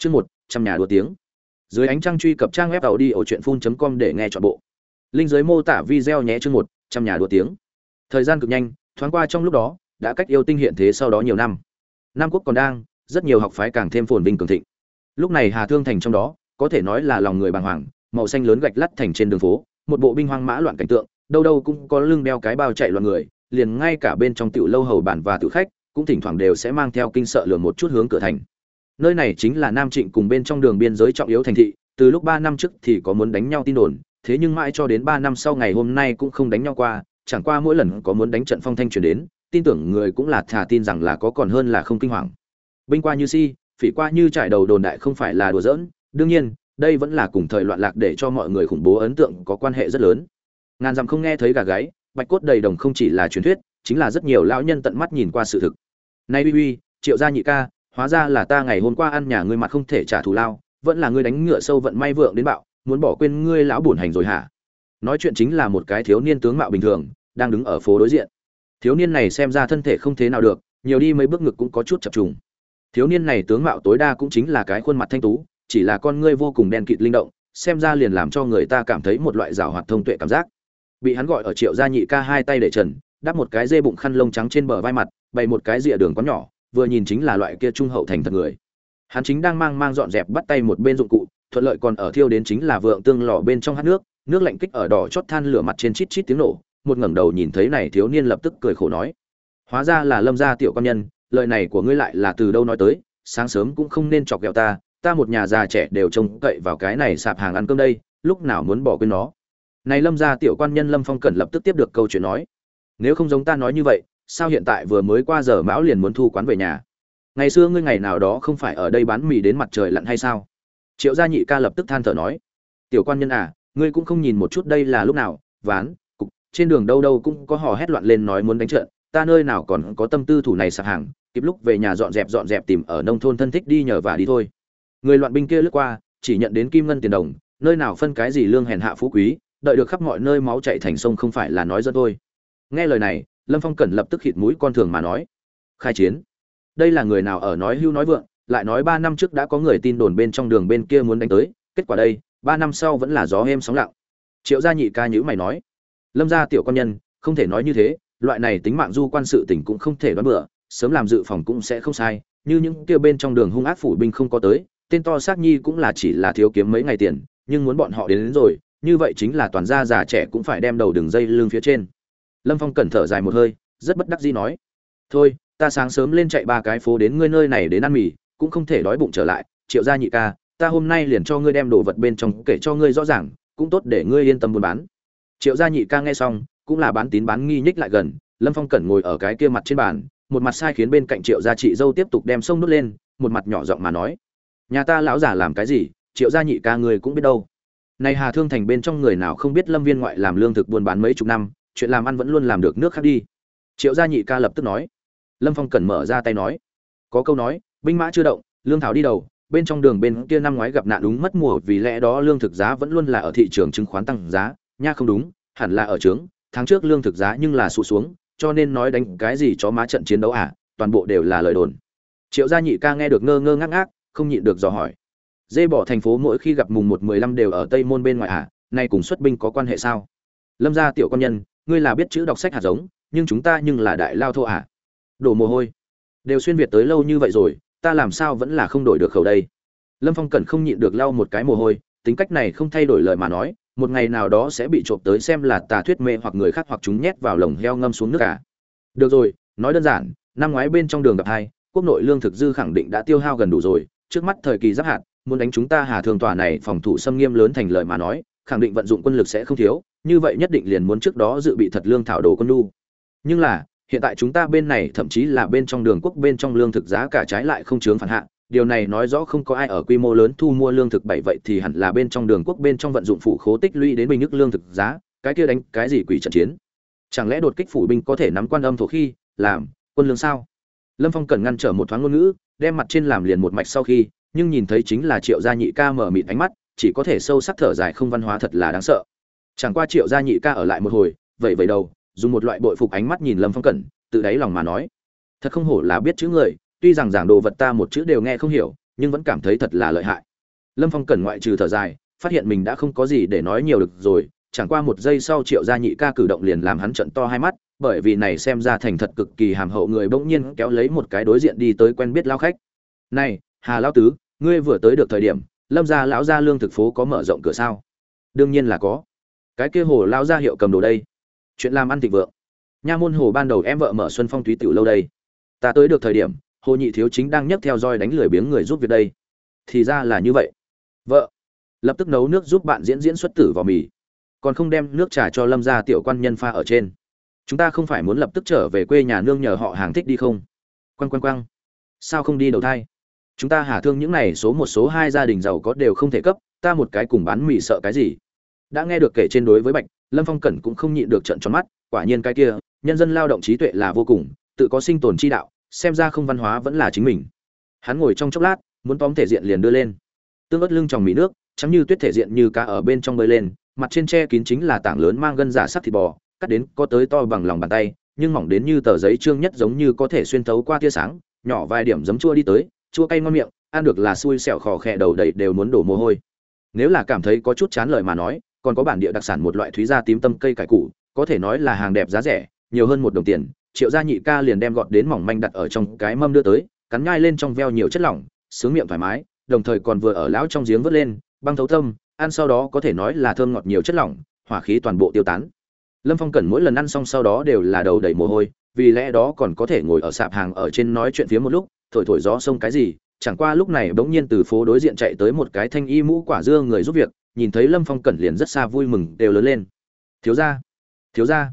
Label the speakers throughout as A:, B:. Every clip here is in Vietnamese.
A: Chương một trăm nhà đùa tiếng. Dưới ánh trăng truy cập trang web tàu đi ở truyện phun.com để nghe trọn bộ. Linh dưới mô tả video nhé chương một trăm nhà đùa tiếng. Thời gian cực nhanh, thoáng qua trong lúc đó, đã cách yêu tinh hiện thế sau đó nhiều năm. Nam quốc còn đang, rất nhiều học phái càng thêm phồn vinh cường thịnh. Lúc này Hà Thương thành trong đó, có thể nói là lòng người bàng hoàng, màu xanh lớn gạch lắt thành trên đường phố, một bộ binh hoang mã loạn cảnh tượng, đâu đâu cũng có lưng đeo cái bao chạy loạn người, liền ngay cả bên trong tiểu lâu hầu bản và tự khách, cũng thỉnh thoảng đều sẽ mang theo kinh sợ lừa một chút hướng cửa thành nơi này chính là nam trịnh cùng bên trong đường biên giới trọng yếu thành thị, từ lúc ba năm trước thì có muốn đánh nhau tin đồn, thế nhưng mãi cho đến ba năm sau ngày hôm nay cũng không đánh nhau qua, chẳng qua mỗi lần có muốn đánh trận phong thanh truyền đến, tin tưởng người cũng là thà tin rằng là có còn hơn là không kinh hoàng. Binh qua như si, phỉ qua như trải đầu đồn đại không phải là đùa giỡn, đương nhiên, đây vẫn là cùng thời loạn lạc để cho mọi người khủng bố ấn tượng có quan hệ rất lớn. Ngàn dặm không nghe thấy gà gáy, bạch cốt đầy đồng không chỉ là truyền thuyết, chính là rất nhiều lão nhân tận mắt nhìn qua sự thực. Nay uy uy, triệu gia nhị ca hóa ra là ta ngày hôm qua ăn nhà ngươi mặt không thể trả thù lao, vẫn là ngươi đánh ngựa sâu vận may vượng đến bạo, muốn bỏ quên ngươi lão bổn hành rồi hả? Nói chuyện chính là một cái thiếu niên tướng mạo bình thường, đang đứng ở phố đối diện. Thiếu niên này xem ra thân thể không thế nào được, nhiều đi mấy bước ngực cũng có chút chập trùng. Thiếu niên này tướng mạo tối đa cũng chính là cái khuôn mặt thanh tú, chỉ là con ngươi vô cùng đen kịt linh động, xem ra liền làm cho người ta cảm thấy một loại rào hoạt thông tuệ cảm giác. Bị hắn gọi ở triệu gia nhị ca hai tay để trần, đắp một cái dê bụng khăn lông trắng trên bờ vai mặt, bày một cái rìa đường có nhỏ vừa nhìn chính là loại kia trung hậu thành thật người. Hắn chính đang mang mang dọn dẹp bắt tay một bên dụng cụ, thuận lợi còn ở thiêu đến chính là vượng tương lò bên trong hát nước nước lạnh kích ở đỏ chót than lửa mặt trên chít chít tiếng nổ, một ngẩng đầu nhìn thấy này thiếu niên lập tức cười khổ nói. Hóa ra là lâm gia tiểu con nhân, lời này của ngươi lại là từ đâu nói tới, sáng sớm cũng không nên chọc ghẹo ta ta một nhà già trẻ đều trông cậy vào cái này sạp hàng ăn cơm đây, lúc nào muốn bỏ quên nó. Này lâm gia tiểu quan nhân lâm phong cẩn lập tức tiếp được câu chuyện nói. Nếu không giống ta nói như vậy sao hiện tại vừa mới qua giờ mão liền muốn thu quán về nhà? Ngày xưa ngươi ngày nào đó không phải ở đây bán mì đến mặt trời lặn hay sao? Triệu gia nhị ca lập tức than thở nói. Tiểu quan nhân à ngươi cũng không nhìn một chút đây là lúc nào, ván, cục, trên đường đâu đâu cũng có hò hét loạn lên nói muốn đánh trận, ta nơi nào còn có tâm tư thủ này sạp hàng, kịp lúc về nhà dọn dẹp dọn dẹp tìm ở nông thôn thân thích đi nhờ và đi thôi. Người loạn binh kia lướt qua, chỉ nhận đến kim ngân tiền đồng, nơi nào phân cái gì lương hèn hạ phú quý, đợi được khắp mọi nơi máu chạy thành sông không phải là nói dân thôi. Nghe lời này lâm phong cẩn lập tức khịt mũi con thường mà nói khai chiến? Đây là người nào ở nói hưu nói vượng lại nói ba năm trước đã có người tin đồn bên trong đường bên kia muốn đánh tới kết quả đây ba năm sau vẫn là gió êm sóng lặng. Triệu gia nhị ca nhữ mày nói lâm gia tiểu con nhân không thể nói như thế loại này tính mạng du quan sự tỉnh cũng không thể đoán bựa sớm làm dự phòng cũng sẽ không sai như những kia bên trong đường hung ác phủ binh không có tới tên to xác nhi cũng là chỉ là thiếu kiếm mấy ngày tiền nhưng muốn bọn họ đến, đến rồi như vậy chính là toàn gia già trẻ cũng phải đem đầu đường dây lưng phía trên lâm phong cẩn thở dài một hơi, rất bất đắc dĩ nói, thôi, ta sáng sớm lên chạy ba cái phố đến ngươi nơi này đến ăn mì, cũng không thể đói bụng trở lại. Triệu gia nhị ca, ta hôm nay liền cho ngươi đem đồ vật bên trong kể cho ngươi rõ ràng, cũng tốt để ngươi yên tâm buôn bán. Triệu gia nhị ca nghe xong, cũng là bán tín bán nghi nhích lại gần. Lâm phong cẩn ngồi ở cái kia mặt trên bàn, một mặt sai khiến bên cạnh triệu gia chị dâu tiếp tục đem sông nút lên, một mặt nhỏ giọng mà nói, nhà ta lão giả làm cái gì? Triệu gia nhị ca ngươi cũng biết đâu. Này hà thương thành bên trong người nào không biết lâm viên ngoại làm lương thực buôn bán mấy chục năm chuyện làm ăn vẫn luôn làm được nước khác đi. Triệu gia nhị ca lập tức nói. Lâm phong cần mở ra tay nói. Có câu nói, binh mã chưa động, lương thảo đi đầu, bên trong đường bên kia năm ngoái gặp nạn đúng mất mùa, vì lẽ đó lương thực giá vẫn luôn là ở thị trường chứng khoán tăng giá. Nha không đúng, hẳn là ở trướng, tháng trước lương thực giá nhưng là sụt xuống, cho nên nói đánh cái gì cho má trận chiến đấu à toàn bộ đều là lời đồn. Triệu gia nhị ca nghe được ngơ ngơ ngác ngác, không nhịn được dò hỏi. Dê bỏ thành phố mỗi khi gặp mùng một mười lăm đều ở tây môn bên ngoài à nay cùng xuất binh có quan hệ sao? Lâm gia tiểu quan nhân ngươi là biết chữ đọc sách hạt giống, nhưng chúng ta nhưng là đại lao thô à? Đổ mồ hôi. Đều xuyên việt tới lâu như vậy rồi, ta làm sao vẫn là không đổi được khẩu đây? Lâm phong Cần không nhịn được lau một cái mồ hôi, tính cách này không thay đổi lời mà nói, một ngày nào đó sẽ bị trộm tới xem là tà thuyết mê hoặc người khác hoặc chúng nhét vào lồng heo ngâm xuống nước cả. Được rồi, nói đơn giản, năm ngoái bên trong đường gặp hai, quốc nội lương thực dư khẳng định đã tiêu hao gần đủ rồi, trước mắt thời kỳ giáp hạn muốn đánh chúng ta hà thường tòa này phòng thủ xâm nghiêm lớn thành lời mà nói khẳng định vận dụng quân lực sẽ không thiếu, như vậy nhất định liền muốn trước đó dự bị thật lương thảo đồ quân nu nhưng là, hiện tại chúng ta bên này thậm chí là bên trong đường quốc, bên trong lương thực giá cả trái lại không chướng phản hạ. Điều này nói rõ không có ai ở quy mô lớn thu mua lương thực bảy vậy thì hẳn là bên trong đường quốc, bên trong vận dụng phủ khố tích lũy đến bình nước lương thực giá, cái kia đánh cái gì quỷ trận chiến? Chẳng lẽ đột kích phủ binh có thể nắm quan âm thổ khi, làm, quân lương sao? Lâm phong cần ngăn trở một thoáng ngôn ngữ, đem mặt trên làm liền một mạch sau khi, nhưng nhìn thấy chính là triệu gia nhị ca mở mịt ánh mắt chỉ có thể sâu sắc thở dài không văn hóa thật là đáng sợ. Chẳng qua triệu gia nhị ca ở lại một hồi vậy vậy đầu, dùng một loại bội phục ánh mắt nhìn lâm phong cẩn tự đáy lòng mà nói, thật không hổ là biết chữ người, tuy rằng giảng đồ vật ta một chữ đều nghe không hiểu, nhưng vẫn cảm thấy thật là lợi hại. Lâm phong cẩn ngoại trừ thở dài, phát hiện mình đã không có gì để nói nhiều được rồi, chẳng qua một giây sau triệu gia nhị ca cử động liền làm hắn trận to hai mắt, bởi vì này xem ra thành thật cực kỳ hàm hậu người bỗng nhiên kéo lấy một cái đối diện đi tới quen biết lao khách. Này, hà lao tứ, ngươi vừa tới được thời điểm lâm gia lão gia lương thực phố có mở rộng cửa sao? Đương nhiên là có. Cái kia hồ lão gia hiệu cầm đồ đây. Chuyện làm ăn thịnh vượng. Nha môn hồ ban đầu em vợ mở xuân phong thúy tiểu lâu đây. Ta tới được thời điểm, hồ nhị thiếu chính đang nhấc theo roi đánh lười biếng người giúp việc đây. Thì ra là như vậy. Vợ, lập tức nấu nước giúp bạn diễn diễn xuất tử vào mì. Còn không đem nước trà cho lâm gia tiểu quan nhân pha ở trên. Chúng ta không phải muốn lập tức trở về quê nhà nương nhờ họ hàng thích đi không? Quăng quăng quăng. Sao không đi đầu thai? Chúng ta hà thương những này số một số hai gia đình giàu có đều không thể cấp, ta một cái cùng bán mì sợ cái gì? Đã nghe được kể trên đối với bạch, lâm phong cẩn cũng không nhịn được trận tròn mắt, quả nhiên cái kia, nhân dân lao động trí tuệ là vô cùng, tự có sinh tồn chi đạo, xem ra không văn hóa vẫn là chính mình. Hắn ngồi trong chốc lát, muốn tóm thể diện liền đưa lên. Tương ớt lưng tròng mì nước chắm như tuyết thể diện như cá ở bên trong bơi lên, mặt trên tre kín chính là tảng lớn mang gân giả sắc thịt bò, cắt đến có tới to bằng lòng bàn tay, nhưng mỏng đến như tờ giấy trương nhất giống như có thể xuyên thấu qua tia sáng, nhỏ vài điểm giấm chua đi tới chua cay ngon miệng, ăn được là xui xẻo khò khè đầu đầy đều muốn đổ mồ hôi. Nếu là cảm thấy có chút chán lời mà nói, còn có bản địa đặc sản một loại thúy da tím tâm cây cải củ, có thể nói là hàng đẹp giá rẻ, nhiều hơn một đồng tiền, triệu gia nhị ca liền đem gọt đến mỏng manh đặt ở trong cái mâm đưa tới, cắn nhai lên trong veo nhiều chất lỏng, sướng miệng thoải mái, đồng thời còn vừa ở lão trong giếng vớt lên, băng thấu tâm ăn sau đó có thể nói là thơm ngọt nhiều chất lỏng, hỏa khí toàn bộ tiêu tán. Lâm phong cẩn mỗi lần ăn xong sau đó đều là đầu đầy mồ hôi, vì lẽ đó còn có thể ngồi ở sạp hàng ở trên nói chuyện phía một lúc thổi thổi gió sông cái gì, chẳng qua lúc này bỗng nhiên từ phố đối diện chạy tới một cái thanh y mũ quả dưa người giúp việc, nhìn thấy lâm phong cẩn liền rất xa vui mừng đều lớn lên. Thiếu ra thiếu ra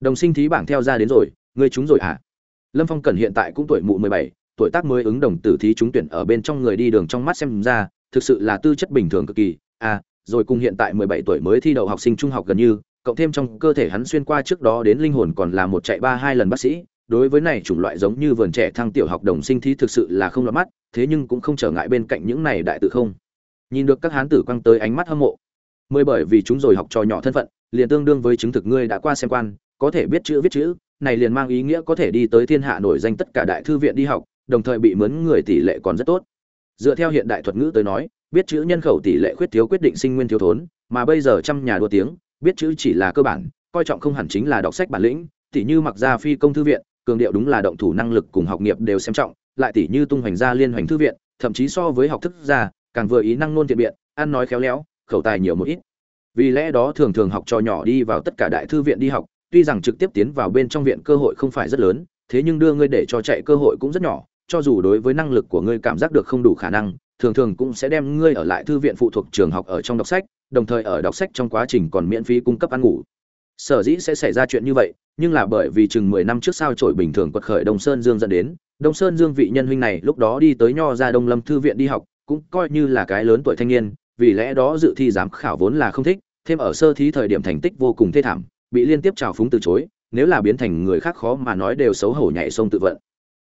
A: đồng sinh thí bảng theo ra đến rồi, ngươi chúng rồi hả? Lâm phong cẩn hiện tại cũng tuổi mụ mười bảy, tuổi tác mới ứng đồng tử thí trúng tuyển ở bên trong người đi đường trong mắt xem ra, thực sự là tư chất bình thường cực kỳ. À rồi cùng hiện tại mười bảy tuổi mới thi đậu học sinh trung học gần như, cộng thêm trong cơ thể hắn xuyên qua trước đó đến linh hồn còn là một chạy ba hai lần bác sĩ đối với này chủng loại giống như vườn trẻ thăng tiểu học đồng sinh thí thực sự là không lọt mắt, thế nhưng cũng không trở ngại bên cạnh những này đại tự không. Nhìn được các hán tử quăng tới ánh mắt hâm mộ. Mười bởi vì chúng rồi học trò nhỏ thân phận, liền tương đương với chứng thực ngươi đã qua xem quan, có thể biết chữ viết chữ, này liền mang ý nghĩa có thể đi tới thiên hạ nổi danh tất cả đại thư viện đi học, đồng thời bị mướn người tỷ lệ còn rất tốt. Dựa theo hiện đại thuật ngữ tới nói, biết chữ nhân khẩu tỷ lệ khuyết thiếu quyết định sinh nguyên thiếu thốn, mà bây giờ trăm nhà đua tiếng, biết chữ chỉ là cơ bản, coi trọng không hẳn chính là đọc sách bản lĩnh tỷ như mặc gia phi công thư viện cường điệu đúng là động thủ năng lực cùng học nghiệp đều xem trọng, lại tỷ như tung hoành gia liên hoành thư viện, thậm chí so với học thức gia càng vừa ý năng luôn thiện biện, ăn nói khéo léo, khẩu tài nhiều một ít. Vì lẽ đó thường thường học trò nhỏ đi vào tất cả đại thư viện đi học, tuy rằng trực tiếp tiến vào bên trong viện cơ hội không phải rất lớn, thế nhưng đưa ngươi để cho chạy cơ hội cũng rất nhỏ, cho dù đối với năng lực của ngươi cảm giác được không đủ khả năng, thường thường cũng sẽ đem ngươi ở lại thư viện phụ thuộc trường học ở trong đọc sách, đồng thời ở đọc sách trong quá trình còn miễn phí cung cấp ăn ngủ sở dĩ sẽ xảy ra chuyện như vậy, nhưng là bởi vì chừng mười năm trước sao trổi bình thường quật khởi đông sơn dương dẫn đến, đông sơn dương vị nhân huynh này lúc đó đi tới nho ra đông lâm thư viện đi học, cũng coi như là cái lớn tuổi thanh niên, vì lẽ đó dự thi giám khảo vốn là không thích, thêm ở sơ thí thời điểm thành tích vô cùng thê thảm, bị liên tiếp trào phúng từ chối, nếu là biến thành người khác khó mà nói đều xấu hổ nhảy sông tự vận.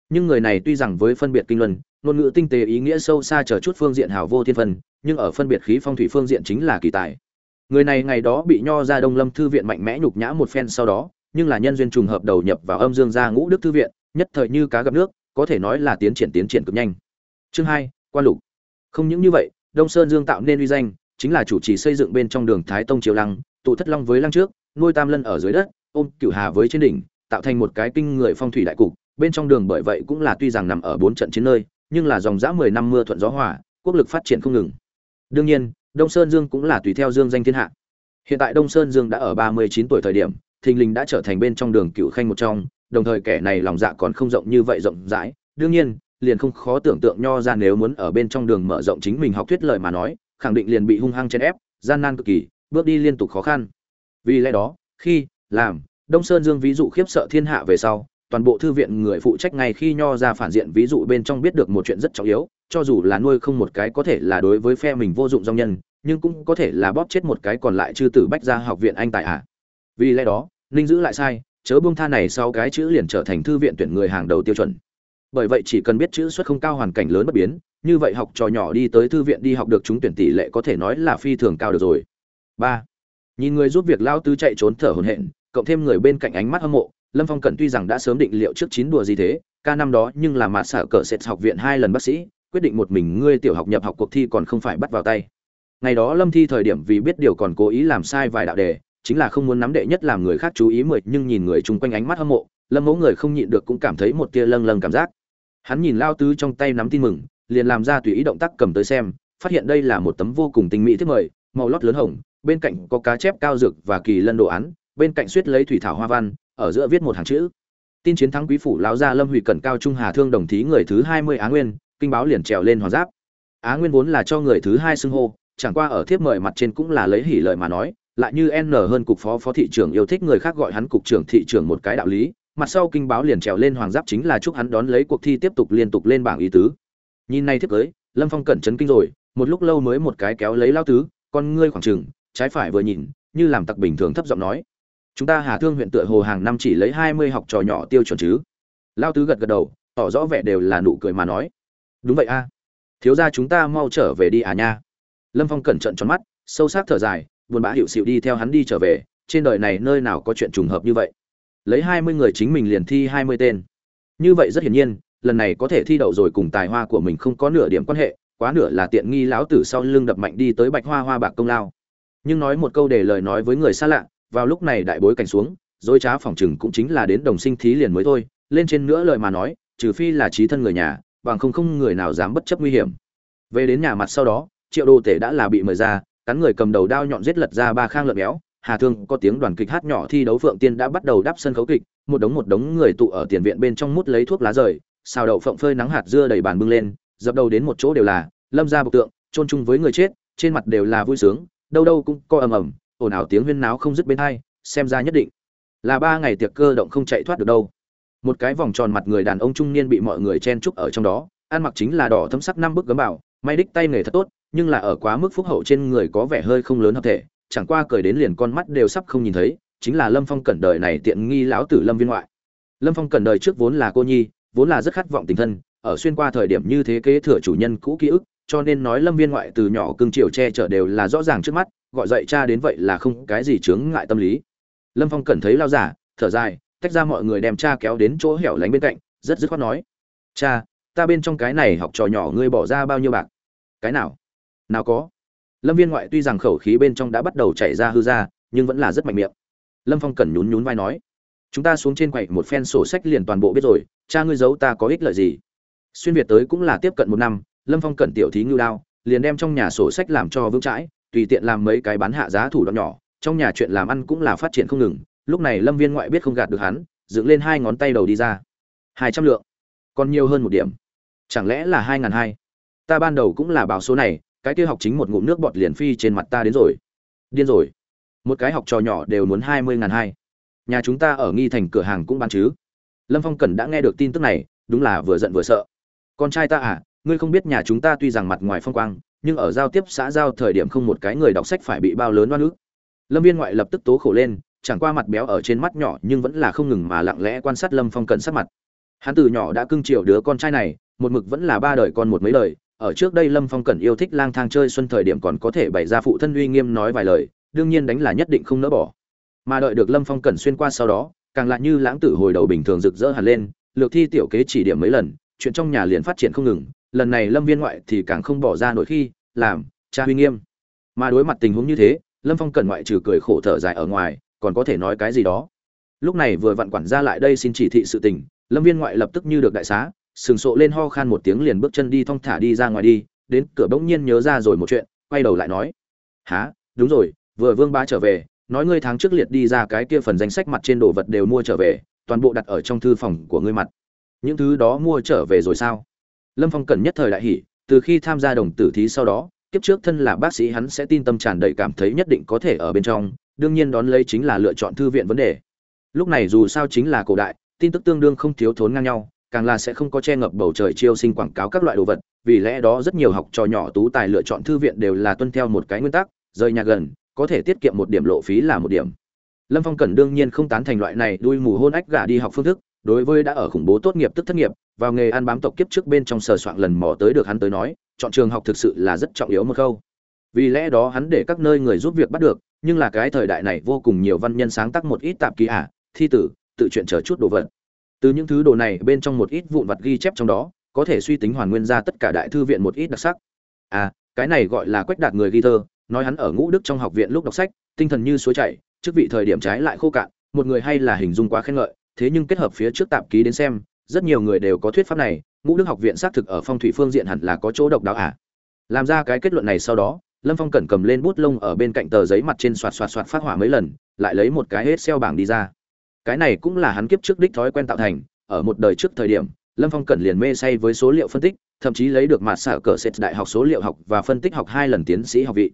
A: Nhưng người này tuy rằng với phân biệt kinh luân, ngôn ngữ tinh tế ý nghĩa sâu xa chờ chút phương diện hào vô thiên phân, nhưng ở phân biệt khí phong thủy phương diện chính là kỳ tài người này ngày đó bị nho ra đông lâm thư viện mạnh mẽ nhục nhã một phen sau đó, nhưng là nhân duyên trùng hợp đầu nhập vào âm dương gia ngũ đức thư viện, nhất thời như cá gặp nước, có thể nói là tiến triển tiến triển cực nhanh. Chương hai, quan lục. Không những như vậy, đông sơn dương tạo nên uy danh, chính là chủ trì xây dựng bên trong đường thái tông triều lăng, tụ thất long với lăng trước, nuôi tam lân ở dưới đất, ôm cửu hà với trên đỉnh, tạo thành một cái kinh người phong thủy đại cục, bên trong đường bởi vậy cũng là tuy rằng nằm ở bốn trận chiến nơi, nhưng là dòng dã mười năm mưa thuận gió hòa, quốc lực phát triển không ngừng. Đương nhiên đông sơn dương cũng là tùy theo dương danh thiên hạ. Hiện tại đông sơn dương đã ở ba mươi chín tuổi thời điểm, thình lình đã trở thành bên trong đường cựu khanh một trong, đồng thời kẻ này lòng dạ còn không rộng như vậy rộng rãi. Đương nhiên, liền không khó tưởng tượng nho ra nếu muốn ở bên trong đường mở rộng chính mình học thuyết lời mà nói, khẳng định liền bị hung hăng chen ép, gian nan cực kỳ, bước đi liên tục khó khăn. Vì lẽ đó, khi, làm, đông sơn dương ví dụ khiếp sợ thiên hạ về sau, toàn bộ thư viện người phụ trách ngay khi nho ra phản diện ví dụ bên trong biết được một chuyện rất trọng yếu cho dù là nuôi không một cái có thể là đối với phe mình vô dụng dòng nhân, nhưng cũng có thể là bóp chết một cái còn lại chư tử bách ra học viện anh tại à? vì lẽ đó, ninh giữ lại sai, chớ buông tha này sau cái chữ liền trở thành thư viện tuyển người hàng đầu tiêu chuẩn. Bởi vậy chỉ cần biết chữ xuất không cao hoàn cảnh lớn bất biến, như vậy học trò nhỏ đi tới thư viện đi học được chúng tuyển tỷ lệ có thể nói là phi thường cao được rồi. Ba. Nhìn người giúp việc lao tứ chạy trốn thở hổn hển, cộng thêm người bên cạnh ánh mắt hâm mộ, lâm phong cẩn tuy rằng đã sớm định liệu trước chín đùa gì thế, ca năm đó nhưng là mạt sở cờ sệt học viện hai lần bác sĩ quyết định một mình ngươi tiểu học nhập học cuộc thi còn không phải bắt vào tay. Ngày đó lâm thi thời điểm vì biết điều còn cố ý làm sai vài đạo đề, chính là không muốn nắm đệ nhất làm người khác chú ý mười, nhưng nhìn người chung quanh ánh mắt hâm mộ, lâm mẫu người không nhịn được cũng cảm thấy một tia lâng lâng cảm giác. Hắn nhìn lao tứ trong tay nắm tin mừng, liền làm ra tùy ý động tác cầm tới xem, phát hiện đây là một tấm vô cùng tinh mỹ thiết mời, màu lót lớn hồng, bên cạnh có cá chép cao dược và kỳ lân đồ án, bên cạnh suýt lấy thủy thảo hoa văn, ở giữa viết một hàng chữ. Tin chiến thắng quý phủ lão gia lâm hủy cẩn cao trung hà thương đồng thí người thứ hai mươi á nguyên kinh báo liền trèo lên hoàng giáp. Á nguyên vốn là cho người thứ hai xưng hô, chẳng qua ở thiếp mời mặt trên cũng là lấy hỉ lợi mà nói, lại như n hơn cục phó phó thị trưởng yêu thích người khác gọi hắn cục trưởng thị trưởng một cái đạo lý, mặt sau kinh báo liền trèo lên hoàng giáp chính là chúc hắn đón lấy cuộc thi tiếp tục liên tục lên bảng ý tứ. Nhìn này thiếp cưới, lâm phong cẩn chấn kinh rồi, một lúc lâu mới một cái kéo lấy lao tứ, con ngươi khoảng trừng trái phải vừa nhìn, như làm tặc bình thường thấp giọng nói, chúng ta hà thương huyện tựa hồ hàng năm chỉ lấy hai mươi học trò nhỏ tiêu chuẩn chứ? Lao tứ gật gật đầu, tỏ rõ vẻ đều là nụ cười mà nói đúng vậy a. Thiếu ra chúng ta mau trở về đi à nha. Lâm phong cẩn trận tròn mắt, sâu sắc thở dài, buồn bã hiệu xịu đi theo hắn đi trở về, trên đời này nơi nào có chuyện trùng hợp như vậy. Lấy hai mươi người chính mình liền thi hai mươi tên. Như vậy rất hiển nhiên, lần này có thể thi đậu rồi cùng tài hoa của mình không có nửa điểm quan hệ, quá nửa là tiện nghi lão tử sau lưng đập mạnh đi tới bạch hoa hoa bạc công lao. Nhưng nói một câu để lời nói với người xa lạ, vào lúc này đại bối cảnh xuống, dối trá phỏng chừng cũng chính là đến đồng sinh thí liền mới thôi, lên trên nữa lời mà nói, trừ phi là trí thân người nhà bằng không không người nào dám bất chấp nguy hiểm. Về đến nhà mặt sau đó, triệu đô tể đã là bị mời ra, cắn người cầm đầu đao nhọn giết lật ra ba khang lợn béo. Hà thương có tiếng đoàn kịch hát nhỏ thi đấu phượng tiên đã bắt đầu đắp sân khấu kịch, một đống một đống người tụ ở tiền viện bên trong mút lấy thuốc lá rời, xào đậu phộng phơi nắng hạt dưa đầy bàn bưng lên, dập đầu đến một chỗ đều là lâm ra bộc tượng, chôn chung với người chết, trên mặt đều là vui sướng, đâu đâu cũng co ầm ầm, ồn ào tiếng huyên náo không dứt bên hai, xem ra nhất định là ba ngày tiệc cơ động không chạy thoát được đâu một cái vòng tròn mặt người đàn ông trung niên bị mọi người chen chúc ở trong đó, ăn mặc chính là đỏ thấm sắc năm bức gấm bảo, may đích tay nghề thật tốt, nhưng là ở quá mức phúc hậu trên người có vẻ hơi không lớn hợp thể, chẳng qua cười đến liền con mắt đều sắp không nhìn thấy, chính là lâm phong cẩn đời này tiện nghi lão tử lâm viên ngoại. Lâm phong cẩn đời trước vốn là cô nhi, vốn là rất khát vọng tình thân, ở xuyên qua thời điểm như thế kế thừa chủ nhân cũ ký ức, cho nên nói lâm viên ngoại từ nhỏ cưng chiều che chở đều là rõ ràng trước mắt, gọi dậy cha đến vậy là không cái gì chướng ngại tâm lý. Lâm phong cẩn thấy lao giả, thở dài tách ra mọi người đem cha kéo đến chỗ hẻo lánh bên cạnh, rất dứt khoát nói, cha, ta bên trong cái này học trò nhỏ ngươi bỏ ra bao nhiêu bạc? Cái nào? Nào có. Lâm viên ngoại tuy rằng khẩu khí bên trong đã bắt đầu chảy ra hư ra, nhưng vẫn là rất mạnh miệng. Lâm phong cẩn nhún nhún vai nói, chúng ta xuống trên quầy một phen sổ sách liền toàn bộ biết rồi, cha ngươi giấu ta có ích lợi gì? Xuyên việt tới cũng là tiếp cận một năm, lâm phong cẩn tiểu thí ngưu đao, liền đem trong nhà sổ sách làm cho vững chãi, tùy tiện làm mấy cái bán hạ giá thủ đoạn nhỏ, trong nhà chuyện làm ăn cũng là phát triển không ngừng lúc này lâm viên ngoại biết không gạt được hắn, dựng lên hai ngón tay đầu đi ra. Hai trăm lượng, còn nhiều hơn một điểm. Chẳng lẽ là hai ngàn hai? Ta ban đầu cũng là báo số này, cái kia học chính một ngụm nước bọt liền phi trên mặt ta đến rồi. Điên rồi. Một cái học trò nhỏ đều muốn hai mươi ngàn hai. Nhà chúng ta ở nghi thành cửa hàng cũng bán chứ. Lâm phong cẩn đã nghe được tin tức này, đúng là vừa giận vừa sợ. Con trai ta à ngươi không biết nhà chúng ta tuy rằng mặt ngoài phong quang, nhưng ở giao tiếp xã giao thời điểm không một cái người đọc sách phải bị bao lớn oan ức. Lâm viên ngoại lập tức tố khổ lên chẳng qua mặt béo ở trên mắt nhỏ nhưng vẫn là không ngừng mà lặng lẽ quan sát lâm phong cẩn sắc mặt. Hắn từ nhỏ đã cưng chiều đứa con trai này, một mực vẫn là ba đời con một mấy đời. Ở trước đây lâm phong cẩn yêu thích lang thang chơi xuân thời điểm còn có thể bày ra phụ thân uy nghiêm nói vài lời, đương nhiên đánh là nhất định không nỡ bỏ. Mà đợi được lâm phong cẩn xuyên qua sau đó, càng lại như lãng tử hồi đầu bình thường rực rỡ hẳn lên, lược thi tiểu kế chỉ điểm mấy lần, chuyện trong nhà liền phát triển không ngừng, lần này lâm viên ngoại thì càng không bỏ ra nổi khi, làm, cha uy nghiêm. Mà đối mặt tình huống như thế, lâm phong cẩn ngoại trừ cười khổ thở dài ở ngoài còn có thể nói cái gì đó. Lúc này vừa vặn quản gia lại đây xin chỉ thị sự tình, lâm viên ngoại lập tức như được đại xá, sừng sộ lên ho khan một tiếng liền bước chân đi thong thả đi ra ngoài đi, đến cửa bỗng nhiên nhớ ra rồi một chuyện, quay đầu lại nói há đúng rồi, vừa vương bá trở về, nói ngươi tháng trước liệt đi ra cái kia phần danh sách mặt trên đồ vật đều mua trở về, toàn bộ đặt ở trong thư phòng của ngươi mặt. Những thứ đó mua trở về rồi sao? Lâm phong cần nhất thời đại hỷ từ khi tham gia đồng tử thí sau đó, kiếp trước thân là bác sĩ hắn sẽ tin tâm tràn đầy cảm thấy nhất định có thể ở bên trong đương nhiên đón lấy chính là lựa chọn thư viện vấn đề. Lúc này dù sao chính là cổ đại, tin tức tương đương không thiếu thốn ngang nhau, càng là sẽ không có che ngập bầu trời chiêu sinh quảng cáo các loại đồ vật, vì lẽ đó rất nhiều học trò nhỏ tú tài lựa chọn thư viện đều là tuân theo một cái nguyên tắc, rời nhà gần, có thể tiết kiệm một điểm lộ phí là một điểm. Lâm phong cần đương nhiên không tán thành loại này đuôi mù hôn ách gà đi học phương thức, đối với đã ở khủng bố tốt nghiệp tức thất nghiệp, vào nghề ăn bám tộc kiếp trước bên trong sờ soạn lần mò tới được hắn tới nói, chọn trường học thực sự là rất trọng yếu một khâu vì lẽ đó hắn để các nơi người giúp việc bắt được nhưng là cái thời đại này vô cùng nhiều văn nhân sáng tác một ít tạp ký ả, thi tử, tự chuyện chờ chút đồ vật. Từ những thứ đồ này bên trong một ít vụn vặt ghi chép trong đó, có thể suy tính hoàn nguyên ra tất cả đại thư viện một ít đặc sắc. À cái này gọi là quách đạt người ghi thơ, nói hắn ở ngũ đức trong học viện lúc đọc sách, tinh thần như suối chảy trước vị thời điểm trái lại khô cạn, một người hay là hình dung quá khen ngợi, thế nhưng kết hợp phía trước tạp ký đến xem, rất nhiều người đều có thuyết pháp này, ngũ đức học viện xác thực ở phong thủy phương diện hẳn là có chỗ độc đáo à. Làm ra cái kết luận này sau đó lâm phong cẩn cầm lên bút lông ở bên cạnh tờ giấy mặt trên xoạt xoạt xoạt phát hỏa mấy lần, lại lấy một cái hết xeo bảng đi ra. Cái này cũng là hắn kiếp trước đích thói quen tạo thành, ở một đời trước thời điểm, lâm phong cẩn liền mê say với số liệu phân tích, thậm chí lấy được mặt xả cờ sệt đại học số liệu học và phân tích học hai lần tiến sĩ học vị.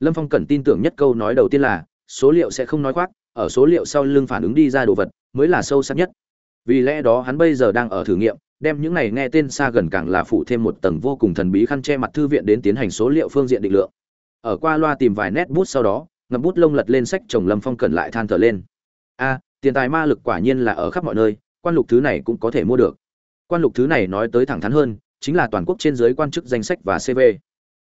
A: Lâm phong cẩn tin tưởng nhất câu nói đầu tiên là, số liệu sẽ không nói khoác, ở số liệu sau lưng phản ứng đi ra đồ vật, mới là sâu sắc nhất. Vì lẽ đó hắn bây giờ đang ở thử nghiệm, đem những này nghe tên xa gần càng là phủ thêm một tầng vô cùng thần bí khăn che mặt thư viện đến tiến hành số liệu phương diện định lượng ở qua loa tìm vài nét bút sau đó ngập bút lông lật lên sách chồng lâm phong cẩn lại than thở lên. A, tiền tài ma lực quả nhiên là ở khắp mọi nơi, quan lục thứ này cũng có thể mua được. Quan lục thứ này nói tới thẳng thắn hơn, chính là toàn quốc trên giới quan chức danh sách và cv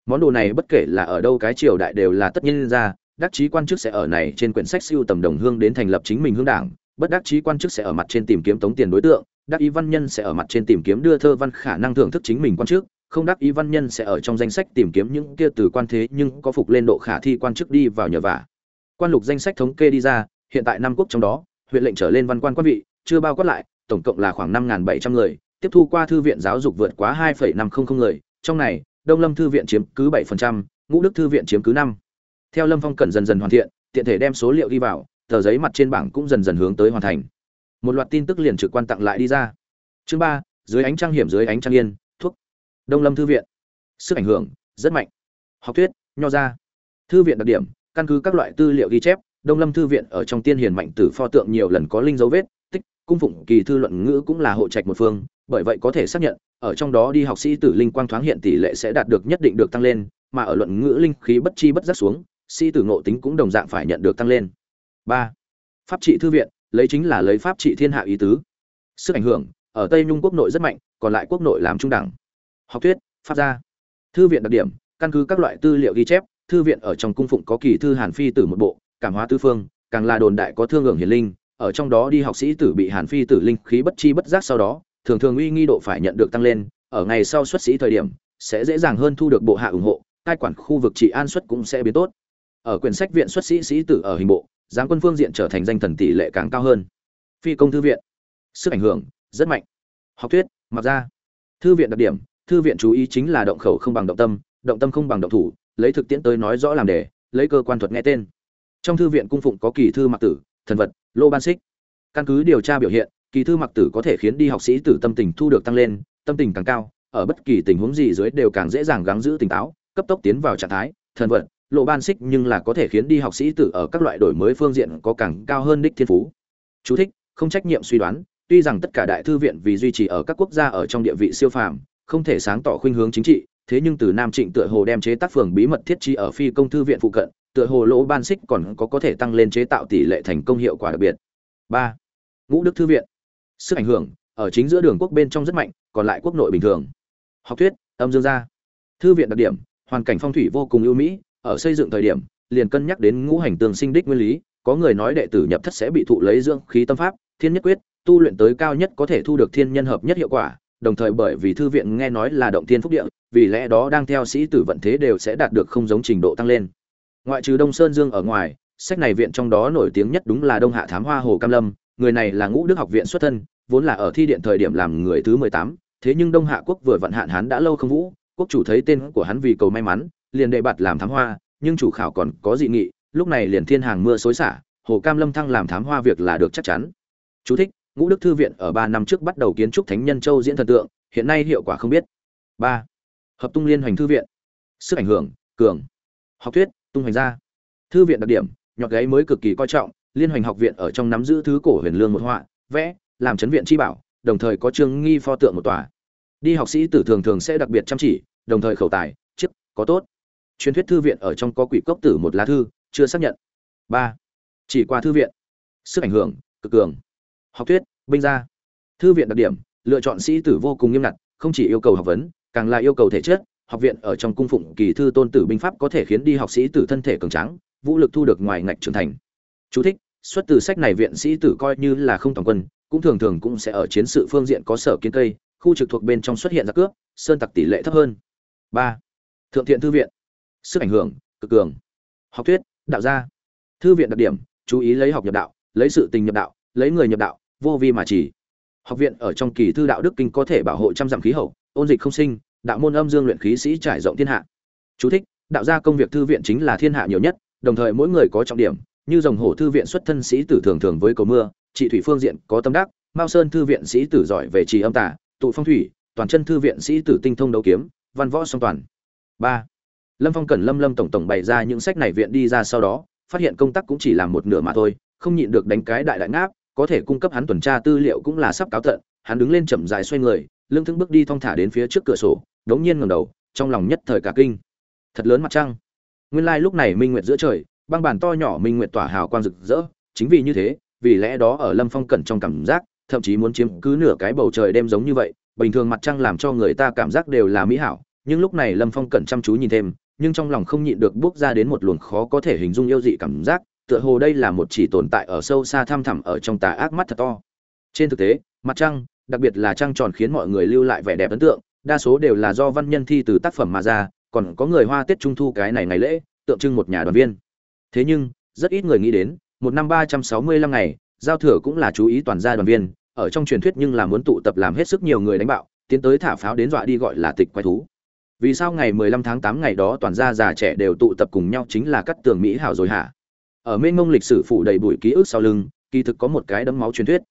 A: món đồ này bất kể là ở đâu cái triều đại đều là tất nhiên ra, đắc chí quan chức sẽ ở này trên quyển sách siêu tầm đồng hương đến thành lập chính mình hương đảng, bất đắc chí quan chức sẽ ở mặt trên tìm kiếm tống tiền đối tượng, đắc ý văn nhân sẽ ở mặt trên tìm kiếm đưa thơ văn khả năng thưởng thức chính mình quan chức không đắc ý văn nhân sẽ ở trong danh sách tìm kiếm những kia từ quan thế nhưng có phục lên độ khả thi quan chức đi vào nhờ vả. Quan lục danh sách thống kê đi ra, hiện tại năm quốc trong đó, huyện lệnh trở lên văn quan quan vị, chưa bao quát lại, tổng cộng là khoảng năm bảy trăm người, tiếp thu qua thư viện giáo dục vượt quá hai năm trăm linh người, trong này, đông lâm thư viện chiếm cứ bảy ngũ đức thư viện chiếm cứ năm theo lâm phong cần dần dần hoàn thiện, tiện thể đem số liệu đi vào, tờ giấy mặt trên bảng cũng dần dần hướng tới hoàn thành. Một loạt tin tức liền trực quan tặng lại đi ra. Chương ba, dưới ánh trăng hiểm, dưới ánh trăng yên đông lâm thư viện. Sức ảnh hưởng rất mạnh. Học thuyết, nho ra. Thư viện đặc điểm, căn cứ các loại tư liệu ghi chép, đông lâm thư viện ở trong tiên hiền mạnh tử pho tượng nhiều lần có linh dấu vết, tích, cung phụng, kỳ thư luận ngữ cũng là hộ trạch một phương, bởi vậy có thể xác nhận, ở trong đó đi học sĩ tử linh quang thoáng hiện tỷ lệ sẽ đạt được nhất định được tăng lên, mà ở luận ngữ linh khí bất chi bất giác xuống, sĩ tử ngộ tính cũng đồng dạng phải nhận được tăng lên. Ba, pháp trị thư viện, lấy chính là lấy pháp trị thiên hạ ý tứ. Sức ảnh hưởng, ở tây nhung quốc nội rất mạnh, còn lại quốc nội làm trung đẳng học thuyết, pháp gia. Thư viện đặc điểm, căn cứ các loại tư liệu ghi chép, thư viện ở trong cung phụng có kỳ thư hàn phi tử một bộ, cảm hóa tư phương, càng là đồn đại có thương hưởng hiền linh, ở trong đó đi học sĩ tử bị hàn phi tử linh khí bất chi bất giác sau đó, thường thường uy nghi độ phải nhận được tăng lên, ở ngày sau xuất sĩ thời điểm, sẽ dễ dàng hơn thu được bộ hạ ủng hộ, cai quản khu vực trị an xuất cũng sẽ biến tốt. Ở quyển sách viện xuất sĩ sĩ tử ở hình bộ, giáng quân phương diện trở thành danh thần tỷ lệ càng cao hơn. Phi công thư viện. Sức ảnh hưởng, rất mạnh. Học thuyết, mặc ra thư viện đặc điểm thư viện chú ý chính là động khẩu không bằng động tâm động tâm không bằng động thủ lấy thực tiễn tới nói rõ làm đề lấy cơ quan thuật nghe tên. Trong thư viện cung phụng có kỳ thư mặc tử thần vật lô ban xích. Căn cứ điều tra biểu hiện kỳ thư mặc tử có thể khiến đi học sĩ tử tâm tình thu được tăng lên tâm tình càng cao ở bất kỳ tình huống gì dưới đều càng dễ dàng gắng giữ tỉnh táo cấp tốc tiến vào trạng thái thần vật lộ ban xích nhưng là có thể khiến đi học sĩ tử ở các loại đổi mới phương diện có càng cao hơn đích thiên phú. Chú thích, không trách nhiệm suy đoán tuy rằng tất cả đại thư viện vì duy trì ở các quốc gia ở trong địa vị siêu phàm không thể sáng tỏ khuynh hướng chính trị, thế nhưng từ nam trịnh tựa hồ đem chế tác phường bí mật thiết trí ở phi công thư viện phụ cận, tựa hồ lỗ ban xích còn có có thể tăng lên chế tạo tỷ lệ thành công hiệu quả đặc biệt. Ba, ngũ đức thư viện. Sức ảnh hưởng, ở chính giữa đường quốc bên trong rất mạnh, còn lại quốc nội bình thường. Học thuyết, âm dương gia. Thư viện đặc điểm, hoàn cảnh phong thủy vô cùng ưu mỹ, ở xây dựng thời điểm, liền cân nhắc đến ngũ hành tường sinh đích nguyên lý, có người nói đệ tử nhập thất sẽ bị thụ lấy dưỡng khí tâm pháp, thiên nhất quyết, tu luyện tới cao nhất có thể thu được thiên nhân hợp nhất hiệu quả đồng thời bởi vì thư viện nghe nói là động thiên phúc địa vì lẽ đó đang theo sĩ tử vận thế đều sẽ đạt được không giống trình độ tăng lên. Ngoại trừ đông sơn dương ở ngoài sách này viện trong đó nổi tiếng nhất đúng là đông hạ thám hoa hồ cam lâm người này là ngũ đức học viện xuất thân vốn là ở thi điện thời điểm làm người thứ mười tám thế nhưng đông hạ quốc vừa vận hạn hắn đã lâu không vũ quốc chủ thấy tên của hắn vì cầu may mắn liền đề bạt làm thám hoa nhưng chủ khảo còn có dị nghị lúc này liền thiên hàng mưa xối xả hồ cam lâm thăng làm thám hoa việc là được chắc chắn. Chú thích, ngũ đức thư viện ở ba năm trước bắt đầu kiến trúc thánh nhân châu diễn thần tượng, hiện nay hiệu quả không biết. Ba. Hợp tung liên hoành thư viện. Sức ảnh hưởng, cường. Học thuyết, tung hoành gia. Thư viện đặc điểm, nhọt gáy mới cực kỳ coi trọng, liên hoành học viện ở trong nắm giữ thứ cổ huyền lương một họa, vẽ, làm chấn viện chi bảo, đồng thời có trương nghi pho tượng một tòa. Đi học sĩ tử thường thường sẽ đặc biệt chăm chỉ, đồng thời khẩu tài, chức, có tốt. Truyền thuyết thư viện ở trong có quỷ cốc tử một lá thư, chưa xác nhận. Ba. Chỉ qua thư viện. Sức ảnh hưởng, cực cường học thuyết binh gia. Thư viện đặc điểm lựa chọn sĩ tử vô cùng nghiêm ngặt không chỉ yêu cầu học vấn càng là yêu cầu thể chất. Học viện ở trong cung phụng kỳ thư tôn tử binh pháp có thể khiến đi học sĩ tử thân thể cường tráng vũ lực thu được ngoài ngạch trưởng thành. Chú thích, xuất từ sách này viện sĩ tử coi như là không toàn quân cũng thường thường cũng sẽ ở chiến sự phương diện có sở kiến cây khu trực thuộc bên trong xuất hiện giặc cướp sơn tặc tỷ lệ thấp hơn. Ba thượng thiện thư viện. Sức ảnh hưởng cực cường. Học thuyết đạo gia. Thư viện đặc điểm chú ý lấy học nhập đạo lấy sự tình nhập đạo lấy người nhập đạo vô vi mà chỉ. Học viện ở trong kỳ thư đạo đức kinh có thể bảo hộ trăm dặm khí hậu, ôn dịch không sinh, đạo môn âm dương luyện khí sĩ trải rộng thiên hạ. Chú thích, đạo gia công việc thư viện chính là thiên hạ nhiều nhất, đồng thời mỗi người có trọng điểm, như dòng hổ thư viện xuất thân sĩ tử thường thường với cầu mưa, trị thủy phương diện có tâm đắc, mao sơn thư viện sĩ tử giỏi về trì âm tả tụ phong thủy, toàn chân thư viện sĩ tử tinh thông đấu kiếm, văn võ song toàn. Ba, lâm phong cần lâm lâm tổng tổng bày ra những sách này viện đi ra sau đó, phát hiện công tác cũng chỉ làm một nửa mà thôi, không nhịn được đánh cái đại đại ngáp có thể cung cấp hắn tuần tra tư liệu cũng là sắp cáo tận, hắn đứng lên chậm dài xoay người, lưng thững bước đi thong thả đến phía trước cửa sổ, đống nhiên ngẩng đầu, trong lòng nhất thời cả kinh. Thật lớn mặt trăng. Nguyên lai lúc này minh nguyệt giữa trời, băng bàn to nhỏ minh nguyệt tỏa hào quang rực rỡ, chính vì như thế, vì lẽ đó ở lâm phong cẩn trong cảm giác, thậm chí muốn chiếm cứ nửa cái bầu trời đêm giống như vậy, bình thường mặt trăng làm cho người ta cảm giác đều là mỹ hảo, nhưng lúc này lâm phong cẩn chăm chú nhìn thêm, nhưng trong lòng không nhịn được bước ra đến một luồng khó có thể hình dung yêu dị cảm giác tựa hồ đây là một chỉ tồn tại ở sâu xa thăm thẳm ở trong tà ác mắt thật to. Trên thực tế, mặt trăng, đặc biệt là trăng tròn khiến mọi người lưu lại vẻ đẹp ấn tượng, đa số đều là do văn nhân thi từ tác phẩm mà ra, còn có người hoa tết trung thu cái này ngày lễ, tượng trưng một nhà đoàn viên. Thế nhưng, rất ít người nghĩ đến, một năm ba trăm sáu mươi lăm ngày, giao thừa cũng là chú ý toàn gia đoàn viên, ở trong truyền thuyết nhưng là muốn tụ tập làm hết sức nhiều người đánh bạo, tiến tới thả pháo đến dọa đi gọi là tịch quay thú. Vì sao ngày mười lăm tháng tám ngày đó toàn gia già trẻ đều tụ tập cùng nhau chính là cắt tường mỹ hảo rồi hả? Ở mênh mông lịch sử phủ đầy bụi ký ức sau lưng, kỳ thực có một cái đấm máu truyền thuyết.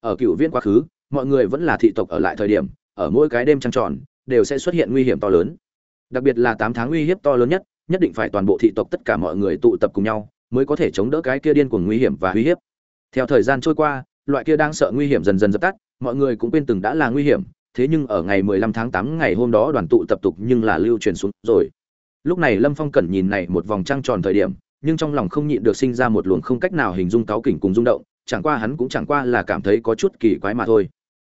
A: Ở cựu viên quá khứ, mọi người vẫn là thị tộc ở lại thời điểm, ở mỗi cái đêm trăng tròn, đều sẽ xuất hiện nguy hiểm to lớn. Đặc biệt là tám tháng uy hiếp to lớn nhất nhất định phải toàn bộ thị tộc tất cả mọi người tụ tập cùng nhau, mới có thể chống đỡ cái kia điên cuồng nguy hiểm và uy hiếp. Theo thời gian trôi qua, loại kia đang sợ nguy hiểm dần dần dập tắt, mọi người cũng quên từng đã là nguy hiểm, thế nhưng ở ngày 15 tháng 8 ngày hôm đó đoàn tụ tập tục nhưng là lưu truyền xuống rồi. Lúc này lâm phong cẩn nhìn này một vòng trăng tròn thời điểm nhưng trong lòng không nhịn được sinh ra một luồng không cách nào hình dung cáo kỉnh cùng rung động, chẳng qua hắn cũng chẳng qua là cảm thấy có chút kỳ quái mà thôi.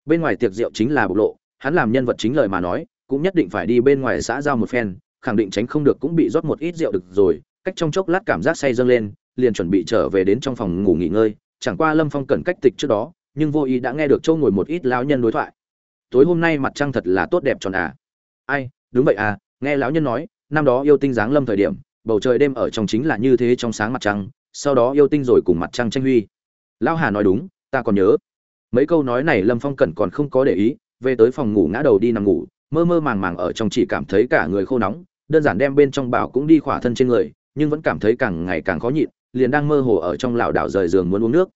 A: Bên ngoài tiệc rượu chính là bộc lộ, hắn làm nhân vật chính lời mà nói, cũng nhất định phải đi bên ngoài xã giao một phen, khẳng định tránh không được cũng bị rót một ít rượu được rồi, cách trong chốc lát cảm giác say dâng lên, liền chuẩn bị trở về đến trong phòng ngủ nghỉ ngơi, chẳng qua lâm phong cẩn cách tịch trước đó, nhưng vô ý đã nghe được châu ngồi một ít lão nhân đối thoại. Tối hôm nay mặt trăng thật là tốt đẹp tròn à. Ai, đúng vậy à nghe lão nhân nói, năm đó yêu tinh dáng lâm thời điểm bầu trời đêm ở trong chính là như thế trong sáng mặt trăng, sau đó yêu tinh rồi cùng mặt trăng tranh huy. Lão hà nói đúng, ta còn nhớ. Mấy câu nói này lâm phong cẩn còn không có để ý, về tới phòng ngủ ngã đầu đi nằm ngủ, mơ mơ màng màng ở trong chỉ cảm thấy cả người khô nóng, đơn giản đem bên trong bảo cũng đi khỏa thân trên người, nhưng vẫn cảm thấy càng ngày càng khó nhịn, liền đang mơ hồ ở trong lảo đảo rời giường muốn uống nước.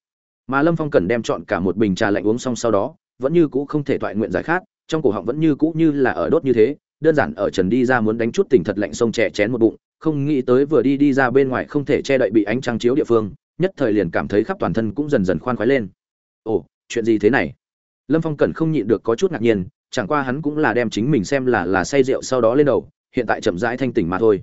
A: Mà lâm phong cần đem chọn cả một bình trà lạnh uống xong sau đó, vẫn như cũ không thể thoại nguyện giải khát, trong cổ họng vẫn như cũ như là ở đốt như thế, đơn giản ở trần đi ra muốn đánh chút tỉnh thật lạnh sông trẻ chén một bụng không nghĩ tới vừa đi đi ra bên ngoài không thể che đậy bị ánh trăng chiếu địa phương, nhất thời liền cảm thấy khắp toàn thân cũng dần dần khoan khoái lên. Ồ, chuyện gì thế này? Lâm phong cẩn không nhịn được có chút ngạc nhiên, chẳng qua hắn cũng là đem chính mình xem là là say rượu sau đó lên đầu, hiện tại chậm rãi thanh tỉnh mà thôi.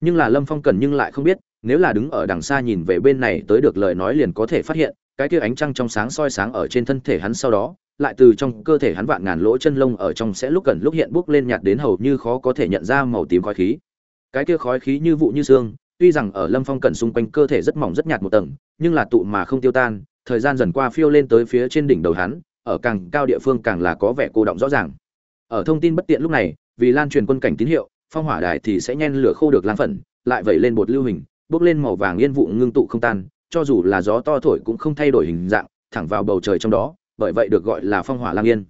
A: Nhưng là lâm phong cẩn nhưng lại không biết, nếu là đứng ở đằng xa nhìn về bên này tới được lời nói liền có thể phát hiện, cái kia ánh trăng trong sáng soi sáng ở trên thân thể hắn sau đó, lại từ trong cơ thể hắn vạn ngàn lỗ chân lông ở trong sẽ lúc gần lúc hiện bốc lên nhạt đến hầu như khó có thể nhận ra màu tím khói khí cái kia khói khí như vụ như xương tuy rằng ở lâm phong cẩn xung quanh cơ thể rất mỏng rất nhạt một tầng, nhưng là tụ mà không tiêu tan, thời gian dần qua phiêu lên tới phía trên đỉnh đầu hắn, ở càng cao địa phương càng là có vẻ cô động rõ ràng. Ở thông tin bất tiện lúc này, vì lan truyền quân cảnh tín hiệu, phong hỏa đài thì sẽ nhen lửa khô được lan phận, lại vẩy lên bột lưu hình bốc lên màu vàng yên vụ ngưng tụ không tan, cho dù là gió to thổi cũng không thay đổi hình dạng, thẳng vào bầu trời trong đó, bởi vậy được gọi là phong hỏa lang yên.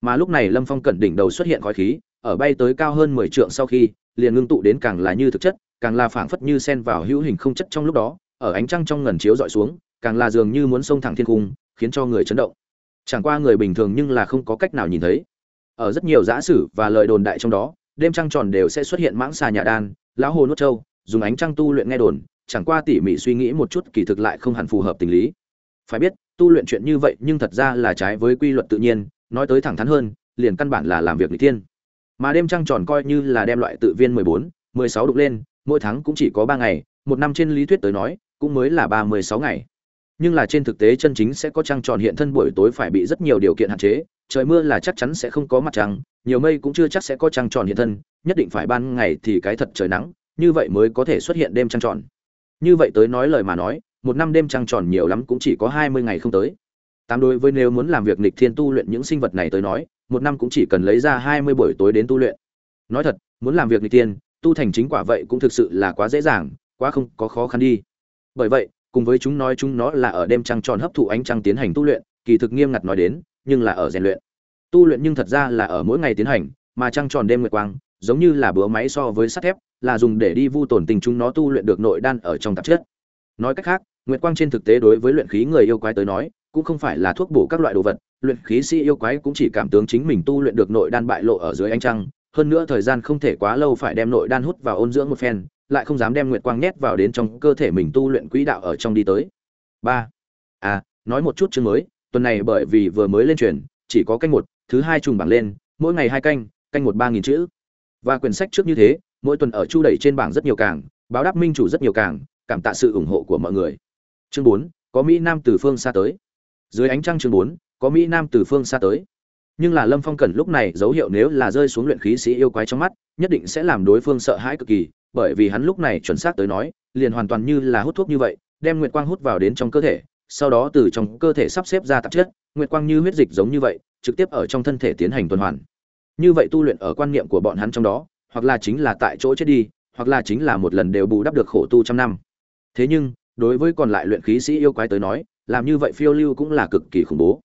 A: Mà lúc này lâm phong cẩn đỉnh đầu xuất hiện khói khí, ở bay tới cao hơn mười trượng sau khi liền ngưng tụ đến càng là như thực chất, càng là phảng phất như sen vào hữu hình không chất trong lúc đó, ở ánh trăng trong ngần chiếu dọi xuống, càng là dường như muốn xông thẳng thiên cung, khiến cho người chấn động. Chẳng qua người bình thường nhưng là không có cách nào nhìn thấy. Ở rất nhiều giả sử và lời đồn đại trong đó, đêm trăng tròn đều sẽ xuất hiện mãng xà nhà đan, lão hồ nuốt châu dùng ánh trăng tu luyện nghe đồn, chẳng qua tỉ mỉ suy nghĩ một chút kỳ thực lại không hẳn phù hợp tình lý. Phải biết, tu luyện chuyện như vậy nhưng thật ra là trái với quy luật tự nhiên, nói tới thẳng thắn hơn, liền căn bản là làm việc lý thiên mà đêm trăng tròn coi như là đem loại tự viên mười bốn, mười sáu đục lên, mỗi tháng cũng chỉ có ba ngày, một năm trên lý thuyết tới nói, cũng mới là ba mươi sáu ngày. Nhưng là trên thực tế chân chính sẽ có trăng tròn hiện thân buổi tối phải bị rất nhiều điều kiện hạn chế, trời mưa là chắc chắn sẽ không có mặt trăng, nhiều mây cũng chưa chắc sẽ có trăng tròn hiện thân, nhất định phải ban ngày thì cái thật trời nắng, như vậy mới có thể xuất hiện đêm trăng tròn. Như vậy tới nói lời mà nói, một năm đêm trăng tròn nhiều lắm cũng chỉ có hai mươi ngày không tới. Tám đối với nếu muốn làm việc nghịch thiên tu luyện những sinh vật này tới nói một năm cũng chỉ cần lấy ra hai mươi buổi tối đến tu luyện. Nói thật, muốn làm việc n tiên, tu thành chính quả vậy cũng thực sự là quá dễ dàng, quá không có khó khăn đi. Bởi vậy, cùng với chúng nói chúng nó là ở đêm trăng tròn hấp thụ ánh trăng tiến hành tu luyện, kỳ thực nghiêm ngặt nói đến, nhưng là ở rèn luyện. Tu luyện nhưng thật ra là ở mỗi ngày tiến hành, mà trăng tròn đêm nguyệt quang, giống như là búa máy so với sắt thép, là dùng để đi vu tổn tình chúng nó tu luyện được nội đan ở trong tạp chất. Nói cách khác, nguyệt quang trên thực tế đối với luyện khí người yêu quái tới nói, cũng không phải là thuốc bổ các loại đồ vật luyện khí sĩ yêu quái cũng chỉ cảm tướng chính mình tu luyện được nội đan bại lộ ở dưới ánh trăng, hơn nữa thời gian không thể quá lâu phải đem nội đan hút vào ôn dưỡng một phen, lại không dám đem nguyệt quang nhét vào đến trong cơ thể mình tu luyện quỹ đạo ở trong đi tới. Ba. À nói một chút chương mới, tuần này bởi vì vừa mới lên truyền, chỉ có canh một, thứ hai trùng bảng lên, mỗi ngày hai canh canh một ba nghìn chữ. Và quyển sách trước như thế, mỗi tuần ở chu đẩy trên bảng rất nhiều càng báo đáp minh chủ rất nhiều càng cảm tạ sự ủng hộ của mọi người. Chương bốn, có mỹ nam từ phương xa tới. Dưới ánh trăng chương bốn có mỹ nam từ phương xa tới. Nhưng là lâm phong cần lúc này dấu hiệu nếu là rơi xuống luyện khí sĩ yêu quái trong mắt, nhất định sẽ làm đối phương sợ hãi cực kỳ, bởi vì hắn lúc này chuẩn xác tới nói, liền hoàn toàn như là hút thuốc như vậy, đem nguyệt quang hút vào đến trong cơ thể, sau đó từ trong cơ thể sắp xếp ra tạp chất, nguyệt quang như huyết dịch giống như vậy, trực tiếp ở trong thân thể tiến hành tuần hoàn. Như vậy tu luyện ở quan niệm của bọn hắn trong đó, hoặc là chính là tại chỗ chết đi, hoặc là chính là một lần đều bù đắp được khổ tu trăm năm. Thế nhưng, đối với còn lại luyện khí sĩ yêu quái tới nói, làm như vậy phiêu lưu cũng là cực kỳ khủng bố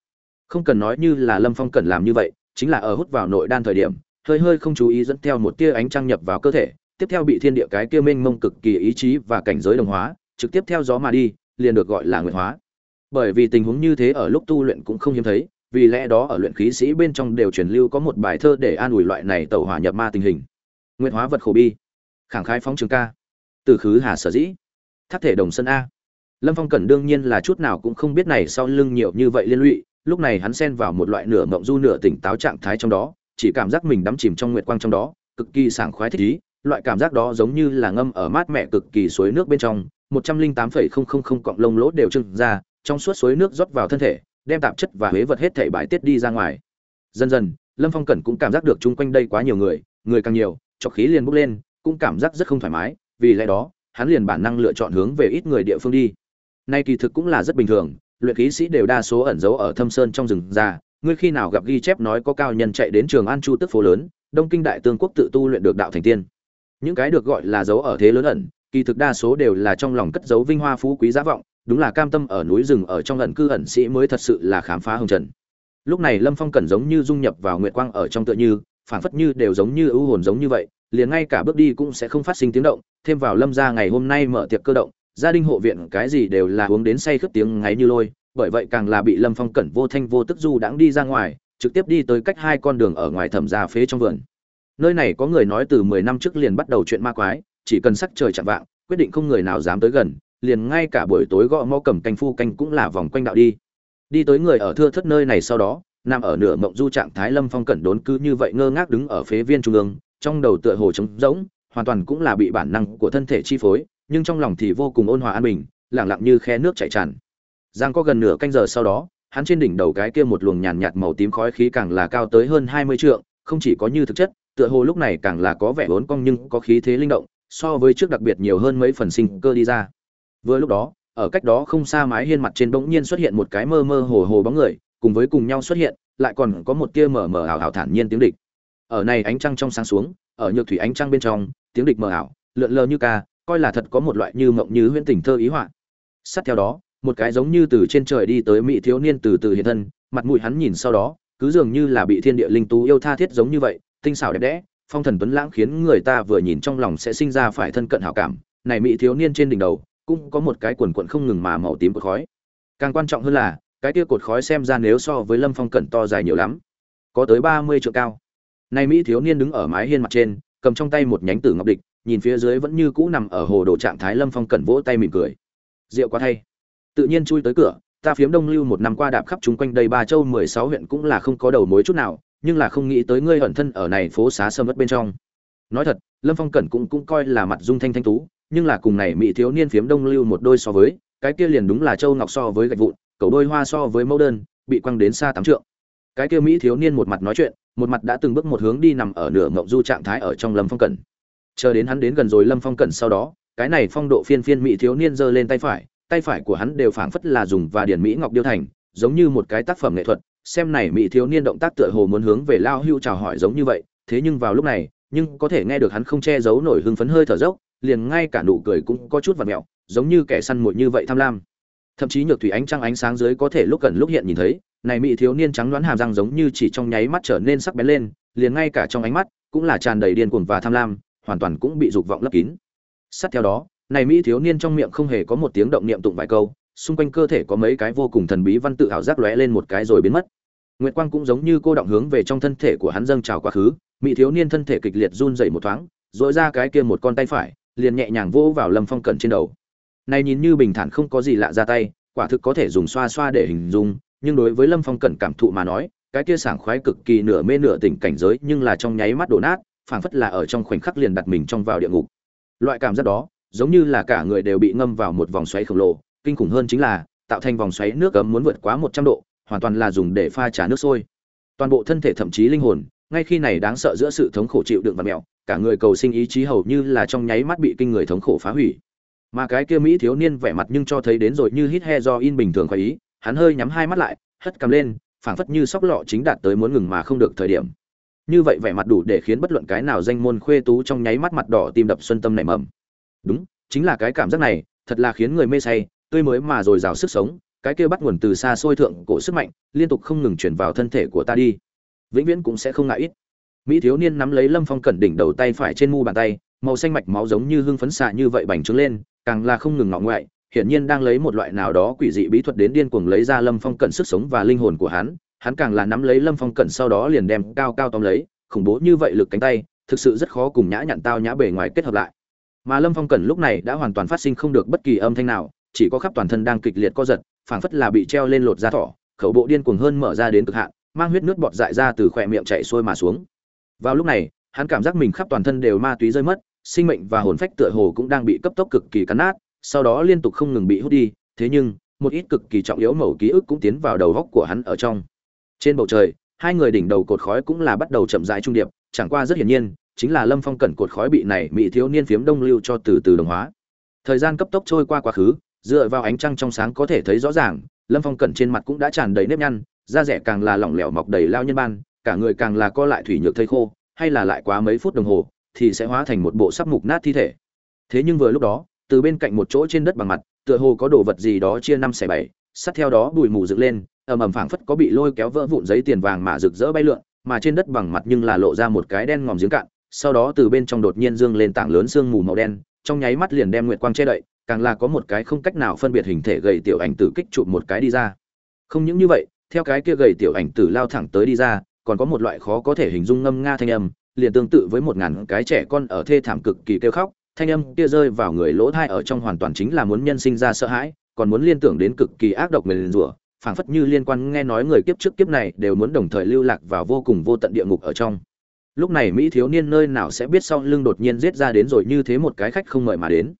A: không cần nói như là lâm phong cần làm như vậy, chính là ở hút vào nội đan thời điểm, hơi hơi không chú ý dẫn theo một tia ánh trăng nhập vào cơ thể, tiếp theo bị thiên địa cái kia mênh mông cực kỳ ý chí và cảnh giới đồng hóa, trực tiếp theo gió mà đi, liền được gọi là nguyện hóa. Bởi vì tình huống như thế ở lúc tu luyện cũng không hiếm thấy, vì lẽ đó ở luyện khí sĩ bên trong đều truyền lưu có một bài thơ để an ủi loại này tẩu hỏa nhập ma tình hình. Nguyện hóa vật khổ bi. Khẳng khái phóng trường ca. Từ khứ hà sở dĩ. Thác thể đồng sân a. Lâm phong cẩn đương nhiên là chút nào cũng không biết này sau lưng nhiều như vậy liên lụy lúc này hắn xen vào một loại nửa mộng du nửa tỉnh táo trạng thái trong đó, chỉ cảm giác mình đắm chìm trong nguyệt quang trong đó, cực kỳ sảng khoái thích ý, loại cảm giác đó giống như là ngâm ở mát mẹ cực kỳ suối nước bên trong, một trăm linh tám phẩy không không không cọng lông lỗ đều trưng ra, trong suốt suối nước rót vào thân thể, đem tạp chất và huế vật hết thảy bài tiết đi ra ngoài. Dần dần, lâm phong cẩn cũng cảm giác được chung quanh đây quá nhiều người người càng nhiều, cho khí liền bốc lên, cũng cảm giác rất không thoải mái, vì lẽ đó, hắn liền bản năng lựa chọn hướng về ít người địa phương đi. Nay kỳ thực cũng là rất bình thường luyện khí sĩ đều đa số ẩn giấu ở thâm sơn trong rừng già. Ngươi khi nào gặp ghi chép nói có cao nhân chạy đến trường an chu tức phố lớn, đông kinh đại tương quốc tự tu luyện được đạo thành tiên. Những cái được gọi là giấu ở thế lớn ẩn, kỳ thực đa số đều là trong lòng cất giấu vinh hoa phú quý giá vọng, đúng là cam tâm ở núi rừng ở trong ẩn cư ẩn sĩ mới thật sự là khám phá hồng trần. Lúc này lâm phong cẩn giống như dung nhập vào nguyệt quang ở trong tựa như phản phất như đều giống như ưu hồn giống như vậy, liền ngay cả bước đi cũng sẽ không phát sinh tiếng động, thêm vào lâm ra ngày hôm nay mở tiệc cơ động gia đình hộ viện cái gì đều là uống đến say khướp tiếng ngáy như lôi, bởi vậy càng là bị lâm phong cẩn vô thanh vô tức du đãng đi ra ngoài, trực tiếp đi tới cách hai con đường ở ngoài thẩm gia phế trong vườn. Nơi này có người nói từ mười năm trước liền bắt đầu chuyện ma quái, chỉ cần sắc trời chạm vạng, quyết định không người nào dám tới gần, liền ngay cả buổi tối gõ mõ cầm canh phu canh cũng là vòng quanh đạo đi. Đi tới người ở thưa thất nơi này sau đó, nằm ở nửa mộng du trạng thái lâm phong cẩn đốn cứ như vậy ngơ ngác đứng ở phế viên trung ương, trong đầu tựa hồ trống rỗng, hoàn toàn cũng là bị bản năng của thân thể chi phối nhưng trong lòng thì vô cùng ôn hòa an bình, lẳng lặng như khe nước chảy tràn. Giang có gần nửa canh giờ sau đó, hắn trên đỉnh đầu cái kia một luồng nhàn nhạt màu tím khói khí càng là cao tới hơn hai mươi trượng, không chỉ có như thực chất, tựa hồ lúc này càng là có vẻ vốn cong nhưng có khí thế linh động, so với trước đặc biệt nhiều hơn mấy phần sinh cơ đi ra. Vừa lúc đó, ở cách đó không xa mái hiên mặt trên bỗng nhiên xuất hiện một cái mơ mơ hồ hồ bóng người, cùng với cùng nhau xuất hiện, lại còn có một tia mờ mờ ảo ảo thản nhiên tiếng địch. Ở này ánh trăng trong sáng xuống, ở nhược thủy ánh trăng bên trong, tiếng địch mờ ảo, lượn lờ như ca coi là thật có một loại như mộng như huyễn tình thơ ý họa. Sát theo đó, một cái giống như từ trên trời đi tới mỹ thiếu niên từ từ hiện thân, mặt mũi hắn nhìn sau đó, cứ dường như là bị thiên địa linh tú yêu tha thiết giống như vậy, tinh xảo đẹp đẽ, phong thần tuấn lãng khiến người ta vừa nhìn trong lòng sẽ sinh ra phải thân cận hảo cảm. Này mỹ thiếu niên trên đỉnh đầu, cũng có một cái quần quần không ngừng mà màu tím cột khói. Càng quan trọng hơn là, cái kia cột khói xem ra nếu so với lâm phong cẩn to dài nhiều lắm, có tới ba mươi trượng cao. Này mỹ thiếu niên đứng ở mái hiên mặt trên, cầm trong tay một nhánh tử ngọc địch nhìn phía dưới vẫn như cũ nằm ở hồ đồ trạng thái lâm phong cẩn vỗ tay mỉm cười. Rượu quá thay. Tự nhiên chui tới cửa, ta phiếm đông lưu một năm qua đạp khắp chung quanh đây ba châu mười sáu huyện cũng là không có đầu mối chút nào, nhưng là không nghĩ tới ngươi ẩn thân ở này phố xá sâm mất bên trong. Nói thật, lâm phong cẩn cũng cũng coi là mặt dung thanh thanh tú, nhưng là cùng này mỹ thiếu niên phiếm đông lưu một đôi so với, cái kia liền đúng là châu ngọc so với gạch vụn, cầu đôi hoa so với mẫu đơn, bị quăng đến xa tám trượng. Cái kia mỹ thiếu niên một mặt nói chuyện, một mặt đã từng bước một hướng đi nằm ở nửa mộng du trạng thái ở trong lâm phong cẩn chờ đến hắn đến gần rồi lâm phong cẩn sau đó, cái này phong độ phiên phiên mỹ thiếu niên giơ lên tay phải tay phải của hắn đều phảng phất là dùng và điển mỹ ngọc điêu thành, giống như một cái tác phẩm nghệ thuật. Xem này mỹ thiếu niên động tác tựa hồ muốn hướng về lao hưu chào hỏi giống như vậy, thế nhưng vào lúc này, nhưng có thể nghe được hắn không che giấu nổi hưng phấn hơi thở dốc, liền ngay cả nụ cười cũng có chút vặt mẹo, giống như kẻ săn mồi như vậy tham lam. Thậm chí nhược thủy ánh trăng ánh sáng dưới có thể lúc gần lúc hiện nhìn thấy, này mỹ thiếu niên trắng đoán hàm răng giống như chỉ trong nháy mắt trở nên sắc bén lên, liền ngay cả trong ánh mắt cũng là tràn đầy điên cuồng và tham lam hoàn toàn cũng bị dục vọng lấp kín. Sát theo đó, này mỹ thiếu niên trong miệng không hề có một tiếng động niệm tụng vài câu, xung quanh cơ thể có mấy cái vô cùng thần bí văn tự ảo giác lóe lên một cái rồi biến mất. Nguyệt quang cũng giống như cô động hướng về trong thân thể của hắn dâng trào quá khứ, mỹ thiếu niên thân thể kịch liệt run rẩy một thoáng dội ra cái kia một con tay phải, liền nhẹ nhàng vỗ vào lâm phong cẩn trên đầu. Này nhìn như bình thản không có gì lạ ra tay, quả thực có thể dùng xoa xoa để hình dung, nhưng đối với lâm phong cẩn cảm thụ mà nói, cái kia sảng khoái cực kỳ nửa mê nửa tỉnh cảnh giới nhưng là trong nháy mắt đổ nát phảng phất là ở trong khoảnh khắc liền đặt mình trong vào địa ngục. Loại cảm giác đó, giống như là cả người đều bị ngâm vào một vòng xoáy khổng lồ, kinh khủng hơn chính là, tạo thành vòng xoáy nước ấm muốn vượt quá một trăm độ, hoàn toàn là dùng để pha trà nước sôi. Toàn bộ thân thể thậm chí linh hồn, ngay khi này đáng sợ giữa sự thống khổ chịu đựng và mẹo, cả người cầu sinh ý chí hầu như là trong nháy mắt bị kinh người thống khổ phá hủy. Mà cái kia mỹ thiếu niên vẻ mặt nhưng cho thấy đến rồi như hít he do in bình thường khỏi ý, hắn hơi nhắm hai mắt lại, hất cầm lên, phảng phất như sóc lọ chính đạt tới muốn ngừng mà không được thời điểm như vậy vẻ mặt đủ để khiến bất luận cái nào danh môn khuê tú trong nháy mắt mặt đỏ tim đập xuân tâm nảy mầm. Đúng, chính là cái cảm giác này, thật là khiến người mê say, tươi mới mà rồi dào sức sống, cái kia bắt nguồn từ xa xôi thượng cổ sức mạnh, liên tục không ngừng chuyển vào thân thể của ta đi. Vĩnh viễn cũng sẽ không ngại ít. Mỹ thiếu niên nắm lấy lâm phong cẩn đỉnh đầu tay phải trên mu bàn tay, màu xanh mạch máu giống như hương phấn xạ như vậy bành trướng lên, càng là không ngừng ngọ ngoại, hiển nhiên đang lấy một loại nào đó quỷ dị bí thuật đến điên cuồng lấy ra lâm phong cẩn sức sống và linh hồn của hắn hắn càng là nắm lấy lâm phong cẩn sau đó liền đem cao cao tóm lấy, khủng bố như vậy lực cánh tay, thực sự rất khó cùng nhã nhặn tao nhã bề ngoài kết hợp lại. Mà lâm phong cẩn lúc này đã hoàn toàn phát sinh không được bất kỳ âm thanh nào, chỉ có khắp toàn thân đang kịch liệt co giật, phảng phất là bị treo lên lột da thỏ, khẩu bộ điên cuồng hơn mở ra đến cực hạn, mang huyết nước bọt dại ra từ khỏe miệng chạy xuôi mà xuống. Vào lúc này, hắn cảm giác mình khắp toàn thân đều ma túy rơi mất, sinh mệnh và hồn phách tựa hồ cũng đang bị cấp tốc cực kỳ cắn nát, sau đó liên tục không ngừng bị hút đi, thế nhưng, một ít cực kỳ trọng yếu mẩu ký ức cũng tiến vào đầu góc của hắn ở trong trên bầu trời, hai người đỉnh đầu cột khói cũng là bắt đầu chậm rãi trung điệp, chẳng qua rất hiển nhiên, chính là lâm phong cẩn cột khói bị này mỹ thiếu niên phiếm đông lưu cho từ từ đồng hóa. Thời gian cấp tốc trôi qua quá khứ, dựa vào ánh trăng trong sáng có thể thấy rõ ràng, lâm phong cẩn trên mặt cũng đã tràn đầy nếp nhăn, da rẻ càng là lỏng lẻo mọc đầy lao nhân ban, cả người càng là co lại thủy nhược thây khô, hay là lại quá mấy phút đồng hồ, thì sẽ hóa thành một bộ sắp mục nát thi thể. Thế nhưng vừa lúc đó, từ bên cạnh một chỗ trên đất bằng mặt, tựa hồ có đồ vật gì đó chia năm xẻ bảy sát theo đó bụi mù dựng lên, ầm ầm phảng phất có bị lôi kéo vỡ vụn giấy tiền vàng mà rực rỡ bay lượn, mà trên đất bằng mặt nhưng là lộ ra một cái đen ngòm giếng cạn, sau đó từ bên trong đột nhiên dương lên tảng lớn sương mù màu đen, trong nháy mắt liền đem nguyệt quang che đậy, càng là có một cái không cách nào phân biệt hình thể gầy tiểu ảnh tử kích chụp một cái đi ra. Không những như vậy, theo cái kia gầy tiểu ảnh tử lao thẳng tới đi ra, còn có một loại khó có thể hình dung ngâm nga thanh âm, liền tương tự với một ngàn cái trẻ con ở thê thảm cực kỳ kêu khóc, thanh âm kia rơi vào người lỗ thai ở trong hoàn toàn chính là muốn nhân sinh ra sợ hãi còn muốn liên tưởng đến cực kỳ ác độc nguyền rủa, phảng phất như liên quan nghe nói người kiếp trước kiếp này đều muốn đồng thời lưu lạc vào vô cùng vô tận địa ngục ở trong. Lúc này mỹ thiếu niên nơi nào sẽ biết sau lưng đột nhiên giết ra đến rồi như thế một cái khách không mời mà đến.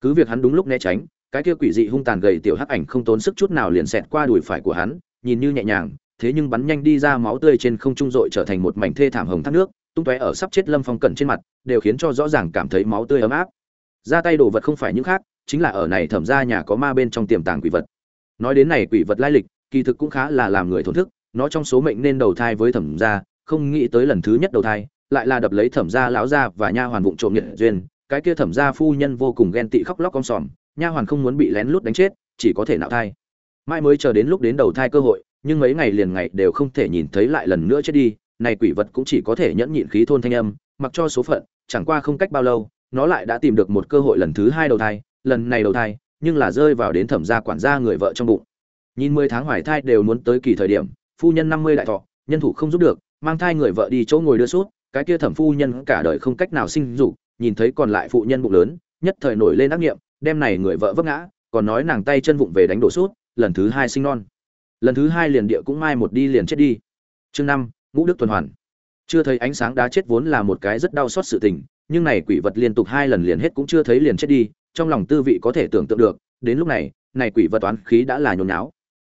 A: Cứ việc hắn đúng lúc né tránh, cái kia quỷ dị hung tàn gầy tiểu hắc ảnh không tốn sức chút nào liền xẹt qua đùi phải của hắn, nhìn như nhẹ nhàng, thế nhưng bắn nhanh đi ra máu tươi trên không trung dội trở thành một mảnh thê thảm hồng thác nước, tung tóe ở sắp chết lâm phong cẩn trên mặt, đều khiến cho rõ ràng cảm thấy máu tươi ấm áp ra tay đồ vật không phải những khác, chính là ở này thẩm ra nhà có ma bên trong tiềm tàng quỷ vật. Nói đến này quỷ vật lai lịch, kỳ thực cũng khá là làm người thổn thức, nó trong số mệnh nên đầu thai với thẩm gia, không nghĩ tới lần thứ nhất đầu thai, lại là đập lấy thẩm gia lão gia và nha hoàn vụng trộm nghiệt duyên, cái kia thẩm gia phu nhân vô cùng ghen tị khóc lóc con sòm, nha hoàn không muốn bị lén lút đánh chết, chỉ có thể nạo thai. Mai mới chờ đến lúc đến đầu thai cơ hội, nhưng mấy ngày liền ngày đều không thể nhìn thấy lại lần nữa chết đi, này quỷ vật cũng chỉ có thể nhẫn nhịn khí thôn thanh âm, mặc cho số phận, chẳng qua không cách bao lâu nó lại đã tìm được một cơ hội lần thứ hai đầu thai, lần này đầu thai, nhưng là rơi vào đến thẩm gia quản gia người vợ trong bụng. Nhìn mười tháng hoài thai đều muốn tới kỳ thời điểm, phu nhân năm mươi đại thọ, nhân thủ không giúp được, mang thai người vợ đi chỗ ngồi đưa suốt cái kia thẩm phu nhân cả đời không cách nào sinh dục, nhìn thấy còn lại phụ nhân bụng lớn, nhất thời nổi lên ác nghiệm, đem này người vợ vấp ngã, còn nói nàng tay chân vụng về đánh đổ suốt lần thứ hai sinh non. Lần thứ hai liền địa cũng mai một đi liền chết đi. Chương năm, ngũ đức tuần hoàn. Chưa thấy ánh sáng đá chết vốn là một cái rất đau xót sự tình nhưng này quỷ vật liên tục hai lần liền hết cũng chưa thấy liền chết đi, trong lòng tư vị có thể tưởng tượng được, đến lúc này này quỷ vật toán khí đã là nhốn nháo.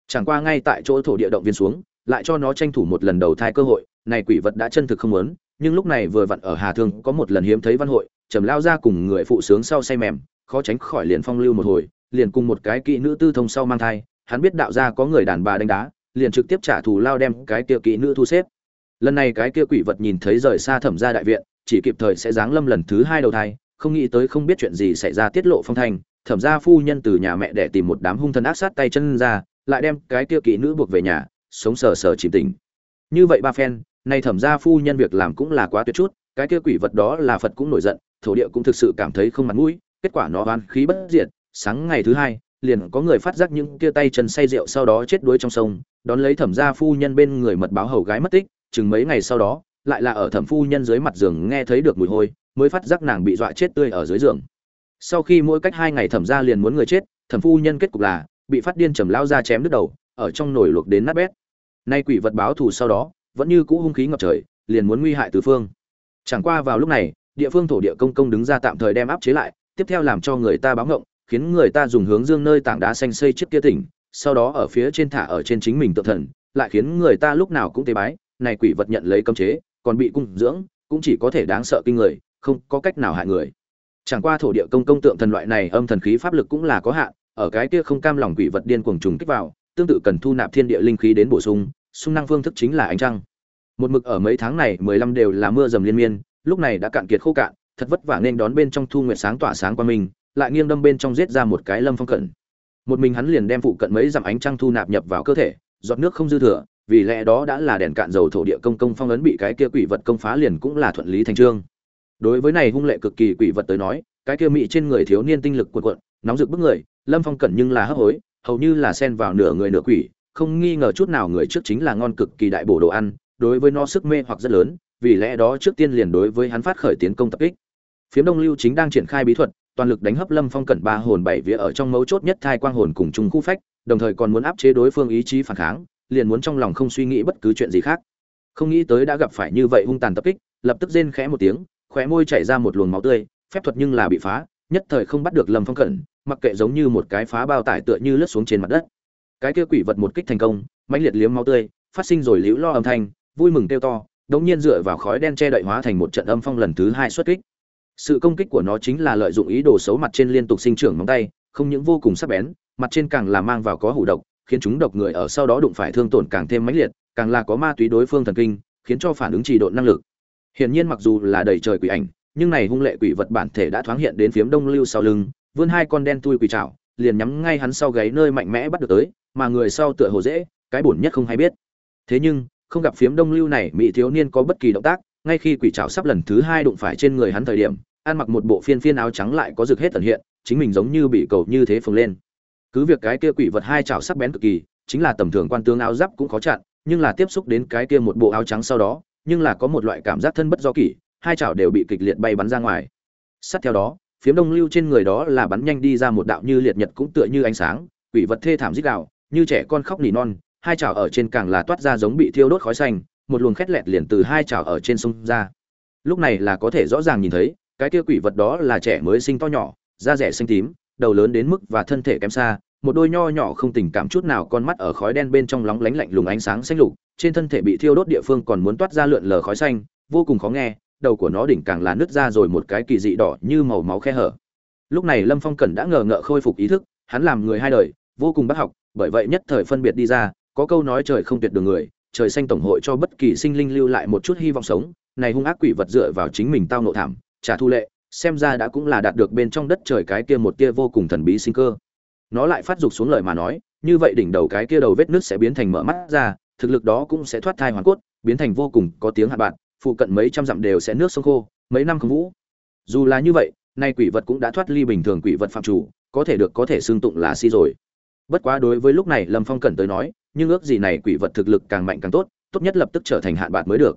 A: Chẳng qua ngay tại chỗ thổ địa động viên xuống, lại cho nó tranh thủ một lần đầu thai cơ hội, này quỷ vật đã chân thực không muốn, nhưng lúc này vừa vặn ở hà thương có một lần hiếm thấy văn hội, trầm lao ra cùng người phụ sướng sau say mềm, khó tránh khỏi liền phong lưu một hồi, liền cùng một cái kỹ nữ tư thông sau mang thai, hắn biết đạo gia có người đàn bà đánh đá, liền trực tiếp trả thù lao đem cái kia kỹ nữ thu xếp. Lần này cái kia quỷ vật nhìn thấy rời xa thẩm gia đại viện chỉ kịp thời sẽ giáng lâm lần thứ hai đầu thai, không nghĩ tới không biết chuyện gì xảy ra tiết lộ phong thanh, thẩm gia phu nhân từ nhà mẹ để tìm một đám hung thần ác sát tay chân ra, lại đem cái kia kỵ nữ buộc về nhà, sống sờ sờ chìm tình như vậy ba phen, nay thẩm gia phu nhân việc làm cũng là quá tuyệt chút, cái kia quỷ vật đó là phật cũng nổi giận, thổ địa cũng thực sự cảm thấy không mặt mũi, kết quả nó oan khí bất diệt, sáng ngày thứ hai, liền có người phát giác những kia tay chân say rượu sau đó chết đuối trong sông, đón lấy thẩm gia phu nhân bên người mật báo hầu gái mất tích, chừng mấy ngày sau đó lại là ở thẩm phu nhân dưới mặt giường nghe thấy được mùi hôi, mới phát giác nàng bị dọa chết tươi ở dưới giường. Sau khi mỗi cách hai ngày thẩm ra liền muốn người chết, thẩm phu nhân kết cục là, bị phát điên trầm lao ra chém đứt đầu, ở trong nồi luộc đến nát bét. Nay quỷ vật báo thù sau đó, vẫn như cũ hung khí ngập trời, liền muốn nguy hại tứ phương. Chẳng qua vào lúc này, địa phương thổ địa công công đứng ra tạm thời đem áp chế lại, tiếp theo làm cho người ta báo ngộng, khiến người ta dùng hướng dương nơi tảng đá xanh xây chiếc kia tỉnh, sau đó ở phía trên thả ở trên chính mình tự thần, lại khiến người ta lúc nào cũng tế bái, này quỷ vật nhận lấy cấm chế còn bị cung dưỡng, cũng chỉ có thể đáng sợ kinh người, không có cách nào hại người. Chẳng qua thổ địa công công tượng thần loại này âm thần khí pháp lực cũng là có hạn, ở cái kia không cam lòng quỷ vật điên cuồng trùng kích vào, tương tự cần thu nạp thiên địa linh khí đến bổ sung sung năng phương thức chính là ánh trăng. Một mực ở mấy tháng này, mười lăm đều là mưa dầm liên miên, lúc này đã cạn kiệt khô cạn, thật vất vả nên đón bên trong thu nguyệt sáng tỏa sáng qua mình, lại nghiêng đâm bên trong giết ra một cái lâm phong cận. Một mình hắn liền đem phụ cận mấy dặm ánh trăng thu nạp nhập vào cơ thể, giọt nước không dư thừa vì lẽ đó đã là đèn cạn dầu thổ địa công công phong ấn bị cái kia quỷ vật công phá liền cũng là thuận lý thành trương. Đối với này hung lệ cực kỳ quỷ vật tới nói, cái kia mị trên người thiếu niên tinh lực cuộn cuộn, nóng rực bức người, lâm phong cẩn nhưng là hấp hối, hầu như là xen vào nửa người nửa quỷ, không nghi ngờ chút nào người trước chính là ngon cực kỳ đại bổ đồ ăn, đối với nó sức mê hoặc rất lớn, vì lẽ đó trước tiên liền đối với hắn phát khởi tiến công tập kích. Phiếm đông lưu chính đang triển khai bí thuật, toàn lực đánh hấp lâm phong cẩn ba hồn bảy vía ở trong mấu chốt nhất thai quang hồn cùng chung khu phách, đồng thời còn muốn áp chế đối phương ý chí phản kháng liền muốn trong lòng không suy nghĩ bất cứ chuyện gì khác. Không nghĩ tới đã gặp phải như vậy hung tàn tập kích, lập tức rên khẽ một tiếng, khóe môi chảy ra một luồng máu tươi, phép thuật nhưng là bị phá, nhất thời không bắt được lâm phong cẩn, mặc kệ giống như một cái phá bao tải tựa như lướt xuống trên mặt đất. Cái kia quỷ vật một kích thành công, mãnh liệt liếm máu tươi, phát sinh rồi liễu lo âm thanh, vui mừng kêu to, đống nhiên dựa vào khói đen che đậy hóa thành một trận âm phong lần thứ hai xuất kích. Sự công kích của nó chính là lợi dụng ý đồ xấu mặt trên liên tục sinh trưởng móng tay, không những vô cùng sắc bén, mặt trên càng là mang vào có hủ độc khiến chúng độc người ở sau đó đụng phải thương tổn càng thêm mãnh liệt, càng là có ma túy đối phương thần kinh, khiến cho phản ứng trì độn năng lực. Hiển nhiên mặc dù là đầy trời quỷ ảnh, nhưng này hung lệ quỷ vật bản thể đã thoáng hiện đến phiếm đông lưu sau lưng, vươn hai con đen tui quỷ trảo, liền nhắm ngay hắn sau gáy nơi mạnh mẽ bắt được tới, mà người sau tựa hồ dễ, cái bổn nhất không hay biết. Thế nhưng, không gặp phiếm đông lưu này, mỹ thiếu niên có bất kỳ động tác, ngay khi quỷ trảo sắp lần thứ hai đụng phải trên người hắn thời điểm, ăn mặc một bộ phiên phiên áo trắng lại có rực hết tận hiện, chính mình giống như bị cầu như thế phồng lên cứ việc cái kia quỷ vật hai chảo sắc bén cực kỳ, chính là tầm thường quan tướng áo giáp cũng khó chặn, nhưng là tiếp xúc đến cái kia một bộ áo trắng sau đó, nhưng là có một loại cảm giác thân bất do kỷ, hai chảo đều bị kịch liệt bay bắn ra ngoài. Sát theo đó, phiếm đông lưu trên người đó là bắn nhanh đi ra một đạo như liệt nhật cũng tựa như ánh sáng, quỷ vật thê thảm dích đạo như trẻ con khóc nỉ non, hai chảo ở trên càng là toát ra giống bị thiêu đốt khói xanh, một luồng khét lẹt liền từ hai chảo ở trên sông ra. Lúc này là có thể rõ ràng nhìn thấy, cái kia quỷ vật đó là trẻ mới sinh to nhỏ, da rẻ xanh tím đầu lớn đến mức và thân thể kém xa, một đôi nho nhỏ không tình cảm chút nào con mắt ở khói đen bên trong lóng lánh lạnh lùng ánh sáng xanh lục, trên thân thể bị thiêu đốt địa phương còn muốn toát ra lượn lờ khói xanh, vô cùng khó nghe, đầu của nó đỉnh càng là nứt ra rồi một cái kỳ dị đỏ như màu máu khe hở. Lúc này lâm phong cẩn đã ngờ ngợ khôi phục ý thức, hắn làm người hai đời, vô cùng bác học, bởi vậy nhất thời phân biệt đi ra, có câu nói trời không tuyệt đường người, trời xanh tổng hội cho bất kỳ sinh linh lưu lại một chút hy vọng sống, này hung ác quỷ vật dựa vào chính mình tao nộ thảm, trả thu lệ xem ra đã cũng là đạt được bên trong đất trời cái kia một kia vô cùng thần bí sinh cơ. Nó lại phát dục xuống lời mà nói, như vậy đỉnh đầu cái kia đầu vết nước sẽ biến thành mở mắt ra, thực lực đó cũng sẽ thoát thai hoàn cốt, biến thành vô cùng có tiếng hạ bạn, phụ cận mấy trăm dặm đều sẽ nước sông khô, mấy năm không vũ. Dù là như vậy, nay quỷ vật cũng đã thoát ly bình thường quỷ vật phạm chủ, có thể được có thể xương tụng là si rồi. Bất quá đối với lúc này lâm phong cẩn tới nói, nhưng ước gì này quỷ vật thực lực càng mạnh càng tốt tốt nhất lập tức trở thành hạn bạc mới được.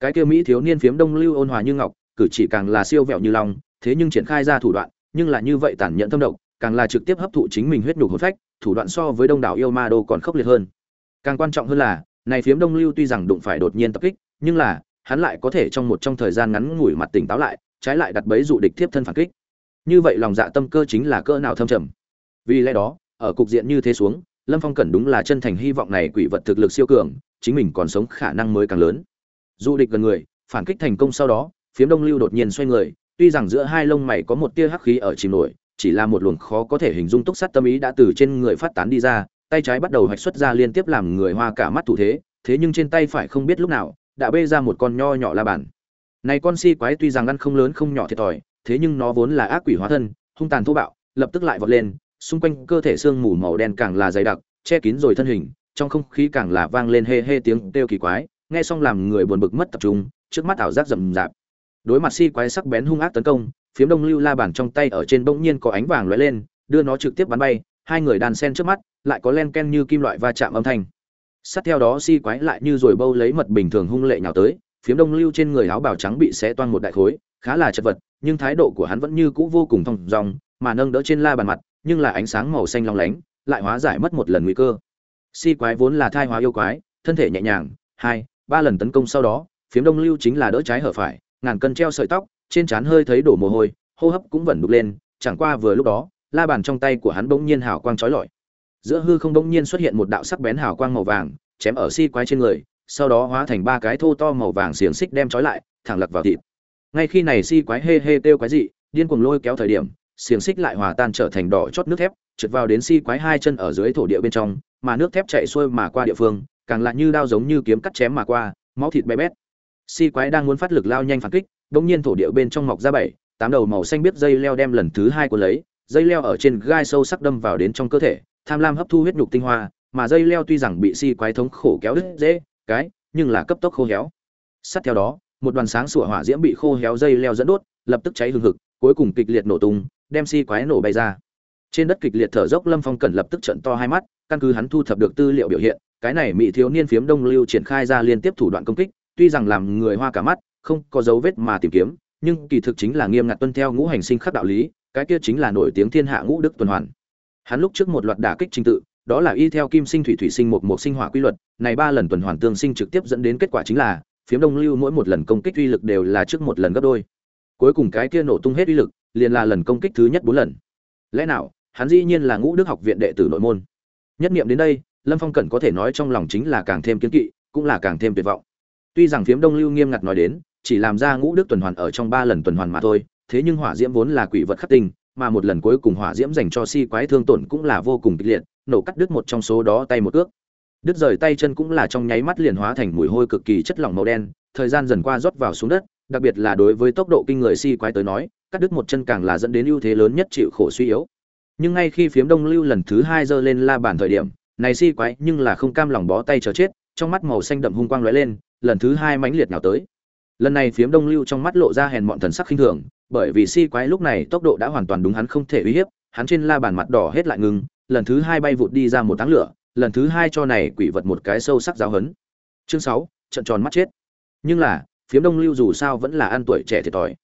A: Cái kia mỹ thiếu niên phiếm đông lưu ôn hòa như ngọc cử chỉ càng là siêu vẹo như long, thế nhưng triển khai ra thủ đoạn, nhưng là như vậy tàn nhẫn thâm độc, càng là trực tiếp hấp thụ chính mình huyết nhục hồn phách, thủ đoạn so với đông đảo yêu ma đô còn khốc liệt hơn. Càng quan trọng hơn là, này phiếm đông lưu tuy rằng đụng phải đột nhiên tập kích, nhưng là, hắn lại có thể trong một trong thời gian ngắn ngủi mặt tỉnh táo lại, trái lại đặt bẫy dụ địch tiếp thân phản kích. Như vậy lòng dạ tâm cơ chính là cỡ nào thâm trầm. Vì lẽ đó, ở cục diện như thế xuống, lâm phong cẩn đúng là chân thành hy vọng này quỷ vật thực lực siêu cường, chính mình còn sống khả năng mới càng lớn. Du địch gần người, phản kích thành công sau đó phiếm đông lưu đột nhiên xoay người, tuy rằng giữa hai lông mày có một tia hắc khí ở chìm nổi, chỉ là một luồng khó có thể hình dung túc sát tâm ý đã từ trên người phát tán đi ra, tay trái bắt đầu hoạch xuất ra liên tiếp làm người hoa cả mắt thủ thế thế nhưng trên tay phải không biết lúc nào, đã bê ra một con nho nhỏ la bàn. Này con si quái tuy rằng ăn không lớn không nhỏ thiệt thòi, thế nhưng nó vốn là ác quỷ hóa thân, hung tàn thô bạo, lập tức lại vọt lên, xung quanh cơ thể xương mù màu đen càng là dày đặc, che kín rồi thân hình, trong không khí càng là vang lên hê hê tiếng kêu kỳ quái, nghe xong làm người buồn bực mất tập trung, trước mắt ảo giác rầm rạp đối mặt si quái sắc bén hung ác tấn công, phiếm đông lưu la bàn trong tay ở trên bỗng nhiên có ánh vàng lóe lên, đưa nó trực tiếp bắn bay, hai người đàn sen trước mắt, lại có len ken như kim loại va chạm âm thanh. Sát theo đó si quái lại như rồi bâu lấy mật bình thường hung lệ nhào tới, phiếm đông lưu trên người áo bào trắng bị xé toan một đại khối, khá là chật vật, nhưng thái độ của hắn vẫn như cũ vô cùng thong dong, mà nâng đỡ trên la bàn mặt, nhưng là ánh sáng màu xanh long lánh, lại hóa giải mất một lần nguy cơ. Si quái vốn là thai hóa yêu quái, thân thể nhẹ nhàng, hai, ba lần tấn công sau đó, phiếm đông lưu chính là đỡ trái hở phải ngàn cân treo sợi tóc, trên trán hơi thấy đổ mồ hôi, hô hấp cũng vẫn đục lên, chẳng qua vừa lúc đó, la bàn trong tay của hắn bỗng nhiên hào quang chói lọi. Giữa hư không bỗng nhiên xuất hiện một đạo sắc bén hào quang màu vàng, chém ở si quái trên người, sau đó hóa thành ba cái thô to màu vàng xiềng xích đem trói lại, thẳng lật vào thịt. Ngay khi này si quái hê hê kêu quái dị, điên cuồng lôi kéo thời điểm, xiềng xích lại hòa tan trở thành đỏ chót nước thép, trượt vào đến si quái hai chân ở dưới thổ địa bên trong, mà nước thép chạy xuôi mà qua địa phương, càng lại như đao giống như kiếm cắt chém mà qua, máu thịt bé bét si quái đang muốn phát lực lao nhanh phản kích bỗng nhiên thổ địa bên trong mọc ra bảy, tám đầu màu xanh biết dây leo đem lần thứ hai của lấy, dây leo ở trên gai sâu sắc đâm vào đến trong cơ thể, tham lam hấp thu huyết nhục tinh hoa, mà dây leo tuy rằng bị si quái thống khổ kéo đứt dễ, cái, nhưng là cấp tốc khô héo. Sát theo đó, một đoàn sáng sủa hỏa diễm bị khô héo dây leo dẫn đốt, lập tức cháy hừng hực, cuối cùng kịch liệt nổ tung, đem si quái nổ bay ra. Trên đất kịch liệt thở dốc lâm phong cẩn lập tức trận to hai mắt, căn cứ hắn thu thập được tư liệu biểu hiện, cái này mỹ thiếu niên phiếm đông lưu triển khai ra liên tiếp thủ đoạn công kích tuy rằng làm người hoa cả mắt, không có dấu vết mà tìm kiếm, nhưng kỳ thực chính là nghiêm ngặt tuân theo ngũ hành sinh khắc đạo lý, cái kia chính là nổi tiếng thiên hạ ngũ đức tuần hoàn. Hắn lúc trước một loạt đả kích trình tự, đó là y theo kim sinh thủy thủy sinh một một sinh hỏa quy luật, này ba lần tuần hoàn tương sinh trực tiếp dẫn đến kết quả chính là, phiếm đông lưu mỗi một lần công kích uy lực đều là trước một lần gấp đôi. Cuối cùng cái kia nổ tung hết uy lực, liền là lần công kích thứ nhất bốn lần. Lẽ nào, hắn dĩ nhiên là ngũ đức học viện đệ tử nội môn? Nhất niệm đến đây, lâm phong cẩn có thể nói trong lòng chính là càng thêm kiến kỵ, cũng là càng thêm tuyệt vọng tuy rằng phiếm đông lưu nghiêm ngặt nói đến, chỉ làm ra ngũ đức tuần hoàn ở trong ba lần tuần hoàn mà thôi, thế nhưng hỏa diễm vốn là quỷ vật khắc tinh, mà một lần cuối cùng hỏa diễm dành cho si quái thương tổn cũng là vô cùng kịch liệt, nổ cắt đứt một trong số đó tay một ước. Đứt rời tay chân cũng là trong nháy mắt liền hóa thành mùi hôi cực kỳ chất lỏng màu đen, thời gian dần qua rót vào xuống đất, đặc biệt là đối với tốc độ kinh người si quái tới nói, cắt đứt một chân càng là dẫn đến ưu thế lớn nhất chịu khổ suy yếu. Nhưng ngay khi phiếm đông lưu lần thứ hai giơ lên la bàn thời điểm, này si quái nhưng là không cam lòng bó tay chờ chết, trong mắt màu xanh đậm hung quang lóe lên lần thứ hai mãnh liệt nào tới. Lần này phiếm đông lưu trong mắt lộ ra hèn mọn thần sắc khinh thường, bởi vì si quái lúc này tốc độ đã hoàn toàn đúng hắn không thể uy hiếp, hắn trên la bàn mặt đỏ hết lại ngừng lần thứ hai bay vụt đi ra một táng lửa, lần thứ hai cho này quỷ vật một cái sâu sắc giáo hấn chương sáu, trận tròn mắt chết. Nhưng là, phiếm đông lưu dù sao vẫn là ăn tuổi trẻ thiệt thòi.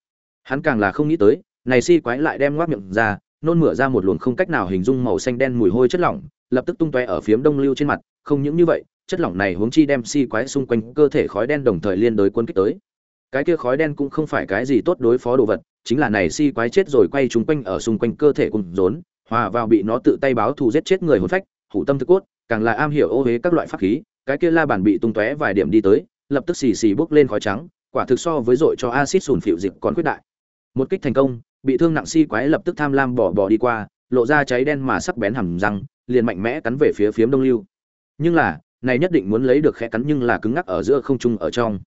A: Hắn càng là không nghĩ tới, này si quái lại đem ngoác miệng ra, nôn mửa ra một luồng không cách nào hình dung màu xanh đen mùi hôi chất lỏng, lập tức tung tóe ở phiếm đông lưu trên mặt, không những như vậy chất lỏng này huống chi đem si quái xung quanh cơ thể khói đen đồng thời liên đối quân kích tới. Cái kia khói đen cũng không phải cái gì tốt đối phó đồ vật, chính là này si quái chết rồi quay chúng quanh ở xung quanh cơ thể cùng rốn, hòa vào bị nó tự tay báo thù giết chết người hồn phách, hủ tâm thức cốt, càng là am hiểu ô huế các loại pháp khí, cái kia la bàn bị tung tóe vài điểm đi tới, lập tức xì xì bốc lên khói trắng, quả thực so với dội cho acid sùn phịu dịch còn quyết đại. Một kích thành công, bị thương nặng si quái lập tức tham lam bỏ bỏ đi qua, lộ ra cháy đen mà sắc bén hầm răng, liền mạnh mẽ cắn về phía phiếm đông lưu. Nhưng là này nhất định muốn lấy được khẽ cắn nhưng là cứng ngắc ở giữa không trung ở trong.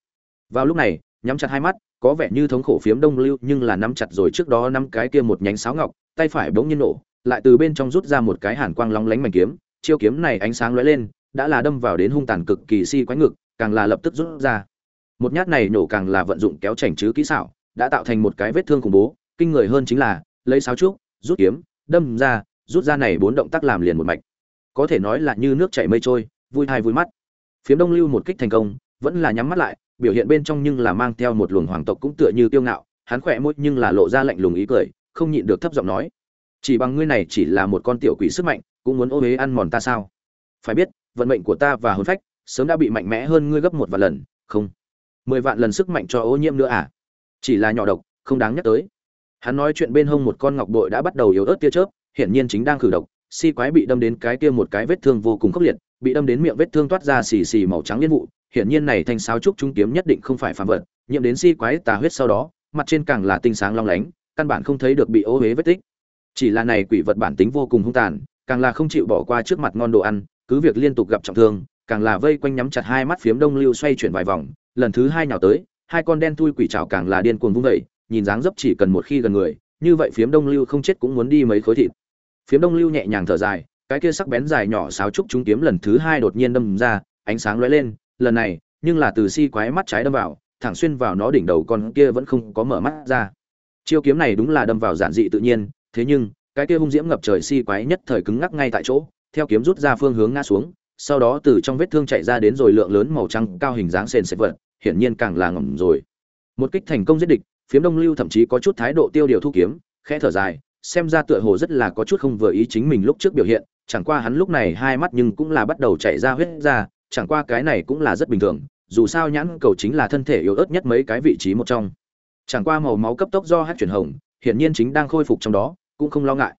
A: Vào lúc này, nhắm chặt hai mắt, có vẻ như thống khổ phiếm đông lưu nhưng là nắm chặt rồi trước đó năm cái kia một nhánh sáo ngọc, tay phải bỗng nhiên nổ, lại từ bên trong rút ra một cái hàn quang long lánh mảnh kiếm, chiêu kiếm này ánh sáng lóe lên, đã là đâm vào đến hung tàn cực kỳ si quái ngực, càng là lập tức rút ra. Một nhát này nổ càng là vận dụng kéo chảnh chứ kỹ xảo, đã tạo thành một cái vết thương khủng bố, kinh người hơn chính là, lấy sáo trúc, rút kiếm, đâm ra, rút ra này bốn động tác làm liền một mạch. Có thể nói là như nước chảy mây trôi vui thai vui mắt. Phiếm đông lưu một kích thành công, vẫn là nhắm mắt lại, biểu hiện bên trong nhưng là mang theo một luồng hoàng tộc cũng tựa như tiêu ngạo, hắn khỏe môi nhưng là lộ ra lạnh lùng ý cười, không nhịn được thấp giọng nói, chỉ bằng ngươi này chỉ là một con tiểu quỷ sức mạnh, cũng muốn ô huế ăn mòn ta sao? Phải biết, vận mệnh của ta và hồn phách sớm đã bị mạnh mẽ hơn ngươi gấp một vạn lần, không, mười vạn lần sức mạnh cho ô nhiễm nữa à? Chỉ là nhỏ độc, không đáng nhắc tới. Hắn nói chuyện bên hông một con ngọc bội đã bắt đầu yếu ớt tia chớp, hiển nhiên chính đang khử độc, si quái bị đâm đến cái kia một cái vết thương vô cùng khốc liệt bị đâm đến miệng vết thương toát ra xì xì màu trắng liên vụ. Hiển nhiên này thanh sáo trúc trung kiếm nhất định không phải phàm vật, nhiễm đến si quái tà huyết sau đó, mặt trên càng là tinh sáng long lánh, căn bản không thấy được bị ô huế vết tích. Chỉ là này quỷ vật bản tính vô cùng hung tàn, càng là không chịu bỏ qua trước mặt ngon đồ ăn, cứ việc liên tục gặp trọng thương, càng là vây quanh nhắm chặt hai mắt phiếm đông lưu xoay chuyển vài vòng, lần thứ hai nhào tới, hai con đen thui quỷ trào càng là điên cuồng vung vẩy nhìn dáng dấp chỉ cần một khi gần người, như vậy phiếm đông lưu không chết cũng muốn đi mấy khối thịt. Phiếm đông lưu nhẹ nhàng thở dài cái kia sắc bén dài nhỏ sáo trúc chúng kiếm lần thứ hai đột nhiên đâm ra, ánh sáng lóe lên, lần này, nhưng là từ si quái mắt trái đâm vào, thẳng xuyên vào nó đỉnh đầu con kia vẫn không có mở mắt ra. Chiêu kiếm này đúng là đâm vào giản dị tự nhiên, thế nhưng, cái kia hung diễm ngập trời si quái nhất thời cứng ngắc ngay tại chỗ, theo kiếm rút ra phương hướng ngã xuống, sau đó từ trong vết thương chạy ra đến rồi lượng lớn màu trắng, cao hình dáng sền sệt vật, hiển nhiên càng là ngầm rồi. Một kích thành công giết địch, phiếm đông lưu thậm chí có chút thái độ tiêu điều thu kiếm, khẽ thở dài, xem ra tựa hồ rất là có chút không vừa ý chính mình lúc trước biểu hiện chẳng qua hắn lúc này hai mắt nhưng cũng là bắt đầu chảy ra huyết ra, chẳng qua cái này cũng là rất bình thường, dù sao nhãn cầu chính là thân thể yếu ớt nhất mấy cái vị trí một trong. Chẳng qua màu máu cấp tốc do hắc chuyển hồng, hiển nhiên chính đang khôi phục trong đó, cũng không lo ngại.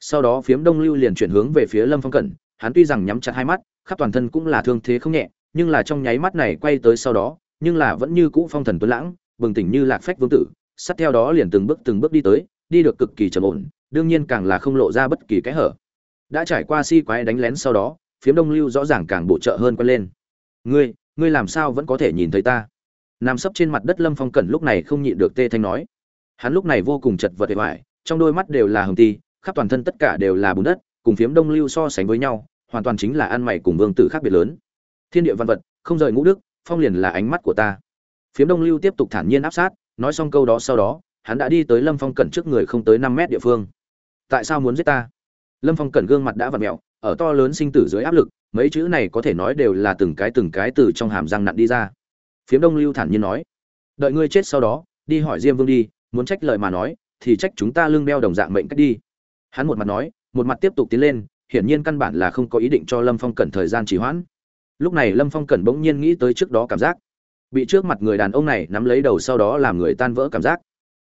A: Sau đó phiếm đông lưu liền chuyển hướng về phía lâm phong cẩn, hắn tuy rằng nhắm chặt hai mắt, khắp toàn thân cũng là thương thế không nhẹ, nhưng là trong nháy mắt này quay tới sau đó, nhưng là vẫn như cũ phong thần tuấn lãng, bừng tỉnh như lạc phách vương tử sát theo đó liền từng bước từng bước đi tới, đi được cực kỳ trầm ổn, đương nhiên càng là không lộ ra bất kỳ cái hở đã trải qua si quái đánh lén sau đó, phiếm đông lưu rõ ràng càng bổ trợ hơn quen lên. Ngươi ngươi làm sao vẫn có thể nhìn thấy ta? Nằm sấp trên mặt đất lâm phong cẩn lúc này không nhịn được tê thanh nói. Hắn lúc này vô cùng chật vật hệ hoại trong đôi mắt đều là hồng ti, khắp toàn thân tất cả đều là bùn đất, cùng phiếm đông lưu so sánh với nhau, hoàn toàn chính là ăn mày cùng vương tử khác biệt lớn. Thiên địa văn vật, không rời ngũ đức, phong liền là ánh mắt của ta. Phiếm đông lưu tiếp tục thản nhiên áp sát, nói xong câu đó sau đó, hắn đã đi tới lâm phong cẩn trước người không tới năm mét địa phương. Tại sao muốn giết ta? Lâm phong cẩn gương mặt đã v ặ mẹo, ở to lớn sinh tử dưới áp lực, mấy chữ này có thể nói đều là từng cái từng cái từ trong hàm răng nặn đi ra. Phiếm đông lưu thản nhiên nói, đợi ngươi chết sau đó, đi hỏi diêm vương đi, muốn trách lời mà nói, thì trách chúng ta lương đeo đồng dạng mệnh cách đi. Hắn một mặt nói, một mặt tiếp tục tiến lên, hiển nhiên căn bản là không có ý định cho lâm phong cẩn thời gian trì hoãn. Lúc này lâm phong cẩn bỗng nhiên nghĩ tới trước đó cảm giác, bị trước mặt người đàn ông này nắm lấy đầu sau đó làm người tan vỡ cảm giác.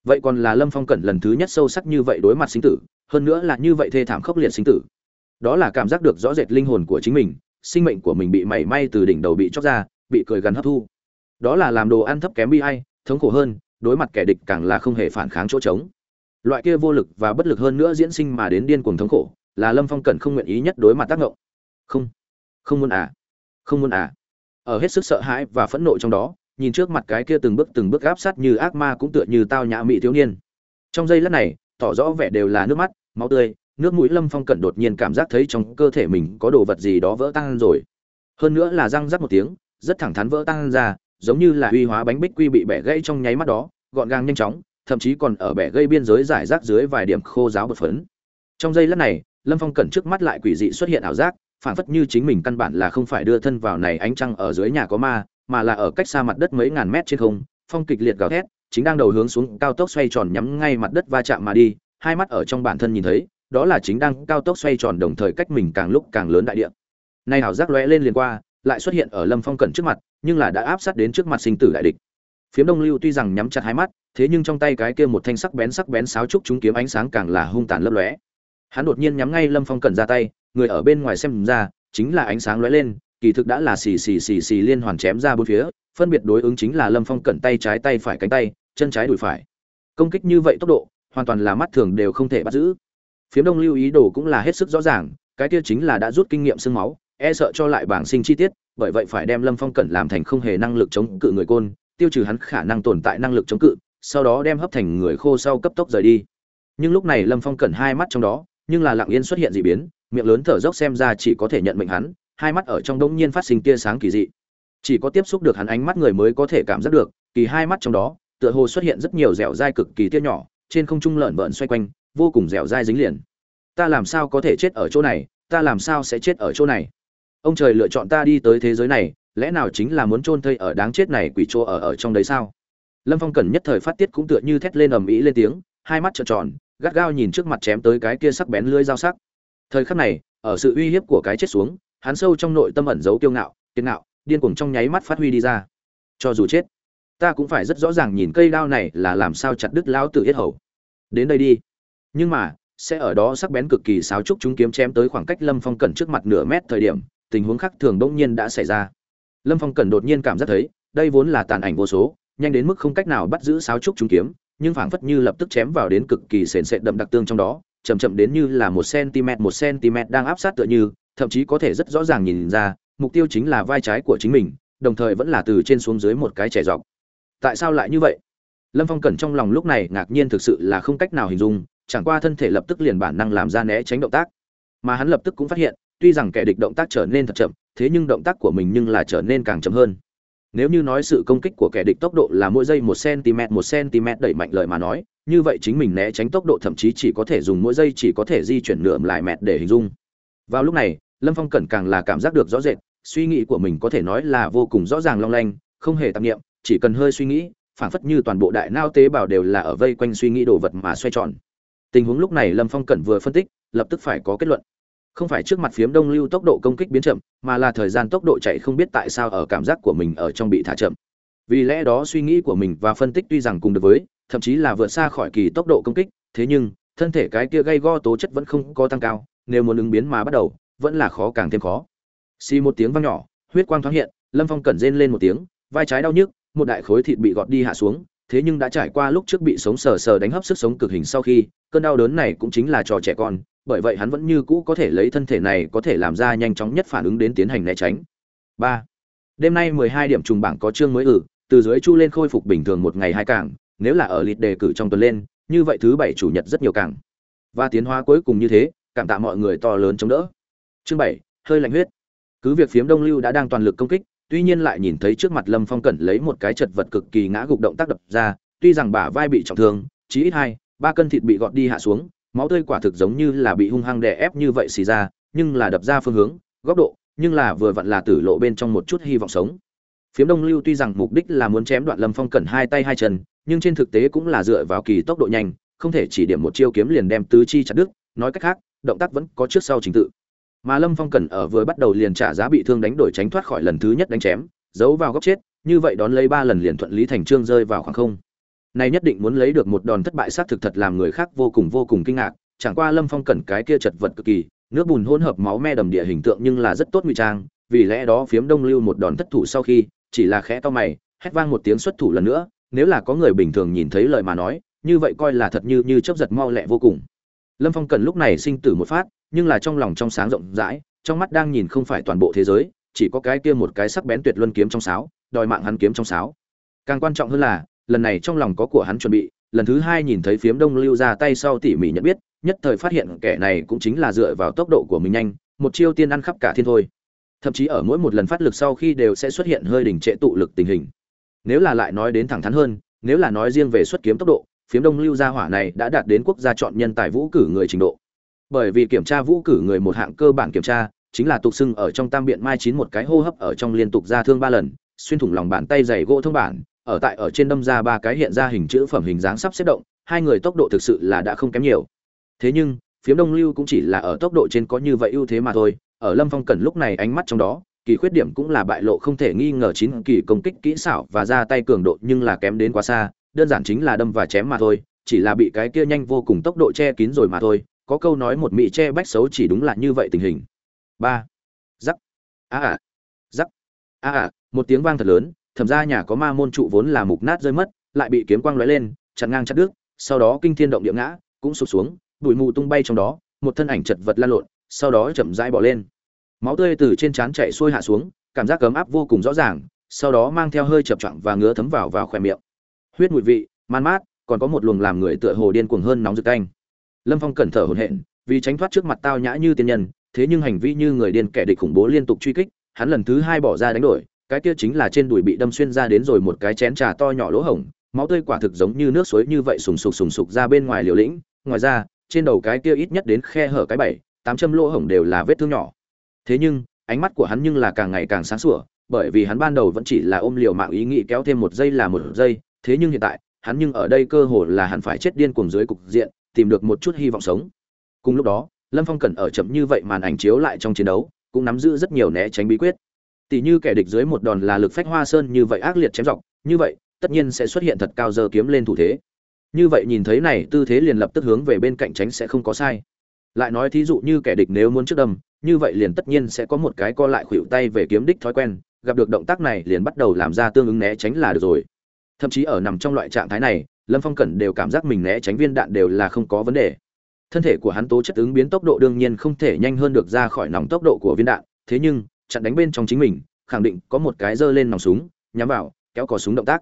A: Vậy còn là lâm phong cẩn lần thứ nhất sâu sắc như vậy đối mặt sinh tử hơn nữa là như vậy thê thảm khốc liệt sinh tử. Đó là cảm giác được rõ rệt linh hồn của chính mình, sinh mệnh của mình bị mảy may từ đỉnh đầu bị chóc ra, bị cười gần hấp thu. Đó là làm đồ ăn thấp kém bi hay thống khổ hơn, đối mặt kẻ địch càng là không hề phản kháng chỗ trống. Loại kia vô lực và bất lực hơn nữa diễn sinh mà đến điên cuồng thống khổ, là lâm phong cần không nguyện ý nhất đối mặt tác ngộng không không muốn à không muốn à. Ở hết sức sợ hãi và phẫn nộ trong đó, nhìn trước mặt cái kia từng bước từng bước áp sát như ác ma cũng tựa như tao nhã mỹ thiếu niên. Trong giây lát này, tỏ rõ vẻ đều là nước mắt máu tươi, nước mũi lâm phong cẩn đột nhiên cảm giác thấy trong cơ thể mình có đồ vật gì đó vỡ tan rồi. Hơn nữa là răng rắc một tiếng, rất thẳng thắn vỡ tan ra, giống như là uy hóa bánh bích quy bị bẻ gãy trong nháy mắt đó, gọn gàng nhanh chóng, thậm chí còn ở bẻ gây biên giới giải rác dưới vài điểm khô giáo bột phấn. Trong giây lát này, lâm phong cẩn trước mắt lại quỷ dị xuất hiện ảo giác, phản phất như chính mình căn bản là không phải đưa thân vào này ánh trăng ở dưới nhà có ma, mà là ở cách xa mặt đất mấy ngàn mét trên không, phong kịch liệt gào thét, chính đang đầu hướng xuống cao tốc xoay tròn nhắm ngay mặt đất va chạm mà đi hai mắt ở trong bản thân nhìn thấy, đó là chính đang cao tốc xoay tròn đồng thời cách mình càng lúc càng lớn đại địa. Nay ảo giác lóe lên liền qua, lại xuất hiện ở lâm phong cẩn trước mặt, nhưng là đã áp sát đến trước mặt sinh tử đại địch. Phiếm đông lưu tuy rằng nhắm chặt hai mắt, thế nhưng trong tay cái kia một thanh sắc bén sắc bén sáo trúc chúng kiếm ánh sáng càng là hung tàn lấp lóe. Hắn đột nhiên nhắm ngay lâm phong cẩn ra tay, người ở bên ngoài xem ra, chính là ánh sáng lóe lên, kỳ thực đã là xì xì xì xì liên hoàn chém ra bốn phía, phân biệt đối ứng chính là lâm phong cẩn tay trái tay phải cánh tay, chân trái đùi phải. Công kích như vậy tốc độ hoàn toàn là mắt thường đều không thể bắt giữ. Phiếm đông lưu ý đồ cũng là hết sức rõ ràng, cái kia chính là đã rút kinh nghiệm xương máu e sợ cho lại bảng sinh chi tiết, bởi vậy phải đem lâm phong cẩn làm thành không hề năng lực chống cự người côn, tiêu trừ hắn khả năng tồn tại năng lực chống cự, sau đó đem hấp thành người khô sau cấp tốc rời đi. Nhưng lúc này lâm phong cẩn hai mắt trong đó, nhưng là lặng yên xuất hiện dị biến, miệng lớn thở dốc xem ra chỉ có thể nhận mệnh hắn, hai mắt ở trong đông nhiên phát sinh tia sáng kỳ dị. Chỉ có tiếp xúc được hắn ánh mắt người mới có thể cảm giác được, kỳ hai mắt trong đó, tựa hồ xuất hiện rất nhiều dẻo dai cực kỳ tia nhỏ trên không trung lợn vợn xoay quanh, vô cùng dẻo dai dính liền. Ta làm sao có thể chết ở chỗ này? Ta làm sao sẽ chết ở chỗ này? Ông trời lựa chọn ta đi tới thế giới này, lẽ nào chính là muốn chôn thây ở đáng chết này quỷ chỗ ở ở trong đấy sao? Lâm phong cần nhất thời phát tiết cũng tựa như thét lên ầm ĩ lên tiếng, hai mắt trợn tròn, gắt gao nhìn trước mặt chém tới cái kia sắc bén lưỡi dao sắc. Thời khắc này, ở sự uy hiếp của cái chết xuống, hắn sâu trong nội tâm ẩn giấu kiêu ngạo kiên ngạo, điên cuồng trong nháy mắt phát huy đi ra. Cho dù chết ta cũng phải rất rõ ràng nhìn cây đao này là làm sao chặt đứt lão tử yết hầu. Đến đây đi. Nhưng mà, sẽ ở đó sắc bén cực kỳ sáo trúc chúng kiếm chém tới khoảng cách lâm phong cẩn trước mặt nửa mét thời điểm, tình huống khác thường bỗng nhiên đã xảy ra. Lâm phong cẩn đột nhiên cảm giác thấy, đây vốn là tàn ảnh vô số, nhanh đến mức không cách nào bắt giữ sáo trúc chúng kiếm, nhưng phảng phất như lập tức chém vào đến cực kỳ sền sệt đậm đặc tương trong đó, chậm chậm đến như là một cm một cm đang áp sát tựa như, thậm chí có thể rất rõ ràng nhìn ra, mục tiêu chính là vai trái của chính mình, đồng thời vẫn là từ trên xuống dưới một cái trẻ dọc tại sao lại như vậy? Lâm phong cẩn trong lòng lúc này ngạc nhiên thực sự là không cách nào hình dung, chẳng qua thân thể lập tức liền bản năng làm ra né tránh động tác. Mà hắn lập tức cũng phát hiện, tuy rằng kẻ địch động tác trở nên thật chậm, thế nhưng động tác của mình nhưng là trở nên càng chậm hơn. Nếu như nói sự công kích của kẻ địch tốc độ là mỗi giây một cm một cm đẩy mạnh lời mà nói, như vậy chính mình né tránh tốc độ thậm chí chỉ có thể dùng mỗi giây chỉ có thể di chuyển nửa lại mẹt để hình dung. Vào lúc này, lâm phong cẩn càng là cảm giác được rõ rệt, suy nghĩ của mình có thể nói là vô cùng rõ ràng long lanh, không hề tạp nghiệm chỉ cần hơi suy nghĩ, phảng phất như toàn bộ đại nao tế bào đều là ở vây quanh suy nghĩ đồ vật mà xoay tròn. Tình huống lúc này lâm phong cẩn vừa phân tích, lập tức phải có kết luận. Không phải trước mặt phiếm đông lưu tốc độ công kích biến chậm, mà là thời gian tốc độ chạy không biết tại sao ở cảm giác của mình ở trong bị thả chậm. Vì lẽ đó suy nghĩ của mình và phân tích tuy rằng cùng được với, thậm chí là vượt xa khỏi kỳ tốc độ công kích, thế nhưng, thân thể cái kia gây go tố chất vẫn không có tăng cao, nếu muốn ứng biến mà bắt đầu, vẫn là khó càng thêm khó. Xì một tiếng vang nhỏ, huyết quang thoáng hiện, lâm phong cẩn rên lên một tiếng, vai trái đau nhức một đại khối thịt bị gọt đi hạ xuống, thế nhưng đã trải qua lúc trước bị sống sờ sờ đánh hấp sức sống cực hình sau khi, cơn đau đớn này cũng chính là trò trẻ con, bởi vậy hắn vẫn như cũ có thể lấy thân thể này có thể làm ra nhanh chóng nhất phản ứng đến tiến hành né tránh. Ba. Đêm nay mười hai điểm trùng bảng có chương mới ử, từ dưới chu lên khôi phục bình thường một ngày hai cảng, nếu là ở lịch đề cử trong tuần lên, như vậy thứ bảy chủ nhật rất nhiều cảng. Và tiến hóa cuối cùng như thế, cảm tạ mọi người to lớn chống đỡ. Chương bảy, hơi lạnh huyết. Cứ việc phiếm đông lưu đã đang toàn lực công kích tuy nhiên lại nhìn thấy trước mặt lâm phong cẩn lấy một cái chật vật cực kỳ ngã gục động tác đập ra, tuy rằng bả vai bị trọng thương, chí ít hai, ba cân thịt bị gọt đi hạ xuống, máu tươi quả thực giống như là bị hung hăng đè ép như vậy xì ra, nhưng là đập ra phương hướng, góc độ, nhưng là vừa vặn là tử lộ bên trong một chút hy vọng sống. Phiếm đông lưu tuy rằng mục đích là muốn chém đoạn lâm phong cẩn hai tay hai chân, nhưng trên thực tế cũng là dựa vào kỳ tốc độ nhanh, không thể chỉ điểm một chiêu kiếm liền đem tứ chi chặt đứt, nói cách khác, động tác vẫn có trước sau trình tự mà lâm phong Cần ở vừa bắt đầu liền trả giá bị thương đánh đổi tránh thoát khỏi lần thứ nhất đánh chém, giấu vào góc chết, như vậy đón lấy ba lần liền thuận lý thành trương rơi vào khoảng không. Này nhất định muốn lấy được một đòn thất bại xác thực thật làm người khác vô cùng vô cùng kinh ngạc, chẳng qua lâm phong cẩn cái kia chật vật cực kỳ, nước bùn hỗn hợp máu me đầm địa hình tượng nhưng là rất tốt ngụy trang, vì lẽ đó phiếm đông lưu một đòn thất thủ sau khi, chỉ là khẽ to mày, hét vang một tiếng xuất thủ lần nữa, nếu là có người bình thường nhìn thấy lời mà nói, như vậy coi là thật như như chớp giật mau lẹ vô cùng. Lâm phong Cần lúc này sinh tử một phát nhưng là trong lòng trong sáng rộng rãi, trong mắt đang nhìn không phải toàn bộ thế giới, chỉ có cái kia một cái sắc bén tuyệt luân kiếm trong sáo, đòi mạng hắn kiếm trong sáo. Càng quan trọng hơn là, lần này trong lòng có của hắn chuẩn bị, lần thứ hai nhìn thấy phiếm đông lưu ra tay sau tỉ mỉ nhận biết, nhất thời phát hiện kẻ này cũng chính là dựa vào tốc độ của mình nhanh, một chiêu tiên ăn khắp cả thiên thôi. Thậm chí ở mỗi một lần phát lực sau khi đều sẽ xuất hiện hơi đỉnh trệ tụ lực tình hình. Nếu là lại nói đến thẳng thắn hơn, nếu là nói riêng về xuất kiếm tốc độ, phiếm đông lưu gia hỏa này đã đạt đến quốc gia chọn nhân tài vũ cử người trình độ bởi vì kiểm tra vũ cử người một hạng cơ bản kiểm tra, chính là tục xưng ở trong tam biện mai chín một cái hô hấp ở trong liên tục ra thương ba lần, xuyên thủng lòng bàn tay dày gỗ thông bản, ở tại ở trên đâm ra ba cái hiện ra hình chữ phẩm hình dáng sắp xếp động, hai người tốc độ thực sự là đã không kém nhiều. Thế nhưng, phiếm đông lưu cũng chỉ là ở tốc độ trên có như vậy ưu thế mà thôi, ở lâm phong cần lúc này ánh mắt trong đó, kỳ khuyết điểm cũng là bại lộ không thể nghi ngờ chín kỳ công kích kỹ xảo và ra tay cường độ nhưng là kém đến quá xa, đơn giản chính là đâm và chém mà thôi, chỉ là bị cái kia nhanh vô cùng tốc độ che kín rồi mà thôi có câu nói một mị che bách xấu chỉ đúng là như vậy tình hình. Ba. Giắc a à. Giắc a à. Một tiếng vang thật lớn, thẩm ra nhà có ma môn trụ vốn là mục nát rơi mất, lại bị kiếm quang lóe lên, chặn ngang chặt đứt, sau đó kinh thiên động địa ngã, cũng sụp xuống, bụi mù tung bay trong đó, một thân ảnh chật vật lan lộn, sau đó chậm rãi bỏ lên. Máu tươi từ trên trán chạy xuôi hạ xuống, cảm giác cấm áp vô cùng rõ ràng, sau đó mang theo hơi chập choạng và ngứa thấm vào vào khỏe miệng. Huyết mùi vị, man mát, còn có một luồng làm người tựa hồ điên cuồng hơn nóng rực canh lâm phong cẩn thở hồn hển, vì tránh thoát trước mặt tao nhã như tiên nhân, thế nhưng hành vi như người điên kẻ địch khủng bố liên tục truy kích, hắn lần thứ hai bỏ ra đánh đổi, cái kia chính là trên đùi bị đâm xuyên ra đến rồi một cái chén trà to nhỏ lỗ hổng, máu tươi quả thực giống như nước suối như vậy sùng sục sùng sục ra bên ngoài liều lĩnh, ngoài ra, trên đầu cái kia ít nhất đến khe hở cái bảy, tám châm lỗ hổng đều là vết thương nhỏ. Thế nhưng, ánh mắt của hắn nhưng là càng ngày càng sáng sủa, bởi vì hắn ban đầu vẫn chỉ là ôm liều mạng ý nghĩ kéo thêm một giây là một giây, thế nhưng hiện tại, hắn nhưng ở đây cơ hồ là hẳn phải chết điên cuồng dưới cục diện tìm được một chút hy vọng sống. Cùng lúc đó, lâm phong cần ở chậm như vậy màn ảnh chiếu lại trong chiến đấu, cũng nắm giữ rất nhiều né tránh bí quyết. Tỷ như kẻ địch dưới một đòn là lực phách hoa sơn như vậy ác liệt chém dọc, như vậy, tất nhiên sẽ xuất hiện thật cao giờ kiếm lên thủ thế. Như vậy nhìn thấy này, tư thế liền lập tức hướng về bên cạnh tránh sẽ không có sai. Lại nói thí dụ như kẻ địch nếu muốn trước đâm, như vậy liền tất nhiên sẽ có một cái co lại khuỷu tay về kiếm đích thói quen, gặp được động tác này liền bắt đầu làm ra tương ứng né tránh là được rồi thậm chí ở nằm trong loại trạng thái này, lâm phong cẩn đều cảm giác mình né tránh viên đạn đều là không có vấn đề. Thân thể của hắn tố chất ứng biến tốc độ đương nhiên không thể nhanh hơn được ra khỏi nòng tốc độ của viên đạn, thế nhưng, chặn đánh bên trong chính mình, khẳng định có một cái giơ lên nòng súng, nhắm vào, kéo cò súng động tác.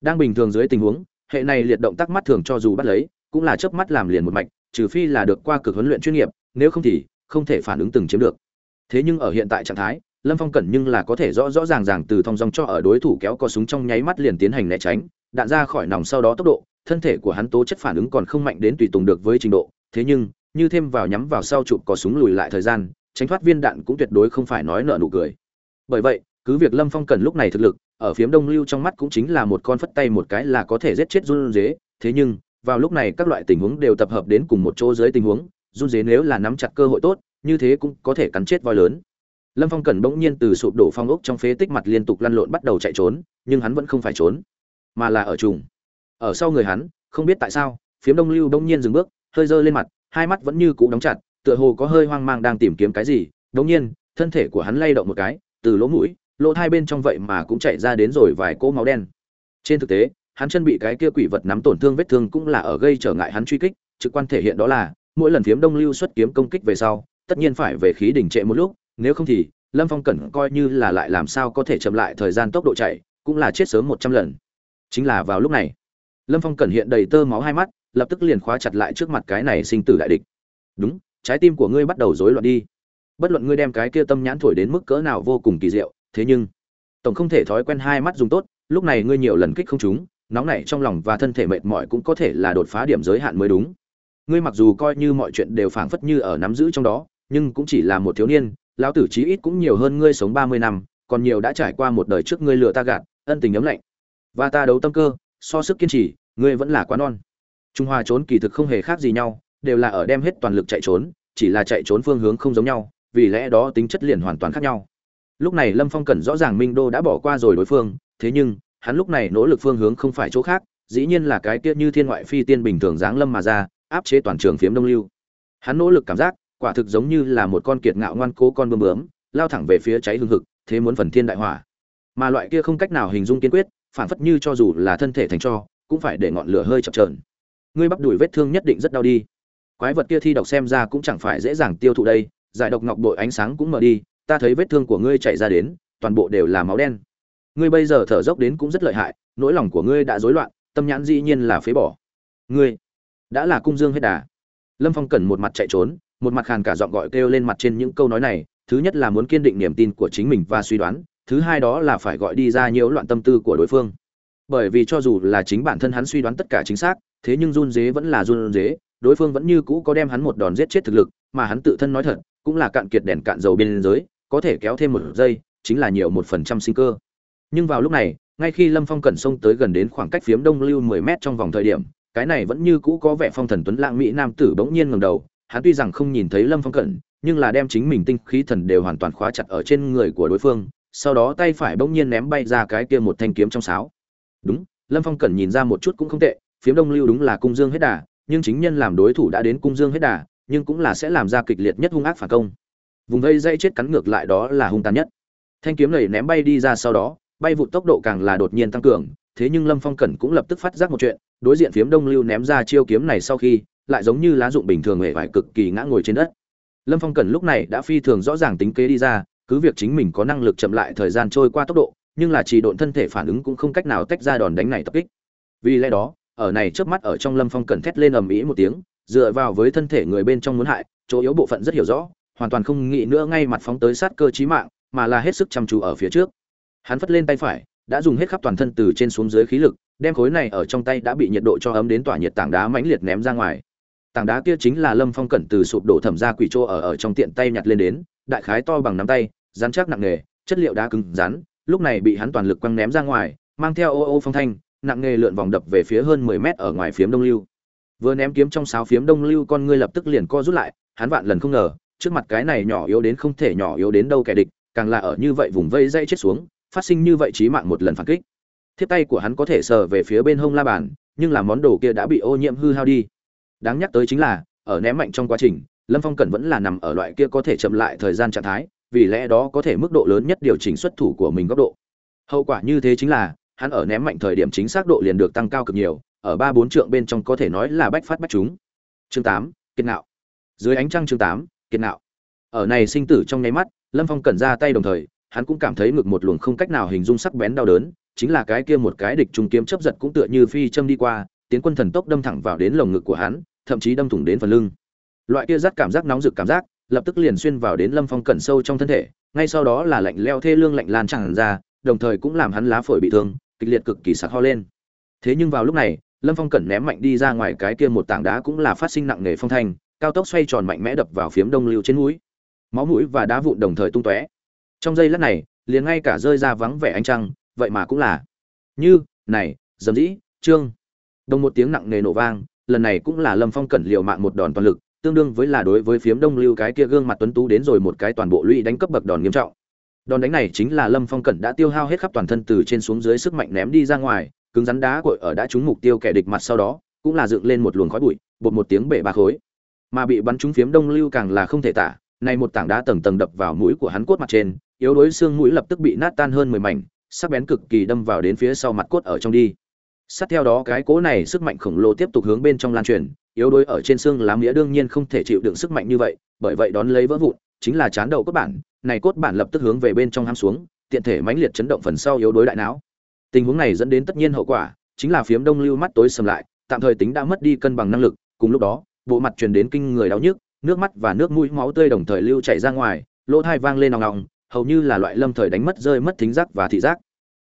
A: Đang bình thường dưới tình huống, hệ này liệt động tác mắt thường cho dù bắt lấy, cũng là chớp mắt làm liền một mạch, trừ phi là được qua cực huấn luyện chuyên nghiệp, nếu không thì không thể phản ứng từng chiếm được. Thế nhưng ở hiện tại trạng thái lâm phong cẩn nhưng là có thể rõ rõ ràng ràng từ thong dong cho ở đối thủ kéo có súng trong nháy mắt liền tiến hành né tránh, đạn ra khỏi nòng sau đó tốc độ, thân thể của hắn tố chất phản ứng còn không mạnh đến tùy tùng được với trình độ, thế nhưng, như thêm vào nhắm vào sau chụp có súng lùi lại thời gian, tránh thoát viên đạn cũng tuyệt đối không phải nói nợ nụ cười. Bởi vậy, cứ việc lâm phong cần lúc này thực lực, ở phiếm đông lưu trong mắt cũng chính là một con phất tay một cái là có thể giết chết run dế thế nhưng, vào lúc này các loại tình huống đều tập hợp đến cùng một chỗ dưới tình huống run dế nếu là nắm chặt cơ hội tốt, như thế cũng có thể cắn chết voi lớn lâm phong cần bỗng nhiên từ sụp đổ phong ốc trong phế tích mặt liên tục lăn lộn bắt đầu chạy trốn, nhưng hắn vẫn không phải trốn, mà là ở trùng. Ở sau người hắn, không biết tại sao, phiếm đông lưu bỗng nhiên dừng bước, hơi dơ lên mặt, hai mắt vẫn như cũ đóng chặt, tựa hồ có hơi hoang mang đang tìm kiếm cái gì. Bỗng nhiên, thân thể của hắn lay động một cái, từ lỗ mũi, lỗ hai bên trong vậy mà cũng chạy ra đến rồi vài cỗ máu đen. Trên thực tế, hắn chân bị cái kia quỷ vật nắm tổn thương vết thương cũng là ở gây trở ngại hắn truy kích. Trực quan thể hiện đó là, mỗi lần phiếm đông lưu xuất kiếm công kích về sau, tất nhiên phải về khí đỉnh trệ một lúc nếu không thì, lâm phong cẩn coi như là lại làm sao có thể chậm lại thời gian tốc độ chạy, cũng là chết sớm một trăm lần. Chính là vào lúc này, lâm phong cẩn hiện đầy tơ máu hai mắt, lập tức liền khóa chặt lại trước mặt cái này sinh tử đại địch. Đúng, trái tim của ngươi bắt đầu rối loạn đi. Bất luận ngươi đem cái kia tâm nhãn thổi đến mức cỡ nào vô cùng kỳ diệu, thế nhưng, tổng không thể thói quen hai mắt dùng tốt, lúc này ngươi nhiều lần kích không chúng, nóng nảy trong lòng và thân thể mệt mỏi cũng có thể là đột phá điểm giới hạn mới đúng. Ngươi mặc dù coi như mọi chuyện đều phảng phất như ở nắm giữ trong đó, nhưng cũng chỉ là một thiếu niên lão tử chí ít cũng nhiều hơn ngươi sống ba mươi năm, còn nhiều đã trải qua một đời trước ngươi lừa ta gạt, ân tình ấm lạnh. Và ta đấu tâm cơ, so sức kiên trì, ngươi vẫn là quá non. Trung hoa trốn kỳ thực không hề khác gì nhau, đều là ở đem hết toàn lực chạy trốn, chỉ là chạy trốn phương hướng không giống nhau, vì lẽ đó tính chất liền hoàn toàn khác nhau. Lúc này lâm phong cẩn rõ ràng minh đô đã bỏ qua rồi đối phương, thế nhưng, hắn lúc này nỗ lực phương hướng không phải chỗ khác, dĩ nhiên là cái kia như thiên ngoại phi tiên bình thường dáng lâm mà ra, áp chế toàn trường phiếm đông lưu. Hắn nỗ lực cảm giác quả thực giống như là một con kiệt ngạo ngoan cố con bướm bướm, lao thẳng về phía cháy hương hực, thế muốn phần thiên đại hỏa. Mà loại kia không cách nào hình dung kiên quyết, phản phất như cho dù là thân thể thành cho, cũng phải để ngọn lửa hơi chập chờn. ngươi bắp đùi vết thương nhất định rất đau đi. Quái vật kia thi độc xem ra cũng chẳng phải dễ dàng tiêu thụ đây, giải độc ngọc bội ánh sáng cũng mở đi, ta thấy vết thương của ngươi chảy ra đến, toàn bộ đều là máu đen. Ngươi bây giờ thở dốc đến cũng rất lợi hại, nỗi lòng của ngươi đã rối loạn, tâm nhãn dĩ nhiên là phế bỏ. Ngươi đã là cung dương hết đà. Lâm phong cẩn một mặt chạy trốn một mặt khàn cả giọng gọi kêu lên mặt trên những câu nói này, thứ nhất là muốn kiên định niềm tin của chính mình và suy đoán, thứ hai đó là phải gọi đi ra nhiễu loạn tâm tư của đối phương. Bởi vì cho dù là chính bản thân hắn suy đoán tất cả chính xác, thế nhưng run dế vẫn là run dế đối phương vẫn như cũ có đem hắn một đòn giết chết thực lực, mà hắn tự thân nói thật, cũng là cạn kiệt đèn cạn dầu bên giới có thể kéo thêm một giây, chính là nhiều một phần trăm sinh cơ. Nhưng vào lúc này, ngay khi lâm phong cẩn xông tới gần đến khoảng cách phiếm đông lưu mười mét trong vòng thời điểm, cái này vẫn như cũ có vẻ phong thần tuấn lãng mỹ nam tử bỗng nhiên ngầm đầu hắn tuy rằng không nhìn thấy lâm phong cẩn, nhưng là đem chính mình tinh khí thần đều hoàn toàn khóa chặt ở trên người của đối phương, sau đó tay phải bỗng nhiên ném bay ra cái kia một thanh kiếm trong sáo. Đúng, lâm phong cẩn nhìn ra một chút cũng không tệ, phiếm đông lưu đúng là cung dương hết đà, nhưng chính nhân làm đối thủ đã đến cung dương hết đà, nhưng cũng là sẽ làm ra kịch liệt nhất hung ác phản công. Vùng vây dây chết cắn ngược lại đó là hung tàn nhất. Thanh kiếm này ném bay đi ra sau đó, bay vụt tốc độ càng là đột nhiên tăng cường, thế nhưng lâm phong cẩn cũng lập tức phát giác một chuyện, đối diện phiếm đông lưu ném ra chiêu kiếm này sau khi lại giống như lá dụng bình thường hề vải cực kỳ ngã ngồi trên đất. Lâm phong cần lúc này đã phi thường rõ ràng tính kế đi ra, cứ việc chính mình có năng lực chậm lại thời gian trôi qua tốc độ, nhưng là chỉ độn thân thể phản ứng cũng không cách nào tách ra đòn đánh này tập kích. Vì lẽ đó, ở này trước mắt ở trong lâm phong cần thét lên ầm ĩ một tiếng, dựa vào với thân thể người bên trong muốn hại, chỗ yếu bộ phận rất hiểu rõ, hoàn toàn không nghĩ nữa ngay mặt phóng tới sát cơ chí mạng, mà là hết sức chăm chú ở phía trước. Hắn phất lên tay phải, đã dùng hết khắp toàn thân từ trên xuống dưới khí lực, đem khối này ở trong tay đã bị nhiệt độ cho ấm đến tỏa nhiệt tảng đá mãnh liệt ném ra ngoài tảng đá kia chính là lâm phong cẩn từ sụp đổ thẩm ra quỷ trô ở ở trong tiện tay nhặt lên đến, đại khái to bằng nắm tay, rắn chắc nặng nề chất liệu đá cứng rắn, lúc này bị hắn toàn lực quăng ném ra ngoài, mang theo ô ô phong thanh, nặng nề lượn vòng đập về phía hơn mười mét ở ngoài phiếm đông lưu. Vừa ném kiếm trong sáo phiếm đông lưu, con ngươi lập tức liền co rút lại, hắn vạn lần không ngờ, trước mặt cái này nhỏ yếu đến không thể nhỏ yếu đến đâu kẻ địch, càng là ở như vậy vùng vây dây chết xuống, phát sinh như vậy chí mạng một lần phản kích. Thiếp tay của hắn có thể sờ về phía bên hông la bàn, nhưng là món đồ kia đã bị ô nhiễm hư hao đi đáng nhắc tới chính là, ở ném mạnh trong quá trình, lâm phong cẩn vẫn là nằm ở loại kia có thể chậm lại thời gian trạng thái, vì lẽ đó có thể mức độ lớn nhất điều chỉnh xuất thủ của mình góc độ. Hậu quả như thế chính là, hắn ở ném mạnh thời điểm chính xác độ liền được tăng cao cực nhiều, ở ba bốn trượng bên trong có thể nói là bách phát bách chúng chương tám, kiệt nạo dưới ánh trăng chương tám, kiệt nạo ở này sinh tử trong nháy mắt, lâm phong cẩn ra tay đồng thời, hắn cũng cảm thấy ngực một luồng không cách nào hình dung sắc bén đau đớn, chính là cái kia một cái địch trung kiếm chấp giật cũng tựa như phi châm đi qua, tiến quân thần tốc đâm thẳng vào đến lồng ngực của hắn thậm chí đâm thủng đến phần lưng. Loại kia rát cảm giác nóng rực cảm giác, lập tức liền xuyên vào đến lâm phong cẩn sâu trong thân thể, ngay sau đó là lạnh leo thê lương lạnh lan tràn ra, đồng thời cũng làm hắn lá phổi bị thương, kịch liệt cực kỳ sặc ho lên. Thế nhưng vào lúc này, lâm phong cẩn ném mạnh đi ra ngoài cái kia một tảng đá cũng là phát sinh nặng nề phong thanh, cao tốc xoay tròn mạnh mẽ đập vào phiếm đông lưu trên mũi. Máu mũi và đá vụn đồng thời tung tóe. Trong giây lát này, liền ngay cả rơi ra vắng vẻ ánh trăng, vậy mà cũng là. Như, này, dầm dĩ, trương. Đồng một tiếng nặng nề nổ vang lần này cũng là lâm phong cẩn liệu mạng một đòn toàn lực, tương đương với là đối với phiếm đông lưu cái kia gương mặt tuấn tú đến rồi một cái toàn bộ lũy đánh cấp bậc đòn nghiêm trọng. Đòn đánh này chính là lâm phong cẩn đã tiêu hao hết khắp toàn thân từ trên xuống dưới sức mạnh ném đi ra ngoài, cứng rắn đá cội ở đã trúng mục tiêu kẻ địch mặt sau đó, cũng là dựng lên một luồng khói bụi, bột một tiếng bể ba khối. Mà bị bắn trúng phiếm đông lưu càng là không thể tả, nay một tảng đá tầng tầng đập vào mũi của hắn cốt mặt trên, yếu đuối xương mũi lập tức bị nát tan hơn mười mảnh, sắc bén cực kỳ đâm vào đến phía sau mặt cốt ở trong đi sát theo đó cái cố này sức mạnh khổng lồ tiếp tục hướng bên trong lan truyền, yếu đuối ở trên xương lá mía đương nhiên không thể chịu đựng sức mạnh như vậy, bởi vậy đón lấy vỡ vụn, chính là chán đầu cốt bản, này cốt bản lập tức hướng về bên trong ham xuống, tiện thể mãnh liệt chấn động phần sau yếu đuối đại não. Tình huống này dẫn đến tất nhiên hậu quả, chính là phiếm đông lưu mắt tối sầm lại, tạm thời tính đã mất đi cân bằng năng lực, cùng lúc đó, bộ mặt truyền đến kinh người đau nhức, nước mắt và nước mũi máu tươi đồng thời lưu chảy ra ngoài, lỗ thai vang lên nòng nòng hầu như là loại lâm thời đánh mất rơi mất thính giác và thị giác.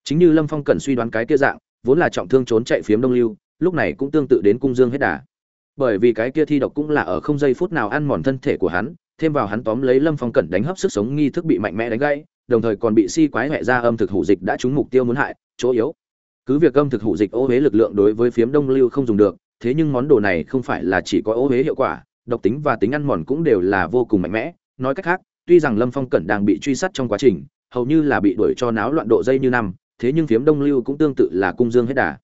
A: Chính như lâm phong cần suy đoán cái kia dạng vốn là trọng thương trốn chạy phiếm đông lưu, lúc này cũng tương tự đến cung dương hết đà. Bởi vì cái kia thi độc cũng là ở không giây phút nào ăn mòn thân thể của hắn, thêm vào hắn tóm lấy lâm phong cẩn đánh hấp sức sống nghi thức bị mạnh mẽ đánh gãy, đồng thời còn bị si quái hẹ ra âm thực hủ dịch đã trúng mục tiêu muốn hại, chỗ yếu. Cứ việc âm thực hủ dịch ô huế lực lượng đối với phiếm đông lưu không dùng được, thế nhưng món đồ này không phải là chỉ có ô huế hiệu quả, độc tính và tính ăn mòn cũng đều là vô cùng mạnh mẽ. Nói cách khác, tuy rằng lâm phong cẩn đang bị truy sát trong quá trình, hầu như là bị đuổi cho náo loạn độ dây như năm thế nhưng phiếm đông lưu cũng tương tự là cung dương hết đà.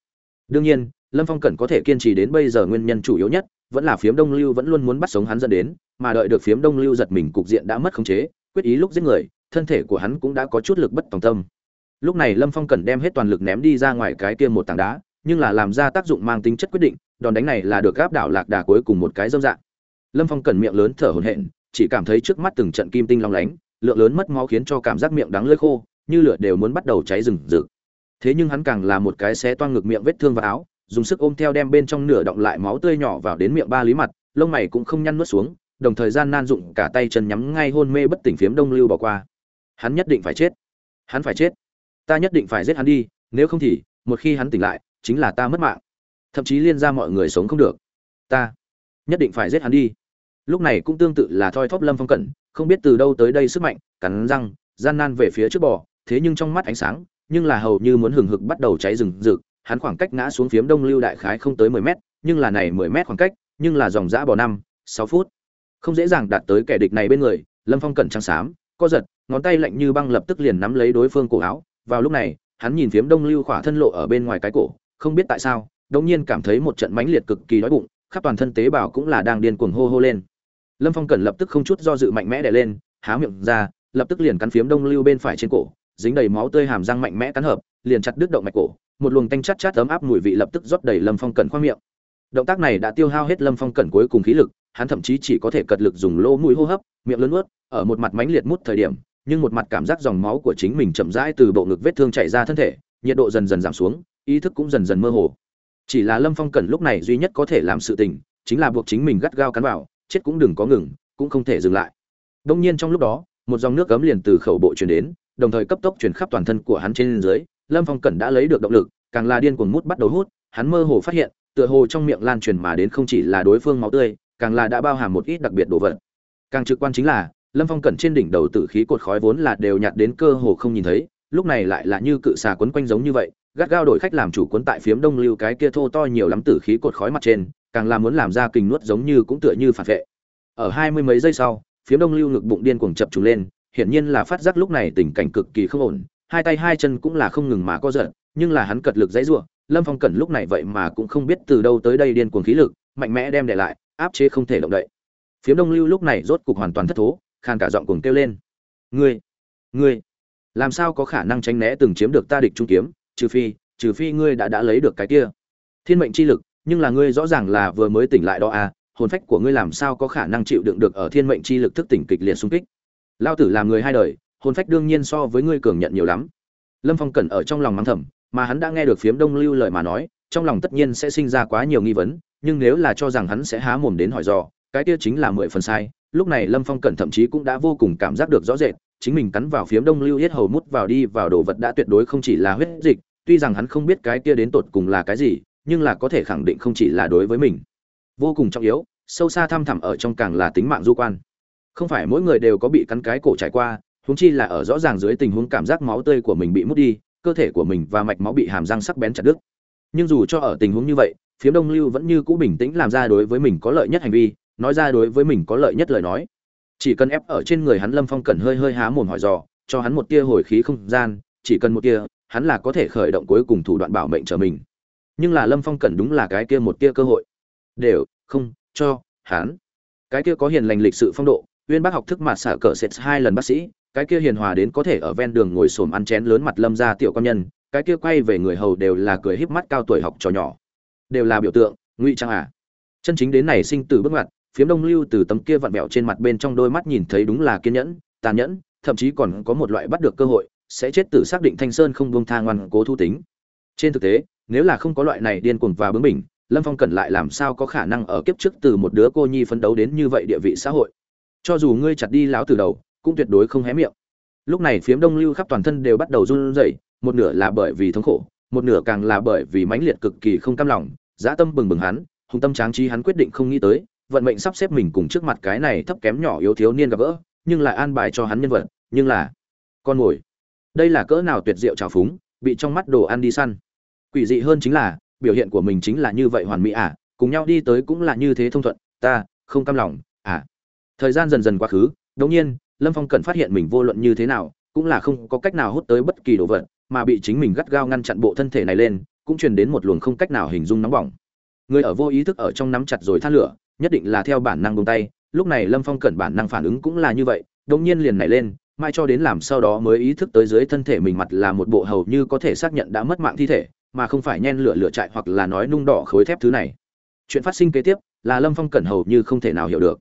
A: Đương nhiên, lâm phong cẩn có thể kiên trì đến bây giờ nguyên nhân chủ yếu nhất, vẫn là phiếm đông lưu vẫn luôn muốn bắt sống hắn dẫn đến, mà đợi được phiếm đông lưu giật mình cục diện đã mất khống chế, quyết ý lúc giết người, thân thể của hắn cũng đã có chút lực bất tòng tâm. Lúc này lâm phong cẩn đem hết toàn lực ném đi ra ngoài cái kia một tảng đá, nhưng là làm ra tác dụng mang tính chất quyết định, đòn đánh này là được gáp đảo lạc đà cuối cùng một cái dâm dạng. Lâm phong cẩn miệng lớn thở hổn hển, chỉ cảm thấy trước mắt từng trận kim tinh long lánh, lượng lớn mất máu khiến cho cảm giác miệng đắng lơi khô như lửa đều muốn bắt đầu cháy rừng rực. Thế nhưng hắn càng là một cái xé toang ngực miệng vết thương và áo, dùng sức ôm theo đem bên trong nửa động lại máu tươi nhỏ vào đến miệng ba lý mặt, lông mày cũng không nhăn nuốt xuống, đồng thời gian nan dụng cả tay chân nhắm ngay hôn mê bất tỉnh phiếm đông lưu bỏ qua. Hắn nhất định phải chết. Hắn phải chết. Ta nhất định phải giết hắn đi, nếu không thì, một khi hắn tỉnh lại, chính là ta mất mạng. Thậm chí liên ra mọi người sống không được. Ta nhất định phải giết hắn đi. Lúc này cũng tương tự là thoi thóp lâm phong cẩn, không biết từ đâu tới đây sức mạnh, cắn răng, gian nan về phía trước bò thế nhưng trong mắt ánh sáng, nhưng là hầu như muốn hừng hực bắt đầu cháy rừng rực, hắn khoảng cách ngã xuống phiếm đông lưu đại khái không tới mười mét, nhưng là này mười mét khoảng cách, nhưng là dòng dã bỏ năm, sáu phút. Không dễ dàng đạt tới kẻ địch này bên người, lâm phong cẩn trắng xám, co giật, ngón tay lạnh như băng lập tức liền nắm lấy đối phương cổ áo. Vào lúc này, hắn nhìn phiếm đông lưu khỏa thân lộ ở bên ngoài cái cổ, không biết tại sao đột nhiên cảm thấy một trận mãnh liệt cực kỳ đói bụng, khắp toàn thân tế bào cũng là đang điên cuồng hô hô lên. Lâm phong cẩn lập tức không chút do dự mạnh mẽ đè lên, há miệng ra, lập tức liền cắn phiếm đông lưu bên phải trên cổ dính đầy máu tươi hàm răng mạnh mẽ cắn hợp, liền chặt đứt động mạch cổ, một luồng tanh chát chát ấm áp mùi vị lập tức rót đầy lâm phong cẩn khoang miệng. Động tác này đã tiêu hao hết lâm phong cẩn cuối cùng khí lực, hắn thậm chí chỉ có thể cật lực dùng lỗ mũi hô hấp, miệng lớn nuốt, ở một mặt mãnh liệt mút thời điểm, nhưng một mặt cảm giác dòng máu của chính mình chậm rãi từ bộ ngực vết thương chảy ra thân thể, nhiệt độ dần dần giảm xuống, ý thức cũng dần dần mơ hồ. Chỉ là lâm phong cẩn lúc này duy nhất có thể làm sự tình, chính là buộc chính mình gắt gao cắn vào, chết cũng đừng có ngừng, cũng không thể dừng lại. Đông nhiên trong lúc đó, một dòng nước gấm liền từ khẩu bộ truyền đến đồng thời cấp tốc truyền khắp toàn thân của hắn trên dưới, lâm phong cẩn đã lấy được động lực, càng là điên cuồng mút bắt đầu hút, hắn mơ hồ phát hiện, tựa hồ trong miệng lan truyền mà đến không chỉ là đối phương máu tươi, càng là đã bao hàm một ít đặc biệt đồ vật. Càng trực quan chính là, lâm phong cẩn trên đỉnh đầu tử khí cột khói vốn là đều nhạt đến cơ hồ không nhìn thấy, lúc này lại là như cự xà quấn quanh giống như vậy, gắt gao đổi khách làm chủ cuốn tại phiếm đông lưu cái kia thô to nhiều lắm tử khí cột khói mặt trên, càng là muốn làm ra kình nuốt giống như cũng tựa như phản vệ. Ở hai mươi mấy giây sau, phiếm đông lưu ngực bụng điên cuồng chập trùng lên hiển nhiên là phát giác lúc này tình cảnh cực kỳ không ổn, hai tay hai chân cũng là không ngừng mà co giật, nhưng là hắn cật lực dãy rủa lâm phong cẩn lúc này vậy mà cũng không biết từ đâu tới đây điên cuồng khí lực, mạnh mẽ đem để lại, áp chế không thể động đậy. Phiếm đông lưu lúc này rốt cục hoàn toàn thất thố, khàn cả giọng cuồng kêu lên. Ngươi ngươi, làm sao có khả năng tránh né từng chiếm được ta địch trung kiếm? Trừ phi trừ phi ngươi đã đã lấy được cái kia. Thiên mệnh chi lực, nhưng là ngươi rõ ràng là vừa mới tỉnh lại đó à hồn phách của ngươi làm sao có khả năng chịu đựng được ở thiên mệnh chi lực thức tỉnh kịch liệt xung kích? Lao tử làm người hai đời, hồn phách đương nhiên so với ngươi cường nhận nhiều lắm. Lâm phong cẩn ở trong lòng mắng thầm, mà hắn đã nghe được phiếm đông lưu lời mà nói, trong lòng tất nhiên sẽ sinh ra quá nhiều nghi vấn, nhưng nếu là cho rằng hắn sẽ há mồm đến hỏi dò, cái kia chính là mười phần sai. Lúc này lâm phong cẩn thậm chí cũng đã vô cùng cảm giác được rõ rệt, chính mình cắn vào phiếm đông lưu hết hầu mút vào đi vào đồ vật đã tuyệt đối không chỉ là huyết dịch, tuy rằng hắn không biết cái kia đến tột cùng là cái gì, nhưng là có thể khẳng định không chỉ là đối với mình. Vô cùng trọng yếu, sâu xa thăm thẳm ở trong càng là tính mạng du quan không phải mỗi người đều có bị cắn cái cổ trải qua, huống chi là ở rõ ràng dưới tình huống cảm giác máu tươi của mình bị mất đi, cơ thể của mình và mạch máu bị hàm răng sắc bén chặt đứt. Nhưng dù cho ở tình huống như vậy, phía đông lưu vẫn như cũ bình tĩnh làm ra đối với mình có lợi nhất hành vi, nói ra đối với mình có lợi nhất lời nói. Chỉ cần ép ở trên người hắn lâm phong cần hơi hơi há mồm hỏi dò, cho hắn một tia hồi khí không gian, chỉ cần một tia, hắn là có thể khởi động cuối cùng thủ đoạn bảo mệnh trở mình. Nhưng là lâm phong cần đúng là cái kia một tia cơ hội. Đều, không, cho, hắn. Cái kia có hiền lành lịch sự phong độ uyên bác học thức mặt xả cỡ sệt hai lần bác sĩ, cái kia hiền hòa đến có thể ở ven đường ngồi xổm ăn chén lớn mặt lâm ra tiểu công nhân, cái kia quay về người hầu đều là cười híp mắt cao tuổi học trò nhỏ. Đều là biểu tượng, ngụy trang à. Chân chính đến này sinh tử bước ngoặt, phiếm đông lưu từ tấm kia vặn vẹo trên mặt bên trong đôi mắt nhìn thấy đúng là kiên nhẫn, tàn nhẫn, thậm chí còn có một loại bắt được cơ hội, sẽ chết tử xác định thanh sơn không buông tha ngoan cố thu tính. Trên thực tế, nếu là không có loại này điên cuồng và bướng bỉnh, lâm phong cần lại làm sao có khả năng ở kiếp trước từ một đứa cô nhi phấn đấu đến như vậy địa vị xã hội? Cho dù ngươi chặt đi lão từ đầu, cũng tuyệt đối không hé miệng. Lúc này phiếm đông lưu khắp toàn thân đều bắt đầu run rẩy, một nửa là bởi vì thống khổ, một nửa càng là bởi vì mãnh liệt cực kỳ không cam lòng, dã tâm bừng bừng hắn, hùng tâm tráng trí hắn quyết định không nghĩ tới, vận mệnh sắp xếp mình cùng trước mặt cái này thấp kém nhỏ yếu thiếu niên gặp gỡ, nhưng lại an bài cho hắn nhân vật, nhưng là con mồi đây là cỡ nào tuyệt diệu trào phúng, bị trong mắt đồ ăn đi săn. Quỷ dị hơn chính là, biểu hiện của mình chính là như vậy hoàn mỹ à cùng nhau đi tới cũng là như thế thông thuận, ta không cam lòng thời gian dần dần quá khứ đống nhiên, lâm phong cần phát hiện mình vô luận như thế nào, cũng là không có cách nào hút tới bất kỳ đồ vật, mà bị chính mình gắt gao ngăn chặn bộ thân thể này lên, cũng truyền đến một luồng không cách nào hình dung nóng bỏng. Người ở vô ý thức ở trong nắm chặt rồi than lửa, nhất định là theo bản năng buông tay, lúc này lâm phong cẩn bản năng phản ứng cũng là như vậy đống nhiên liền nảy lên, mai cho đến làm sau đó mới ý thức tới dưới thân thể mình mặt là một bộ hầu như có thể xác nhận đã mất mạng thi thể, mà không phải nhen lửa lửa trại hoặc là nói nung đỏ khối thép thứ này. Chuyện phát sinh kế tiếp, là lâm phong cẩn hầu như không thể nào hiểu được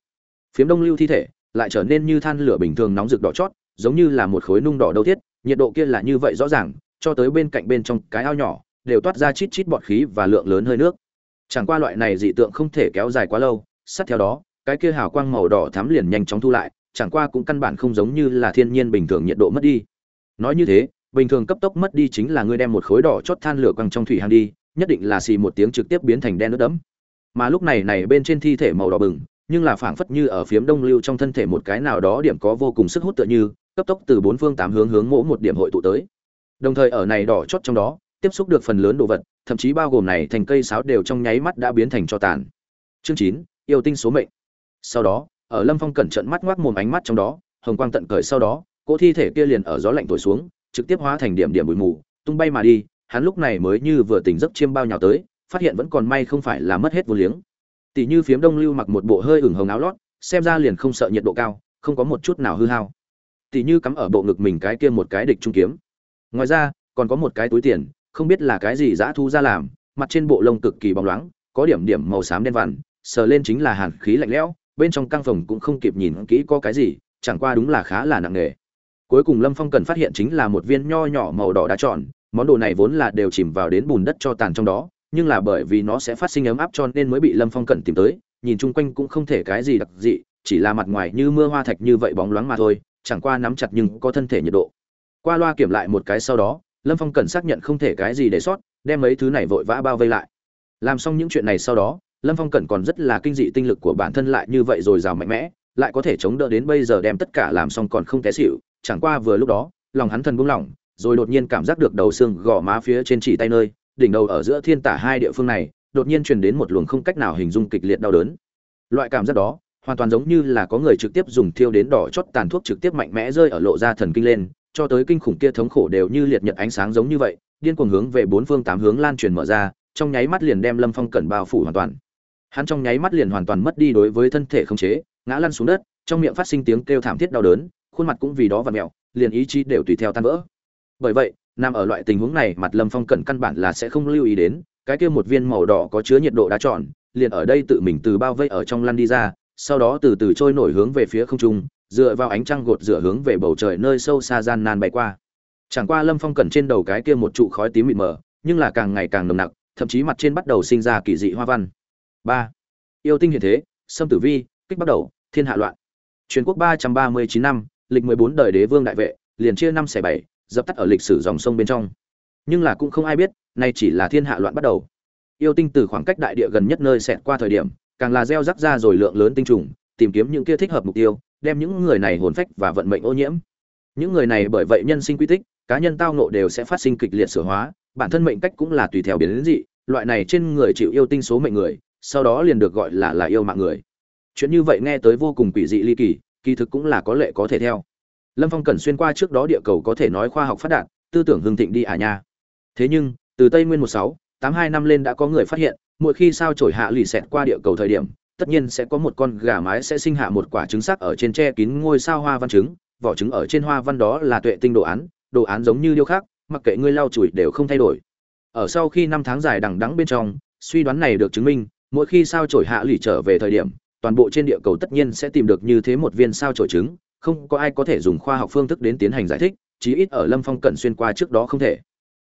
A: phiếm đông lưu thi thể, lại trở nên như than lửa bình thường nóng rực đỏ chót, giống như là một khối nung đỏ đâu thiết, nhiệt độ kia là như vậy rõ ràng, cho tới bên cạnh bên trong cái ao nhỏ, đều toát ra chít chít bọt khí và lượng lớn hơi nước. Chẳng qua loại này dị tượng không thể kéo dài quá lâu, sát theo đó, cái kia hào quang màu đỏ thắm liền nhanh chóng thu lại, chẳng qua cũng căn bản không giống như là thiên nhiên bình thường nhiệt độ mất đi. Nói như thế, bình thường cấp tốc mất đi chính là ngươi đem một khối đỏ chót than lửa quăng trong thủy hàng đi, nhất định là xì một tiếng trực tiếp biến thành đen nước đẫm. Mà lúc này này bên trên thi thể màu đỏ bừng nhưng là phảng phất như ở phiếm đông lưu trong thân thể một cái nào đó điểm có vô cùng sức hút tựa như, cấp tốc từ bốn phương tám hướng hướng mỗ một điểm hội tụ tới. Đồng thời ở này đỏ chót trong đó, tiếp xúc được phần lớn đồ vật, thậm chí bao gồm này thành cây sáo đều trong nháy mắt đã biến thành cho tàn. Chương chín, yêu tinh số mệnh. Sau đó, ở lâm phong cẩn trận mắt ngoác mồm ánh mắt trong đó, hồng quang tận cởi sau đó, cỗ thi thể kia liền ở gió lạnh thổi xuống, trực tiếp hóa thành điểm điểm bụi mù, tung bay mà đi, hắn lúc này mới như vừa tỉnh giấc chiêm bao nhào tới, phát hiện vẫn còn may không phải là mất hết vô liếng tỷ như phiếm đông lưu mặc một bộ hơi ửng hồng áo lót, xem ra liền không sợ nhiệt độ cao, không có một chút nào hư hao. Tỷ như cắm ở bộ ngực mình cái kia một cái địch trung kiếm. Ngoài ra, còn có một cái túi tiền, không biết là cái gì dã thu ra làm, mặt trên bộ lông cực kỳ bóng loáng, có điểm điểm màu xám đen vằn, sờ lên chính là hàn khí lạnh lẽo, bên trong căng phòng cũng không kịp nhìn kỹ có cái gì, chẳng qua đúng là khá là nặng nề. Cuối cùng lâm phong cần phát hiện chính là một viên nho nhỏ màu đỏ đá tròn, món đồ này vốn là đều chìm vào đến bùn đất cho tàn trong đó nhưng là bởi vì nó sẽ phát sinh ấm áp cho nên mới bị lâm phong cẩn tìm tới, nhìn chung quanh cũng không thể cái gì đặc dị, chỉ là mặt ngoài như mưa hoa thạch như vậy bóng loáng mà thôi, chẳng qua nắm chặt nhưng có thân thể nhiệt độ. Qua loa kiểm lại một cái sau đó, lâm phong cẩn xác nhận không thể cái gì để sót, đem mấy thứ này vội vã bao vây lại. Làm xong những chuyện này sau đó, lâm phong cẩn còn rất là kinh dị tinh lực của bản thân lại như vậy rồi rào mạnh mẽ, lại có thể chống đỡ đến bây giờ đem tất cả làm xong còn không té xịu chẳng qua vừa lúc đó, lòng hắn thần buông lỏng, rồi đột nhiên cảm giác được đầu xương gò má phía trên chỉ tay nơi đỉnh đầu ở giữa thiên tả hai địa phương này, đột nhiên truyền đến một luồng không cách nào hình dung kịch liệt đau đớn. Loại cảm giác đó, hoàn toàn giống như là có người trực tiếp dùng thiêu đến đỏ chót tàn thuốc trực tiếp mạnh mẽ rơi ở lộ ra thần kinh lên, cho tới kinh khủng kia thống khổ đều như liệt nhật ánh sáng giống như vậy, điên cuồng hướng về bốn phương tám hướng lan truyền mở ra, trong nháy mắt liền đem lâm phong cẩn bao phủ hoàn toàn. Hắn trong nháy mắt liền hoàn toàn mất đi đối với thân thể không chế, ngã lăn xuống đất, trong miệng phát sinh tiếng kêu thảm thiết đau đớn, khuôn mặt cũng vì đó và mẹo, liền ý chí đều tùy theo tan vỡ. Bởi vậy nằm ở loại tình huống này, mặt lâm phong cẩn căn bản là sẽ không lưu ý đến, cái kia một viên màu đỏ có chứa nhiệt độ đá tròn, liền ở đây tự mình từ bao vây ở trong lăn đi ra, sau đó từ từ trôi nổi hướng về phía không trung, dựa vào ánh trăng gột rửa hướng về bầu trời nơi sâu xa gian nan bay qua. Chẳng qua lâm phong cẩn trên đầu cái kia một trụ khói tím mịt mờ, nhưng là càng ngày càng nồng nặc, thậm chí mặt trên bắt đầu sinh ra kỳ dị hoa văn. Ba. Yêu tinh hiện thế, sâm tử vi, kích bắt đầu, thiên hạ loạn. Truyền quốc ba trăm ba mươi chín năm, lịch mười bốn đời đế vương đại vệ, liền chia năm xẻ bảy dập tắt ở lịch sử dòng sông bên trong. Nhưng là cũng không ai biết, nay chỉ là thiên hạ loạn bắt đầu. Yêu tinh từ khoảng cách đại địa gần nhất nơi xẹt qua thời điểm, càng là gieo rắc ra rồi lượng lớn tinh trùng, tìm kiếm những kia thích hợp mục tiêu, đem những người này hồn phách và vận mệnh ô nhiễm. Những người này bởi vậy nhân sinh quy tích, cá nhân tao nộ đều sẽ phát sinh kịch liệt sửa hóa, bản thân mệnh cách cũng là tùy theo biến đến dị, loại này trên người chịu yêu tinh số mệnh người, sau đó liền được gọi là là yêu mạng người. Chuyện như vậy nghe tới vô cùng quỷ dị ly kỳ kỳ thực cũng là có lệ có thể theo lâm phong cần xuyên qua trước đó địa cầu có thể nói khoa học phát đạt, tư tưởng hưng thịnh đi à nha. Thế nhưng, từ tây nguyên một sáu, tám hai năm lên đã có người phát hiện, mỗi khi sao trổi hạ lì xẹt qua địa cầu thời điểm, tất nhiên sẽ có một con gà mái sẽ sinh hạ một quả trứng sắc ở trên tre kín ngôi sao hoa văn trứng, vỏ trứng ở trên hoa văn đó là tuệ tinh đồ án đồ án giống như điêu khác mặc kệ ngươi lau chùi đều không thay đổi. Ở sau khi năm tháng dài đằng đẵng bên trong, suy đoán này được chứng minh, mỗi khi sao trổi hạ lì trở về thời điểm, toàn bộ trên địa cầu tất nhiên sẽ tìm được như thế một viên sao trổi trứng không có ai có thể dùng khoa học phương thức đến tiến hành giải thích, chí ít ở lâm phong cận xuyên qua trước đó không thể.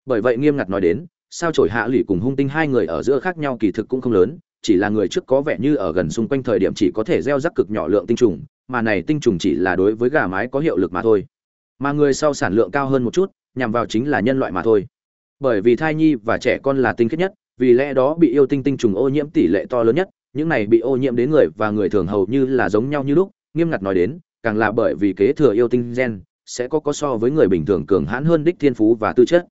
A: Bởi vậy nghiêm ngặt nói đến, sao trổi hạ lụy cùng hung tinh hai người ở giữa khác nhau kỳ thực cũng không lớn, chỉ là người trước có vẻ như ở gần xung quanh thời điểm chỉ có thể gieo rắc cực nhỏ lượng tinh trùng, mà này tinh trùng chỉ là đối với gà mái có hiệu lực mà thôi. Mà người sau sản lượng cao hơn một chút, nhằm vào chính là nhân loại mà thôi. Bởi vì thai nhi và trẻ con là tinh khiết nhất, vì lẽ đó bị yêu tinh tinh trùng ô nhiễm tỷ lệ to lớn nhất, những này bị ô nhiễm đến người và người thường hầu như là giống nhau như lúc, nghiêm ngặt nói đến càng là bởi vì kế thừa yêu tinh gen, sẽ có có so với người bình thường cường hãn hơn đích thiên phú và tư chất.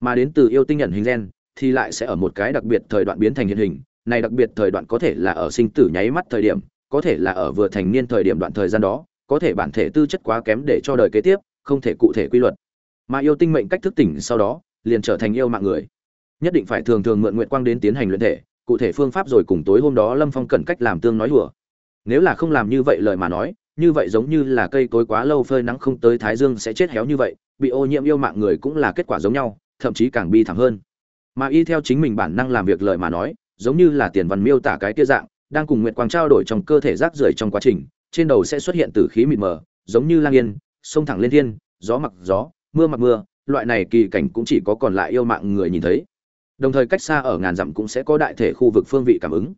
A: Mà đến từ yêu tinh nhận hình gen, thì lại sẽ ở một cái đặc biệt thời đoạn biến thành hiện hình. Này đặc biệt thời đoạn có thể là ở sinh tử nháy mắt thời điểm, có thể là ở vừa thành niên thời điểm đoạn thời gian đó, có thể bản thể tư chất quá kém để cho đời kế tiếp, không thể cụ thể quy luật. Mà yêu tinh mệnh cách thức tỉnh sau đó, liền trở thành yêu mạng người. Nhất định phải thường thường mượn nguyện quang đến tiến hành luyện thể, cụ thể phương pháp rồi cùng tối hôm đó lâm phong cẩn cách làm tương nói hùa nếu là không làm như vậy lời mà nói như vậy giống như là cây cối quá lâu phơi nắng không tới thái dương sẽ chết héo như vậy, bị ô nhiễm yêu mạng người cũng là kết quả giống nhau, thậm chí càng bi thảm hơn. Mà y theo chính mình bản năng làm việc lợi mà nói, giống như là tiền văn miêu tả cái kia dạng, đang cùng nguyệt quang trao đổi trong cơ thể rác rưởi trong quá trình, trên đầu sẽ xuất hiện tử khí mịt mờ, giống như lang yên, sông thẳng lên thiên, gió mặc gió, mưa mặc mưa, loại này kỳ cảnh cũng chỉ có còn lại yêu mạng người nhìn thấy. Đồng thời cách xa ở ngàn dặm cũng sẽ có đại thể khu vực phương vị cảm ứng.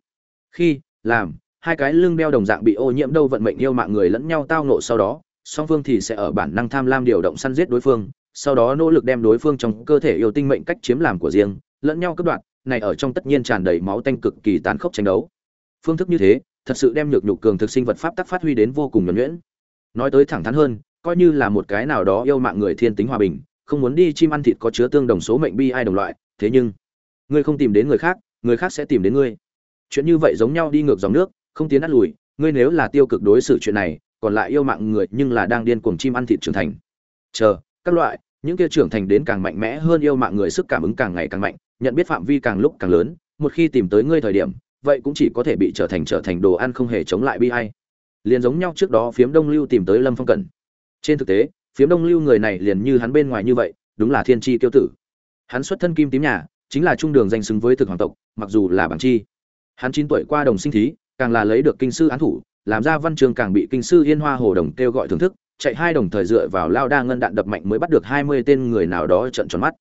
A: Khi, làm hai cái lưng đeo đồng dạng bị ô nhiễm đâu vận mệnh yêu mạng người lẫn nhau tao nộ sau đó, song phương thì sẽ ở bản năng tham lam điều động săn giết đối phương, sau đó nỗ lực đem đối phương trong cơ thể yêu tinh mệnh cách chiếm làm của riêng, lẫn nhau cướp đoạt, này ở trong tất nhiên tràn đầy máu tanh cực kỳ tàn khốc tranh đấu. Phương thức như thế, thật sự đem nhược nhục cường thực sinh vật pháp tắc phát huy đến vô cùng nhuẩn nhuyễn. Nói tới thẳng thắn hơn, coi như là một cái nào đó yêu mạng người thiên tính hòa bình, không muốn đi chim ăn thịt có chứa tương đồng số mệnh bi ai đồng loại, thế nhưng, ngươi không tìm đến người khác người khác sẽ tìm đến ngươi. Chuyện như vậy giống nhau đi ngược dòng nước không tiến át lùi, ngươi nếu là tiêu cực đối xử chuyện này, còn lại yêu mạng người nhưng là đang điên cuồng chim ăn thịt trưởng thành. Chờ, các loại, những kia trưởng thành đến càng mạnh mẽ hơn yêu mạng người sức cảm ứng càng ngày càng mạnh, nhận biết phạm vi càng lúc càng lớn, một khi tìm tới ngươi thời điểm, vậy cũng chỉ có thể bị trở thành trở thành đồ ăn không hề chống lại bi hay liền giống nhau trước đó phiếm đông lưu tìm tới lâm phong cẩn. Trên thực tế, phiếm đông lưu người này liền như hắn bên ngoài như vậy, đúng là thiên tri tiêu tử. Hắn xuất thân kim tím nhà, chính là trung đường danh xứng với thực hoàng tộc, mặc dù là bằng chi. Hắn chín tuổi qua đồng sinh thí càng là lấy được kinh sư án thủ, làm ra văn trường càng bị kinh sư yên hoa hồ đồng kêu gọi thưởng thức, chạy hai đồng thời dựa vào lao đa ngân đạn đập mạnh mới bắt được hai mươi tên người nào đó trận tròn mắt.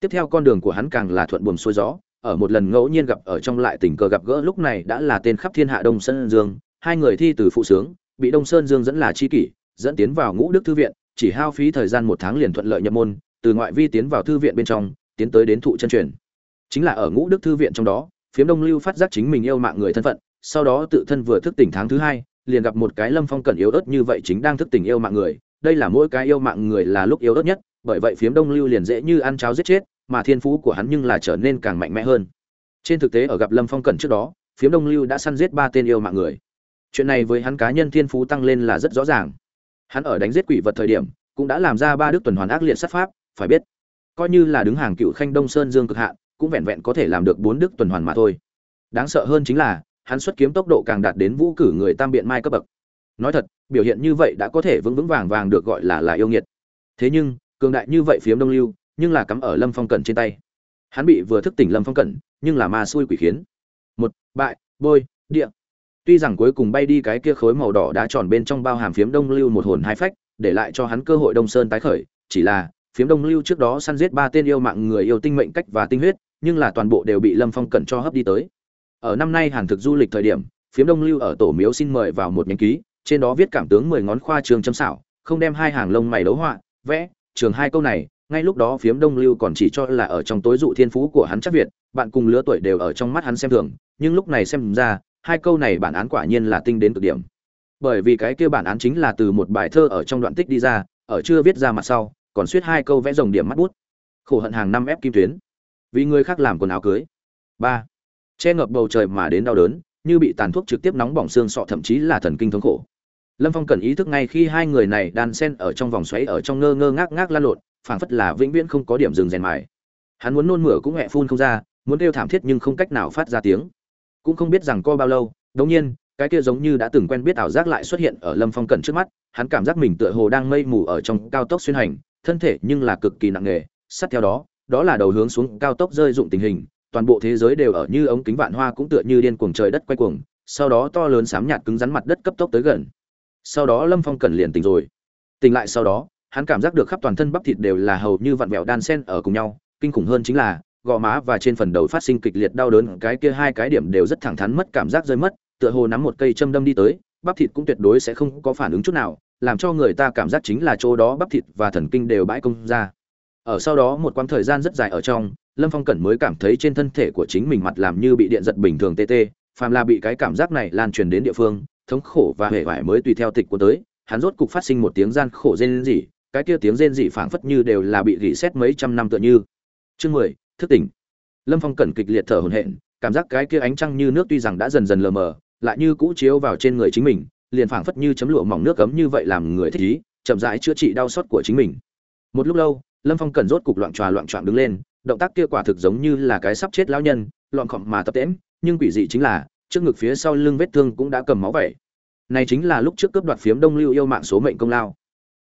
A: Tiếp theo con đường của hắn càng là thuận buồm xuôi gió, ở một lần ngẫu nhiên gặp ở trong lại tình cờ gặp gỡ lúc này đã là tên khắp thiên hạ đông sơn dương, hai người thi từ phụ sướng, bị đông sơn dương dẫn là chi kỷ, dẫn tiến vào ngũ đức thư viện, chỉ hao phí thời gian một tháng liền thuận lợi nhập môn, từ ngoại vi tiến vào thư viện bên trong, tiến tới đến thụ chân truyền. Chính là ở ngũ đức thư viện trong đó, phiếm đông lưu phát giác chính mình yêu mạng người thân phận sau đó tự thân vừa thức tỉnh tháng thứ hai, liền gặp một cái lâm phong cẩn yếu ớt như vậy chính đang thức tỉnh yêu mạng người. Đây là mỗi cái yêu mạng người là lúc yếu ớt nhất, bởi vậy phiếm đông lưu liền dễ như ăn cháo giết chết, mà thiên phú của hắn nhưng là trở nên càng mạnh mẽ hơn. Trên thực tế ở gặp lâm phong cẩn trước đó, phiếm đông lưu đã săn giết ba tên yêu mạng người. Chuyện này với hắn cá nhân thiên phú tăng lên là rất rõ ràng. Hắn ở đánh giết quỷ vật thời điểm, cũng đã làm ra ba đức tuần hoàn ác liệt sát pháp, phải biết, coi như là đứng hàng cựu khanh đông sơn dương cực hạn, cũng vẹn vẹn có thể làm được bốn đức tuần hoàn mà thôi. Đáng sợ hơn chính là hắn xuất kiếm tốc độ càng đạt đến vũ cử người tam biện mai cấp bậc. Nói thật, biểu hiện như vậy đã có thể vững vững vàng vàng được gọi là là yêu nghiệt. Thế nhưng, cường đại như vậy phiếm đông lưu, nhưng là cắm ở lâm phong cẩn trên tay. Hắn bị vừa thức tỉnh lâm phong cẩn, nhưng là ma xui quỷ khiến. Một, bại, bôi, địa. Tuy rằng cuối cùng bay đi cái kia khối màu đỏ đá tròn bên trong bao hàm phiếm đông lưu một hồn hai phách, để lại cho hắn cơ hội đông sơn tái khởi, chỉ là, phiếm đông lưu trước đó săn giết ba tên yêu mạng người yêu tinh mệnh cách và tinh huyết, nhưng là toàn bộ đều bị lâm phong cẩn cho hấp đi tới ở năm nay hàn thực du lịch thời điểm, phiếm đông lưu ở tổ miếu xin mời vào một nhánh ký, trên đó viết cảm tướng mười ngón khoa trường châm xảo, không đem hai hàng lông mày đấu họa, vẽ, trường hai câu này, ngay lúc đó phiếm đông lưu còn chỉ cho là ở trong tối dụ thiên phú của hắn chắc việt, bạn cùng lứa tuổi đều ở trong mắt hắn xem thường, nhưng lúc này xem ra, hai câu này bản án quả nhiên là tinh đến cực điểm. Bởi vì cái kia bản án chính là từ một bài thơ ở trong đoạn tích đi ra, ở chưa viết ra mặt sau, còn suýt hai câu vẽ rồng điểm mắt bút. Khổ hận hàng năm ép kim tuyến. Vì người khác làm quần áo cưới. Ba che ngập bầu trời mà đến đau đớn, như bị tàn thuốc trực tiếp nóng bỏng xương sọ, thậm chí là thần kinh thống khổ. Lâm phong cần ý thức ngay khi hai người này đan sen ở trong vòng xoáy ở trong ngơ ngơ ngác ngác lan lộn, phảng phất là vĩnh viễn không có điểm dừng rèn mài. Hắn muốn nôn mửa cũng hẹ phun không ra, muốn kêu thảm thiết nhưng không cách nào phát ra tiếng. Cũng không biết rằng co bao lâu, đống nhiên, cái kia giống như đã từng quen biết ảo giác lại xuất hiện ở lâm phong cẩn trước mắt, hắn cảm giác mình tựa hồ đang mây mù ở trong cao tốc xuyên hành, thân thể nhưng là cực kỳ nặng nề. Sát theo đó đó là đầu hướng xuống cao tốc rơi dụng tình hình toàn bộ thế giới đều ở như ống kính vạn hoa cũng tựa như điên cuồng trời đất quay cuồng, sau đó to lớn sám nhạt cứng rắn mặt đất cấp tốc tới gần. Sau đó lâm phong cẩn liền tỉnh rồi. Tỉnh lại sau đó, hắn cảm giác được khắp toàn thân bắp thịt đều là hầu như vặn vẹo đan sen ở cùng nhau, kinh khủng hơn chính là, gò má và trên phần đầu phát sinh kịch liệt đau đớn, cái kia hai cái điểm đều rất thẳng thắn mất cảm giác rơi mất, tựa hồ nắm một cây châm đâm đi tới, bắp thịt cũng tuyệt đối sẽ không có phản ứng chút nào, làm cho người ta cảm giác chính là chỗ đó bắp thịt và thần kinh đều bãi công ra. Ở sau đó một quãng thời gian rất dài ở trong lâm phong cẩn mới cảm thấy trên thân thể của chính mình mặt làm như bị điện giật bình thường tê tê, phàm là bị cái cảm giác này lan truyền đến địa phương, thống khổ và hể vải mới tùy theo tịch của tới, hắn rốt cục phát sinh một tiếng gian khổ rên rỉ, cái kia tiếng rên rỉ phảng phất như đều là bị rỉ xét mấy trăm năm tựa như. Chương mười, thức tỉnh. Lâm phong cẩn kịch liệt thở hổn hển, cảm giác cái kia ánh trăng như nước tuy rằng đã dần dần lờ mờ, lại như cũ chiếu vào trên người chính mình, liền phảng phất như chấm lụa mỏng nước cấm như vậy làm người thích ý, chậm rãi chữa trị đau xót của chính mình. Một lúc lâu, lâm phong cẩn rốt cục loạn tròa loạn trọn đứng lên động tác kia quả thực giống như là cái sắp chết lão nhân loạn khọm mà tập tễm, nhưng quỷ dị chính là, trước ngực phía sau lưng vết thương cũng đã cầm máu vậy. Này chính là lúc trước cướp đoạt phiếm đông lưu yêu mạng số mệnh công lao.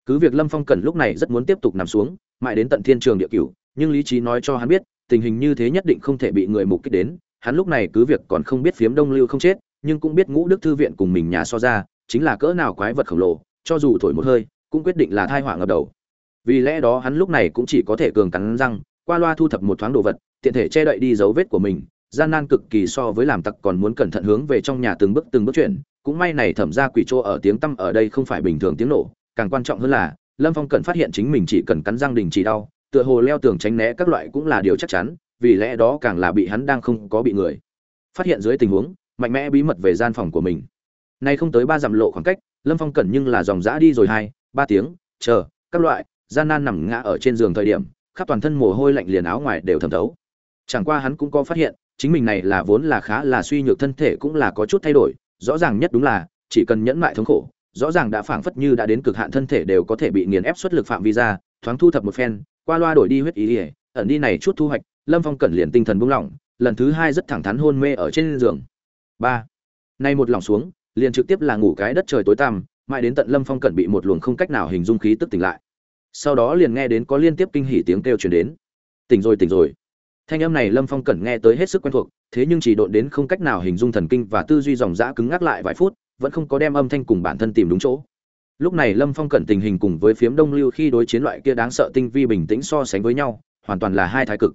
A: Cứ việc lâm phong cần lúc này rất muốn tiếp tục nằm xuống, mãi đến tận thiên trường địa cửu, nhưng lý trí nói cho hắn biết, tình hình như thế nhất định không thể bị người mục kích đến, hắn lúc này cứ việc còn không biết phiếm đông lưu không chết, nhưng cũng biết ngũ đức thư viện cùng mình nhà so ra, chính là cỡ nào quái vật khổng lồ, cho dù thổi một hơi, cũng quyết định là thai họa ngập đầu. Vì lẽ đó hắn lúc này cũng chỉ có thể cường cắn răng qua loa thu thập một thoáng đồ vật, tiện thể che đậy đi dấu vết của mình, gian nan cực kỳ so với làm tặc còn muốn cẩn thận hướng về trong nhà từng bước từng bước chuyển. Cũng may này thẩm ra quỷ trô ở tiếng tăm ở đây không phải bình thường tiếng nổ, càng quan trọng hơn là, lâm phong cần phát hiện chính mình chỉ cần cắn răng đình chỉ đau, tựa hồ leo tường tránh né các loại cũng là điều chắc chắn, vì lẽ đó càng là bị hắn đang không có bị người. Phát hiện dưới tình huống, mạnh mẽ bí mật về gian phòng của mình. Nay không tới ba dặm lộ khoảng cách, lâm phong Cần nhưng là dòng dã đi rồi hai, ba tiếng, chờ, các loại, gian nan nằm ngã ở trên giường thời điểm khắp toàn thân mồ hôi lạnh liền áo ngoài đều thẩm thấu. Chẳng qua hắn cũng có phát hiện, chính mình này là vốn là khá là suy nhược thân thể cũng là có chút thay đổi, rõ ràng nhất đúng là, chỉ cần nhẫn mại thống khổ, rõ ràng đã phảng phất như đã đến cực hạn thân thể đều có thể bị nghiền ép xuất lực phạm vi ra, thoáng thu thập một phen, qua loa đổi đi huyết ý ỉa ẩn đi này chút thu hoạch, lâm phong cẩn liền tinh thần buông lỏng, lần thứ hai rất thẳng thắn hôn mê ở trên giường. Ba. Nay một lỏng xuống, liền trực tiếp là ngủ cái đất trời tối tăm, mãi đến tận lâm phong cẩn bị một luồng không cách nào hình dung khí tức tỉnh lại sau đó liền nghe đến có liên tiếp kinh hỉ tiếng kêu truyền đến. Tỉnh rồi tỉnh rồi. Thanh âm này lâm phong cẩn nghe tới hết sức quen thuộc, thế nhưng chỉ độn đến không cách nào hình dung thần kinh và tư duy dòng dã cứng ngắc lại vài phút, vẫn không có đem âm thanh cùng bản thân tìm đúng chỗ. Lúc này lâm phong cẩn tình hình cùng với phiếm đông lưu khi đối chiến loại kia đáng sợ tinh vi bình tĩnh so sánh với nhau, hoàn toàn là hai thái cực.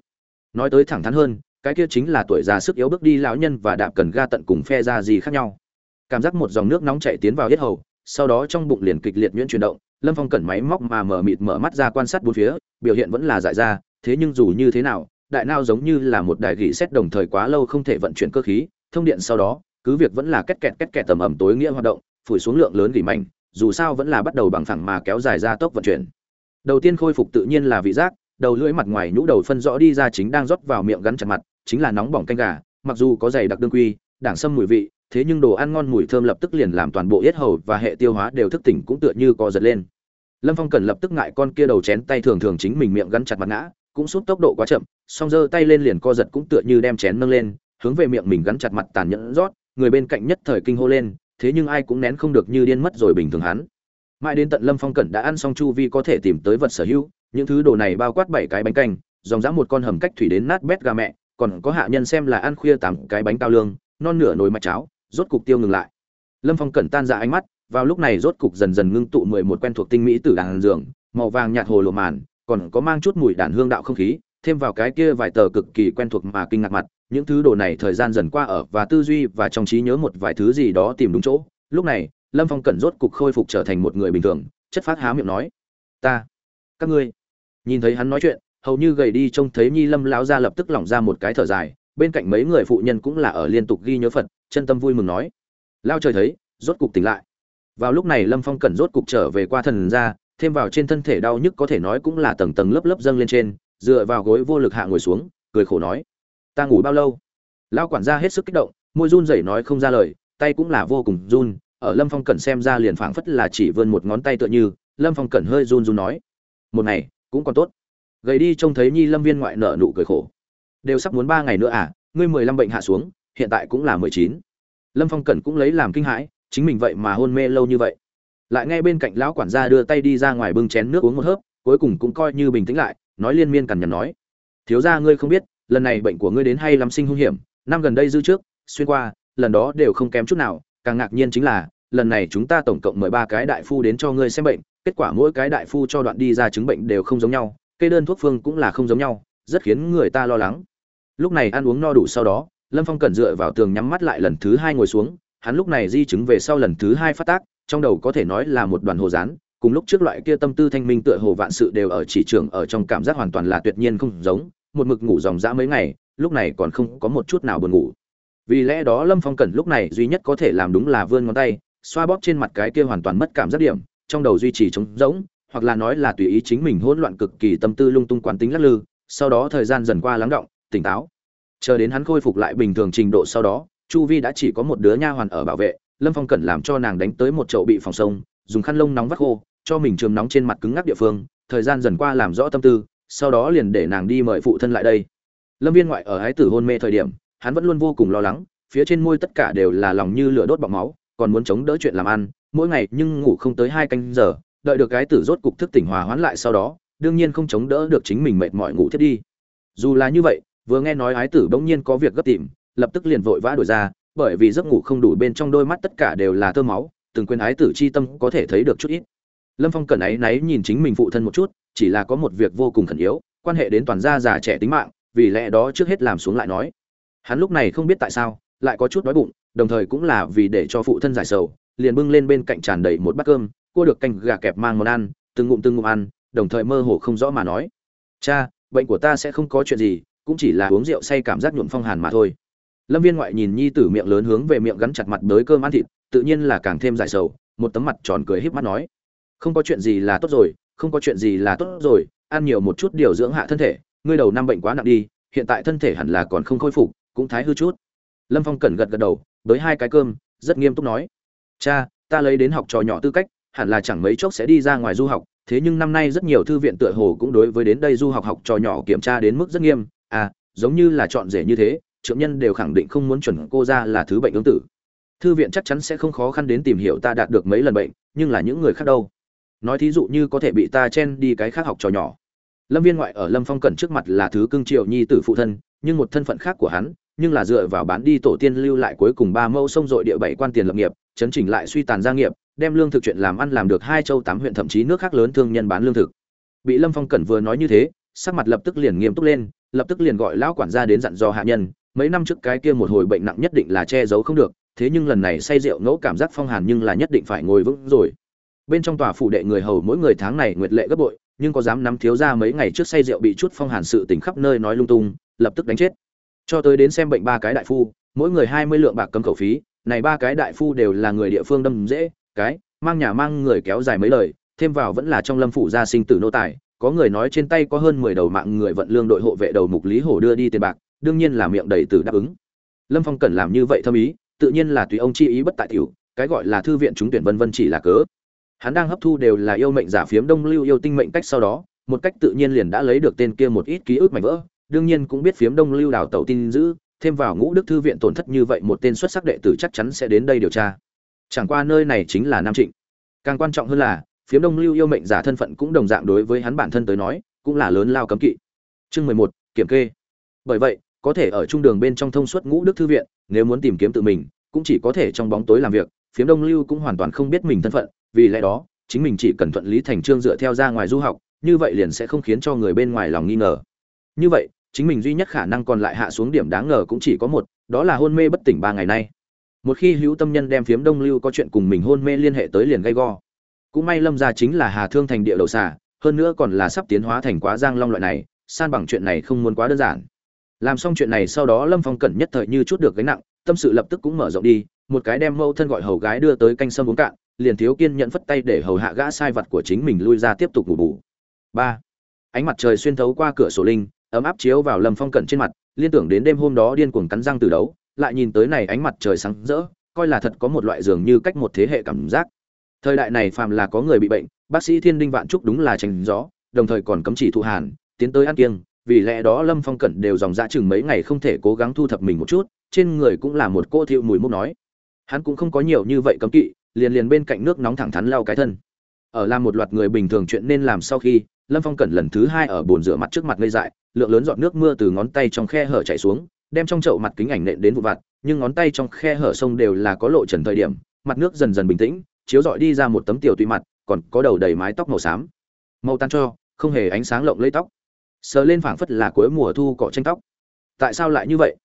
A: Nói tới thẳng thắn hơn, cái kia chính là tuổi già sức yếu bước đi lão nhân và đạp cần ga tận cùng phe ra gì khác nhau. Cảm giác một dòng nước nóng chảy tiến vào hết hầu, sau đó trong bụng liền kịch liệt nhuyễn chuyển động lâm phong cẩn máy móc mà mở mịt mở mắt ra quan sát bốn phía, biểu hiện vẫn là dại ra, thế nhưng dù như thế nào, đại nao giống như là một đài gỉ xét đồng thời quá lâu không thể vận chuyển cơ khí, thông điện sau đó, cứ việc vẫn là kết kẹt kết kẹt tầm ẩm tối nghĩa hoạt động, phủi xuống lượng lớn gỉ mạnh dù sao vẫn là bắt đầu bằng phẳng mà kéo dài ra tốc vận chuyển. Đầu tiên khôi phục tự nhiên là vị giác, đầu lưỡi mặt ngoài nhũ đầu phân rõ đi ra chính đang rót vào miệng gắn chặt mặt, chính là nóng bỏng canh gà, mặc dù có dày đặc đương quy, đảng sâm mùi vị thế nhưng đồ ăn ngon mùi thơm lập tức liền làm toàn bộ yết hầu và hệ tiêu hóa đều thức tỉnh cũng tựa như co giật lên. Lâm phong cần lập tức ngại con kia đầu chén tay thường thường chính mình miệng gắn chặt mặt ngã, cũng sút tốc độ quá chậm song giơ tay lên liền co giật cũng tựa như đem chén nâng lên, hướng về miệng mình gắn chặt mặt tàn nhẫn rót, người bên cạnh nhất thời kinh hô lên, thế nhưng ai cũng nén không được như điên mất rồi bình thường hắn. Mãi đến tận lâm phong cẩn đã ăn xong chu vi có thể tìm tới vật sở hữu, những thứ đồ này bao quát bảy cái bánh canh, dòng dã một con hầm cách thủy đến nát bét gà mẹ, còn có hạ nhân xem là ăn khuya tám cái bánh cao lương, non nửa nồi mạch cháo rốt cục tiêu ngừng lại. Lâm phong cẩn tan ra ánh mắt, vào lúc này rốt cục dần dần ngưng tụ mười một quen thuộc tinh mỹ từ đàn giường, màu vàng nhạt hồ lộ màn, còn có mang chút mùi đàn hương đạo không khí, thêm vào cái kia vài tờ cực kỳ quen thuộc mà kinh ngạc mặt, những thứ đồ này thời gian dần qua ở và tư duy và trong trí nhớ một vài thứ gì đó tìm đúng chỗ. Lúc này, lâm phong cẩn rốt cục khôi phục trở thành một người bình thường, chất phát há miệng nói, ta, các ngươi. Nhìn thấy hắn nói chuyện, hầu như gầy đi trông thấy nhi lâm lão ra lập tức lỏng ra một cái thở dài, bên cạnh mấy người phụ nhân cũng là ở liên tục ghi nhớ phật chân tâm vui mừng nói. Lao trời thấy, rốt cục tỉnh lại. Vào lúc này lâm phong cẩn rốt cục trở về qua thần ra thêm vào trên thân thể đau nhức có thể nói cũng là tầng tầng lớp lớp dâng lên trên, dựa vào gối vô lực hạ ngồi xuống, cười khổ nói. Ta ngủ bao lâu? Lao quản gia hết sức kích động, môi run rẩy nói không ra lời, tay cũng là vô cùng run, ở lâm phong cẩn xem ra liền phảng phất là chỉ vươn một ngón tay tựa như, lâm phong cẩn hơi run run nói. Một ngày, cũng còn tốt. Gầy đi trông thấy nhi lâm viên ngoại nợ nụ cười khổ. Đều sắp muốn ba ngày nữa à ngươi mười lăm bệnh hạ xuống hiện tại cũng là mười chín. Lâm phong cẩn cũng lấy làm kinh hãi, chính mình vậy mà hôn mê lâu như vậy. Lại nghe bên cạnh lão quản gia đưa tay đi ra ngoài bưng chén nước uống một hớp, cuối cùng cũng coi như bình tĩnh lại, nói liên miên cằn nhằn nói. Thiếu ra ngươi không biết, lần này bệnh của ngươi đến hay lắm sinh hung hiểm, năm gần đây dư trước, xuyên qua, lần đó đều không kém chút nào, càng ngạc nhiên chính là, lần này chúng ta tổng cộng mời ba cái đại phu đến cho ngươi xem bệnh, kết quả mỗi cái đại phu cho đoạn đi ra chứng bệnh đều không giống nhau cây đơn thuốc phương cũng là không giống nhau, rất khiến người ta lo lắng. Lúc này ăn uống no đủ sau đó lâm phong cẩn dựa vào tường nhắm mắt lại lần thứ hai ngồi xuống, hắn lúc này di chứng về sau lần thứ hai phát tác, trong đầu có thể nói là một đoàn hồ rán. cùng lúc trước loại kia tâm tư thanh minh tựa hồ vạn sự đều ở chỉ trường ở trong cảm giác hoàn toàn là tuyệt nhiên không giống, một mực ngủ dòng dã mấy ngày, lúc này còn không có một chút nào buồn ngủ vì lẽ đó lâm phong cẩn lúc này duy nhất có thể làm đúng là vươn ngón tay, xoa bóp trên mặt cái kia hoàn toàn mất cảm giác điểm, trong đầu duy trì trống rỗng, hoặc là nói là tùy ý chính mình hỗn loạn cực kỳ tâm tư lung tung quán tính lắc lư, sau đó thời gian dần qua lắng động, tỉnh táo chờ đến hắn khôi phục lại bình thường trình độ sau đó, chu vi đã chỉ có một đứa nha hoàn ở bảo vệ, lâm phong cẩn làm cho nàng đánh tới một chậu bị phòng sông, dùng khăn lông nóng vắt khô, cho mình trường nóng trên mặt cứng ngắc địa phương, thời gian dần qua làm rõ tâm tư, sau đó liền để nàng đi mời phụ thân lại đây. Lâm viên ngoại ở ái tử hôn mê thời điểm, hắn vẫn luôn vô cùng lo lắng, phía trên môi tất cả đều là lòng như lửa đốt bọc máu, còn muốn chống đỡ chuyện làm ăn, mỗi ngày nhưng ngủ không tới hai canh giờ, đợi được cái tử rốt cục thức tỉnh hòa hoãn lại sau đó, đương nhiên không chống đỡ được chính mình mệt mỏi ngủ thiết đi. Dù là như vậy vừa nghe nói ái tử bỗng nhiên có việc gấp tìm, lập tức liền vội vã đổi ra, bởi vì giấc ngủ không đủ bên trong đôi mắt tất cả đều là tơ máu, từng quên ái tử chi tâm có thể thấy được chút ít. Lâm phong cẩn áy náy nhìn chính mình phụ thân một chút, chỉ là có một việc vô cùng khẩn yếu, quan hệ đến toàn gia già trẻ tính mạng, vì lẽ đó trước hết làm xuống lại nói. Hắn lúc này không biết tại sao, lại có chút đói bụng, đồng thời cũng là vì để cho phụ thân giải sầu, liền bưng lên bên cạnh tràn đầy một bát cơm, cua được canh gà kẹp mang món ăn, từng ngụm từng ngụm ăn, đồng thời mơ hồ không rõ mà nói. Cha, bệnh của ta sẽ không có chuyện gì cũng chỉ là uống rượu say cảm giác nhuộm phong hàn mà thôi. Lâm viên ngoại nhìn nhi tử miệng lớn hướng về miệng gắn chặt mặt đới cơm ăn thịt, tự nhiên là càng thêm giải sầu, một tấm mặt tròn cười híp mắt nói, không có chuyện gì là tốt rồi, không có chuyện gì là tốt rồi, ăn nhiều một chút điều dưỡng hạ thân thể, ngươi đầu năm bệnh quá nặng đi, hiện tại thân thể hẳn là còn không khôi phục, cũng thái hư chút. Lâm phong cẩn gật gật đầu với hai cái cơm, rất nghiêm túc nói, cha, ta lấy đến học trò nhỏ tư cách, hẳn là chẳng mấy chốc sẽ đi ra ngoài du học, thế nhưng năm nay rất nhiều thư viện tựa hồ cũng đối với đến đây du học học trò nhỏ kiểm tra đến mức rất nghiêm à giống như là chọn rể như thế trượng nhân đều khẳng định không muốn chuẩn cô ra là thứ bệnh ứng tử. Thư viện chắc chắn sẽ không khó khăn đến tìm hiểu ta đạt được mấy lần bệnh, nhưng là những người khác đâu. Nói thí dụ như có thể bị ta chen đi cái khác học trò nhỏ. Lâm viên ngoại ở lâm phong cẩn trước mặt là thứ cưng triệu nhi tử phụ thân, nhưng một thân phận khác của hắn, nhưng là dựa vào bán đi tổ tiên lưu lại cuối cùng ba mẫu sông dội địa bảy quan tiền lập nghiệp, chấn chỉnh lại suy tàn gia nghiệp, đem lương thực chuyện làm ăn làm được hai châu tám huyện thậm chí nước khác lớn thương nhân bán lương thực. Bị lâm phong cẩn vừa nói như thế sắc mặt lập tức liền nghiêm túc lên, lập tức liền gọi lão quản gia đến dặn dò hạ nhân, mấy năm trước cái kia một hồi bệnh nặng nhất định là che giấu không được, thế nhưng lần này say rượu ngẫu cảm giác phong hàn nhưng là nhất định phải ngồi vững rồi. Bên trong tòa phủ đệ người hầu mỗi người tháng này nguyệt lệ gấp bội, nhưng có dám nắm thiếu ra mấy ngày trước say rượu bị chút phong hàn sự tình khắp nơi nói lung tung, lập tức đánh chết. Cho tới đến xem bệnh ba cái đại phu, mỗi người hai mươi lượng bạc cấm khẩu phí, này ba cái đại phu đều là người địa phương đâm dễ, cái, mang nhà mang người kéo dài mấy lời, thêm vào vẫn là trong lâm phủ gia sinh tử nô tài có người nói trên tay có hơn mười đầu mạng người vận lương đội hộ vệ đầu mục lý hổ đưa đi tiền bạc, đương nhiên là miệng đầy tử đáp ứng. Lâm phong cần làm như vậy thâm ý, tự nhiên là tùy ông chi ý bất tại tiểu, cái gọi là thư viện chúng tuyển vân vân chỉ là cớ. Hắn đang hấp thu đều là yêu mệnh giả phiếm đông lưu yêu tinh mệnh cách sau đó, một cách tự nhiên liền đã lấy được tên kia một ít ký ức mảnh vỡ, đương nhiên cũng biết phiếm đông lưu đào tẩu tin giữ, thêm vào ngũ đức thư viện tổn thất như vậy một tên xuất sắc đệ tử chắc chắn sẽ đến đây điều tra. Chẳng qua nơi này chính là nam trịnh. Càng quan trọng hơn là phiếm đông lưu yêu mệnh giả thân phận cũng đồng dạng đối với hắn bản thân tới nói, cũng là lớn lao cấm kỵ. Chương mười một, kiểm kê. Bởi vậy, có thể ở trung đường bên trong thông suốt ngũ đức thư viện, nếu muốn tìm kiếm tự mình, cũng chỉ có thể trong bóng tối làm việc, phiếm đông lưu cũng hoàn toàn không biết mình thân phận, vì lẽ đó, chính mình chỉ cần thuận lý thành trương dựa theo ra ngoài du học, như vậy liền sẽ không khiến cho người bên ngoài lòng nghi ngờ. Như vậy, chính mình duy nhất khả năng còn lại hạ xuống điểm đáng ngờ cũng chỉ có một, đó là hôn mê bất tỉnh ba ngày nay. Một khi hữu tâm nhân đem phiếm đông lưu có chuyện cùng mình hôn mê liên hệ tới liền gây go cũng may lâm gia chính là hà thương thành địa đầu xà, hơn nữa còn là sắp tiến hóa thành quá giang long loại này, san bằng chuyện này không muốn quá đơn giản. Làm xong chuyện này sau đó lâm phong cẩn nhất thời như chút được gánh nặng, tâm sự lập tức cũng mở rộng đi, một cái đem mâu thân gọi hầu gái đưa tới canh sâm uống cạn, liền thiếu kiên nhận phất tay để hầu hạ gã sai vật của chính mình lui ra tiếp tục ngủ bù. Ba, ánh mặt trời xuyên thấu qua cửa sổ linh, ấm áp chiếu vào lâm phong cẩn trên mặt, liên tưởng đến đêm hôm đó điên cuồng cắn răng từ đấu, lại nhìn tới này ánh mặt trời sáng rỡ, coi là thật có một loại dường như cách một thế hệ cảm giác thời đại này phàm là có người bị bệnh, bác sĩ thiên đinh vạn trúc đúng là tránh gió, đồng thời còn cấm chỉ thụ hàn, tiến tới ăn kiêng, vì lẽ đó lâm phong cẩn đều dòng dã chừng mấy ngày không thể cố gắng thu thập mình một chút, trên người cũng là một cô thiệu mùi mốc nói. Hắn cũng không có nhiều như vậy cấm kỵ, liền liền bên cạnh nước nóng thẳng thắn lau cái thân. Ở làm một loạt người bình thường chuyện nên làm sau khi, lâm phong cẩn lần thứ hai ở bồn rửa mặt trước mặt gây dại, lượng lớn giọt nước mưa từ ngón tay trong khe hở chảy xuống, đem trong chậu mặt kính ảnh nện đến vụ vặt, nhưng ngón tay trong khe hở sông đều là có lộ trần thời điểm, mặt nước dần dần bình tĩnh chiếu rọi đi ra một tấm tiểu tùy mặt, còn có đầu đầy mái tóc màu xám. Màu tan cho, không hề ánh sáng lộng lấy tóc. Sờ lên phảng phất là cuối mùa thu cọ tranh tóc. Tại sao lại như vậy?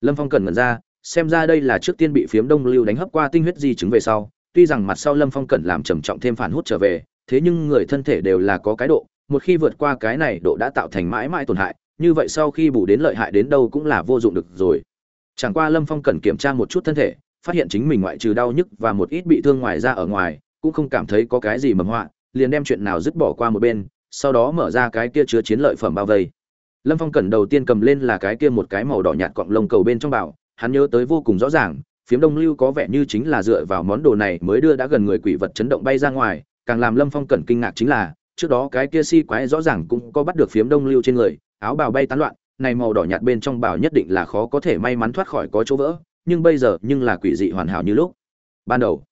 A: Lâm phong cần ngẩn ra, xem ra đây là trước tiên bị phiếm đông lưu đánh hấp qua tinh huyết di chứng về sau. Tuy rằng mặt sau lâm phong cần làm trầm trọng thêm phản hút trở về, thế nhưng người thân thể đều là có cái độ. Một khi vượt qua cái này độ đã tạo thành mãi mãi tổn hại. Như vậy sau khi bù đến lợi hại đến đâu cũng là vô dụng được rồi. Chẳng qua lâm phong cần kiểm tra một chút thân thể phát hiện chính mình ngoại trừ đau nhức và một ít bị thương ngoài ra ở ngoài, cũng không cảm thấy có cái gì mầm họa, liền đem chuyện nào dứt bỏ qua một bên, sau đó mở ra cái kia chứa chiến lợi phẩm bao vây. Lâm phong cẩn đầu tiên cầm lên là cái kia một cái màu đỏ nhạt cọng lông cầu bên trong bảo, hắn nhớ tới vô cùng rõ ràng, phiếm đông lưu có vẻ như chính là dựa vào món đồ này mới đưa đã gần người quỷ vật chấn động bay ra ngoài, càng làm lâm phong cẩn kinh ngạc chính là, trước đó cái kia si quái rõ ràng cũng có bắt được phiếm đông lưu trên người, áo bào bay tán loạn, này màu đỏ nhạt bên trong bào nhất định là khó có thể may mắn thoát khỏi có chỗ vỡ nhưng bây giờ nhưng là quỷ dị hoàn hảo như lúc. Ban đầu,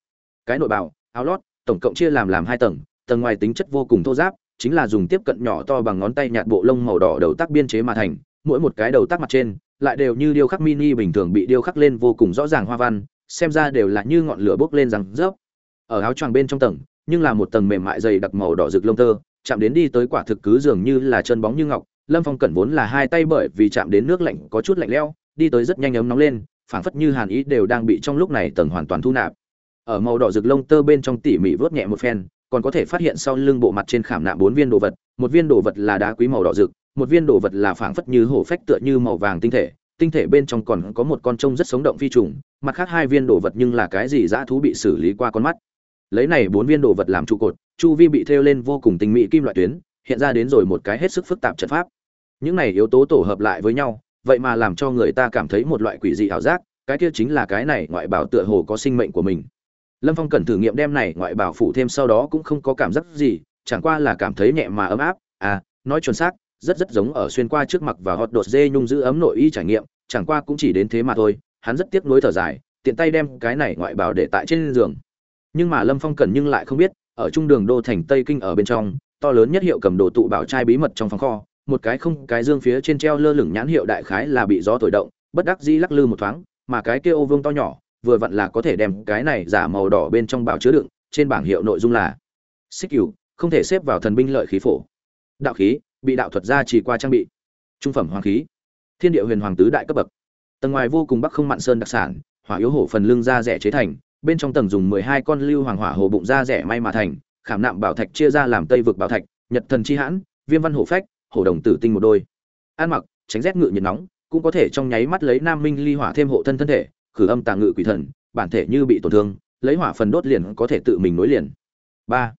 A: cái nội bào, áo lót, tổng cộng chia làm làm hai tầng tầng ngoài tính chất vô cùng thô giáp, chính là dùng tiếp cận nhỏ to bằng ngón tay nhạt bộ lông màu đỏ đầu tác biên chế mà thành, mỗi một cái đầu tác mặt trên lại đều như điêu khắc mini bình thường bị điêu khắc lên vô cùng rõ ràng hoa văn, xem ra đều là như ngọn lửa bốc lên rằng rớp. Ở áo choàng bên trong tầng, nhưng là một tầng mềm mại dày đặc màu đỏ rực lông tơ, chạm đến đi tới quả thực cứ dường như là chân bóng như ngọc, lâm phong cẩn vốn là hai tay bởi vì chạm đến nước lạnh có chút lạnh lẽo, đi tới rất nhanh ấm nóng lên phảng phất như hàn ý đều đang bị trong lúc này tầng hoàn toàn thu nạp. Ở màu đỏ rực lông tơ bên trong tỉ mỉ vớt nhẹ một phen, còn có thể phát hiện sau lưng bộ mặt trên khảm nạm bốn viên đồ vật, một viên đồ vật là đá quý màu đỏ rực, một viên đồ vật là phảng phất như hổ phách tựa như màu vàng tinh thể tinh thể bên trong còn có một con trông rất sống động phi trùng, mặt khác hai viên đồ vật nhưng là cái gì dã thú bị xử lý qua con mắt. Lấy này bốn viên đồ vật làm trụ cột, chu vi bị thêu lên vô cùng tinh mỹ kim loại tuyến, hiện ra đến rồi một cái hết sức phức tạp trận pháp. Những này yếu tố tổ hợp lại với nhau vậy mà làm cho người ta cảm thấy một loại quỷ dị ảo giác, cái kia chính là cái này ngoại bảo tựa hồ có sinh mệnh của mình. Lâm phong cần thử nghiệm đem này ngoại bảo phủ thêm sau đó cũng không có cảm giác gì, chẳng qua là cảm thấy nhẹ mà ấm áp. À nói chuẩn xác, rất rất giống ở xuyên qua trước mặt và hot đột dê nhung giữ ấm nội y trải nghiệm, chẳng qua cũng chỉ đến thế mà thôi, hắn rất tiếc nuối thở dài, tiện tay đem cái này ngoại bảo để tại trên giường. Nhưng mà lâm phong cần nhưng lại không biết, ở trung đường đô thành tây kinh ở bên trong, to lớn nhất hiệu cầm đồ tụ bảo trai bí mật trong phòng kho một cái không, cái dương phía trên treo lơ lửng nhãn hiệu đại khái là bị gió thổi động, bất đắc dĩ lắc lư một thoáng, mà cái kia ô vương to nhỏ, vừa vặn là có thể đem cái này giả màu đỏ bên trong bảo chứa đựng, trên bảng hiệu nội dung là xích cửu, không thể xếp vào thần binh lợi khí phổ. Đạo khí, bị đạo thuật gia chỉ qua trang bị. Trung phẩm hoàng khí. Thiên địa huyền hoàng tứ đại cấp bậc. Tầng ngoài vô cùng bắc không mạn sơn đặc sản, hỏa yếu hổ phần lưng da rẻ chế thành, bên trong tầng dùng mười hai con lưu hoàng hỏa hồ bụng da rẻ may mà thành, khảm nạm bảo thạch chia ra làm tây vực bảo thạch, nhật thần chi hãn, viêm văn hổ phách hổ đồng tử tinh một đôi. Ăn mặc, tránh rét ngự nhiệt nóng, cũng có thể trong nháy mắt lấy nam minh ly hỏa thêm hộ thân thân thể, khử âm tàng ngự quỷ thần, bản thể như bị tổn thương, lấy hỏa phần đốt liền có thể tự mình nối liền. Ba.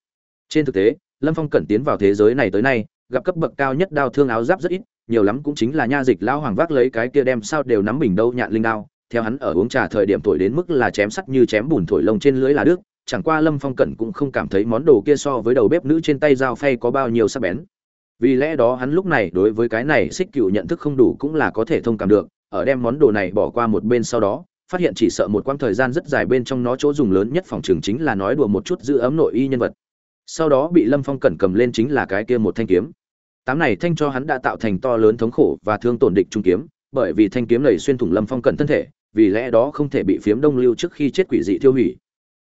A: Trên thực tế, lâm phong cẩn tiến vào thế giới này tới nay, gặp cấp bậc cao nhất đao thương áo giáp rất ít, nhiều lắm cũng chính là nha dịch lao hoàng vác lấy cái kia đem sao đều nắm bình đâu nhạn linh đao, theo hắn ở uống trà thời điểm thổi đến mức là chém sắt như chém bùn thổi lông trên lưới là đức chẳng qua lâm phong cẩn cũng không cảm thấy món đồ kia so với đầu bếp nữ trên tay dao phay có bao nhiêu sắc bén vì lẽ đó hắn lúc này đối với cái này xích cựu nhận thức không đủ cũng là có thể thông cảm được, ở đem món đồ này bỏ qua một bên sau đó, phát hiện chỉ sợ một quãng thời gian rất dài bên trong nó chỗ dùng lớn nhất phòng trường chính là nói đùa một chút giữ ấm nội y nhân vật. Sau đó bị lâm phong cẩn cầm lên chính là cái kia một thanh kiếm. Tám này thanh cho hắn đã tạo thành to lớn thống khổ và thương tổn địch trung kiếm, bởi vì thanh kiếm này xuyên thủng lâm phong cẩn thân thể, vì lẽ đó không thể bị phiếm đông lưu trước khi chết quỷ dị tiêu hủy.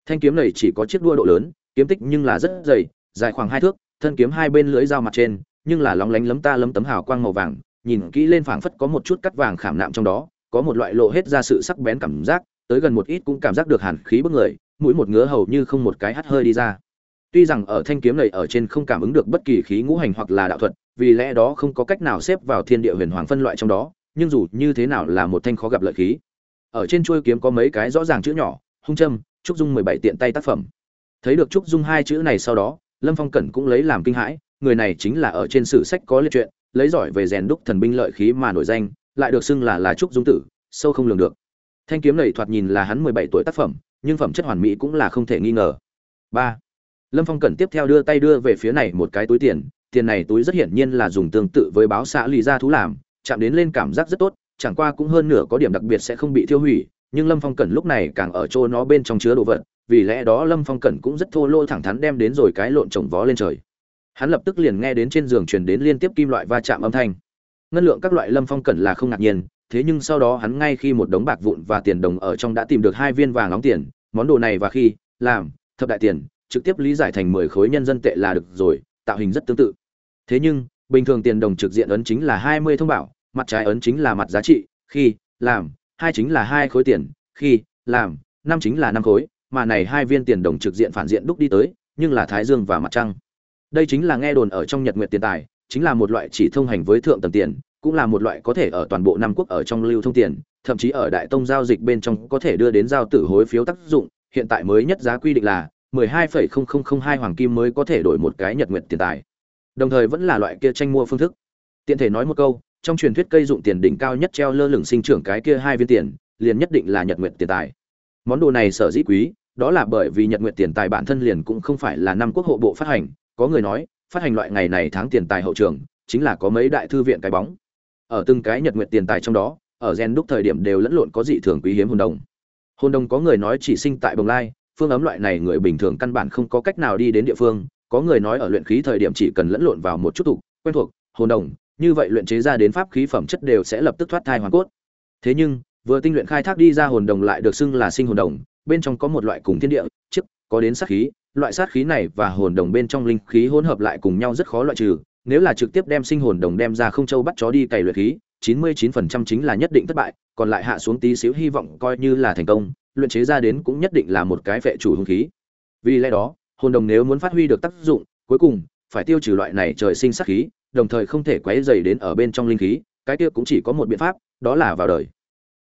A: Thanh kiếm này chỉ có chiếc đua độ lớn, kiếm tích nhưng là rất dày, dài khoảng hai thước, thân kiếm hai bên lưỡi dao mặt trên nhưng là lóng lánh lấm ta lấm tấm hào quang màu vàng, nhìn kỹ lên phảng phất có một chút cắt vàng khảm nạm trong đó, có một loại lộ hết ra sự sắc bén cảm giác, tới gần một ít cũng cảm giác được hàn khí bức người, mũi một ngứa hầu như không một cái hắt hơi đi ra. Tuy rằng ở thanh kiếm này ở trên không cảm ứng được bất kỳ khí ngũ hành hoặc là đạo thuật, vì lẽ đó không có cách nào xếp vào thiên địa huyền hoàng phân loại trong đó, nhưng dù như thế nào là một thanh khó gặp lợi khí. Ở trên chuôi kiếm có mấy cái rõ ràng chữ nhỏ, hung châm, trúc dung mười bảy tiện tay tác phẩm. Thấy được trúc dung hai chữ này sau đó, lâm phong cẩn cũng lấy làm kinh hãi người này chính là ở trên sử sách có liệt truyện, lấy giỏi về rèn đúc thần binh lợi khí mà nổi danh, lại được xưng là là trúc dung tử, sâu không lường được. Thanh kiếm này thoạt nhìn là hắn mười bảy tuổi tác phẩm, nhưng phẩm chất hoàn mỹ cũng là không thể nghi ngờ. Ba. Lâm phong cẩn tiếp theo đưa tay đưa về phía này một cái túi tiền tiền này túi rất hiển nhiên là dùng tương tự với báo xã lì ra thú làm, chạm đến lên cảm giác rất tốt, chẳng qua cũng hơn nửa có điểm đặc biệt sẽ không bị tiêu hủy, nhưng lâm phong cẩn lúc này càng ở chỗ nó bên trong chứa đồ vật, vì lẽ đó lâm phong cẩn cũng rất thô lô thẳng thắn đem đến rồi cái lộn trồng vó lên trời hắn lập tức liền nghe đến trên giường truyền đến liên tiếp kim loại va chạm âm thanh. Ngân lượng các loại lâm phong cẩn là không ngạc nhiên, thế nhưng sau đó hắn ngay khi một đống bạc vụn và tiền đồng ở trong đã tìm được hai viên vàng nóng tiền, món đồ này và khi, làm, thập đại tiền, trực tiếp lý giải thành mười khối nhân dân tệ là được rồi, tạo hình rất tương tự. Thế nhưng, bình thường tiền đồng trực diện ấn chính là hai mươi thông bảo, mặt trái ấn chính là mặt giá trị, khi, làm, hai chính là hai khối tiền, khi, làm, năm chính là năm khối, mà này hai viên tiền đồng trực diện phản diện đúc đi tới, nhưng là thái dương và mặt trăng đây chính là nghe đồn ở trong nhật nguyệt tiền tài chính là một loại chỉ thông hành với thượng tầng tiền cũng là một loại có thể ở toàn bộ năm quốc ở trong lưu thông tiền thậm chí ở đại tông giao dịch bên trong có thể đưa đến giao tử hối phiếu tác dụng. Hiện tại mới nhất giá quy định là 12,0002 hoàng kim mới có thể đổi một cái nhật nguyệt tiền tài. Đồng thời vẫn là loại kia tranh mua phương thức. Tiện thể nói một câu trong truyền thuyết cây dụng tiền đỉnh cao nhất treo lơ lửng sinh trưởng cái kia hai viên tiền liền nhất định là nhật nguyệt tiền tài. Món đồ này sở dĩ quý đó là bởi vì nhật nguyệt tiền tài bản thân liền cũng không phải là năm quốc hộ bộ phát hành có người nói, phát hành loại ngày này tháng tiền tài hậu trường, chính là có mấy đại thư viện cái bóng. Ở từng cái nhật nguyện tiền tài trong đó, ở gen đúc thời điểm đều lẫn lộn có dị thường quý hiếm hồn đồng. Hồn đồng có người nói chỉ sinh tại bồng lai, phương ấm loại này người bình thường căn bản không có cách nào đi đến địa phương, có người nói ở luyện khí thời điểm chỉ cần lẫn lộn vào một chút tục, quen thuộc, hồn đồng, như vậy luyện chế ra đến pháp khí phẩm chất đều sẽ lập tức thoát thai hoàn cốt. Thế nhưng, vừa tinh luyện khai thác đi ra hồn đồng lại được xưng là sinh hồn đồng, bên trong có một loại cùng thiên địa chức có đến sát khí loại sát khí này và hồn đồng bên trong linh khí hỗn hợp lại cùng nhau rất khó loại trừ, nếu là trực tiếp đem sinh hồn đồng đem ra không châu bắt chó đi cày luyện khí 99% chính là nhất định thất bại, còn lại hạ xuống tí xíu hy vọng coi như là thành công, luyện chế ra đến cũng nhất định là một cái vệ chủ hung khí. Vì lẽ đó, hồn đồng nếu muốn phát huy được tác dụng, cuối cùng phải tiêu trừ loại này trời sinh sát khí, đồng thời không thể quấy rầy đến ở bên trong linh khí, cái kia cũng chỉ có một biện pháp, đó là vào đời.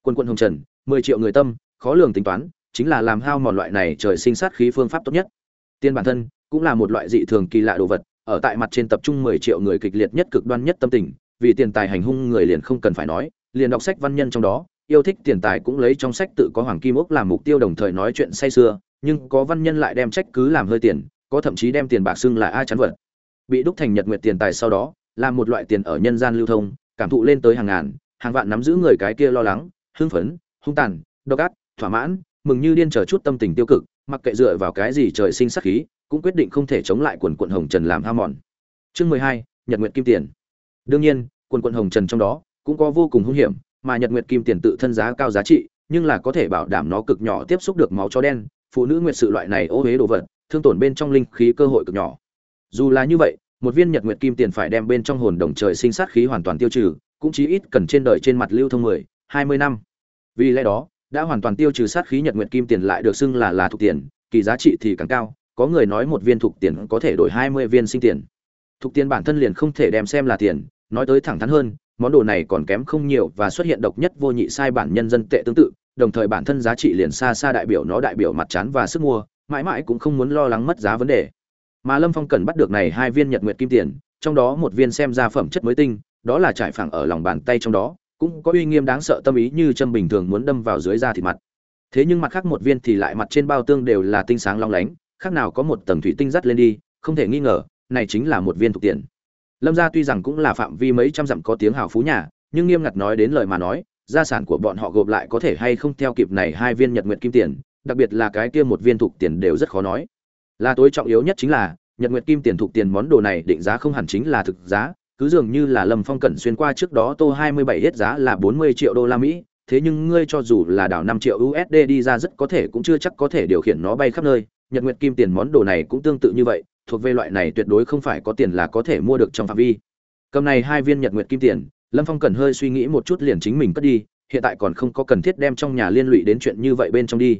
A: Quân quân hồng trần, mười triệu người tâm, khó lường tính toán, chính là làm hao mòn loại này trời sinh sát khí phương pháp tốt nhất tiên bản thân cũng là một loại dị thường kỳ lạ đồ vật, ở tại mặt trên tập trung mười triệu người kịch liệt nhất cực đoan nhất tâm tình, vì tiền tài hành hung người liền không cần phải nói, liền đọc sách văn nhân trong đó, yêu thích tiền tài cũng lấy trong sách tự có hoàng kim ốc làm mục tiêu đồng thời nói chuyện say xưa nhưng có văn nhân lại đem trách cứ làm hơi tiền, có thậm chí đem tiền bạc xưng là ai chán vật. Bị đúc thành nhật nguyệt tiền tài sau đó là một loại tiền ở nhân gian lưu thông, cảm thụ lên tới hàng ngàn, hàng vạn nắm giữ người cái kia lo lắng, hưng phấn, hung tàn, độc ác, thỏa mãn, mừng như điên chờ chút tâm tình tiêu cực mặc kệ dựa vào cái gì trời sinh sắc khí, cũng quyết định không thể chống lại quần quần hồng trần làm ham mòn. Chương mười hai, nhật nguyệt kim tiền. Đương nhiên, quần quần hồng trần trong đó cũng có vô cùng hung hiểm, mà nhật nguyệt kim tiền tự thân giá cao giá trị, nhưng là có thể bảo đảm nó cực nhỏ tiếp xúc được máu chó đen, phụ nữ nguyệt sự loại này ô hế đồ vật, thương tổn bên trong linh khí cơ hội cực nhỏ. Dù là như vậy, một viên nhật nguyệt kim tiền phải đem bên trong hồn đồng trời sinh sát khí hoàn toàn tiêu trừ, cũng chí ít cần trên đời trên mặt lưu thông mười, hai mươi năm. Vì lẽ đó đã hoàn toàn tiêu trừ sát khí nhật nguyệt kim tiền lại được xưng là là thuộc tiền, kỳ giá trị thì càng cao, có người nói một viên thuộc tiền có thể đổi hai mươi viên sinh tiền. Thuộc tiền bản thân liền không thể đem xem là tiền, nói tới thẳng thắn hơn, món đồ này còn kém không nhiều và xuất hiện độc nhất vô nhị sai bản nhân dân tệ tương tự, đồng thời bản thân giá trị liền xa xa đại biểu nó đại biểu mặt chán và sức mua, mãi mãi cũng không muốn lo lắng mất giá vấn đề. Mà lâm phong cần bắt được này hai viên nhật nguyệt kim tiền, trong đó một viên xem ra phẩm chất mới tinh, đó là trải phẳng ở lòng bàn tay trong đó cũng có uy nghiêm đáng sợ tâm ý như châm bình thường muốn đâm vào dưới da thịt mặt. Thế nhưng mặt khác một viên thì lại mặt trên bao tương đều là tinh sáng long lánh, khác nào có một tầng thủy tinh dắt lên đi, không thể nghi ngờ, này chính là một viên thuộc tiền lâm gia tuy rằng cũng là phạm vi mấy trăm dặm có tiếng hào phú nhà, nhưng nghiêm ngặt nói đến lời mà nói, gia sản của bọn họ gộp lại có thể hay không theo kịp này hai viên nhật nguyệt kim tiền, đặc biệt là cái kia một viên thuộc tiền đều rất khó nói. Là tối trọng yếu nhất chính là, nhật nguyệt kim tiền thuộc tiền món đồ này định giá không hẳn chính là thực giá cứ dường như là lâm phong cẩn xuyên qua trước đó tô hai mươi bảy hết giá là bốn mươi triệu đô la mỹ thế nhưng ngươi cho dù là đảo năm triệu USD đi ra rất có thể cũng chưa chắc có thể điều khiển nó bay khắp nơi, Nhật Nguyệt Kim tiền món đồ này cũng tương tự như vậy, thuộc về loại này tuyệt đối không phải có tiền là có thể mua được trong phạm vi. Cầm này hai viên Nhật Nguyệt Kim tiền, Lâm Phong cần hơi suy nghĩ một chút liền chính mình cất đi, hiện tại còn không có cần thiết đem trong nhà liên lụy đến chuyện như vậy bên trong đi.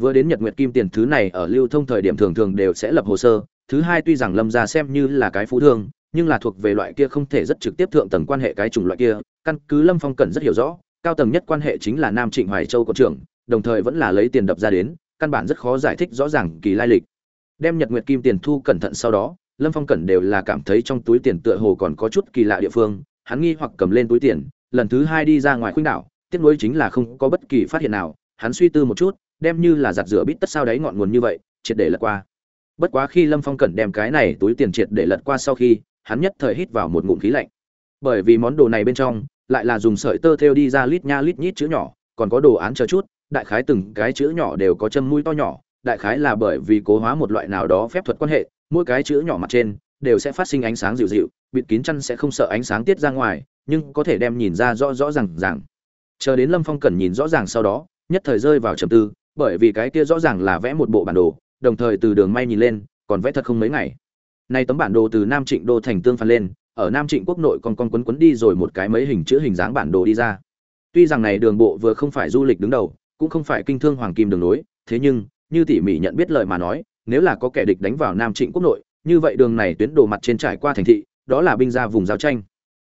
A: Vừa đến Nhật Nguyệt Kim tiền thứ này ở lưu thông thời điểm thường thường đều sẽ lập hồ sơ, thứ hai tuy rằng Lâm gia xem như là cái phú thương, nhưng là thuộc về loại kia không thể rất trực tiếp thượng tầng quan hệ cái chủng loại kia, căn cứ Lâm Phong cần rất hiểu rõ, cao tầng nhất quan hệ chính là Nam Trịnh Hoài Châu quận trưởng, đồng thời vẫn là lấy tiền đập ra đến, căn bản rất khó giải thích rõ ràng kỳ lai lịch. Đem Nhật Nguyệt Kim tiền thu cẩn thận sau đó, Lâm Phong cẩn đều là cảm thấy trong túi tiền tựa hồ còn có chút kỳ lạ địa phương, hắn nghi hoặc cầm lên túi tiền, lần thứ hai đi ra ngoài khuynh đảo, tiếc nuối chính là không có bất kỳ phát hiện nào, hắn suy tư một chút, đem như là giặt rửa bít tất sao đấy ngọn nguồn như vậy, triệt để lật qua. Bất quá khi Lâm Phong cẩn đem cái này túi tiền triệt để lật qua sau khi, hắn nhất thời hít vào một ngụm khí lạnh. Bởi vì món đồ này bên trong lại là dùng sợi tơ thêu đi ra lít nha lít nhít chữ nhỏ, còn có đồ án chờ chút, đại khái từng cái chữ nhỏ đều có châm mũi to nhỏ, đại khái là bởi vì cố hóa một loại nào đó phép thuật quan hệ, mỗi cái chữ nhỏ mặt trên đều sẽ phát sinh ánh sáng dịu dịu, bịt kín chăn sẽ không sợ ánh sáng tiết ra ngoài, nhưng có thể đem nhìn ra rõ rõ ràng ràng. Chờ đến Lâm Phong cần nhìn rõ ràng sau đó, nhất thời rơi vào trầm tư, bởi vì cái kia rõ ràng là vẽ một bộ bản đồ, đồng thời từ đường may nhìn lên, còn vẽ thật không mấy ngày. Nay tấm bản đồ từ Nam Trịnh đô thành tương phản lên, ở Nam Trịnh quốc nội còn con quấn quấn đi rồi một cái mấy hình chữ hình dáng bản đồ đi ra. Tuy rằng này đường bộ vừa không phải du lịch đứng đầu, cũng không phải kinh thương hoàng kim đường nối, thế nhưng, như tỉ mỉ nhận biết lời mà nói, nếu là có kẻ địch đánh vào Nam Trịnh quốc nội, như vậy đường này tuyến đồ mặt trên trải qua thành thị, đó là binh ra vùng giao tranh.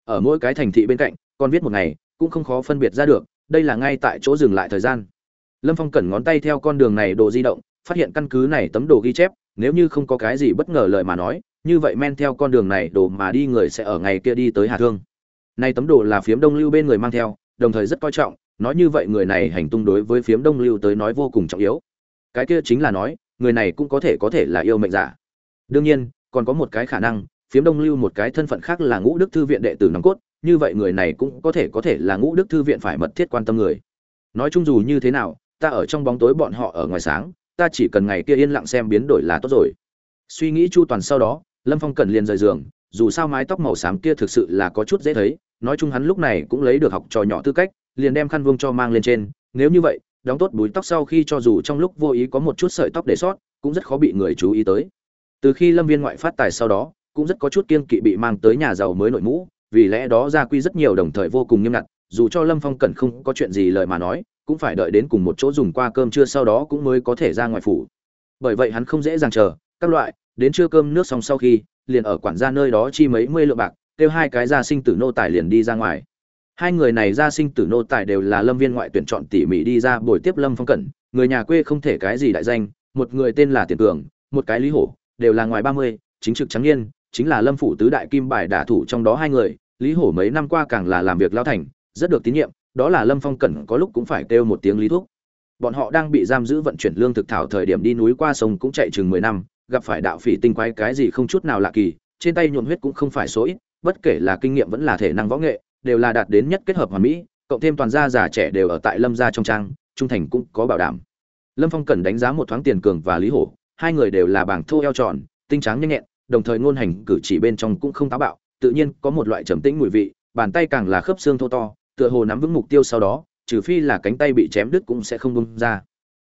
A: Ở mỗi cái thành thị bên cạnh, còn viết một ngày, cũng không khó phân biệt ra được, đây là ngay tại chỗ dừng lại thời gian. Lâm Phong cẩn ngón tay theo con đường này đồ di động, phát hiện căn cứ này tấm đồ ghi chép, nếu như không có cái gì bất ngờ lời mà nói, như vậy men theo con đường này đồ mà đi người sẽ ở ngày kia đi tới Hà Thương. Nay tấm đồ là phiếm Đông Lưu bên người mang theo, đồng thời rất coi trọng, nói như vậy người này hành tung đối với phiếm Đông Lưu tới nói vô cùng trọng yếu. Cái kia chính là nói, người này cũng có thể có thể là yêu mệnh giả. Đương nhiên, còn có một cái khả năng, phiếm Đông Lưu một cái thân phận khác là Ngũ Đức thư viện đệ tử nòng cốt, như vậy người này cũng có thể có thể là Ngũ Đức thư viện phải mật thiết quan tâm người. Nói chung dù như thế nào, ta ở trong bóng tối bọn họ ở ngoài sáng, ta chỉ cần ngày kia yên lặng xem biến đổi là tốt rồi. Suy nghĩ chu toàn sau đó, lâm phong cần liền rời giường dù sao mái tóc màu xám kia thực sự là có chút dễ thấy nói chung hắn lúc này cũng lấy được học trò nhỏ tư cách liền đem khăn vuông cho mang lên trên nếu như vậy đóng tốt búi tóc sau khi cho dù trong lúc vô ý có một chút sợi tóc để sót cũng rất khó bị người chú ý tới từ khi lâm viên ngoại phát tài sau đó cũng rất có chút kiên kỵ bị mang tới nhà giàu mới nội mũ vì lẽ đó gia quy rất nhiều đồng thời vô cùng nghiêm ngặt dù cho lâm phong cẩn không có chuyện gì lời mà nói cũng phải đợi đến cùng một chỗ dùng qua cơm trưa sau đó cũng mới có thể ra ngoài phủ. Bởi vậy hắn không dễ dàng chờ, các loại, đến trưa cơm nước xong sau khi, liền ở quản gia nơi đó chi mấy mươi lượng bạc, kêu hai cái gia sinh tử nô tài liền đi ra ngoài. Hai người này gia sinh tử nô tài đều là lâm viên ngoại tuyển chọn tỉ mỉ đi ra buổi tiếp lâm phong cẩn, người nhà quê không thể cái gì đại danh, một người tên là tiền cường, một cái lý hổ, đều là ngoài ba mươi, chính trực trắng niên, chính là lâm phủ tứ đại kim bài đả thủ trong đó hai người, lý hổ mấy năm qua càng là làm việc lao thành, rất được tín nhiệm đó là lâm phong cẩn có lúc cũng phải kêu một tiếng lý thuốc bọn họ đang bị giam giữ vận chuyển lương thực thảo thời điểm đi núi qua sông cũng chạy chừng mười năm gặp phải đạo phỉ tinh quái cái gì không chút nào lạ kỳ, trên tay nhuộm huyết cũng không phải số ít, bất kể là kinh nghiệm vẫn là thể năng võ nghệ, đều là đạt đến nhất kết hợp hoàn mỹ, cộng thêm toàn gia già trẻ đều ở tại Lâm gia trong trang, trung thành cũng có bảo đảm. Lâm Phong cần đánh giá một thoáng Tiền Cường và Lý Hổ, hai người đều là bảng thô eo tròn, tinh trắng nhanh nhẹn, đồng thời ngôn hành cử chỉ bên trong cũng không táo bạo, tự nhiên có một loại trầm tĩnh mùi vị, bàn tay càng là khớp xương thô to, tựa hồ nắm vững mục tiêu sau đó, trừ phi là cánh tay bị chém đứt cũng sẽ không bung ra.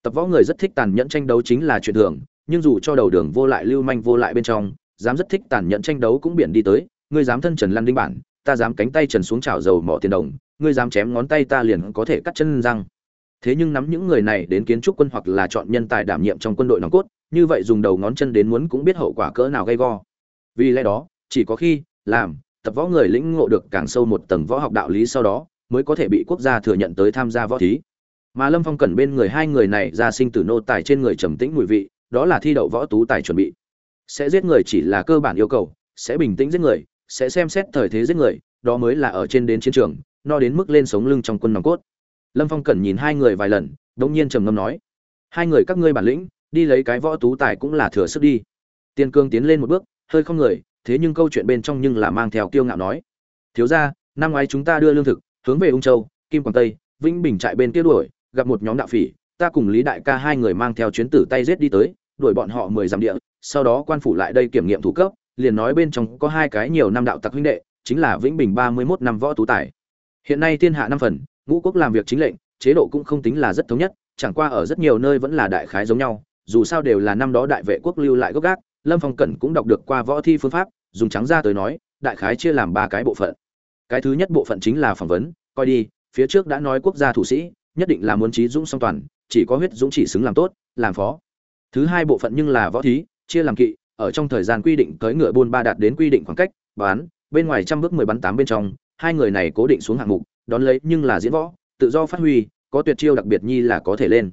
A: Tập võ người rất thích tàn nhẫn tranh đấu chính là chuyện thường, nhưng dù cho đầu đường vô lại lưu manh vô lại bên trong dám rất thích tàn nhẫn tranh đấu cũng biển đi tới ngươi dám thân trần lăn đinh bản ta dám cánh tay trần xuống chảo dầu mỏ tiền đồng ngươi dám chém ngón tay ta liền có thể cắt chân răng thế nhưng nắm những người này đến kiến trúc quân hoặc là chọn nhân tài đảm nhiệm trong quân đội nòng cốt như vậy dùng đầu ngón chân đến muốn cũng biết hậu quả cỡ nào gây go vì lẽ đó chỉ có khi làm tập võ người lĩnh ngộ được càng sâu một tầng võ học đạo lý sau đó mới có thể bị quốc gia thừa nhận tới tham gia võ thí. Mà lâm phong cần bên người hai người này ra sinh tử nô tài trên người trầm tĩnh mùi vị, đó là thi đậu võ tú tài chuẩn bị. Sẽ giết người chỉ là cơ bản yêu cầu, sẽ bình tĩnh giết người, sẽ xem xét thời thế giết người, đó mới là ở trên đến chiến trường, no đến mức lên sống lưng trong quân nòng cốt. Lâm phong cần nhìn hai người vài lần, đống nhiên trầm ngâm nói, hai người các ngươi bản lĩnh, đi lấy cái võ tú tài cũng là thừa sức đi. Tiên cương tiến lên một bước, hơi không người, thế nhưng câu chuyện bên trong nhưng là mang theo kiêu ngạo nói, thiếu ra năm ngoái chúng ta đưa lương thực hướng về ung châu, kim quảng tây, vĩnh bình trại bên kia đuổi, gặp một nhóm đạo phỉ, ta cùng lý đại ca hai người mang theo chuyến tử tay giết đi tới, đuổi bọn họ mười dặm địa, sau đó quan phủ lại đây kiểm nghiệm thủ cấp, liền nói bên trong có hai cái nhiều năm đạo tặc huynh đệ, chính là vĩnh bình ba mươi mốt năm võ tú tài. Hiện nay thiên hạ năm phần, ngũ quốc làm việc chính lệnh, chế độ cũng không tính là rất thống nhất, chẳng qua ở rất nhiều nơi vẫn là đại khái giống nhau, dù sao đều là năm đó đại vệ quốc lưu lại gốc gác, lâm phong cẩn cũng đọc được qua võ thi phương pháp, dùng trắng ra tới nói, đại khái chia làm ba cái bộ phận cái thứ nhất bộ phận chính là phỏng vấn, coi đi, phía trước đã nói quốc gia thủ sĩ, nhất định là muốn trí dũng song toàn, chỉ có huyết dũng chỉ xứng làm tốt, làm phó. Thứ hai bộ phận nhưng là võ thí, chia làm kỵ, ở trong thời gian quy định tới ngựa buôn ba đạt đến quy định khoảng cách, bán, bên ngoài trăm bước mười bắn tám bên trong, hai người này cố định xuống hạng mục, đón lấy nhưng là diễn võ, tự do phát huy, có tuyệt chiêu đặc biệt nhi là có thể lên.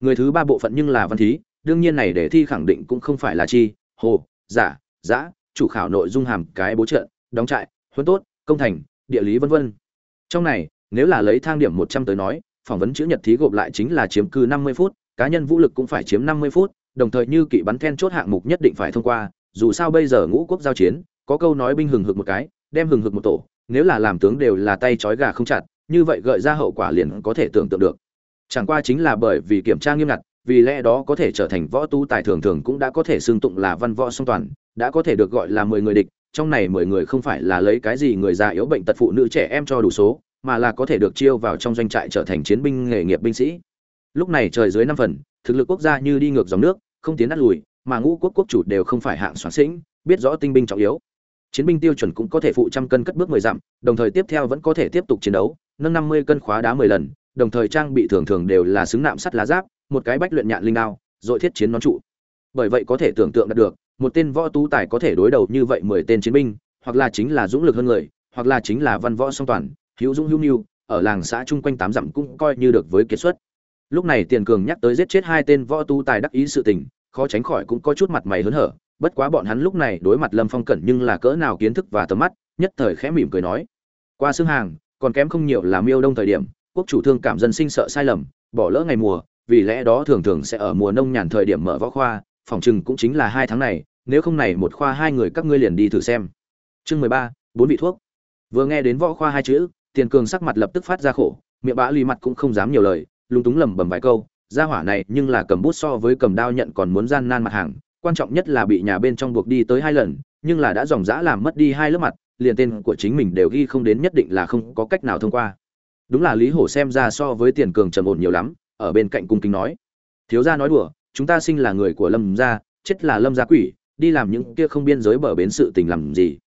A: Người thứ ba bộ phận nhưng là văn thí, đương nhiên này để thi khẳng định cũng không phải là chi, hồ, giả, giã, chủ khảo nội dung hàm cái bố trợ, đóng trại, huấn tốt công thành, địa lý vân vân. Trong này, nếu là lấy thang điểm một trăm tới nói, phỏng vấn chữ nhật thí gộp lại chính là chiếm cư năm mươi phút, cá nhân vũ lực cũng phải chiếm năm mươi phút, đồng thời như kỵ bắn then chốt hạng mục nhất định phải thông qua, dù sao bây giờ ngũ quốc giao chiến, có câu nói binh hừng hực một cái, đem hừng hực một tổ, nếu là làm tướng đều là tay trói gà không chặt, như vậy gợi ra hậu quả liền có thể tưởng tượng được. Chẳng qua chính là bởi vì kiểm tra nghiêm ngặt, vì lẽ đó có thể trở thành võ tu tài thường thường cũng đã có thể xưng tụng là văn võ song toàn, đã có thể được gọi là mười người địch trong này mười người không phải là lấy cái gì người già yếu bệnh tật phụ nữ trẻ em cho đủ số, mà là có thể được chiêu vào trong doanh trại trở thành chiến binh nghề nghiệp binh sĩ. Lúc này trời dưới năm phần, thực lực quốc gia như đi ngược dòng nước, không tiến đắt lùi, mà ngũ quốc quốc chủ đều không phải hạng soạn sĩnh biết rõ tinh binh trọng yếu. Chiến binh tiêu chuẩn cũng có thể phụ trăm cân cất bước mười dặm, đồng thời tiếp theo vẫn có thể tiếp tục chiến đấu, nâng năm mươi cân khóa đá mười lần, đồng thời trang bị thường thường đều là xứng nạm sắt lá giáp, một cái bách luyện nhạn linh đao, rồi thiết chiến nón trụ. Bởi vậy có thể tưởng tượng được một tên võ tú tài có thể đối đầu như vậy mười tên chiến binh, hoặc là chính là dũng lực hơn người, hoặc là chính là văn võ song toàn, hữu dũng hữu mưu, ở làng xã chung quanh tám dặm cũng coi như được với kiệt xuất. Lúc này tiền cường nhắc tới giết chết hai tên võ tu tài đắc ý sự tình, khó tránh khỏi cũng có chút mặt mày hớn hở, bất quá bọn hắn lúc này đối mặt lâm phong cẩn nhưng là cỡ nào kiến thức và tầm mắt, nhất thời khẽ mỉm cười nói, qua xương hàng, còn kém không nhiều là miêu đông thời điểm, quốc chủ thương cảm dân sinh sợ sai lầm, bỏ lỡ ngày mùa, vì lẽ đó thường thường sẽ ở mùa nông nhàn thời điểm mở võ khoa phòng chừng cũng chính là hai tháng này, nếu không này một khoa hai người các ngươi liền đi thử xem. Chương mười ba, bốn vị thuốc. Vừa nghe đến võ khoa hai chữ, tiền cường sắc mặt lập tức phát ra khổ, miệng bã lì mặt cũng không dám nhiều lời, lúng túng lẩm bẩm vài câu, gia hỏa này nhưng là cầm bút so với cầm đao nhận còn muốn gian nan mặt hàng, quan trọng nhất là bị nhà bên trong buộc đi tới hai lần, nhưng là đã dòng dã làm mất đi hai lớp mặt, liền tên của chính mình đều ghi không đến nhất định là không có cách nào thông qua. Đúng là lý hổ xem ra so với tiền cường trầm ổn nhiều lắm, ở bên cạnh cung kính nói, thiếu gia nói đùa chúng ta sinh là người của lâm gia, chết là lâm gia quỷ, đi làm những kia không biên giới bờ bến sự tình làm gì?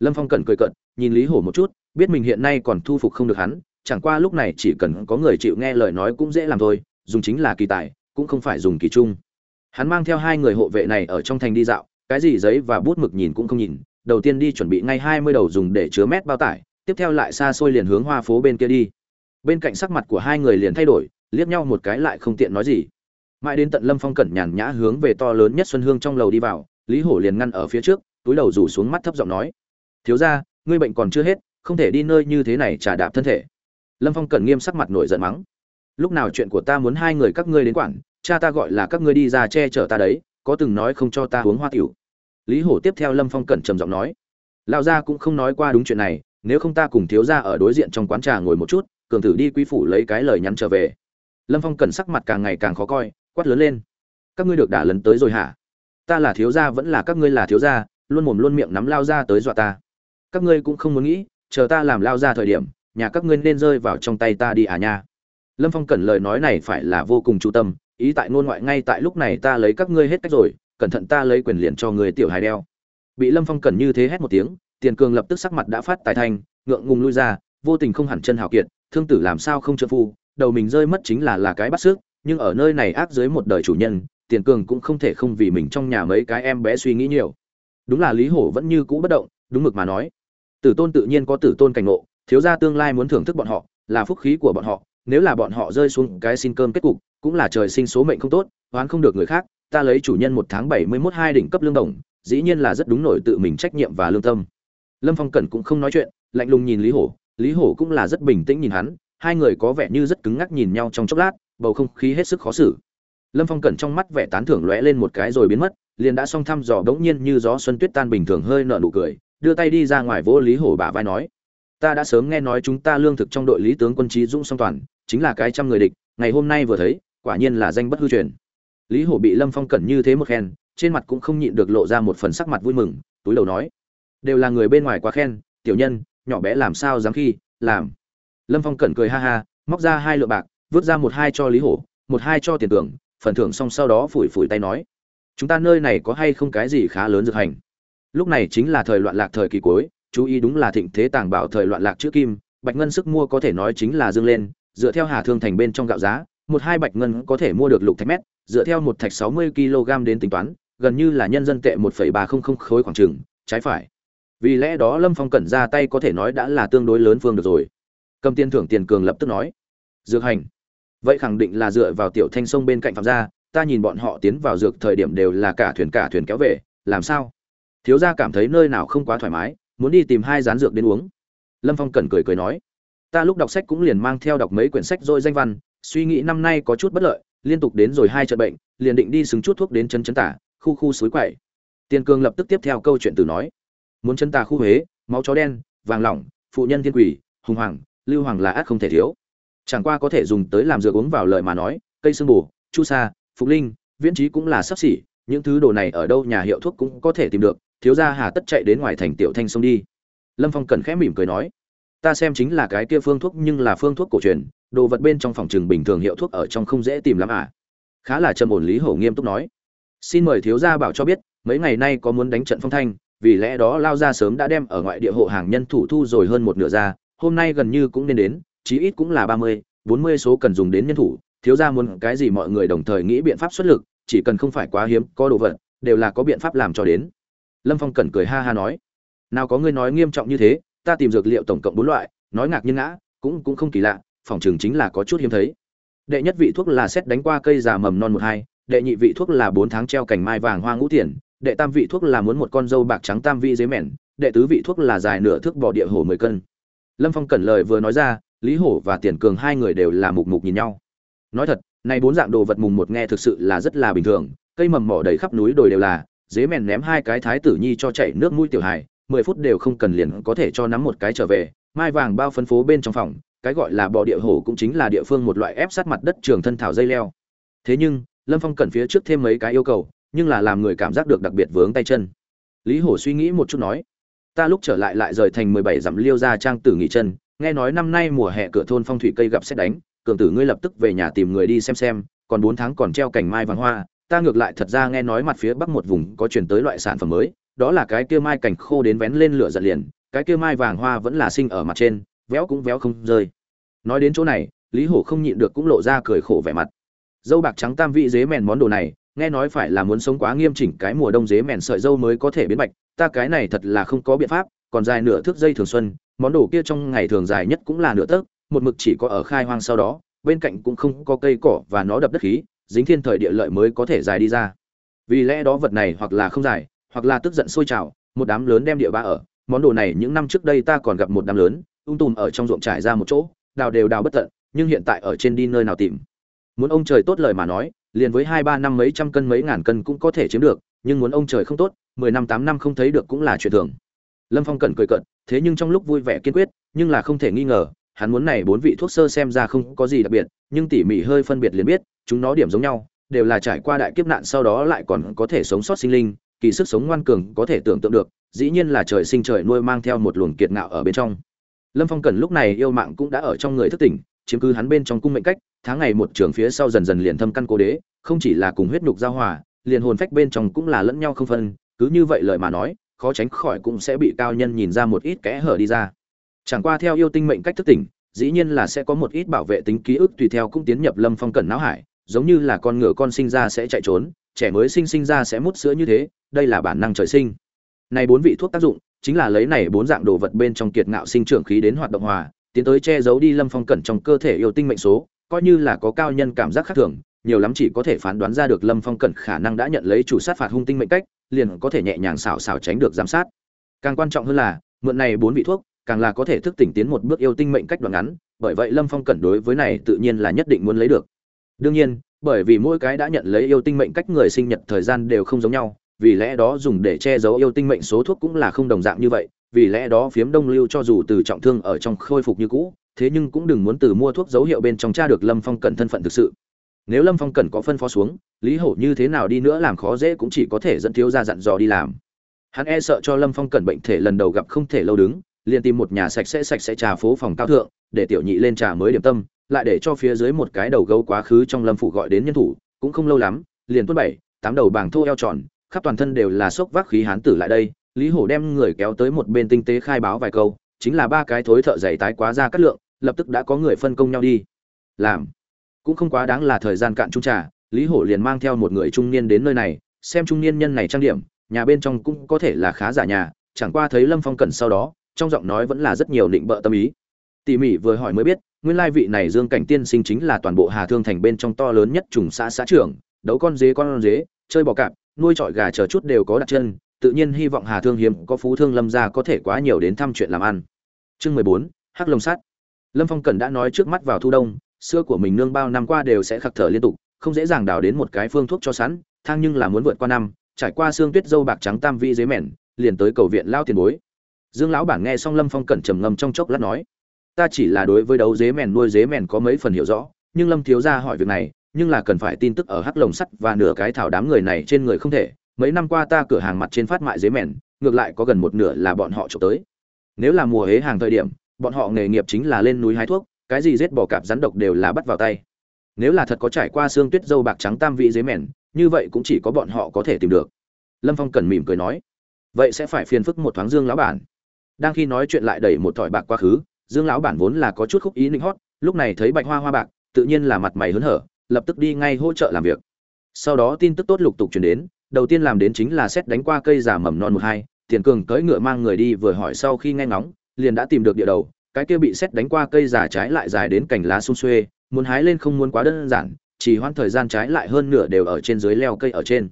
A: Lâm phong cẩn cười cận nhìn lý hổ một chút, biết mình hiện nay còn thu phục không được hắn, chẳng qua lúc này chỉ cần có người chịu nghe lời nói cũng dễ làm thôi, dùng chính là kỳ tài, cũng không phải dùng kỳ trung. Hắn mang theo hai người hộ vệ này ở trong thành đi dạo, cái gì giấy và bút mực nhìn cũng không nhìn, đầu tiên đi chuẩn bị ngay hai mươi đầu dùng để chứa mét bao tải, tiếp theo lại xa xôi liền hướng hoa phố bên kia đi. Bên cạnh sắc mặt của hai người liền thay đổi, liếc nhau một cái lại không tiện nói gì mãi đến tận lâm phong cẩn nhàn nhã hướng về to lớn nhất xuân hương trong lầu đi vào, lý hổ liền ngăn ở phía trước, túi đầu rủ xuống mắt thấp giọng nói, thiếu ra ngươi bệnh còn chưa hết, không thể đi nơi như thế này trả đạp thân thể. Lâm phong cẩn nghiêm sắc mặt nổi giận mắng, lúc nào chuyện của ta muốn hai người các ngươi đến quản, cha ta gọi là các ngươi đi ra che chở ta đấy, có từng nói không cho ta uống hoa tiểu. Lý hổ tiếp theo lâm phong cẩn trầm giọng nói, lão gia cũng không nói qua đúng chuyện này, nếu không ta cùng thiếu gia ở đối diện trong quán trà ngồi một chút, cường tử đi quý phủ lấy cái lời nhắn trở về. Lâm phong cẩn sắc mặt càng ngày càng khó coi quát lớn lên. Các ngươi được đả lấn tới rồi hả? Ta là thiếu gia vẫn là các ngươi là thiếu gia, luôn mồm luôn miệng nắm lao ra tới dọa ta. Các ngươi cũng không muốn nghĩ, chờ ta làm lao ra thời điểm, nhà các ngươi nên rơi vào trong tay ta đi à nha. Lâm phong cẩn lời nói này phải là vô cùng chú tâm, ý tại ngôn ngoại ngay tại lúc này ta lấy các ngươi hết cách rồi, cẩn thận ta lấy quyền liền cho người tiểu hài đeo. Bị lâm phong cẩn như thế hét một tiếng, tiền cường lập tức sắc mặt đã phát tài thanh ngượng ngùng lui ra, vô tình không hẳn chân hào kiệt, thương tử làm sao không trợ phu, đầu mình rơi mất chính là là cái bắt sức nhưng ở nơi này ác dưới một đời chủ nhân, tiền cường cũng không thể không vì mình trong nhà mấy cái em bé suy nghĩ nhiều. Đúng là lý hổ vẫn như cũ bất động, đúng mực mà nói. Tử tôn tự nhiên có tử tôn cảnh ngộ, thiếu gia tương lai muốn thưởng thức bọn họ, là phúc khí của bọn họ, nếu là bọn họ rơi xuống cái xin cơm kết cục, cũng là trời sinh số mệnh không tốt, oán không được người khác, ta lấy chủ nhân một tháng bảy mươi mốt hai đỉnh cấp lương đồng, dĩ nhiên là rất đúng nổi tự mình trách nhiệm và lương tâm. Lâm phong cẩn cũng không nói chuyện, lạnh lùng nhìn lý hổ lý hổ cũng là rất bình tĩnh nhìn hắn, hai người có vẻ như rất cứng ngắc nhìn nhau trong chốc lát bầu không khí hết sức khó xử. Lâm phong cẩn trong mắt vẻ tán thưởng lóe lên một cái rồi biến mất, liền đã xong thăm dò đống nhiên như gió xuân tuyết tan bình thường hơi nở nụ cười, đưa tay đi ra ngoài vỗ lý hổ bả vai nói, ta đã sớm nghe nói chúng ta lương thực trong đội lý tướng quân trí dũng song toàn, chính là cái trăm người địch, ngày hôm nay vừa thấy, quả nhiên là danh bất hư truyền. Lý hổ bị lâm phong cẩn như thế một khen, trên mặt cũng không nhịn được lộ ra một phần sắc mặt vui mừng, túi đầu nói, đều là người bên ngoài quá khen, tiểu nhân, nhỏ bé làm sao dám khi, làm. Lâm phong cẩn cười ha ha, móc ra hai lượng bạc vứt ra một hai cho lý hổ, một hai cho tiền tưởng phần thưởng xong sau đó phủi phủi tay nói, chúng ta nơi này có hay không cái gì khá lớn dược hành? Lúc này chính là thời loạn lạc thời kỳ cuối, chú ý đúng là thịnh thế tàng bảo thời loạn lạc chữ kim, bạch ngân sức mua có thể nói chính là dương lên, dựa theo hà thương thành bên trong gạo giá, một hai bạch ngân có thể mua được lục thạch mét, dựa theo một thạch sáu mươi kg đến tính toán, gần như là nhân dân tệ một phẩy ba không không khối khoảng trừng trái phải. Vì lẽ đó lâm phong cẩn ra tay có thể nói đã là tương đối lớn phương được rồi. Cầm tiền thưởng tiền cường lập tức nói, dược hành vậy khẳng định là dựa vào tiểu thanh sông bên cạnh phạm gia, ta nhìn bọn họ tiến vào dược thời điểm đều là cả thuyền cả thuyền kéo về, làm sao? Thiếu gia cảm thấy nơi nào không quá thoải mái, muốn đi tìm hai rán dược đến uống. Lâm phong cẩn cười cười nói, ta lúc đọc sách cũng liền mang theo đọc mấy quyển sách rồi danh văn, suy nghĩ năm nay có chút bất lợi, liên tục đến rồi hai trận bệnh, liền định đi xứng chút thuốc đến chân chân tả, khu khu suối quậy. Tiền cường lập tức tiếp theo câu chuyện từ nói, muốn chân tà khu huế, máu chó đen, vàng lỏng, phụ nhân thiên quỷ, hùng hoàng, lưu hoàng là ác không thể thiếu chẳng qua có thể dùng tới làm dược uống vào lời mà nói, cây sương bù, chu sa, phục linh, viễn trí cũng là sắp xỉ, những thứ đồ này ở đâu nhà hiệu thuốc cũng có thể tìm được, thiếu gia hà tất chạy đến ngoài thành tiểu thanh sông đi. Lâm phong cần khẽ mỉm cười nói, ta xem chính là cái kia phương thuốc nhưng là phương thuốc cổ truyền, đồ vật bên trong phòng trừng bình thường hiệu thuốc ở trong không dễ tìm lắm à. Khá là trầm ổn lý hổ nghiêm túc nói, xin mời thiếu gia bảo cho biết, mấy ngày nay có muốn đánh trận phong thanh, vì lẽ đó lao ra sớm đã đem ở ngoại địa hộ hàng nhân thủ thu rồi hơn một nửa ra, hôm nay gần như cũng nên đến chí ít cũng là ba mươi, bốn mươi số cần dùng đến nhân thủ, thiếu gia muốn cái gì mọi người đồng thời nghĩ biện pháp xuất lực, chỉ cần không phải quá hiếm, có đồ vật, đều là có biện pháp làm cho đến. Lâm phong cẩn cười ha ha nói. Nào có ngươi nói nghiêm trọng như thế, ta tìm dược liệu tổng cộng bốn loại, nói ngạc nhiên ngã, cũng cũng không kỳ lạ, phòng trường chính là có chút hiếm thấy. Đệ nhất vị thuốc là xét đánh qua cây già mầm non một hai, đệ nhị vị thuốc là bốn tháng treo cành mai vàng hoa ngũ tiền, đệ tam vị thuốc là muốn một con dâu bạc trắng tam vị dế mèn, đệ tứ vị thuốc là dài nửa thước bò địa hổ mười cân. Lâm phong cẩn lời vừa nói ra lý hổ và tiền cường hai người đều là mục mục nhìn nhau. Nói thật, nay bốn dạng đồ vật mùng một nghe thực sự là rất là bình thường, cây mầm mỏ đầy khắp núi đồi đều là, dế mèn ném hai cái thái tử nhi cho chạy nước mũi tiểu hài, mười phút đều không cần liền có thể cho nắm một cái trở về, mai vàng bao phân phố bên trong phòng, cái gọi là bò địa hổ cũng chính là địa phương một loại ép sát mặt đất trường thân thảo dây leo. Thế nhưng, lâm phong cần phía trước thêm mấy cái yêu cầu, nhưng là làm người cảm giác được đặc biệt vướng tay chân. Lý hổ suy nghĩ một chút nói, ta lúc trở lại lại rời thành mười bảy dặm liêu ra trang tử nghỉ chân nghe nói năm nay mùa hè cửa thôn phong thủy cây gặp xét đánh, cường tử ngươi lập tức về nhà tìm người đi xem xem, còn bốn tháng còn treo cành mai vàng hoa. Ta ngược lại thật ra nghe nói mặt phía bắc một vùng có chuyển tới loại sản phẩm mới, đó là cái kia mai cành khô đến vén lên lửa giật liền, cái kia mai vàng hoa vẫn là sinh ở mặt trên, véo cũng véo không rơi. Nói đến chỗ này, lý hổ không nhịn được cũng lộ ra cười khổ vẻ mặt. Dâu bạc trắng tam vị dế mèn món đồ này, nghe nói phải là muốn sống quá nghiêm chỉnh cái mùa đông dế mèn sợi dâu mới có thể biến bạch, ta cái này thật là không có biện pháp, còn dài nửa thước dây thường xuân món đồ kia trong ngày thường dài nhất cũng là nửa tấc, một mực chỉ có ở khai hoang sau đó, bên cạnh cũng không có cây cỏ và nó đập đất khí, dính thiên thời địa lợi mới có thể dài đi ra. Vì lẽ đó vật này hoặc là không dài, hoặc là tức giận sôi trào, một đám lớn đem địa ba ở. Món đồ này những năm trước đây ta còn gặp một đám lớn, ung tùm ở trong ruộng trải ra một chỗ, đào đều đào bất tận, nhưng hiện tại ở trên đi nơi nào tìm? Muốn ông trời tốt lời mà nói, liền với hai ba năm mấy trăm cân mấy ngàn cân cũng có thể chiếm được, nhưng muốn ông trời không tốt, mười năm tám năm không thấy được cũng là chuyện thường lâm phong cẩn cười cận thế nhưng trong lúc vui vẻ kiên quyết, nhưng là không thể nghi ngờ, hắn muốn này bốn vị thuốc sơ xem ra không có gì đặc biệt, nhưng tỉ mỉ hơi phân biệt liền biết, chúng nó điểm giống nhau, đều là trải qua đại kiếp nạn sau đó lại còn có thể sống sót sinh linh, kỳ sức sống ngoan cường có thể tưởng tượng được, dĩ nhiên là trời sinh trời nuôi mang theo một luồng kiệt ngạo ở bên trong. Lâm phong cần lúc này yêu mạng cũng đã ở trong người thức tỉnh, chiếm cứ hắn bên trong cung mệnh cách, tháng ngày một trường phía sau dần dần liền thâm căn cố đế, không chỉ là cùng huyết nhục giao hòa, liền hồn phách bên trong cũng là lẫn nhau không phân, cứ như vậy lời mà nói khó tránh khỏi cũng sẽ bị cao nhân nhìn ra một ít kẽ hở đi ra. Chẳng qua theo yêu tinh mệnh cách thức tỉnh, dĩ nhiên là sẽ có một ít bảo vệ tính ký ức tùy theo cũng tiến nhập lâm phong cẩn não hải, giống như là con ngựa con sinh ra sẽ chạy trốn, trẻ mới sinh sinh ra sẽ mút sữa như thế, đây là bản năng trời sinh. Này bốn vị thuốc tác dụng, chính là lấy này bốn dạng đồ vật bên trong kiệt ngạo sinh trưởng khí đến hoạt động hòa, tiến tới che giấu đi lâm phong cẩn trong cơ thể yêu tinh mệnh số, coi như là có cao nhân cảm giác khác thường, nhiều lắm chỉ có thể phán đoán ra được lâm phong cẩn khả năng đã nhận lấy chủ sát phạt hung tinh mệnh cách liền có thể nhẹ nhàng xảo xảo tránh được giám sát. Càng quan trọng hơn là, mượn này bốn vị thuốc, càng là có thể thức tỉnh tiến một bước yêu tinh mệnh cách đoạn ngắn, bởi vậy lâm phong cẩn đối với này tự nhiên là nhất định muốn lấy được. Đương nhiên, bởi vì mỗi cái đã nhận lấy yêu tinh mệnh cách người sinh nhật thời gian đều không giống nhau, vì lẽ đó dùng để che giấu yêu tinh mệnh số thuốc cũng là không đồng dạng như vậy, vì lẽ đó phiếm đông lưu cho dù từ trọng thương ở trong khôi phục như cũ, thế nhưng cũng đừng muốn từ mua thuốc dấu hiệu bên trong tra được lâm phong cẩn thân phận thực sự nếu lâm phong Cần có phân phó xuống, lý hổ như thế nào đi nữa làm khó dễ cũng chỉ có thể dẫn thiếu ra dặn dò đi làm. Hắn e sợ cho lâm phong Cần bệnh thể lần đầu gặp không thể lâu đứng, liền tìm một nhà sạch sẽ sạch sẽ trà phố phòng cao thượng, để tiểu nhị lên trà mới điểm tâm, lại để cho phía dưới một cái đầu gấu quá khứ trong lâm phủ gọi đến nhân thủ, cũng không lâu lắm, liền tuốt bảy, tám đầu bảng thô eo tròn, khắp toàn thân đều là sốc vác khí hán tử lại đây, lý hổ đem người kéo tới một bên tinh tế khai báo vài câu, chính là ba cái thối thợ giày tái quá ra cắt lượng, lập tức đã có người phân công nhau đi. Làm cũng không quá đáng là thời gian cạn trung trà, lý hổ liền mang theo một người trung niên đến nơi này, xem trung niên nhân này trang điểm, nhà bên trong cũng có thể là khá giả nhà, chẳng qua thấy lâm phong cẩn sau đó, trong giọng nói vẫn là rất nhiều định bợ tâm ý. Tỉ mỉ vừa hỏi mới biết, nguyên lai vị này dương cảnh tiên sinh chính là toàn bộ hà thương thành bên trong to lớn nhất trùng xã xã trưởng, đấu con dế con dế, chơi bò cạp, nuôi trọi gà chờ chút đều có đặt chân, tự nhiên hy vọng hà thương hiếm có phú thương lâm gia có thể quá nhiều đến thăm chuyện làm ăn. Chương mười bốn, hắc lồng sắt lâm phong cẩn đã nói trước mắt vào thu đông xưa của mình nương bao năm qua đều sẽ khắc thở liên tục, không dễ dàng đào đến một cái phương thuốc cho sẵn, thang nhưng là muốn vượt qua năm, trải qua xương tuyết dâu bạc trắng tam vi dế mèn, liền tới cầu viện lao tiền bối. Dương lão bản nghe xong lâm phong cẩn trầm ngâm trong chốc lát nói, ta chỉ là đối với đấu dế mèn nuôi dế mèn có mấy phần hiểu rõ, nhưng lâm thiếu gia hỏi việc này, nhưng là cần phải tin tức ở hắc lồng sắt và nửa cái thảo đám người này trên người không thể. Mấy năm qua ta cửa hàng mặt trên phát mại dế mèn, ngược lại có gần một nửa là bọn họ trộm tới. Nếu là mùa hế hàng thời điểm, bọn họ nghề nghiệp chính là lên núi hái thuốc cái gì giết bò cạp rắn độc đều là bắt vào tay. Nếu là thật có trải qua xương tuyết dâu bạc trắng tam vị dế mèn, như vậy cũng chỉ có bọn họ có thể tìm được. Lâm phong cần mỉm cười nói. Vậy sẽ phải phiền phức một thoáng dương lão bản. Đang khi nói chuyện lại đẩy một thỏi bạc quá khứ, dương lão bản vốn là có chút khúc ý ninh hót, lúc này thấy bạch hoa hoa bạc, tự nhiên là mặt mày hớn hở, lập tức đi ngay hỗ trợ làm việc. Sau đó tin tức tốt lục tục truyền đến, đầu tiên làm đến chính là xét đánh qua cây giả mầm non một hai, tiền cường cưỡi ngựa mang người đi vừa hỏi sau khi nghe ngóng, liền đã tìm được địa đầu cái kia bị xét đánh qua cây giả trái lại dài đến cành lá xung xuê, muốn hái lên không muốn quá đơn giản, chỉ hoãn thời gian trái lại hơn nửa đều ở trên dưới leo cây ở trên.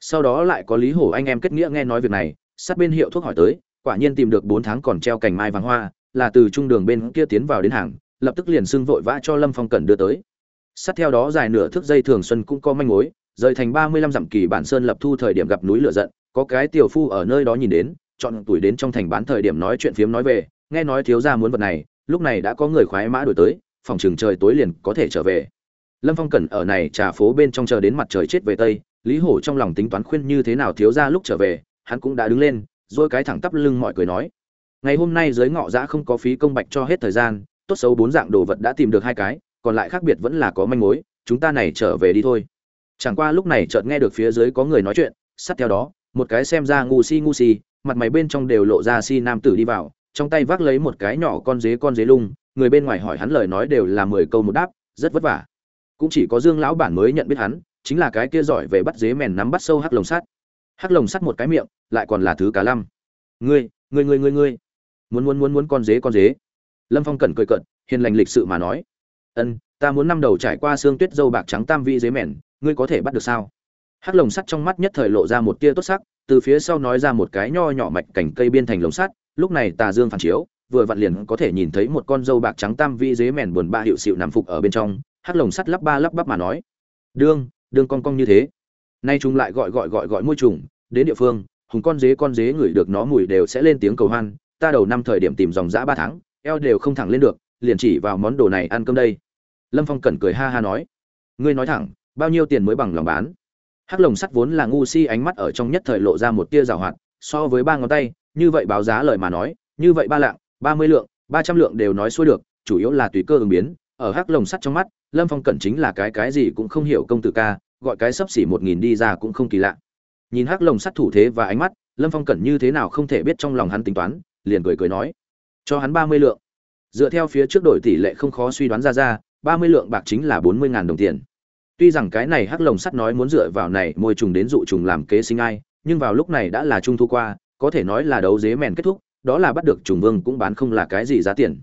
A: Sau đó lại có lý hổ anh em kết nghĩa nghe nói việc này, sát bên hiệu thuốc hỏi tới, quả nhiên tìm được bốn tháng còn treo cành mai vàng hoa, là từ trung đường bên kia tiến vào đến hàng, lập tức liền xưng vội vã cho lâm phong cẩn đưa tới. Sát theo đó dài nửa thước dây thường xuân cũng có manh mối, rời thành ba mươi lăm dặm kỳ bản sơn lập thu thời điểm gặp núi lửa giận, có cái tiểu phu ở nơi đó nhìn đến, chọn tuổi đến trong thành bán thời điểm nói chuyện phiếm nói về nghe nói thiếu gia muốn vật này, lúc này đã có người khoái mã đổi tới, phòng trường trời tối liền có thể trở về. Lâm phong cẩn ở này trà phố bên trong chờ đến mặt trời chết về tây, lý hổ trong lòng tính toán khuyên như thế nào thiếu gia lúc trở về, hắn cũng đã đứng lên rồi cái thẳng tắp lưng mọi cười nói. Ngày hôm nay dưới ngọ giã không có phí công bạch cho hết thời gian, tốt xấu bốn dạng đồ vật đã tìm được hai cái, còn lại khác biệt vẫn là có manh mối, chúng ta này trở về đi thôi. Chẳng qua lúc này chợt nghe được phía dưới có người nói chuyện sát theo đó, một cái xem ra ngu si ngu si, mặt mày bên trong đều lộ ra si nam tử đi vào trong tay vác lấy một cái nhỏ con dế con dế lung, người bên ngoài hỏi hắn lời nói đều là mười câu một đáp, rất vất vả. Cũng chỉ có dương lão bản mới nhận biết hắn, chính là cái kia giỏi về bắt dế mèn nắm bắt sâu hắc lồng sắt. Hắc lồng sắt một cái miệng, lại còn là thứ cá lăm. Ngươi ngươi ngươi ngươi ngươi. Muốn muốn muốn muốn con dế con dế. Lâm phong cẩn cười cận hiền lành lịch sự mà nói. Ân, ta muốn năm đầu trải qua xương tuyết dâu bạc trắng tam vi dế mèn, ngươi có thể bắt được sao? Hắc lồng sắt trong mắt nhất thời lộ ra một tia tốt sắc, từ phía sau nói ra một cái nho nhỏ mạch cảnh cây biên thành lồng sắt lúc này tà dương phản chiếu, vừa vặn liền có thể nhìn thấy một con dâu bạc trắng tam vi dế mèn buồn ba hiệu xịu nằm phục ở bên trong, hắc lồng sắt lắp ba lắp bắp mà nói. Đương đương con cong như thế. Nay chúng lại gọi gọi gọi gọi môi trùng, đến địa phương, hùng con dế con dế ngửi được nó mùi đều sẽ lên tiếng cầu hoan, ta đầu năm thời điểm tìm dòng dã ba tháng, eo đều không thẳng lên được, liền chỉ vào món đồ này ăn cơm đây. Lâm phong cẩn cười ha ha nói. Ngươi nói thẳng, bao nhiêu tiền mới bằng lòng bán? Hắc lồng sắt vốn là ngu si ánh mắt ở trong nhất thời lộ ra một tia rào hoạt, so với ba ngón tay như vậy báo giá lời mà nói, như vậy ba lạng, ba mươi lượng, ba trăm lượng đều nói xuôi được, chủ yếu là tùy cơ ứng biến. Ở hắc lồng sắt trong mắt, lâm phong cẩn chính là cái cái gì cũng không hiểu công tử ca, gọi cái sấp xỉ một nghìn đi ra cũng không kỳ lạ. Nhìn hắc lồng sắt thủ thế và ánh mắt, lâm phong cẩn như thế nào không thể biết trong lòng hắn tính toán, liền cười cười nói, cho hắn ba mươi lượng. Dựa theo phía trước đổi tỷ lệ không khó suy đoán ra ra, ba mươi lượng bạc chính là bốn mươi ngàn đồng tiền. Tuy rằng cái này hắc lồng sắt nói muốn dựa vào này môi trùng đến dụ trùng làm kế sinh ai, nhưng vào lúc này đã là trung thu qua có thể nói là đấu dế mèn kết thúc, đó là bắt được trùng vương cũng bán không là cái gì giá tiền.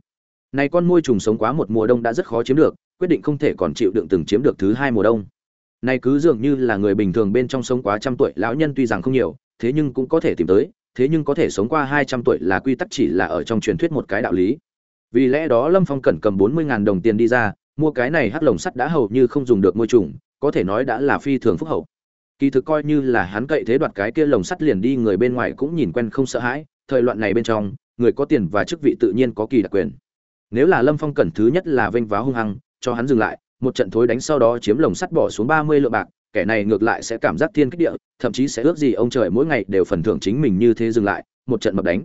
A: Này con môi trùng sống quá một mùa đông đã rất khó chiếm được, quyết định không thể còn chịu đựng từng chiếm được thứ hai mùa đông. Này cứ dường như là người bình thường bên trong sống quá trăm tuổi, lão nhân tuy rằng không nhiều, thế nhưng cũng có thể tìm tới, thế nhưng có thể sống qua hai trăm tuổi là quy tắc chỉ là ở trong truyền thuyết một cái đạo lý. Vì lẽ đó lâm phong cẩn cầm bốn mươi đồng tiền đi ra, mua cái này hắc lồng sắt đã hầu như không dùng được môi trùng, có thể nói đã là phi thường phúc hậu kỳ thực coi như là hắn cậy thế đoạt cái kia lồng sắt liền đi, người bên ngoài cũng nhìn quen không sợ hãi, thời loạn này bên trong, người có tiền và chức vị tự nhiên có kỳ đặc quyền. Nếu là lâm phong cần thứ nhất là vênh váo hung hăng, cho hắn dừng lại, một trận thối đánh sau đó chiếm lồng sắt bỏ xuống ba mươi lượng bạc, kẻ này ngược lại sẽ cảm giác thiên kích địa, thậm chí sẽ ước gì ông trời mỗi ngày đều phần thưởng chính mình như thế dừng lại, một trận mập đánh.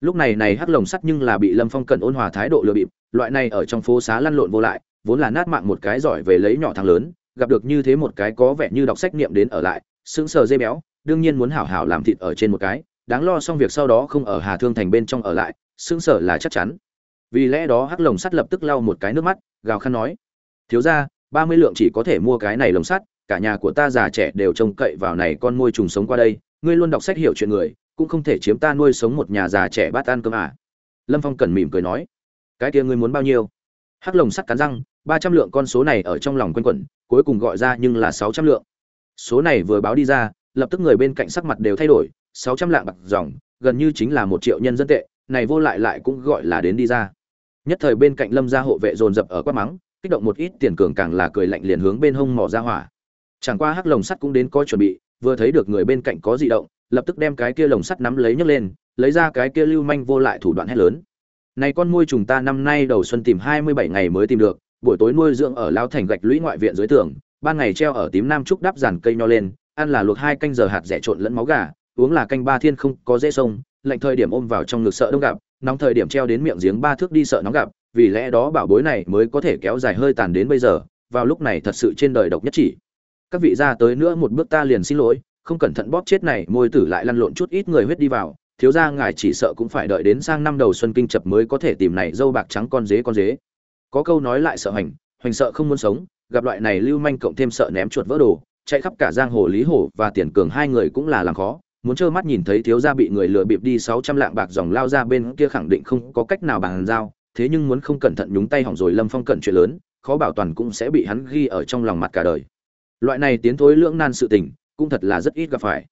A: Lúc này này hắc lồng sắt nhưng là bị lâm phong cần ôn hòa thái độ lừa bịp, loại này ở trong phố xá lăn lộn vô lại, vốn là nát mạng một cái giỏi về lấy nhỏ thằng lớn gặp được như thế một cái có vẻ như đọc sách niệm đến ở lại, sững sờ dê béo, đương nhiên muốn hảo hảo làm thịt ở trên một cái, đáng lo xong việc sau đó không ở hà thương thành bên trong ở lại, sững sờ là chắc chắn. Vì lẽ đó hắc lồng sắt lập tức lau một cái nước mắt, gào khăn nói, thiếu ra ba mươi lượng chỉ có thể mua cái này lồng sắt, cả nhà của ta già trẻ đều trông cậy vào này con môi trùng sống qua đây, ngươi luôn đọc sách hiểu chuyện người, cũng không thể chiếm ta nuôi sống một nhà già trẻ bát ăn cơm à. Lâm phong cẩn mỉm cười nói, cái kia ngươi muốn bao nhiêu? Hắc lồng sắt cắn răng ba trăm lượng con số này ở trong lòng quanh quẩn, cuối cùng gọi ra nhưng là sáu trăm lượng. Số này vừa báo đi ra, lập tức người bên cạnh sắc mặt đều thay đổi, sáu trăm lạng bạc dòng, gần như chính là một triệu nhân dân tệ, này vô lại lại cũng gọi là đến đi ra. Nhất thời bên cạnh lâm gia hộ vệ dồn dập ở quát mắng, kích động một ít tiền cường càng là cười lạnh liền hướng bên hông mỏ ra hỏa. Chẳng qua hắc lồng sắt cũng đến có chuẩn bị, vừa thấy được người bên cạnh có dị động, lập tức đem cái kia lồng sắt nắm lấy nhấc lên, lấy ra cái kia lưu manh vô lại thủ đoạn hét lớn. Này con môi trùng ta năm nay đầu xuân tìm hai mươi bảy ngày mới tìm được buổi tối nuôi dưỡng ở lao thành gạch lũy ngoại viện dưới tường, ban ngày treo ở tím nam trúc đắp giàn cây nho lên, ăn là luộc hai canh giờ hạt rẻ trộn lẫn máu gà, uống là canh ba thiên không có dễ sông, lạnh thời điểm ôm vào trong ngực sợ đông gặp, nóng thời điểm treo đến miệng giếng ba thước đi sợ nóng gặp, vì lẽ đó bảo bối này mới có thể kéo dài hơi tàn đến bây giờ, vào lúc này thật sự trên đời độc nhất chỉ. Các vị ra tới nữa một bước ta liền xin lỗi, không cẩn thận bóp chết này, môi tử lại lăn lộn chút ít người huyết đi vào, thiếu gia ngài chỉ sợ cũng phải đợi đến sang năm đầu xuân kinh chập mới có thể tìm này dâu bạc trắng con dế con dế có câu nói lại sợ hành hoành sợ không muốn sống, gặp loại này lưu manh cộng thêm sợ ném chuột vỡ đồ, chạy khắp cả giang hồ lý hổ và tiền cường hai người cũng là làm khó, muốn trơ mắt nhìn thấy thiếu gia bị người lừa bịp đi sáu trăm lạng bạc dòng lao ra bên kia khẳng định không có cách nào bàn giao, thế nhưng muốn không cẩn thận nhúng tay hỏng rồi lâm phong cẩn chuyện lớn, khó bảo toàn cũng sẽ bị hắn ghi ở trong lòng mặt cả đời. Loại này tiến thối lưỡng nan sự tình, cũng thật là rất ít gặp phải.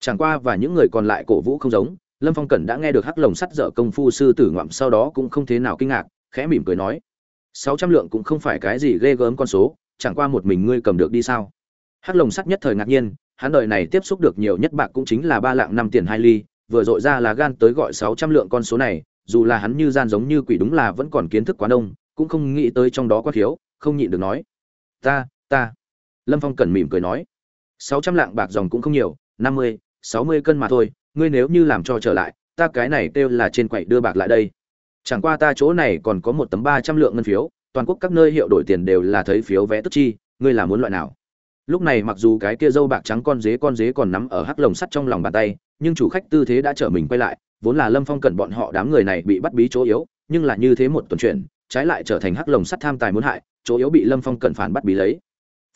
A: Chẳng qua và những người còn lại cổ vũ không giống, lâm phong cẩn đã nghe được hắc lồng sắt dở công phu sư tử ngoạm sau đó cũng không thế nào kinh ngạc, khẽ mỉm cười nói sáu trăm lượng cũng không phải cái gì ghê gớm con số, chẳng qua một mình ngươi cầm được đi sao? Hắc lồng sắt nhất thời ngạc nhiên, hắn đời này tiếp xúc được nhiều nhất bạc cũng chính là ba lạng năm tiền hai ly, vừa dội ra là gan tới gọi sáu trăm lượng con số này, dù là hắn như gian giống như quỷ đúng là vẫn còn kiến thức quá đông, cũng không nghĩ tới trong đó quá thiếu, không nhịn được nói. Ta ta. Lâm phong cẩn mỉm cười nói. Sáu trăm lạng bạc dòng cũng không nhiều, năm mươi, sáu mươi cân mà thôi, ngươi nếu như làm cho trở lại, ta cái này kêu là trên quậy đưa bạc lại đây chẳng qua ta chỗ này còn có một tấm ba trăm lượng ngân phiếu, toàn quốc các nơi hiệu đổi tiền đều là thấy phiếu vé tức chi, ngươi là muốn loại nào? Lúc này mặc dù cái kia dâu bạc trắng con dế con dế còn nắm ở hắc lồng sắt trong lòng bàn tay, nhưng chủ khách tư thế đã trở mình quay lại, vốn là lâm phong cần bọn họ đám người này bị bắt bí chỗ yếu, nhưng là như thế một tuần chuyển trái lại trở thành hắc lồng sắt tham tài muốn hại, chỗ yếu bị lâm phong cần phản bắt bí lấy.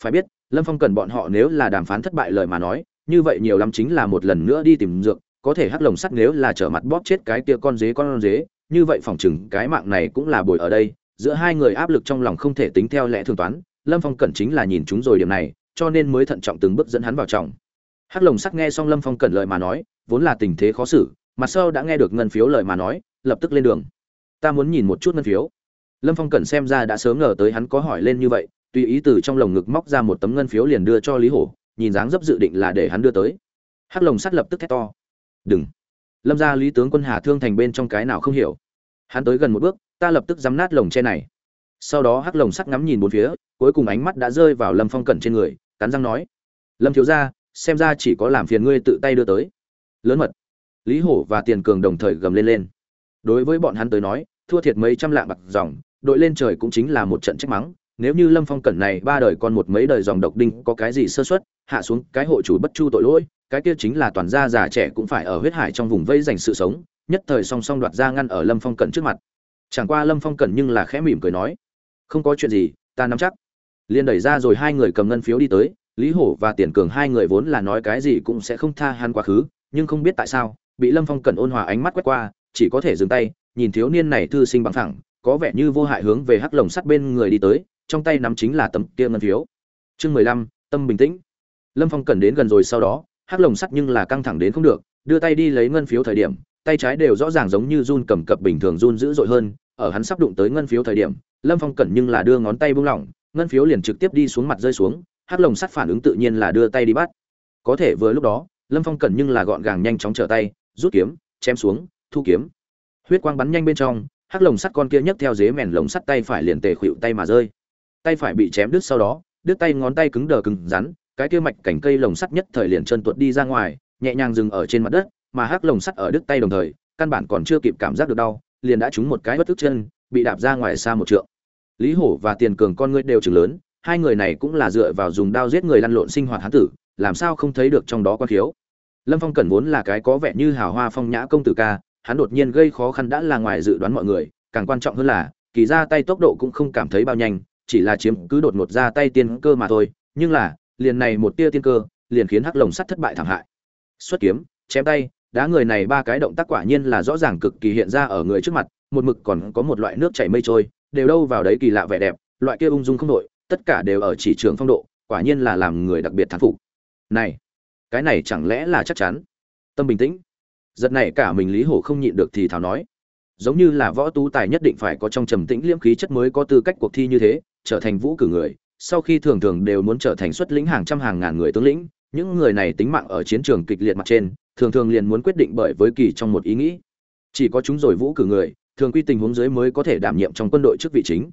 A: Phải biết, lâm phong cần bọn họ nếu là đàm phán thất bại lời mà nói, như vậy nhiều lắm chính là một lần nữa đi tìm dược, có thể hắc lồng sắt nếu là trở mặt bóp chết cái kia con dế con dế như vậy phòng chừng cái mạng này cũng là bồi ở đây, giữa hai người áp lực trong lòng không thể tính theo lẽ thường toán, lâm phong cẩn chính là nhìn chúng rồi điểm này, cho nên mới thận trọng từng bước dẫn hắn vào trọng hắc lồng sắt nghe xong lâm phong cẩn lời mà nói, vốn là tình thế khó xử mặt sau đã nghe được ngân phiếu lời mà nói, lập tức lên đường. Ta muốn nhìn một chút ngân phiếu. Lâm phong cẩn xem ra đã sớm ngờ tới hắn có hỏi lên như vậy, tùy ý từ trong lồng ngực móc ra một tấm ngân phiếu liền đưa cho lý hổ, nhìn dáng dấp dự định là để hắn đưa tới. Hắc lồng sắt lập tức thét to, đừng! Lâm ra lý tướng quân hà thương thành bên trong cái nào không hiểu. Hắn tới gần một bước, ta lập tức dám nát lồng tre này. Sau đó hắc lồng sắt ngắm nhìn bốn phía, cuối cùng ánh mắt đã rơi vào lâm phong cẩn trên người, cắn răng nói, lâm thiếu ra xem ra chỉ có làm phiền ngươi tự tay đưa tới. Lớn mật, lý hổ và tiền cường đồng thời gầm lên lên. Đối với bọn hắn tới nói, thua thiệt mấy trăm lạng bạc dòng, đội lên trời cũng chính là một trận trách mắng. Nếu như lâm phong cẩn này ba đời con một mấy đời dòng độc đinh, có cái gì sơ xuất hạ xuống cái hộ chủ bất chu tội lỗi cái kia chính là toàn gia già trẻ cũng phải ở huyết hải trong vùng vây dành sự sống, nhất thời song song đoạt ra ngăn ở lâm phong cẩn trước mặt. Chẳng qua lâm phong cẩn nhưng là khẽ mỉm cười nói, không có chuyện gì, ta nắm chắc. Liền đẩy ra rồi hai người cầm ngân phiếu đi tới, lý hổ và tiền cường hai người vốn là nói cái gì cũng sẽ không tha hắn quá khứ, nhưng không biết tại sao, bị lâm phong cẩn ôn hòa ánh mắt quét qua, chỉ có thể dừng tay, nhìn thiếu niên này thư sinh bằng thẳng có vẻ như vô hại hướng về hắc lồng sắt bên người đi tới, trong tay nắm chính là tấm kia ngân phiếu. Chương mười lăm, tâm bình tĩnh. Lâm phong cẩn đến gần rồi sau đó hắc lồng sắt nhưng là căng thẳng đến không được, đưa tay đi lấy ngân phiếu thời điểm, tay trái đều rõ ràng giống như run cầm cập bình thường run dữ dội hơn, ở hắn sắp đụng tới ngân phiếu thời điểm, lâm phong cẩn nhưng là đưa ngón tay buông lỏng, ngân phiếu liền trực tiếp đi xuống mặt rơi xuống, hắc lồng sắt phản ứng tự nhiên là đưa tay đi bắt. Có thể vừa lúc đó, lâm phong cẩn nhưng là gọn gàng nhanh chóng trở tay, rút kiếm, chém xuống, thu kiếm. Huyết quang bắn nhanh bên trong, hắc lồng sắt con kia nhấc theo dế mèn lồng sắt tay phải liền tề khuỵu tay mà rơi. Tay phải bị chém đứt sau đó, đứt tay ngón tay cứng đờ cứng rắn cái kia mạch cảnh cây lồng sắt nhất thời liền chân tuột đi ra ngoài, nhẹ nhàng dừng ở trên mặt đất, mà hắc lồng sắt ở đứt tay đồng thời, căn bản còn chưa kịp cảm giác được đau, liền đã trúng một cái bất tức chân, bị đạp ra ngoài xa một trượng. Lý hổ và tiền cường con ngươi đều trưởng lớn, hai người này cũng là dựa vào dùng đao giết người lăn lộn sinh hoạt hán tử, làm sao không thấy được trong đó quan thiếu. Lâm phong cẩn vốn là cái có vẻ như hào hoa phong nhã công tử ca, hắn đột nhiên gây khó khăn đã là ngoài dự đoán mọi người, càng quan trọng hơn là, kỳ ra tay tốc độ cũng không cảm thấy bao nhanh, chỉ là chiếm cứ đột ngột ra tay tiên cơ mà thôi, nhưng là liền này một tia tiên cơ liền khiến hắc lồng sắt thất bại thảm hại. Xuất kiếm chém tay đá người này ba cái động tác quả nhiên là rõ ràng cực kỳ hiện ra ở người trước mặt một mực còn có một loại nước chảy mây trôi đều đâu vào đấy kỳ lạ vẻ đẹp loại kia ung dung không đổi, tất cả đều ở chỉ trường phong độ quả nhiên là làm người đặc biệt thán phục. Này cái này chẳng lẽ là chắc chắn? Tâm bình tĩnh. Giật này cả mình lý hổ không nhịn được thì thảo nói. Giống như là võ tú tài nhất định phải có trong trầm tĩnh liễm khí chất mới có tư cách cuộc thi như thế trở thành vũ cử người sau khi thường thường đều muốn trở thành xuất lĩnh hàng trăm hàng ngàn người tướng lĩnh, những người này tính mạng ở chiến trường kịch liệt mặt trên, thường thường liền muốn quyết định bởi với kỳ trong một ý nghĩ. Chỉ có chúng rồi vũ cử người, thường quy tình huống dưới mới có thể đảm nhiệm trong quân đội chức vị chính.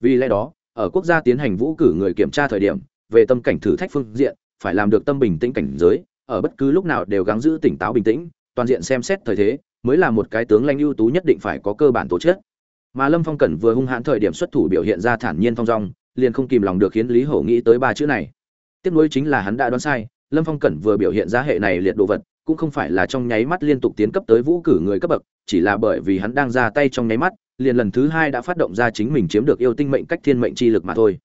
A: Vì lẽ đó, ở quốc gia tiến hành vũ cử người kiểm tra thời điểm, về tâm cảnh thử thách phương diện, phải làm được tâm bình tĩnh cảnh giới, ở bất cứ lúc nào đều gắng giữ tỉnh táo bình tĩnh, toàn diện xem xét thời thế, mới là một cái tướng lãnh ưu tú nhất định phải có cơ bản tố chất. Mà lâm phong cẩn vừa hung hãn thời điểm xuất thủ biểu hiện ra thản nhiên thong dong liền không kìm lòng được khiến lý hổ nghĩ tới ba chữ này. Tiếp nối chính là hắn đã đoán sai, lâm phong cẩn vừa biểu hiện ra hệ này liệt đồ vật, cũng không phải là trong nháy mắt liên tục tiến cấp tới vũ cử người cấp bậc, chỉ là bởi vì hắn đang ra tay trong nháy mắt, liền lần thứ hai đã phát động ra chính mình chiếm được yêu tinh mệnh cách thiên mệnh chi lực mà thôi.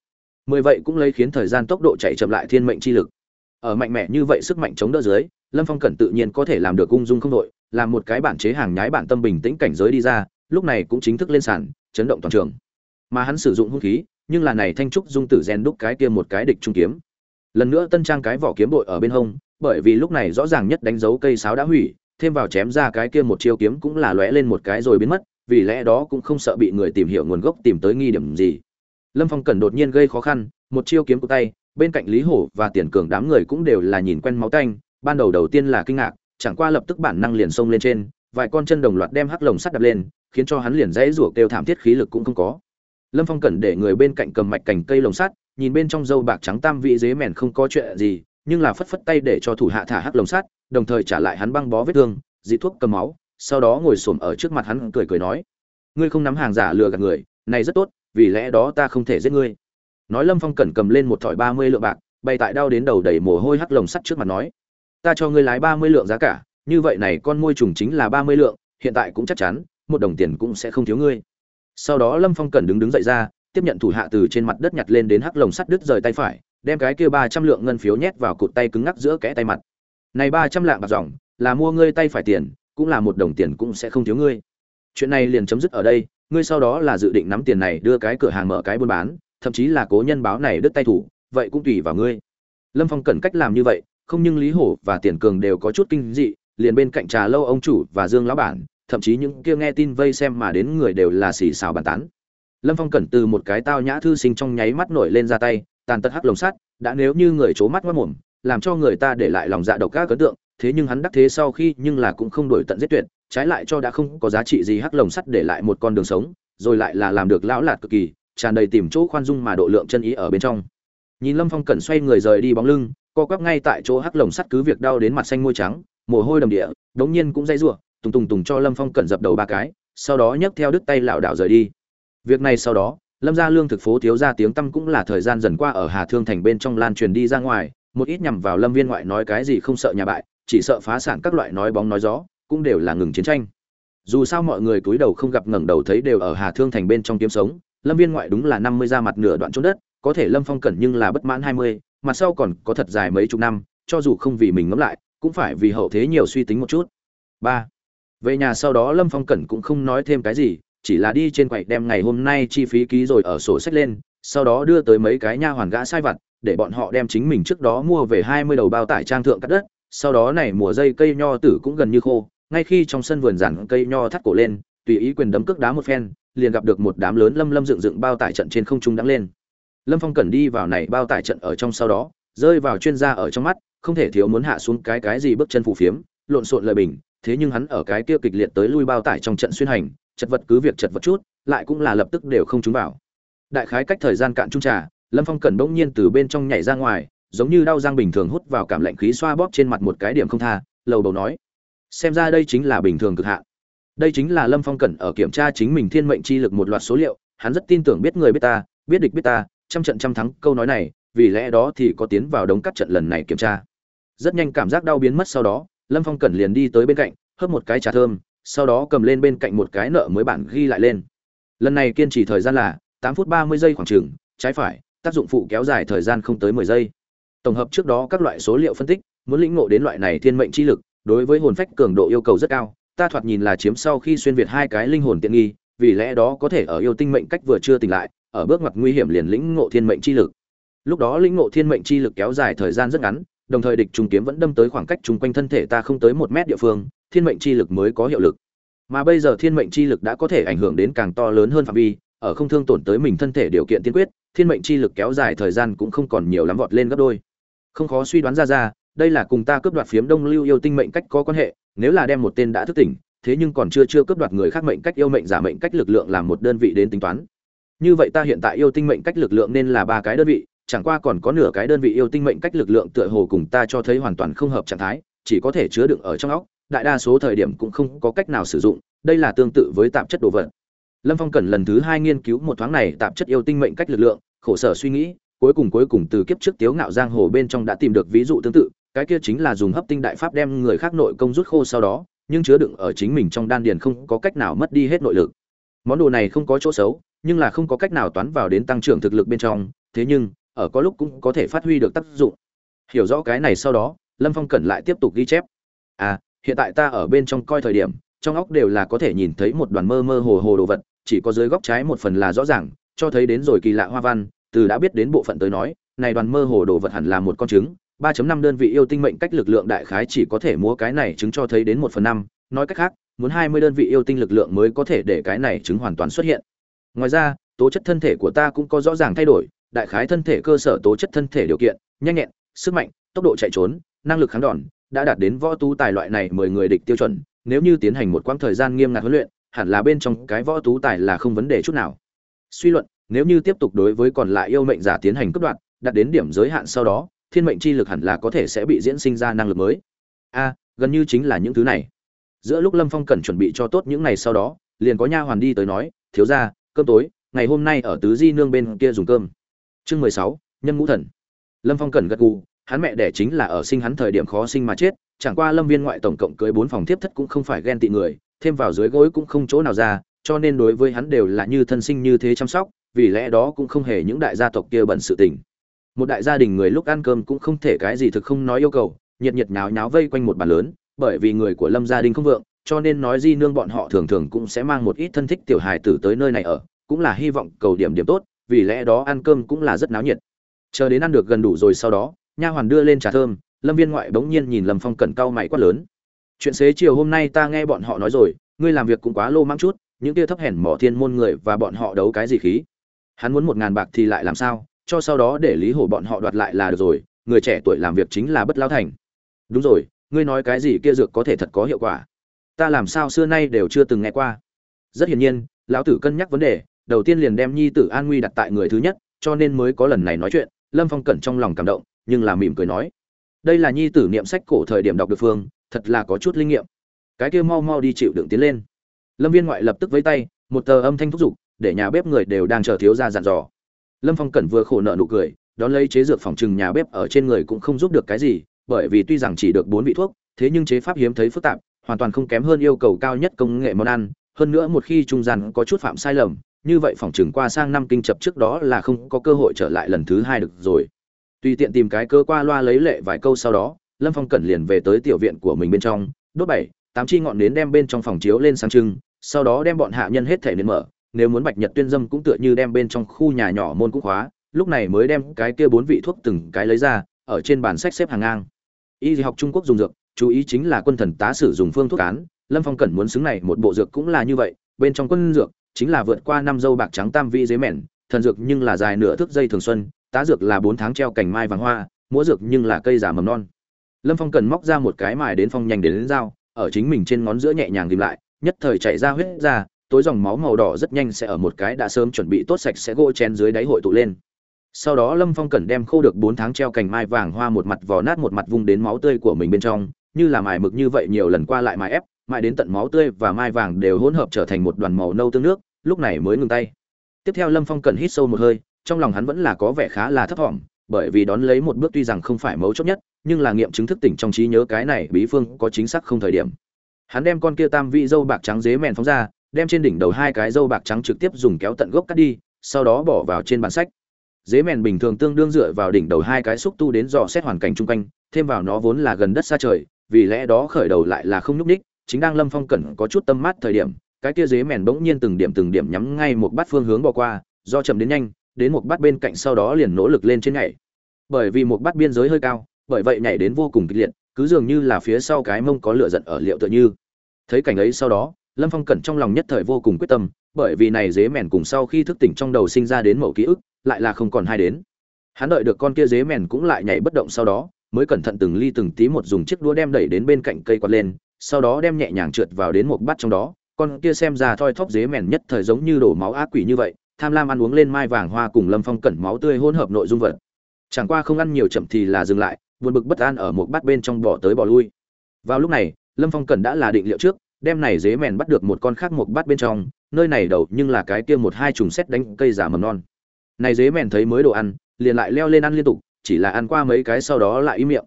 A: Mười vậy cũng lấy khiến thời gian tốc độ chạy chậm lại thiên mệnh chi lực. Ở mạnh mẽ như vậy sức mạnh chống đỡ dưới, lâm phong cẩn tự nhiên có thể làm được ung dung không đội, làm một cái bản chế hàng nhái bản tâm bình tĩnh cảnh giới đi ra, lúc này cũng chính thức lên sàn, chấn động toàn trường. Mà hắn sử dụng hung khí nhưng là này thanh trúc dung tử rèn đúc cái kia một cái địch trung kiếm. Lần nữa tân trang cái vỏ kiếm bội ở bên hông, bởi vì lúc này rõ ràng nhất đánh dấu cây sáo đã hủy, thêm vào chém ra cái kia một chiêu kiếm cũng là lóe lên một cái rồi biến mất, vì lẽ đó cũng không sợ bị người tìm hiểu nguồn gốc tìm tới nghi điểm gì. Lâm phong cần đột nhiên gây khó khăn, một chiêu kiếm của tay, bên cạnh lý hổ và tiền cường đám người cũng đều là nhìn quen máu tanh, ban đầu đầu tiên là kinh ngạc, chẳng qua lập tức bản năng liền xông lên trên, vài con chân đồng loạt đem hắc lồng sắt đập lên, khiến cho hắn liền dãy rủa kêu thảm thiết khí lực cũng không có lâm phong cẩn để người bên cạnh cầm mạch cành cây lồng sắt, nhìn bên trong dâu bạc trắng tam vị dế mèn không có chuyện gì, nhưng là phất phất tay để cho thủ hạ thả hắc lồng sắt, đồng thời trả lại hắn băng bó vết thương, dị thuốc cầm máu, sau đó ngồi xổm ở trước mặt hắn cười cười nói, ngươi không nắm hàng giả lừa gạt người, này rất tốt, vì lẽ đó ta không thể giết ngươi. Nói lâm phong cẩn cầm lên một thỏi ba mươi lượng bạc, bày tại đau đến đầu đầy mồ hôi hắc lồng sắt trước mặt nói, ta cho ngươi lái ba mươi lượng giá cả, như vậy này con môi trùng chính là ba mươi lượng, hiện tại cũng chắc chắn, một đồng tiền cũng sẽ không thiếu ngươi sau đó lâm phong cần đứng đứng dậy ra, tiếp nhận thủ hạ từ trên mặt đất nhặt lên đến hắc lồng sắt đứt rời tay phải, đem cái kia ba trăm lượng ngân phiếu nhét vào cụt tay cứng ngắc giữa kẽ tay mặt. Này ba trăm lạng bạc dòng, là mua ngươi tay phải tiền, cũng là một đồng tiền cũng sẽ không thiếu ngươi. Chuyện này liền chấm dứt ở đây, ngươi sau đó là dự định nắm tiền này đưa cái cửa hàng mở cái buôn bán, thậm chí là cố nhân báo này đứt tay thủ, vậy cũng tùy vào ngươi. Lâm phong cần cách làm như vậy, không nhưng lý hổ và tiền cường đều có chút kinh dị, liền bên cạnh trà lâu ông chủ và dương lão bản thậm chí những kia nghe tin vây xem mà đến người đều là xì xào bàn tán. Lâm phong cẩn từ một cái tao nhã thư sinh trong nháy mắt nổi lên ra tay, tàn tật hắc lồng sắt, đã nếu như người c mắt mất mồm, làm cho người ta để lại lòng dạ độc các ấn tượng, thế nhưng hắn đắc thế sau khi nhưng là cũng không đổi tận giết tuyệt, trái lại cho đã không có giá trị gì hắc lồng sắt để lại một con đường sống, rồi lại là làm được lão lạt cực kỳ, tràn đầy tìm chỗ khoan dung mà độ lượng chân ý ở bên trong. Nhìn lâm phong cẩn xoay người rời đi bóng lưng, co quắp ngay tại chỗ hắc lồng sắt cứ việc đau đến mặt xanh môi trắng, mồ hôi đầm địa, đống nhiên cũng dây rủa tùng tùng tùng cho lâm phong cẩn dập đầu ba cái, sau đó nhấc theo đứt tay lảo đảo rời đi. Việc này sau đó, lâm gia lương thực phố thiếu ra tiếng tăm cũng là thời gian dần qua ở hà thương thành bên trong lan truyền đi ra ngoài, một ít nhằm vào lâm viên ngoại nói cái gì không sợ nhà bại, chỉ sợ phá sản các loại nói bóng nói gió, cũng đều là ngừng chiến tranh. Dù sao mọi người cúi đầu không gặp ngẩng đầu thấy đều ở hà thương thành bên trong kiếm sống, lâm viên ngoại đúng là năm mươi ra mặt nửa đoạn trốn đất, có thể lâm phong cẩn nhưng là bất mãn hai mươi, mặt sau còn có thật dài mấy chục năm, cho dù không vì mình ngẫm lại, cũng phải vì hậu thế nhiều suy tính một chút. Ba về nhà sau đó lâm phong cẩn cũng không nói thêm cái gì, chỉ là đi trên quầy đem ngày hôm nay chi phí ký rồi ở sổ sách lên, sau đó đưa tới mấy cái nha hoàn gã sai vặt, để bọn họ đem chính mình trước đó mua về hai mươi đầu bao tải trang thượng cắt đất, sau đó này mùa dây cây nho tử cũng gần như khô, ngay khi trong sân vườn giản cây nho thắt cổ lên, tùy ý quyền đấm cước đá một phen, liền gặp được một đám lớn lâm lâm dựng dựng bao tải trận trên không trung đắng lên. Lâm phong cẩn đi vào này bao tải trận ở trong sau đó, rơi vào chuyên gia ở trong mắt, không thể thiếu muốn hạ xuống cái cái gì bước chân phù phiếm, lộn xộn lời bình thế nhưng hắn ở cái kia kịch liệt tới lui bao tải trong trận xuyên hành, chật vật cứ việc chật vật chút, lại cũng là lập tức đều không trúng vào. Đại khái cách thời gian cạn trung trà, lâm phong cẩn bỗng nhiên từ bên trong nhảy ra ngoài, giống như đau răng bình thường hút vào cảm lạnh khí xoa bóp trên mặt một cái điểm không tha, lầu đầu nói, xem ra đây chính là bình thường cực hạn. Đây chính là lâm phong cẩn ở kiểm tra chính mình thiên mệnh chi lực một loạt số liệu, hắn rất tin tưởng biết người biết ta, biết địch biết ta, trăm trận trăm thắng, câu nói này, vì lẽ đó thì có tiến vào đống cắt trận lần này kiểm tra. Rất nhanh cảm giác đau biến mất sau đó lâm phong cẩn liền đi tới bên cạnh, hớp một cái trà thơm, sau đó cầm lên bên cạnh một cái nợ mới bản ghi lại lên. Lần này kiên trì thời gian là tám phút ba mươi giây khoảng chừng, trái phải, tác dụng phụ kéo dài thời gian không tới mười giây. Tổng hợp trước đó các loại số liệu phân tích, muốn lĩnh ngộ đến loại này thiên mệnh chi lực, đối với hồn phách cường độ yêu cầu rất cao, ta thoạt nhìn là chiếm sau khi xuyên việt hai cái linh hồn tiện nghi, vì lẽ đó có thể ở yêu tinh mệnh cách vừa chưa tỉnh lại, ở bước ngoặt nguy hiểm liền lĩnh ngộ thiên mệnh chi lực. Lúc đó lĩnh ngộ thiên mệnh chi lực kéo dài thời gian rất ngắn đồng thời địch trùng kiếm vẫn đâm tới khoảng cách chung quanh thân thể ta không tới một mét địa phương, thiên mệnh chi lực mới có hiệu lực. Mà bây giờ thiên mệnh chi lực đã có thể ảnh hưởng đến càng to lớn hơn phạm vi, ở không thương tổn tới mình thân thể điều kiện tiên quyết, thiên mệnh chi lực kéo dài thời gian cũng không còn nhiều lắm vọt lên gấp đôi. Không khó suy đoán ra ra, đây là cùng ta cướp đoạt phiếm đông lưu yêu tinh mệnh cách có quan hệ, nếu là đem một tên đã thức tỉnh, thế nhưng còn chưa chưa cướp đoạt người khác mệnh cách yêu mệnh giả mệnh cách lực lượng làm một đơn vị đến tính toán. Như vậy ta hiện tại yêu tinh mệnh cách lực lượng nên là ba cái đơn vị chẳng qua còn có nửa cái đơn vị yêu tinh mệnh cách lực lượng tựa hồ cùng ta cho thấy hoàn toàn không hợp trạng thái, chỉ có thể chứa đựng ở trong óc, đại đa số thời điểm cũng không có cách nào sử dụng, đây là tương tự với tạp chất đồ vật. Lâm phong cần lần thứ hai nghiên cứu một thoáng này tạp chất yêu tinh mệnh cách lực lượng, khổ sở suy nghĩ, cuối cùng cuối cùng từ kiếp trước tiếu ngạo giang hồ bên trong đã tìm được ví dụ tương tự, cái kia chính là dùng hấp tinh đại pháp đem người khác nội công rút khô sau đó, nhưng chứa đựng ở chính mình trong đan điền không có cách nào mất đi hết nội lực. Món đồ này không có chỗ xấu, nhưng là không có cách nào toán vào đến tăng trưởng thực lực bên trong, thế nhưng ở có lúc cũng có thể phát huy được tác dụng hiểu rõ cái này sau đó lâm phong cẩn lại tiếp tục ghi chép à hiện tại ta ở bên trong coi thời điểm trong óc đều là có thể nhìn thấy một đoàn mơ mơ hồ hồ đồ vật chỉ có dưới góc trái một phần là rõ ràng cho thấy đến rồi kỳ lạ hoa văn từ đã biết đến bộ phận tới nói này đoàn mơ hồ đồ vật hẳn là một con trứng 3.5 đơn vị yêu tinh mệnh cách lực lượng đại khái chỉ có thể mua cái này trứng cho thấy đến 1 phần 5, nói cách khác, muốn 20 đơn vị yêu tinh lực lượng mới có thể để cái này trứng hoàn toàn xuất hiện. Ngoài ra, tố chất thân thể của ta cũng có rõ ràng thay đổi, đại khái thân thể cơ sở tố chất thân thể điều kiện, nhanh nhẹn, sức mạnh, tốc độ chạy trốn, năng lực kháng đòn, đã đạt đến võ tú tài loại này 10 người địch tiêu chuẩn, nếu như tiến hành một quãng thời gian nghiêm ngặt huấn luyện, hẳn là bên trong cái võ tú tài là không vấn đề chút nào. Suy luận, nếu như tiếp tục đối với còn lại yêu mệnh giả tiến hành cấp đoạn, đạt đến điểm giới hạn sau đó, thiên mệnh chi lực hẳn là có thể sẽ bị diễn sinh ra năng lực mới. A, gần như chính là những thứ này. Giữa lúc Lâm Phong cần chuẩn bị cho tốt những này sau đó, liền có nha hoàn đi tới nói, thiếu gia, cơm tối, ngày hôm nay ở tứ di nương bên kia dùng cơm. Chương mười sáu, nhân ngũ thần. Lâm Phong cần gật gù, hắn mẹ đẻ chính là ở sinh hắn thời điểm khó sinh mà chết, chẳng qua Lâm Viên ngoại tổng cộng cưới bốn phòng tiếp thất cũng không phải ghen tị người, thêm vào dưới gối cũng không chỗ nào ra, cho nên đối với hắn đều là như thân sinh như thế chăm sóc, vì lẽ đó cũng không hề những đại gia tộc kia bận sự tình một đại gia đình người lúc ăn cơm cũng không thể cái gì thực không nói yêu cầu nhiệt nhiệt nháo nháo vây quanh một bàn lớn bởi vì người của lâm gia đình không vượng cho nên nói di nương bọn họ thường thường cũng sẽ mang một ít thân thích tiểu hài tử tới nơi này ở cũng là hy vọng cầu điểm điểm tốt vì lẽ đó ăn cơm cũng là rất náo nhiệt. Chờ đến ăn được gần đủ rồi sau đó, nha hoàn đưa lên trà thơm, lâm viên ngoại bỗng nhiên nhìn lâm phong cẩn cau mày quát lớn. Chuyện xế chiều hôm nay ta nghe bọn họ nói rồi, ngươi làm việc cũng quá lô mắng chút, những kia thấp hèn mỏ thiên môn người và bọn họ đấu cái gì khí? Hắn muốn một ngàn bạc thì lại làm sao? Cho sau đó để lý hổ bọn họ đoạt lại là được rồi, người trẻ tuổi làm việc chính là bất lao thành. Đúng rồi, ngươi nói cái gì kia dược có thể thật có hiệu quả? Ta làm sao xưa nay đều chưa từng nghe qua? Rất hiển nhiên, lão tử cân nhắc vấn đề đầu tiên liền đem nhi tử an nguy đặt tại người thứ nhất, cho nên mới có lần này nói chuyện, lâm phong cẩn trong lòng cảm động, nhưng là mỉm cười nói, đây là nhi tử niệm sách cổ thời điểm đọc được phương, thật là có chút linh nghiệm. Cái kia mau mau đi chịu đựng tiến lên. Lâm viên ngoại lập tức với tay, một tờ âm thanh thúc giục, để nhà bếp người đều đang chờ thiếu ra dặn dò. Lâm phong cẩn vừa khổ nợ nụ cười, đón lấy chế dược phòng trừng nhà bếp ở trên người cũng không giúp được cái gì, bởi vì tuy rằng chỉ được bốn vị thuốc, thế nhưng chế pháp hiếm thấy phức tạp, hoàn toàn không kém hơn yêu cầu cao nhất công nghệ món ăn, hơn nữa một khi trung gian có chút phạm sai lầm như vậy phòng trừng qua sang năm kinh chập trước đó là không có cơ hội trở lại lần thứ hai được rồi. Tùy tiện tìm cái cơ qua loa lấy lệ vài câu sau đó, lâm phong cẩn liền về tới tiểu viện của mình bên trong, đốt bảy, tám chi ngọn nến đem bên trong phòng chiếu lên sáng trưng, sau đó đem bọn hạ nhân hết thể nến mở, nếu muốn bạch nhật tuyên dâm cũng tựa như đem bên trong khu nhà nhỏ môn cũng khóa, lúc này mới đem cái kia bốn vị thuốc từng cái lấy ra, ở trên bàn sách xếp hàng ngang. Y học trung quốc dùng dược, chú ý chính là quân thần tá sử dùng phương thuốc án, lâm phong cẩn muốn xứng này, một bộ dược cũng là như vậy, bên trong quân dược chính là vượt qua năm dâu bạc trắng tam vi dế mèn thần dược nhưng là dài nửa thước dây thường xuân tá dược là bốn tháng treo cành mai vàng hoa múa dược nhưng là cây giả mầm non. Lâm phong cần móc ra một cái mài đến phong nhanh đến, đến dao ở chính mình trên ngón giữa nhẹ nhàng tìm lại nhất thời chạy ra huyết ra tối dòng máu màu đỏ rất nhanh sẽ ở một cái đã sớm chuẩn bị tốt sạch sẽ gỗ chén dưới đáy hội tụ lên. Sau đó lâm phong cần đem khô được bốn tháng treo cành mai vàng hoa một mặt vò nát một mặt vung đến máu tươi của mình bên trong như là mài mực như vậy nhiều lần qua lại mài ép mãi đến tận máu tươi và mai vàng đều hỗn hợp trở thành một đoàn màu nâu tương nước, lúc này mới ngừng tay. Tiếp theo lâm phong cần hít sâu một hơi, trong lòng hắn vẫn là có vẻ khá là thấp thỏm, bởi vì đón lấy một bước tuy rằng không phải mấu chốt nhất, nhưng là nghiệm chứng thức tỉnh trong trí nhớ cái này bí phương có chính xác không thời điểm. Hắn đem con kia tam vị dâu bạc trắng dế mèn phóng ra, đem trên đỉnh đầu hai cái dâu bạc trắng trực tiếp dùng kéo tận gốc cắt đi, sau đó bỏ vào trên bản sách. Dế mèn bình thường tương đương dựa vào đỉnh đầu hai cái xúc tu đến dò xét hoàn cảnh chung quanh, thêm vào nó vốn là gần đất xa trời, vì lẽ đó khởi đầu lại là không nhúc ních chính đang lâm phong cẩn có chút tâm mát thời điểm, cái kia dế mèn bỗng nhiên từng điểm từng điểm nhắm ngay một bát phương hướng bỏ qua, do chậm đến nhanh, đến một bát bên cạnh sau đó liền nỗ lực lên trên nhảy. Bởi vì một bát biên giới hơi cao, bởi vậy nhảy đến vô cùng kịch liệt, cứ dường như là phía sau cái mông có lửa giận ở liệu tựa như. Thấy cảnh ấy sau đó, lâm phong cẩn trong lòng nhất thời vô cùng quyết tâm, bởi vì này dế mèn cùng sau khi thức tỉnh trong đầu sinh ra đến mẫu ký ức, lại là không còn hai đến. Hắn đợi được con kia dế mèn cũng lại nhảy bất động sau đó, mới cẩn thận từng ly từng tí một dùng chiếc đũa đem đẩy đến bên cạnh cây quạt lên sau đó đem nhẹ nhàng trượt vào đến một bát trong đó, con kia xem ra thoi thóp dế mèn nhất thời giống như đổ máu ác quỷ như vậy, tham lam ăn uống lên mai vàng hoa cùng lâm phong cẩn máu tươi hỗn hợp nội dung vật. Chẳng qua không ăn nhiều chậm thì là dừng lại, buồn bực bất an ở một bát bên trong bỏ tới bỏ lui. Vào lúc này, lâm phong cẩn đã là định liệu trước, đem này dế mèn bắt được một con khác một bát bên trong, nơi này đầu nhưng là cái kia một hai trùng xét đánh cây giả mầm non. Này dế mèn thấy mới đồ ăn, liền lại leo lên ăn liên tục, chỉ là ăn qua mấy cái sau đó lại im miệng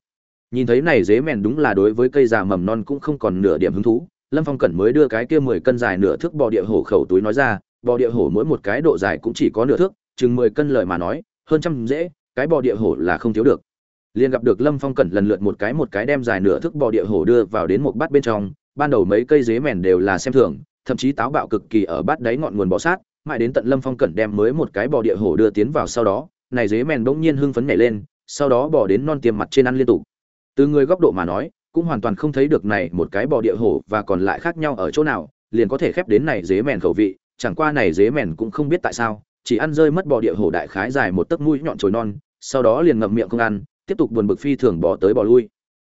A: nhìn thấy này dế mèn đúng là đối với cây già mầm non cũng không còn nửa điểm hứng thú, lâm phong cẩn mới đưa cái kia mười cân dài nửa thước bò địa hổ khẩu túi nói ra, bò địa hổ mỗi một cái độ dài cũng chỉ có nửa thước, chừng mười cân lời mà nói, hơn trăm dễ, cái bò địa hổ là không thiếu được. Liền gặp được lâm phong cẩn lần lượt một cái một cái đem dài nửa thước bò địa hổ đưa vào đến một bát bên trong, ban đầu mấy cây dế mèn đều là xem thường, thậm chí táo bạo cực kỳ ở bát đáy ngọn nguồn bò sát, mãi đến tận lâm phong cẩn đem mới một cái bò địa hổ đưa tiến vào sau đó, này dế mèn bỗng nhiên hưng phấn nhảy lên, sau đó bỏ đến non tiêm mặt trên ăn liên tục từ người góc độ mà nói, cũng hoàn toàn không thấy được này một cái bò địa hổ và còn lại khác nhau ở chỗ nào, liền có thể khép đến này dế mèn khẩu vị, chẳng qua này dế mèn cũng không biết tại sao, chỉ ăn rơi mất bò địa hổ đại khái dài một tấc mũi nhọn chồi non, sau đó liền ngậm miệng không ăn, tiếp tục buồn bực phi thường bò tới bò lui.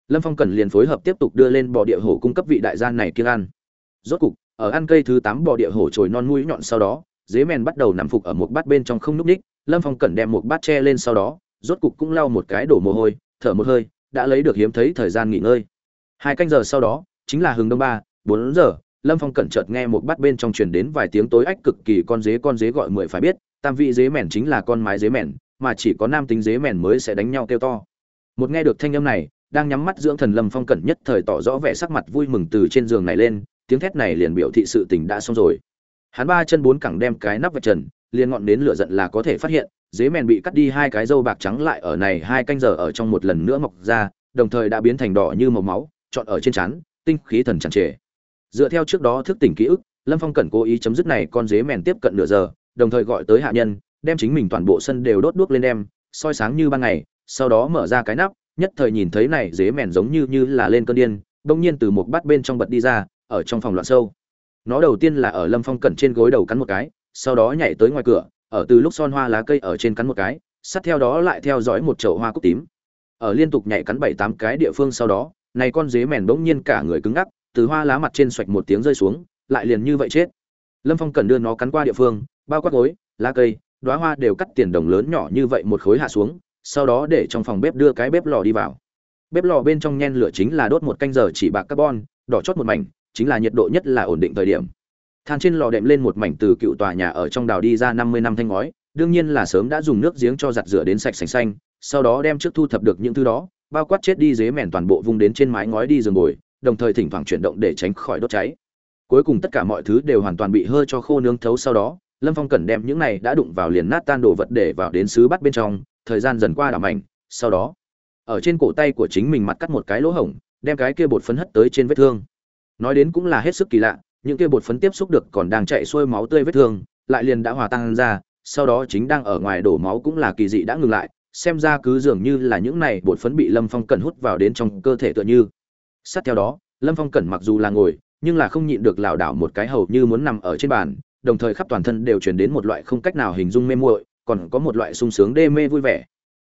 A: Lâm phong cần liền phối hợp tiếp tục đưa lên bò địa hổ cung cấp vị đại gian này kiêng ăn. Rốt cục, ở ăn cây thứ tám bò địa hổ chồi non mũi nhọn sau đó, dế mèn bắt đầu nằm phục ở một bát bên trong không núp ních, lâm phong cẩn đem một bát tre lên sau đó, rốt cục cũng lau một cái đổ mồ hôi, thở một hơi đã lấy được hiếm thấy thời gian nghỉ ngơi. Hai canh giờ sau đó, chính là hừng đông ba, bốn giờ, lâm phong cẩn chợt nghe một bát bên trong truyền đến vài tiếng tối ách cực kỳ con dế con dế gọi mười phải biết, tam vị dế mèn chính là con mái dế mèn, mà chỉ có nam tính dế mèn mới sẽ đánh nhau kêu to. Một nghe được thanh âm này, đang nhắm mắt dưỡng thần lâm phong cẩn nhất thời tỏ rõ vẻ sắc mặt vui mừng từ trên giường này lên, tiếng thét này liền biểu thị sự tình đã xong rồi. Hắn ba chân bốn cẳng đem cái nắp vạch trần liền ngọn đến lửa giận là có thể phát hiện, dế mèn bị cắt đi hai cái râu bạc trắng lại ở này hai canh giờ ở trong một lần nữa mọc ra, đồng thời đã biến thành đỏ như màu máu, trọn ở trên trán, tinh khí thần tràn trề. Dựa theo trước đó thức tỉnh ký ức, lâm phong cẩn cố ý chấm dứt này con dế mèn tiếp cận nửa giờ, đồng thời gọi tới hạ nhân, đem chính mình toàn bộ sân đều đốt đuốc lên đem, soi sáng như ban ngày, sau đó mở ra cái nắp, nhất thời nhìn thấy này dế mèn giống như như là lên cơn điên, bỗng nhiên từ một bát bên trong bật đi ra, ở trong phòng loạn sâu. Nó đầu tiên là ở lâm phong cẩn trên gối đầu cắn một cái sau đó nhảy tới ngoài cửa, ở từ lúc son hoa lá cây ở trên cắn một cái, sát theo đó lại theo dõi một chậu hoa cúc tím. Ở liên tục nhảy cắn bảy tám cái địa phương sau đó, này con dế mèn bỗng nhiên cả người cứng ngắc, từ hoa lá mặt trên xoạch một tiếng rơi xuống, lại liền như vậy chết. Lâm phong cần đưa nó cắn qua địa phương, bao quát gối, lá cây đoá hoa đều cắt tiền đồng lớn nhỏ như vậy một khối hạ xuống, sau đó để trong phòng bếp đưa cái bếp lò đi vào. Bếp lò bên trong nhen lửa chính là đốt một canh giờ chỉ bạc carbon, đỏ chót một mảnh, chính là nhiệt độ nhất là ổn định thời điểm than trên lò đệm lên một mảnh từ cựu tòa nhà ở trong đào đi ra năm mươi năm thanh ngói, đương nhiên là sớm đã dùng nước giếng cho giặt rửa đến sạch sành xanh, sau đó đem trước thu thập được những thứ đó, bao quát chết đi dế mèn toàn bộ vung đến trên mái ngói đi giường bồi đồng thời thỉnh thoảng chuyển động để tránh khỏi đốt cháy. Cuối cùng tất cả mọi thứ đều hoàn toàn bị hơi cho khô nướng thấu sau đó, lâm phong cần đem những này đã đụng vào liền nát tan đồ vật để vào đến xứ bắt bên trong, thời gian dần qua đảo mảnh, sau đó, ở trên cổ tay của chính mình mặt cắt một cái lỗ hổng, đem cái kia bột phấn hất tới trên vết thương. Nói đến cũng là hết sức kỳ lạ những kia bột phấn tiếp xúc được còn đang chạy xuôi máu tươi vết thương, lại liền đã hòa tan ra, sau đó chính đang ở ngoài đổ máu cũng là kỳ dị đã ngừng lại, xem ra cứ dường như là những này bột phấn bị lâm phong cẩn hút vào đến trong cơ thể tựa như. Sát theo đó, lâm phong cẩn mặc dù là ngồi, nhưng là không nhịn được lảo đảo một cái hầu như muốn nằm ở trên bàn, đồng thời khắp toàn thân đều chuyển đến một loại không cách nào hình dung mê muội, còn có một loại sung sướng đê mê vui vẻ.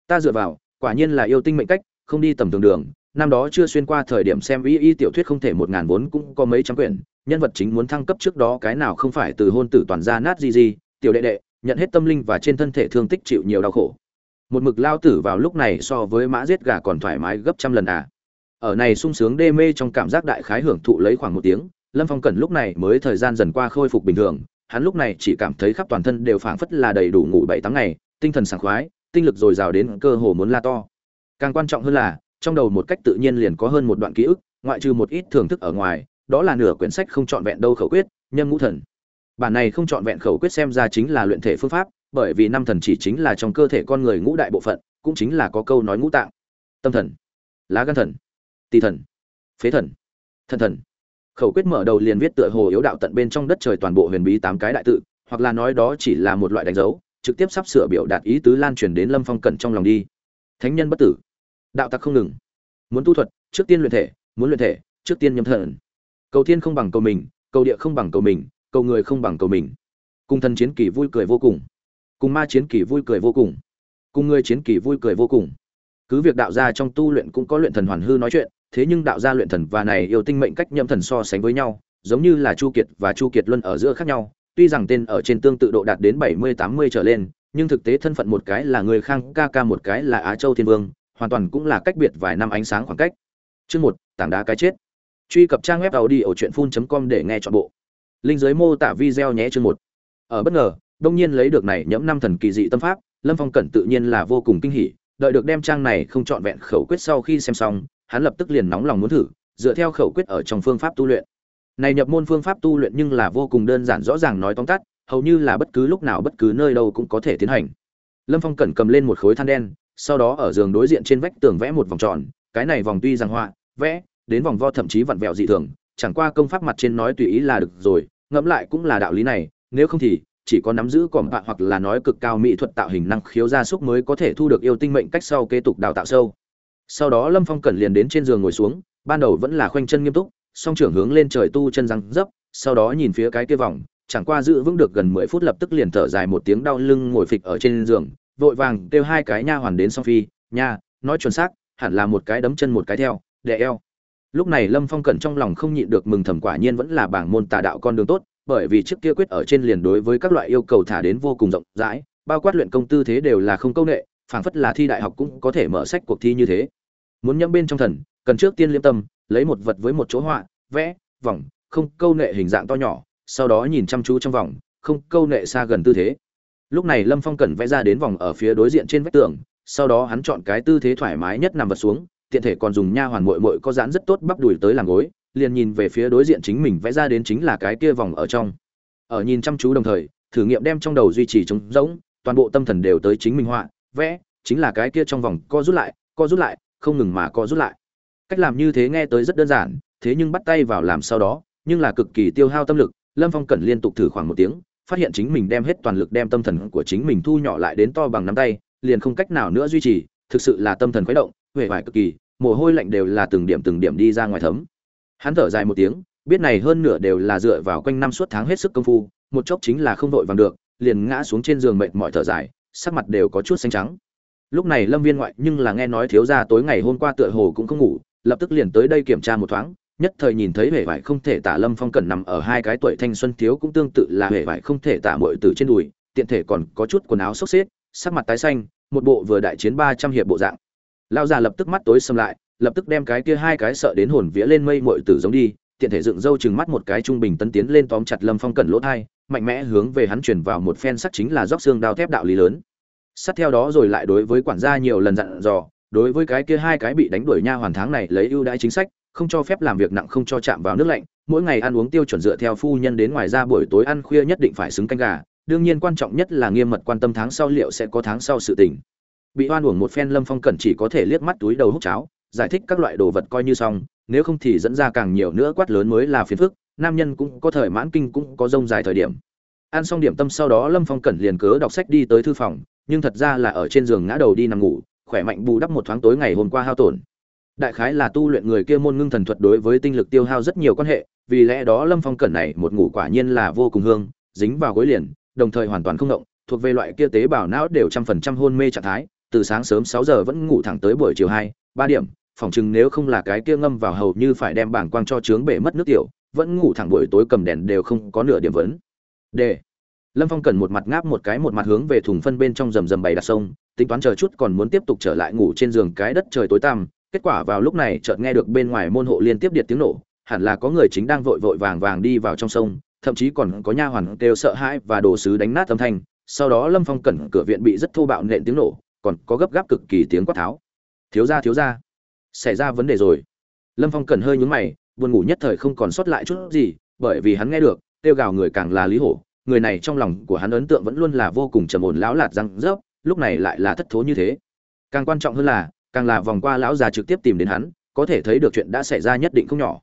A: Ta dựa vào, quả nhiên là yêu tinh mệnh cách, không đi tầm thường đường, năm đó chưa xuyên qua thời điểm xem y y tiểu thuyết không thể một ngàn vốn cũng có mấy trăm quyển nhân vật chính muốn thăng cấp trước đó cái nào không phải từ hôn tử toàn ra nát gì gì tiểu đệ đệ, nhận hết tâm linh và trên thân thể thương tích chịu nhiều đau khổ. Một mực lao tử vào lúc này so với mã giết gà còn thoải mái gấp trăm lần à. Ở này sung sướng đê mê trong cảm giác đại khái hưởng thụ lấy khoảng một tiếng, lâm phong cẩn lúc này mới thời gian dần qua khôi phục bình thường, hắn lúc này chỉ cảm thấy khắp toàn thân đều phảng phất là đầy đủ ngủ bảy tháng ngày, tinh thần sảng khoái, tinh lực dồi dào đến cơ hồ muốn la to. Càng quan trọng hơn là, trong đầu một cách tự nhiên liền có hơn một đoạn ký ức, ngoại trừ một ít thưởng thức ở ngoài đó là nửa quyển sách không trọn vẹn đâu khẩu quyết, nhâm ngũ thần. Bản này không trọn vẹn khẩu quyết xem ra chính là luyện thể phương pháp, bởi vì năm thần chỉ chính là trong cơ thể con người ngũ đại bộ phận, cũng chính là có câu nói ngũ tạng. Tâm thần, lá gan thần, tỳ thần, phế thần thần thần. Khẩu quyết mở đầu liền viết tựa hồ yếu đạo tận bên trong đất trời toàn bộ huyền bí tám cái đại tự, hoặc là nói đó chỉ là một loại đánh dấu, trực tiếp sắp sửa biểu đạt ý tứ lan truyền đến lâm phong cẩn trong lòng đi. Thánh nhân bất tử. Đạo tặc không ngừng. Muốn tu thuật, trước tiên luyện thể, muốn luyện thể, trước tiên nhâm thần cầu thiên không bằng cầu mình, cầu địa không bằng cầu mình, cầu người không bằng cầu mình. Cùng thần chiến kỳ vui cười vô cùng. Cùng ma chiến kỳ vui cười vô cùng. Cùng người chiến kỳ vui cười vô cùng. Cứ việc đạo gia trong tu luyện cũng có luyện thần hoàn hư nói chuyện, thế nhưng đạo gia luyện thần và này yêu tinh mệnh cách nhâm thần so sánh với nhau, giống như là chu kiệt và chu kiệt luân ở giữa khác nhau, tuy rằng tên ở trên tương tự độ đạt đến bảy mươi, tám mươi trở lên, nhưng thực tế thân phận một cái là người khang ca ca, một cái là á châu thiên vương, hoàn toàn cũng là cách biệt vài năm ánh sáng khoảng cách. Chương một, tảng đá cái chết truy cập trang web tàu đi ở truyện com để nghe chọn bộ. Linh giới mô tả video nhé chương một. Ở bất ngờ, đông nhiên lấy được này nhẫm năm thần kỳ dị tâm pháp, lâm phong cẩn tự nhiên là vô cùng kinh hỉ, đợi được đem trang này không trọn vẹn khẩu quyết sau khi xem xong, hắn lập tức liền nóng lòng muốn thử, dựa theo khẩu quyết ở trong phương pháp tu luyện. Này nhập môn phương pháp tu luyện nhưng là vô cùng đơn giản rõ ràng nói tóm tắt, hầu như là bất cứ lúc nào bất cứ nơi đâu cũng có thể tiến hành. Lâm phong cẩn cầm lên một khối than đen, sau đó ở giường đối diện trên vách tường vẽ một vòng tròn, cái này vòng tuy rằng họa, vẽ đến vòng vo thậm chí vặn vẹo dị thường, chẳng qua công pháp mặt trên nói tùy ý là được rồi, ngẫm lại cũng là đạo lý này, nếu không thì, chỉ có nắm giữ cỏm bạ hoặc là nói cực cao mỹ thuật tạo hình năng khiếu gia súc mới có thể thu được yêu tinh mệnh cách sau kế tục đào tạo sâu. Sau đó lâm phong cẩn liền đến trên giường ngồi xuống, ban đầu vẫn là khoanh chân nghiêm túc, song trưởng hướng lên trời tu chân răng dấp, sau đó nhìn phía cái kia vòng, chẳng qua giữ vững được gần mười phút lập tức liền thở dài một tiếng đau lưng ngồi phịch ở trên giường, vội vàng kêu hai cái nha hoàn đến song phi, nha, nói chuẩn xác, hẳn là một cái đấm chân một cái theo, đè eo lúc này lâm phong cẩn trong lòng không nhịn được mừng thầm quả nhiên vẫn là bảng môn tà đạo con đường tốt, bởi vì trước kia quyết ở trên liền đối với các loại yêu cầu thả đến vô cùng rộng rãi, bao quát luyện công tư thế đều là không câu nệ, phảng phất là thi đại học cũng có thể mở sách cuộc thi như thế. Muốn nhẫm bên trong thần, cần trước tiên liêm tâm, lấy một vật với một chỗ họa, vẽ, vòng, không câu nệ hình dạng to nhỏ, sau đó nhìn chăm chú trong vòng, không câu nệ xa gần tư thế. Lúc này lâm phong cần vẽ ra đến vòng ở phía đối diện trên vách tường, sau đó hắn chọn cái tư thế thoải mái nhất nằm vật xuống tiện thể còn dùng nha hoàn muội muội có dán rất tốt bắp đùi tới làm gối, liền nhìn về phía đối diện chính mình vẽ ra đến chính là cái kia vòng ở trong. Ở nhìn chăm chú đồng thời, thử nghiệm đem trong đầu duy trì trống rỗng, toàn bộ tâm thần đều tới chính mình họa, vẽ, chính là cái kia trong vòng, co rút lại, co rút lại, không ngừng mà co rút lại. Cách làm như thế nghe tới rất đơn giản, thế nhưng bắt tay vào làm sau đó, nhưng là cực kỳ tiêu hao tâm lực, lâm phong cần liên tục thử khoảng một tiếng, phát hiện chính mình đem hết toàn lực đem tâm thần của chính mình thu nhỏ lại đến to bằng nắm tay, liền không cách nào nữa duy trì, thực sự là tâm thần khuấy động huệ vải cực kỳ, mồ hôi lạnh đều là từng điểm từng điểm đi ra ngoài thấm. Hắn thở dài một tiếng, biết này hơn nửa đều là dựa vào quanh năm suốt tháng hết sức công phu, một chốc chính là không vội vàng được, liền ngã xuống trên giường mệt mỏi thở dài, sắc mặt đều có chút xanh trắng. Lúc này lâm viên ngoại nhưng là nghe nói thiếu gia tối ngày hôm qua tựa hồ cũng không ngủ, lập tức liền tới đây kiểm tra một thoáng, nhất thời nhìn thấy vẻ vải không thể tả lâm phong cần nằm ở hai cái tuổi thanh xuân thiếu cũng tương tự là vẻ vải không thể tả muội từ trên đùi, tiện thể còn có chút quần áo xốc xếp, sắc mặt tái xanh, một bộ vừa đại chiến ba trăm hiệp bộ dạng lão già lập tức mắt tối xâm lại, lập tức đem cái kia hai cái sợ đến hồn vía lên mây muội tử giống đi, tiện thể dựng râu chừng mắt một cái trung bình tấn tiến lên tóm chặt lâm phong cẩn lỗ thai, mạnh mẽ hướng về hắn chuyển vào một phen sắt chính là róc xương đao thép đạo lý lớn. Sắt theo đó rồi lại đối với quản gia nhiều lần dặn dò, đối với cái kia hai cái bị đánh đuổi nha hoàn tháng này lấy ưu đãi chính sách, không cho phép làm việc nặng không cho chạm vào nước lạnh, mỗi ngày ăn uống tiêu chuẩn dựa theo phu nhân đến ngoài ra buổi tối ăn khuya nhất định phải xứng canh gà, đương nhiên quan trọng nhất là nghiêm mật quan tâm tháng sau liệu sẽ có tháng sau sự tình bị oan uổng một phen lâm phong cẩn chỉ có thể liếc mắt túi đầu hút cháo, giải thích các loại đồ vật coi như xong, nếu không thì dẫn ra càng nhiều nữa quát lớn mới là phiền phức, nam nhân cũng có thời mãn kinh cũng có rông dài thời điểm. Ăn xong điểm tâm sau đó lâm phong cẩn liền cớ đọc sách đi tới thư phòng, nhưng thật ra là ở trên giường ngã đầu đi nằm ngủ, khỏe mạnh bù đắp một thoáng tối ngày hôm qua hao tổn. Đại khái là tu luyện người kia môn ngưng thần thuật đối với tinh lực tiêu hao rất nhiều quan hệ, vì lẽ đó lâm phong cẩn này một ngủ quả nhiên là vô cùng hương, dính vào gối liền, đồng thời hoàn toàn không động, thuộc về loại kia tế bào não đều trăm phần trăm hôn mê trạng thái từ sáng sớm sáu giờ vẫn ngủ thẳng tới buổi chiều hai, ba điểm, phòng chừng nếu không là cái kia ngâm vào hầu như phải đem bảng quang cho trướng bể mất nước tiểu, vẫn ngủ thẳng buổi tối cầm đèn đều không có nửa điểm vấn. D lâm phong cần một mặt ngáp một cái một mặt hướng về thùng phân bên trong rầm rầm bày đặt sông tính toán chờ chút còn muốn tiếp tục trở lại ngủ trên giường cái đất trời tối tăm, kết quả vào lúc này chợt nghe được bên ngoài môn hộ liên tiếp điện tiếng nổ, hẳn là có người chính đang vội vội vàng vàng đi vào trong sông, thậm chí còn có nha hoàn kêu sợ hãi và đồ sứ đánh nát âm thanh, sau đó lâm phong cẩn cửa viện bị rất thô bạo nện tiếng nổ còn có gấp gáp cực kỳ tiếng quát tháo. Thiếu ra thiếu ra xảy ra vấn đề rồi. Lâm phong cần hơi nhúng mày, buồn ngủ nhất thời không còn sót lại chút gì, bởi vì hắn nghe được, kêu gào người càng là lý hổ. Người này trong lòng của hắn ấn tượng vẫn luôn là vô cùng trầm ổn lão lạt răng rớp, lúc này lại là thất thố như thế. Càng quan trọng hơn là, càng là vòng qua lão già trực tiếp tìm đến hắn, có thể thấy được chuyện đã xảy ra nhất định không nhỏ.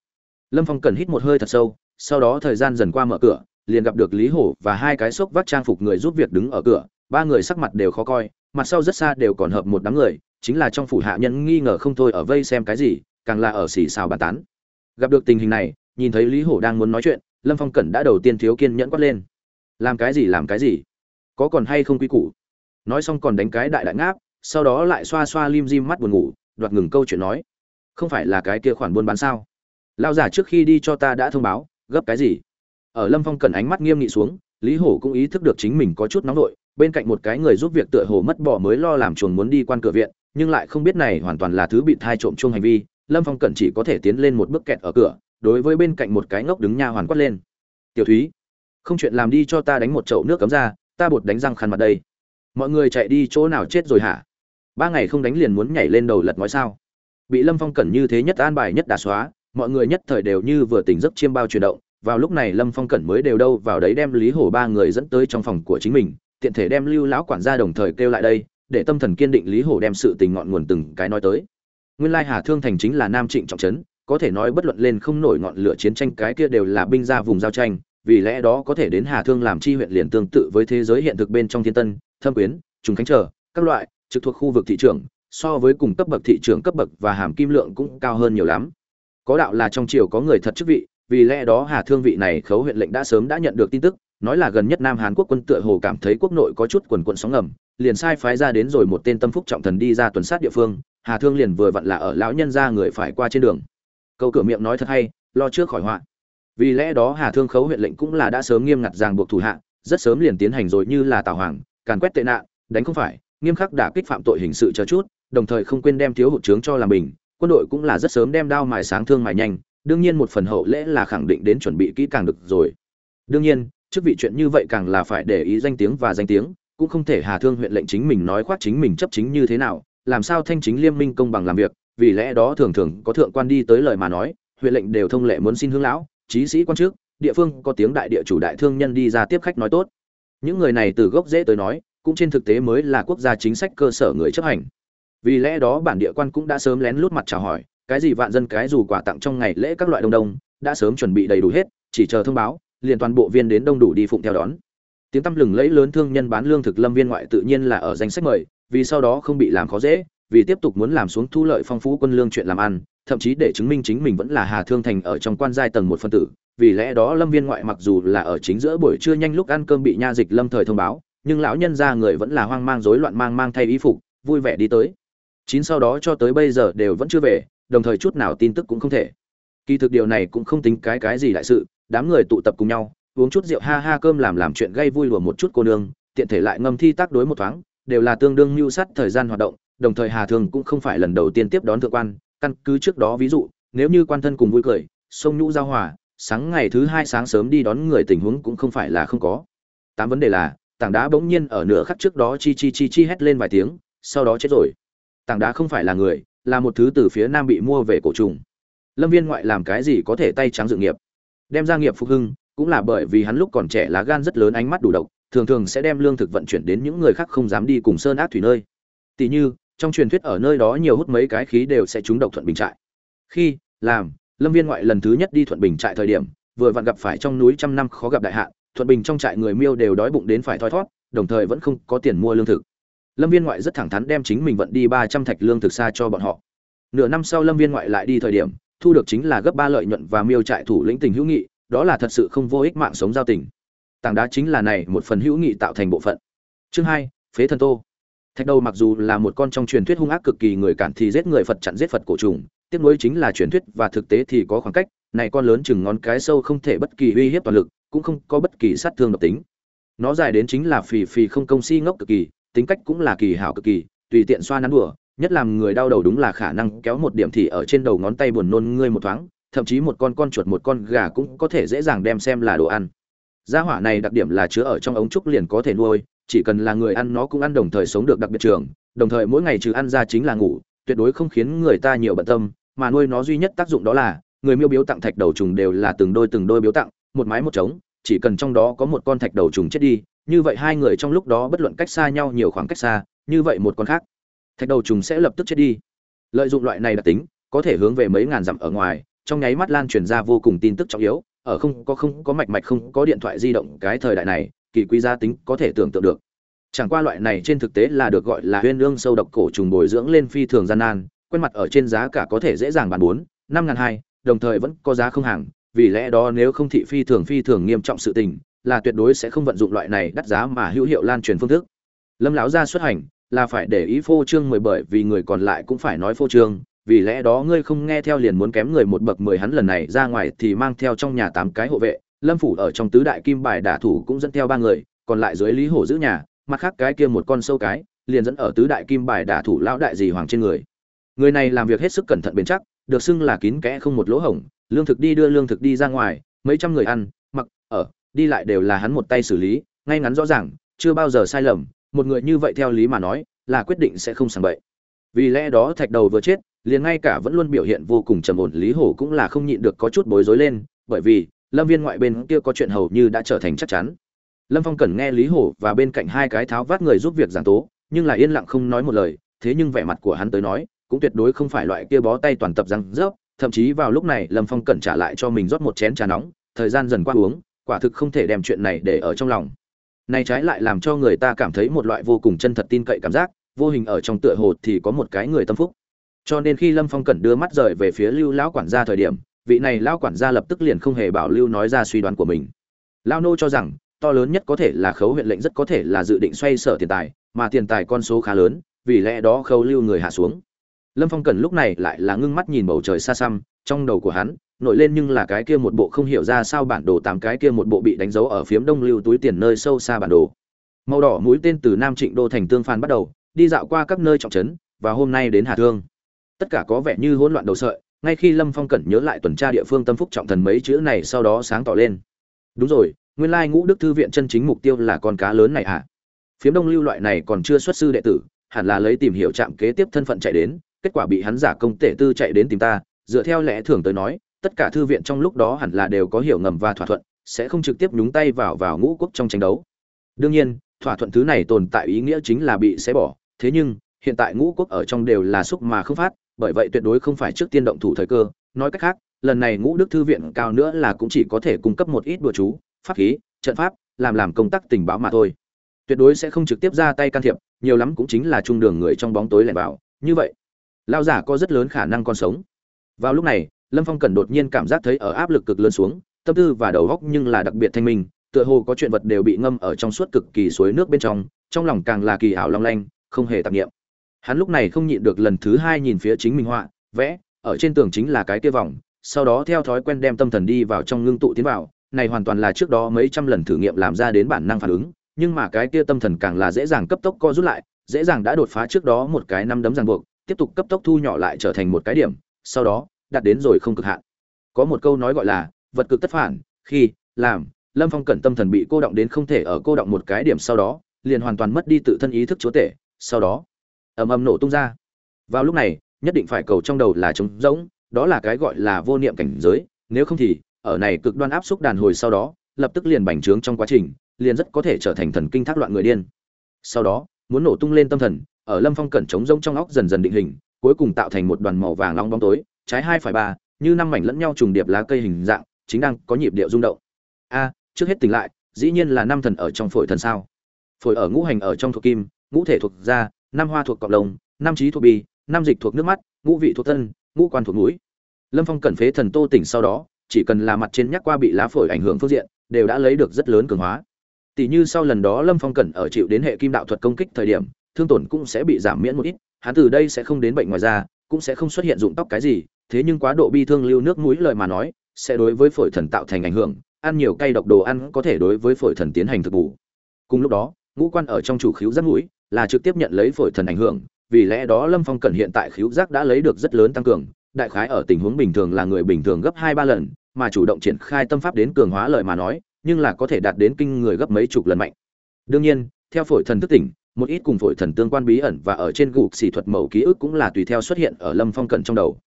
A: Lâm phong cần hít một hơi thật sâu, sau đó thời gian dần qua mở cửa, liền gặp được lý hổ và hai cái xốc vác trang phục người giúp việc đứng ở cửa, ba người sắc mặt đều khó coi mặt sau rất xa đều còn hợp một đám người, chính là trong phủ hạ nhân nghi ngờ không thôi ở vây xem cái gì, càng là ở xì xào bàn tán. Gặp được tình hình này, nhìn thấy lý hổ đang muốn nói chuyện, lâm phong cẩn đã đầu tiên thiếu kiên nhẫn quát lên. Làm cái gì, làm cái gì? Có còn hay không quy củ? Nói xong còn đánh cái đại đại ngáp, sau đó lại xoa xoa lim dim mắt buồn ngủ, đoạt ngừng câu chuyện nói. Không phải là cái kia khoản buôn bán sao? Lao giả trước khi đi cho ta đã thông báo, gấp cái gì? Ở lâm phong cần ánh mắt nghiêm nghị xuống, lý hổ cũng ý thức được chính mình có chút nóng vội bên cạnh một cái người giúp việc tựa hồ mất bỏ mới lo làm chuồng muốn đi quan cửa viện, nhưng lại không biết này hoàn toàn là thứ bị thai trộm chung hành vi, lâm phong cẩn chỉ có thể tiến lên một bước kẹt ở cửa, đối với bên cạnh một cái ngốc đứng nha hoàn quát lên. Tiểu thúy, không chuyện làm đi cho ta đánh một chậu nước cấm ra, ta bột đánh răng khăn mặt đây. Mọi người chạy đi chỗ nào chết rồi hả? Ba ngày không đánh liền muốn nhảy lên đầu lật nói sao? Bị lâm phong cẩn như thế nhất an bài nhất đà xóa, mọi người nhất thời đều như vừa tỉnh giấc chiêm bao chuyển động, vào lúc này lâm phong cẩn mới đều đâu vào đấy đem lý hổ ba người dẫn tới trong phòng của chính mình tiện thể đem lưu lão quản gia đồng thời kêu lại đây, để tâm thần kiên định lý hổ đem sự tình ngọn nguồn từng cái nói tới. Nguyên lai hà thương thành chính là nam trịnh trọng trấn, có thể nói bất luận lên không nổi ngọn lửa chiến tranh cái kia đều là binh ra vùng giao tranh, vì lẽ đó có thể đến hà thương làm chi huyện liền tương tự với thế giới hiện thực bên trong thiên tân, thâm quyến, trùng khánh trở, các loại, trực thuộc khu vực thị trường so với cùng cấp bậc thị trường cấp bậc và hàm kim lượng cũng cao hơn nhiều lắm. Có đạo là trong triều có người thật chức vị, vì lẽ đó hà thương vị này khấu huyện lệnh đã sớm đã nhận được tin tức nói là gần nhất nam hàn quốc quân tựa hồ cảm thấy quốc nội có chút quần quận sóng ngầm, liền sai phái ra đến rồi một tên tâm phúc trọng thần đi ra tuần sát địa phương, hà thương liền vừa vặn là ở lão nhân gia người phải qua trên đường. Câu cửa miệng nói thật hay, lo trước khỏi họa. Vì lẽ đó hà thương khấu huyện lệnh cũng là đã sớm nghiêm ngặt ràng buộc thủ hạ, rất sớm liền tiến hành rồi như là tào hoàng, càn quét tệ nạn, đánh không phải, nghiêm khắc đả kích phạm tội hình sự chờ chút, đồng thời không quên đem thiếu hụt trướng cho làm bình, quân đội cũng là rất sớm đem đao mài sáng thương mài nhanh, đương nhiên một phần hậu lễ là khẳng định đến chuẩn bị kỹ càng được rồi. Đương nhiên chức vị chuyện như vậy càng là phải để ý danh tiếng và danh tiếng, cũng không thể hà thương huyện lệnh chính mình nói khoác chính mình chấp chính như thế nào, làm sao thanh chính liêm minh công bằng làm việc, vì lẽ đó thường thường có thượng quan đi tới lời mà nói, huyện lệnh đều thông lệ muốn xin hướng lão trí sĩ quan trước, địa phương có tiếng đại địa chủ đại thương nhân đi ra tiếp khách nói tốt. Những người này từ gốc dễ tới nói, cũng trên thực tế mới là quốc gia chính sách cơ sở người chấp hành. Vì lẽ đó bản địa quan cũng đã sớm lén lút mặt chào hỏi, cái gì vạn dân cái dù quà tặng trong ngày lễ các loại đông đông, đã sớm chuẩn bị đầy đủ hết, chỉ chờ thông báo liền toàn bộ viên đến đông đủ đi phụng theo đón. Tiếng tăm lừng lẫy lớn thương nhân bán lương thực lâm viên ngoại tự nhiên là ở danh sách mời, vì sau đó không bị làm khó dễ, vì tiếp tục muốn làm xuống thu lợi phong phú quân lương chuyện làm ăn, thậm chí để chứng minh chính mình vẫn là hà thương thành ở trong quan giai tầng một phân tử. Vì lẽ đó lâm viên ngoại mặc dù là ở chính giữa buổi trưa nhanh lúc ăn cơm bị nha dịch lâm thời thông báo, nhưng lão nhân gia người vẫn là hoang mang rối loạn mang mang thay y phục, vui vẻ đi tới. Chín sau đó cho tới bây giờ đều vẫn chưa về, đồng thời chút nào tin tức cũng không thể. Kỳ thực điều này cũng không tính cái cái gì đại sự đám người tụ tập cùng nhau, uống chút rượu ha ha cơm làm làm chuyện gây vui lùa một chút cô nương, tiện thể lại ngâm thi tác đối một thoáng, đều là tương đương mưu sát thời gian hoạt động, đồng thời hà thường cũng không phải lần đầu tiên tiếp đón thượng quan, căn cứ trước đó ví dụ, nếu như quan thân cùng vui cười, sông nhũ giao hòa, sáng ngày thứ hai sáng sớm đi đón người tình huống cũng không phải là không có. Tám vấn đề là, tảng đá bỗng nhiên ở nửa khắc trước đó chi chi chi chi hét lên vài tiếng, sau đó chết rồi. Tảng đá không phải là người, là một thứ từ phía nam bị mua về cổ trùng. Lâm viên ngoại làm cái gì có thể tay trắng dự nghiệp? Đem ra nghiệp phục hưng, cũng là bởi vì hắn lúc còn trẻ lá gan rất lớn ánh mắt đủ độc, thường thường sẽ đem lương thực vận chuyển đến những người khác không dám đi cùng sơn ác thủy nơi. Tỷ như, trong truyền thuyết ở nơi đó nhiều hút mấy cái khí đều sẽ trúng độc thuận bình trại. Khi, làm, lâm viên ngoại lần thứ nhất đi thuận bình trại thời điểm, vừa vặn gặp phải trong núi trăm năm khó gặp đại hạn, thuận bình trong trại người miêu đều đói bụng đến phải thoi thót, đồng thời vẫn không có tiền mua lương thực. Lâm viên ngoại rất thẳng thắn đem chính mình vận đi ba trăm thạch lương thực xa cho bọn họ. Nửa năm sau lâm viên ngoại lại đi thời điểm thu được chính là gấp ba lợi nhuận và miêu trại thủ lĩnh tình hữu nghị, đó là thật sự không vô ích mạng sống giao tình. Tảng đá chính là này một phần hữu nghị tạo thành bộ phận. Chương hai, phế thần tô. Thạch đầu mặc dù là một con trong truyền thuyết hung ác cực kỳ người cản thì giết người phật chặn giết phật cổ trùng, tiếc nối chính là truyền thuyết và thực tế thì có khoảng cách, này con lớn chừng ngón cái sâu không thể bất kỳ uy hiếp toàn lực, cũng không có bất kỳ sát thương độc tính. Nó dài đến chính là phì phì không công si ngốc cực kỳ, tính cách cũng là kỳ hảo cực kỳ, tùy tiện xoa nắn đùa nhất làm người đau đầu đúng là khả năng kéo một điểm thì ở trên đầu ngón tay buồn nôn ngươi một thoáng, thậm chí một con con chuột một con gà cũng có thể dễ dàng đem xem là đồ ăn. Gia hỏa này đặc điểm là chứa ở trong ống trúc liền có thể nuôi, chỉ cần là người ăn nó cũng ăn đồng thời sống được đặc biệt trường, đồng thời mỗi ngày trừ ăn ra chính là ngủ, tuyệt đối không khiến người ta nhiều bận tâm, mà nuôi nó duy nhất tác dụng đó là, người miêu biếu tặng thạch đầu trùng đều là từng đôi từng đôi biếu tặng, một mái một trống, chỉ cần trong đó có một con thạch đầu trùng chết đi, như vậy hai người trong lúc đó bất luận cách xa nhau nhiều khoảng cách xa, như vậy một con khác thạch đầu trùng sẽ lập tức chết đi. Lợi dụng loại này đặc tính, có thể hướng về mấy ngàn dặm ở ngoài, trong nháy mắt lan truyền ra vô cùng tin tức trọng yếu, ở không có không có mạch mạch không có điện thoại di động cái thời đại này, kỳ quý gia tính có thể tưởng tượng được. Chẳng qua loại này trên thực tế là được gọi là huyên lương sâu độc cổ trùng bồi dưỡng lên phi thường gian nan, quen mặt ở trên giá cả có thể dễ dàng bàn bốn, năm ngàn hai, đồng thời vẫn có giá không hàng, vì lẽ đó nếu không thị phi thường phi thường nghiêm trọng sự tình, là tuyệt đối sẽ không vận dụng loại này đắt giá mà hữu hiệu lan truyền phương thức. Lâm lão gia xuất hành là phải để ý phô trương mười bởi vì người còn lại cũng phải nói phô trương, vì lẽ đó ngươi không nghe theo liền muốn kém người một bậc mười hắn lần này ra ngoài thì mang theo trong nhà tám cái hộ vệ, lâm phủ ở trong tứ đại kim bài đả thủ cũng dẫn theo ba người, còn lại dưới lý hổ giữ nhà, mặt khác cái kia một con sâu cái, liền dẫn ở tứ đại kim bài đả thủ lão đại dì hoàng trên người. Người này làm việc hết sức cẩn thận bền chắc, được xưng là kín kẽ không một lỗ hổng, lương thực đi đưa lương thực đi ra ngoài, mấy trăm người ăn, mặc, ở, đi lại đều là hắn một tay xử lý, ngay ngắn rõ ràng, chưa bao giờ sai lầm một người như vậy theo lý mà nói, là quyết định sẽ không sàng bậy. Vì lẽ đó thạch đầu vừa chết, liền ngay cả vẫn luôn biểu hiện vô cùng trầm ổn lý hổ cũng là không nhịn được có chút bối rối lên, bởi vì, lâm viên ngoại bên kia có chuyện hầu như đã trở thành chắc chắn. Lâm phong cần nghe lý hổ và bên cạnh hai cái tháo vát người giúp việc giảng tố, nhưng là yên lặng không nói một lời, thế nhưng vẻ mặt của hắn tới nói, cũng tuyệt đối không phải loại kia bó tay toàn tập răng rớp, thậm chí vào lúc này lâm phong cần trả lại cho mình rót một chén trà nóng, thời gian dần qua uống, quả thực không thể đem chuyện này để ở trong lòng này trái lại làm cho người ta cảm thấy một loại vô cùng chân thật tin cậy cảm giác, vô hình ở trong tựa hồ thì có một cái người tâm phúc. Cho nên khi lâm phong cẩn đưa mắt rời về phía lưu lão quản gia thời điểm, vị này lão quản gia lập tức liền không hề bảo lưu nói ra suy đoán của mình. Lao nô cho rằng, to lớn nhất có thể là khấu huyện lệnh rất có thể là dự định xoay sở tiền tài, mà tiền tài con số khá lớn, vì lẽ đó khấu lưu người hạ xuống. Lâm phong cần lúc này lại là ngưng mắt nhìn bầu trời xa xăm, trong đầu của hắn nổi lên nhưng là cái kia một bộ không hiểu ra sao bản đồ tám cái kia một bộ bị đánh dấu ở phiếm đông lưu túi tiền nơi sâu xa bản đồ. Màu đỏ mũi tên từ nam trịnh đô thành tương phan bắt đầu, đi dạo qua các nơi trọng trấn, và hôm nay đến hà thương. Tất cả có vẻ như hỗn loạn đầu sợi, ngay khi lâm phong cẩn nhớ lại tuần tra địa phương tâm phúc trọng thần mấy chữ này sau đó sáng tỏ lên. Đúng rồi, nguyên lai ngũ đức thư viện chân chính mục tiêu là con cá lớn này à phiếm đông lưu loại này còn chưa xuất sư đệ tử, hẳn là lấy tìm hiểu trạm kế tiếp thân phận chạy đến, kết quả bị hắn giả công tể tư chạy đến tìm ta, dựa theo lẽ thường tới nói tất cả thư viện trong lúc đó hẳn là đều có hiểu ngầm và thỏa thuận, sẽ không trực tiếp nhúng tay vào vào ngũ quốc trong tranh đấu. Đương nhiên, thỏa thuận thứ này tồn tại ý nghĩa chính là bị xé bỏ, thế nhưng, hiện tại ngũ quốc ở trong đều là xúc mà không phát, bởi vậy tuyệt đối không phải trước tiên động thủ thời cơ. Nói cách khác, lần này ngũ đức thư viện cao nữa là cũng chỉ có thể cung cấp một ít đùa chú, pháp khí, trận pháp, làm làm công tác tình báo mà thôi. Tuyệt đối sẽ không trực tiếp ra tay can thiệp, nhiều lắm cũng chính là trung đường người trong bóng tối lẻn vào. Như vậy lao giả có rất lớn khả năng còn sống. Vào lúc này lâm phong cần đột nhiên cảm giác thấy ở áp lực cực lớn xuống, tâm tư và đầu góc nhưng là đặc biệt thanh minh, tựa hồ có chuyện vật đều bị ngâm ở trong suốt cực kỳ suối nước bên trong trong lòng càng là kỳ ảo long lanh, không hề tạp nghiệm hắn lúc này không nhịn được lần thứ hai nhìn phía chính minh họa, vẽ, ở trên tường chính là cái kia vòng, sau đó theo thói quen đem tâm thần đi vào trong ngưng tụ tiến vào, này hoàn toàn là trước đó mấy trăm lần thử nghiệm làm ra đến bản năng phản ứng, nhưng mà cái kia tâm thần càng là dễ dàng cấp tốc co rút lại, dễ dàng đã đột phá trước đó một cái năm đấm ràng buộc, tiếp tục cấp tốc thu nhỏ lại trở thành một cái điểm, sau đó đạt đến rồi không cực hạn. Có một câu nói gọi là, vật cực tất phản, khi, làm, lâm phong cẩn tâm thần bị cô động đến không thể ở cô động một cái điểm sau đó, liền hoàn toàn mất đi tự thân ý thức chúa tể, sau đó, ầm ầm nổ tung ra. Vào lúc này, nhất định phải cầu trong đầu là trống rỗng, đó là cái gọi là vô niệm cảnh giới, nếu không thì, ở này cực đoan áp xúc đàn hồi sau đó, lập tức liền bành trướng trong quá trình, liền rất có thể trở thành thần kinh thác loạn người điên. Sau đó, muốn nổ tung lên tâm thần, ở lâm phong cẩn trống rỗng trong óc dần dần định hình, cuối cùng tạo thành một đoàn màu vàng long bóng tối trái hai phải ba, như năm mảnh lẫn nhau trùng điệp lá cây hình dạng, chính đang có nhịp điệu rung động. A, trước hết tỉnh lại, dĩ nhiên là năm thần ở trong phổi thần sao. Phổi ở ngũ hành ở trong thuộc kim, ngũ thể thuộc da, năm hoa thuộc cọc lồng năm trí thuộc bì, năm dịch thuộc nước mắt, ngũ vị thuộc thân, ngũ quan thuộc mũi. Lâm phong Cần phế thần tô tỉnh sau đó, chỉ cần là mặt trên nhắc qua bị lá phổi ảnh hưởng phương diện, đều đã lấy được rất lớn cường hóa. Tỷ như sau lần đó lâm phong Cần ở chịu đến hệ kim đạo thuật công kích thời điểm, thương tổn cũng sẽ bị giảm miễn một ít, hắn từ đây sẽ không đến bệnh ngoài da, cũng sẽ không xuất hiện dụng tóc cái gì thế nhưng quá độ bi thương lưu nước mũi lời mà nói, sẽ đối với phổi thần tạo thành ảnh hưởng, ăn nhiều cay độc đồ ăn có thể đối với phổi thần tiến hành thực bù. Cùng lúc đó, ngũ quan ở trong chủ khíu giác mũi là trực tiếp nhận lấy phổi thần ảnh hưởng, vì lẽ đó lâm phong cẩn hiện tại khíu giác đã lấy được rất lớn tăng cường, đại khái ở tình huống bình thường là người bình thường gấp hai ba lần, mà chủ động triển khai tâm pháp đến cường hóa lời mà nói, nhưng là có thể đạt đến kinh người gấp mấy chục lần mạnh. Đương nhiên, theo phổi thần thức tỉnh, một ít cùng phổi thần tương quan bí ẩn và ở trên gục xỉ thuật mẫu ký ức cũng là tùy theo xuất hiện ở lâm phong cận trong đầu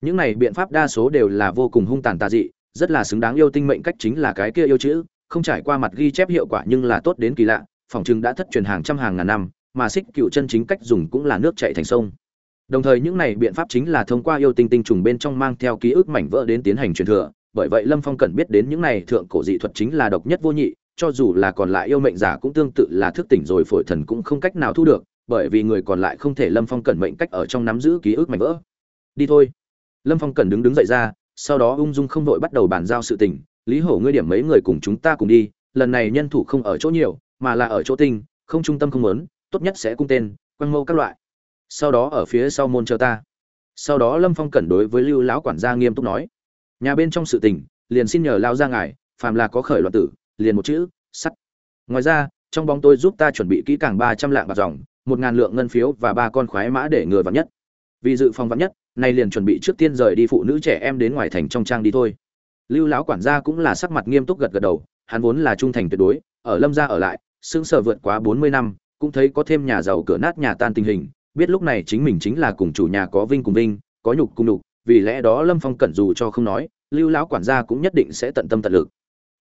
A: những này biện pháp đa số đều là vô cùng hung tàn tà dị, rất là xứng đáng yêu tinh mệnh cách chính là cái kia yêu chữ, không trải qua mặt ghi chép hiệu quả nhưng là tốt đến kỳ lạ, phòng chừng đã thất truyền hàng trăm hàng ngàn năm, mà xích cựu chân chính cách dùng cũng là nước chạy thành sông. Đồng thời những này biện pháp chính là thông qua yêu tinh tinh trùng bên trong mang theo ký ức mảnh vỡ đến tiến hành truyền thừa, bởi vậy lâm phong cần biết đến những này thượng cổ dị thuật chính là độc nhất vô nhị, cho dù là còn lại yêu mệnh giả cũng tương tự là thức tỉnh rồi phổi thần cũng không cách nào thu được, bởi vì người còn lại không thể lâm phong cẩn mệnh cách ở trong nắm giữ ký ức mảnh vỡ. Đi thôi lâm phong Cần đứng đứng dậy ra, sau đó ung dung không đội bắt đầu bàn giao sự tình. Lý hổ, ngươi điểm mấy người cùng chúng ta cùng đi, lần này nhân thủ không ở chỗ nhiều, mà là ở chỗ tinh, không trung tâm không lớn tốt nhất sẽ cung tên, quăng mâu các loại. Sau đó ở phía sau môn chờ ta. Sau đó lâm phong cẩn đối với lưu lão quản gia nghiêm túc nói. Nhà bên trong sự tình, liền xin nhờ lao ra ngài, phàm là có khởi loạn tử, liền một chữ, sắt. Ngoài ra, trong bóng tôi giúp ta chuẩn bị kỹ càng ba trăm lạng bạc dòng, một ngàn lượng ngân phiếu và ba con khoái mã để ngừa vắn nhất. Vì dự phòng vắn nhất nay liền chuẩn bị trước tiên rời đi phụ nữ trẻ em đến ngoài thành trong trang đi thôi. Lưu lão quản gia cũng là sắc mặt nghiêm túc gật gật đầu, hắn vốn là trung thành tuyệt đối, ở lâm gia ở lại, sững sờ vượt quá bốn mươi năm, cũng thấy có thêm nhà giàu cửa nát nhà tan tình hình, biết lúc này chính mình chính là cùng chủ nhà có vinh cùng vinh, có nhục cùng nhục, vì lẽ đó lâm phong cẩn dù cho không nói, lưu lão quản gia cũng nhất định sẽ tận tâm tận lực.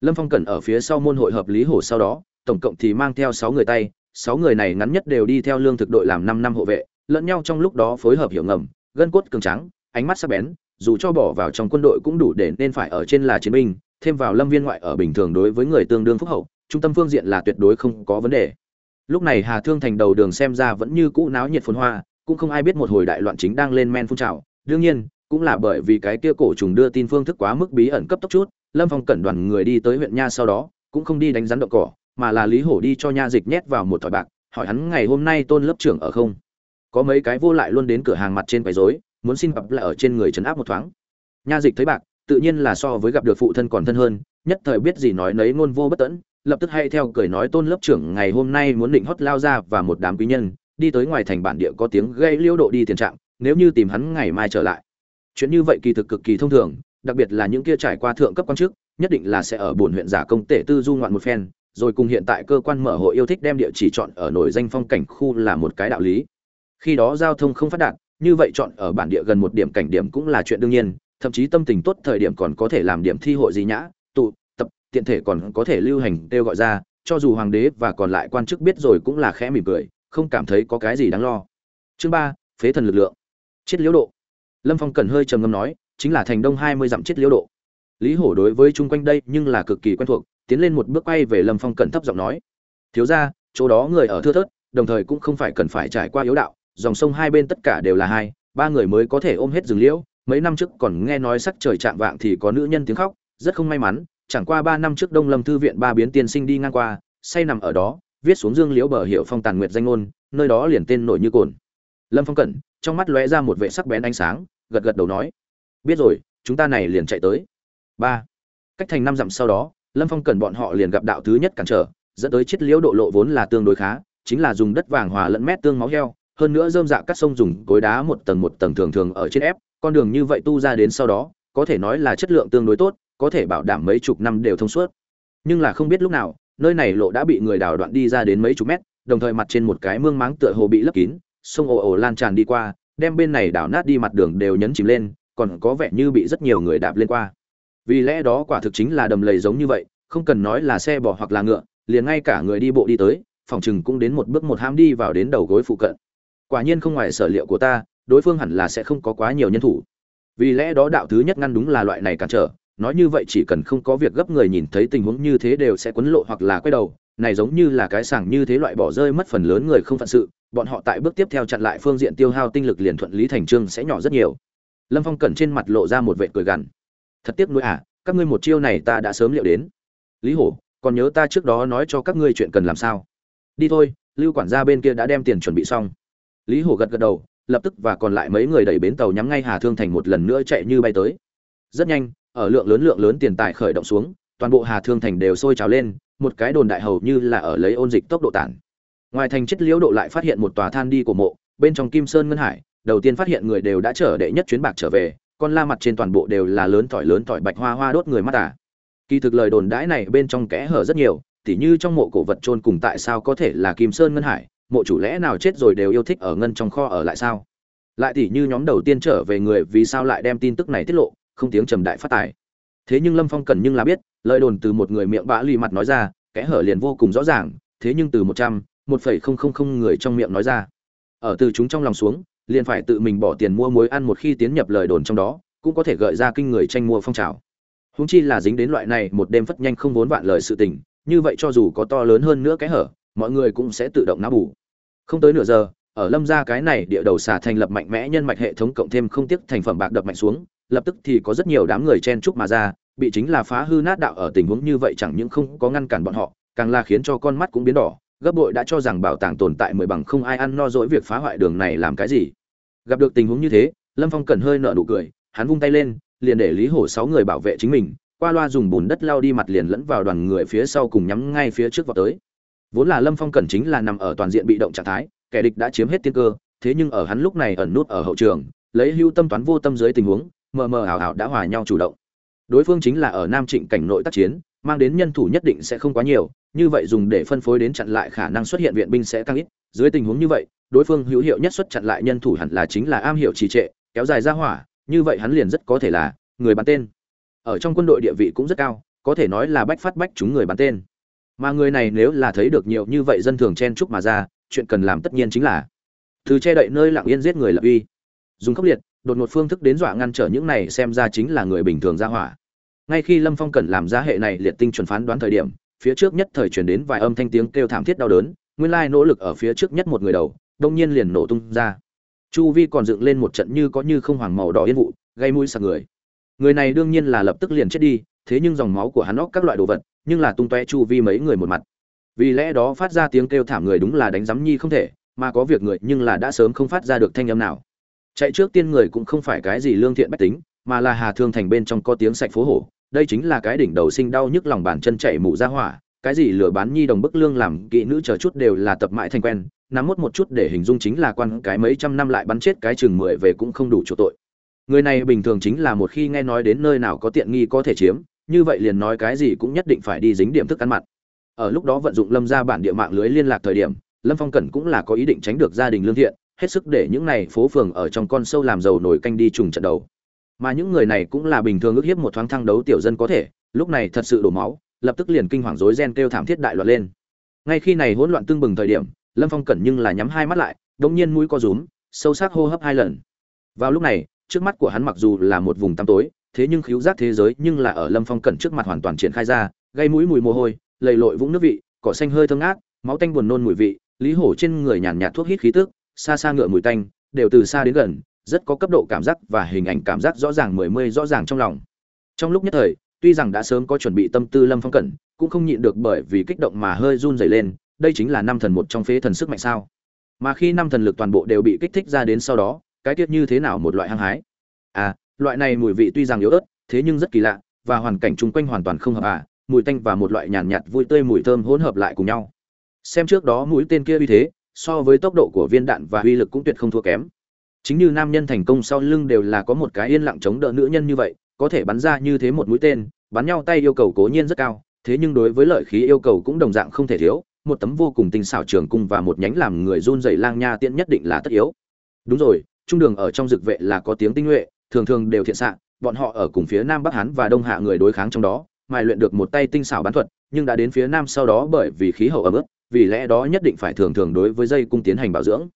A: Lâm phong cẩn ở phía sau môn hội hợp lý hồ sau đó, tổng cộng thì mang theo sáu người tay, sáu người này ngắn nhất đều đi theo lương thực đội làm năm năm hộ vệ, lẫn nhau trong lúc đó phối hợp hiểu ngầm gân cốt cường trắng ánh mắt sắc bén, dù cho bỏ vào trong quân đội cũng đủ để nên phải ở trên là chiến binh, thêm vào lâm viên ngoại ở bình thường đối với người tương đương phúc hậu, trung tâm phương diện là tuyệt đối không có vấn đề. Lúc này hà thương thành đầu đường xem ra vẫn như cũ náo nhiệt phồn hoa, cũng không ai biết một hồi đại loạn chính đang lên men phun trào. Đương nhiên, cũng là bởi vì cái kia cổ trùng đưa tin phương thức quá mức bí ẩn cấp tốc chút, lâm phong cẩn đoàn người đi tới huyện nha sau đó, cũng không đi đánh rắn động cỏ, mà là lý hổ đi cho nha dịch nhét vào một thỏi bạc, hỏi hắn ngày hôm nay tôn lớp trưởng ở không có mấy cái vô lại luôn đến cửa hàng mặt trên quấy rối, muốn xin gặp lại ở trên người trấn áp một thoáng. Nha dịch thấy bạc, tự nhiên là so với gặp được phụ thân còn thân hơn, nhất thời biết gì nói nấy ngôn vô bất tẫn, lập tức hay theo cười nói tôn lớp trưởng ngày hôm nay muốn định hót lao ra và một đám quý nhân, đi tới ngoài thành bản địa có tiếng gây liêu độ đi tiền trạng, nếu như tìm hắn ngày mai trở lại. Chuyện như vậy kỳ thực cực kỳ thông thường, đặc biệt là những kia trải qua thượng cấp quan chức, nhất định là sẽ ở buồn huyện giả công tể tư du ngoạn một phen, rồi cùng hiện tại cơ quan mở hội yêu thích đem địa chỉ chọn ở nổi danh phong cảnh khu là một cái đạo lý khi đó giao thông không phát đạt, như vậy chọn ở bản địa gần một điểm cảnh điểm cũng là chuyện đương nhiên, thậm chí tâm tình tốt thời điểm còn có thể làm điểm thi hội gì nhã, tụ, tập, tiện thể còn có thể lưu hành kêu gọi ra, cho dù hoàng đế và còn lại quan chức biết rồi cũng là khẽ mỉm cười, không cảm thấy có cái gì đáng lo. Chương ba, phế thần lực lượng. Chết liễu độ. Lâm phong cần hơi trầm ngâm nói, chính là thành đông hai mươi dặm chết liễu độ. Lý hổ đối với chung quanh đây nhưng là cực kỳ quen thuộc, tiến lên một bước quay về lâm phong cần thấp giọng nói, thiếu ra chỗ đó người ở thưa thớt, đồng thời cũng không phải cần phải trải qua yếu đạo dòng sông hai bên tất cả đều là hai, ba người mới có thể ôm hết rừng liễu. Mấy năm trước còn nghe nói sắc trời chạm vạng thì có nữ nhân tiếng khóc, rất không may mắn, chẳng qua ba năm trước đông lâm thư viện ba biến tiên sinh đi ngang qua, say nằm ở đó, viết xuống dương liễu bờ hiệu phong tàn nguyệt danh ngôn, nơi đó liền tên nổi như cồn. Lâm phong cẩn, trong mắt lóe ra một vệ sắc bén ánh sáng, gật gật đầu nói, biết rồi, chúng ta này liền chạy tới. Ba. Cách thành năm dặm sau đó, lâm phong Cẩn bọn họ liền gặp đạo thứ nhất cản trở, dẫn tới chiết liễu độ lộ vốn là tương đối khá, chính là dùng đất vàng hòa lẫn mét tương máu heo hơn nữa dơm dạ cắt sông dùng cối đá một tầng một tầng thường thường ở trên ép, con đường như vậy tu ra đến sau đó, có thể nói là chất lượng tương đối tốt, có thể bảo đảm mấy chục năm đều thông suốt. Nhưng là không biết lúc nào, nơi này lộ đã bị người đào đoạn đi ra đến mấy chục mét, đồng thời mặt trên một cái mương máng tựa hồ bị lấp kín, sông ồ ồ lan tràn đi qua, đem bên này đảo nát đi mặt đường đều nhấn chìm lên, còn có vẻ như bị rất nhiều người đạp lên qua. Vì lẽ đó quả thực chính là đầm lầy giống như vậy, không cần nói là xe bò hoặc là ngựa, liền ngay cả người đi bộ đi tới, phòng chừng cũng đến một bước một ham đi vào đến đầu gối phụ cận quả nhiên không ngoài sở liệu của ta, đối phương hẳn là sẽ không có quá nhiều nhân thủ. Vì lẽ đó đạo thứ nhất ngăn đúng là loại này cản trở, nói như vậy chỉ cần không có việc gấp người nhìn thấy tình huống như thế đều sẽ quấn lộ hoặc là quay đầu. Này giống như là cái sảng như thế loại bỏ rơi mất phần lớn người không phận sự, bọn họ tại bước tiếp theo chặn lại phương diện tiêu hao tinh lực liền thuận lý thành trương sẽ nhỏ rất nhiều. Lâm phong cẩn trên mặt lộ ra một vệ cười gằn. Thật tiếc nuối à các ngươi một chiêu này ta đã sớm liệu đến. Lý hổ, còn nhớ ta trước đó nói cho các ngươi chuyện cần làm sao? Đi thôi, lưu quản gia bên kia đã đem tiền chuẩn bị xong lý hổ gật gật đầu, lập tức và còn lại mấy người đẩy bến tàu nhắm ngay hà thương thành một lần nữa chạy như bay tới rất nhanh, ở lượng lớn lượng lớn tiền tài khởi động xuống, toàn bộ hà thương thành đều sôi trào lên, một cái đồn đại hầu như là ở lấy ôn dịch tốc độ tản ngoài thành Chất liễu độ lại phát hiện một tòa than đi của mộ, bên trong kim sơn ngân hải, đầu tiên phát hiện người đều đã trở đệ nhất chuyến bạc trở về, con la mặt trên toàn bộ đều là lớn tỏi lớn tỏi bạch hoa hoa đốt người mắt à. kỳ thực lời đồn đãi này bên trong kẽ hở rất nhiều, tỉ như trong mộ cổ vật trôn cùng tại sao có thể là kim sơn ngân hải mộ chủ lẽ nào chết rồi đều yêu thích ở ngân trong kho ở lại sao? Lại tỉ như nhóm đầu tiên trở về người vì sao lại đem tin tức này tiết lộ, không tiếng trầm đại phát tài. Thế nhưng lâm phong cần nhưng là biết, lời đồn từ một người miệng bã lì mặt nói ra, kẽ hở liền vô cùng rõ ràng, thế nhưng từ một trăm, một phẩy không không không người trong miệng nói ra. Ở từ chúng trong lòng xuống, liền phải tự mình bỏ tiền mua muối ăn một khi tiến nhập lời đồn trong đó, cũng có thể gợi ra kinh người tranh mua phong trào. Húng chi là dính đến loại này, một đêm phất nhanh không vốn vạn lời sự tình, như vậy cho dù có to lớn hơn nữa cái hở mọi người cũng sẽ tự động não bù. Không tới nửa giờ, ở lâm gia cái này địa đầu xà thành lập mạnh mẽ nhân mạch hệ thống cộng thêm không tiếc thành phẩm bạc đập mạnh xuống, lập tức thì có rất nhiều đám người chen chúc mà ra, bị chính là phá hư nát đạo ở tình huống như vậy chẳng những không có ngăn cản bọn họ, càng là khiến cho con mắt cũng biến đỏ, gấp bội đã cho rằng bảo tàng tồn tại mười bằng không ai ăn no dỗi việc phá hoại đường này làm cái gì. Gặp được tình huống như thế, lâm phong cần hơi nợ nụ cười, hắn vung tay lên, liền để lý hổ sáu người bảo vệ chính mình, qua loa dùng bùn đất lao đi mặt liền lẫn vào đoàn người phía sau cùng nhắm ngay phía trước vào tới vốn là lâm phong cẩn chính là nằm ở toàn diện bị động trạng thái, kẻ địch đã chiếm hết tiên cơ, thế nhưng ở hắn lúc này ẩn nút ở hậu trường, lấy hưu tâm toán vô tâm dưới tình huống, mờ mờ ảo ảo đã hòa nhau chủ động. Đối phương chính là ở nam trịnh cảnh nội tác chiến, mang đến nhân thủ nhất định sẽ không quá nhiều, như vậy dùng để phân phối đến chặn lại khả năng xuất hiện viện binh sẽ tăng ít. Dưới tình huống như vậy, đối phương hữu hiệu nhất xuất chặn lại nhân thủ hẳn là chính là am hiểu trì trệ, kéo dài ra hỏa, như vậy hắn liền rất có thể là người bắn tên. Ở trong quân đội địa vị cũng rất cao, có thể nói là bách phát bách chúng người bắn tên mà người này nếu là thấy được nhiều như vậy dân thường chen chúc mà ra, chuyện cần làm tất nhiên chính là từ che đậy nơi lặng yên giết người lập uy. Dùng khốc liệt, đột ngột phương thức đến dọa ngăn trở những này xem ra chính là người bình thường ra hỏa. Ngay khi lâm phong cần làm ra hệ này liệt tinh chuẩn phán đoán thời điểm, phía trước nhất thời chuyển đến vài âm thanh tiếng kêu thảm thiết đau đớn, nguyên lai nỗ lực ở phía trước nhất một người đầu, đông nhiên liền nổ tung ra. Chu vi còn dựng lên một trận như có như không hoàng màu đỏ yên vụ, gây mũi sặc người. Người này đương nhiên là lập tức liền chết đi, thế nhưng dòng máu của hắn óc các loại đồ vật nhưng là tung toe chu vi mấy người một mặt. Vì lẽ đó phát ra tiếng kêu thảm người đúng là đánh giám nhi không thể, mà có việc người nhưng là đã sớm không phát ra được thanh âm nào. Chạy trước tiên người cũng không phải cái gì lương thiện bách tính, mà là hà thương thành bên trong có tiếng sạch phố hổ, đây chính là cái đỉnh đầu sinh đau nhức lòng bàn chân chạy mụ ra hỏa, cái gì lừa bán nhi đồng bức lương làm kỹ nữ chờ chút đều là tập mãi thành quen, nắm mốt một chút để hình dung chính là quan cái mấy trăm năm lại bắn chết cái chừng mười về cũng không đủ chỗ tội. Người này bình thường chính là một khi nghe nói đến nơi nào có tiện nghi có thể chiếm như vậy liền nói cái gì cũng nhất định phải đi dính điểm thức ăn mặn ở lúc đó vận dụng lâm ra bản địa mạng lưới liên lạc thời điểm, lâm phong cẩn cũng là có ý định tránh được gia đình lương thiện, hết sức để những này phố phường ở trong con sâu làm giàu nổi canh đi trùng trận đầu. Mà những người này cũng là bình thường ước hiếp một thoáng thăng đấu tiểu dân có thể, lúc này thật sự đổ máu, lập tức liền kinh hoàng rối ren kêu thảm thiết đại loạn lên. Ngay khi này hỗn loạn tương bừng thời điểm, lâm phong cẩn nhưng là nhắm hai mắt lại, đống nhiên mũi co rúm, sâu sắc hô hấp hai lần. Vào lúc này, trước mắt của hắn mặc dù là một vùng tăm tối thế nhưng khiếu giác thế giới nhưng là ở lâm phong cẩn trước mặt hoàn toàn triển khai ra, gây mũi mùi mồ hôi, lầy lội vũng nước vị, cỏ xanh hơi thơm ngát, máu tanh buồn nôn mùi vị, lý hổ trên người nhàn nhạt thuốc hít khí tức, xa xa ngựa mùi tanh, đều từ xa đến gần, rất có cấp độ cảm giác và hình ảnh cảm giác rõ ràng mười mươi rõ ràng trong lòng. Trong lúc nhất thời, tuy rằng đã sớm có chuẩn bị tâm tư lâm phong cẩn, cũng không nhịn được bởi vì kích động mà hơi run rẩy lên, đây chính là năm thần một trong phế thần sức mạnh sao. Mà khi năm thần lực toàn bộ đều bị kích thích ra đến sau đó, cái tiết như thế nào một loại hăng hái? À loại này mùi vị tuy rằng yếu ớt thế nhưng rất kỳ lạ và hoàn cảnh chung quanh hoàn toàn không hợp à mùi tanh và một loại nhàn nhạt, nhạt vui tươi mùi thơm hỗn hợp lại cùng nhau. Xem trước đó mũi tên kia uy thế so với tốc độ của viên đạn và uy lực cũng tuyệt không thua kém. Chính như nam nhân thành công sau lưng đều là có một cái yên lặng chống đỡ nữ nhân như vậy có thể bắn ra như thế một mũi tên bắn nhau tay yêu cầu cố nhiên rất cao thế nhưng đối với lợi khí yêu cầu cũng đồng dạng không thể thiếu một tấm vô cùng tinh xảo trường cung và một nhánh làm người run rẩy lang nha tiện nhất định là tất yếu. Đúng rồi trung đường ở trong dực vệ là có tiếng tinh nhuệ thường thường đều thiện xạ, bọn họ ở cùng phía nam bắc hán và đông hạ người đối kháng trong đó, mài luyện được một tay tinh xảo bán thuật, nhưng đã đến phía nam sau đó bởi vì khí hậu ấm ức vì lẽ đó nhất định phải thường thường đối với dây cung tiến hành bảo dưỡng.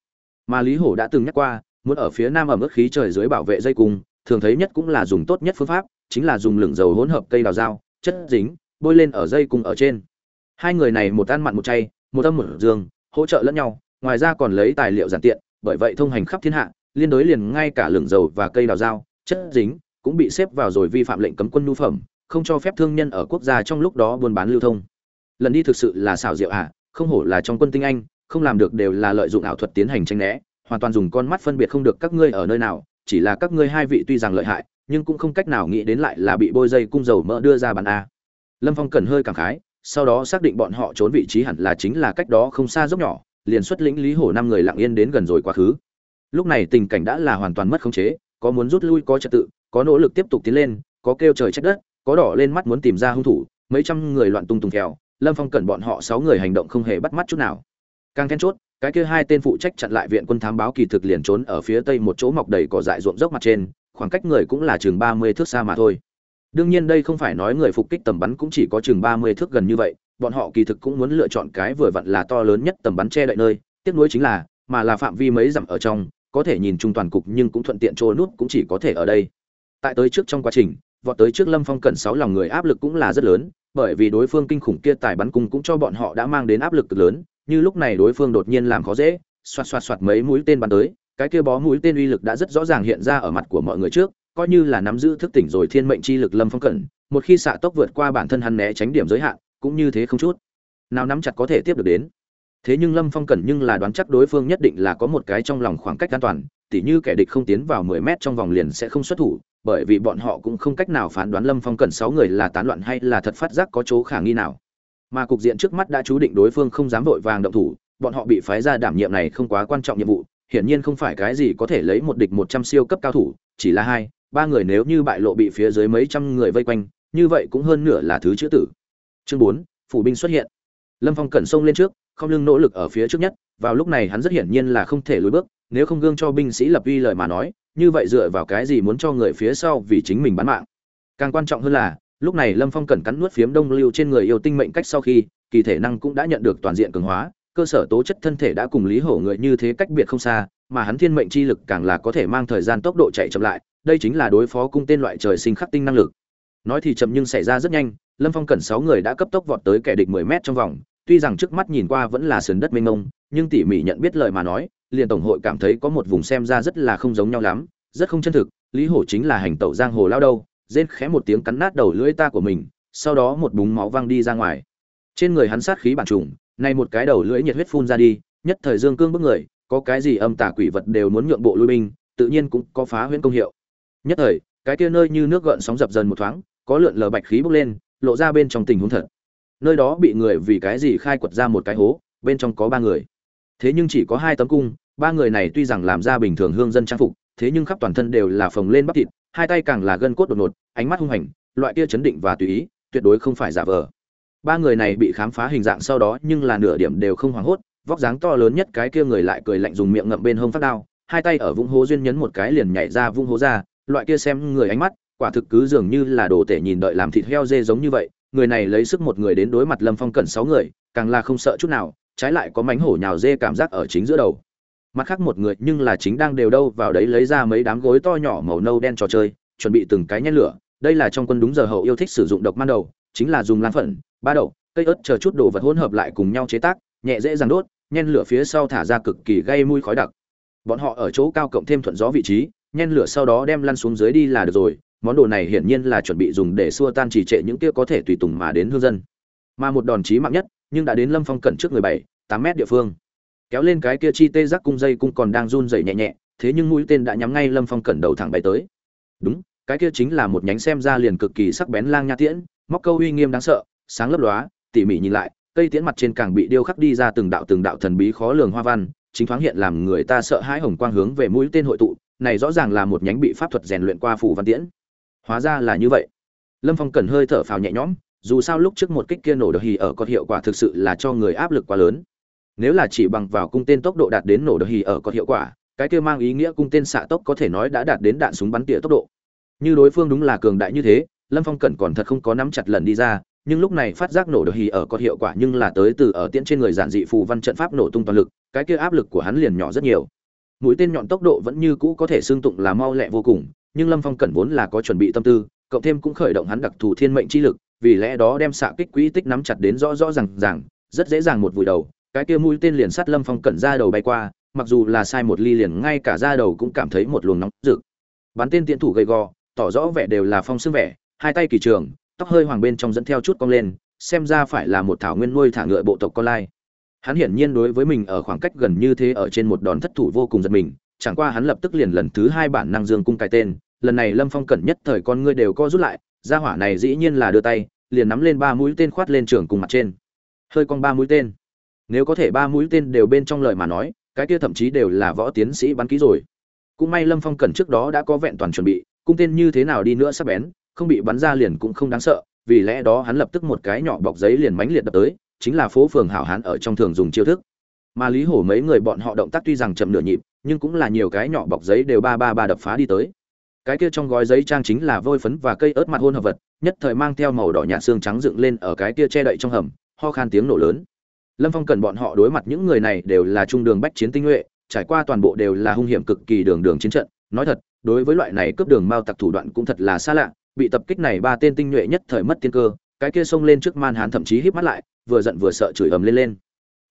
A: Mà lý hổ đã từng nhắc qua, muốn ở phía nam ẩm ức khí trời dưới bảo vệ dây cung, thường thấy nhất cũng là dùng tốt nhất phương pháp, chính là dùng lửng dầu hỗn hợp cây đào dao, chất dính, bôi lên ở dây cung ở trên. Hai người này một ăn mặn một chay, một âm một dương, hỗ trợ lẫn nhau, ngoài ra còn lấy tài liệu giản tiện, bởi vậy thông hành khắp thiên hạ, liên đối liền ngay cả lửng dầu và cây đào dao chất dính cũng bị xếp vào rồi vi phạm lệnh cấm quân nhu phẩm không cho phép thương nhân ở quốc gia trong lúc đó buôn bán lưu thông. Lần đi thực sự là xảo diệu ạ à, không hổ là trong quân tinh anh không làm được đều là lợi dụng ảo thuật tiến hành tranh né hoàn toàn dùng con mắt phân biệt không được các ngươi ở nơi nào chỉ là các ngươi hai vị tuy rằng lợi hại nhưng cũng không cách nào nghĩ đến lại là bị bôi dây cung dầu mỡ đưa ra bàn a. Lâm phong cần hơi cảm khái sau đó xác định bọn họ trốn vị trí hẳn là chính là cách đó không xa dốc nhỏ liền xuất lĩnh lý hổ năm người lặng yên đến gần rồi quá khứ. Lúc này tình cảnh đã là hoàn toàn mất khống chế có muốn rút lui có trật tự, có nỗ lực tiếp tục tiến lên, có kêu trời trách đất, có đỏ lên mắt muốn tìm ra hung thủ, mấy trăm người loạn tung tùng kèo lâm phong cẩn bọn họ sáu người hành động không hề bắt mắt chút nào. Càng then chốt, cái kia hai tên phụ trách chặn lại viện quân thám báo kỳ thực liền trốn ở phía tây một chỗ mọc đầy cỏ dại ruộng dốc mặt trên, khoảng cách người cũng là chừng ba mươi thước xa mà thôi. Đương nhiên đây không phải nói người phục kích tầm bắn cũng chỉ có chừng ba mươi thước gần như vậy, bọn họ kỳ thực cũng muốn lựa chọn cái vừa vặn là to lớn nhất tầm bắn che đậy nơi, tiếc nuối chính là, mà là phạm vi mấy dặm ở trong có thể nhìn chung toàn cục nhưng cũng thuận tiện trôi nút cũng chỉ có thể ở đây. Tại tới trước trong quá trình, vọt tới trước lâm phong cẩn sáu lòng người áp lực cũng là rất lớn, bởi vì đối phương kinh khủng kia tài bắn cung cũng cho bọn họ đã mang đến áp lực cực lớn, như lúc này đối phương đột nhiên làm khó dễ, xoạt xoạt xoạt mấy mũi tên bắn tới, cái kia bó mũi tên uy lực đã rất rõ ràng hiện ra ở mặt của mọi người trước, coi như là nắm giữ thức tỉnh rồi thiên mệnh chi lực lâm phong cẩn, một khi xạ tốc vượt qua bản thân hắn né tránh điểm giới hạn, cũng như thế không chút nào nắm chặt có thể tiếp được đến thế nhưng lâm phong Cần nhưng là đoán chắc đối phương nhất định là có một cái trong lòng khoảng cách an toàn, tỉ như kẻ địch không tiến vào mười mét trong vòng liền sẽ không xuất thủ, bởi vì bọn họ cũng không cách nào phán đoán lâm phong Cần sáu người là tán loạn hay là thật phát giác có chỗ khả nghi nào. Mà cục diện trước mắt đã chú định đối phương không dám vội vàng động thủ, bọn họ bị phái ra đảm nhiệm này không quá quan trọng nhiệm vụ, hiển nhiên không phải cái gì có thể lấy một địch một trăm siêu cấp cao thủ, chỉ là hai, ba người nếu như bại lộ bị phía dưới mấy trăm người vây quanh, như vậy cũng hơn nửa là thứ chữ tử. Chương bốn, phủ binh xuất hiện. Lâm phong cẩn xông lên trước không lưng nỗ lực ở phía trước nhất, vào lúc này hắn rất hiển nhiên là không thể lùi bước, nếu không gương cho binh sĩ lập uy lời mà nói, như vậy dựa vào cái gì muốn cho người phía sau vì chính mình bán mạng. Càng quan trọng hơn là, lúc này lâm phong cẩn cắn nuốt phiếm đông lưu trên người yêu tinh mệnh cách sau khi, kỳ thể năng cũng đã nhận được toàn diện cường hóa, cơ sở tố chất thân thể đã cùng lý hổ người như thế cách biệt không xa, mà hắn thiên mệnh chi lực càng là có thể mang thời gian tốc độ chạy chậm lại, đây chính là đối phó cung tên loại trời sinh khắc tinh năng lực. Nói thì chậm nhưng xảy ra rất nhanh, lâm phong cẩn sáu người đã cấp tốc vọt tới kẻ địch mười mét trong vòng tuy rằng trước mắt nhìn qua vẫn là sườn đất mênh mông, nhưng tỉ mỉ nhận biết lời mà nói, liền tổng hội cảm thấy có một vùng xem ra rất là không giống nhau lắm, rất không chân thực, lý hổ chính là hành tẩu giang hồ lao đâu rên khẽ một tiếng cắn nát đầu lưỡi ta của mình, sau đó một búng máu văng đi ra ngoài. Trên người hắn sát khí bản trùng nay một cái đầu lưỡi nhiệt huyết phun ra đi, nhất thời dương cương bức người, có cái gì âm tà quỷ vật đều muốn nhượng bộ lui binh, tự nhiên cũng có phá huyễn công hiệu. Nhất thời, cái kia nơi như nước gợn sóng dập dần một thoáng, có lượn lờ bạch khí bốc lên, lộ ra bên trong tình huống thật nơi đó bị người vì cái gì khai quật ra một cái hố, bên trong có ba người. Thế nhưng chỉ có hai tấm cung, ba người này tuy rằng làm ra bình thường hương dân trang phục, thế nhưng khắp toàn thân đều là phồng lên bắp thịt, hai tay càng là gân cốt đột ngột, ánh mắt hung hành, loại kia chấn định và tùy ý, tuyệt đối không phải giả vờ. Ba người này bị khám phá hình dạng sau đó nhưng là nửa điểm đều không hoảng hốt, vóc dáng to lớn nhất cái kia người lại cười lạnh dùng miệng ngậm bên hông phát đao, hai tay ở vũng hố duyên nhấn một cái liền nhảy ra vũng hố ra, loại kia xem người ánh mắt, quả thực cứ dường như là đồ tể nhìn đợi làm thịt heo dê giống như vậy người này lấy sức một người đến đối mặt lâm phong cẩn sáu người, càng là không sợ chút nào, trái lại có mánh hổ nhào dê cảm giác ở chính giữa đầu. Mặt khác một người nhưng là chính đang đều đâu vào đấy lấy ra mấy đám gối to nhỏ màu nâu đen trò chơi, chuẩn bị từng cái nhét lửa. Đây là trong quân đúng giờ hậu yêu thích sử dụng độc man đầu, chính là dùng lan phận ba đậu cây ớt chờ chút đồ vật hỗn hợp lại cùng nhau chế tác, nhẹ dễ dàng đốt, nhen lửa phía sau thả ra cực kỳ gây mùi khói đặc. Bọn họ ở chỗ cao cộng thêm thuận gió vị trí, nhen lửa sau đó đem lăn xuống dưới đi là được rồi món đồ này hiển nhiên là chuẩn bị dùng để xua tan chỉ trệ những kia có thể tùy tùng mà đến hương dân. Mà một đòn chí mạng nhất, nhưng đã đến lâm phong cận trước người bảy, tám mét địa phương. Kéo lên cái kia chi tê giác cung dây cung còn đang run rẩy nhẹ nhẹ, thế nhưng mũi tên đã nhắm ngay lâm phong cẩn đầu thẳng bay tới. Đúng, cái kia chính là một nhánh xem ra liền cực kỳ sắc bén lang nha tiễn, móc câu uy nghiêm đáng sợ, sáng lấp lóa, tỉ mỉ nhìn lại, cây tiễn mặt trên càng bị điêu khắc đi ra từng đạo từng đạo thần bí khó lường hoa văn, chính thoáng hiện làm người ta sợ hãi hồng quang hướng về mũi tên hội tụ, này rõ ràng là một nhánh bị pháp thuật rèn luyện qua phủ văn tiễn hóa ra là như vậy. Lâm phong cần hơi thở phào nhẹ nhõm, dù sao lúc trước một kích kia nổ được hì ở có hiệu quả thực sự là cho người áp lực quá lớn. Nếu là chỉ bằng vào cung tên tốc độ đạt đến nổ được hì ở có hiệu quả, cái kia mang ý nghĩa cung tên xạ tốc có thể nói đã đạt đến đạn súng bắn tỉa tốc độ. Như đối phương đúng là cường đại như thế, lâm phong cẩn còn thật không có nắm chặt lần đi ra, nhưng lúc này phát giác nổ được hì ở có hiệu quả nhưng là tới từ ở tiễn trên người giản dị phù văn trận pháp nổ tung toàn lực, cái kia áp lực của hắn liền nhỏ rất nhiều. Mũi tên nhọn tốc độ vẫn như cũ có thể xương tụng là mau lẹ vô cùng nhưng lâm phong cẩn vốn là có chuẩn bị tâm tư cộng thêm cũng khởi động hắn đặc thù thiên mệnh chi lực vì lẽ đó đem xạ kích quỹ tích nắm chặt đến rõ rõ ràng ràng, rất dễ dàng một vùi đầu. Cái kia mũi tên liền sát lâm phong cẩn ra đầu bay qua mặc dù là sai một ly liền ngay cả ra đầu cũng cảm thấy một luồng nóng rực. Bắn tên tiễn thủ gầy gò tỏ rõ vẻ đều là phong xương vẻ hai tay kỳ trường tóc hơi hoàng bên trong dẫn theo chút cong lên xem ra phải là một thảo nguyên nuôi thả ngựa bộ tộc con lai. Hắn hiển nhiên đối với mình ở khoảng cách gần như thế ở trên một đòn thất thủ vô cùng giật mình chẳng qua hắn lập tức liền lần thứ hai bản năng dương cung cái tên, lần này lâm phong cẩn nhất thời con ngươi đều co rút lại ra hỏa này dĩ nhiên là đưa tay, liền nắm lên ba mũi tên khoát lên trường cùng mặt trên. Hơi con ba mũi tên. Nếu có thể ba mũi tên đều bên trong lời mà nói, cái kia thậm chí đều là võ tiến sĩ bắn ký rồi. Cũng may lâm phong cẩn trước đó đã có vẹn toàn chuẩn bị, cung tên như thế nào đi nữa sắp bén, không bị bắn ra liền cũng không đáng sợ, vì lẽ đó hắn lập tức một cái nhỏ bọc giấy liền mánh liệt đập tới, chính là phố phường hảo hán ở trong thường dùng chiêu thức mà lý hổ mấy người bọn họ động tác tuy rằng chậm nửa nhịp, nhưng cũng là nhiều cái nhỏ bọc giấy đều ba ba ba đập phá đi tới. Cái kia trong gói giấy trang chính là vôi phấn và cây ớt mặt hôn hợp vật, nhất thời mang theo màu đỏ nhạt xương trắng dựng lên ở cái kia che đậy trong hầm, ho khan tiếng nổ lớn. Lâm phong cần bọn họ đối mặt những người này đều là trung đường bách chiến tinh nhuệ, trải qua toàn bộ đều là hung hiểm cực kỳ đường đường chiến trận. Nói thật, đối với loại này cướp đường mao tặc thủ đoạn cũng thật là xa lạ, bị tập kích này ba tên tinh nhuệ nhất thời mất tiên cơ, cái kia xông lên trước man hán thậm chí híp mắt lại, vừa giận vừa sợ chửi ầm lên lên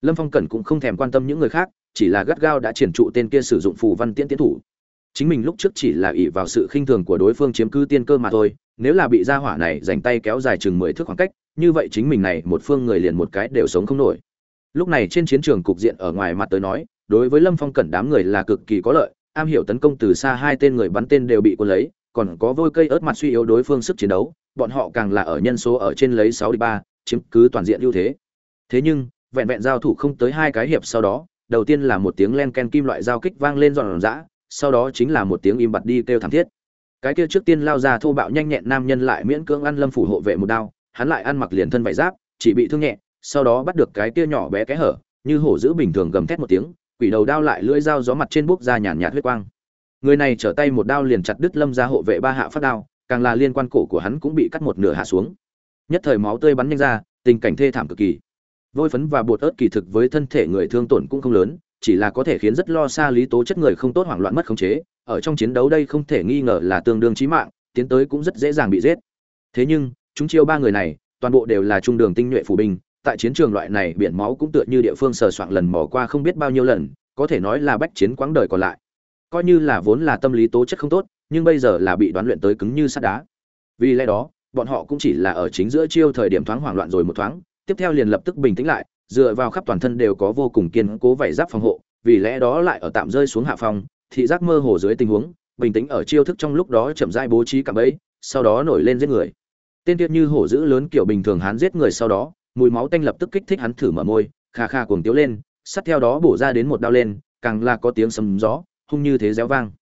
A: lâm phong cẩn cũng không thèm quan tâm những người khác, chỉ là gắt gao đã triển trụ tên kia sử dụng phù văn tiễn tiến thủ. Chính mình lúc trước chỉ là ỷ vào sự khinh thường của đối phương chiếm cứ tiên cơ mà thôi, nếu là bị gia hỏa này dành tay kéo dài chừng mười thước khoảng cách, như vậy chính mình này một phương người liền một cái đều sống không nổi. Lúc này trên chiến trường cục diện ở ngoài mặt tới nói, đối với lâm phong cẩn đám người là cực kỳ có lợi, am hiểu tấn công từ xa hai tên người bắn tên đều bị quân lấy, còn có vôi cây ớt mặt suy yếu đối phương sức chiến đấu, bọn họ càng là ở nhân số ở trên lấy sáu đi ba, chiếm cứ toàn diện ưu thế. Thế nhưng vẹn vẹn giao thủ không tới hai cái hiệp sau đó, đầu tiên là một tiếng len ken kim loại giao kích vang lên giòn giã, sau đó chính là một tiếng im bặt đi kêu thảm thiết. Cái kia trước tiên lao ra thô bạo nhanh nhẹn nam nhân lại miễn cưỡng ăn lâm phủ hộ vệ một đao, hắn lại ăn mặc liền thân vải giáp, chỉ bị thương nhẹ, sau đó bắt được cái kia nhỏ bé cái hở, như hổ dữ bình thường gầm thét một tiếng, quỷ đầu đao lại lưỡi dao gió mặt trên bốc ra nhàn nhạt huyết quang. Người này trở tay một đao liền chặt đứt lâm ra hộ vệ ba hạ phát đao, càng là liên quan cổ của hắn cũng bị cắt một nửa hạ xuống. Nhất thời máu tươi bắn nhanh ra, tình cảnh thê thảm cực kỳ vôi phấn và bột ớt kỳ thực với thân thể người thương tổn cũng không lớn, chỉ là có thể khiến rất lo xa lý tố chất người không tốt hoảng loạn mất khống chế. Ở trong chiến đấu đây không thể nghi ngờ là tương đương chí mạng, tiến tới cũng rất dễ dàng bị giết. Thế nhưng, chúng chiêu ba người này, toàn bộ đều là trung đường tinh nhuệ phủ binh, tại chiến trường loại này biển máu cũng tựa như địa phương sờ soạn lần mò qua không biết bao nhiêu lần, có thể nói là bách chiến quãng đời còn lại. Coi như là vốn là tâm lý tố chất không tốt, nhưng bây giờ là bị đoán luyện tới cứng như sắt đá. Vì lẽ đó, bọn họ cũng chỉ là ở chính giữa chiêu thời điểm thoáng hoảng loạn rồi một thoáng tiếp theo liền lập tức bình tĩnh lại, dựa vào khắp toàn thân đều có vô cùng kiên cố vảy giáp phòng hộ, vì lẽ đó lại ở tạm rơi xuống hạ phòng, thị giác mơ hồ dưới tình huống, bình tĩnh ở chiêu thức trong lúc đó chậm rãi bố trí cả bẫy, sau đó nổi lên giết người. Tên tiết như hổ dữ lớn kiểu bình thường hắn giết người sau đó, mùi máu tanh lập tức kích thích hắn thử mở môi, kha kha cuồng tiếu lên sát theo đó bổ ra đến một đao lên, càng là có tiếng sầm gió, hung như thế réo vang.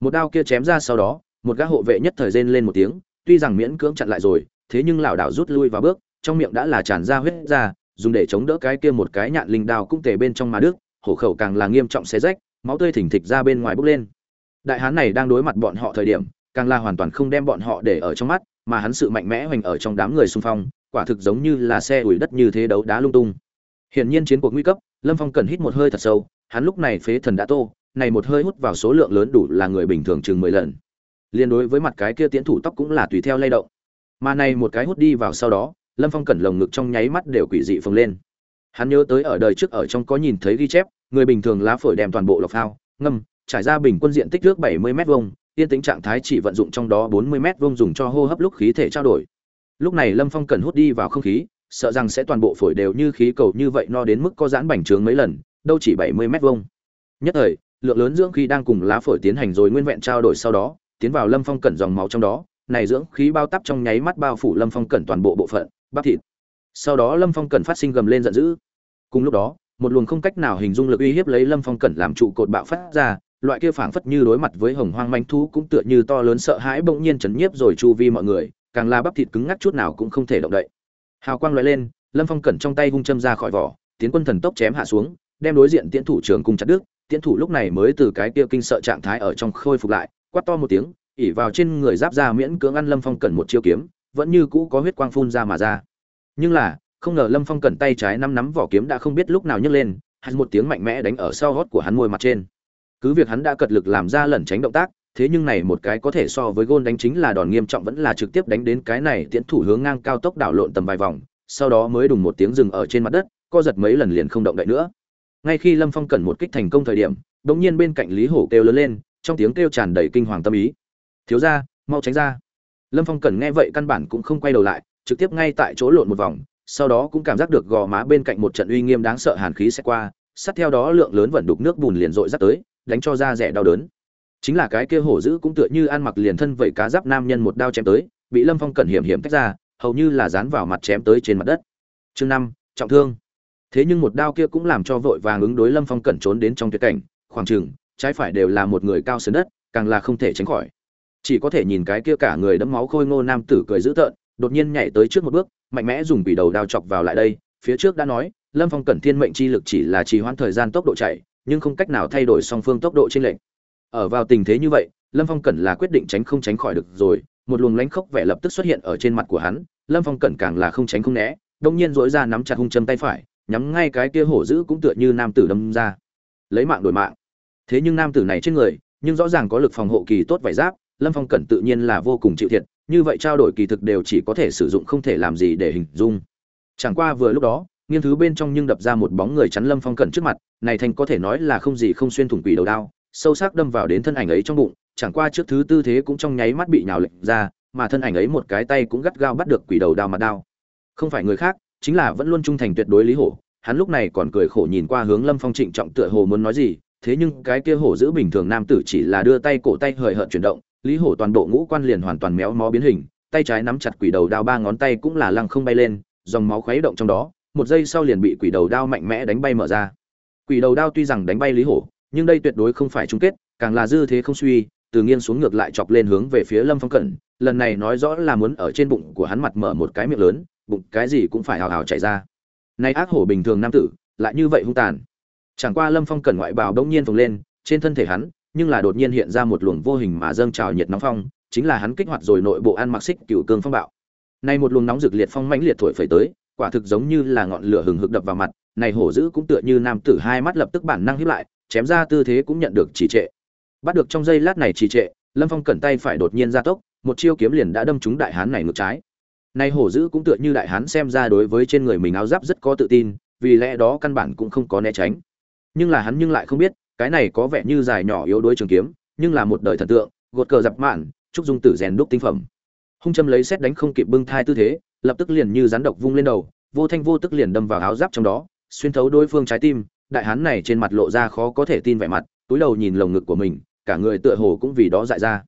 A: Một đao kia chém ra sau đó, một gã hộ vệ nhất thời rên lên một tiếng, tuy rằng miễn cưỡng chặn lại rồi, thế nhưng lảo đảo rút lui vào bước trong miệng đã là tràn ra huyết ra, dùng để chống đỡ cái kia một cái nhạn linh đao cũng tề bên trong mà đức, hổ khẩu càng là nghiêm trọng xé rách, máu tươi thỉnh thịch ra bên ngoài bốc lên. Đại hán này đang đối mặt bọn họ thời điểm, càng là hoàn toàn không đem bọn họ để ở trong mắt, mà hắn sự mạnh mẽ hoành ở trong đám người xung phong, quả thực giống như là xe ủi đất như thế đấu đá lung tung. Hiển nhiên chiến cuộc nguy cấp, lâm phong cần hít một hơi thật sâu, hắn lúc này phế thần đã tô, này một hơi hút vào số lượng lớn đủ là người bình thường chừng mười lần. Liên đối với mặt cái kia tiến thủ tóc cũng là tùy theo lay động. Mà này một cái hút đi vào sau đó lâm phong cẩn lồng ngực trong nháy mắt đều quỷ dị phồng lên. Hắn nhớ tới ở đời trước ở trong có nhìn thấy ghi chép, người bình thường lá phổi đem toàn bộ lọc phao, ngâm, trải ra bình quân diện tích nước 70 m vuông, yên tính trạng thái chỉ vận dụng trong đó 40 m vuông dùng cho hô hấp lúc khí thể trao đổi. Lúc này lâm phong cần hút đi vào không khí, sợ rằng sẽ toàn bộ phổi đều như khí cầu như vậy no đến mức có giãn bành trướng mấy lần, đâu chỉ 70 m vuông. Nhất thời, lượng lớn dưỡng khí đang cùng lá phổi tiến hành rồi nguyên vẹn trao đổi sau đó, tiến vào lâm phong cẩn dòng máu trong đó, này dưỡng khí bao tắp trong nháy mắt bao phủ lâm phong cẩn toàn bộ bộ phận bắp thịt. Sau đó lâm phong cẩn phát sinh gầm lên giận dữ. Cùng lúc đó, một luồng không cách nào hình dung lực uy hiếp lấy lâm phong cẩn làm trụ cột bạo phát ra, loại kia phảng phất như đối mặt với hồng hoang manh thú cũng tựa như to lớn sợ hãi bỗng nhiên chấn nhiếp rồi chu vi mọi người, càng là bắp thịt cứng ngắc chút nào cũng không thể động đậy. Hào quang loại lên, lâm phong cẩn trong tay hung châm ra khỏi vỏ, tiến quân thần tốc chém hạ xuống, đem đối diện tiễn thủ trường cùng chặt đứt, tiễn thủ lúc này mới từ cái kia kinh sợ trạng thái ở trong khôi phục lại, quát to một tiếng, ỉ vào trên người giáp ra miễn cưỡng ăn lâm phong cẩn một chiêu kiếm vẫn như cũ có huyết quang phun ra mà ra. Nhưng là, không ngờ lâm phong cẩn tay trái nắm nắm vỏ kiếm đã không biết lúc nào nhấc lên, hắn một tiếng mạnh mẽ đánh ở sau gót của hắn môi mặt trên. Cứ việc hắn đã cật lực làm ra lẩn tránh động tác, thế nhưng này một cái có thể so với gôn đánh chính là đòn nghiêm trọng vẫn là trực tiếp đánh đến cái này tiễn thủ hướng ngang cao tốc đảo lộn tầm vài vòng, sau đó mới đùng một tiếng dừng ở trên mặt đất, co giật mấy lần liền không động đậy nữa. Ngay khi lâm phong cần một kích thành công thời điểm đ ỗ n g nhiên bên cạnh lý hổ kêu lớn lên, trong tiếng kêu tràn đầy kinh hoàng tâm ý. Thiếu ra mau tránh ra lâm phong cần nghe vậy căn bản cũng không quay đầu lại, trực tiếp ngay tại chỗ lộn một vòng, sau đó cũng cảm giác được gò má bên cạnh một trận uy nghiêm đáng sợ hàn khí sẽ qua, sát theo đó lượng lớn vận đục nước bùn liền rội rắt tới, đánh cho da rẻ đau đớn. Chính là cái kia hổ dữ cũng tựa như ăn mặc liền thân vậy cá giáp nam nhân một đao chém tới, bị lâm phong cẩn hiểm hiểm tách ra, hầu như là dán vào mặt chém tới trên mặt đất. Chương năm, trọng thương. Thế nhưng một đao kia cũng làm cho vội vàng ứng đối lâm phong cẩn trốn đến trong tuyệt cảnh, khoảng trừng trái phải đều là một người cao sườn đất, càng là không thể tránh khỏi chỉ có thể nhìn cái kia cả người đẫm máu khôi ngô nam tử cười dữ tợn, đột nhiên nhảy tới trước một bước, mạnh mẽ dùng bị đầu đao chọc vào lại đây, phía trước đã nói, lâm phong cẩn thiên mệnh chi lực chỉ là trì hoãn thời gian tốc độ chạy, nhưng không cách nào thay đổi song phương tốc độ trên lệnh ở vào tình thế như vậy, lâm phong cẩn là quyết định tránh không tránh khỏi được rồi, một luồng lánh khốc vẻ lập tức xuất hiện ở trên mặt của hắn, lâm phong cẩn càng là không tránh không né đông nhiên dỗi ra nắm chặt hung châm tay phải, nhắm ngay cái kia hổ dữ cũng tựa như nam tử đâm ra. Lấy mạng đổi mạng. Thế nhưng nam tử này trên người, nhưng rõ ràng có lực phòng hộ kỳ tốt vải giáp lâm phong cẩn tự nhiên là vô cùng chịu thiệt, như vậy trao đổi kỳ thực đều chỉ có thể sử dụng không thể làm gì để hình dung. Chẳng qua vừa lúc đó, nghiên thứ bên trong nhưng đập ra một bóng người chắn lâm phong cẩn trước mặt, này thành có thể nói là không gì không xuyên thủng quỷ đầu đao, sâu sắc đâm vào đến thân ảnh ấy trong bụng, chẳng qua trước thứ tư thế cũng trong nháy mắt bị nhào lệch ra, mà thân ảnh ấy một cái tay cũng gắt gao bắt được quỷ đầu đao mặt đao. Không phải người khác, chính là vẫn luôn trung thành tuyệt đối lý hổ, hắn lúc này còn cười khổ nhìn qua hướng lâm phong trịnh trọng tựa hồ muốn nói gì, thế nhưng cái kia hổ giữ bình thường nam tử chỉ là đưa tay cổ tay hời hợt chuyển động lý hổ toàn bộ ngũ quan liền hoàn toàn méo mó biến hình, tay trái nắm chặt quỷ đầu đao ba ngón tay cũng là lăng không bay lên, dòng máu khuấy động trong đó, một giây sau liền bị quỷ đầu đao mạnh mẽ đánh bay mở ra. Quỷ đầu đao tuy rằng đánh bay lý hổ, nhưng đây tuyệt đối không phải chung kết, càng là dư thế không suy, từ nghiêng xuống ngược lại chọc lên hướng về phía lâm phong cẩn, lần này nói rõ là muốn ở trên bụng của hắn mặt mở một cái miệng lớn, bụng cái gì cũng phải hào hào chảy ra. Nay ác hổ bình thường nam tử, lại như vậy hung tàn. Chẳng qua lâm phong cẩn ngoại bào đông nhiên phồng lên, trên thân thể hắn nhưng là đột nhiên hiện ra một luồng vô hình mà dâng trào nhiệt nóng phong, chính là hắn kích hoạt rồi nội bộ ăn mặc xích cựu cương phong bạo. Nay một luồng nóng rực liệt phong mãnh liệt thổi phẩy tới, quả thực giống như là ngọn lửa hừng hực đập vào mặt, này hổ dữ cũng tựa như nam tử hai mắt lập tức bản năng híp lại, chém ra tư thế cũng nhận được trì trệ. Bắt được trong giây lát này trì trệ, lâm phong cẩn tay phải đột nhiên ra tốc, một chiêu kiếm liền đã đâm trúng đại hán này ngược trái. Nay hổ dữ cũng tựa như đại hán xem ra đối với trên người mình áo giáp rất có tự tin, vì lẽ đó căn bản cũng không có né tránh. Nhưng là hắn nhưng lại không biết cái này có vẻ như dài nhỏ yếu đuối trường kiếm, nhưng là một đời thần tượng, gột cờ dập mạn, trúc dung tử rèn đúc tinh phẩm. Hung châm lấy xét đánh không kịp bưng thai tư thế, lập tức liền như rắn độc vung lên đầu, vô thanh vô tức liền đâm vào áo giáp trong đó, xuyên thấu đối phương trái tim, đại hán này trên mặt lộ ra khó có thể tin vẻ mặt, túi đầu nhìn lồng ngực của mình, cả người tựa hồ cũng vì đó dại ra.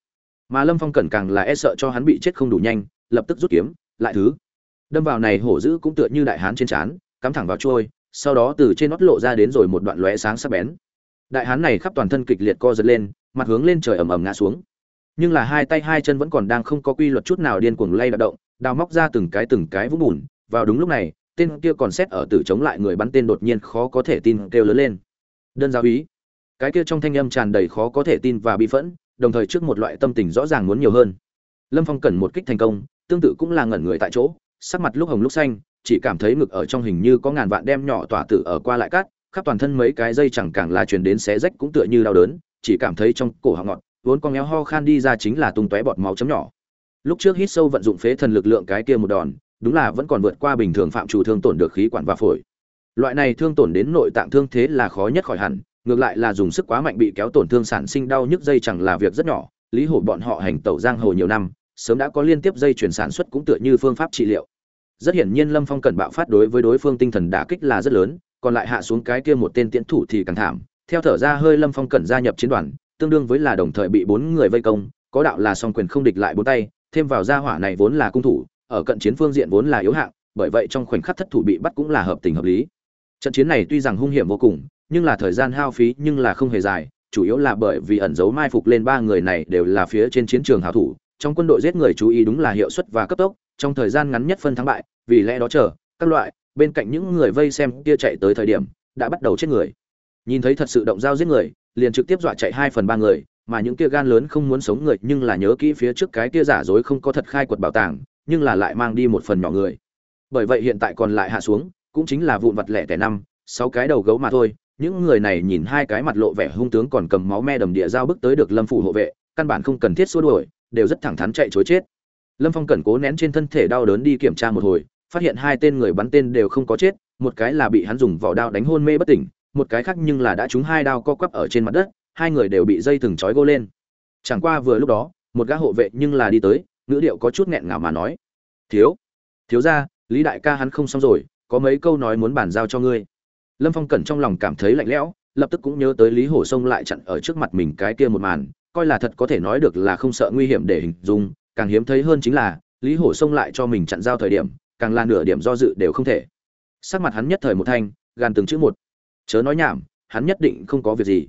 A: Mà lâm phong cẩn càng là e sợ cho hắn bị chết không đủ nhanh, lập tức rút kiếm, lại thứ. Đâm vào này hổ dữ cũng tựa như đại hán trên trán, cắm thẳng vào trôi, sau đó từ trên nót lộ ra đến rồi một đoạn lóe sáng sắc bén đại hán này khắp toàn thân kịch liệt co giật lên, mặt hướng lên trời ầm ầm ngã xuống. Nhưng là hai tay hai chân vẫn còn đang không có quy luật chút nào điên cuồng lay động, đào móc ra từng cái từng cái vũng bùn. Vào đúng lúc này, tên kia còn xét ở tử chống lại người bắn tên đột nhiên khó có thể tin kêu lớn lên. Đơn giáo ý. Cái kia trong thanh âm tràn đầy khó có thể tin và bi phẫn, đồng thời trước một loại tâm tình rõ ràng muốn nhiều hơn. Lâm phong cần một kích thành công, tương tự cũng là ngẩn người tại chỗ, sắc mặt lúc hồng lúc xanh, chỉ cảm thấy ngực ở trong hình như có ngàn vạn đem nhỏ tỏa tử ở qua lại cát khắp toàn thân mấy cái dây chẳng càng là truyền đến xé rách cũng tựa như đau đớn, chỉ cảm thấy trong cổ họng ngọt, vốn con éo ho khan đi ra chính là tung tóe bọt máu chấm nhỏ. Lúc trước hít sâu vận dụng phế thần lực lượng cái kia một đòn, đúng là vẫn còn vượt qua bình thường phạm chủ thương tổn được khí quản và phổi. Loại này thương tổn đến nội tạng thương thế là khó nhất khỏi hẳn, ngược lại là dùng sức quá mạnh bị kéo tổn thương sản sinh đau nhức dây chẳng là việc rất nhỏ, lý hổ bọn họ hành tẩu giang hồ nhiều năm, sớm đã có liên tiếp dây chuyển sản xuất cũng tựa như phương pháp trị liệu. Rất hiển nhiên lâm phong cần bạo phát đối với đối phương tinh thần đả kích là rất lớn còn lại hạ xuống cái kia một tên tiễn thủ thì càng thảm. Theo thở ra hơi lâm phong cần gia nhập chiến đoàn, tương đương với là đồng thời bị bốn người vây công, có đạo là song quyền không địch lại bốn tay, thêm vào gia hỏa này vốn là cung thủ, ở cận chiến phương diện vốn là yếu hạng, bởi vậy trong khoảnh khắc thất thủ bị bắt cũng là hợp tình hợp lý. Trận chiến này tuy rằng hung hiểm vô cùng, nhưng là thời gian hao phí nhưng là không hề dài, chủ yếu là bởi vì ẩn dấu mai phục lên ba người này đều là phía trên chiến trường hảo thủ, trong quân đội giết người chú ý đúng là hiệu suất và cấp tốc, trong thời gian ngắn nhất phân thắng bại, vì lẽ đó chờ, các loại bên cạnh những người vây xem kia chạy tới thời điểm, đã bắt đầu chết người. Nhìn thấy thật sự động dao giết người, liền trực tiếp dọa chạy hai phần ba người, mà những kia gan lớn không muốn sống người, nhưng là nhớ kỹ phía trước cái kia giả dối không có thật khai quật bảo tàng, nhưng là lại mang đi một phần nhỏ người. Bởi vậy hiện tại còn lại hạ xuống, cũng chính là vụn vặt lẻ tẻ năm, sáu cái đầu gấu mà thôi. Những người này nhìn hai cái mặt lộ vẻ hung tướng còn cầm máu me đầm địa giao bước tới được lâm phủ hộ vệ, căn bản không cần thiết xua đuổi, đều rất thẳng thắn chạy chối chết. Lâm phong cẩn cố nén trên thân thể đau đớn đi kiểm tra một hồi phát hiện hai tên người bắn tên đều không có chết, một cái là bị hắn dùng vỏ đao đánh hôn mê bất tỉnh, một cái khác nhưng là đã trúng hai đao co quắp ở trên mặt đất, hai người đều bị dây thừng trói gô lên. Chẳng qua vừa lúc đó, một gã hộ vệ nhưng là đi tới, ngữ điệu có chút nghẹn ngào mà nói, thiếu thiếu gia, lý đại ca hắn không xong rồi, có mấy câu nói muốn bàn giao cho ngươi. Lâm phong cẩn trong lòng cảm thấy lạnh lẽo, lập tức cũng nhớ tới lý hổ sông lại chặn ở trước mặt mình cái kia một màn, coi là thật có thể nói được là không sợ nguy hiểm để hình dung, càng hiếm thấy hơn chính là, lý hổ sông lại cho mình chặn giao thời điểm càng là nửa điểm do dự đều không thể. Sắc mặt hắn nhất thời một thanh, gàn từng chữ một. Chớ nói nhảm, hắn nhất định không có việc gì.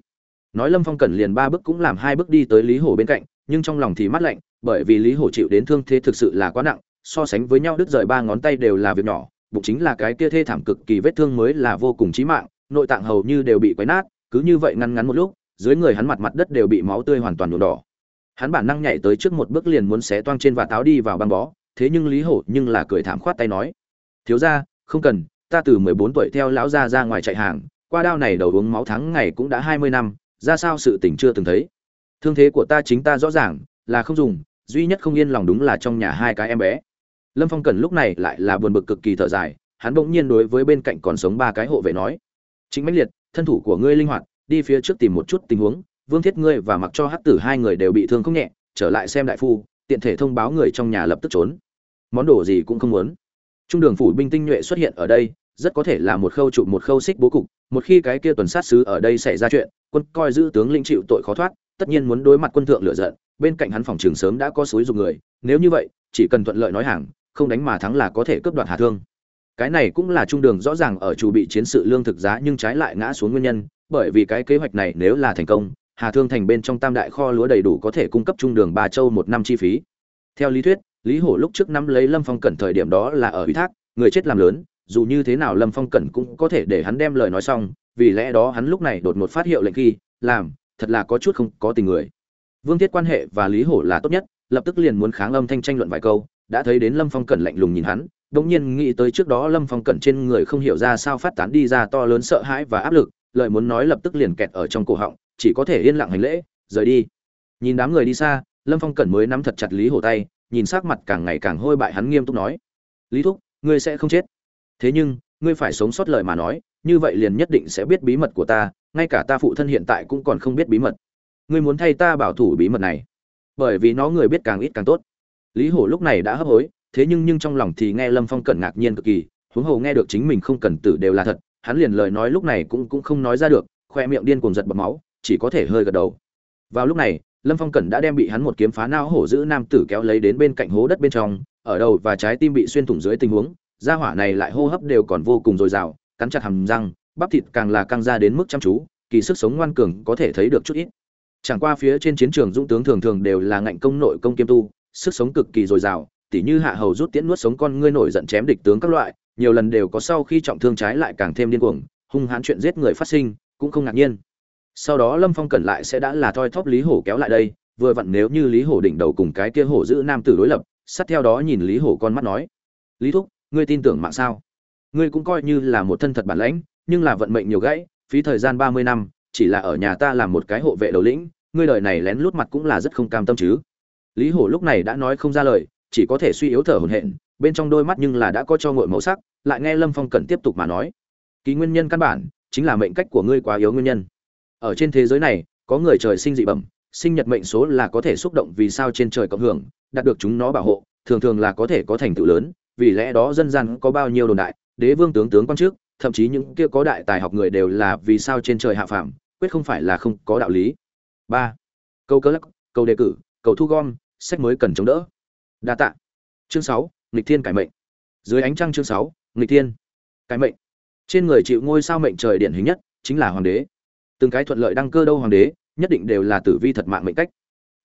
A: Nói lâm phong cẩn liền ba bước cũng làm hai bước đi tới lý hổ bên cạnh, nhưng trong lòng thì mát lạnh, bởi vì lý hổ chịu đến thương thế thực sự là quá nặng, so sánh với nhau đứt rời ba ngón tay đều là việc nhỏ, bụng chính là cái kia thê thảm cực kỳ vết thương mới là vô cùng chí mạng, nội tạng hầu như đều bị quấy nát, cứ như vậy ngăn ngắn một lúc, dưới người hắn mặt mặt đất đều bị máu tươi hoàn toàn nhuộm đỏ. Hắn bản năng nhảy tới trước một bước liền muốn xé toang trên và táo đi vào băng bó thế nhưng lý hổ nhưng là cười thảm khoát tay nói, thiếu ra không cần, ta từ mười bốn tuổi theo lão gia ra ngoài chạy hàng, qua đao này đầu uống máu tháng ngày cũng đã hai mươi năm, ra sao sự tình chưa từng thấy. Thương thế của ta chính ta rõ ràng, là không dùng, duy nhất không yên lòng đúng là trong nhà hai cái em bé. Lâm phong cần lúc này lại là buồn bực cực kỳ thở dài, hắn bỗng nhiên đối với bên cạnh còn sống ba cái hộ vệ nói chính mãnh liệt, thân thủ của ngươi linh hoạt, đi phía trước tìm một chút tình huống, vương thiết ngươi và mặc cho hát tử hai người đều bị thương không nhẹ, trở lại xem đại phu, tiện thể thông báo người trong nhà lập tức trốn món đồ gì cũng không muốn. Trung đường phủ binh tinh nhuệ xuất hiện ở đây, rất có thể là một khâu trụ, một khâu xích bố cục. Một khi cái kia tuần sát sứ ở đây xảy ra chuyện, quân coi giữ tướng lĩnh chịu tội khó thoát, tất nhiên muốn đối mặt quân thượng lựa giận. Bên cạnh hắn phòng trường sớm đã có suối dùng người, nếu như vậy, chỉ cần thuận lợi nói hàng, không đánh mà thắng là có thể cướp đoạt hà thương. Cái này cũng là trung đường rõ ràng ở chủ bị chiến sự lương thực giá nhưng trái lại ngã xuống nguyên nhân, bởi vì cái kế hoạch này nếu là thành công, hà thương thành bên trong tam đại kho lúa đầy đủ có thể cung cấp trung đường ba châu một năm chi phí. Theo lý thuyết lý hổ lúc trước năm lấy lâm phong cẩn thời điểm đó là ở ủy thác, người chết làm lớn, dù như thế nào lâm phong cẩn cũng có thể để hắn đem lời nói xong, vì lẽ đó hắn lúc này đột ngột phát hiệu lệnh khi, làm, thật là có chút không có tình người. Vương thiết quan hệ và lý hổ là tốt nhất, lập tức liền muốn kháng âm thanh tranh luận vài câu, đã thấy đến lâm phong cẩn lạnh lùng nhìn hắn đ ỗ n g nhiên nghĩ tới trước đó lâm phong cẩn trên người không hiểu ra sao phát tán đi ra to lớn sợ hãi và áp lực lợi muốn nói lập tức liền kẹt ở trong cổ họng, chỉ có thể yên lặng hành lễ, rời đi. Nhìn đám người đi xa, lâm phong cẩn mới nắm thật chặt lý hổ tay nhìn sắc mặt càng ngày càng hôi bại hắn nghiêm túc nói, lý thúc, ngươi sẽ không chết. Thế nhưng, ngươi phải sống sót lời mà nói, như vậy liền nhất định sẽ biết bí mật của ta, ngay cả ta phụ thân hiện tại cũng còn không biết bí mật. Ngươi muốn thay ta bảo thủ bí mật này. Bởi vì nó người biết càng ít càng tốt. Lý hổ lúc này đã hấp hối, thế nhưng nhưng trong lòng thì nghe lâm phong cẩn ngạc nhiên cực kỳ, huống hồ nghe được chính mình không cần tử đều là thật, hắn liền lời nói lúc này cũng cũng không nói ra được, khoe miệng điên cuồng giật bọt máu, chỉ có thể hơi gật đầu. Vào lúc này lâm phong cẩn đã đem bị hắn một kiếm phá nao hổ giữ nam tử kéo lấy đến bên cạnh hố đất bên trong, ở đầu và trái tim bị xuyên thủng dưới tình huống da hỏa này lại hô hấp đều còn vô cùng dồi dào, cắn chặt hàm răng, bắp thịt càng là căng ra đến mức chăm chú, kỳ sức sống ngoan cường có thể thấy được chút ít. Chẳng qua phía trên chiến trường dũng tướng thường thường đều là ngạnh công nội công kiêm tu, sức sống cực kỳ dồi dào, tỉ như hạ hầu rút tiễn nuốt sống con ngươi nổi giận chém địch tướng các loại, nhiều lần đều có sau khi trọng thương trái lại càng thêm điên cuồng, hung hãn chuyện giết người phát sinh, cũng không ngạc nhiên sau đó lâm phong cẩn lại sẽ đã là thoi thóp lý hổ kéo lại đây, vừa vặn nếu như lý hổ đỉnh đầu cùng cái kia hổ giữ nam tử đối lập, sát theo đó nhìn lý hổ con mắt nói, lý thúc, ngươi tin tưởng mạng sao? Ngươi cũng coi như là một thân thật bản lãnh, nhưng là vận mệnh nhiều gãy, phí thời gian ba mươi năm, chỉ là ở nhà ta làm một cái hộ vệ đầu lĩnh, ngươi đời này lén lút mặt cũng là rất không cam tâm chứ. Lý hổ lúc này đã nói không ra lời, chỉ có thể suy yếu thở hổn hển, bên trong đôi mắt nhưng là đã có cho ngội màu sắc, lại nghe lâm phong cẩn tiếp tục mà nói, ký nguyên nhân căn bản chính là mệnh cách của ngươi quá yếu nguyên nhân ở trên thế giới này, có người trời sinh dị bẩm, sinh nhật mệnh số là có thể xúc động vì sao trên trời cộng hưởng, đạt được chúng nó bảo hộ, thường thường là có thể có thành tựu lớn, vì lẽ đó dân gian có bao nhiêu đồn đại, đế vương tướng tướng quan trước, thậm chí những kia có đại tài học người đều là vì sao trên trời hạ phàm, quyết không phải là không có đạo lý. Ba, câu cơ lắc, câu đề cử cầu thu gom, sách mới cần chống đỡ. Đa tạ. Chương sáu, nghịch thiên cải mệnh. Dưới ánh trăng chương sáu, nghịch thiên cải mệnh. Trên người chịu ngôi sao mệnh trời điển hình nhất chính là hoàng đế từng cái thuận lợi đăng cơ đâu hoàng đế, nhất định đều là tử vi thật mạng mệnh cách.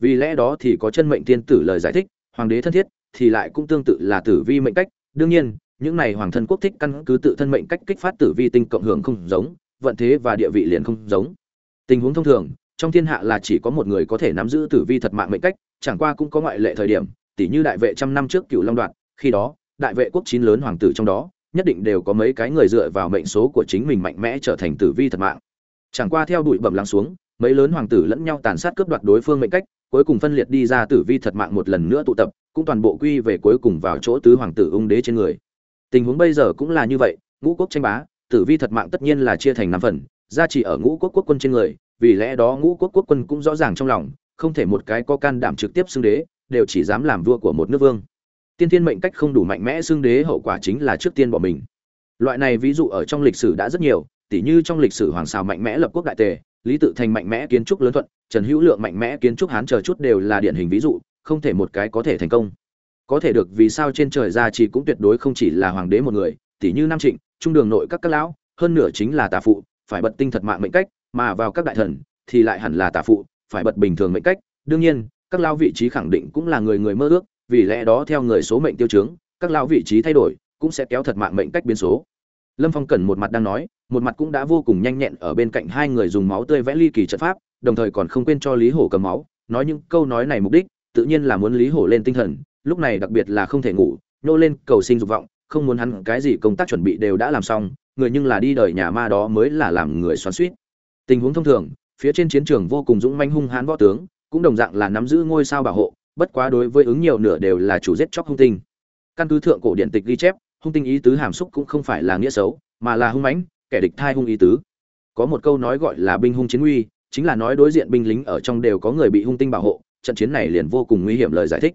A: Vì lẽ đó thì có chân mệnh tiên tử lời giải thích, hoàng đế thân thiết thì lại cũng tương tự là tử vi mệnh cách. Đương nhiên, những này hoàng thân quốc thích căn cứ tự thân mệnh cách kích phát tử vi tinh cộng hưởng không giống, vận thế và địa vị liền không giống. Tình huống thông thường, trong thiên hạ là chỉ có một người có thể nắm giữ tử vi thật mạng mệnh cách, chẳng qua cũng có ngoại lệ thời điểm tỷ như đại vệ trăm năm trước cựu long đoạn, khi đó, đại vệ quốc chín lớn hoàng tử trong đó, nhất định đều có mấy cái người dựa vào mệnh số của chính mình mạnh mẽ trở thành tử vi thật mạng chẳng qua theo bụi bẩm lắng xuống, mấy lớn hoàng tử lẫn nhau tàn sát cướp đoạt đối phương mệnh cách, cuối cùng phân liệt đi ra tử vi thật mạng một lần nữa tụ tập, cũng toàn bộ quy về cuối cùng vào chỗ tứ hoàng tử ung đế trên người. Tình huống bây giờ cũng là như vậy, ngũ quốc tranh bá, tử vi thật mạng tất nhiên là chia thành năm phần, gia trị ở ngũ quốc quốc quân trên người, vì lẽ đó ngũ quốc quốc quân cũng rõ ràng trong lòng, không thể một cái có can đảm trực tiếp xưng đế, đều chỉ dám làm vua của một nước vương. Tiên thiên mệnh cách không đủ mạnh mẽ xưng đế hậu quả chính là trước tiên bỏ mình. Loại này ví dụ ở trong lịch sử đã rất nhiều tỉ như trong lịch sử hoàng xào mạnh mẽ lập quốc đại tề, lý tự thành mạnh mẽ kiến trúc lớn thuận, trần hữu lượng mạnh mẽ kiến trúc hán chờ chút đều là điển hình ví dụ, không thể một cái có thể thành công. Có thể được vì sao trên trời ra chỉ cũng tuyệt đối không chỉ là hoàng đế một người, tỉ như nam trịnh, trung đường nội các các lão, hơn nửa chính là tà phụ, phải bật tinh thật mạng mệnh cách, mà vào các đại thần thì lại hẳn là tà phụ, phải bật bình thường mệnh cách. Đương nhiên, các lao vị trí khẳng định cũng là người người mơ ước, vì lẽ đó theo người số mệnh tiêu chứng, các lao vị trí thay đổi cũng sẽ kéo thật mạng mệnh cách biến số lâm phong cẩn một mặt đang nói, một mặt cũng đã vô cùng nhanh nhẹn ở bên cạnh hai người dùng máu tươi vẽ ly kỳ trận pháp, đồng thời còn không quên cho lý hổ cầm máu, nói những câu nói này mục đích, tự nhiên là muốn lý hổ lên tinh thần, lúc này đặc biệt là không thể ngủ, nhô lên cầu sinh dục vọng, không muốn hắn cái gì công tác chuẩn bị đều đã làm xong, người nhưng là đi đời nhà ma đó mới là làm người xoắn suýt tình huống thông thường, phía trên chiến trường vô cùng dũng manh hung hãn võ tướng, cũng đồng dạng là nắm giữ ngôi sao bảo hộ, bất quá đối với ứng nhiều nửa đều là chủ giết chóc hung tinh. Căn cứ thượng cổ điện tịch ghi chép hung tinh ý tứ hàm xúc cũng không phải là nghĩa xấu, mà là hung mãnh, kẻ địch thai hung ý tứ. Có một câu nói gọi là binh hung chiến uy, chính là nói đối diện binh lính ở trong đều có người bị hung tinh bảo hộ, trận chiến này liền vô cùng nguy hiểm lời giải thích.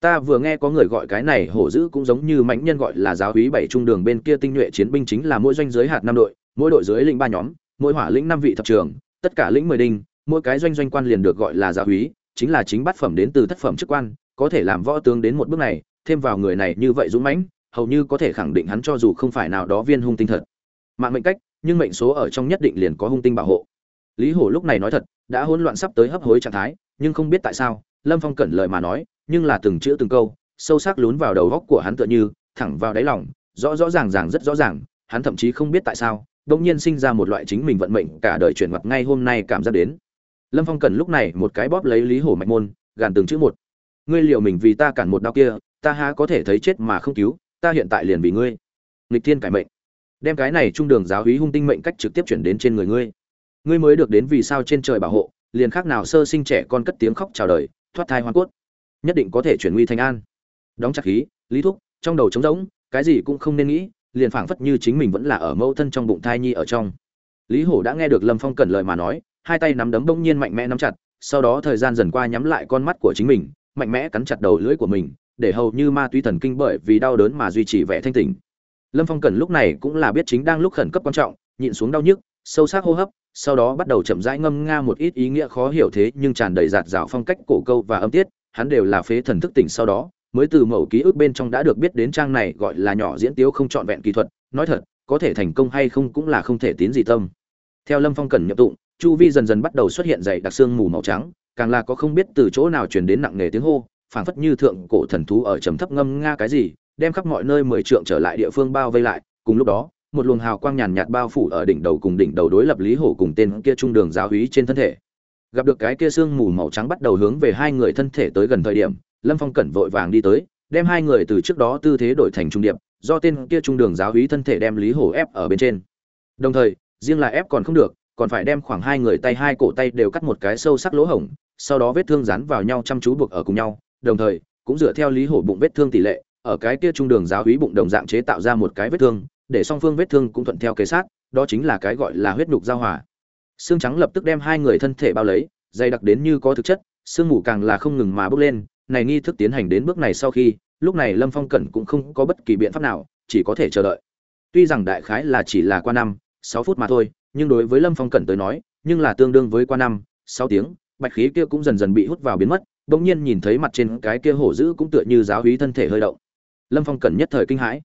A: Ta vừa nghe có người gọi cái này hổ dữ cũng giống như mãnh nhân gọi là giáo úy bảy trung đường bên kia tinh nhuệ chiến binh chính là mỗi doanh giới hạt năm đội, mỗi đội dưới lĩnh ba nhóm, mỗi hỏa lĩnh năm vị thập trường, tất cả lĩnh mười đinh, mỗi cái doanh doanh quan liền được gọi là giáo úy chính là chính bát phẩm đến từ thất phẩm chức quan, có thể làm võ tướng đến một bước này, thêm vào người này như vậy dũng mãnh hầu như có thể khẳng định hắn cho dù không phải nào đó viên hung tinh thật. Mạng mệnh cách, nhưng mệnh số ở trong nhất định liền có hung tinh bảo hộ. Lý hổ lúc này nói thật, đã hỗn loạn sắp tới hấp hối trạng thái, nhưng không biết tại sao, lâm phong cẩn lời mà nói, nhưng là từng chữ từng câu, sâu sắc lún vào đầu góc của hắn tựa như, thẳng vào đáy lòng, rõ rõ ràng ràng rất rõ ràng, hắn thậm chí không biết tại sao, đột nhiên sinh ra một loại chính mình vận mệnh cả đời chuyển mặt ngay hôm nay cảm giác đến. Lâm phong cần lúc này một cái bóp lấy lý hổ mạch môn, gàn từng chữ một. Ngươi liệu mình vì ta cản một đau kia, ta há có thể thấy chết mà không cứu ta hiện tại liền vì ngươi. Nghịch thiên cải mệnh. Đem cái này trung đường giáo hí hung tinh mệnh cách trực tiếp chuyển đến trên người ngươi. Ngươi mới được đến vì sao trên trời bảo hộ, liền khác nào sơ sinh trẻ con cất tiếng khóc chào đời, thoát thai hoa cốt. Nhất định có thể chuyển nguy thành an. Đóng chặt khí lý thúc, trong đầu trống rỗng, cái gì cũng không nên nghĩ, liền phảng phất như chính mình vẫn là ở mẫu thân trong bụng thai nhi ở trong. Lý hổ đã nghe được lâm phong cẩn lời mà nói, hai tay nắm đấm bỗng nhiên mạnh mẽ nắm chặt, sau đó thời gian dần qua nhắm lại con mắt của chính mình, mạnh mẽ cắn chặt đầu lưỡi của mình để hầu như ma túy thần kinh bởi vì đau đớn mà duy trì vẻ thanh tỉnh lâm phong Cần lúc này cũng là biết chính đang lúc khẩn cấp quan trọng, nhịn xuống đau nhức, sâu sắc hô hấp, sau đó bắt đầu chậm rãi ngâm nga một ít ý nghĩa khó hiểu thế nhưng tràn đầy giạt rào phong cách cổ câu và âm tiết, hắn đều là phế thần thức tỉnh sau đó, mới từ mẫu ký ức bên trong đã được biết đến trang này gọi là nhỏ diễn tiếu không trọn vẹn kỹ thuật, nói thật, có thể thành công hay không cũng là không thể tín gì tâm. Theo lâm phong cần nhập tụng, chu vi dần dần bắt đầu xuất hiện dày đặc xương mù màu trắng, càng là có không biết từ chỗ nào truyền đến nặng nề tiếng hô phảng phất như thượng cổ thần thú ở trầm thấp ngâm nga cái gì, đem khắp mọi nơi mười trượng trở lại địa phương bao vây lại. Cùng lúc đó, một luồng hào quang nhàn nhạt bao phủ ở đỉnh đầu cùng đỉnh đầu đối lập lý hổ cùng tên kia trung đường giáo úy trên thân thể. Gặp được cái kia xương mù màu trắng bắt đầu hướng về hai người thân thể tới gần thời điểm, lâm phong cẩn vội vàng đi tới, đem hai người từ trước đó tư thế đổi thành trung điệp, do tên kia trung đường giáo úy thân thể đem lý hổ ép ở bên trên. Đồng thời, riêng là ép còn không được, còn phải đem khoảng hai người tay hai cổ tay đều cắt một cái sâu sắc lỗ hổng, sau đó vết thương dán vào nhau chăm chú buộc ở cùng nhau đồng thời, cũng dựa theo lý hổ bụng vết thương tỷ lệ, ở cái kia trung đường giáo hí bụng đồng dạng chế tạo ra một cái vết thương, để song phương vết thương cũng thuận theo kế sát, đó chính là cái gọi là huyết nhục giao hòa. Xương trắng lập tức đem hai người thân thể bao lấy, dày đặc đến như có thực chất sương mù càng là không ngừng mà bước lên, này nghi thức tiến hành đến bước này sau khi, lúc này lâm phong cẩn cũng không có bất kỳ biện pháp nào, chỉ có thể chờ đợi. Tuy rằng đại khái là chỉ là qua năm, sáu phút mà thôi, nhưng đối với lâm phong cẩn tới nói, nhưng là tương đương với qua năm, sáu tiếng, bạch khí kia cũng dần dần bị hút vào biến mất bỗng nhiên nhìn thấy mặt trên cái kia hổ dữ cũng tựa như giáo hí thân thể hơi động. Lâm phong cần nhất thời kinh hãi.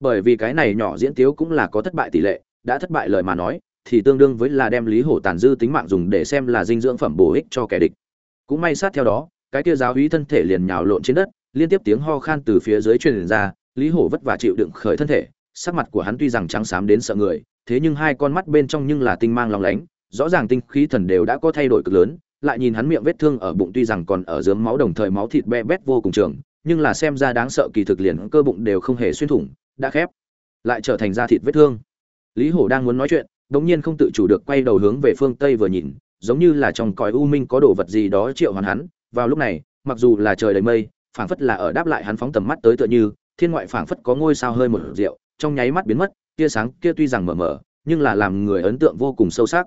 A: Bởi vì cái này nhỏ diễn tiếu cũng là có thất bại tỷ lệ, đã thất bại lời mà nói, thì tương đương với là đem lý hổ tàn dư tính mạng dùng để xem là dinh dưỡng phẩm bổ ích cho kẻ địch. Cũng may sát theo đó, cái kia giáo hí thân thể liền nhào lộn trên đất, liên tiếp tiếng ho khan từ phía dưới truyền ra, lý hổ vất vả chịu đựng khởi thân thể, sắc mặt của hắn tuy rằng trắng xám đến sợ người, thế nhưng hai con mắt bên trong nhưng là tinh mang lòng lánh, rõ ràng tinh khí thần đều đã có thay đổi cực lớn lại nhìn hắn miệng vết thương ở bụng tuy rằng còn ở dướng máu đồng thời máu thịt be bét vô cùng trường, nhưng là xem ra đáng sợ kỳ thực liền cơ bụng đều không hề xuyên thủng, đã khép, lại trở thành da thịt vết thương. Lý hổ đang muốn nói chuyện, đống nhiên không tự chủ được quay đầu hướng về phương tây vừa nhìn, giống như là trong cõi u minh có đồ vật gì đó triệu hoàn hắn. Vào lúc này, mặc dù là trời đầy mây, phảng phất là ở đáp lại hắn phóng tầm mắt tới tựa như, thiên ngoại phảng phất có ngôi sao hơi một rượu, trong nháy mắt biến mất, tia sáng kia tuy rằng mờ mờ, nhưng là làm người ấn tượng vô cùng sâu sắc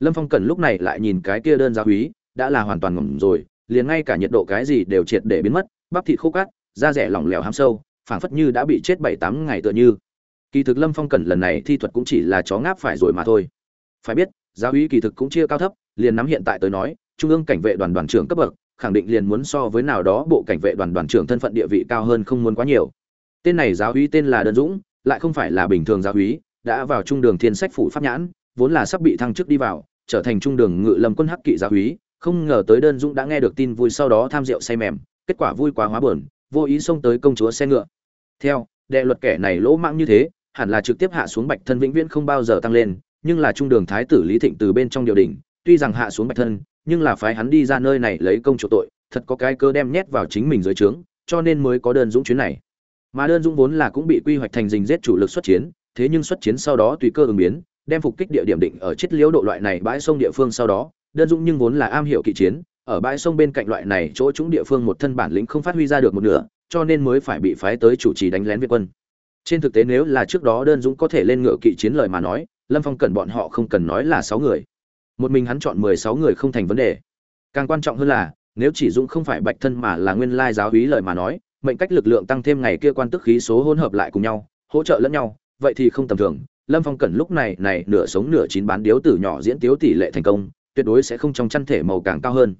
A: lâm phong cần lúc này lại nhìn cái kia đơn gia húy đã là hoàn toàn ngầm rồi, liền ngay cả nhiệt độ cái gì đều triệt để biến mất, bắp thịt khô cát, da rẻ lỏng lẻo hám sâu, phảng phất như đã bị chết bảy tám ngày tựa như. Kỳ thực lâm phong cẩn lần này thi thuật cũng chỉ là chó ngáp phải rồi mà thôi. Phải biết giáo quý kỳ thực cũng chia cao thấp, liền nắm hiện tại tới nói, trung ương cảnh vệ đoàn đoàn trưởng cấp bậc, khẳng định liền muốn so với nào đó bộ cảnh vệ đoàn đoàn trưởng thân phận địa vị cao hơn không muốn quá nhiều. Tên này giáo úy tên là đơn dũng, lại không phải là bình thường giáo úy đã vào trung đường thiên sách phủ pháp nhãn vốn là sắp bị thăng chức đi vào, trở thành trung đường ngự lâm quân hắc kỵ giáo úy không ngờ tới đơn dũng đã nghe được tin vui sau đó tham rượu say mềm, kết quả vui quá hóa buồn, vô ý xông tới công chúa xe ngựa. Theo, đệ luật kẻ này lỗ mãng như thế, hẳn là trực tiếp hạ xuống bạch thân vĩnh viễn không bao giờ tăng lên, nhưng là trung đường thái tử lý thịnh từ bên trong điều đình tuy rằng hạ xuống bạch thân, nhưng là phái hắn đi ra nơi này lấy công chỗ tội, thật có cái cơ đem nhét vào chính mình dưới trướng, cho nên mới có đơn dũng chuyến này. Mà đơn dũng vốn là cũng bị quy hoạch thành dình giết chủ lực xuất chiến, thế nhưng xuất chiến sau đó tùy cơ ứng biến đem phục kích địa điểm định ở chiết liễu độ loại này bãi sông địa phương sau đó, đơn dũng nhưng vốn là am hiểu kỵ chiến, ở bãi sông bên cạnh loại này chỗ chúng địa phương một thân bản lĩnh không phát huy ra được một nửa, cho nên mới phải bị phái tới chủ trì đánh lén việt quân. Trên thực tế nếu là trước đó đơn dũng có thể lên ngựa kỵ chiến lời mà nói, lâm phong cần bọn họ không cần nói là sáu người. Một mình hắn chọn mười sáu người không thành vấn đề. Càng quan trọng hơn là, nếu chỉ dũng không phải bạch thân mà là nguyên lai giáo hí lời mà nói, mệnh cách lực lượng tăng thêm ngày kia quan tức khí số hỗn hợp lại cùng nhau, hỗ trợ lẫn nhau, vậy thì không tầm thường lâm phong cẩn lúc này này, nửa sống nửa chín bán điếu tử nhỏ diễn tiếu tỷ lệ thành công, tuyệt đối sẽ không trong chăn thể màu càng cao hơn.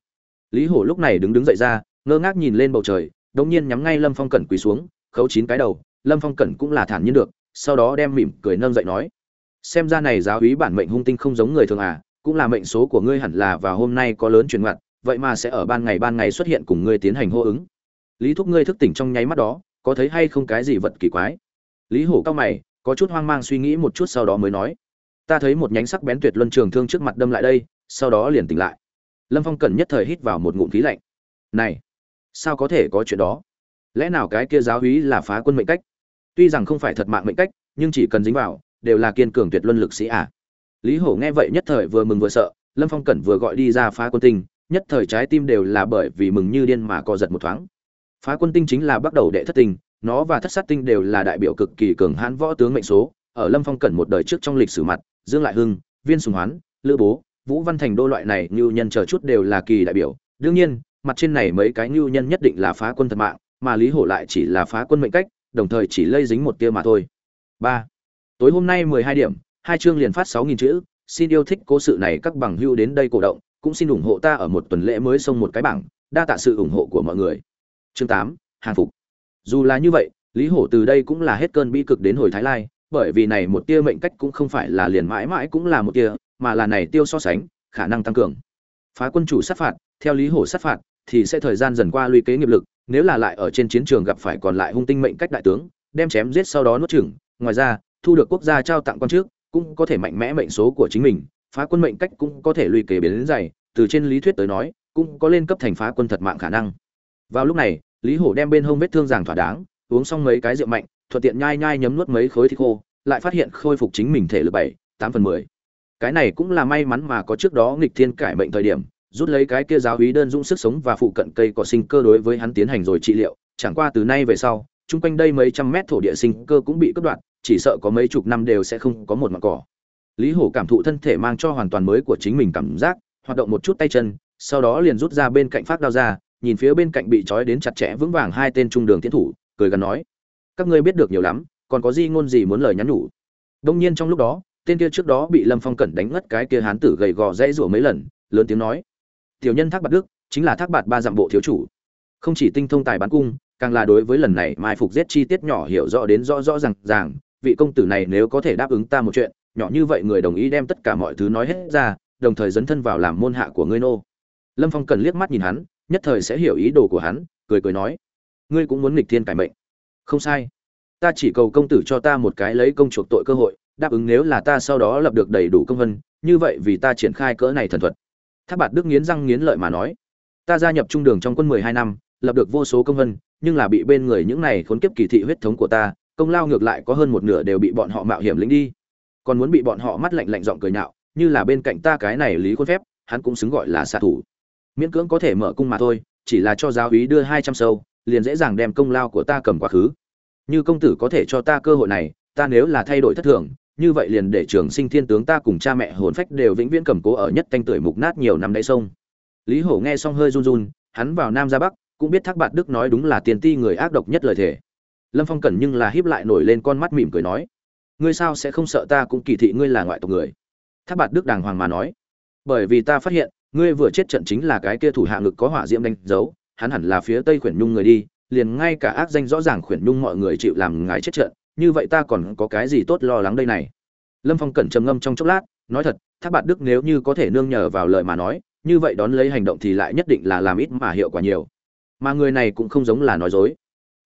A: Lý hổ lúc này đứng đứng dậy ra, ngơ ngác nhìn lên bầu trời đột nhiên nhắm ngay lâm phong cẩn quỳ xuống, khấu chín cái đầu, lâm phong cẩn cũng là thản nhiên được, sau đó đem mỉm cười nâng dậy nói, xem ra này giáo úy bản mệnh hung tinh không giống người thường à cũng là mệnh số của ngươi hẳn là và hôm nay có lớn chuyển ngoặt, vậy mà sẽ ở ban ngày ban ngày xuất hiện cùng ngươi tiến hành hô ứng. Lý thúc ngươi thức tỉnh trong nháy mắt đó, có thấy hay không cái gì vật kỳ quái? Lý hổ cao mày có chút hoang mang suy nghĩ một chút sau đó mới nói, ta thấy một nhánh sắc bén tuyệt luân trường thương trước mặt đâm lại đây, sau đó liền tỉnh lại. Lâm phong cần nhất thời hít vào một ngụm khí lạnh. Này, sao có thể có chuyện đó? Lẽ nào cái kia giáo húy là phá quân mệnh cách? Tuy rằng không phải thật mạng mệnh cách, nhưng chỉ cần dính vào, đều là kiên cường tuyệt luân lực sĩ à? Lý hổ nghe vậy nhất thời vừa mừng vừa sợ, lâm phong cẩn vừa gọi đi ra phá quân tinh, nhất thời trái tim đều là bởi vì mừng như điên mà co giật một thoáng. Phá quân tinh chính là bắt đầu đệ thất tinh nó và thất sát tinh đều là đại biểu cực kỳ cường hãn võ tướng mệnh số, ở lâm phong cẩn một đời trước trong lịch sử mặt, dương lại hưng, viên sùng hoán, lữ bố, vũ văn thành đô loại này như nhân chờ chút đều là kỳ đại biểu. Đương nhiên, mặt trên này mấy cái như nhân nhất định là phá quân thật mạng, mà lý hổ lại chỉ là phá quân mệnh cách, đồng thời chỉ lây dính một tia mà thôi. Ba. Tối hôm nay mười hai điểm, hai chương liền phát sáu nghìn chữ, xin yêu thích cố sự này các bằng hưu đến đây cổ động, cũng xin ủng hộ ta ở một tuần lễ mới xông một cái bảng, đa tạ sự ủng hộ của mọi người. Chương tám, hàng phục dù là như vậy, lý hổ từ đây cũng là hết cơn bi cực đến hồi thái lai, bởi vì này một tia mệnh cách cũng không phải là liền mãi mãi cũng là một tia, mà là này tiêu so sánh, khả năng tăng cường. Phá quân chủ sát phạt, theo lý hổ sát phạt, thì sẽ thời gian dần qua lũy kế nghiệp lực, nếu là lại ở trên chiến trường gặp phải còn lại hung tinh mệnh cách đại tướng, đem chém giết sau đó nuốt chửng. Ngoài ra, thu được quốc gia trao tặng quan trước, cũng có thể mạnh mẽ mệnh số của chính mình, phá quân mệnh cách cũng có thể lùi kế biến đến dày. Từ trên lý thuyết tới nói, cũng có lên cấp thành phá quân thật mạng khả năng. Vào lúc này lý hổ đem bên hông vết thương giảng thỏa đáng, uống xong mấy cái rượu mạnh, thuận tiện nhai nhai nhấm nuốt mấy khối thịt khô, lại phát hiện khôi phục chính mình thể lực bảy, tám phần mười. Cái này cũng là may mắn mà có trước đó nghịch thiên cải mệnh thời điểm, rút lấy cái kia giáo hí đơn dũng sức sống và phụ cận cây cỏ sinh cơ đối với hắn tiến hành rồi trị liệu, chẳng qua từ nay về sau, chung quanh đây mấy trăm mét thổ địa sinh cơ cũng bị cắt đoạn chỉ sợ có mấy chục năm đều sẽ không có một mặt cỏ. Lý hổ cảm thụ thân thể mang cho hoàn toàn mới của chính mình cảm giác, hoạt động một chút tay chân, sau đó liền rút ra bên cạnh phát đao ra nhìn phía bên cạnh bị trói đến chặt chẽ vững vàng hai tên trung đường tiến thủ, cười gần nói, các ngươi biết được nhiều lắm, còn có gì ngôn gì muốn lời nhắn nhủ? Đông nhiên trong lúc đó, tên kia trước đó bị lâm phong cẩn đánh ngất cái kia hán tử gầy gò dãy rủa mấy lần, lớn tiếng nói, tiểu nhân thác bạt đức, chính là thác bạt ba dặm bộ thiếu chủ. Không chỉ tinh thông tài bán cung, càng là đối với lần này mai phục giết chi tiết nhỏ hiểu rõ đến rõ rõ ràng ràng, vị công tử này nếu có thể đáp ứng ta một chuyện, nhỏ như vậy người đồng ý đem tất cả mọi thứ nói hết ra, đồng thời dấn thân vào làm môn hạ của ngươi nô. Lâm phong cần liếc mắt nhìn hắn nhất thời sẽ hiểu ý đồ của hắn, cười cười nói, ngươi cũng muốn nghịch thiên cải mệnh? Không sai. Ta chỉ cầu công tử cho ta một cái lấy công chuộc tội cơ hội, đáp ứng nếu là ta sau đó lập được đầy đủ công vân, như vậy vì ta triển khai cỡ này thần thuật. Tháp bạt đức nghiến răng nghiến lợi mà nói, ta gia nhập trung đường trong quân mười hai năm, lập được vô số công vân, nhưng là bị bên người những này khốn kiếp kỳ thị huyết thống của ta, công lao ngược lại có hơn một nửa đều bị bọn họ mạo hiểm lĩnh đi. Còn muốn bị bọn họ mắt lạnh lạnh giọng cười nhạo, như là bên cạnh ta cái này lý khuôn phép, hắn cũng xứng gọi là xạ thủ miễn cưỡng có thể mở cung mà thôi, chỉ là cho giáo úy đưa hai trăm sâu, liền dễ dàng đem công lao của ta cầm quá khứ. Như công tử có thể cho ta cơ hội này, ta nếu là thay đổi thất thường, như vậy liền để trường sinh thiên tướng ta cùng cha mẹ hồn phách đều vĩnh viễn cầm cố ở nhất thanh tuổi mục nát nhiều năm đáy sông. Lý hổ nghe xong hơi run run, hắn vào nam ra bắc, cũng biết thác bạt đức nói đúng là tiền ti người ác độc nhất lời thể lâm phong cẩn nhưng là híp lại nổi lên con mắt mỉm cười nói, ngươi sao sẽ không sợ ta cũng kỳ thị ngươi là ngoại tộc người? Thác bạt đức đàng hoàng mà nói, bởi vì ta phát hiện ngươi vừa chết trận chính là cái kia thủ hạ ngực có hỏa diễm đánh dấu, hắn hẳn là phía tây khuyển nhung người đi, liền ngay cả ác danh rõ ràng khuyển nhung mọi người chịu làm ngài chết trận, như vậy ta còn có cái gì tốt lo lắng đây này? Lâm phong cẩn trầm ngâm trong chốc lát, nói thật, thác bạt đức nếu như có thể nương nhờ vào lời mà nói, như vậy đón lấy hành động thì lại nhất định là làm ít mà hiệu quả nhiều. Mà người này cũng không giống là nói dối.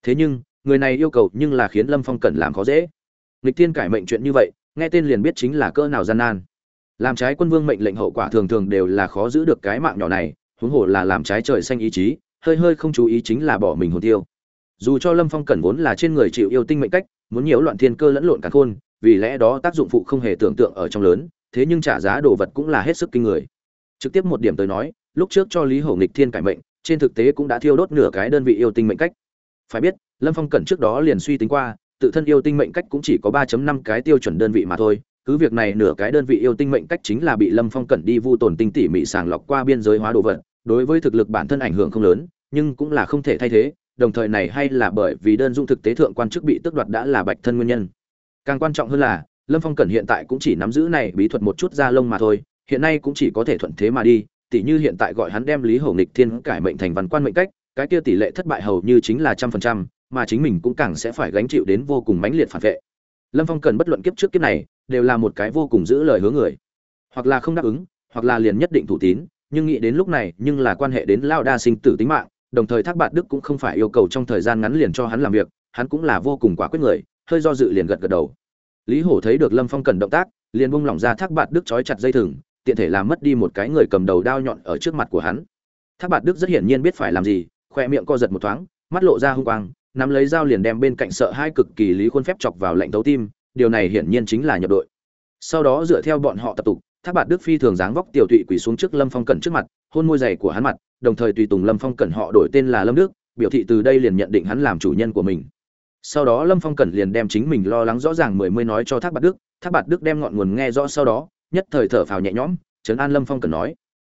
A: Thế nhưng, người này yêu cầu nhưng là khiến lâm phong cần làm khó dễ. Nghịch thiên cải mệnh chuyện như vậy, nghe tên liền biết chính là cỡ nào gian nan làm trái quân vương mệnh lệnh hậu quả thường thường đều là khó giữ được cái mạng nhỏ này, huống hồ là làm trái trời xanh ý chí, hơi hơi không chú ý chính là bỏ mình hồn tiêu. Dù cho lâm phong cẩn vốn là trên người chịu yêu tinh mệnh cách, muốn nhiễu loạn thiên cơ lẫn lộn cả khôn, vì lẽ đó tác dụng phụ không hề tưởng tượng ở trong lớn, thế nhưng trả giá đồ vật cũng là hết sức kinh người. Trực tiếp một điểm tới nói, lúc trước cho lý hổ nghịch thiên cải mệnh, trên thực tế cũng đã thiêu đốt nửa cái đơn vị yêu tinh mệnh cách. Phải biết, lâm phong cẩn trước đó liền suy tính qua, tự thân yêu tinh mệnh cách cũng chỉ có 3.5 cái tiêu chuẩn đơn vị mà thôi cứ việc này nửa cái đơn vị yêu tinh mệnh cách chính là bị lâm phong cẩn đi vu tổn tinh tỉ mỉ sàng lọc qua biên giới hóa đồ vật, đối với thực lực bản thân ảnh hưởng không lớn, nhưng cũng là không thể thay thế, đồng thời này hay là bởi vì đơn dung thực tế thượng quan chức bị tước đoạt đã là bạch thân nguyên nhân. Càng quan trọng hơn là, lâm phong cẩn hiện tại cũng chỉ nắm giữ này bí thuật một chút da lông mà thôi, hiện nay cũng chỉ có thể thuận thế mà đi, tỉ như hiện tại gọi hắn đem lý hổ nghịch thiên cải mệnh thành văn quan mệnh cách, cái kia tỷ lệ thất bại hầu như chính là trăm phần trăm, mà chính mình cũng càng sẽ phải gánh chịu đến vô cùng mãnh liệt phản vệ. Lâm phong cần bất luận kiếp trước kiếp này đều là một cái vô cùng giữ lời hứa người. Hoặc là không đáp ứng, hoặc là liền nhất định thủ tín, nhưng nghĩ đến lúc này, nhưng là quan hệ đến lao đa sinh tử tính mạng, đồng thời thác bạt đức cũng không phải yêu cầu trong thời gian ngắn liền cho hắn làm việc, hắn cũng là vô cùng quả quyết người, hơi do dự liền gật gật đầu. Lý hổ thấy được lâm phong cần động tác, liền bung lỏng ra thác bạt đức trói chặt dây thừng, tiện thể làm mất đi một cái người cầm đầu đao nhọn ở trước mặt của hắn. Thác bạt đức rất hiển nhiên biết phải làm gì, khoe miệng co giật một thoáng, mắt lộ ra hung quang, nắm lấy dao liền đem bên cạnh sợ hai cực kỳ lý khuôn phép chọc vào lệnh thấu tim điều này hiển nhiên chính là nhập đội. Sau đó dựa theo bọn họ tập tục, thác bạt đức phi thường dáng vóc tiểu tụy quỳ xuống trước lâm phong cẩn trước mặt, hôn môi dày của hắn mặt, đồng thời tùy tùng lâm phong cẩn họ đổi tên là lâm đức, biểu thị từ đây liền nhận định hắn làm chủ nhân của mình. Sau đó lâm phong cẩn liền đem chính mình lo lắng rõ ràng mười mươi nói cho thác bạt đức, thác bạt đức đem ngọn nguồn nghe rõ sau đó, nhất thời thở phào nhẹ nhõm, trấn an lâm phong cẩn nói,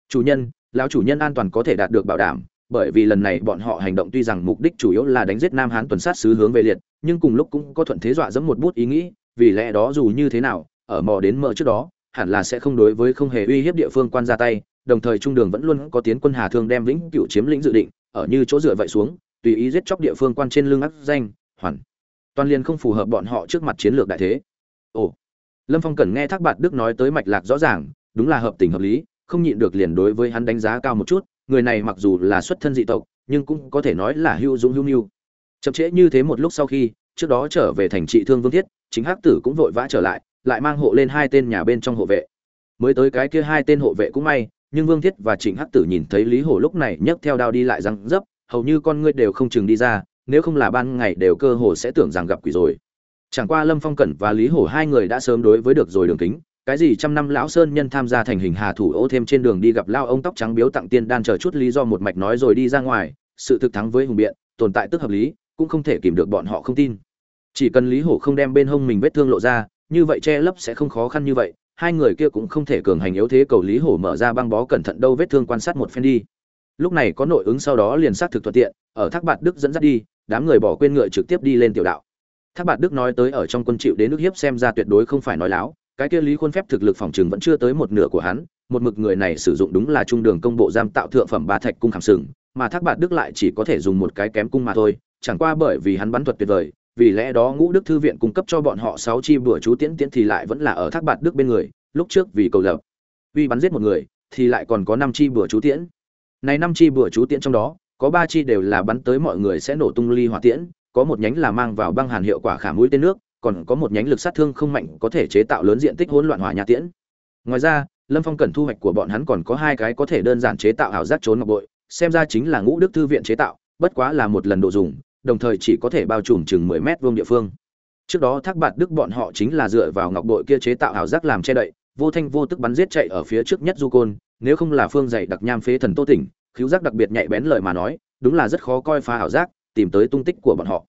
A: chủ nhân, lão chủ nhân an toàn có thể đạt được bảo đảm, bởi vì lần này bọn họ hành động tuy rằng mục đích chủ yếu là đánh giết nam hán tuần sát sứ hướng về liệt, nhưng cùng lúc cũng có thuận thế dọa dẫm một bút ý nghĩ vì lẽ đó dù như thế nào, ở mò đến mờ trước đó, hẳn là sẽ không đối với không hề uy hiếp địa phương quan ra tay, đồng thời trung đường vẫn luôn có tiến quân hà thương đem vĩnh cửu chiếm lĩnh dự định, ở như chỗ dựa vậy xuống, tùy ý giết chóc địa phương quan trên lưng áp danh, hoàn. Toàn liền không phù hợp bọn họ trước mặt chiến lược đại thế. Ồ. Lâm phong cần nghe thác bạt đức nói tới mạch lạc rõ ràng, đúng là hợp tình hợp lý, không nhịn được liền đối với hắn đánh giá cao một chút, người này mặc dù là xuất thân dị tộc, nhưng cũng có thể nói là hưu dũng hưu nhu chậm trễ như thế một lúc sau khi, trước đó trở về thành trị thương vương thiết chính hắc tử cũng vội vã trở lại lại mang hộ lên hai tên nhà bên trong hộ vệ. Mới tới cái kia hai tên hộ vệ cũng may, nhưng vương thiết và trịnh hắc tử nhìn thấy lý hổ lúc này nhấc theo đao đi lại răng dấp, hầu như con ngươi đều không chừng đi ra, nếu không là ban ngày đều cơ hồ sẽ tưởng rằng gặp quỷ rồi. Chẳng qua lâm phong cẩn và lý hổ hai người đã sớm đối với được rồi đường kính, cái gì trăm năm lão sơn nhân tham gia thành hình hà thủ ô thêm trên đường đi gặp lao ông tóc trắng biếu tặng tiên đan chờ chút lý do một mạch nói rồi đi ra ngoài, sự thực thắng với hùng biện, tồn tại tức hợp lý, cũng không thể kìm được bọn họ không tin chỉ cần lý hổ không đem bên hông mình vết thương lộ ra, như vậy che lấp sẽ không khó khăn như vậy, hai người kia cũng không thể cường hành yếu thế cầu lý hổ mở ra băng bó cẩn thận đâu vết thương quan sát một phen đi. Lúc này có nội ứng sau đó liền xác thực thuận tiện, ở thác bạt đức dẫn dắt đi, đám người bỏ quên ngựa trực tiếp đi lên tiểu đạo. Thác bạt đức nói tới ở trong quân chịu đến nước hiếp xem ra tuyệt đối không phải nói láo, cái kia lý khuôn phép thực lực phòng trường vẫn chưa tới một nửa của hắn, một mực người này sử dụng đúng là trung đường công bộ giam tạo thượng phẩm ba thạch cung khảm sừng, mà thác bạt đức lại chỉ có thể dùng một cái kém cung mà thôi, chẳng qua bởi vì hắn bắn thuật tuyệt vời vì lẽ đó ngũ đức thư viện cung cấp cho bọn họ sáu chi bữa chú tiễn tiễn thì lại vẫn là ở thác bạt đức bên người, lúc trước vì cầu lập. Uy bắn giết một người, thì lại còn có năm chi bữa chú tiễn. Này năm chi bữa chú tiễn trong đó, có ba chi đều là bắn tới mọi người sẽ nổ tung ly hỏa tiễn, có một nhánh là mang vào băng hàn hiệu quả khả mũi tên nước, còn có một nhánh lực sát thương không mạnh có thể chế tạo lớn diện tích hỗn loạn hỏa nhà tiễn. Ngoài ra, lâm phong cần thu hoạch của bọn hắn còn có hai cái có thể đơn giản chế tạo ảo giác trốn ngọc bội, xem ra chính là ngũ đức thư viện chế tạo, bất quá là một lần độ dùng đồng thời chỉ có thể bao trùm chừng mười mét vuông địa phương. Trước đó thác bạt đức bọn họ chính là dựa vào ngọc bội kia chế tạo ảo giác làm che đậy, vô thanh vô tức bắn giết chạy ở phía trước nhất du côn, nếu không là phương dạy đặc nham phế thần tô tỉnh, khiếu giác đặc biệt nhạy bén lời mà nói, đúng là rất khó coi phá ảo giác, tìm tới tung tích của bọn họ.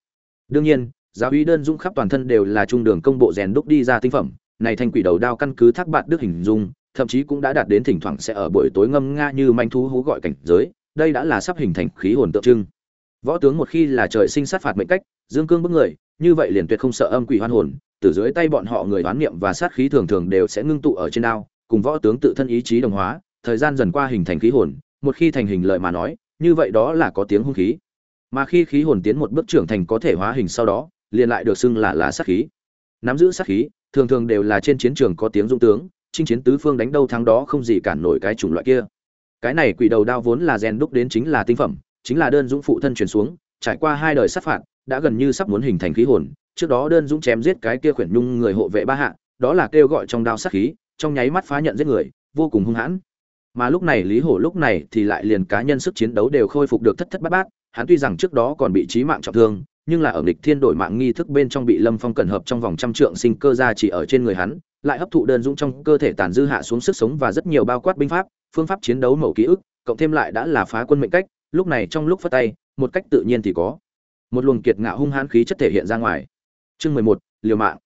A: Đương nhiên, giáo uy đơn dung khắp toàn thân đều là trung đường công bộ rèn đúc đi ra tinh phẩm, này thanh quỷ đầu đao căn cứ thác bạt đức hình dung, thậm chí cũng đã đạt đến thỉnh thoảng sẽ ở buổi tối ngâm nga như manh thú hú gọi cảnh giới, đây đã là sắp hình thành khí hồn tượng trưng võ tướng một khi là trời sinh sát phạt mệnh cách, dương cương bức người, như vậy liền tuyệt không sợ âm quỷ hoan hồn, từ dưới tay bọn họ người đoán niệm và sát khí thường thường đều sẽ ngưng tụ ở trên đao, cùng võ tướng tự thân ý chí đồng hóa, thời gian dần qua hình thành khí hồn, một khi thành hình lợi mà nói, như vậy đó là có tiếng hung khí. Mà khi khí hồn tiến một bước trưởng thành có thể hóa hình sau đó, liền lại được xưng là là sát khí. Nắm giữ sát khí, thường thường đều là trên chiến trường có tiếng dũng tướng, chinh chiến tứ phương đánh đâu thắng đó không gì cản nổi cái chủng loại kia. Cái này quỷ đầu đao vốn là rèn đúc đến chính là tinh phẩm chính là đơn dũng phụ thân truyền xuống, trải qua hai đời sát phạt, đã gần như sắp muốn hình thành khí hồn. Trước đó đơn dũng chém giết cái kia khuyển nhung người hộ vệ ba hạ, đó là kêu gọi trong đao sát khí, trong nháy mắt phá nhận giết người, vô cùng hung hãn. Mà lúc này lý hổ lúc này thì lại liền cá nhân sức chiến đấu đều khôi phục được thất thất bát bát, hắn tuy rằng trước đó còn bị trí mạng trọng thương, nhưng là ở nghịch thiên đổi mạng nghi thức bên trong bị lâm phong cẩn hợp trong vòng trăm trượng sinh cơ ra chỉ ở trên người hắn, lại hấp thụ đơn dũng trong cơ thể tàn dư hạ xuống sức sống và rất nhiều bao quát binh pháp, phương pháp chiến đấu mẫu ký ức, cộng thêm lại đã là phá quân mệnh cách lúc này trong lúc phất tay, một cách tự nhiên thì có. Một luồng kiệt ngạo hung hãn khí chất thể hiện ra ngoài. Chương mười một, liều mạng.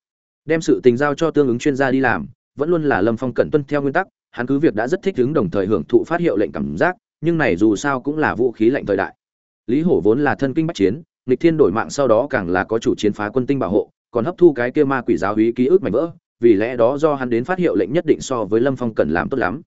A: Đem sự tình giao cho tương ứng chuyên gia đi làm, vẫn luôn là lâm phong cẩn tuân theo nguyên tắc, hắn cứ việc đã rất thích ứng đồng thời hưởng thụ phát hiệu lệnh cảm giác, nhưng này dù sao cũng là vũ khí lệnh thời đại. Lý hổ vốn là thân kinh bách chiến, nghịch thiên đổi mạng sau đó càng là có chủ chiến phá quân tinh bảo hộ, còn hấp thu cái kia ma quỷ giáo hí ký ức mạnh vỡ, vì lẽ đó do hắn đến phát hiệu lệnh nhất định so với lâm phong cần làm tốt lắm.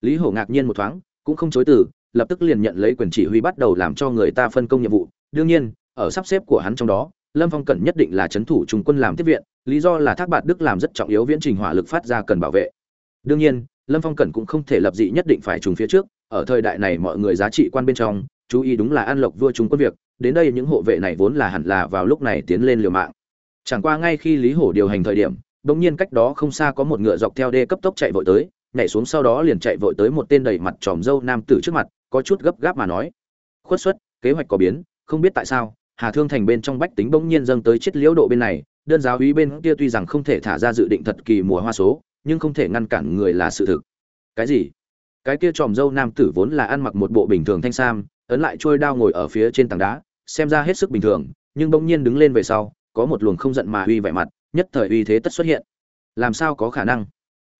A: Lý hổ ngạc nhiên một thoáng, cũng không chối từ lập tức liền nhận lấy quyền chỉ huy bắt đầu làm cho người ta phân công nhiệm vụ. Đương nhiên, ở sắp xếp của hắn trong đó, lâm phong cần nhất định là c h ấ n thủ trung quân làm tiếp viện, lý do là thác bạt đức làm rất trọng yếu viễn trình hỏa lực phát ra cần bảo vệ. Đương nhiên, lâm phong cần cũng không thể lập dị nhất định phải trùng phía trước, ở thời đại này mọi người giá trị quan bên trong, chú ý đúng là an lộc vua trung quân việc, đến đây những hộ vệ này vốn là hẳn là vào lúc này tiến lên liều mạng. Chẳng qua ngay khi lý hổ điều hành thời điểm đ ỗ n g nhiên cách đó không xa có một ngựa dọc theo đê cấp tốc chạy vội tới, nhảy xuống sau đó liền chạy vội tới một tên đầy mặt tròm râu nam tử trước mặt có chút gấp gáp mà nói khuất xuất kế hoạch có biến không biết tại sao Hà Thương Thành bên trong bách tính bỗng nhiên dâng tới chết liễu độ bên này, đơn giáo úy bên kia tuy rằng không thể thả ra dự định thật kỳ mùa hoa số, nhưng không thể ngăn cản người là sự thực. Cái gì? Cái kia tròm dâu nam tử vốn là ăn mặc một bộ bình thường thanh sam, ấn lại trôi đao ngồi ở phía trên tảng đá, xem ra hết sức bình thường, nhưng bỗng nhiên đứng lên về sau, có một luồng không giận mà uy vẻ mặt, nhất thời uy thế tất xuất hiện. Làm sao có khả năng?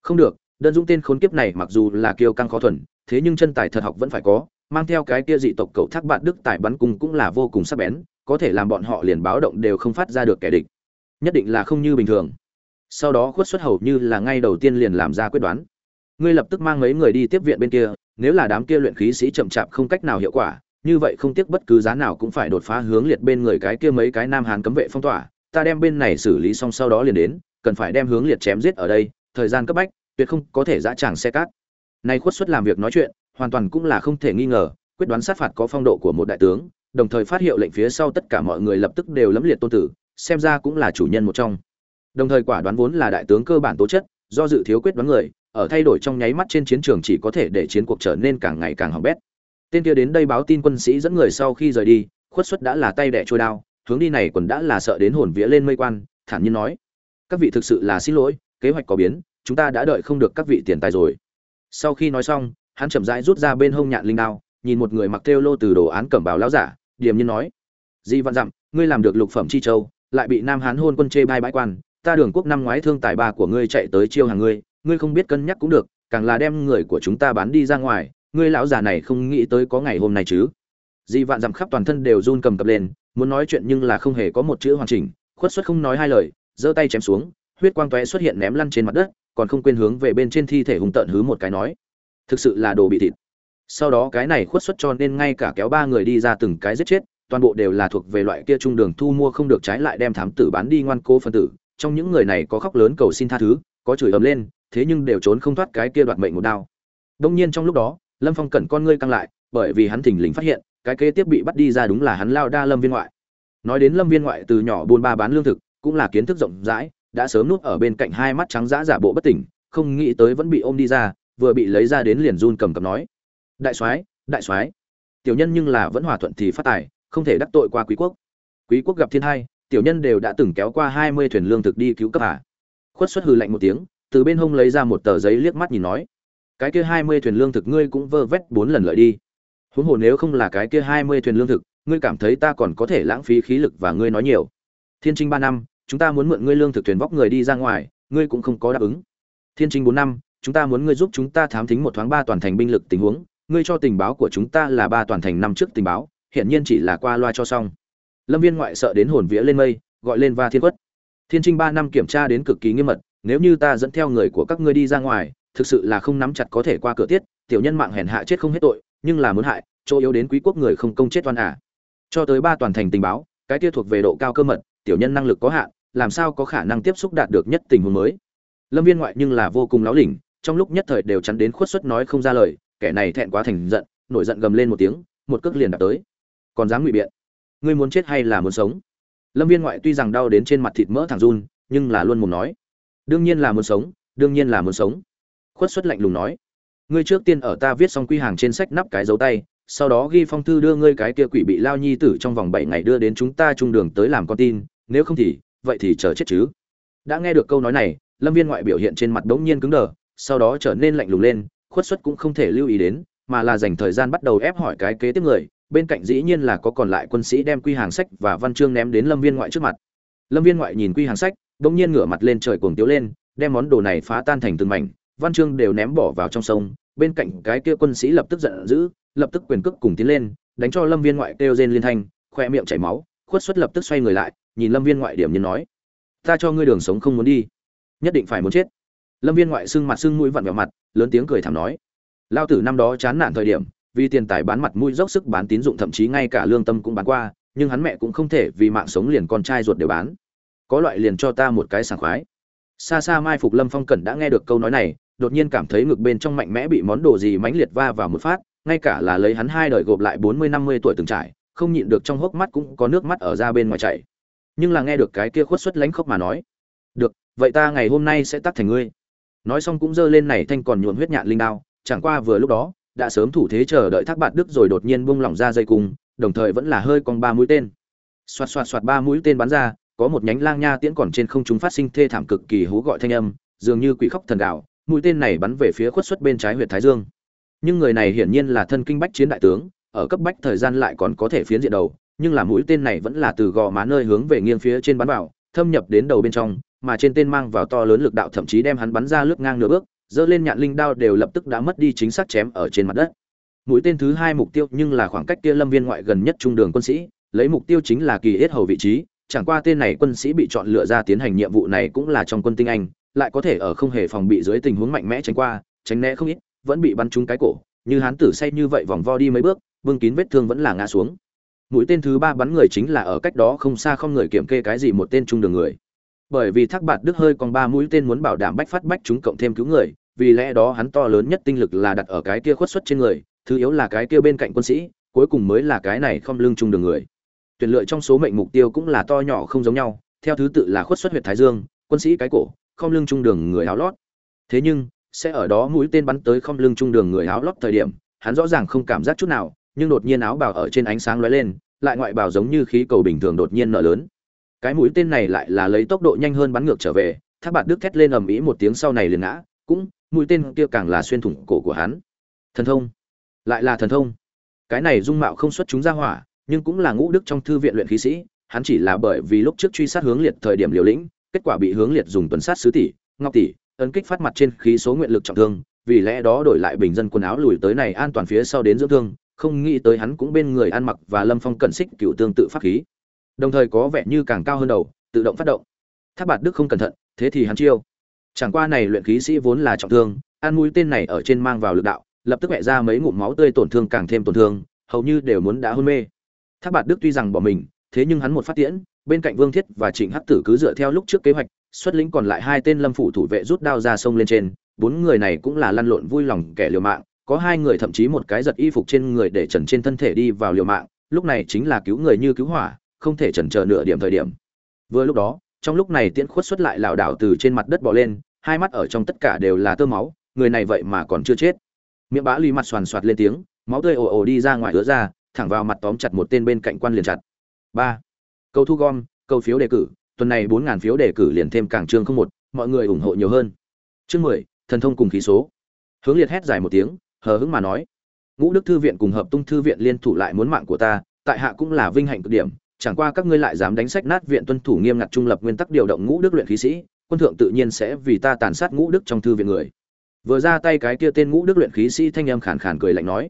A: Không được, đơn dũng tên khốn kiếp này mặc dù là kiêu căng khó thuần, thế nhưng chân tài thật học vẫn phải có, mang theo cái kia dị tộc cậu thác bạn đức tài bắn cung cũng là vô cùng sắc bén, có thể làm bọn họ liền báo động đều không phát ra được kẻ địch. Nhất định là không như bình thường. Sau đó khuất xuất hầu như là ngay đầu tiên liền làm ra quyết đoán. Ngươi lập tức mang mấy người đi tiếp viện bên kia nếu là đám kia luyện khí sĩ chậm chạp không cách nào hiệu quả như vậy không tiếc bất cứ giá nào cũng phải đột phá hướng liệt bên người cái kia mấy cái nam hán cấm vệ phong tỏa ta đem bên này xử lý xong sau đó liền đến cần phải đem hướng liệt chém giết ở đây thời gian cấp bách tuyệt không có thể dã tràng xe cát nay khuất xuất làm việc nói chuyện hoàn toàn cũng là không thể nghi ngờ quyết đoán sát phạt có phong độ của một đại tướng đồng thời phát hiệu lệnh phía sau tất cả mọi người lập tức đều lẫm liệt tôn tử, xem ra cũng là chủ nhân một trong. Đồng thời quả đoán vốn là đại tướng cơ bản tố chất, do dự thiếu quyết đoán người, ở thay đổi trong nháy mắt trên chiến trường chỉ có thể để chiến cuộc trở nên càng ngày càng hỏng bét. Tên kia đến đây báo tin quân sĩ dẫn người sau khi rời đi, khuất xuất đã là tay đẻ trôi đao, hướng đi này quần đã là sợ đến hồn vía lên mây quan, thản nhiên nói: "Các vị thực sự là xin lỗi, kế hoạch có biến, chúng ta đã đợi không được các vị tiền tài rồi." Sau khi nói xong, hắn chậm rãi rút ra bên hông nhạn linh đao, nhìn một người mặc theo lô từ đồ án cẩm bào lão giả, điềm nhiên nói di văn dặm ngươi làm được lục phẩm chi châu lại bị nam hán hôn quân chê bai bãi quan ta đường quốc năm ngoái thương tài ba của ngươi chạy tới chiêu hàng ngươi ngươi không biết cân nhắc cũng được càng là đem người của chúng ta bán đi ra ngoài ngươi lão già này không nghĩ tới có ngày hôm nay chứ. Di vạn dặm khắp toàn thân đều run cầm cập lên muốn nói chuyện nhưng là không hề có một chữ hoàn chỉnh khuất xuất không nói hai lời giơ tay chém xuống huyết quang tóe xuất hiện ném lăn trên mặt đất còn không quên hướng về bên trên thi thể hùng tợn hứ một cái nói, thực sự là đồ bị thịt. Sau đó cái này khuất xuất cho nên ngay cả kéo ba người đi ra từng cái giết chết, toàn bộ đều là thuộc về loại kia trung đường thu mua không được trái lại đem thám tử bán đi ngoan cố phân tử. Trong những người này có khóc lớn cầu xin tha thứ, có chửi ầm lên, thế nhưng đều trốn không thoát cái kia đoạt mệnh một đao. Đông nhiên trong lúc đó, lâm phong cẩn con ngươi căng lại, bởi vì hắn thình lình phát hiện, cái kế tiếp bị bắt đi ra đúng là hắn lao đa lâm viên ngoại. Nói đến lâm viên ngoại từ nhỏ buôn ba bán lương thực, cũng là kiến thức rộng rãi đã sớm núp ở bên cạnh hai mắt trắng dã giả bộ bất tỉnh, không nghĩ tới vẫn bị ôm đi ra, vừa bị lấy ra đến liền run cầm cầm nói. Đại soái đại soái. Tiểu nhân nhưng là vẫn hòa thuận thì phát tài, không thể đắc tội qua quý quốc. Quý quốc gặp thiên hai, tiểu nhân đều đã từng kéo qua hai mươi thuyền lương thực đi cứu cấp hạ. khuất xuất hừ lạnh một tiếng, từ bên hông lấy ra một tờ giấy liếc mắt nhìn nói. Cái kia hai mươi thuyền lương thực ngươi cũng vơ vét bốn lần lợi đi. Huống hồ nếu không là cái kia hai mươi thuyền lương thực, ngươi cảm thấy ta còn có thể lãng phí khí lực và ngươi nói nhiều. Thiên trinh ba năm chúng ta muốn mượn ngươi lương thực thuyền vóc người đi ra ngoài, ngươi cũng không có đáp ứng. Thiên trinh bốn năm, chúng ta muốn ngươi giúp chúng ta thám thính một thoáng ba toàn thành binh lực tình huống, ngươi cho tình báo của chúng ta là ba toàn thành năm trước tình báo hiện nhiên chỉ là qua loa cho xong. Lâm viên ngoại sợ đến hồn vía lên mây, gọi lên va thiên quất. Thiên trinh ba năm kiểm tra đến cực kỳ nghiêm mật, nếu như ta dẫn theo người của các ngươi đi ra ngoài, thực sự là không nắm chặt có thể qua cửa tiết, tiểu nhân mạng hèn hạ chết không hết tội, nhưng là muốn hại, chỗ yếu đến quý quốc người không công chết oan ả. Cho tới ba toàn thành tình báo, cái kia thuộc về độ cao cơ mật, tiểu nhân năng lực có hạn làm sao có khả năng tiếp xúc đạt được nhất tình huống mới? Lâm viên ngoại nhưng là vô cùng láo lỉnh, trong lúc nhất thời đều chắn đến khuất xuất nói không ra lời, kẻ này thẹn quá thành giận, nổi giận gầm lên một tiếng, một cước liền đạp tới. Còn dám ngụy biện? Ngươi muốn chết hay là muốn sống? Lâm viên ngoại tuy rằng đau đến trên mặt thịt mỡ thẳng run, nhưng là luôn muốn nói. Đương nhiên là muốn sống, đương nhiên là muốn sống. Khuất xuất lạnh lùng nói. Ngươi trước tiên ở ta viết xong quy hàng trên sách nắp cái dấu tay, sau đó ghi phong thư đưa ngươi cái kia quỷ bị lao nhi tử trong vòng bảy ngày đưa đến chúng ta trung đường tới làm con tin, nếu không thì vậy thì chờ chết chứ. Đã nghe được câu nói này, lâm viên ngoại biểu hiện trên mặt đống nhiên cứng đờ, sau đó trở nên lạnh lùng lên, khuất xuất cũng không thể lưu ý đến, mà là dành thời gian bắt đầu ép hỏi cái kế tiếp người, bên cạnh dĩ nhiên là có còn lại quân sĩ đem quy hàng sách và văn chương ném đến lâm viên ngoại trước mặt. Lâm viên ngoại nhìn quy hàng sách, đống nhiên ngửa mặt lên trời cuồng tiếu lên, đem món đồ này phá tan thành từng mảnh, văn chương đều ném bỏ vào trong sông, bên cạnh cái kia quân sĩ lập tức giận dữ, lập tức quyền cước cùng tiến lên, đánh cho lâm viên ngoại kêu rên liên thanh, khoe miệng chảy máu, khuất xuất lập tức xoay người lại nhìn lâm viên ngoại điểm nhiên nói, ta cho ngươi đường sống không muốn đi, nhất định phải muốn chết. Lâm viên ngoại xưng mặt xưng mũi vặn vẹo mặt, lớn tiếng cười thảm nói lao tử năm đó chán nản thời điểm, vì tiền tài bán mặt mũi dốc sức bán tín dụng thậm chí ngay cả lương tâm cũng bán qua, nhưng hắn mẹ cũng không thể vì mạng sống liền con trai ruột đều bán. Có loại liền cho ta một cái sảng khoái. Xa xa mai phục lâm phong cẩn đã nghe được câu nói này, đột nhiên cảm thấy ngực bên trong mạnh mẽ bị món đồ gì mãnh liệt va vào một phát, ngay cả là lấy hắn hai đời gộp lại bốn mươi năm mươi tuổi từng trải, không nhịn được trong hốc mắt cũng có nước mắt ở ra bên ngoài chảy nhưng là nghe được cái kia khuất xuất lánh khóc mà nói, được, vậy ta ngày hôm nay sẽ tắt thành ngươi. Nói xong cũng giơ lên này thanh còn nhuộm huyết nhạn linh đao, chẳng qua vừa lúc đó, đã sớm thủ thế chờ đợi thác bạt đức rồi đột nhiên buông lỏng ra dây cung, đồng thời vẫn là hơi còn ba mũi tên. Xoạt xoạt xoạt ba mũi tên bắn ra, có một nhánh lang nha tiễn còn trên không trung phát sinh thê thảm cực kỳ hú gọi thanh âm, dường như quỷ khóc thần đạo, mũi tên này bắn về phía khuất xuất bên trái huyệt thái dương. Nhưng người này hiển nhiên là thân kinh bách chiến đại tướng, ở cấp bách thời gian lại còn có thể phiến diện đầu nhưng là mũi tên này vẫn là từ gò má nơi hướng về nghiêng phía trên bắn vào, thâm nhập đến đầu bên trong, mà trên tên mang vào to lớn lực đạo thậm chí đem hắn bắn ra lướt ngang nửa bước dơ lên nhạn linh đao đều lập tức đã mất đi chính xác chém ở trên mặt đất. Mũi tên thứ hai mục tiêu nhưng là khoảng cách kia lâm viên ngoại gần nhất trung đường quân sĩ, lấy mục tiêu chính là kỳ yết hầu vị trí, chẳng qua tên này quân sĩ bị chọn lựa ra tiến hành nhiệm vụ này cũng là trong quân tinh anh, lại có thể ở không hề phòng bị dưới tình huống mạnh mẽ tránh qua, tránh né không ít, vẫn bị bắn trúng cái cổ, như hán tử say như vậy vòng vo đi mấy bước, vương kín vết thương vẫn là ngã xuống mũi tên thứ ba bắn người chính là ở cách đó không xa không người kiểm kê cái gì một tên trung đường người. Bởi vì thác bạt đức hơi còn ba mũi tên muốn bảo đảm bách phát bách chúng cộng thêm cứu người, vì lẽ đó hắn to lớn nhất tinh lực là đặt ở cái kia khuất xuất trên người, thứ yếu là cái kia bên cạnh quân sĩ, cuối cùng mới là cái này không lưng trung đường người. Tuyển lựa trong số mệnh mục tiêu cũng là to nhỏ không giống nhau, theo thứ tự là khuất xuất huyệt thái dương, quân sĩ cái cổ, không lưng trung đường người áo lót. Thế nhưng, sẽ ở đó mũi tên bắn tới không lưng trung đường người áo lót thời điểm, hắn rõ ràng không cảm giác chút nào nhưng đột nhiên áo bào ở trên ánh sáng lóe lên, lại ngoại bào giống như khí cầu bình thường đột nhiên nở lớn. Cái mũi tên này lại là lấy tốc độ nhanh hơn bắn ngược trở về, thác bạt đức thét lên ầm ĩ một tiếng sau này liền ngã, cũng, mũi tên kia càng là xuyên thủng cổ của hắn. Thần thông. Lại là thần thông. Cái này dung mạo không xuất chúng ra hỏa, nhưng cũng là ngũ đức trong thư viện luyện khí sĩ, hắn chỉ là bởi vì lúc trước truy sát hướng liệt thời điểm liều lĩnh, kết quả bị hướng liệt dùng tuần sát sứ tỷ, ngọc tỷ, ấn kích phát mặt trên khí số nguyện lực trọng thương, vì lẽ đó đổi lại bình dân quần áo lùi tới này an toàn phía sau đến dưỡng thương không nghĩ tới hắn cũng bên người ăn mặc và lâm phong cẩn xích cựu tương tự pháp khí. Đồng thời có vẻ như càng cao hơn đầu, tự động phát động. Tháp bạt đức không cẩn thận, thế thì hắn chiêu. Chẳng qua này luyện khí sĩ vốn là trọng thương ăn mũi tên này ở trên mang vào lực đạo, lập tức mẹ ra mấy ngụm máu tươi tổn thương càng thêm tổn thương, hầu như đều muốn đã hôn mê. Tháp bạt đức tuy rằng bỏ mình, thế nhưng hắn một phát tiễn, bên cạnh vương thiết và trịnh hắc tử cứ dựa theo lúc trước kế hoạch, xuất lĩnh còn lại hai tên lâm phủ thủ vệ rút đao ra sông lên trên, bốn người này cũng là lăn lộn vui lòng kẻ liều mạng có hai người thậm chí một cái giật y phục trên người để trần trên thân thể đi vào liều mạng, lúc này chính là cứu người như cứu hỏa, không thể chần chờ nửa điểm thời điểm. Vừa lúc đó, trong lúc này tiễn khuất xuất lại lảo đảo từ trên mặt đất bỏ lên, hai mắt ở trong tất cả đều là tơ máu, người này vậy mà còn chưa chết. Miệng bã lì mặt xoàn xoạt lên tiếng, máu tươi ồ ồ đi ra ngoài hứa ra, thẳng vào mặt tóm chặt một tên bên cạnh quan liền chặt. Ba. Câu thu gom câu phiếu đề cử, tuần này bốn ngàn phiếu đề cử liền thêm càng chương không một, mọi người ủng hộ nhiều hơn. Chương mười, thần thông cùng khí số. Hướng liệt hét dài một tiếng hờ hững mà nói, ngũ đức thư viện cùng hợp tung thư viện liên thủ lại muốn mạng của ta, tại hạ cũng là vinh hạnh cực điểm, chẳng qua các ngươi lại dám đánh sách nát viện tuân thủ nghiêm ngặt trung lập nguyên tắc điều động ngũ đức luyện khí sĩ, quân thượng tự nhiên sẽ vì ta tàn sát ngũ đức trong thư viện người. Vừa ra tay cái kia tên ngũ đức luyện khí sĩ thanh âm khàn khàn cười lạnh nói,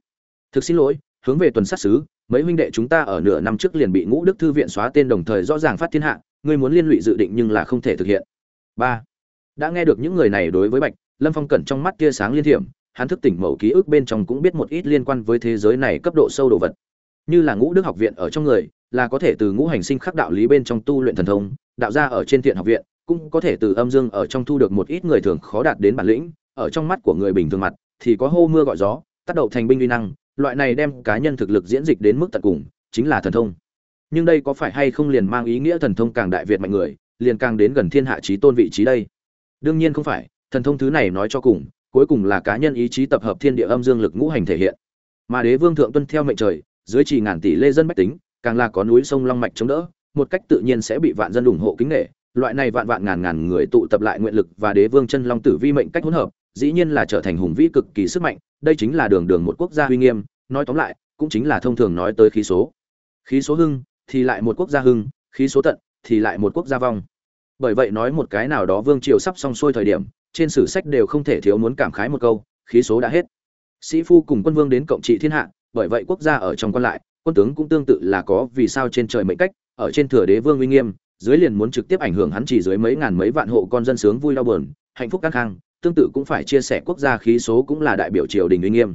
A: thực xin lỗi, hướng về tuần sát sứ, mấy huynh đệ chúng ta ở nửa năm trước liền bị ngũ đức thư viện xóa tên đồng thời rõ ràng phát thiên hạ, ngươi muốn liên lụy dự định nhưng là không thể thực hiện. Ba, đã nghe được những người này đối với bạch lâm phong cẩn trong mắt tia sáng liên thiểm hắn thức tỉnh mẫu ký ức bên trong cũng biết một ít liên quan với thế giới này cấp độ sâu đồ vật. Như là ngũ đức học viện ở trong người, là có thể từ ngũ hành sinh khắc đạo lý bên trong tu luyện thần thông, đạo gia ở trên thiện học viện, cũng có thể từ âm dương ở trong thu được một ít người thường khó đạt đến bản lĩnh, ở trong mắt của người bình thường mặt, thì có hô mưa gọi gió, tác động thành binh uy năng, loại này đem cá nhân thực lực diễn dịch đến mức tận cùng, chính là thần thông. Nhưng đây có phải hay không liền mang ý nghĩa thần thông càng đại việt mạnh người, liền càng đến gần thiên hạ trí tôn vị trí đây? Đương nhiên không phải, thần thông thứ này nói cho cùng cuối cùng là cá nhân ý chí tập hợp thiên địa âm dương lực ngũ hành thể hiện. Mà đế vương thượng tuân theo mệnh trời, dưới chỉ ngàn tỷ lê dân bách tính, càng là có núi sông long mạch chống đỡ, một cách tự nhiên sẽ bị vạn dân ủng hộ kính nghệ loại này vạn vạn ngàn ngàn người tụ tập lại nguyện lực và đế vương chân long tử vi mệnh cách hỗn hợp, dĩ nhiên là trở thành hùng vĩ cực kỳ sức mạnh, đây chính là đường đường một quốc gia uy nghiêm. Nói tóm lại, cũng chính là thông thường nói tới khí số. Khí số hưng, thì lại một quốc gia hưng, khí số tận, thì lại một quốc gia vong. Bởi vậy nói một cái nào đó vương triều sắp xong xuôi thời điểm trên sử sách đều không thể thiếu muốn cảm khái một câu, khí số đã hết. Sĩ phu cùng quân vương đến cộng trị thiên hạ, bởi vậy quốc gia ở trong quan lại, quân tướng cũng tương tự là có vì sao trên trời mệnh cách, ở trên thừa đế vương uy nghiêm, dưới liền muốn trực tiếp ảnh hưởng hắn chỉ dưới mấy ngàn mấy vạn hộ con dân sướng vui đau buồn, hạnh phúc căng khang tương tự cũng phải chia sẻ quốc gia khí số cũng là đại biểu triều đình uy nghiêm.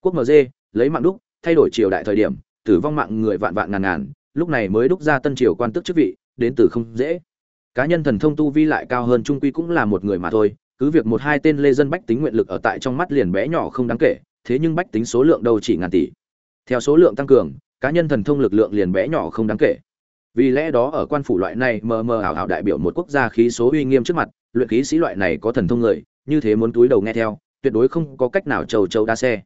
A: Quốc mg lấy mạng đúc, thay đổi triều đại thời điểm, tử vong mạng người vạn vạn ngàn ngàn, lúc này mới đúc ra tân triều quan tức chức vị, đến từ không dễ. Cá nhân thần thông tu vi lại cao hơn trung quy cũng là một người mà thôi cứ việc một hai tên lê dân bách tính nguyện lực ở tại trong mắt liền bé nhỏ không đáng kể, thế nhưng bách tính số lượng đâu chỉ ngàn tỷ. Theo số lượng tăng cường, cá nhân thần thông lực lượng liền bé nhỏ không đáng kể. Vì lẽ đó ở quan phủ loại này mờ mờ ảo ảo đại biểu một quốc gia khí số uy nghiêm trước mặt, luyện khí sĩ loại này có thần thông người, như thế muốn túi đầu nghe theo, tuyệt đối không có cách nào trầu trầu đa xe.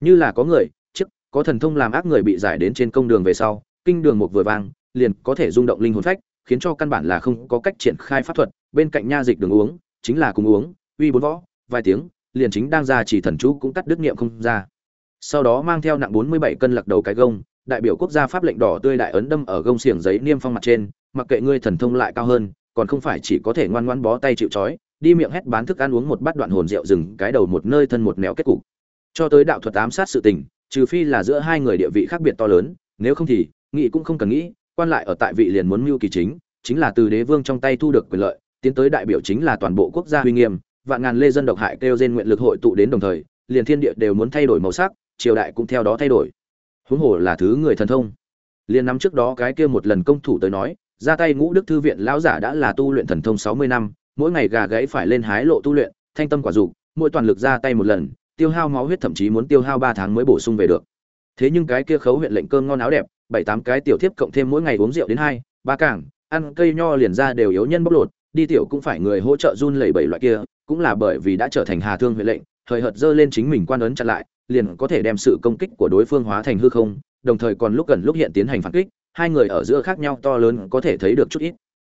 A: Như là có người chức có thần thông làm ác người bị giải đến trên công đường về sau, kinh đường một vừa vang, liền có thể rung động linh hồn phách, khiến cho căn bản là không có cách triển khai pháp thuật, bên cạnh nha dịch đường uống chính là cùng uống, uy bốn võ, vài tiếng, liền chính đang ra chỉ thần chú cũng cắt đứt niệm không ra. Sau đó mang theo nặng bốn mươi bảy cân lật đầu cái gông, đại biểu quốc gia pháp lệnh đỏ tươi đại ấn đâm ở gông xiềng giấy niêm phong mặt trên, mặc kệ ngươi thần thông lại cao hơn, còn không phải chỉ có thể ngoan ngoãn bó tay chịu trói, đi miệng hét bán thức ăn uống một bát đoạn hồn rượu rừng, cái đầu một nơi thân một nẻo kết cục. Cho tới đạo thuật ám sát sự tình, trừ phi là giữa hai người địa vị khác biệt to lớn, nếu không thì, nghị cũng không cần nghĩ, quan lại ở tại vị liền muốn mưu kỳ chính chính là từ đế vương trong tay thu được quyền lợi tiến tới đại biểu chính là toàn bộ quốc gia uy nghiêm, vạn ngàn lê dân độc hại kêu trên nguyện lực hội tụ đến đồng thời, liền thiên địa đều muốn thay đổi màu sắc, triều đại cũng theo đó thay đổi. Huống hồ là thứ người thần thông. Liền năm trước đó cái kia một lần công thủ tới nói, ra tay ngũ đức thư viện lão giả đã là tu luyện thần thông sáu mươi năm, mỗi ngày gà gáy phải lên hái lộ tu luyện, thanh tâm quả dục, mỗi toàn lực ra tay một lần, tiêu hao máu huyết thậm chí muốn tiêu hao ba tháng mới bổ sung về được. Thế nhưng cái kia khấu huyện lệnh cơm ngon áo đẹp, bảy tám cái tiểu thiếp cộng thêm mỗi ngày uống rượu đến hai, ba cảng, ăn cây nho liền ra đều yếu nhân bóc lột đi tiểu cũng phải người hỗ trợ run lẩy bẩy loại kia, cũng là bởi vì đã trở thành hà thương huệ lệnh thời hợt dơ lên chính mình quan ấn chặn lại, liền có thể đem sự công kích của đối phương hóa thành hư không, đồng thời còn lúc gần lúc hiện tiến hành phản kích, hai người ở giữa khác nhau to lớn có thể thấy được chút ít.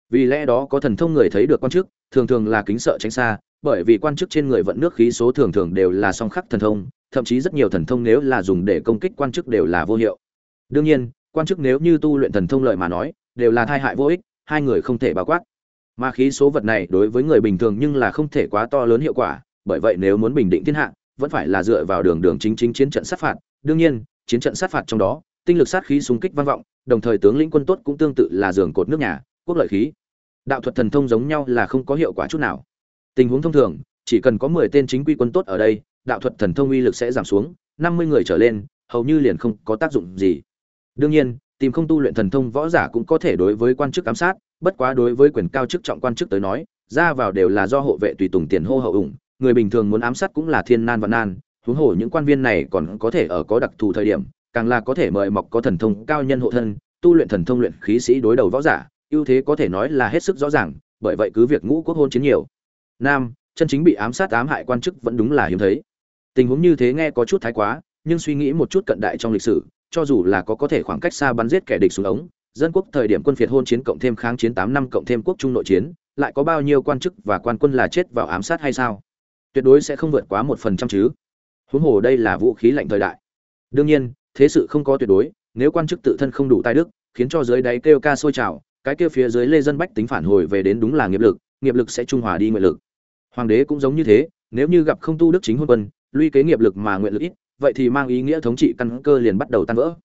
A: Vì lẽ đó có thần thông người thấy được quan chức, thường thường là kính sợ tránh xa, bởi vì quan chức trên người vận nước khí số thường thường đều là song khắc thần thông, thậm chí rất nhiều thần thông nếu là dùng để công kích quan chức đều là vô hiệu. Đương nhiên, quan chức nếu như tu luyện thần thông lợi mà nói, đều là thai hại vô ích, hai người không thể bao quát mà khí số vật này đối với người bình thường nhưng là không thể quá to lớn hiệu quả, bởi vậy nếu muốn bình định thiên hạ, vẫn phải là dựa vào đường đường chính chính chiến trận sát phạt. Đương nhiên, chiến trận sát phạt trong đó, tinh lực sát khí xung kích vang vọng, đồng thời tướng lĩnh quân tốt cũng tương tự là giường cột nước nhà, quốc lợi khí. Đạo thuật thần thông giống nhau là không có hiệu quả chút nào. Tình huống thông thường, chỉ cần có mười tên chính quy quân tốt ở đây, đạo thuật thần thông uy lực sẽ giảm xuống, năm mươi người trở lên, hầu như liền không có tác dụng gì. Đương nhiên tìm không tu luyện thần thông võ giả cũng có thể đối với quan chức ám sát, bất quá đối với quyền cao chức trọng quan chức tới nói, ra vào đều là do hộ vệ tùy tùng tiền hô hậu ủng, người bình thường muốn ám sát cũng là thiên nan và nan, huống hồ những quan viên này còn có thể ở có đặc thù thời điểm, càng là có thể mời mọc có thần thông cao nhân hộ thân, tu luyện thần thông luyện khí sĩ đối đầu võ giả, ưu thế có thể nói là hết sức rõ ràng, bởi vậy cứ việc ngũ quốc hôn chiến nhiều. Nam, chân chính bị ám sát ám hại quan chức vẫn đúng là hiếm thấy. Tình huống như thế nghe có chút thái quá, nhưng suy nghĩ một chút cận đại trong lịch sử cho dù là có có thể khoảng cách xa bắn giết kẻ địch xuống ống, dân quốc thời điểm quân phiệt hôn chiến cộng thêm kháng chiến tám năm cộng thêm quốc trung nội chiến, lại có bao nhiêu quan chức và quan quân là chết vào ám sát hay sao? Tuyệt đối sẽ không vượt quá một phần trăm chứ. Huống hồ đây là vũ khí lạnh thời đại. Đương nhiên, thế sự không có tuyệt đối, nếu quan chức tự thân không đủ tài đức, khiến cho dưới đáy kêu ca sôi trào, cái kia phía dưới lê dân bách tính phản hồi về đến đúng là nghiệp lực nghiệp lực sẽ trung hòa đi nguyện lực. Hoàng đế cũng giống như thế, nếu như gặp không tu đức chính hôn quân, luy kế nghiệp lực mà nguyện lực ít vậy thì mang ý nghĩa thống trị căn cơ liền bắt đầu tan vỡ.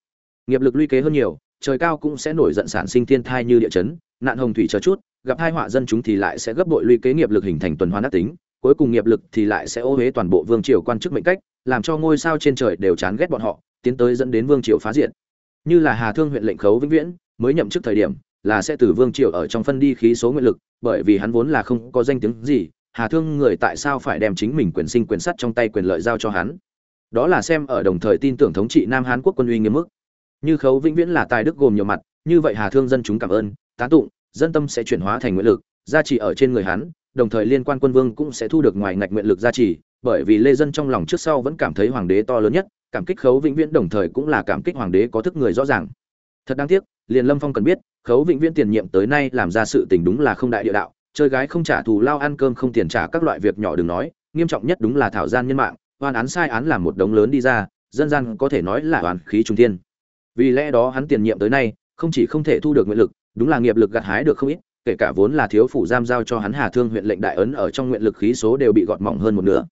A: Nghiệp lực luy kế hơn nhiều, trời cao cũng sẽ nổi giận sản sinh thiên thai như địa chấn, nạn hồng thủy chờ chút, gặp hai họa dân chúng thì lại sẽ gấp bội luy kế nghiệp lực hình thành tuần hoàn đắc tính, cuối cùng nghiệp lực thì lại sẽ ô huế toàn bộ vương triều quan chức mệnh cách, làm cho ngôi sao trên trời đều chán ghét bọn họ, tiến tới dẫn đến vương triều phá diện như là hà thương huyện lệnh khấu vĩnh viễn, mới nhậm chức thời điểm, là sẽ từ vương triều ở trong phân đi khí số nguyện lực, bởi vì hắn vốn là không có danh tiếng gì, hà thương người tại sao phải đem chính mình quyền sinh quyền sắt trong tay quyền lợi giao cho hắn? Đó là xem ở đồng thời tin tưởng thống trị nam hán quốc quân uy nghiêm mức. Như khấu vĩnh viễn là tài đức gồm nhiều mặt, như vậy hà thương dân chúng cảm ơn, tán tụng, dân tâm sẽ chuyển hóa thành nguyện lực, gia trì ở trên người Hán, đồng thời liên quan quân vương cũng sẽ thu được ngoài ngạch nguyện lực gia trì, bởi vì lê dân trong lòng trước sau vẫn cảm thấy hoàng đế to lớn nhất, cảm kích khấu vĩnh viễn đồng thời cũng là cảm kích hoàng đế có thức người rõ ràng. Thật đáng tiếc liền lâm phong cần biết, khấu vĩnh viễn tiền nhiệm tới nay làm ra sự tình đúng là không đại địa đạo, chơi gái không trả thù, lao ăn cơm không tiền trả các loại việc nhỏ đừng nói, nghiêm trọng nhất đúng là thảo gian nhân mạng oan án sai án làm một đống lớn đi ra, dân gian có thể nói là oan khí trung thiên. Vì lẽ đó hắn tiền nhiệm tới nay, không chỉ không thể thu được nguyện lực, đúng là nghiệp lực gặt hái được không ít, kể cả vốn là thiếu phủ giam giao cho hắn hà thương huyện lệnh đại ấn ở trong nguyện lực khí số đều bị gọt mỏng hơn một nửa.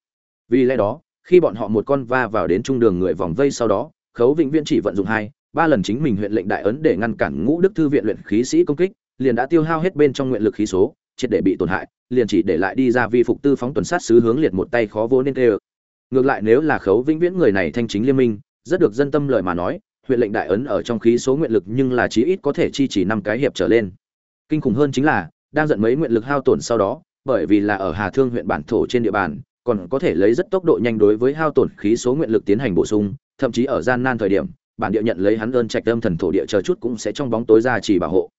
A: Vì lẽ đó, khi bọn họ một con va vào đến trung đường người vòng vây sau đó, khấu vĩnh viễn chỉ vận dụng hai, ba lần chính mình huyện lệnh đại ấn để ngăn cản ngũ đức thư viện luyện khí sĩ công kích, liền đã tiêu hao hết bên trong nguyện lực khí số, triệt để bị tổn hại, liền chỉ để lại đi ra vi phục tư phóng tuần sát sứ hướng liệt một tay khó vô nên tê ngược lại nếu là khấu vĩnh viễn người này thanh chính liên minh, rất được dân tâm lời mà nói, huyện lệnh đại ấn ở trong khí số nguyện lực nhưng là chí ít có thể chi chỉ năm cái hiệp trở lên. Kinh khủng hơn chính là, đang giận mấy nguyện lực hao tổn sau đó, bởi vì là ở hà thương huyện bản thổ trên địa bàn, còn có thể lấy rất tốc độ nhanh đối với hao tổn khí số nguyện lực tiến hành bổ sung, thậm chí ở gian nan thời điểm, bản địa nhận lấy hắn ơn trạch âm thần thổ địa chờ chút cũng sẽ trong bóng tối ra chỉ bảo hộ.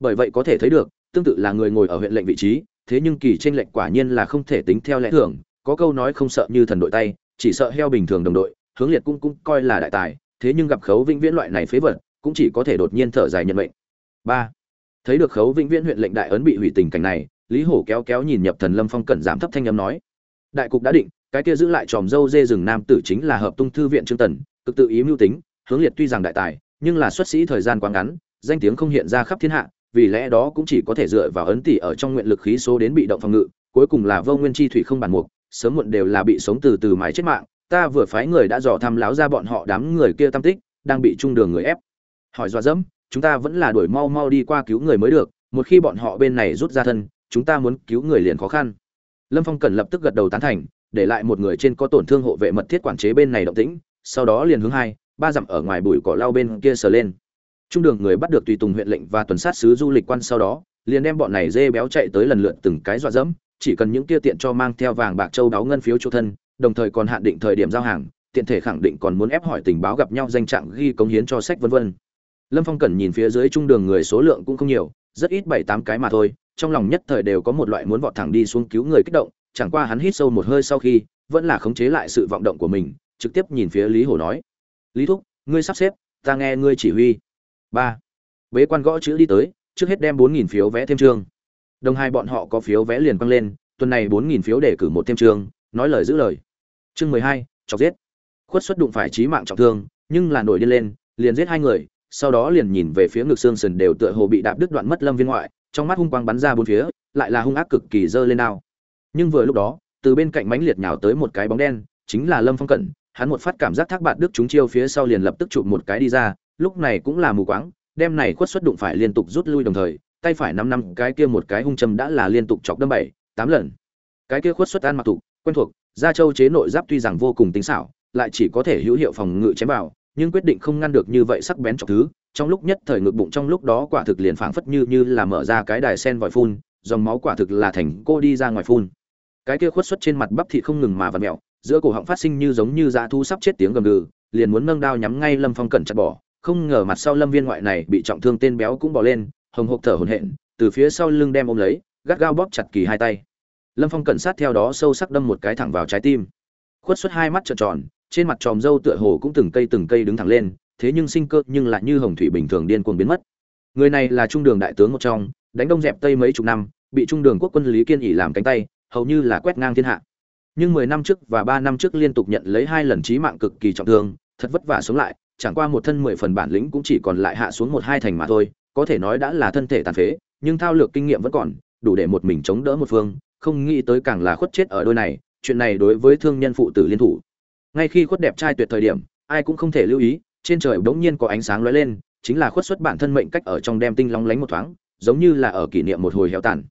A: Bởi vậy có thể thấy được, tương tự là người ngồi ở huyện lệnh vị trí, thế nhưng kỳ tranh lệnh quả nhiên là không thể tính theo lẽ thường có câu nói không sợ như thần đội tay, chỉ sợ heo bình thường đồng đội, hướng liệt cũng cũng coi là đại tài, thế nhưng gặp khấu vĩnh viễn loại này phế vật, cũng chỉ có thể đột nhiên thở dài nhận mệnh. Ba, thấy được khấu vĩnh viễn huyện lệnh đại ấn bị hủy tình cảnh này, lý hổ kéo kéo nhìn nhập thần lâm phong cẩn giảm thấp thanh âm nói, đại cục đã định, cái kia giữ lại tròm dâu dê rừng nam tử chính là hợp tung thư viện trương tần, cực tự ý mưu tính, hướng liệt tuy rằng đại tài, nhưng là xuất sĩ thời gian quá ngắn, danh tiếng không hiện ra khắp thiên hạ, vì lẽ đó cũng chỉ có thể dựa vào ấn tỷ ở trong nguyện lực khí số đến bị động phòng ngự, cuối cùng là vô nguyên chi thủy không bản mục sớm muộn đều là bị sống từ từ mái chết mạng, ta vừa phái người đã dò thăm láo ra bọn họ đám người kia tâm tích, đang bị trung đường người ép. Hỏi dọa dẫm, chúng ta vẫn là đuổi mau mau đi qua cứu người mới được, một khi bọn họ bên này rút ra thân, chúng ta muốn cứu người liền khó khăn. Lâm phong cần lập tức gật đầu tán thành, để lại một người trên có tổn thương hộ vệ mật thiết quản chế bên này động tĩnh, sau đó liền hướng hai, ba dặm ở ngoài bụi cỏ lau bên kia sờ lên. Trung đường người bắt được tùy tùng huyện lệnh và tuần sát sứ du lịch quan sau đó, liền đem bọn này dê béo chạy tới lần lượt từng cái dọa dẫm chỉ cần những kia tiện cho mang theo vàng bạc châu đáo ngân phiếu chủ thân, đồng thời còn hạn định thời điểm giao hàng, tiện thể khẳng định còn muốn ép hỏi tình báo gặp nhau danh trạng ghi cống hiến cho sách vân vân. Lâm phong cẩn nhìn phía dưới trung đường người số lượng cũng không nhiều, rất ít bảy tám cái mà thôi, trong lòng nhất thời đều có một loại muốn vọt thẳng đi xuống cứu người kích động, chẳng qua hắn hít sâu một hơi sau khi, vẫn là khống chế lại sự vọng động của mình, trực tiếp nhìn phía lý hổ nói, lý thúc, ngươi sắp xếp, ta nghe ngươi chỉ huy. Ba. Bế quan gõ chữ đi tới, trước hết đem bốn nghìn phiếu vẽ thêm chương đồng hai bọn họ có phiếu vẽ liền quăng lên, tuần này bốn nghìn phiếu để cử một thêm trường, nói lời giữ lời. Chương mười hai, chọc giết. Khuất xuất đụng phải trí mạng trọng thương, nhưng là nổi điên lên, liền giết hai người, sau đó liền nhìn về phía ngực xương sườn đều tựa hồ bị đạp đứt đoạn mất lâm viên ngoại, trong mắt hung quang bắn ra bốn phía, lại là hung ác cực kỳ dơ lên nào nhưng vừa lúc đó, từ bên cạnh mánh liệt nhào tới một cái bóng đen, chính là lâm phong cẩn, hắn một phát cảm giác thác bạt đức chúng chiêu phía sau liền lập tức chụp một cái đi ra, lúc này cũng là mù quáng đem này khuất xuất đụng phải liên tục rút lui đồng thời tay phải năm năm cái kia một cái hung châm đã là liên tục chọc đâm bảy, tám lần. Cái kia khuất xuất an mặc tục quen thuộc gia châu chế nội giáp tuy rằng vô cùng tinh xảo, lại chỉ có thể hữu hiệu phòng ngự chém vào, nhưng quyết định không ngăn được như vậy sắc bén chọc thứ, trong lúc nhất thời ngực bụng trong lúc đó quả thực liền phảng phất như như là mở ra cái đài sen vòi phun, dòng máu quả thực là thành cô đi ra ngoài phun. Cái kia khuất xuất trên mặt bắp thịt không ngừng mà vặn mèo giữa cổ họng phát sinh như giống như dã thu sắp chết tiếng gầm gừ, liền muốn nâng đao nhắm ngay lâm phong cẩn chặt bỏ, không ngờ mặt sau lâm viên ngoại này bị trọng thương tên béo cũng bỏ lên hồng hộc thở hổn hển, từ phía sau lưng đem ôm lấy, gắt gao bóp chặt kỳ hai tay. Lâm phong cẩn sát theo đó sâu sắc đâm một cái thẳng vào trái tim. Khuất xuất hai mắt trợn tròn, trên mặt tròm râu tựa hồ cũng từng cây từng cây đứng thẳng lên, thế nhưng sinh cơ nhưng lại như hồng thủy bình thường điên cuồng biến mất. Người này là trung đường đại tướng một trong, đánh đông dẹp tây mấy chục năm, bị trung đường quốc quân lý kiên ỉ làm cánh tay, hầu như là quét ngang thiên hạ. Nhưng mười năm trước và ba năm trước liên tục nhận lấy hai lần chí mạng cực kỳ trọng thương, thật vất vả sống lại, chẳng qua một thân mười phần bản lĩnh cũng chỉ còn lại hạ xuống một hai thành mà thôi có thể nói đã là thân thể tàn phế, nhưng thao lược kinh nghiệm vẫn còn, đủ để một mình chống đỡ một phương, không nghĩ tới càng là khuất chết ở đôi này, chuyện này đối với thương nhân phụ tử liên thủ. Ngay khi khuất đẹp trai tuyệt thời điểm, ai cũng không thể lưu ý, trên trời bỗng nhiên có ánh sáng lóe lên, chính là khuất xuất bản thân mệnh cách ở trong đem tinh long lánh một thoáng, giống như là ở kỷ niệm một hồi héo tàn.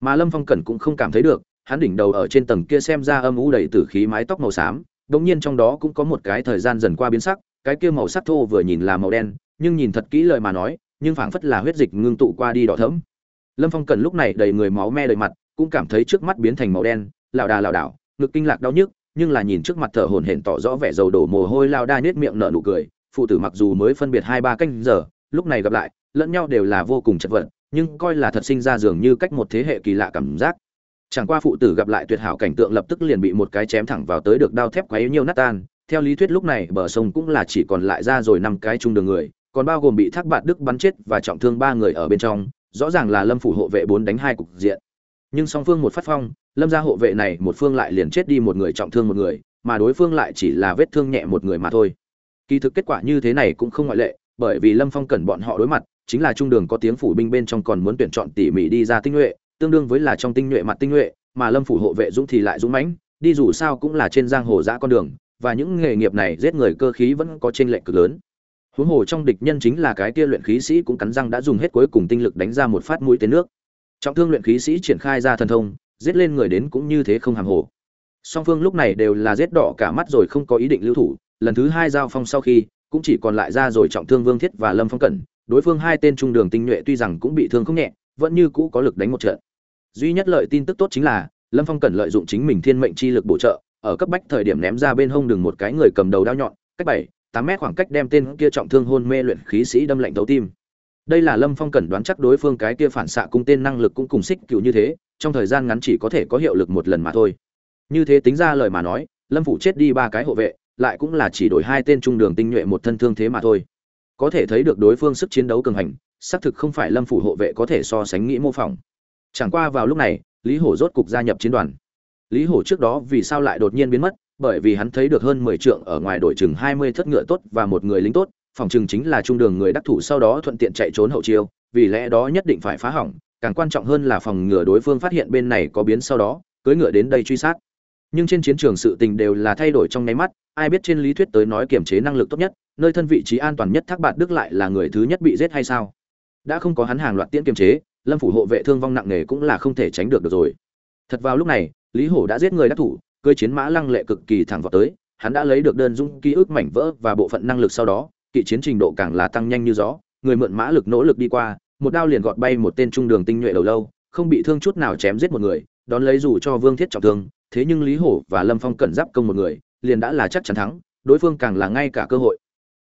A: Mà lâm phong cẩn cũng không cảm thấy được, hắn đỉnh đầu ở trên tầng kia xem ra âm u đầy tử khí mái tóc màu xám bỗng nhiên trong đó cũng có một cái thời gian dần qua biến sắc, cái kia màu sắc thô vừa nhìn là màu đen, nhưng nhìn thật kỹ lời mà nói nhưng phảng phất là huyết dịch ngưng tụ qua đi đỏ thẫm. Lâm phong cần lúc này đầy người máu me đầy mặt, cũng cảm thấy trước mắt biến thành màu đen lão đà lão đảo, ngực kinh lạc đau nhức, nhưng là nhìn trước mặt thở hổn hển tỏ rõ vẻ dầu đổ mồ hôi lao đa nhếch miệng nở nụ cười. Phụ tử mặc dù mới phân biệt hai ba canh giờ, lúc này gặp lại, lẫn nhau đều là vô cùng chật vật, nhưng coi là thật sinh ra dường như cách một thế hệ kỳ lạ cảm giác. Chẳng qua phụ tử gặp lại tuyệt hảo cảnh tượng lập tức liền bị một cái chém thẳng vào tới được đao thép quấy nhiều nát tan. Theo lý thuyết lúc này bờ sông cũng là chỉ còn lại ra rồi năm cái chung đường người còn bao gồm bị thác bạt đức bắn chết và trọng thương ba người ở bên trong, rõ ràng là lâm phủ hộ vệ bốn đánh hai cục diện. Nhưng song phương một phát phong, lâm gia hộ vệ này một phương lại liền chết đi một người trọng thương một người, mà đối phương lại chỉ là vết thương nhẹ một người mà thôi. Kỳ thực kết quả như thế này cũng không ngoại lệ, bởi vì lâm phong cần bọn họ đối mặt, chính là trung đường có tiếng phủ binh bên trong còn muốn tuyển chọn tỉ mỉ đi ra tinh nhuệ, tương đương với là trong tinh nhuệ mặt tinh nhuệ, mà lâm phủ hộ vệ dũng thì lại dũng mãnh, đi dù sao cũng là trên giang hồ giã con đường, và những nghề nghiệp này giết người cơ khí vẫn có trinh lệch cực lớn huống hồ trong địch nhân chính là cái kia luyện khí sĩ cũng cắn răng đã dùng hết cuối cùng tinh lực đánh ra một phát mũi tên nước. Trọng thương luyện khí sĩ triển khai ra thần thông, giết lên người đến cũng như thế không hàm hồ. Song phương lúc này đều là giết đỏ cả mắt rồi không có ý định lưu thủ, lần thứ hai giao phong sau khi, cũng chỉ còn lại ra rồi trọng thương vương thiết và lâm phong cẩn, đối phương hai tên trung đường tinh nhuệ tuy rằng cũng bị thương không nhẹ, vẫn như cũ có lực đánh một trận. Duy nhất lợi tin tức tốt chính là, lâm phong cẩn lợi dụng chính mình thiên mệnh chi lực bổ trợ, ở cấp bách thời điểm ném ra bên hông đường một cái người cầm đầu đao nhọn, cách bảy tám mét khoảng cách đem tên kia trọng thương hôn mê luyện khí sĩ đâm lạnh thấu tim. Đây là lâm phong cẩn đoán chắc đối phương cái kia phản xạ cung tên năng lực cũng cùng xích cựu như thế, trong thời gian ngắn chỉ có thể có hiệu lực một lần mà thôi. Như thế tính ra lời mà nói, lâm phủ chết đi ba cái hộ vệ, lại cũng là chỉ đổi hai tên trung đường tinh nhuệ một thân thương thế mà thôi. Có thể thấy được đối phương sức chiến đấu cường hành, xác thực không phải lâm phủ hộ vệ có thể so sánh nghĩ mô phỏng. Chẳng qua vào lúc này, lý hổ rốt cục gia nhập chiến đoàn. Lý hổ trước đó vì sao lại đột nhiên biến mất? Bởi vì hắn thấy được hơn mười trượng ở ngoài đội chừng hai mươi thất ngựa tốt và một người lính tốt phòng chừng chính là trung đường người đắc thủ sau đó thuận tiện chạy trốn hậu chiêu vì lẽ đó nhất định phải phá hỏng càng quan trọng hơn là phòng ngừa đối phương phát hiện bên này có biến sau đó cưỡi ngựa đến đây truy sát. Nhưng trên chiến trường sự tình đều là thay đổi trong nháy mắt ai biết trên lý thuyết tới nói kiểm chế năng lực tốt nhất nơi thân vị trí an toàn nhất thác bạt đức lại là người thứ nhất bị giết hay sao? Đã không có hắn hàng loạt tiễn kiềm chế lâm phủ hộ vệ thương vong nặng nề cũng là không thể tránh được, được rồi. Thật vào lúc này lý hổ đã giết người đắc thủ cưỡi chiến mã lăng lệ cực kỳ thẳng vào tới, hắn đã lấy được đơn dung ký ức mảnh vỡ và bộ phận năng lực sau đó, kỵ chiến trình độ càng là tăng nhanh như gió, người mượn mã lực nỗ lực đi qua, một đao liền gọt bay một tên trung đường tinh nhuệ đầu lâu, không bị thương chút nào chém giết một người, đón lấy dù cho vương thiết trọng thương, thế nhưng lý hổ và lâm phong cẩn giáp công một người, liền đã là chắc chắn thắng, đối phương càng là ngay cả cơ hội,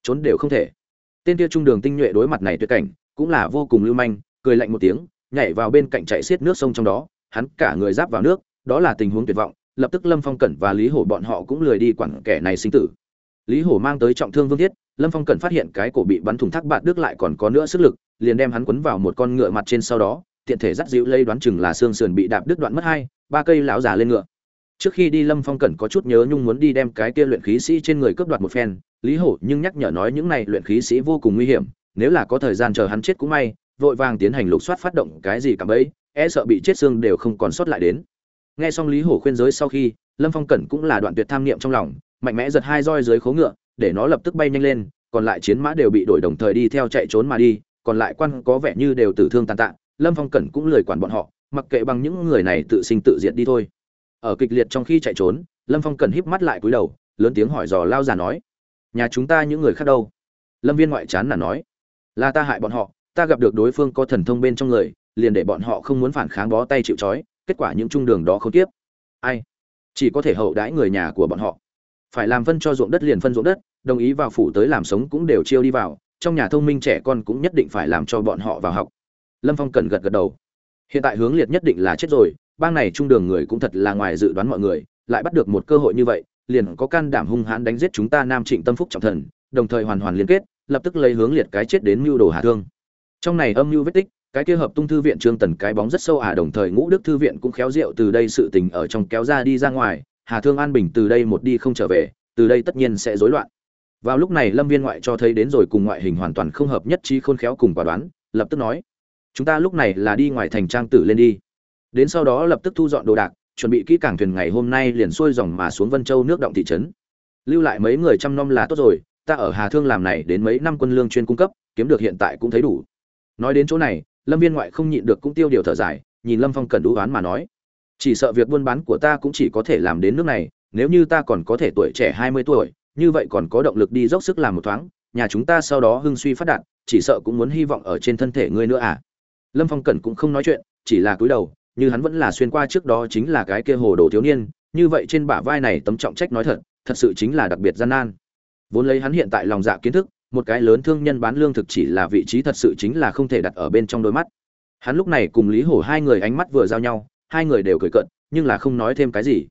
A: trốn đều không thể. Tên kia trung đường tinh nhuệ đối mặt này tuyệt cảnh, cũng là vô cùng lưu manh, cười lạnh một tiếng, nhảy vào bên cạnh chạy xiết nước sông trong đó, hắn cả người giáp vào nước, đó là tình huống tuyệt vọng lập tức lâm phong cẩn và lý hổ bọn họ cũng lười đi quản kẻ này sinh tử. Lý hổ mang tới trọng thương vương thiết, lâm phong cẩn phát hiện cái cổ bị bắn thủng thác bạn đức lại còn có nữa sức lực, liền đem hắn quấn vào một con ngựa mặt trên sau đó, tiện thể dắt dịu lây đoán chừng là xương sườn bị đạp đứt đoạn mất hai, ba cây lão già lên ngựa. Trước khi đi lâm phong cẩn có chút nhớ nhung muốn đi đem cái kia luyện khí sĩ trên người cướp đoạt một phen, lý hổ nhưng nhắc nhở nói những này luyện khí sĩ vô cùng nguy hiểm, nếu là có thời gian chờ hắn chết cũng may, vội vàng tiến hành lục soát phát động cái gì cả bấy e sợ bị chết xương đều không còn sót lại đến nghe xong lý hổ khuyên giới sau khi, lâm phong cẩn cũng là đoạn tuyệt tham niệm trong lòng, mạnh mẽ giật hai roi dưới khố ngựa, để nó lập tức bay nhanh lên, còn lại chiến mã đều bị đổi đồng thời đi theo chạy trốn mà đi, còn lại quan có vẻ như đều tử thương tàn tạ, lâm phong cẩn cũng lười quản bọn họ, mặc kệ bằng những người này tự sinh tự diệt đi thôi. Ở kịch liệt trong khi chạy trốn, lâm phong cẩn híp mắt lại cúi đầu, lớn tiếng hỏi dò lao già nói, nhà chúng ta những người khác đâu? Lâm viên ngoại chán là nói, là ta hại bọn họ, ta gặp được đối phương có thần thông bên trong người, liền để bọn họ không muốn phản kháng bó tay chịu trói kết quả những trung đường đó không tiếp. Ai? Chỉ có thể hậu đãi người nhà của bọn họ. Phải làm phân cho ruộng đất liền phân ruộng đất, đồng ý vào phủ tới làm sống cũng đều chiêu đi vào, trong nhà thông minh trẻ con cũng nhất định phải làm cho bọn họ vào học. Lâm phong cần gật gật đầu. Hiện tại hướng liệt nhất định là chết rồi, bang này trung đường người cũng thật là ngoài dự đoán mọi người, lại bắt được một cơ hội như vậy, liền có can đảm hung hãn đánh giết chúng ta nam trịnh tâm phúc trọng thần, đồng thời hoàn hoàn liên kết, lập tức lấy hướng liệt cái chết đến mưu đồ hạ thương. Trong này âm mưu vết tích cái kia hợp tung thư viện trương tần cái bóng rất sâu à đồng thời ngũ đức thư viện cũng khéo rượu từ đây sự tình ở trong kéo ra đi ra ngoài, hà thương an bình từ đây một đi không trở về, từ đây tất nhiên sẽ rối loạn. Vào lúc này lâm viên ngoại cho thấy đến rồi cùng ngoại hình hoàn toàn không hợp nhất trí khôn khéo cùng quả đoán, lập tức nói, chúng ta lúc này là đi ngoài thành trang tử lên đi. Đến sau đó lập tức thu dọn đồ đạc, chuẩn bị kỹ cảng thuyền ngày hôm nay liền xuôi dòng mà xuống vân châu nước động thị trấn. Lưu lại mấy người chăm nom là tốt rồi, ta ở hà thương làm này đến mấy năm quân lương chuyên cung cấp, kiếm được hiện tại cũng thấy đủ. Nói đến chỗ này lâm viên ngoại không nhịn được cũng tiêu điều thở dài, nhìn lâm phong cần đũ oán mà nói. Chỉ sợ việc buôn bán của ta cũng chỉ có thể làm đến nước này, nếu như ta còn có thể tuổi trẻ hai mươi tuổi, như vậy còn có động lực đi dốc sức làm một thoáng, nhà chúng ta sau đó hưng suy phát đạt, chỉ sợ cũng muốn hy vọng ở trên thân thể ngươi nữa à. Lâm phong cẩn cũng không nói chuyện, chỉ là cúi đầu, như hắn vẫn là xuyên qua trước đó chính là cái kia hồ đồ thiếu niên, như vậy trên bả vai này tấm trọng trách nói thật thật sự chính là đặc biệt gian nan. Vốn lấy hắn hiện tại lòng dạ kiến thức một cái lớn thương nhân bán lương thực chỉ là vị trí thật sự chính là không thể đặt ở bên trong đôi mắt. Hắn lúc này cùng lý hổ hai người ánh mắt vừa giao nhau, hai người đều cười cận nhưng là không nói thêm cái gì.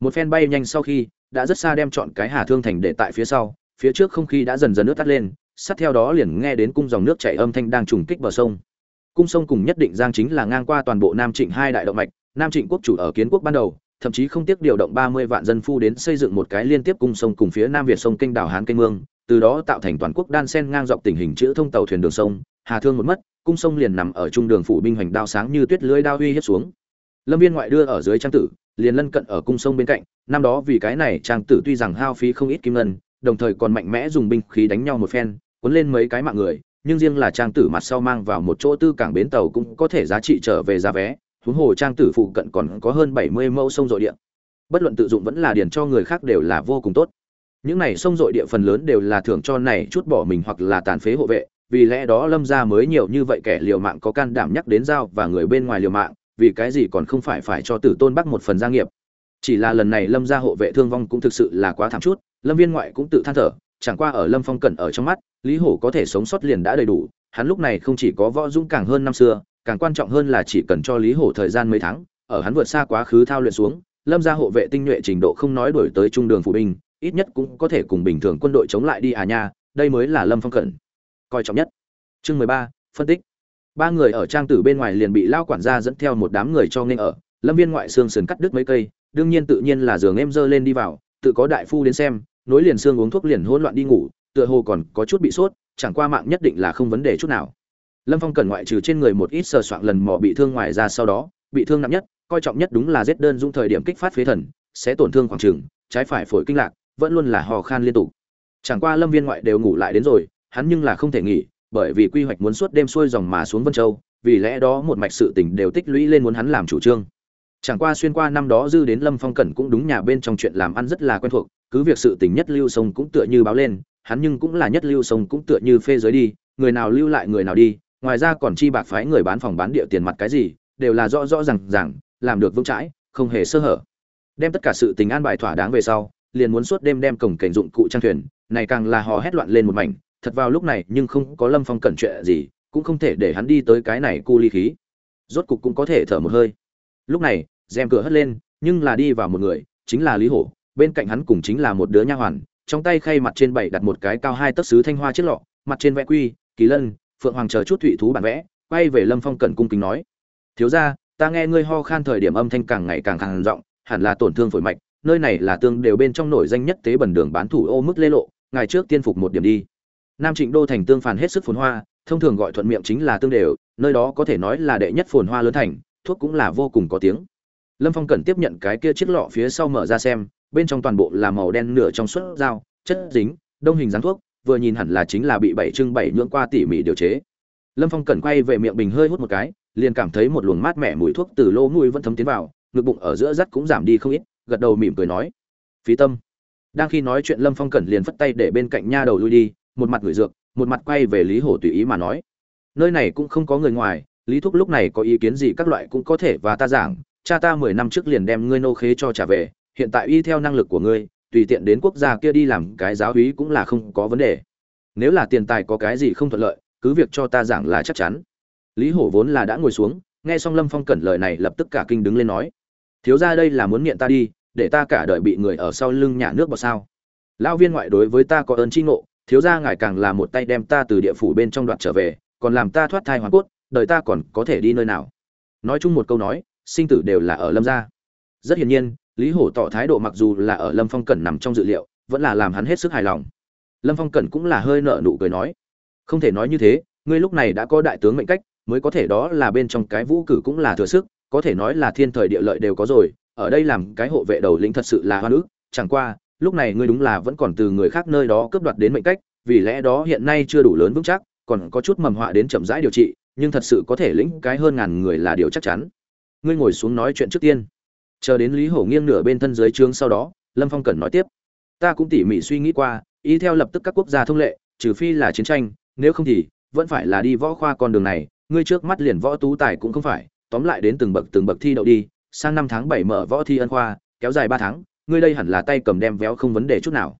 A: Một phen bay nhanh sau khi, đã rất xa đem chọn cái hà thương thành để tại phía sau, phía trước không khí đã dần dần nước tắt lên, sát theo đó liền nghe đến cung dòng nước chảy âm thanh đang trùng kích bờ sông. Cung sông cùng nhất định giang chính là ngang qua toàn bộ nam trịnh hai đại động mạch, nam trịnh quốc chủ ở kiến quốc ban đầu, thậm chí không tiếc điều động ba mươi vạn dân phu đến xây dựng một cái liên tiếp cung sông cùng phía nam việt sông kênh đảo hán kênh mương từ đó tạo thành toàn quốc đan sen ngang dọc tình hình chữ thông tàu thuyền đường sông, hà thương một mất, cung sông liền nằm ở trung đường phủ binh hoành đao sáng như tuyết lưới đao uy hiếp xuống. Lâm viên ngoại đưa ở dưới trang tử, liền lân cận ở cung sông bên cạnh, năm đó vì cái này trang tử tuy rằng hao phí không ít kim ngân, đồng thời còn mạnh mẽ dùng binh khí đánh nhau một phen, cuốn lên mấy cái mạng người, nhưng riêng là trang tử mặt sau mang vào một chỗ tư cảng bến tàu cũng có thể giá trị trở về giá vé, huống hồ trang tử phụ cận còn có hơn bảy mươi mẫu sông dội địa. Bất luận tự dụng vẫn là điền cho người khác đều là vô cùng tốt những này sông dội địa phần lớn đều là thưởng cho này chút bỏ mình hoặc là tàn phế hộ vệ, vì lẽ đó lâm gia mới nhiều như vậy kẻ liều mạng có can đảm nhắc đến giao và người bên ngoài liều mạng, vì cái gì còn không phải phải cho tử tôn bắc một phần gia nghiệp. Chỉ là lần này lâm gia hộ vệ thương vong cũng thực sự là quá thảm chút, lâm viên ngoại cũng tự than thở, chẳng qua ở lâm phong cẩn ở trong mắt, lý hổ có thể sống sót liền đã đầy đủ, hắn lúc này không chỉ có võ dũng càng hơn năm xưa, càng quan trọng hơn là chỉ cần cho lý hổ thời gian mấy tháng, ở hắn vượt xa quá khứ thao luyện xuống, lâm gia hộ vệ tinh nhuệ trình độ không nói đổi tới trung đường phụ binh ít nhất cũng có thể cùng bình thường quân đội chống lại đi à nha, đây mới là lâm phong cẩn. Coi trọng nhất. Chương mười ba, phân tích. Ba người ở trang tử bên ngoài liền bị lao quản gia dẫn theo một đám người cho nên ở. Lâm viên ngoại xương sườn cắt đứt mấy cây, đương nhiên tự nhiên là giường em dơ lên đi vào, tự có đại phu đến xem, nối liền xương uống thuốc liền hỗn loạn đi ngủ, tựa hồ còn có chút bị sốt, chẳng qua mạng nhất định là không vấn đề chút nào. Lâm phong cần ngoại trừ trên người một ít sờ soạn lần mò bị thương ngoài ra sau đó, bị thương nặng nhất, coi trọng nhất đúng là giết đơn dung thời điểm kích phát phế thần, sẽ tổn thương khoảng trừng trái phải phổi kinh lạc vẫn luôn là hò khan liên tục. Chẳng qua lâm viên ngoại đều ngủ lại đến rồi, hắn nhưng là không thể nghỉ, bởi vì quy hoạch muốn suốt đêm xuôi dòng mà xuống vân châu, vì lẽ đó một mạch sự tình đều tích lũy lên muốn hắn làm chủ trương. Chẳng qua xuyên qua năm đó dư đến lâm phong cẩn cũng đúng nhà bên trong chuyện làm ăn rất là quen thuộc, cứ việc sự tình nhất lưu sông cũng tựa như báo lên, hắn nhưng cũng là nhất lưu sông cũng tựa như phê giới đi, người nào lưu lại người nào đi, ngoài ra còn chi bạc phái người bán phòng bán địa tiền mặt cái gì, đều là rõ rõ ràng ràng, làm được vững chãi, không hề sơ hở. Đem tất cả sự tình an bài thỏa đáng về sau liền muốn suốt đêm đem cổng cảnh dụng cụ trang thuyền, này càng là hò hét loạn lên một mảnh, thật vào lúc này nhưng không có lâm phong cẩn chuyện gì, cũng không thể để hắn đi tới cái này cu ly khí. Rốt cục cũng có thể thở một hơi. Lúc này, rèm cửa hất lên, nhưng là đi vào một người, chính là lý hổ, bên cạnh hắn cùng chính là một đứa nha hoàn, trong tay khay mặt trên bảy đặt một cái cao hai tấc sứ thanh hoa chiếc lọ, mặt trên vẽ quy, kỳ lân, phượng hoàng chờ chút thụy thú bản vẽ, quay về lâm phong cẩn cung kính nói, thiếu ra ta nghe ngươi ho khan thời điểm âm thanh càng ngày càng khàn giọng, hẳn là tổn thương phổi mạch nơi này là tương đều bên trong nổi danh nhất tế bẩn đường bán thủ ô mức lê lộ, ngày trước tiên phục một điểm đi. Nam trịnh đô thành tương phản hết sức phồn hoa, thông thường gọi thuận miệng chính là tương đều, nơi đó có thể nói là đệ nhất phồn hoa lớn thành, thuốc cũng là vô cùng có tiếng. Lâm phong cần tiếp nhận cái kia chiếc lọ phía sau mở ra xem, bên trong toàn bộ là màu đen nửa trong suốt dao, chất dính, đông hình dáng thuốc, vừa nhìn hẳn là chính là bị bảy trưng bảy nhưỡng qua tỉ mỉ điều chế. Lâm phong cần quay về miệng bình hơi hút một cái, liền cảm thấy một luồng mát mẻ mùi thuốc từ lô mùi vẫn thấm tiến vào, ngực bụng ở giữa rắt cũng giảm đi không ít gật đầu mỉm cười nói, phí tâm. Đang khi nói chuyện, lâm phong cẩn liền phất tay để bên cạnh nha đầu lui đi, một mặt gửi dược, một mặt quay về lý hổ tùy ý mà nói, nơi này cũng không có người ngoài, lý thúc lúc này có ý kiến gì các loại cũng có thể và ta giảng, cha ta mười năm trước liền đem ngươi nô khế cho trả về, hiện tại y theo năng lực của ngươi, tùy tiện đến quốc gia kia đi làm cái giáo húy cũng là không có vấn đề. Nếu là tiền tài có cái gì không thuận lợi, cứ việc cho ta giảng là chắc chắn. Lý hổ vốn là đã ngồi xuống, nghe xong lâm phong cẩn lời này lập tức cả kinh đứng lên nói, thiếu ra đây là muốn nghiện ta đi để ta cả đời bị người ở sau lưng nhà nước vào sao? Lão viên ngoại đối với ta có ơn tri ngộ, thiếu gia ngài càng là một tay đem ta từ địa phủ bên trong đoạn trở về, còn làm ta thoát thai hoàn cốt, đời ta còn có thể đi nơi nào? Nói chung một câu nói, sinh tử đều là ở lâm gia. Rất hiển nhiên, lý hổ tỏ thái độ mặc dù là ở lâm phong cẩn nằm trong dự liệu, vẫn là làm hắn hết sức hài lòng. Lâm phong cẩn cũng là hơi nợ nụ cười nói, không thể nói như thế, ngươi lúc này đã có đại tướng mệnh cách, mới có thể đó là bên trong cái vũ cử cũng là thừa sức, có thể nói là thiên thời địa lợi đều có rồi ở đây làm cái hộ vệ đầu lĩnh thật sự là hoa nữ chẳng qua, lúc này ngươi đúng là vẫn còn từ người khác nơi đó cướp đoạt đến mệnh cách, vì lẽ đó hiện nay chưa đủ lớn vững chắc, còn có chút mầm họa đến chậm rãi điều trị, nhưng thật sự có thể lĩnh cái hơn ngàn người là điều chắc chắn. Ngươi ngồi xuống nói chuyện trước tiên. Chờ đến lý hổ nghiêng nửa bên thân dưới trướng sau đó, lâm phong cần nói tiếp. Ta cũng tỉ mỉ suy nghĩ qua ý theo lập tức các quốc gia thông lệ, trừ phi là chiến tranh, nếu không thì vẫn phải là đi võ khoa con đường này, ngươi trước mắt liền võ tú tài cũng không phải, tóm lại đến từng bậc từng bậc thi đậu đi sang năm tháng bảy mở võ thi ân khoa, kéo dài ba tháng, ngươi đây hẳn là tay cầm đem véo không vấn đề chút nào.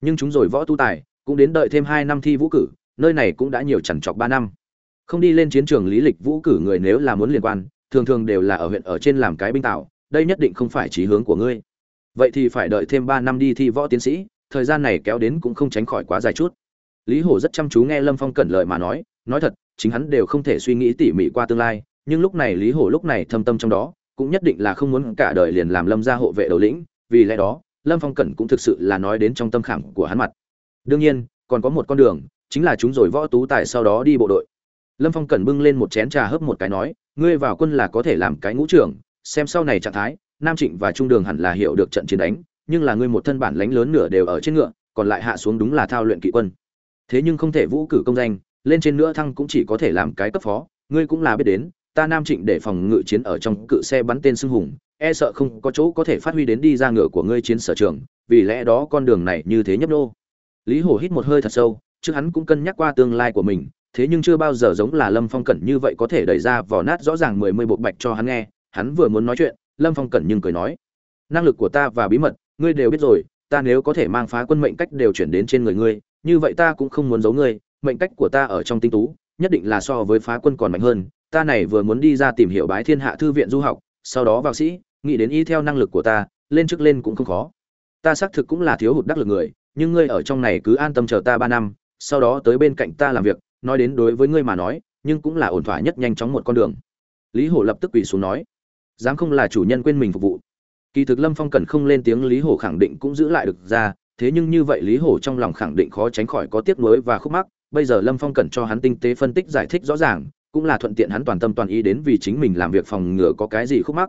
A: Nhưng chúng rồi võ tu tài, cũng đến đợi thêm hai năm thi vũ cử, nơi này cũng đã nhiều chằn chọc ba năm. Không đi lên chiến trường lý lịch vũ cử người nếu là muốn liên quan, thường thường đều là ở huyện ở trên làm cái binh tạo, đây nhất định không phải chí hướng của ngươi. Vậy thì phải đợi thêm ba năm đi thi võ tiến sĩ, thời gian này kéo đến cũng không tránh khỏi quá dài chút. Lý hổ rất chăm chú nghe lâm phong cẩn lời mà nói nói thật, chính hắn đều không thể suy nghĩ tỉ mỉ qua tương lai, nhưng lúc này lý hổ lúc này thâm tâm trong đó cũng nhất định là không muốn cả đời liền làm lâm gia hộ vệ đầu lĩnh, vì lẽ đó, lâm phong cẩn cũng thực sự là nói đến trong tâm khảm của hắn mặt. Đương nhiên, còn có một con đường, chính là chúng rồi võ tú tài sau đó đi bộ đội. Lâm phong cẩn bưng lên một chén trà hớp một cái nói, ngươi vào quân là có thể làm cái ngũ trưởng, xem sau này trạng thái, nam trịnh và trung đường hẳn là hiểu được trận chiến đánh, nhưng là ngươi một thân bản lãnh lớn nửa đều ở trên ngựa, còn lại hạ xuống đúng là thao luyện kỵ quân. Thế nhưng không thể vũ cử công danh, lên trên nữa thăng cũng chỉ có thể làm cái cấp phó, ngươi cũng là biết đến ta nam trịnh để phòng ngự chiến ở trong cự xe bắn tên xưng hùng e sợ không có chỗ có thể phát huy đến đi ra ngựa của ngươi chiến sở trường, vì lẽ đó con đường này như thế nhấp nô. Lý hổ hít một hơi thật sâu, trước hắn cũng cân nhắc qua tương lai của mình, thế nhưng chưa bao giờ giống là lâm phong cẩn như vậy có thể đẩy ra vỏ nát rõ ràng mười mươi bộ bạch cho hắn nghe, hắn vừa muốn nói chuyện, lâm phong cẩn nhưng cười nói, năng lực của ta và bí mật, ngươi đều biết rồi, ta nếu có thể mang phá quân mệnh cách đều chuyển đến trên người ngươi, như vậy ta cũng không muốn giấu ngươi, mệnh cách của ta ở trong tinh tú, nhất định là so với phá quân còn mạnh hơn ta này vừa muốn đi ra tìm hiểu bái thiên hạ thư viện du học, sau đó vào sĩ, nghĩ đến y theo năng lực của ta, lên trước lên cũng không khó. Ta xác thực cũng là thiếu hụt đắc lực người, nhưng ngươi ở trong này cứ an tâm chờ ta ba năm, sau đó tới bên cạnh ta làm việc, nói đến đối với ngươi mà nói, nhưng cũng là ổn thỏa nhất nhanh chóng một con đường. Lý hổ lập tức quỳ xuống nói dám không là chủ nhân quên mình phục vụ. Kỳ thực lâm phong cần không lên tiếng, lý hổ khẳng định cũng giữ lại được ra, thế nhưng như vậy lý hổ trong lòng khẳng định khó tránh khỏi có tiếc nuối và khúc mắc. Bây giờ lâm phong cần cho hắn tinh tế phân tích giải thích rõ ràng cũng là thuận tiện hắn toàn tâm toàn ý đến vì chính mình làm việc phòng ngừa có cái gì khúc mắc.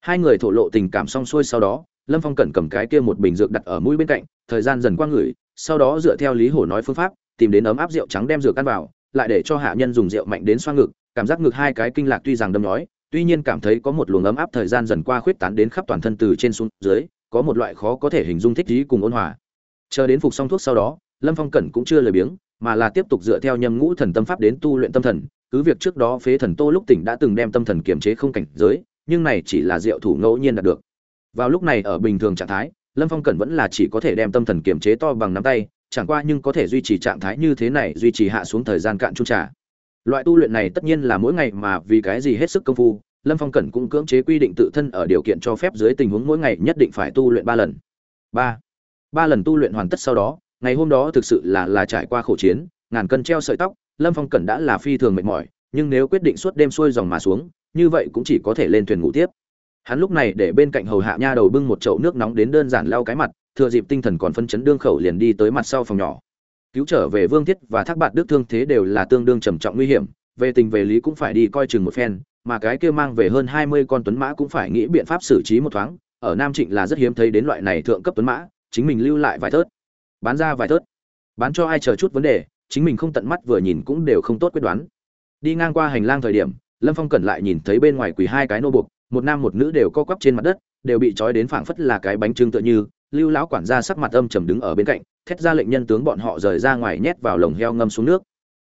A: Hai người thổ lộ tình cảm xong xuôi sau đó, lâm phong cẩn cầm cái kia một bình dược đặt ở mũi bên cạnh, thời gian dần qua ngửi, sau đó dựa theo lý hổ nói phương pháp, tìm đến ấm áp rượu trắng đem rượu ăn vào, lại để cho hạ nhân dùng rượu mạnh đến xoa ngực, cảm giác ngực hai cái kinh lạc tuy rằng đâm nhói, tuy nhiên cảm thấy có một luồng ấm áp thời gian dần qua khuyết tán đến khắp toàn thân từ trên xuống dưới, có một loại khó có thể hình dung thích trí cùng ôn hòa. Chờ đến phục xong thuốc sau đó, lâm phong cẩn cũng chưa lười biếng mà là tiếp tục dựa theo nhâm ngũ thần tâm pháp đến tu luyện tâm thần. Cứ việc trước đó phế thần tô lúc tỉnh đã từng đem tâm thần kiềm chế không cảnh giới, nhưng này chỉ là diệu thủ ngẫu nhiên đạt được. Vào lúc này ở bình thường trạng thái, lâm phong cẩn vẫn là chỉ có thể đem tâm thần kiềm chế to bằng nắm tay, chẳng qua nhưng có thể duy trì trạng thái như thế này, duy trì hạ xuống thời gian cạn trung trả loại tu luyện này tất nhiên là mỗi ngày mà vì cái gì hết sức công phu, lâm phong cẩn cũng cưỡng chế quy định tự thân ở điều kiện cho phép dưới tình huống mỗi ngày nhất định phải tu luyện ba lần. Ba. Ba lần tu luyện hoàn tất sau đó ngày hôm đó thực sự là là trải qua khổ chiến, ngàn cân treo sợi tóc, lâm phong cẩn đã là phi thường mệt mỏi, nhưng nếu quyết định suốt đêm xuôi dòng mà xuống, như vậy cũng chỉ có thể lên thuyền ngủ tiếp. Hắn lúc này để bên cạnh hầu hạ nha đầu bưng một chậu nước nóng đến đơn giản lau cái mặt, thừa dịp tinh thần còn phân chấn đương khẩu liền đi tới mặt sau phòng nhỏ. Cứu trở về vương thiết và thác bạt đức thương thế đều là tương đương trầm trọng nguy hiểm, về tình về lý cũng phải đi coi chừng một phen, mà cái kia mang về hơn hai mươi con tuấn mã cũng phải nghĩ biện pháp xử trí một thoáng, ở nam trịnh là rất hiếm thấy đến loại này thượng cấp tuấn mã, chính mình lưu lại vài thớt bán ra vài thớt bán cho ai chờ chút vấn đề, chính mình không tận mắt vừa nhìn cũng đều không tốt quyết đoán. Đi ngang qua hành lang thời điểm, lâm phong cẩn lại nhìn thấy bên ngoài quỳ hai cái nô buộc, một nam một nữ đều co quắp trên mặt đất, đều bị trói đến phảng phất là cái bánh trưng tựa như, lưu lão quản gia sắc mặt âm trầm đứng ở bên cạnh, thét ra lệnh nhân tướng bọn họ rời ra ngoài nhét vào lồng heo ngâm xuống nước.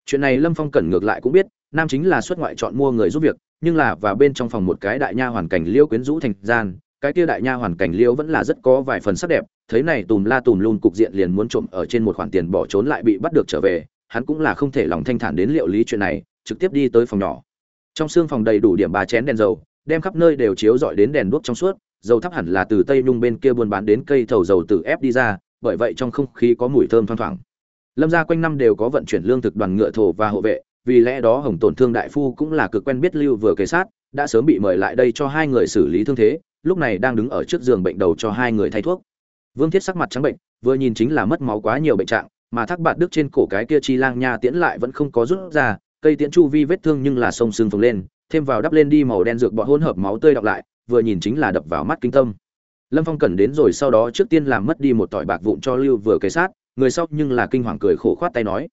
A: Chuyện này lâm phong cẩn ngược lại cũng biết, nam chính là xuất ngoại chọn mua người giúp việc, nhưng là và bên trong phòng một cái đại nha hoàn cảnh liêu quyến rũ thành gian cái kia đại nha hoàn cảnh liêu vẫn là rất có vài phần sắc đẹp, thấy này tùm la tùm luôn cục diện liền muốn trộm ở trên một khoản tiền bỏ trốn lại bị bắt được trở về, hắn cũng là không thể lòng thanh thản đến liệu lý chuyện này, trực tiếp đi tới phòng nhỏ. Trong xương phòng đầy đủ điểm ba chén đèn dầu, đem khắp nơi đều chiếu dọi đến đèn đuốc trong suốt, dầu thắp hẳn là từ tây nhung bên kia buôn bán đến cây thầu dầu từ ép đi ra, bởi vậy trong không khí có mùi thơm thoang thoảng. Lâm gia quanh năm đều có vận chuyển lương thực đoàn ngựa thổ và hộ vệ, vì lẽ đó hồng tổn thương đại phu cũng là cực quen biết lưu vừa kế sát, đã sớm bị mời lại đây cho hai người xử lý thương thế lúc này đang đứng ở trước giường bệnh đầu cho hai người thay thuốc. Vương thiết sắc mặt trắng bệnh, vừa nhìn chính là mất máu quá nhiều bệnh trạng, mà thác bạt đức trên cổ cái kia chi lang nha tiễn lại vẫn không có rút ra, cây tiễn chu vi vết thương nhưng là sông sưng phồng lên, thêm vào đắp lên đi màu đen dược bọt hỗn hợp máu tươi đọc lại, vừa nhìn chính là đập vào mắt kinh tâm. Lâm phong cẩn đến rồi sau đó trước tiên làm mất đi một tỏi bạc vụn cho lưu vừa kế sát, người sau nhưng là kinh hoàng cười khổ khoát tay nói,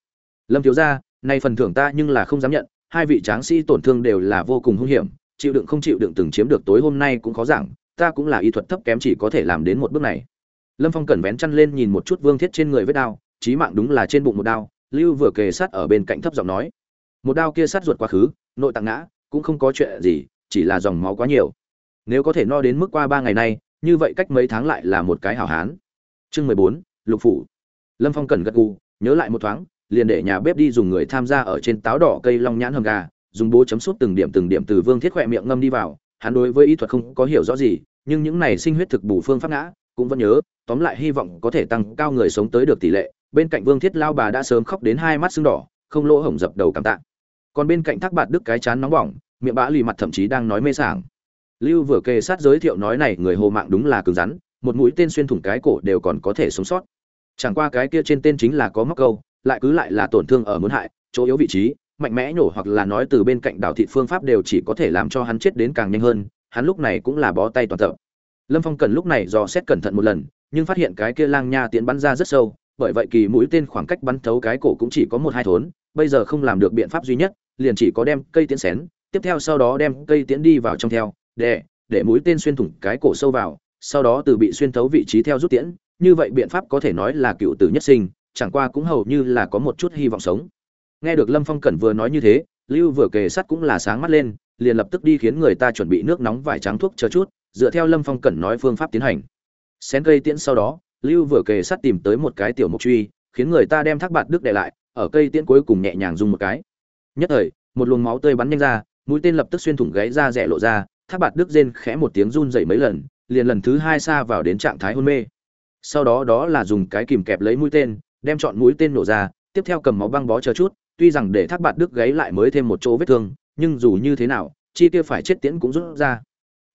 A: lâm thiếu gia, nay phần thưởng ta nhưng là không dám nhận, hai vị tráng sĩ tổn thương đều là vô cùng hung hiểm chịu đựng không chịu đựng từng chiếm được tối hôm nay cũng khó giảng, ta cũng là y thuật thấp kém chỉ có thể làm đến một bước này. Lâm phong cẩn vén chăn lên nhìn một chút vương thiết trên người vết đao, chí mạng đúng là trên bụng một đao, lưu vừa kề sát ở bên cạnh thấp giọng nói. Một đao kia sát ruột quá khứ, nội tạng ngã, cũng không có chuyện gì, chỉ là dòng máu quá nhiều. Nếu có thể no đến mức qua ba ngày nay, như vậy cách mấy tháng lại là một cái hảo hán. Chương mười bốn, lục phủ. Lâm phong cần gật gù, nhớ lại một thoáng, liền để nhà bếp đi dùng người tham gia ở trên táo đỏ cây long nhãn hầm gà dùng bố chấm sút từng điểm từng điểm từ vương thiết khỏe miệng ngâm đi vào, hắn đối với y thuật không có hiểu rõ gì, nhưng những này sinh huyết thực bù phương pháp ngã, cũng vẫn nhớ, tóm lại hy vọng có thể tăng cao người sống tới được tỷ lệ. Bên cạnh vương thiết lao bà đã sớm khóc đến hai mắt sưng đỏ, không lỗ hổng dập đầu cảm tạ. Còn bên cạnh thác bạt đức cái chán nóng bỏng, miệng bã lì mặt thậm chí đang nói mê sảng. Lưu vừa kề sát giới thiệu nói này, người hồ mạng đúng là cứng rắn, một mũi tên xuyên thủng cái cổ đều còn có thể sống sót. Chẳng qua cái kia trên tên chính là có móc câu, lại cứ lại là tổn thương ở muốn hại, chỗ yếu vị trí mạnh mẽ nhổ hoặc là nói từ bên cạnh đảo thị phương pháp đều chỉ có thể làm cho hắn chết đến càng nhanh hơn, hắn lúc này cũng là bó tay toàn tập. Lâm phong cần lúc này dò xét cẩn thận một lần, nhưng phát hiện cái kia lang nha tiến bắn ra rất sâu, bởi vậy kỳ mũi tên khoảng cách bắn thấu cái cổ cũng chỉ có một hai thốn, bây giờ không làm được biện pháp duy nhất, liền chỉ có đem cây tiễn xén, tiếp theo sau đó đem cây tiễn đi vào trong theo, để để mũi tên xuyên thủng cái cổ sâu vào, sau đó từ bị xuyên thấu vị trí theo rút tiễn, như vậy biện pháp có thể nói là cựu tử nhất sinh, chẳng qua cũng hầu như là có một chút hy vọng sống nghe được lâm phong cẩn vừa nói như thế, lưu vừa kề sắt cũng là sáng mắt lên, liền lập tức đi khiến người ta chuẩn bị nước nóng vải trắng thuốc chờ chút, dựa theo lâm phong cẩn nói phương pháp tiến hành. Xén cây tiễn sau đó, lưu vừa kề sắt tìm tới một cái tiểu mục truy, khiến người ta đem thác bạt đức để lại, ở cây tiễn cuối cùng nhẹ nhàng dùng một cái. Nhất thời, một luồng máu tươi bắn nhanh ra, mũi tên lập tức xuyên thủng gáy ra rẻ lộ ra, thác bạt đức rên khẽ một tiếng run dậy mấy lần, liền lần thứ hai xa vào đến trạng thái hôn mê. Sau đó đó là dùng cái kìm kẹp lấy mũi tên, đem chọn mũi tên nổ ra, tiếp theo cầm máu băng bó chờ chút tuy rằng để thác bạt đức gáy lại mới thêm một chỗ vết thương, nhưng dù như thế nào, chi kia phải chết tiễn cũng rút ra.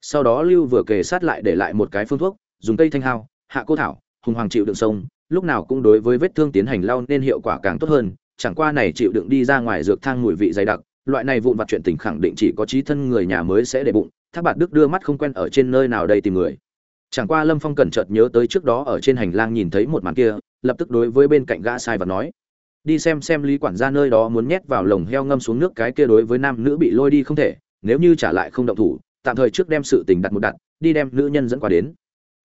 A: Sau đó lưu vừa kề sát lại để lại một cái phương thuốc, dùng cây thanh hao, hạ cô thảo, hùng hoàng chịu đựng sông, lúc nào cũng đối với vết thương tiến hành lau nên hiệu quả càng tốt hơn, chẳng qua này chịu đựng đi ra ngoài dược thang mùi vị dày đặc, loại này vụn vặt chuyện tình khẳng định chỉ có trí thân người nhà mới sẽ để bụng, thác bạt đức đưa mắt không quen ở trên nơi nào đây tìm người. Chẳng qua lâm phong cẩn chợt nhớ tới trước đó ở trên hành lang nhìn thấy một màn kia, lập tức đối với bên cạnh gã sai và nói đi xem xem lý quản gia nơi đó muốn nhét vào lồng heo ngâm xuống nước cái kia đối với nam nữ bị lôi đi không thể, nếu như trả lại không động thủ, tạm thời trước đem sự tình đặt một đặt, đi đem nữ nhân dẫn qua đến.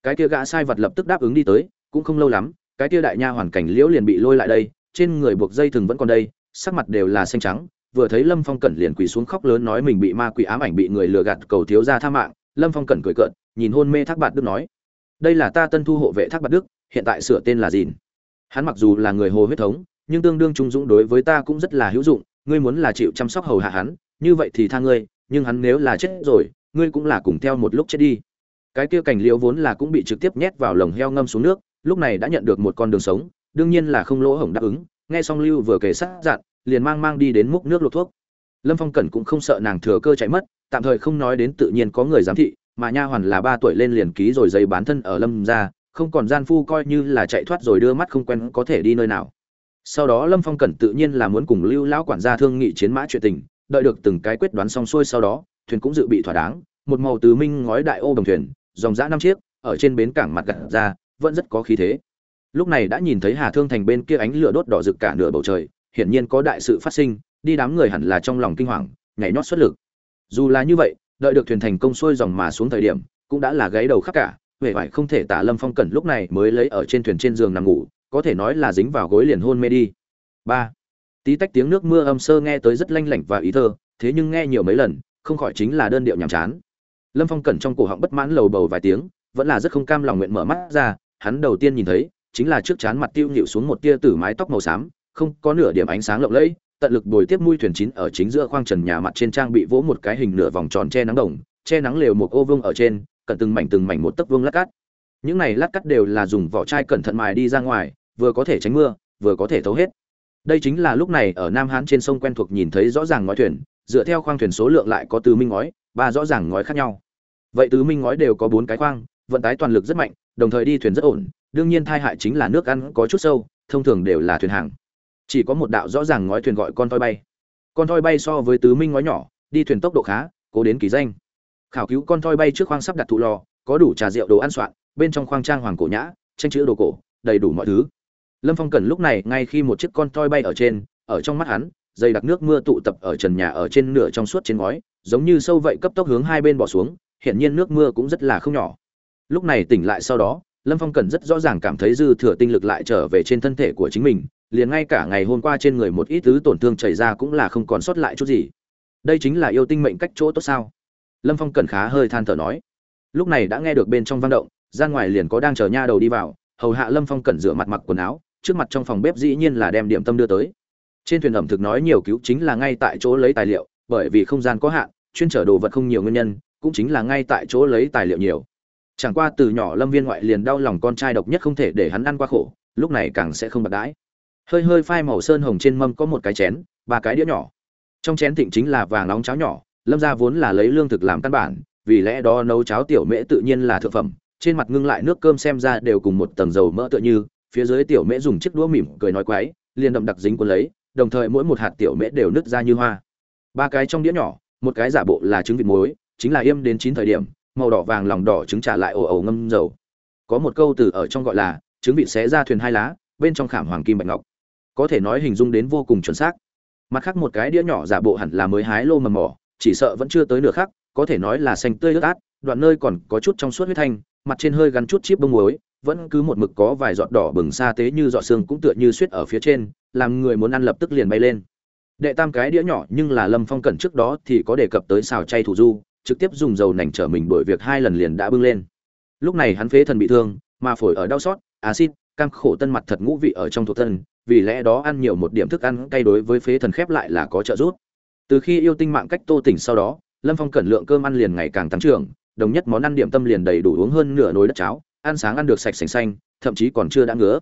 A: Cái kia gã sai vật lập tức đáp ứng đi tới, cũng không lâu lắm, cái kia đại nha hoàn cảnh liễu liền bị lôi lại đây, trên người buộc dây thừng vẫn còn đây, sắc mặt đều là xanh trắng, vừa thấy lâm phong cẩn liền quỳ xuống khóc lớn nói mình bị ma quỷ ám ảnh bị người lừa gạt cầu thiếu ra tha mạng, lâm phong cẩn cười cợt, nhìn hôn mê thác bạt đức nói, đây là ta tân thu hộ vệ thác bạt đức, hiện tại sửa tên là gì? Hắn mặc dù là người hồ huyết thống nhưng tương đương trung dũng đối với ta cũng rất là hữu dụng, ngươi muốn là chịu chăm sóc hầu hạ hắn, như vậy thì tha ngươi, nhưng hắn nếu là chết rồi, ngươi cũng là cùng theo một lúc chết đi. Cái kia cảnh liễu vốn là cũng bị trực tiếp nhét vào lồng heo ngâm xuống nước, lúc này đã nhận được một con đường sống, đương nhiên là không lỗ hổng đáp ứng, nghe xong lưu vừa kể sát dặn, liền mang mang đi đến múc nước luộc thuốc. Lâm phong cẩn cũng không sợ nàng thừa cơ chạy mất, tạm thời không nói đến tự nhiên có người giám thị, mà nha hoàn là ba tuổi lên liền ký rồi giấy bán thân ở lâm ra không còn gian phu coi như là chạy thoát rồi đưa mắt không quen có thể đi nơi nào sau đó lâm phong cẩn tự nhiên là muốn cùng lưu lão quản gia thương nghị chiến mã chuyện tình, đợi được từng cái quyết đoán xong xuôi sau đó, thuyền cũng dự bị thỏa đáng, một màu tứ minh ngói đại ô đồng thuyền, dòng dã năm chiếc, ở trên bến cảng mặt gặt ra, vẫn rất có khí thế. Lúc này đã nhìn thấy hà thương thành bên kia ánh lửa đốt đỏ rực cả nửa bầu trời, hiển nhiên có đại sự phát sinh, đi đám người hẳn là trong lòng kinh hoàng, nhảy nhót xuất lực. Dù là như vậy, đợi được thuyền thành công xuôi dòng mà xuống thời điểm, cũng đã là gáy đầu khắp cả huệ vải không thể tả lâm phong cẩn lúc này mới lấy ở trên thuyền trên giường nằm ngủ có thể nói là dính vào gối liền hôn mê đi. Ba. Tí tách tiếng nước mưa âm sơ nghe tới rất lanh lảnh và ý thơ, thế nhưng nghe nhiều mấy lần, không khỏi chính là đơn điệu nhàm chán. Lâm phong cẩn trong cổ họng bất mãn lầu bầu vài tiếng, vẫn là rất không cam lòng nguyện mở mắt ra, hắn đầu tiên nhìn thấy, chính là trước chán mặt tiêu nhịu xuống một tia tử mái tóc màu xám, không có nửa điểm ánh sáng lộng lẫy, tận lực bồi tiếp mũi thuyền chín ở chính giữa khoang trần nhà mặt trên trang bị vỗ một cái hình nửa vòng tròn che nắng đồng, che nắng lều một ô vương ở trên, cẩn từng mảnh từng mảnh một tấc vương lát cát những này lát cắt đều là dùng vỏ chai cẩn thận mài đi ra ngoài vừa có thể tránh mưa, vừa có thể thấu hết. Đây chính là lúc này ở nam hán trên sông quen thuộc nhìn thấy rõ ràng ngói thuyền, dựa theo khoang thuyền số lượng lại có tứ minh ngói, ba rõ ràng ngói khác nhau. Vậy tứ minh ngói đều có bốn cái khoang, vận tải toàn lực rất mạnh, đồng thời đi thuyền rất ổn, đương nhiên thai hại chính là nước ăn có chút sâu, thông thường đều là thuyền hàng. Chỉ có một đạo rõ ràng ngói thuyền gọi con thoi bay. Con thoi bay so với tứ minh ngói nhỏ, đi thuyền tốc độ khá, cố đến kỳ danh. Khảo cứu con thoi bay trước khoang sắp đặt thụ lò, có đủ trà rượu đồ ăn soạn, bên trong khoang trang hoàng cổ nhã, tranh chữ đồ cổ, đầy đủ mọi thứ lâm phong cần lúc này ngay khi một chiếc con toi bay ở trên, ở trong mắt hắn, dày đặc nước mưa tụ tập ở trần nhà ở trên nửa trong suốt trên ngói, giống như sâu vậy cấp tốc hướng hai bên bỏ xuống hiện nhiên nước mưa cũng rất là không nhỏ. Lúc này tỉnh lại sau đó, lâm phong cần rất rõ ràng cảm thấy dư thừa tinh lực lại trở về trên thân thể của chính mình, liền ngay cả ngày hôm qua trên người một ít thứ tổn thương chảy ra cũng là không còn sót lại chút gì. Đây chính là yêu tinh mệnh cách chỗ tốt sao? Lâm phong cần khá hơi than thở nói. Lúc này đã nghe được bên trong vang động, ra ngoài liền có đang chờ nha đầu đi vào, hầu hạ lâm phong cẩn rửa mặt mặc quần áo trước mặt trong phòng bếp dĩ nhiên là đem điểm tâm đưa tới. Trên thuyền ẩm thực nói nhiều cứu chính là ngay tại chỗ lấy tài liệu, bởi vì không gian có hạn, chuyên trở đồ vật không nhiều nguyên nhân, cũng chính là ngay tại chỗ lấy tài liệu nhiều. Chẳng qua từ nhỏ lâm viên ngoại liền đau lòng con trai độc nhất không thể để hắn ăn qua khổ, lúc này càng sẽ không bạc đãi. Hơi hơi phai màu sơn hồng trên mâm có một cái chén, ba cái đĩa nhỏ. Trong chén thịnh chính là vàng nóng cháo nhỏ, lâm ra vốn là lấy lương thực làm căn bản, vì lẽ đó nấu cháo tiểu mễ tự nhiên là thượng phẩm, trên mặt ngưng lại nước cơm xem ra đều cùng một tầng dầu mỡ tựa như phía dưới tiểu mễ dùng chiếc đũa mỉm cười nói quái, liền đậm đặc dính cuốn lấy, đồng thời mỗi một hạt tiểu mễ đều nứt ra như hoa. Ba cái trong đĩa nhỏ, một cái giả bộ là trứng vịt muối, chính là yêm đến chín thời điểm, màu đỏ vàng lòng đỏ trứng trả lại ồ ồ ngâm dầu. Có một câu từ ở trong gọi là, trứng vịt xé ra thuyền hai lá, bên trong khảm hoàng kim bạch ngọc. Có thể nói hình dung đến vô cùng chuẩn xác. Mặt khác một cái đĩa nhỏ giả bộ hẳn là mới hái lô mầm mỏ, chỉ sợ vẫn chưa tới nửa khắc, có thể nói là xanh tươi ướt át, đoạn nơi còn có chút trong suốt huyết thanh, mặt trên hơi gắn chút chip bông muối vẫn cứ một mực có vài giọt đỏ bừng xa tế như giọt xương cũng tựa như suýt ở phía trên làm người muốn ăn lập tức liền bay lên. Đệ tam cái đĩa nhỏ nhưng là lâm phong cẩn trước đó thì có đề cập tới xào chay thủ du trực tiếp dùng dầu nành trở mình đổi việc hai lần liền đã bưng lên. Lúc này hắn phế thần bị thương mà phổi ở đau sót, axit cam khổ tân mặt thật ngũ vị ở trong thuộc thân vì lẽ đó ăn nhiều một điểm thức ăn cay đối với phế thần khép lại là có trợ giúp. Từ khi yêu tinh mạng cách tô tỉnh sau đó lâm phong cẩn lượng cơm ăn liền ngày càng tăng trưởng đồng nhất món ăn điểm tâm liền đầy đủ uống hơn nửa nồi đất cháo ăn sáng ăn được sạch sành xanh, thậm chí còn chưa đã ngứa.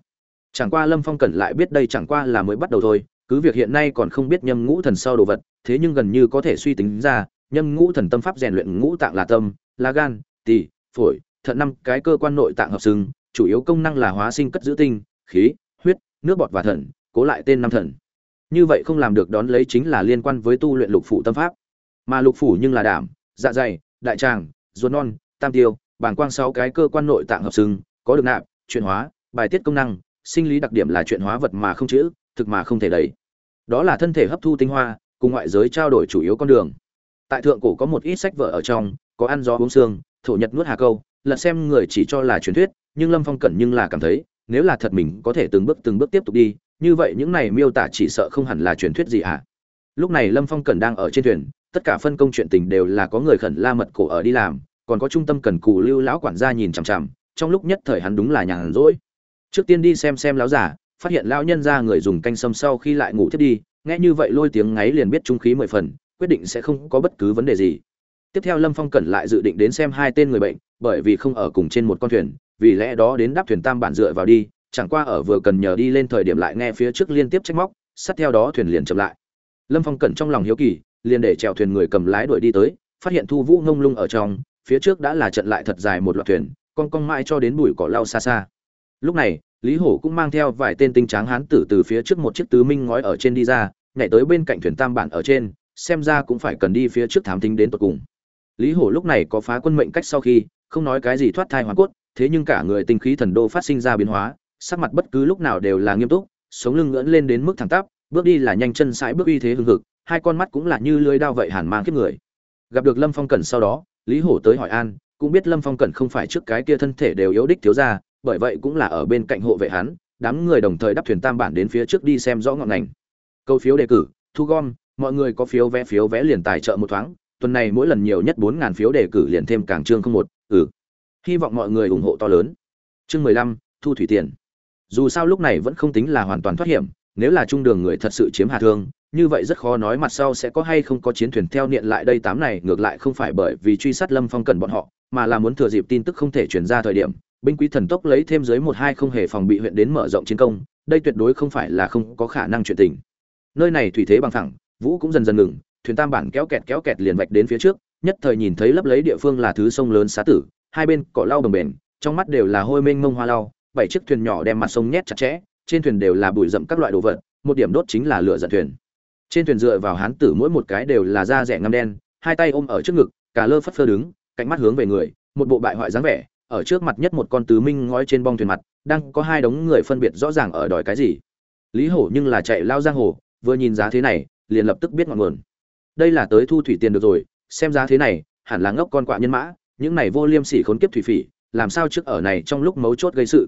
A: Chẳng qua lâm phong cẩn lại biết đây chẳng qua là mới bắt đầu thôi, cứ việc hiện nay còn không biết nhâm ngũ thần sau đồ vật, thế nhưng gần như có thể suy tính ra, nhâm ngũ thần tâm pháp rèn luyện ngũ tạng là tâm, là gan, tỳ, phổi, thận năm, cái cơ quan nội tạng hợp xưng, chủ yếu công năng là hóa sinh cất giữ tinh, khí, huyết, nước bọt và thận, cố lại tên năm thần. Như vậy không làm được đón lấy chính là liên quan với tu luyện lục phủ tâm pháp. Mà lục phủ nhưng là đảm dạ dày, đại tràng, ruột non, tam tiêu bảng quang sáu cái cơ quan nội tạng hợp xưng, có được nạp, chuyển hóa, bài tiết công năng, sinh lý đặc điểm là chuyển hóa vật mà không chữ, thực mà không thể đầy đó là thân thể hấp thu tinh hoa, cùng ngoại giới trao đổi chủ yếu con đường tại thượng cổ có một ít sách vở ở trong, có ăn gió uống xương thổ nhật nuốt hà câu lật xem người chỉ cho là truyền thuyết, nhưng lâm phong cẩn nhưng là cảm thấy, nếu là thật mình có thể từng bước từng bước tiếp tục đi, như vậy những này miêu tả chỉ sợ không hẳn là truyền thuyết gì ạ à. lúc này lâm phong cẩn đang ở trên thuyền, tất cả phân công chuyện tình đều là có người khẩn la mật cổ ở đi làm còn có trung tâm cần cù lưu lão quản gia nhìn chằm chằm, trong lúc nhất thời hắn đúng là nhàn rỗi. Trước tiên đi xem xem lão giả phát hiện lão nhân ra người dùng canh sâm sau khi lại ngủ thiết đi, nghe như vậy lôi tiếng ngáy liền biết trung khí mười phần, quyết định sẽ không có bất cứ vấn đề gì. Tiếp theo lâm phong cẩn lại dự định đến xem hai tên người bệnh, bởi vì không ở cùng trên một con thuyền, vì lẽ đó đến đáp thuyền tam bản dựa vào đi, chẳng qua ở vừa cần nhờ đi lên thời điểm lại nghe phía trước liên tiếp trách móc, sát theo đó thuyền liền chậm lại. Lâm phong cẩn trong lòng hiếu kỳ, liền để chèo thuyền người cầm lái đuổi đi tới, phát hiện thu vũ ngông lung ở trong phía trước đã là trận lại thật dài một loạt thuyền, con con mãi cho đến bụi cỏ lau xa xa. Lúc này, lý hổ cũng mang theo vài tên tinh tráng hán tử từ phía trước một chiếc tứ minh ngói ở trên đi ra, nhảy tới bên cạnh thuyền tam bản ở trên, xem ra cũng phải cần đi phía trước thám tính đến tận cùng. Lý hổ lúc này có phá quân mệnh cách sau khi, không nói cái gì thoát thai hoàn cốt, thế nhưng cả người tinh khí thần đô phát sinh ra biến hóa, sắc mặt bất cứ lúc nào đều là nghiêm túc, sống lưng ngưỡng lên đến mức thẳng tắp, bước đi là nhanh chân sải bước uy thế hưng hực, hai con mắt cũng là như lưới đao vậy hàn mang kiếp người gặp được lâm phong cẩn sau đó, lý hổ tới hỏi an, cũng biết lâm phong cẩn không phải trước cái kia thân thể đều yếu đích thiếu ra bởi vậy cũng là ở bên cạnh hộ vệ hắn, đám người đồng thời đắp thuyền tam bản đến phía trước đi xem rõ ngọn ngành. Câu phiếu đề cử, thu gom, mọi người có phiếu vé phiếu vé liền tài trợ một thoáng, tuần này mỗi lần nhiều nhất bốn ngàn phiếu đề cử liền thêm càng chương không một ừ. Hy vọng mọi người ủng hộ to lớn. Chương mười lăm, thu thủy tiền. Dù sao lúc này vẫn không tính là hoàn toàn thoát hiểm, nếu là trung đường người thật sự chiếm hà thương như vậy rất khó nói mặt sau sẽ có hay không có chiến thuyền theo niệm lại đây tám này, ngược lại không phải bởi vì truy sát lâm phong cần bọn họ, mà là muốn thừa dịp tin tức không thể chuyển ra thời điểm, binh quý thần tốc lấy thêm dưới một hai không hề phòng bị huyện đến mở rộng chiến công, đây tuyệt đối không phải là không có khả năng chuyện tình. Nơi này thủy thế bằng thẳng vũ cũng dần dần ngừng, thuyền tam bản kéo kẹt kéo kẹt liền vạch đến phía trước, nhất thời nhìn thấy lấp lấy địa phương là thứ sông lớn xá tử, hai bên cỏ lau đồng bền, trong mắt đều là hôi mênh mông hoa lau, bảy chiếc thuyền nhỏ đem mặt sông nhét chặt chẽ, trên thuyền đều là bụi rậm các loại đồ vật, một điểm đốt chính là lửa giận thuyền trên thuyền dựa vào hán tử mỗi một cái đều là da rẻ ngăm đen, hai tay ôm ở trước ngực cả lơ phất phơ đứng, cạnh mắt hướng về người, một bộ bại hoại dáng vẻ, ở trước mặt nhất một con tứ minh ngói trên bong thuyền mặt, đang có hai đống người phân biệt rõ ràng ở đòi cái gì. Lý hổ nhưng là chạy lao giang hồ, vừa nhìn giá thế này, liền lập tức biết ngọn nguồn. Đây là tới thu thủy tiền được rồi, xem giá thế này, hẳn là ngốc con quạ nhân mã, những này vô liêm sỉ khốn kiếp thủy phỉ, làm sao trước ở này trong lúc mấu chốt gây sự.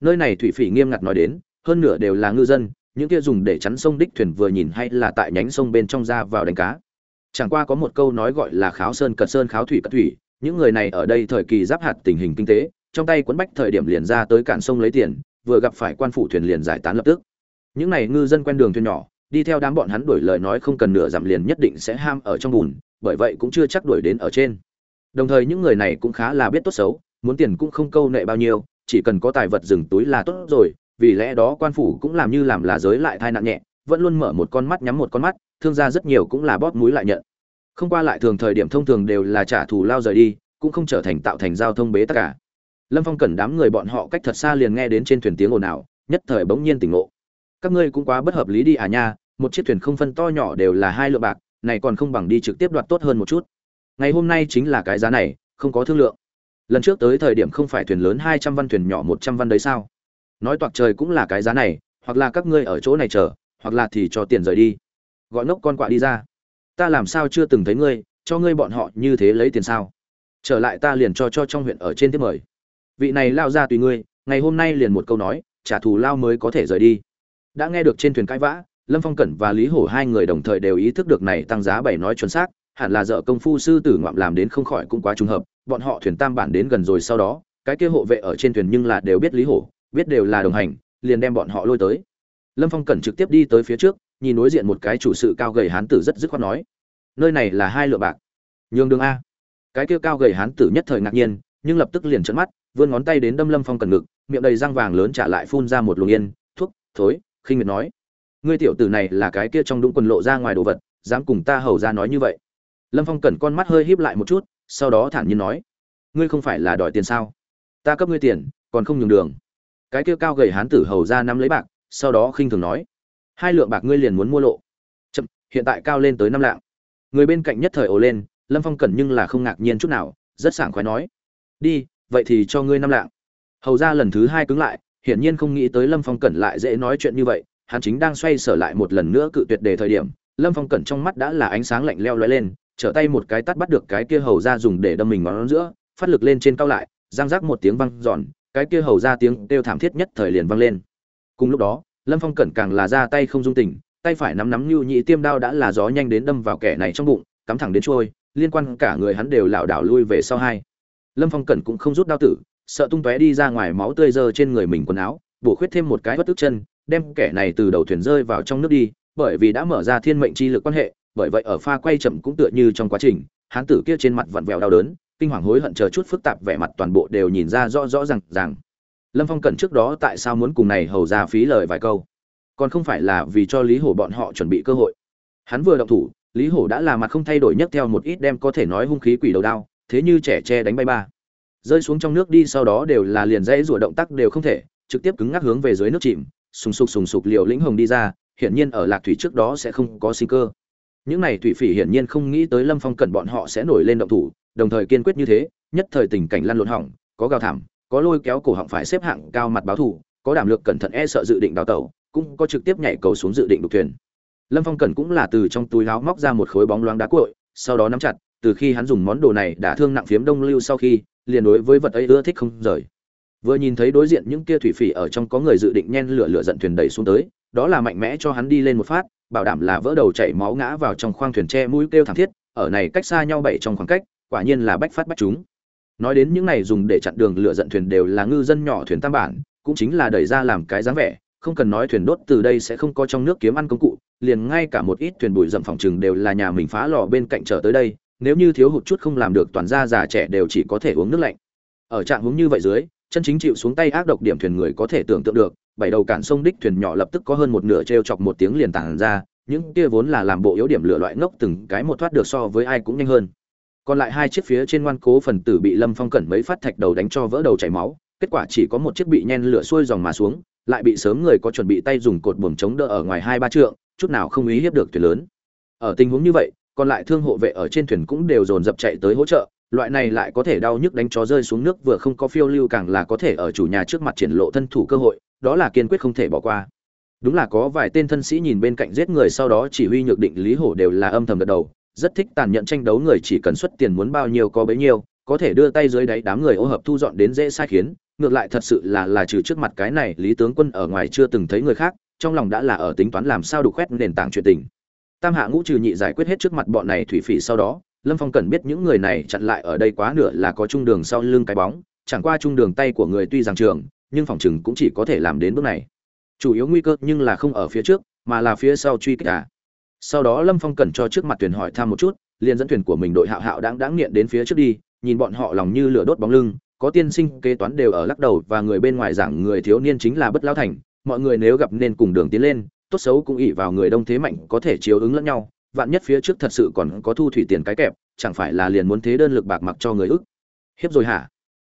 A: Nơi này thủy phỉ nghiêm ngặt nói đến, hơn nửa đều là ngư dân những kia dùng để chắn sông đích thuyền vừa nhìn hay là tại nhánh sông bên trong ra vào đánh cá. Chẳng qua có một câu nói gọi là kháo sơn cật sơn kháo thủy cật thủy, những người này ở đây thời kỳ giáp hạt tình hình kinh tế, trong tay quấn bách thời điểm liền ra tới cạn sông lấy tiền, vừa gặp phải quan phủ thuyền liền giải tán lập tức. Những này ngư dân quen đường thuyền nhỏ, đi theo đám bọn hắn đuổi lời nói không cần nửa dặm liền nhất định sẽ ham ở trong bùn, bởi vậy cũng chưa chắc đuổi đến ở trên. Đồng thời những người này cũng khá là biết tốt xấu, muốn tiền cũng không câu nệ bao nhiêu, chỉ cần có tài vật dừng túi là tốt rồi vì lẽ đó quan phủ cũng làm như làm là giới lại thai nạn nhẹ, vẫn luôn mở một con mắt nhắm một con mắt, thương gia rất nhiều cũng là bóp mũi lại nhận. Không qua lại thường thời điểm thông thường đều là trả thù lao rời đi, cũng không trở thành tạo thành giao thông bế tất cả. Lâm phong cần đám người bọn họ cách thật xa liền nghe đến trên thuyền tiếng ồn ào, nhất thời bỗng nhiên tỉnh ngộ. Các ngươi cũng quá bất hợp lý đi à nha, một chiếc thuyền không phân to nhỏ đều là hai lượng bạc, này còn không bằng đi trực tiếp đoạt tốt hơn một chút. Ngày hôm nay chính là cái giá này, không có thương lượng. Lần trước tới thời điểm không phải thuyền lớn hai trăm văn thuyền nhỏ một trăm văn đấy sao? Nói toạc trời cũng là cái giá này, hoặc là các ngươi ở chỗ này chờ, hoặc là thì cho tiền rời đi. Gọi nốc con quạ đi ra. Ta làm sao chưa từng thấy ngươi, cho ngươi bọn họ như thế lấy tiền sao? Trở lại ta liền cho cho trong huyện ở trên tiếp mời. Vị này lao ra tùy ngươi, ngày hôm nay liền một câu nói, trả thù lao mới có thể rời đi. Đã nghe được trên thuyền cãi vã, lâm phong cẩn và lý hổ hai người đồng thời đều ý thức được này tăng giá bảy nói chuẩn xác, hẳn là dợ công phu sư tử ngoạm làm đến không khỏi cũng quá trùng hợp, bọn họ thuyền tam bản đến gần rồi sau đó, cái kia hộ vệ ở trên thuyền nhưng là đều biết lý hổ biết đều là đồng hành, liền đem bọn họ lôi tới. Lâm phong cẩn trực tiếp đi tới phía trước, nhìn đối diện một cái chủ sự cao gầy hán tử rất dứt khoát nói, nơi này là hai lựa bạc. Nhường đường a. Cái kia cao gầy hán tử nhất thời ngạc nhiên, nhưng lập tức liền trợn mắt, vươn ngón tay đến đâm lâm phong cần ngực, miệng đầy răng vàng lớn trả lại phun ra một luồng yên, thuốc, thối, khinh miệt nói, ngươi tiểu tử này là cái kia trong đúng quần lộ ra ngoài đồ vật, dám cùng ta hầu ra nói như vậy? Lâm phong cẩn con mắt hơi híp lại một chút, sau đó thản nhiên nói, ngươi không phải là đòi tiền sao? Ta cấp ngươi tiền, còn không nhường đường cái kia cao gầy hán tử hầu ra nắm lấy bạc, sau đó khinh thường nói, hai lượng bạc ngươi liền muốn mua lộ. Chậm, hiện tại cao lên tới năm lạng. Người bên cạnh nhất thời ồ lên, lâm phong cẩn nhưng là không ngạc nhiên chút nào, rất sảng khoái nói, đi, vậy thì cho ngươi năm lạng. Hầu ra lần thứ hai cứng lại, hiển nhiên không nghĩ tới lâm phong cẩn lại dễ nói chuyện như vậy, hắn chính đang xoay sở lại một lần nữa cự tuyệt đề thời điểm, lâm phong cẩn trong mắt đã là ánh sáng lạnh leo lóe lên, trở tay một cái tắt bắt được cái kia hầu ra dùng để đâm mình ngón giữa, phát lực lên trên cao lại giang rác một tiếng văng giòn cái kia hầu ra tiếng kêu thảm thiết nhất thời liền vang lên. Cùng lúc đó, lâm phong cẩn càng là ra tay không dung tình, tay phải nắm nắm nhu nhị tiêm đao đã là gió nhanh đến đâm vào kẻ này trong bụng, cắm thẳng đến trôi, liên quan cả người hắn đều lảo đảo lui về sau hai. Lâm phong cẩn cũng không rút đao tử, sợ tung tóe đi ra ngoài máu tươi dơ trên người mình quần áo, bổ khuyết thêm một cái bất tức chân, đem kẻ này từ đầu thuyền rơi vào trong nước đi, bởi vì đã mở ra thiên mệnh chi lực quan hệ, bởi vậy ở pha quay chậm cũng tựa như trong quá trình, hán tử kia trên mặt vặn vẹo đau đớn kinh hoàng hối hận chờ chút phức tạp vẻ mặt toàn bộ đều nhìn ra rõ rõ rằng rằng lâm phong cẩn trước đó tại sao muốn cùng này hầu ra phí lời vài câu? Còn không phải là vì cho lý hổ bọn họ chuẩn bị cơ hội. Hắn vừa động thủ, lý hổ đã là mặt không thay đổi nhất theo một ít đem có thể nói hung khí quỷ đầu đao, thế như trẻ tre đánh bay ba. Rơi xuống trong nước đi sau đó đều là liền dãy rủa động tác đều không thể, trực tiếp cứng ngắc hướng về dưới nước chìm, sùng sục sùng sục liều lĩnh hồng đi ra, hiển nhiên ở lạc thủy trước đó sẽ không có sinh cơ. Những này thủy phỉ hiển nhiên không nghĩ tới lâm phong cẩn bọn họ sẽ nổi lên động thủ đồng thời kiên quyết như thế nhất thời tình cảnh lăn lộn hỏng có gào thảm có lôi kéo cổ họng phải xếp hạng cao mặt báo thủ có đảm lược cẩn thận e sợ dự định đào tẩu cũng có trực tiếp nhảy cầu xuống dự định đục thuyền. Lâm phong cẩn cũng là từ trong túi áo móc ra một khối bóng loáng đá cuội, sau đó nắm chặt từ khi hắn dùng món đồ này đã thương nặng phiếm đông lưu sau khi liền đối với vật ấy ưa thích không rời. Vừa nhìn thấy đối diện những kia thủy phỉ ở trong có người dự định nhen lửa lửa giận thuyền đẩy xuống tới đó là mạnh mẽ cho hắn đi lên một phát bảo đảm là vỡ đầu chảy máu ngã vào trong khoang thuyền che mũi kêu thảm thiết ở này cách xa nhau bảy trong khoảng cách quả nhiên là bách phát bách chúng. Nói đến những này dùng để chặn đường lửa giận thuyền đều là ngư dân nhỏ thuyền tam bản, cũng chính là đẩy ra làm cái dáng vẻ, không cần nói thuyền đốt từ đây sẽ không có trong nước kiếm ăn công cụ, liền ngay cả một ít thuyền bụi rậm phòng trừng đều là nhà mình phá lò bên cạnh trở tới đây, nếu như thiếu hụt chút không làm được toàn gia già trẻ đều chỉ có thể uống nước lạnh. Ở trạng hướng như vậy dưới, chân chính chịu xuống tay ác độc điểm thuyền người có thể tưởng tượng được, bảy đầu cản sông đích thuyền nhỏ lập tức có hơn một nửa t chọc một tiếng liền tản ra, những kia vốn là làm bộ yếu điểm lửa loại ngốc từng cái một thoát được so với ai cũng nhanh hơn còn lại hai chiếc phía trên ngoan cố phần tử bị lâm phong cẩn mấy phát thạch đầu đánh cho vỡ đầu chảy máu, kết quả chỉ có một chiếc bị nhen lửa xuôi dòng mà xuống, lại bị sớm người có chuẩn bị tay dùng cột buồm chống đỡ ở ngoài hai ba trượng, chút nào không ý hiếp được thuyền lớn. Ở tình huống như vậy, còn lại thương hộ vệ ở trên thuyền cũng đều dồn dập chạy tới hỗ trợ, loại này lại có thể đau nhức đánh chó rơi xuống nước vừa không có phiêu lưu càng là có thể ở chủ nhà trước mặt triển lộ thân thủ cơ hội, đó là kiên quyết không thể bỏ qua. Đúng là có vài tên thân sĩ nhìn bên cạnh giết người sau đó chỉ huy nhược định lý hổ đều là âm thầm gật đầu rất thích tàn nhẫn tranh đấu người chỉ cần xuất tiền muốn bao nhiêu có bấy nhiêu, có thể đưa tay dưới đáy đám người ô hợp thu dọn đến dễ sai khiến, ngược lại thật sự là là trừ trước mặt cái này, lý tướng quân ở ngoài chưa từng thấy người khác, trong lòng đã là ở tính toán làm sao đục quét nền tảng chuyện tình. Tam hạ ngũ trừ nhị giải quyết hết trước mặt bọn này thủy phỉ sau đó, lâm phong cần biết những người này chặn lại ở đây quá nửa là có trung đường sau lưng cái bóng, chẳng qua trung đường tay của người tuy rằng trường, nhưng phòng chừng cũng chỉ có thể làm đến bước này. Chủ yếu nguy cơ nhưng là không ở phía trước, mà là phía sau truy kích cả sau đó lâm phong cần cho trước mặt thuyền hỏi thăm một chút, liền dẫn thuyền của mình đội hạo hạo đáng đáng nghiện đến phía trước đi, nhìn bọn họ lòng như lửa đốt bóng lưng, có tiên sinh, kế toán đều ở lắc đầu và người bên ngoài giảng người thiếu niên chính là bất lão thành, mọi người nếu gặp nên cùng đường tiến lên, tốt xấu cũng ỉ vào người đông thế mạnh có thể chiếu ứng lẫn nhau, vạn nhất phía trước thật sự còn có thu thủy tiền cái kẹp, chẳng phải là liền muốn thế đơn lực bạc mặc cho người ức. Hiếp rồi hả?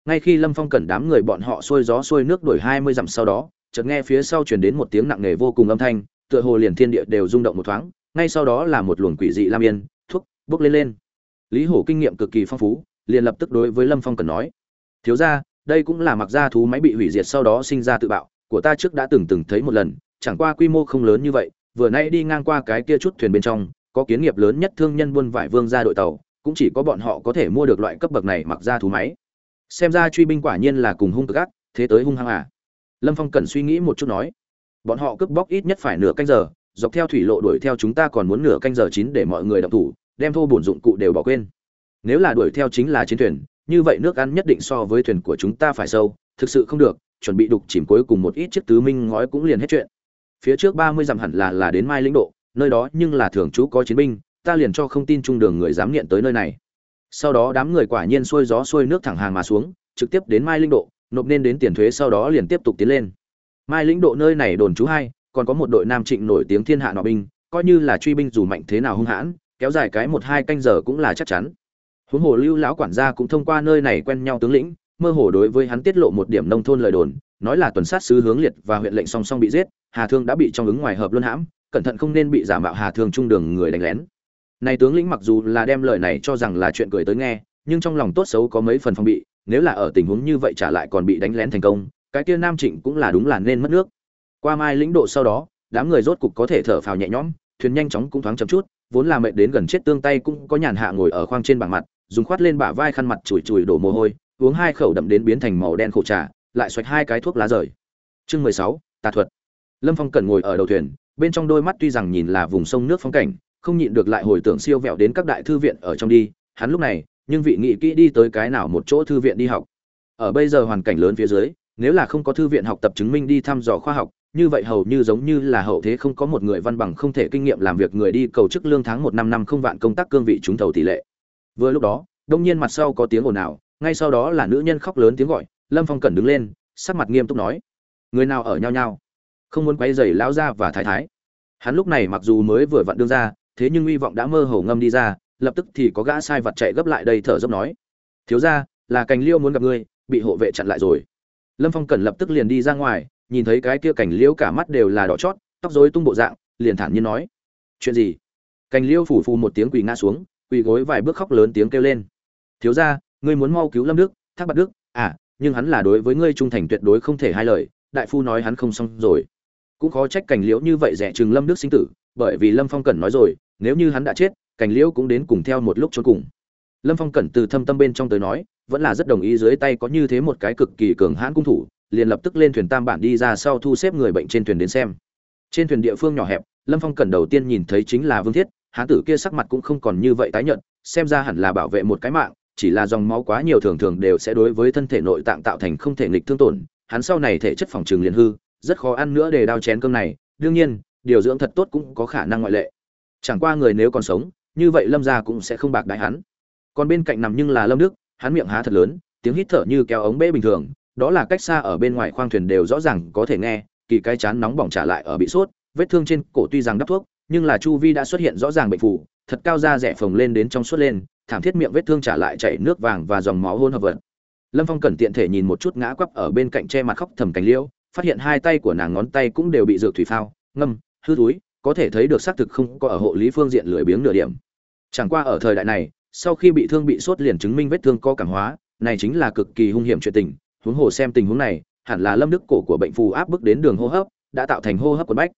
A: Ngay khi lâm phong cẩn đám người bọn họ xuôi gió xuôi nước đuổi hai mươi dặm sau đó, chợt nghe phía sau truyền đến một tiếng nặng nề vô cùng âm thanh, tựa hồ liền thiên địa đều rung động một thoáng ngay sau đó là một luồng quỷ dị lam yên thuốc bước lên lên. Lý hổ kinh nghiệm cực kỳ phong phú, liền lập tức đối với lâm phong cần nói, thiếu ra đây cũng là mặc gia thú máy bị hủy diệt sau đó sinh ra tự bạo, của ta trước đã từng từng thấy một lần, chẳng qua quy mô không lớn như vậy, vừa nay đi ngang qua cái kia chút thuyền bên trong, có kiến nghiệp lớn nhất thương nhân buôn vải vương ra đội tàu, cũng chỉ có bọn họ có thể mua được loại cấp bậc này mặc ra thú máy. Xem ra truy binh quả nhiên là cùng hung cực ác, thế tới hung hăng à? Lâm phong cần suy nghĩ một chút nói, bọn họ cướp bóc ít nhất phải nửa canh giờ dọc theo thủy lộ đuổi theo chúng ta còn muốn nửa canh giờ chín để mọi người đọc thủ, đem thô bổn dụng cụ đều bỏ quên. Nếu là đuổi theo chính là chiến thuyền, như vậy nước ăn nhất định so với thuyền của chúng ta phải sâu, thực sự không được, chuẩn bị đục chìm cuối cùng một ít chiếc tứ minh ngói cũng liền hết chuyện. Phía trước ba mươi dặm hẳn là là đến mai lĩnh độ, nơi đó nhưng là thường trú có chiến binh, ta liền cho không tin trung đường người dám nghiện tới nơi này. Sau đó đám người quả nhiên xuôi gió xuôi nước thẳng hàng mà xuống, trực tiếp đến mai linh độ, nộp nên đến tiền thuế sau đó liền tiếp tục tiến lên. Mai lĩnh độ nơi này đồn trú hai còn có một đội nam trịnh nổi tiếng thiên hạ nọ binh, coi như là truy binh dù mạnh thế nào hung hãn, kéo dài cái một hai canh giờ cũng là chắc chắn. Huống hồ lưu lão quản gia cũng thông qua nơi này quen nhau tướng lĩnh, mơ hồ đối với hắn tiết lộ một điểm nông thôn lời đồn, nói là tuần sát sứ hướng liệt và huyện lệnh song song bị giết, hà thương đã bị trong ứng ngoài hợp luân hãm, cẩn thận không nên bị giả mạo hà thương trung đường người đánh lén. Này tướng lĩnh mặc dù là đem lời này cho rằng là chuyện cười tới nghe, nhưng trong lòng tốt xấu có mấy phần phong bị, nếu là ở tình huống như vậy trả lại còn bị đánh lén thành công, cái kia nam trịnh cũng là đúng là nên mất nước qua mai lĩnh độ sau đó, đám người rốt cục có thể thở phào nhẹ nhõm, thuyền nhanh chóng cũng thoáng chậm chút, vốn là mệt đến gần chết tương tay cũng có nhàn hạ ngồi ở khoang trên bảng mặt, dùng khoát lên bả vai khăn mặt chùi chùi đổ mồ hôi, uống hai khẩu đậm đến biến thành màu đen khổ trà, lại xoạch hai cái thuốc lá rời. Chương mười sáu, tà thuật. Lâm phong cần ngồi ở đầu thuyền, bên trong đôi mắt tuy rằng nhìn là vùng sông nước phong cảnh, không nhịn được lại hồi tưởng siêu vẹo đến các đại thư viện ở trong đi, hắn lúc này, nhưng vị nghị kỹ đi tới cái nào một chỗ thư viện đi học. Ở bây giờ hoàn cảnh lớn phía dưới, nếu là không có thư viện học tập chứng minh đi thăm dò khoa học như vậy hầu như giống như là hậu thế không có một người văn bằng không thể kinh nghiệm làm việc người đi cầu chức lương tháng một năm năm không vạn công tác cương vị trúng thầu tỷ lệ. Vừa lúc đó, đông nhiên mặt sau có tiếng ồn ào, ngay sau đó là nữ nhân khóc lớn tiếng gọi, lâm phong cẩn đứng lên, sắc mặt nghiêm túc nói, người nào ở nhau nhau? Không muốn quấy dày lão gia và thái thái. Hắn lúc này mặc dù mới vừa vặn đương ra, thế nhưng hy vọng đã mơ hồ ngâm đi ra, lập tức thì có gã sai vật chạy gấp lại đây thở dốc nói, thiếu ra là cành liêu muốn gặp ngươi, bị hộ vệ chặn lại rồi. Lâm phong cẩn lập tức liền đi ra ngoài nhìn thấy cái kia cảnh liêu cả mắt đều là đỏ chót, tóc rối tung bộ dạng, liền thản nhiên nói, chuyện gì? Cảnh liêu phủ phù một tiếng quỳ ngã xuống, quỳ gối vài bước khóc lớn tiếng kêu lên, thiếu ra ngươi muốn mau cứu lâm đức, thác bạc đức? À nhưng hắn là đối với ngươi trung thành tuyệt đối không thể hai lời, đại phu nói hắn không xong rồi. Cũng khó trách cảnh liễu như vậy rẻ chừng lâm đức sinh tử, bởi vì lâm phong cẩn nói rồi, nếu như hắn đã chết, cảnh liễu cũng đến cùng theo một lúc cho cùng. Lâm phong cẩn từ thâm tâm bên trong tới nói, vẫn là rất đồng ý dưới tay có như thế một cái cực kỳ cường hãn cung thủ liền lập tức lên thuyền tam bản đi ra sau thu xếp người bệnh trên thuyền đến xem. Trên thuyền địa phương nhỏ hẹp, lâm phong cẩn đầu tiên nhìn thấy chính là vương thiết, hán tử kia sắc mặt cũng không còn như vậy tái nhợt, xem ra hẳn là bảo vệ một cái mạng, chỉ là dòng máu quá nhiều thường thường đều sẽ đối với thân thể nội tạng tạo thành không thể nghịch thương tổn, hắn sau này thể chất phòng trường liền hư, rất khó ăn nữa để đao chén cơm này, đương nhiên, điều dưỡng thật tốt cũng có khả năng ngoại lệ. Chẳng qua người nếu còn sống, như vậy lâm gia cũng sẽ không bạc đái hắn. Còn bên cạnh nằm nhưng là lâm đức, hắn miệng há thật lớn, tiếng hít thở như kéo ống bể bình thường đó là cách xa ở bên ngoài khoang thuyền đều rõ ràng có thể nghe, kỳ cái chán nóng bỏng trả lại ở bị sốt, vết thương trên cổ tuy rằng đắp thuốc, nhưng là chu vi đã xuất hiện rõ ràng bệnh phủ thật cao da rẻ phồng lên đến trong suốt lên, thảm thiết miệng vết thương trả lại chảy nước vàng và dòng máu hôn hợp vật. Lâm phong cẩn tiện thể nhìn một chút ngã quắp ở bên cạnh che mặt khóc thầm cánh liễu phát hiện hai tay của nàng ngón tay cũng đều bị dược thủy phao, ngâm, hư túi có thể thấy được xác thực không có ở hộ lý phương diện lười biếng nửa điểm. Chẳng qua ở thời đại này, sau khi bị thương bị sốt liền chứng minh vết thương co cảm hóa, này chính là cực kỳ hung hiểm chuyện tình huống hồ xem tình huống này, hẳn là lâm đức cổ của bệnh phù áp bức đến đường hô hấp, đã tạo thành hô hấp quần bách.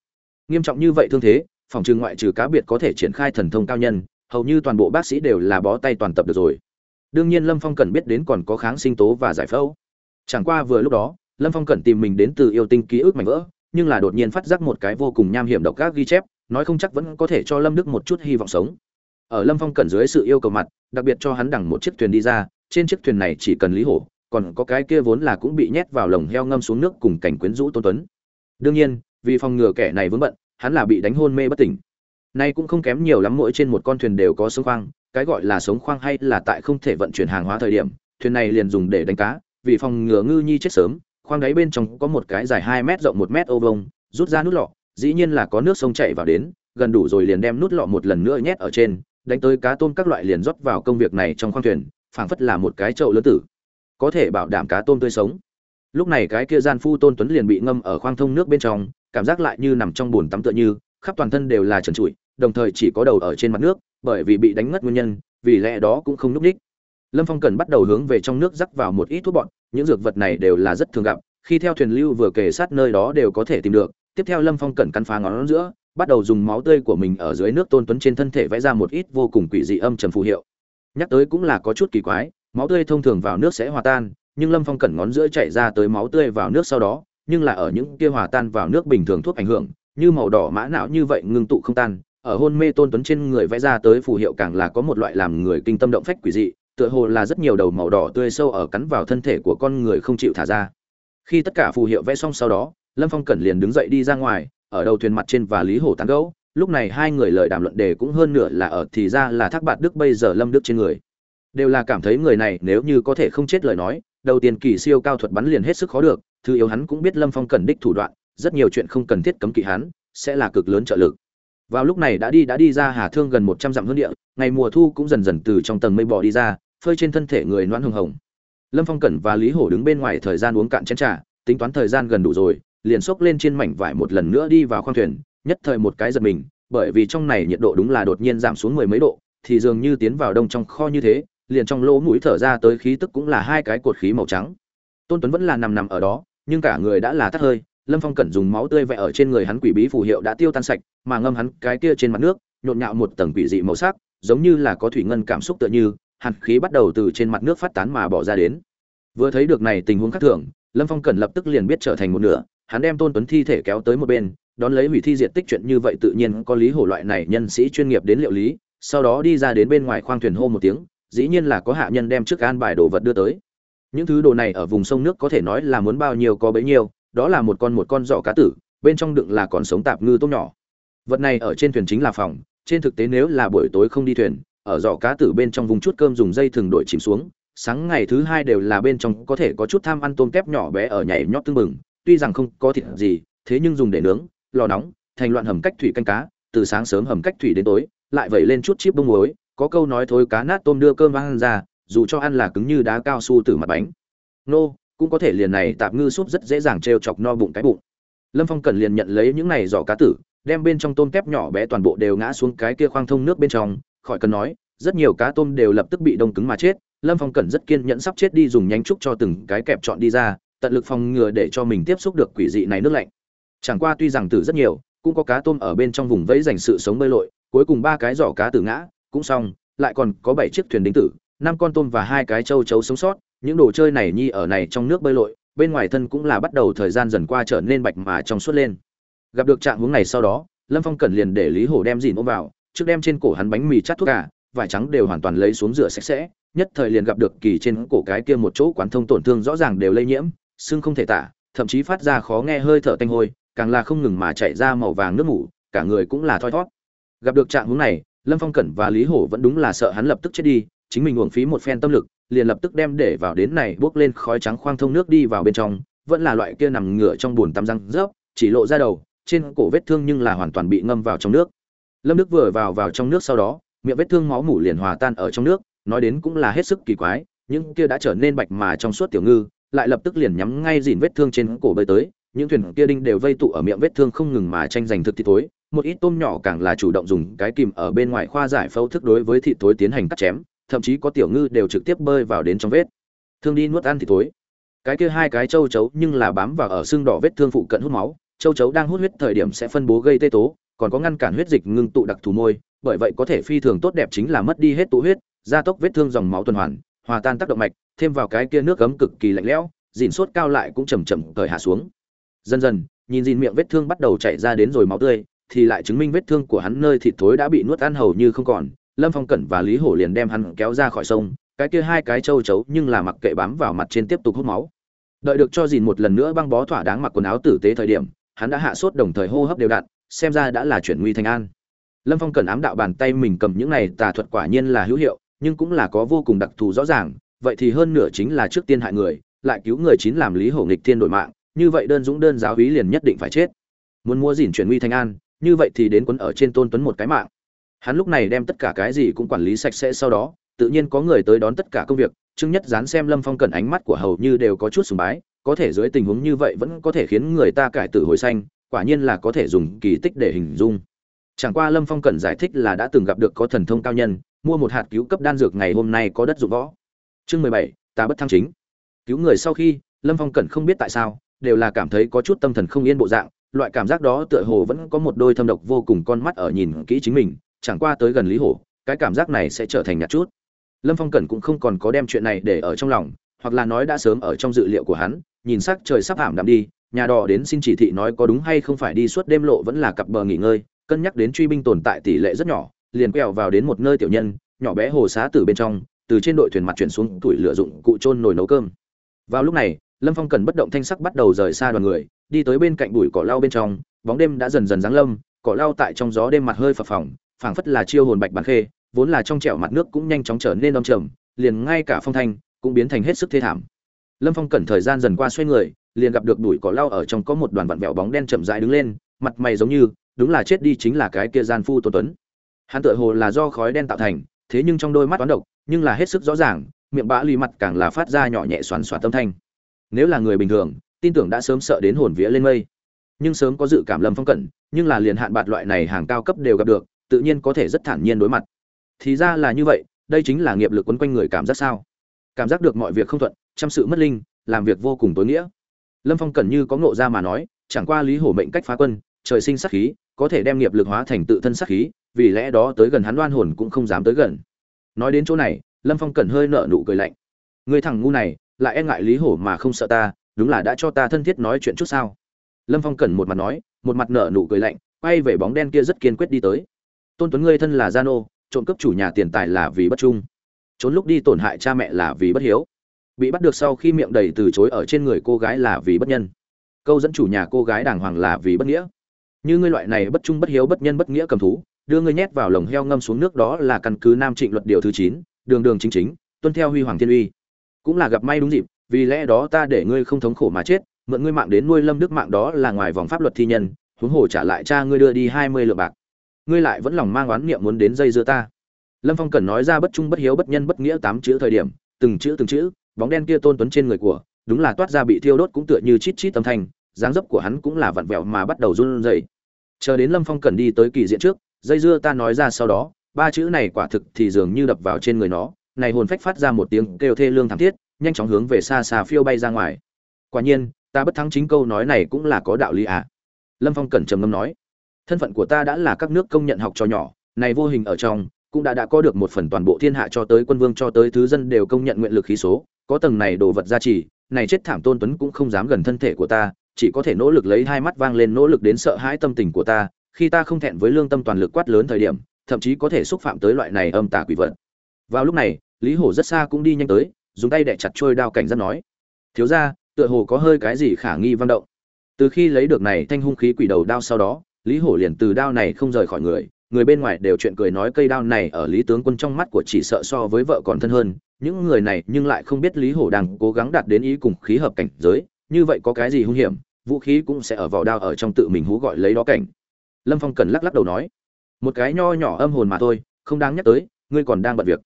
A: Nghiêm trọng như vậy thương thế, phòng trừ ngoại trừ cá biệt có thể triển khai thần thông cao nhân, hầu như toàn bộ bác sĩ đều là bó tay toàn tập được rồi. Đương nhiên lâm phong cần biết đến còn có kháng sinh tố và giải phẫu. Chẳng qua vừa lúc đó, lâm phong cần tìm mình đến từ yêu tinh ký ức mảnh vỡ, nhưng là đột nhiên phát giác một cái vô cùng nham hiểm độc ác ghi chép, nói không chắc vẫn có thể cho lâm đức một chút hy vọng sống. Ở lâm phong Cần dưới sự yêu cầu mặt, đặc biệt cho hắn đằng một chiếc thuyền đi ra, trên chiếc thuyền này chỉ cần lý hổ còn có cái kia vốn là cũng bị nhét vào lồng heo ngâm xuống nước cùng cảnh quyến rũ tôn tuấn. Đương nhiên, vì phòng ngừa kẻ này vướng bận, hắn là bị đánh hôn mê bất tỉnh. Nay cũng không kém nhiều lắm mỗi trên một con thuyền đều có sống khoang, cái gọi là sống khoang hay là tại không thể vận chuyển hàng hóa thời điểm, thuyền này liền dùng để đánh cá, vì phòng ngừa ngư nhi chết sớm, khoang đáy bên trong có một cái dài hai mét rộng một mét ô vông rút ra nút lọ, dĩ nhiên là có nước sông chảy vào đến, gần đủ rồi liền đem nút lọ một lần nữa nhét ở trên, đánh tới cá tôm các loại liền rót vào công việc này trong khoang thuyền, phảng phất là một cái chậu lớn tử có thể bảo đảm cá tôm tươi sống. Lúc này cái kia gian phu tôn tuấn liền bị ngâm ở khoang thông nước bên trong, cảm giác lại như nằm trong bồn tắm tựa như, khắp toàn thân đều là trần trụi, đồng thời chỉ có đầu ở trên mặt nước, bởi vì bị đánh ngất nguyên nhân, vì lẽ đó cũng không núp ních lâm phong cần bắt đầu hướng về trong nước rắc vào một ít thuốc bọn những dược vật này đều là rất thường gặp, khi theo thuyền lưu vừa kề sát nơi đó đều có thể tìm được. Tiếp theo lâm phong cẩn căn phá ngón giữa, bắt đầu dùng máu tươi của mình ở dưới nước tôn tuấn trên thân thể vẽ ra một ít vô cùng quỷ dị âm trầm phù hiệu. Nhắc tới cũng là có chút kỳ quái máu tươi thông thường vào nước sẽ hòa tan, nhưng lâm phong cẩn ngón giữa chạy ra tới máu tươi vào nước sau đó, nhưng là ở những kia hòa tan vào nước bình thường thuốc ảnh hưởng, như màu đỏ mã não như vậy ngưng tụ không tan, ở hôn mê tôn tuấn trên người vẽ ra tới phù hiệu càng là có một loại làm người kinh tâm động phách quỷ dị, tựa hồ là rất nhiều đầu màu đỏ tươi sâu ở cắn vào thân thể của con người không chịu thả ra. Khi tất cả phù hiệu vẽ xong sau đó, lâm phong cẩn liền đứng dậy đi ra ngoài, ở đầu thuyền mặt trên và lý hổ tán gẫu, lúc này hai người lời đàm luận đề cũng hơn nửa là ở thì ra là thác bạt đức bây giờ lâm đức trên người đều là cảm thấy người này nếu như có thể không chết lời nói, đầu tiên kỳ siêu cao thuật bắn liền hết sức khó được, thứ yếu hắn cũng biết lâm phong cần đích thủ đoạn, rất nhiều chuyện không cần thiết cấm kỵ hắn, sẽ là cực lớn trợ lực. Vào lúc này đã đi đã đi ra hà thương gần một trăm dặm hơn địa, ngày mùa thu cũng dần dần từ trong tầng mây bò đi ra, phơi trên thân thể người noãn hồng hồng. Lâm phong cẩn và lý hổ đứng bên ngoài thời gian uống cạn chén trà, tính toán thời gian gần đủ rồi, liền xốc lên trên mảnh vải một lần nữa đi vào khoang thuyền, nhất thời một cái giật mình, bởi vì trong này nhiệt độ đúng là đột nhiên giảm xuống mười mấy độ, thì dường như tiến vào đông trong kho như thế liền trong lỗ mũi thở ra tới khí tức cũng là hai cái cột khí màu trắng. Tôn tuấn vẫn là nằm nằm ở đó, nhưng cả người đã là tắt hơi, lâm phong cẩn dùng máu tươi vẽ ở trên người hắn quỷ bí phù hiệu đã tiêu tan sạch, mà ngâm hắn cái kia trên mặt nước, nhộn nhạo một tầng quỷ dị màu sắc, giống như là có thủy ngân cảm xúc tựa như hạt khí bắt đầu từ trên mặt nước phát tán mà bỏ ra đến. Vừa thấy được này tình huống khác thường, lâm phong cẩn lập tức liền biết trở thành một nửa, hắn đem tôn tuấn thi thể kéo tới một bên, đón lấy hủy thi diệt tích chuyện như vậy tự nhiên có lý hổ loại này nhân sĩ chuyên nghiệp đến liệu lý, sau đó đi ra đến bên ngoài khoang thuyền hô một tiếng dĩ nhiên là có hạ nhân đem trước an bài đồ vật đưa tới. Những thứ đồ này ở vùng sông nước có thể nói là muốn bao nhiêu có bấy nhiêu, đó là một con một con giỏ cá tử, bên trong đựng là còn sống tạp ngư tôm nhỏ. Vật này ở trên thuyền chính là phòng, trên thực tế nếu là buổi tối không đi thuyền, ở giỏ cá tử bên trong vùng chút cơm dùng dây thường đổi chìm xuống, sáng ngày thứ hai đều là bên trong có thể có chút tham ăn tôm kép nhỏ bé ở nhảy nhót tương mừng tuy rằng không có thịt gì, thế nhưng dùng để nướng, lò nóng, thành loạn hầm cách thủy canh cá, từ sáng sớm hầm cách thủy đến tối, lại vẩy lên chút chip bông muối có câu nói thối cá nát tôm đưa cơm ăn ra, dù cho ăn là cứng như đá cao su từ mặt bánh. Nô, cũng có thể liền này tạp ngư súp rất dễ dàng trêu chọc no bụng cái bụng. Lâm phong cần liền nhận lấy những này giỏ cá tử, đem bên trong tôm tép nhỏ bé toàn bộ đều ngã xuống cái kia khoang thông nước bên trong, khỏi cần nói, rất nhiều cá tôm đều lập tức bị đông cứng mà chết. Lâm phong cần rất kiên nhẫn sắp chết đi dùng nhánh trúc cho từng cái kẹp chọn đi ra, tận lực phòng ngừa để cho mình tiếp xúc được quỷ dị này nước lạnh. Chẳng qua tuy rằng tử rất nhiều, cũng có cá tôm ở bên trong vùng vẫy dành sự sống bơi lội, cuối cùng ba cái giỏ cá tử ngã cũng xong, lại còn có bảy chiếc thuyền đính tử, năm con tôm và hai cái châu chấu sống sót. Những đồ chơi này nhi ở này trong nước bơi lội, bên ngoài thân cũng là bắt đầu thời gian dần qua trở nên bạch mà trong suốt lên. Gặp được trạng hướng này sau đó, lâm phong cẩn liền để lý hổ đem dìn ôm vào, trước đem trên cổ hắn bánh mì chắt thuốc cả vải trắng đều hoàn toàn lấy xuống rửa sạch sẽ, nhất thời liền gặp được kỳ trên cổ cái kia một chỗ quán thông tổn thương rõ ràng đều lây nhiễm, xương không thể tả, thậm chí phát ra khó nghe hơi thở tanh hôi, càng là không ngừng mà chạy ra màu vàng nước ngủ cả người cũng là thoi thót. Gặp được trạng hướng này lâm phong cẩn và lý hổ vẫn đúng là sợ hắn lập tức chết đi, chính mình uổng phí một phen tâm lực, liền lập tức đem để vào đến này bước lên khói trắng khoang thông nước đi vào bên trong, vẫn là loại kia nằm ngửa trong bùn tắm răng rớp, chỉ lộ ra đầu, trên cổ vết thương nhưng là hoàn toàn bị ngâm vào trong nước. Lâm đức vừa vào vào trong nước sau đó, miệng vết thương máu mủ liền hòa tan ở trong nước, nói đến cũng là hết sức kỳ quái, những kia đã trở nên bạch mà trong suốt tiểu ngư, lại lập tức liền nhắm ngay dìn vết thương trên cổ bơi tới, những thuyền kia đinh đều vây tụ ở miệng vết thương không ngừng mà tranh giành thực thì tối một ít tôm nhỏ càng là chủ động dùng cái kìm ở bên ngoài khoa giải phẫu thức đối với thịt thối tiến hành cắt chém, thậm chí có tiểu ngư đều trực tiếp bơi vào đến trong vết. Thương đi nuốt ăn thịt thối. Cái kia hai cái châu chấu nhưng là bám vào ở xương đỏ vết thương phụ cận hút máu, châu chấu đang hút huyết thời điểm sẽ phân bố gây tê tố, còn có ngăn cản huyết dịch ngưng tụ đặc thù môi, bởi vậy có thể phi thường tốt đẹp chính là mất đi hết tụ huyết, gia tốc vết thương dòng máu tuần hoàn, hòa tan tác động mạch, thêm vào cái kia nước cấm cực kỳ lạnh lẽo dìn sốt cao lại cũng chầm chậm cởi hạ xuống. Dần dần, nhìn dìn miệng vết thương bắt đầu chảy ra đến rồi máu tươi thì lại chứng minh vết thương của hắn nơi thịt thối đã bị nuốt ăn hầu như không còn. Lâm phong cẩn và lý hổ liền đem hắn kéo ra khỏi sông, cái kia hai cái châu chấu nhưng là mặc kệ bám vào mặt trên tiếp tục hút máu. Đợi được cho dìn một lần nữa băng bó thỏa đáng mặc quần áo tử tế thời điểm, hắn đã hạ sốt đồng thời hô hấp đều đặn, xem ra đã là chuyển nguy thành an. Lâm phong cần ám đạo bàn tay mình cầm những này tà thuật quả nhiên là hữu hiệu, nhưng cũng là có vô cùng đặc thù rõ ràng, vậy thì hơn nửa chính là trước tiên hại người, lại cứu người chín làm lý hổ nghịch thiên đổi mạng, như vậy đơn dũng đơn giáo hí liền nhất định phải chết. Muốn mua dìn chuyển nguy thành an như vậy thì đến quấn ở trên tôn tuấn một cái mạng. Hắn lúc này đem tất cả cái gì cũng quản lý sạch sẽ sau đó, tự nhiên có người tới đón tất cả công việc, trương nhất dán xem lâm phong cẩn ánh mắt của hầu như đều có chút sùng bái, có thể dưới tình huống như vậy vẫn có thể khiến người ta cải tử hồi xanh, quả nhiên là có thể dùng kỳ tích để hình dung. Chẳng qua lâm phong cẩn giải thích là đã từng gặp được có thần thông cao nhân, mua một hạt cứu cấp đan dược ngày hôm nay có đất dụng võ. Chương mười bảy, ta bất thăng chính. Cứu người sau khi, lâm phong cẩn không biết tại sao, đều là cảm thấy có chút tâm thần không yên bộ dạng loại cảm giác đó tựa hồ vẫn có một đôi thâm độc vô cùng con mắt ở nhìn kỹ chính mình, chẳng qua tới gần lý hổ, cái cảm giác này sẽ trở thành nhạt chút. Lâm phong cẩn cũng không còn có đem chuyện này để ở trong lòng, hoặc là nói đã sớm ở trong dự liệu của hắn, nhìn sắc trời sắp hảm đạm đi, nhà đò đến xin chỉ thị nói có đúng hay không phải đi suốt đêm lộ vẫn là cặp bờ nghỉ ngơi, cân nhắc đến truy binh tồn tại tỷ lệ rất nhỏ, liền quẹo vào đến một nơi tiểu nhân, nhỏ bé hồ xá từ bên trong, từ trên đội thuyền mặt chuyển xuống tuổi lựa dụng cụ trôn nồi nấu cơm. Vào lúc này, lâm phong cần bất động thanh sắc bắt đầu rời xa đoàn người đi tới bên cạnh bụi cỏ lau bên trong, bóng đêm đã dần dần giáng lâm, cỏ lau tại trong gió đêm mặt hơi phập phồng, phảng phất là chiêu hồn bạch bản khê, vốn là trong trẻo mặt nước cũng nhanh chóng trở nên đông trầm, liền ngay cả phong thanh cũng biến thành hết sức thê thảm. Lâm phong cẩn thời gian dần qua xoay người, liền gặp được bụi cỏ lau ở trong có một đoàn vặn vẹo bóng đen chậm rãi đứng lên, mặt mày giống như, đúng là chết đi chính là cái kia gian phu tôn tuấn. Hắn tựa hồ là do khói đen tạo thành, thế nhưng trong đôi mắt toán độc, nhưng là hết sức rõ ràng, miệng bã lì mặt càng là phát ra nhỏ nhẹ xoắn xoắn tâm thanh. Nếu là người bình thường tin tưởng đã sớm sợ đến hồn vía lên mây. Nhưng sớm có dự cảm lâm phong cẩn, nhưng là liền hạn bạt loại này hàng cao cấp đều gặp được, tự nhiên có thể rất thản nhiên đối mặt. Thì ra là như vậy, đây chính là nghiệp lực quấn quanh người cảm giác sao? Cảm giác được mọi việc không thuận, chăm sự mất linh, làm việc vô cùng tối nghĩa. Lâm phong cẩn như có ngộ ra mà nói, chẳng qua lý hổ mệnh cách phá quân, trời sinh sát khí, có thể đem nghiệp lực hóa thành tự thân sát khí, vì lẽ đó tới gần hắn đoan hồn cũng không dám tới gần. Nói đến chỗ này, lâm phong cẩn hơi nợ nụ cười lạnh. Người thằng ngu này, lại e ngại lý hổ mà không sợ ta đúng là đã cho ta thân thiết nói chuyện chút sao? Lâm phong cẩn một mặt nói, một mặt nở nụ cười lạnh, quay về bóng đen kia rất kiên quyết đi tới. Tôn tuấn ngươi thân là gia nô, trộm cắp chủ nhà tiền tài là vì bất trung. Trốn lúc đi tổn hại cha mẹ là vì bất hiếu. Bị bắt được sau khi miệng đầy từ chối ở trên người cô gái là vì bất nhân. Câu dẫn chủ nhà cô gái đàng hoàng là vì bất nghĩa. Như ngươi loại này bất trung bất hiếu bất nhân bất nghĩa cầm thú, đưa ngươi nhét vào lồng heo ngâm xuống nước đó là căn cứ nam trịnh luật điều thứ chín, đường đường chính chính, tuân theo huy hoàng thiên uy. Cũng là gặp may đúng dịp vì lẽ đó ta để ngươi không thống khổ mà chết, mượn ngươi mạng đến nuôi lâm đức mạng đó là ngoài vòng pháp luật thi nhân, huống hồ trả lại cha ngươi đưa đi hai mươi lượng bạc. Ngươi lại vẫn lòng mang oán niệm muốn đến dây dưa ta. Lâm phong cần nói ra bất trung bất hiếu bất nhân bất nghĩa tám chữ thời điểm, từng chữ từng chữ, bóng đen kia tôn tuấn trên người của, đúng là toát ra bị thiêu đốt cũng tựa như chít chít âm thanh, dáng dấp của hắn cũng là vặn vẹo mà bắt đầu run rẩy. Chờ đến lâm phong cần đi tới kỳ diện trước, dây dưa ta nói ra sau đó, ba chữ này quả thực thì dường như đập vào trên người nó, này hồn phách phát ra một tiếng kêu thê lương thảm thiết nhanh chóng hướng về xa xa phiêu bay ra ngoài. Quả nhiên, ta bất thắng chính câu nói này cũng là có đạo lý à? Lâm phong cẩn trầm ngâm nói, thân phận của ta đã là các nước công nhận học trò nhỏ, này vô hình ở trong, cũng đã đã có được một phần toàn bộ thiên hạ cho tới quân vương cho tới thứ dân đều công nhận nguyện lực khí số, có tầng này đồ vật gia trì, này chết thảm tôn tuấn cũng không dám gần thân thể của ta, chỉ có thể nỗ lực lấy hai mắt vang lên nỗ lực đến sợ hãi tâm tình của ta, khi ta không thẹn với lương tâm toàn lực quát lớn thời điểm, thậm chí có thể xúc phạm tới loại này âm tà quỷ vật. Vào lúc này, lý hổ rất xa cũng đi nhanh tới dùng tay đẻ chặt trôi đao cảnh giác nói, thiếu ra tựa hồ có hơi cái gì khả nghi vang động. Từ khi lấy được này thanh hung khí quỷ đầu đao sau đó, lý hổ liền từ đao này không rời khỏi người người bên ngoài đều chuyện cười nói cây đao này ở lý tướng quân trong mắt của chỉ sợ so với vợ còn thân hơn, những người này nhưng lại không biết lý hổ đang cố gắng đạt đến ý cùng khí hợp cảnh giới, như vậy có cái gì hung hiểm, vũ khí cũng sẽ ở vào đao ở trong tự mình hú gọi lấy đó cảnh. Lâm phong cần lắc lắc đầu nói, một cái nho nhỏ âm hồn mà thôi, không đáng nhắc tới, ngươi còn đang bận việc.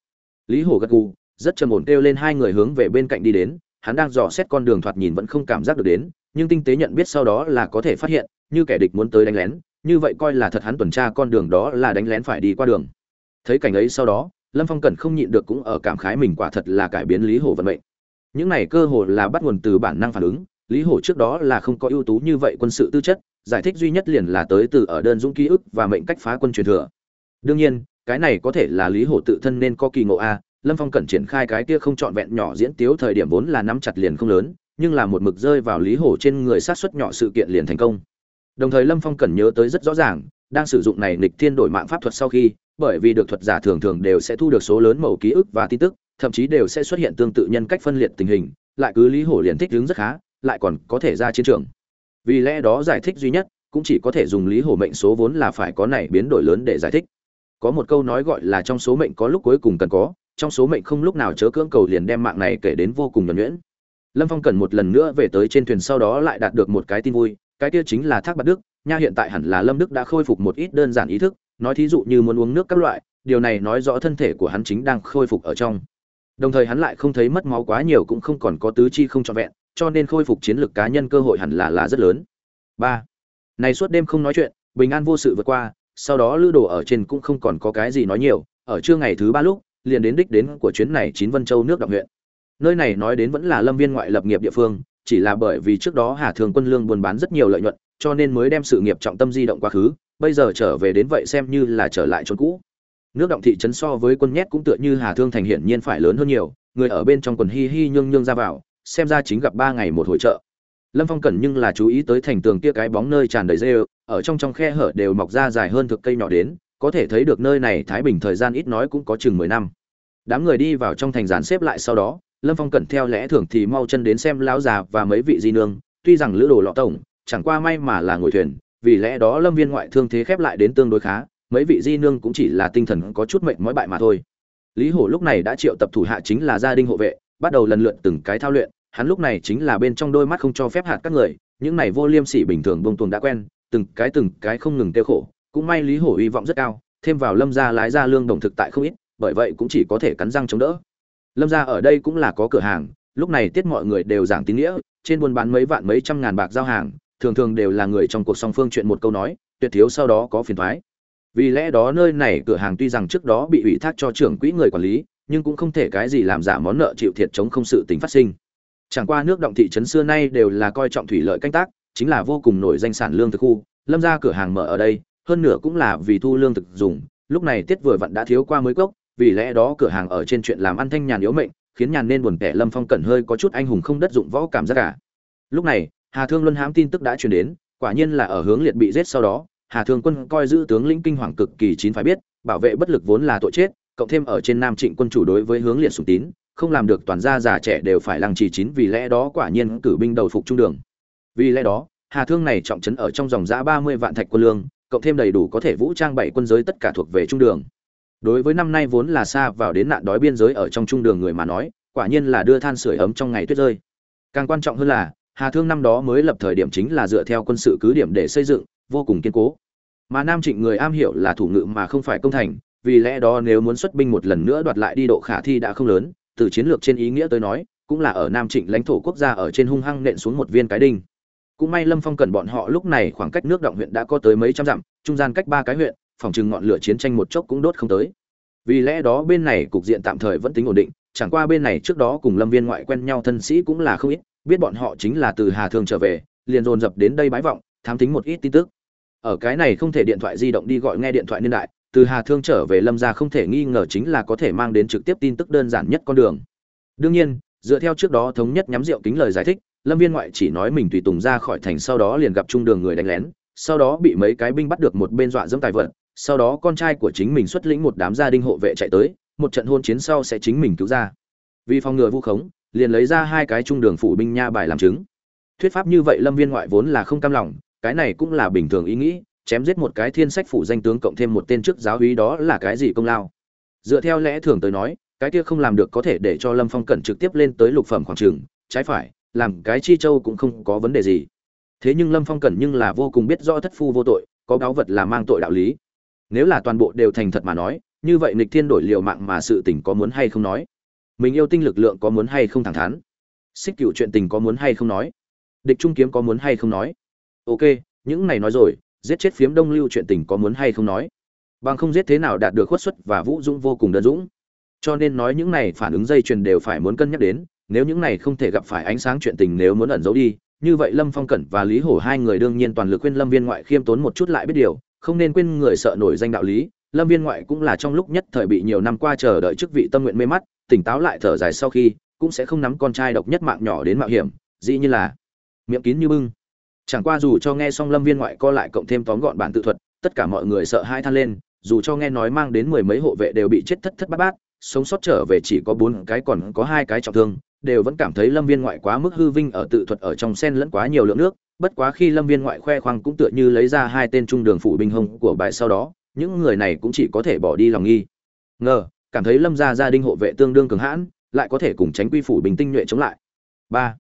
A: Lý hổ gật gù rất trầm ổn kêu lên hai người hướng về bên cạnh đi đến, hắn đang dò xét con đường thoạt nhìn vẫn không cảm giác được đến, nhưng tinh tế nhận biết sau đó là có thể phát hiện, như kẻ địch muốn tới đánh lén, như vậy coi là thật hắn tuần tra con đường đó là đánh lén phải đi qua đường. Thấy cảnh ấy sau đó, lâm phong cẩn không nhịn được cũng ở cảm khái mình quả thật là cải biến lý hổ vận mệnh. Những này cơ hồ là bắt nguồn từ bản năng phản ứng, lý hổ trước đó là không có ưu tú như vậy quân sự tư chất, giải thích duy nhất liền là tới từ ở đơn dũng ký ức và mệnh cách phá quân truyền thừa. Đương nhiên, cái này có thể là lý hổ tự thân nên có kỳ ngộ a lâm phong cẩn triển khai cái kia không trọn vẹn nhỏ diễn tiếu thời điểm vốn là nắm chặt liền không lớn, nhưng là một mực rơi vào lý hổ trên người sát xuất nhỏ sự kiện liền thành công. Đồng thời lâm phong cần nhớ tới rất rõ ràng, đang sử dụng này nịch thiên đổi mạng pháp thuật sau khi, bởi vì được thuật giả thường thường đều sẽ thu được số lớn màu ký ức và tin tức, thậm chí đều sẽ xuất hiện tương tự nhân cách phân liệt tình hình, lại cứ lý hổ liền thích đứng rất khá, lại còn có thể ra chiến trường. Vì lẽ đó giải thích duy nhất, cũng chỉ có thể dùng lý hổ mệnh số vốn là phải có này biến đổi lớn để giải thích. Có một câu nói gọi là trong số mệnh có lúc cuối cùng cần có trong số mệnh không lúc nào chớ cưỡng cầu liền đem mạng này kể đến vô cùng nhuẩn nhuyễn. Lâm phong cần một lần nữa về tới trên thuyền sau đó lại đạt được một cái tin vui, cái kia chính là thác bạc đức, nha hiện tại hẳn là lâm đức đã khôi phục một ít đơn giản ý thức, nói thí dụ như muốn uống nước các loại, điều này nói rõ thân thể của hắn chính đang khôi phục ở trong. Đồng thời hắn lại không thấy mất máu quá nhiều cũng không còn có tứ chi không trọn vẹn, cho nên khôi phục chiến lược cá nhân cơ hội hẳn là là rất lớn. Ba. Này suốt đêm không nói chuyện, bình an vô sự vượt qua, sau đó lữ đồ ở trên cũng không còn có cái gì nói nhiều, ở trưa ngày thứ ba lúc liền đến đích đến của chuyến này chín vân châu nước động huyện. Nơi này nói đến vẫn là lâm viên ngoại lập nghiệp địa phương, chỉ là bởi vì trước đó hà thường quân lương buôn bán rất nhiều lợi nhuận, cho nên mới đem sự nghiệp trọng tâm di động quá khứ, bây giờ trở về đến vậy xem như là trở lại chốn cũ. Nước động thị trấn so với quân nhét cũng tựa như hà thương thành hiển nhiên phải lớn hơn nhiều, người ở bên trong quần hi hi nhương nhương ra vào, xem ra chính gặp ba ngày một hội trợ. Lâm phong cẩn nhưng là chú ý tới thành tường kia cái bóng nơi tràn đầy rêu, ở trong trong khe hở đều mọc ra dài hơn thực cây nhỏ đến có thể thấy được nơi này thái bình thời gian ít nói cũng có chừng mười năm. Đám người đi vào trong thành giàn xếp lại sau đó, lâm phong cẩn theo lẽ thường thì mau chân đến xem lão già và mấy vị di nương, tuy rằng lữ đồ lọ tổng, chẳng qua may mà là ngồi thuyền, vì lẽ đó lâm viên ngoại thương thế khép lại đến tương đối khá, mấy vị di nương cũng chỉ là tinh thần có chút mệnh mỏi bại mà thôi. Lý hổ lúc này đã triệu tập thủ hạ chính là gia đình hộ vệ, bắt đầu lần lượt từng cái thao luyện, hắn lúc này chính là bên trong đôi mắt không cho phép hạt các người, những này vô liêm sỉ bình thường bông tuồng đã quen, từng cái từng cái không ngừng tiêu khổ cũng may lý hổ hy vọng rất cao, thêm vào lâm gia lái ra lương đồng thực tại không ít, bởi vậy cũng chỉ có thể cắn răng chống đỡ. Lâm gia ở đây cũng là có cửa hàng, lúc này tiết mọi người đều giảng tín nghĩa, trên buôn bán mấy vạn mấy trăm ngàn bạc giao hàng, thường thường đều là người trong cuộc song phương chuyện một câu nói, tuyệt thiếu sau đó có phiền thoái. Vì lẽ đó nơi này cửa hàng tuy rằng trước đó bị ủy thác cho trưởng quỹ người quản lý, nhưng cũng không thể cái gì làm giả món nợ chịu thiệt chống không sự tính phát sinh. Chẳng qua nước động thị trấn xưa nay đều là coi trọng thủy lợi canh tác, chính là vô cùng nổi danh sản lương thực khu. Lâm ra cửa hàng mở ở đây hơn nữa cũng là vì thu lương thực dùng, lúc này tiết vừa vặn đã thiếu qua mới cốc, vì lẽ đó cửa hàng ở trên chuyện làm ăn thanh nhàn yếu mệnh, khiến nhàn nên buồn kẻ lâm phong cẩn hơi có chút anh hùng không đất dụng võ cảm giác cả. Lúc này, hà thương luân hãm tin tức đã truyền đến, quả nhiên là ở hướng liệt bị giết sau đó, hà thương quân coi giữ tướng lĩnh kinh hoàng cực kỳ chín phải biết, bảo vệ bất lực vốn là tội chết, cộng thêm ở trên nam trịnh quân chủ đối với hướng liệt sùng tín, không làm được toàn gia già trẻ đều phải lăng trì chín vì lẽ đó quả nhiên cử binh đầu phục trung đường. Vì lẽ đó, hà thương này trọng trấn ở trong dòng giã ba mươi vạn thạch quân lương cộng thêm đầy đủ có thể vũ trang bảy quân giới tất cả thuộc về trung đường. Đối với năm nay vốn là xa vào đến nạn đói biên giới ở trong trung đường người mà nói, quả nhiên là đưa than sửa ấm trong ngày tuyết rơi. Càng quan trọng hơn là, hà thương năm đó mới lập thời điểm chính là dựa theo quân sự cứ điểm để xây dựng, vô cùng kiên cố. Mà nam trịnh người am hiểu là thủ ngự mà không phải công thành, vì lẽ đó nếu muốn xuất binh một lần nữa đoạt lại đi độ khả thi đã không lớn, từ chiến lược trên ý nghĩa tới nói, cũng là ở nam trịnh lãnh thổ quốc gia ở trên hung hăng nện xuống một viên cái đinh cũng may lâm phong cần bọn họ lúc này khoảng cách nước động huyện đã có tới mấy trăm dặm, trung gian cách ba cái huyện, phòng chừng ngọn lửa chiến tranh một chốc cũng đốt không tới. Vì lẽ đó bên này cục diện tạm thời vẫn tính ổn định, chẳng qua bên này trước đó cùng lâm viên ngoại quen nhau thân sĩ cũng là không ít, biết bọn họ chính là từ hà thương trở về, liền dồn dập đến đây bái vọng, thám tính một ít tin tức. Ở cái này không thể điện thoại di động đi gọi nghe điện thoại niên đại, từ hà thương trở về lâm gia không thể nghi ngờ chính là có thể mang đến trực tiếp tin tức đơn giản nhất con đường. Đương nhiên, dựa theo trước đó thống nhất nhắm rượu kính lời giải thích lâm viên ngoại chỉ nói mình tùy tùng ra khỏi thành sau đó liền gặp trung đường người đánh lén, sau đó bị mấy cái binh bắt được một bên dọa dẫm tài vật, sau đó con trai của chính mình xuất lĩnh một đám gia đình hộ vệ chạy tới, một trận hôn chiến sau sẽ chính mình cứu ra. Vì phòng ngừa vu khống, liền lấy ra hai cái trung đường phủ binh nha bài làm chứng. Thuyết pháp như vậy lâm viên ngoại vốn là không cam lòng, cái này cũng là bình thường ý nghĩ, chém giết một cái thiên sách phủ danh tướng cộng thêm một tên chức giáo úy đó là cái gì công lao. Dựa theo lẽ thường tới nói, cái kia không làm được có thể để cho lâm phong cẩn trực tiếp lên tới lục phẩm khoảng trường, trái phải làm cái chi châu cũng không có vấn đề gì. Thế nhưng lâm phong cẩn nhưng là vô cùng biết rõ thất phu vô tội, có báu vật là mang tội đạo lý. Nếu là toàn bộ đều thành thật mà nói, như vậy nịch thiên đổi liều mạng mà sự tình có muốn hay không nói? Mình yêu tinh lực lượng có muốn hay không thẳng thắn? Xích cựu chuyện tình có muốn hay không nói? Địch trung kiếm có muốn hay không nói? Ok, những này nói rồi, giết chết phiếm đông lưu chuyện tình có muốn hay không nói? Bằng không giết thế nào đạt được khuất xuất và vũ dũng vô cùng đơn dũng cho nên nói những này phản ứng dây chuyền đều phải muốn cân nhắc đến nếu những này không thể gặp phải ánh sáng chuyện tình nếu muốn ẩn giấu đi, như vậy lâm phong cẩn và lý hổ hai người đương nhiên toàn lực khuyên lâm viên ngoại khiêm tốn một chút lại biết điều, không nên quên người sợ nổi danh đạo lý. Lâm viên ngoại cũng là trong lúc nhất thời bị nhiều năm qua chờ đợi chức vị tâm nguyện mê mắt, tỉnh táo lại thở dài sau khi, cũng sẽ không nắm con trai độc nhất mạng nhỏ đến mạo hiểm, dĩ như là miệng kín như bưng. Chẳng qua dù cho nghe xong lâm viên ngoại co lại cộng thêm tóm gọn bản tự thuật, tất cả mọi người sợ hai than lên, dù cho nghe nói mang đến mười mấy hộ vệ đều bị chết thất thất bát bát, sống sót trở về chỉ có bốn cái còn có hai cái trọng thương đều vẫn cảm thấy lâm viên ngoại quá mức hư vinh ở tự thuật ở trong sen lẫn quá nhiều lượng nước, bất quá khi lâm viên ngoại khoe khoang cũng tựa như lấy ra hai tên trung đường phủ binh hông của bãi sau đó, những người này cũng chỉ có thể bỏ đi lòng nghi. Ngờ, cảm thấy lâm gia gia đình hộ vệ tương đương cường hãn, lại có thể cùng tránh quy phủ bình tinh nhuệ chống lại. Ba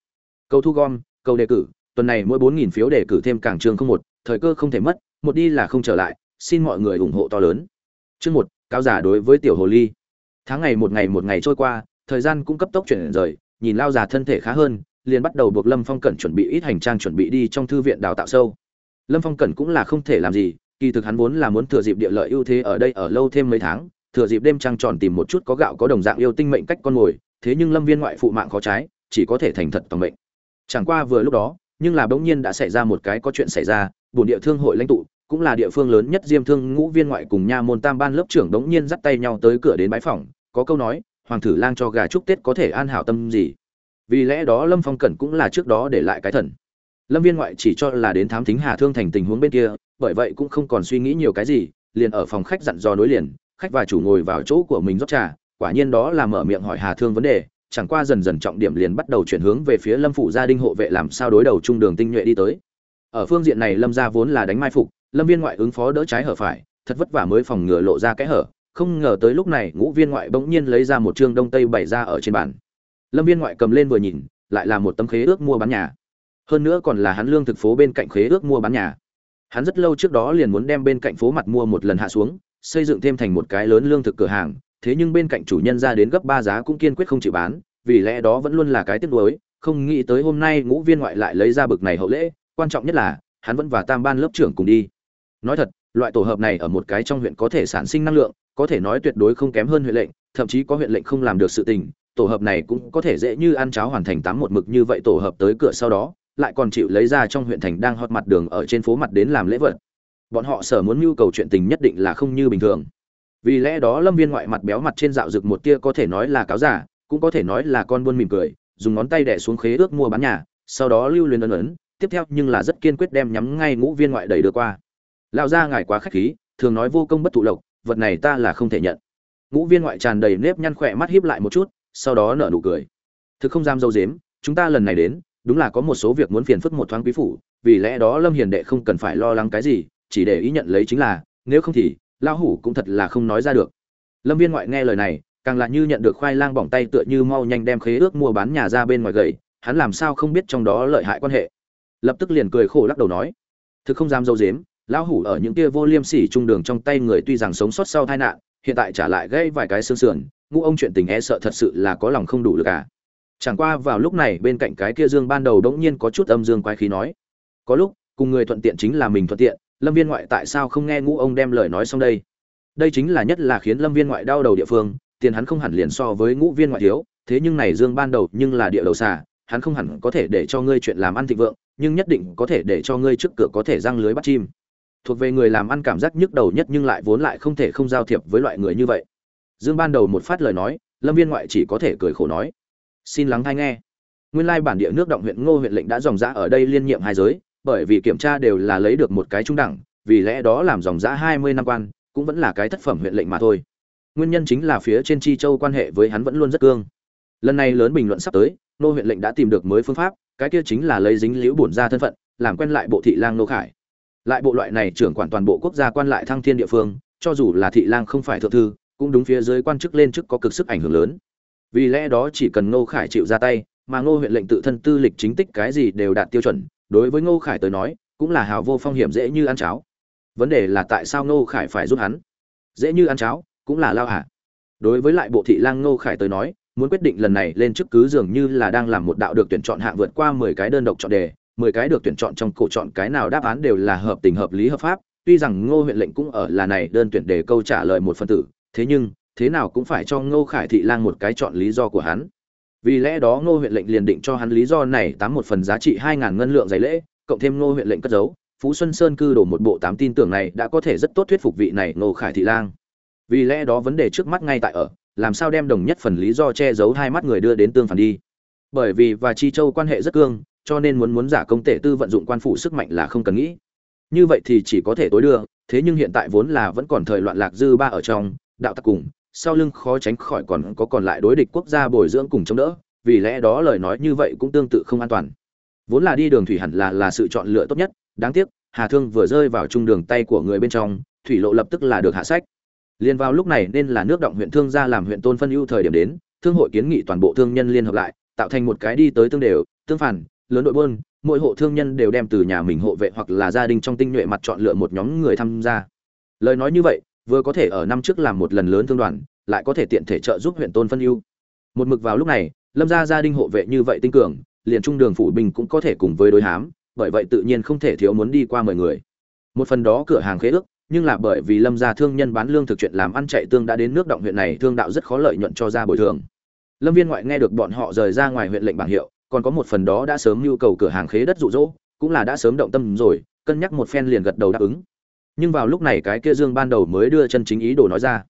A: câu thu gom câu đề cử, tuần này mỗi bốn nghìn phiếu đề cử thêm cảng trường không một, thời cơ không thể mất, một đi là không trở lại, xin mọi người ủng hộ to lớn. Chương một, cáo giả đối với tiểu hồ ly. Tháng ngày một ngày một ngày trôi qua, thời gian cũng cấp tốc chuyển rời nhìn lao già thân thể khá hơn, liền bắt đầu buộc lâm phong cẩn chuẩn bị ít hành trang chuẩn bị đi trong thư viện đào tạo sâu. Lâm phong cẩn cũng là không thể làm gì, kỳ thực hắn vốn là muốn thừa dịp địa lợi ưu thế ở đây ở lâu thêm mấy tháng, thừa dịp đêm trăng tròn tìm một chút có gạo có đồng dạng yêu tinh mệnh cách con mồi, thế nhưng lâm viên ngoại phụ mạng khó trái, chỉ có thể thành thật toàn mệnh. Chẳng qua vừa lúc đó, nhưng là bỗng nhiên đã xảy ra một cái có chuyện xảy ra, bổn địa thương hội lãnh tụ, cũng là địa phương lớn nhất diêm thương ngũ viên ngoại cùng nha môn tam ban lớp trưởng đống nhiên dắt tay nhau tới cửa đến bãi phòng có câu nói hoàng thử lang cho gà chúc tết có thể an hảo tâm gì? Vì lẽ đó lâm phong cẩn cũng là trước đó để lại cái thần. Lâm viên ngoại chỉ cho là đến thám thính hà thương thành tình huống bên kia, bởi vậy cũng không còn suy nghĩ nhiều cái gì, liền ở phòng khách dặn dò nối liền, khách và chủ ngồi vào chỗ của mình rót trà, quả nhiên đó là mở miệng hỏi hà thương vấn đề, chẳng qua dần dần trọng điểm liền bắt đầu chuyển hướng về phía lâm phủ gia đình hộ vệ làm sao đối đầu trung đường tinh nhuệ đi tới. Ở phương diện này lâm gia vốn là đánh mai phục, lâm viên ngoại ứng phó đỡ trái hở phải, thật vất vả mới phòng ngừa lộ ra cái hở không ngờ tới lúc này ngũ viên ngoại bỗng nhiên lấy ra một chương đông tây bày ra ở trên bàn. Lâm viên ngoại cầm lên vừa nhìn, lại là một tấm khế ước mua bán nhà. Hơn nữa còn là hắn lương thực phố bên cạnh khế ước mua bán nhà. Hắn rất lâu trước đó liền muốn đem bên cạnh phố mặt mua một lần hạ xuống, xây dựng thêm thành một cái lớn lương thực cửa hàng, thế nhưng bên cạnh chủ nhân ra đến gấp ba giá cũng kiên quyết không chịu bán, vì lẽ đó vẫn luôn là cái tiếc nuối, không nghĩ tới hôm nay ngũ viên ngoại lại lấy ra bực này hậu lễ, quan trọng nhất là, hắn vẫn và tam ban lớp trưởng cùng đi. Nói thật, loại tổ hợp này ở một cái trong huyện có thể sản sinh năng lượng có thể nói tuyệt đối không kém hơn huyện lệnh, thậm chí có huyện lệnh không làm được sự tình, tổ hợp này cũng có thể dễ như ăn cháo hoàn thành tám một mực như vậy tổ hợp tới cửa sau đó, lại còn chịu lấy ra trong huyện thành đang hot mặt đường ở trên phố mặt đến làm lễ vật. Bọn họ sở muốn nhu cầu chuyện tình nhất định là không như bình thường. Vì lẽ đó lâm viên ngoại mặt béo mặt trên dạo rực một tia có thể nói là cáo giả, cũng có thể nói là con buôn mỉm cười, dùng ngón tay đẻ xuống khế ước mua bán nhà, sau đó lưu luyến ấn ấn, tiếp theo nhưng là rất kiên quyết đem nhắm ngay ngũ viên ngoại đẩy đưa qua. Lão gia ngài quá khách khí, thường nói vô công bất thụ lộc vật này ta là không thể nhận. Ngũ viên ngoại tràn đầy nếp nhăn khỏe mắt híp lại một chút, sau đó nở nụ cười. Thực không dám dâu dếm, chúng ta lần này đến, đúng là có một số việc muốn phiền phức một thoáng quý phủ, vì lẽ đó lâm hiền đệ không cần phải lo lắng cái gì, chỉ để ý nhận lấy chính là, nếu không thì, lão hủ cũng thật là không nói ra được. Lâm viên ngoại nghe lời này, càng là như nhận được khoai lang bỏng tay tựa như mau nhanh đem khế ước mua bán nhà ra bên ngoài gầy hắn làm sao không biết trong đó lợi hại quan hệ. Lập tức liền cười khổ lắc đầu nói, thực không dám dâu dếm lão hủ ở những kia vô liêm sỉ trung đường trong tay người tuy rằng sống sót sau tai nạn, hiện tại trả lại gây vài cái xương sườn ngũ ông chuyện tình e sợ thật sự là có lòng không đủ được à. Chẳng qua vào lúc này bên cạnh cái kia dương ban đầu đống nhiên có chút âm dương quái khí nói, có lúc, cùng người thuận tiện chính là mình thuận tiện, lâm viên ngoại tại sao không nghe ngũ ông đem lời nói xong đây? Đây chính là nhất là khiến lâm viên ngoại đau đầu địa phương, tiền hắn không hẳn liền so với ngũ viên ngoại thiếu, thế nhưng này dương ban đầu nhưng là địa đầu xà, hắn không hẳn có thể để cho ngươi chuyện làm ăn thịnh vượng, nhưng nhất định có thể để cho ngươi trước cửa có thể răng lưới bắt chim thuộc về người làm ăn cảm giác nhức đầu nhất nhưng lại vốn lại không thể không giao thiệp với loại người như vậy. Dương ban đầu một phát lời nói, lâm viên ngoại chỉ có thể cười khổ nói, xin lắng hay nghe. Nguyên lai bản địa nước động huyện ngô huyện lệnh đã dòng dã ở đây liên nhiệm hai giới, bởi vì kiểm tra đều là lấy được một cái trung đẳng, vì lẽ đó làm dòng dã hai mươi năm quan, cũng vẫn là cái thất phẩm huyện lệnh mà thôi. Nguyên nhân chính là phía trên chi châu quan hệ với hắn vẫn luôn rất cương. Lần này lớn bình luận sắp tới nô huyện lệnh đã tìm được mới phương pháp, cái kia chính là lấy dính liễu bổn ra thân phận, làm quen lại bộ thị lang nô khải lại bộ loại này trưởng quản toàn bộ quốc gia quan lại thăng thiên địa phương, cho dù là thị lang không phải thượng thư, cũng đúng phía dưới quan chức lên chức có cực sức ảnh hưởng lớn. Vì lẽ đó chỉ cần ngô khải chịu ra tay, mà ngô huyện lệnh tự thân tư lịch chính tích cái gì đều đạt tiêu chuẩn, đối với ngô khải tới nói, cũng là hào vô phong hiểm dễ như ăn cháo. Vấn đề là tại sao ngô khải phải giúp hắn? Dễ như ăn cháo, cũng là lao hạ. Đối với lại bộ thị lang ngô khải tới nói, muốn quyết định lần này lên chức cứ dường như là đang làm một đạo được tuyển chọn hạng vượt qua mười cái đơn độc chọn đề mười cái được tuyển chọn trong cổ chọn cái nào đáp án đều là hợp tình hợp lý hợp pháp, tuy rằng ngô huyện lệnh cũng ở là này đơn tuyển đề câu trả lời một phần tử, thế nhưng, thế nào cũng phải cho ngô khải thị lang một cái chọn lý do của hắn. Vì lẽ đó ngô huyện lệnh liền định cho hắn lý do này tám một phần giá trị hai ngàn ngân lượng giấy lễ, cộng thêm ngô huyện lệnh cất giấu, phú xuân sơn cư đổ một bộ tám tin tưởng này đã có thể rất tốt thuyết phục vị này ngô khải thị lang. Vì lẽ đó vấn đề trước mắt ngay tại ở, làm sao đem đồng nhất phần lý do che giấu hai mắt người đưa đến tương phản đi. Bởi vì và chi châu quan hệ rất cương cho nên muốn muốn giả công tể tư vận dụng quan phủ sức mạnh là không cần nghĩ. Như vậy thì chỉ có thể tối đưa, thế nhưng hiện tại vốn là vẫn còn thời loạn lạc dư ba ở trong, đạo tặc cùng, sau lưng khó tránh khỏi còn có còn lại đối địch quốc gia bồi dưỡng cùng chống đỡ, vì lẽ đó lời nói như vậy cũng tương tự không an toàn. Vốn là đi đường thủy hẳn là là sự chọn lựa tốt nhất, đáng tiếc, hà thương vừa rơi vào trung đường tay của người bên trong, thủy lộ lập tức là được hạ sách. Liên vào lúc này nên là nước động huyện thương gia làm huyện tôn phân ưu thời điểm đến, thương hội kiến nghị toàn bộ thương nhân liên hợp lại, tạo thành một cái đi tới tương đều, tương phản lớn đội buôn, mỗi hộ thương nhân đều đem từ nhà mình hộ vệ hoặc là gia đình trong tinh nhuệ mặt chọn lựa một nhóm người tham gia. Lời nói như vậy, vừa có thể ở năm trước làm một lần lớn thương đoàn, lại có thể tiện thể trợ giúp huyện tôn phân ưu. Một mực vào lúc này, lâm gia gia đình hộ vệ như vậy tinh cường, liền trung đường phủ bình cũng có thể cùng với đối hám, bởi vậy tự nhiên không thể thiếu muốn đi qua mười người. Một phần đó cửa hàng khế ước, nhưng là bởi vì lâm gia thương nhân bán lương thực chuyện làm ăn chạy tương đã đến nước động huyện này, thương đạo rất khó lợi nhuận cho ra bồi thường. Lâm viên ngoại nghe được bọn họ rời ra ngoài huyện lệnh bảng hiệu còn có một phần đó đã sớm nhu cầu cửa hàng khế đất rụ rỗ, cũng là đã sớm động tâm rồi, cân nhắc một phen liền gật đầu đáp ứng. Nhưng vào lúc này cái kia dương ban đầu mới đưa chân chính ý đồ nói ra.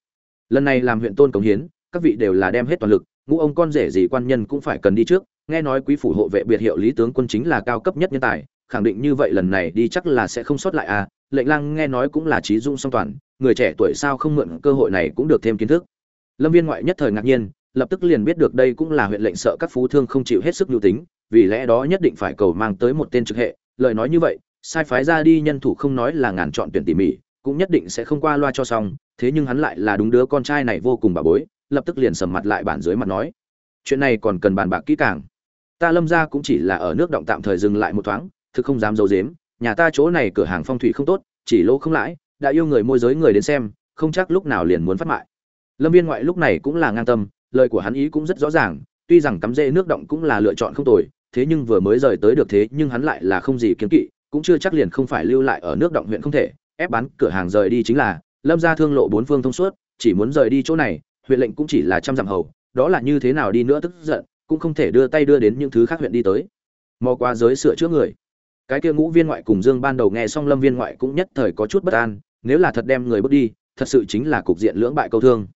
A: Lần này làm huyện tôn cống hiến, các vị đều là đem hết toàn lực, ngũ ông con rể gì quan nhân cũng phải cần đi trước, nghe nói quý phủ hộ vệ biệt hiệu lý tướng quân chính là cao cấp nhất nhân tài, khẳng định như vậy lần này đi chắc là sẽ không sót lại à lệnh lang nghe nói cũng là trí dung song toàn, người trẻ tuổi sao không mượn cơ hội này cũng được thêm kiến thức. Lâm viên ngoại nhất thời ngạc nhiên lập tức liền biết được đây cũng là huyện lệnh sợ các phú thương không chịu hết sức lưu tính, vì lẽ đó nhất định phải cầu mang tới một tên trực hệ. Lời nói như vậy, sai phái ra đi nhân thủ không nói là ngàn chọn tuyển tỉ mỉ, cũng nhất định sẽ không qua loa cho xong, thế nhưng hắn lại là đúng đứa con trai này vô cùng bà bối, lập tức liền sầm mặt lại bản dưới mặt nói. Chuyện này còn cần bàn bạc kỹ càng. Ta lâm ra cũng chỉ là ở nước động tạm thời dừng lại một thoáng, thực không dám giấu dếm nhà ta chỗ này cửa hàng phong thủy không tốt, chỉ lỗ không lãi, đã yêu người môi giới người đến xem, không chắc lúc nào liền muốn phát mại. Lâm viên ngoại lúc này cũng là ngang tâm lời của hắn ý cũng rất rõ ràng, tuy rằng cắm rễ nước động cũng là lựa chọn không tồi, thế nhưng vừa mới rời tới được thế nhưng hắn lại là không gì kiến kỵ, cũng chưa chắc liền không phải lưu lại ở nước động huyện không thể, ép bán cửa hàng rời đi chính là, lâm ra thương lộ bốn phương thông suốt, chỉ muốn rời đi chỗ này, huyện lệnh cũng chỉ là trăm dặm hầu, đó là như thế nào đi nữa tức giận, cũng không thể đưa tay đưa đến những thứ khác huyện đi tới. Mò qua giới sửa chữa người. Cái kia ngũ viên ngoại cùng dương ban đầu nghe xong lâm viên ngoại cũng nhất thời có chút bất an, nếu là thật đem người bước đi, thật sự chính là cục diện lưỡng bại câu thương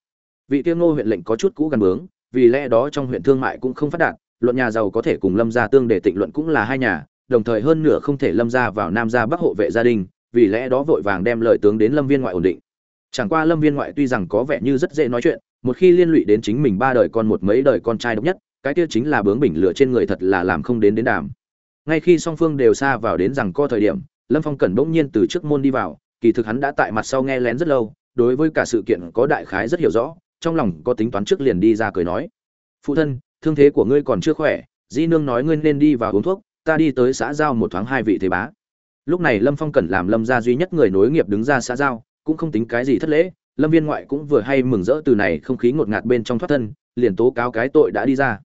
A: vị kia ngô huyện lệnh có chút cũ gần bướng, vì lẽ đó trong huyện thương mại cũng không phát đạt, luận nhà giàu có thể cùng lâm gia tương để tịnh luận cũng là hai nhà, đồng thời hơn nửa không thể lâm gia vào nam gia bắc hộ vệ gia đình, vì lẽ đó vội vàng đem lời tướng đến lâm viên ngoại ổn định. Chẳng qua lâm viên ngoại tuy rằng có vẻ như rất dễ nói chuyện, một khi liên lụy đến chính mình ba đời con một mấy đời con trai độc nhất, cái kia chính là bướng bỉnh lửa trên người thật là làm không đến đến đàm. Ngay khi song phương đều xa vào đến rằng co thời điểm, lâm phong cẩn bỗng nhiên từ trước môn đi vào, kỳ thực hắn đã tại mặt sau nghe lén rất lâu, đối với cả sự kiện có đại khái rất hiểu rõ trong lòng có tính toán trước liền đi ra cười nói. Phụ thân, thương thế của ngươi còn chưa khỏe, di nương nói ngươi nên đi vào uống thuốc, ta đi tới xã giao một thoáng hai vị thế bá. Lúc này lâm phong cẩn làm lâm gia duy nhất người nối nghiệp đứng ra xã giao, cũng không tính cái gì thất lễ, lâm viên ngoại cũng vừa hay mừng rỡ từ này không khí ngột ngạt bên trong thoát thân, liền tố cáo cái tội đã đi ra.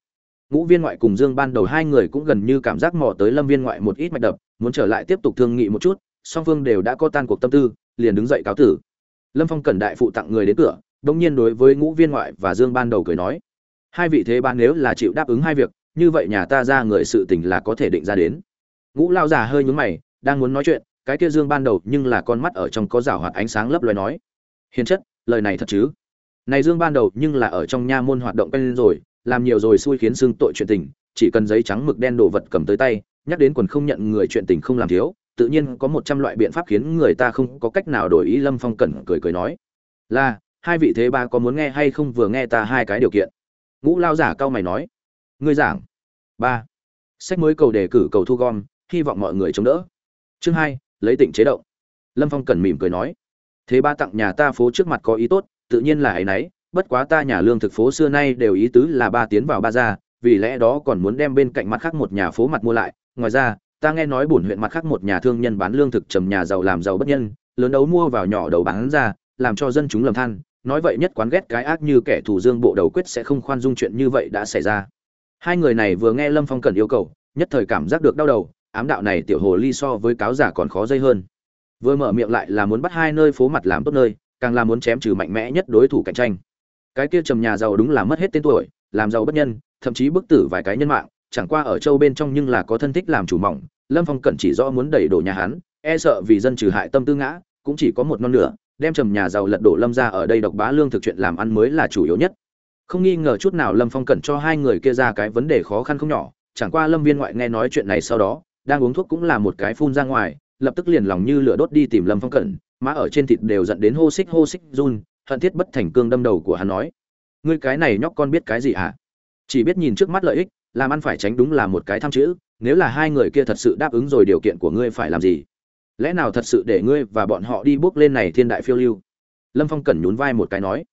A: Ngũ viên ngoại cùng dương ban đầu hai người cũng gần như cảm giác mò tới lâm viên ngoại một ít mạch đập, muốn trở lại tiếp tục thương nghị một chút, song phương đều đã có tan cuộc tâm tư, liền đứng dậy cáo tử. Lâm phong cẩn đại phụ tặng người đến cửa đông nhiên đối với ngũ viên ngoại và dương ban đầu cười nói, hai vị thế ban nếu là chịu đáp ứng hai việc, như vậy nhà ta ra người sự tình là có thể định ra đến. Ngũ lao già hơi nhúng mày, đang muốn nói chuyện, cái kia dương ban đầu nhưng là con mắt ở trong có rào hoạt ánh sáng lấp loài nói, hiền chất, lời này thật chứ? Này dương ban đầu nhưng là ở trong nha môn hoạt động quen rồi, làm nhiều rồi xui khiến xương tội chuyện tình, chỉ cần giấy trắng mực đen đồ vật cầm tới tay, nhắc đến quần không nhận người chuyện tình không làm thiếu, tự nhiên có một trăm loại biện pháp khiến người ta không có cách nào đổi ý lâm phong cẩn cười cười nói, là hai vị thế ba có muốn nghe hay không vừa nghe ta hai cái điều kiện. Ngũ lao giả cao mày nói. Ngươi giảng. Ba. Sách mới cầu đề cử, cầu thu gom, hy vọng mọi người chống đỡ. Chương hai, lấy tỉnh chế động. Lâm phong cẩn mỉm cười nói. Thế ba tặng nhà ta phố trước mặt có ý tốt, tự nhiên là ấy nấy, bất quá ta nhà lương thực phố xưa nay đều ý tứ là ba tiến vào ba ra, vì lẽ đó còn muốn đem bên cạnh mặt khác một nhà phố mặt mua lại. Ngoài ra, ta nghe nói bổn huyện mặt khác một nhà thương nhân bán lương thực trầm nhà giàu làm giàu bất nhân, lớn đấu mua vào nhỏ đầu bán ra, làm cho dân chúng lầm than nói vậy nhất quán ghét cái ác như kẻ thù dương bộ đầu quyết sẽ không khoan dung chuyện như vậy đã xảy ra. Hai người này vừa nghe lâm phong cần yêu cầu, nhất thời cảm giác được đau đầu, ám đạo này tiểu hồ ly so với cáo giả còn khó dây hơn. Vừa mở miệng lại là muốn bắt hai nơi phố mặt làm tốt nơi, càng là muốn chém trừ mạnh mẽ nhất đối thủ cạnh tranh. Cái kia trầm nhà giàu đúng là mất hết tên tuổi, làm giàu bất nhân, thậm chí bức tử vài cái nhân mạng, chẳng qua ở châu bên trong nhưng là có thân thích làm chủ mỏng, lâm phong cẩn chỉ rõ muốn đẩy đổ nhà hắn e sợ vì dân trừ hại tâm tư ngã, cũng chỉ có một non nửa đem trầm nhà giàu lật đổ lâm ra ở đây độc bá lương thực chuyện làm ăn mới là chủ yếu nhất. Không nghi ngờ chút nào lâm phong cẩn cho hai người kia ra cái vấn đề khó khăn không nhỏ, chẳng qua lâm viên ngoại nghe nói chuyện này sau đó, đang uống thuốc cũng là một cái phun ra ngoài, lập tức liền lòng như lửa đốt đi tìm lâm phong cẩn, má ở trên thịt đều dẫn đến hô xích hô xích, run, hận thiết bất thành cương đâm đầu của hắn nói, ngươi cái này nhóc con biết cái gì hả? Chỉ biết nhìn trước mắt lợi ích, làm ăn phải tránh đúng là một cái tham chữ, nếu là hai người kia thật sự đáp ứng rồi điều kiện của ngươi phải làm gì? Lẽ nào thật sự để ngươi và bọn họ đi bước lên này thiên đại phiêu lưu? Lâm phong cẩn nhún vai một cái nói,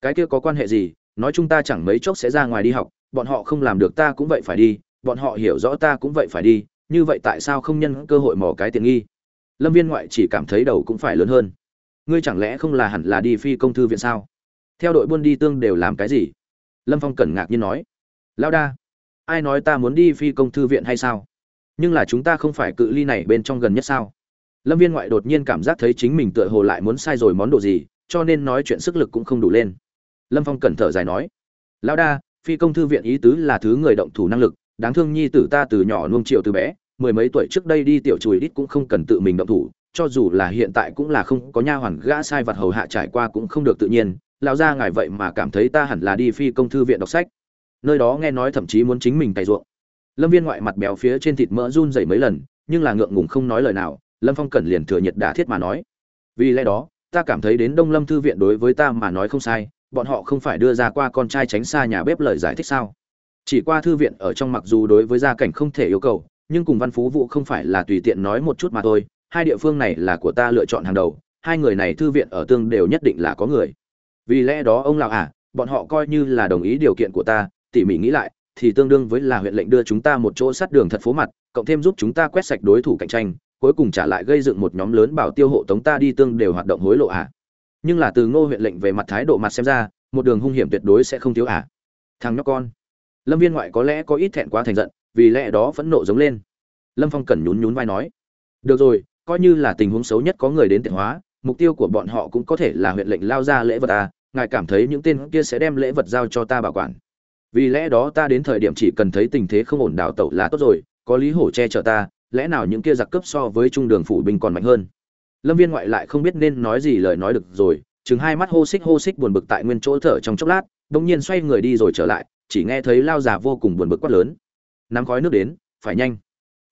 A: cái kia có quan hệ gì? Nói chúng ta chẳng mấy chốc sẽ ra ngoài đi học, bọn họ không làm được ta cũng vậy phải đi, bọn họ hiểu rõ ta cũng vậy phải đi, như vậy tại sao không nhân cơ hội mò cái tiện nghi? Lâm viên ngoại chỉ cảm thấy đầu cũng phải lớn hơn. Ngươi chẳng lẽ không là hẳn là đi phi công thư viện sao? Theo đội buôn đi tương đều làm cái gì? Lâm phong cẩn ngạc nhiên nói lao đa, ai nói ta muốn đi phi công thư viện hay sao? Nhưng là chúng ta không phải cự ly này bên trong gần nhất sao? Lâm viên ngoại đột nhiên cảm giác thấy chính mình tựa hồ lại muốn sai rồi món đồ gì, cho nên nói chuyện sức lực cũng không đủ lên. Lâm phong cẩn thở dài nói lao đa, phi công thư viện ý tứ là thứ người động thủ năng lực, đáng thương nhi tử ta từ nhỏ nuông triệu từ bé, mười mấy tuổi trước đây đi tiểu chùi đít cũng không cần tự mình động thủ, cho dù là hiện tại cũng là không có nha hoàn gã sai vặt hầu hạ trải qua cũng không được tự nhiên lao ra ngài vậy mà cảm thấy ta hẳn là đi phi công thư viện đọc sách. Nơi đó nghe nói thậm chí muốn chính mình cày ruộng. Lâm viên ngoại mặt béo phía trên thịt mỡ run dày mấy lần, nhưng là ngượng ngùng không nói lời nào lâm phong cẩn liền thừa nhiệt đả thiết mà nói. Vì lẽ đó, ta cảm thấy đến đông lâm thư viện đối với ta mà nói không sai, bọn họ không phải đưa ra qua con trai tránh xa nhà bếp lời giải thích sao? Chỉ qua thư viện ở trong mặc dù đối với gia cảnh không thể yêu cầu, nhưng cùng văn phú vụ không phải là tùy tiện nói một chút mà thôi. Hai địa phương này là của ta lựa chọn hàng đầu, hai người này thư viện ở tương đều nhất định là có người. Vì lẽ đó ông lão à bọn họ coi như là đồng ý điều kiện của ta, tỉ mỉ nghĩ lại, thì tương đương với là huyện lệnh đưa chúng ta một chỗ sát đường thật phố mặt, cộng thêm giúp chúng ta quét sạch đối thủ cạnh tranh cuối cùng trả lại gây dựng một nhóm lớn bảo tiêu hộ tống ta đi tương đều hoạt động hối lộ à. Nhưng là từ ngô huyện lệnh về mặt thái độ mặt xem ra, một đường hung hiểm tuyệt đối sẽ không thiếu à. Thằng nhóc con. Lâm viên ngoại có lẽ có ít thẹn quá thành giận, vì lẽ đó phẫn nộ giống lên. Lâm phong cẩn nhún nhún vai nói, được rồi, coi như là tình huống xấu nhất có người đến tiện hóa, mục tiêu của bọn họ cũng có thể là huyện lệnh lao ra lễ vật à ngài cảm thấy những tên kia sẽ đem lễ vật giao cho ta bảo quản. Vì lẽ đó ta đến thời điểm chỉ cần thấy tình thế không ổn đảo tẩu là tốt rồi, có lý hổ che chở ta lẽ nào những kia giặc cướp so với trung đường phủ binh còn mạnh hơn? Lâm viên ngoại lại không biết nên nói gì lời nói được rồi, chừng hai mắt hô xích hô xích buồn bực tại nguyên chỗ thở trong chốc lát, bỗng nhiên xoay người đi rồi trở lại, chỉ nghe thấy lao già vô cùng buồn bực quát lớn. Nắm khói nước đến, phải nhanh.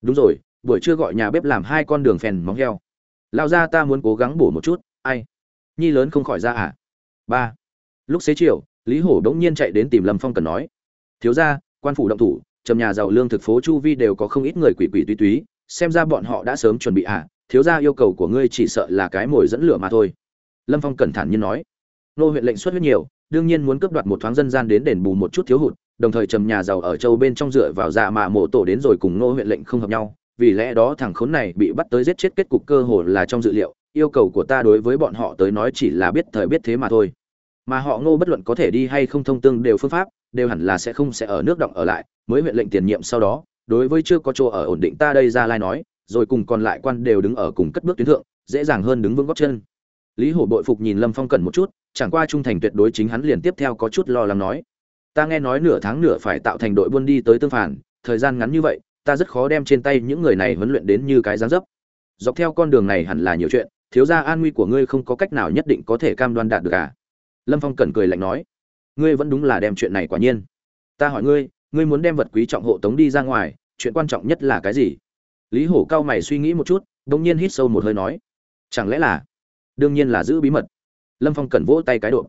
A: Đúng rồi, buổi trưa gọi nhà bếp làm hai con đường phèn móng heo. Lao ra ta muốn cố gắng bổ một chút, ai? Nhi lớn không khỏi ra à? Ba. Lúc xế chiều, lý hổ đống nhiên chạy đến tìm lâm phong cần nói. Thiếu ra quan phủ động thủ trầm nhà giàu lương thực phố chu vi đều có không ít người quỷ quỷ túy túy, xem ra bọn họ đã sớm chuẩn bị à thiếu ra yêu cầu của ngươi chỉ sợ là cái mồi dẫn lửa mà thôi. Lâm phong cẩn thản như nói. Nô huyện lệnh xuất huyết nhiều, đương nhiên muốn cướp đoạt một thoáng dân gian đến đền bù một chút thiếu hụt, đồng thời trầm nhà giàu ở châu bên trong dựa vào dạ mạ mộ tổ đến rồi cùng nô huyện lệnh không hợp nhau, vì lẽ đó thằng khốn này bị bắt tới giết chết kết cục cơ hồ là trong dự liệu, yêu cầu của ta đối với bọn họ tới nói chỉ là biết thời biết thế mà thôi mà họ ngô bất luận có thể đi hay không thông tương đều phương pháp, đều hẳn là sẽ không sẽ ở nước động ở lại, mới huyện lệnh tiền nhiệm sau đó, đối với chưa có chỗ ở ổn định ta đây ra lai nói, rồi cùng còn lại quan đều đứng ở cùng cất bước tuyến thượng, dễ dàng hơn đứng vững góc chân. Lý hổ bội phục nhìn lâm phong cẩn một chút, chẳng qua trung thành tuyệt đối chính hắn liền tiếp theo có chút lo lắng nói. Ta nghe nói nửa tháng nửa phải tạo thành đội buôn đi tới tương phản, thời gian ngắn như vậy, ta rất khó đem trên tay những người này huấn luyện đến như cái dáng dấp. Dọc theo con đường này hẳn là nhiều chuyện, thiếu gia an nguy của ngươi không có cách nào nhất định có thể cam đoan đạt được à? Lâm phong cẩn cười lạnh nói, ngươi vẫn đúng là đem chuyện này quả nhiên. Ta hỏi ngươi ngươi muốn đem vật quý trọng hộ tống đi ra ngoài, chuyện quan trọng nhất là cái gì? Lý hổ cao mày suy nghĩ một chút đ ỗ n g nhiên hít sâu một hơi nói, chẳng lẽ là, đương nhiên là giữ bí mật. Lâm phong cẩn vỗ tay cái độ.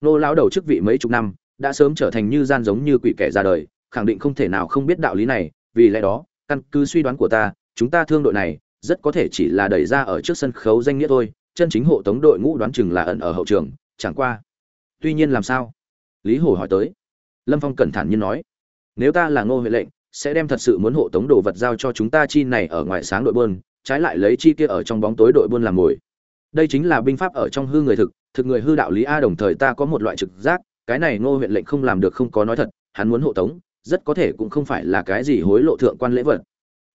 A: Nô lao đầu chức vị mấy chục năm, đã sớm trở thành như gian giống như quỷ kẻ ra đời, khẳng định không thể nào không biết đạo lý này, vì lẽ đó, căn cứ suy đoán của ta, chúng ta thương đội này, rất có thể chỉ là đẩy ra ở trước sân khấu danh nghĩa thôi, chân chính hộ tống đội ngũ đoán chừng là ẩn ở hậu trường, chẳng qua tuy nhiên làm sao? Lý hổ hỏi tới. Lâm phong cẩn thản nhiên nói. Nếu ta là ngô huệ lệnh, sẽ đem thật sự muốn hộ tống đồ vật giao cho chúng ta chi này ở ngoài sáng đội buôn, trái lại lấy chi kia ở trong bóng tối đội buôn làm mồi. Đây chính là binh pháp ở trong hư người thực thực người hư đạo lý a đồng thời ta có một loại trực giác, cái này ngô huyện lệnh không làm được không có nói thật, hắn muốn hộ tống, rất có thể cũng không phải là cái gì hối lộ thượng quan lễ vật.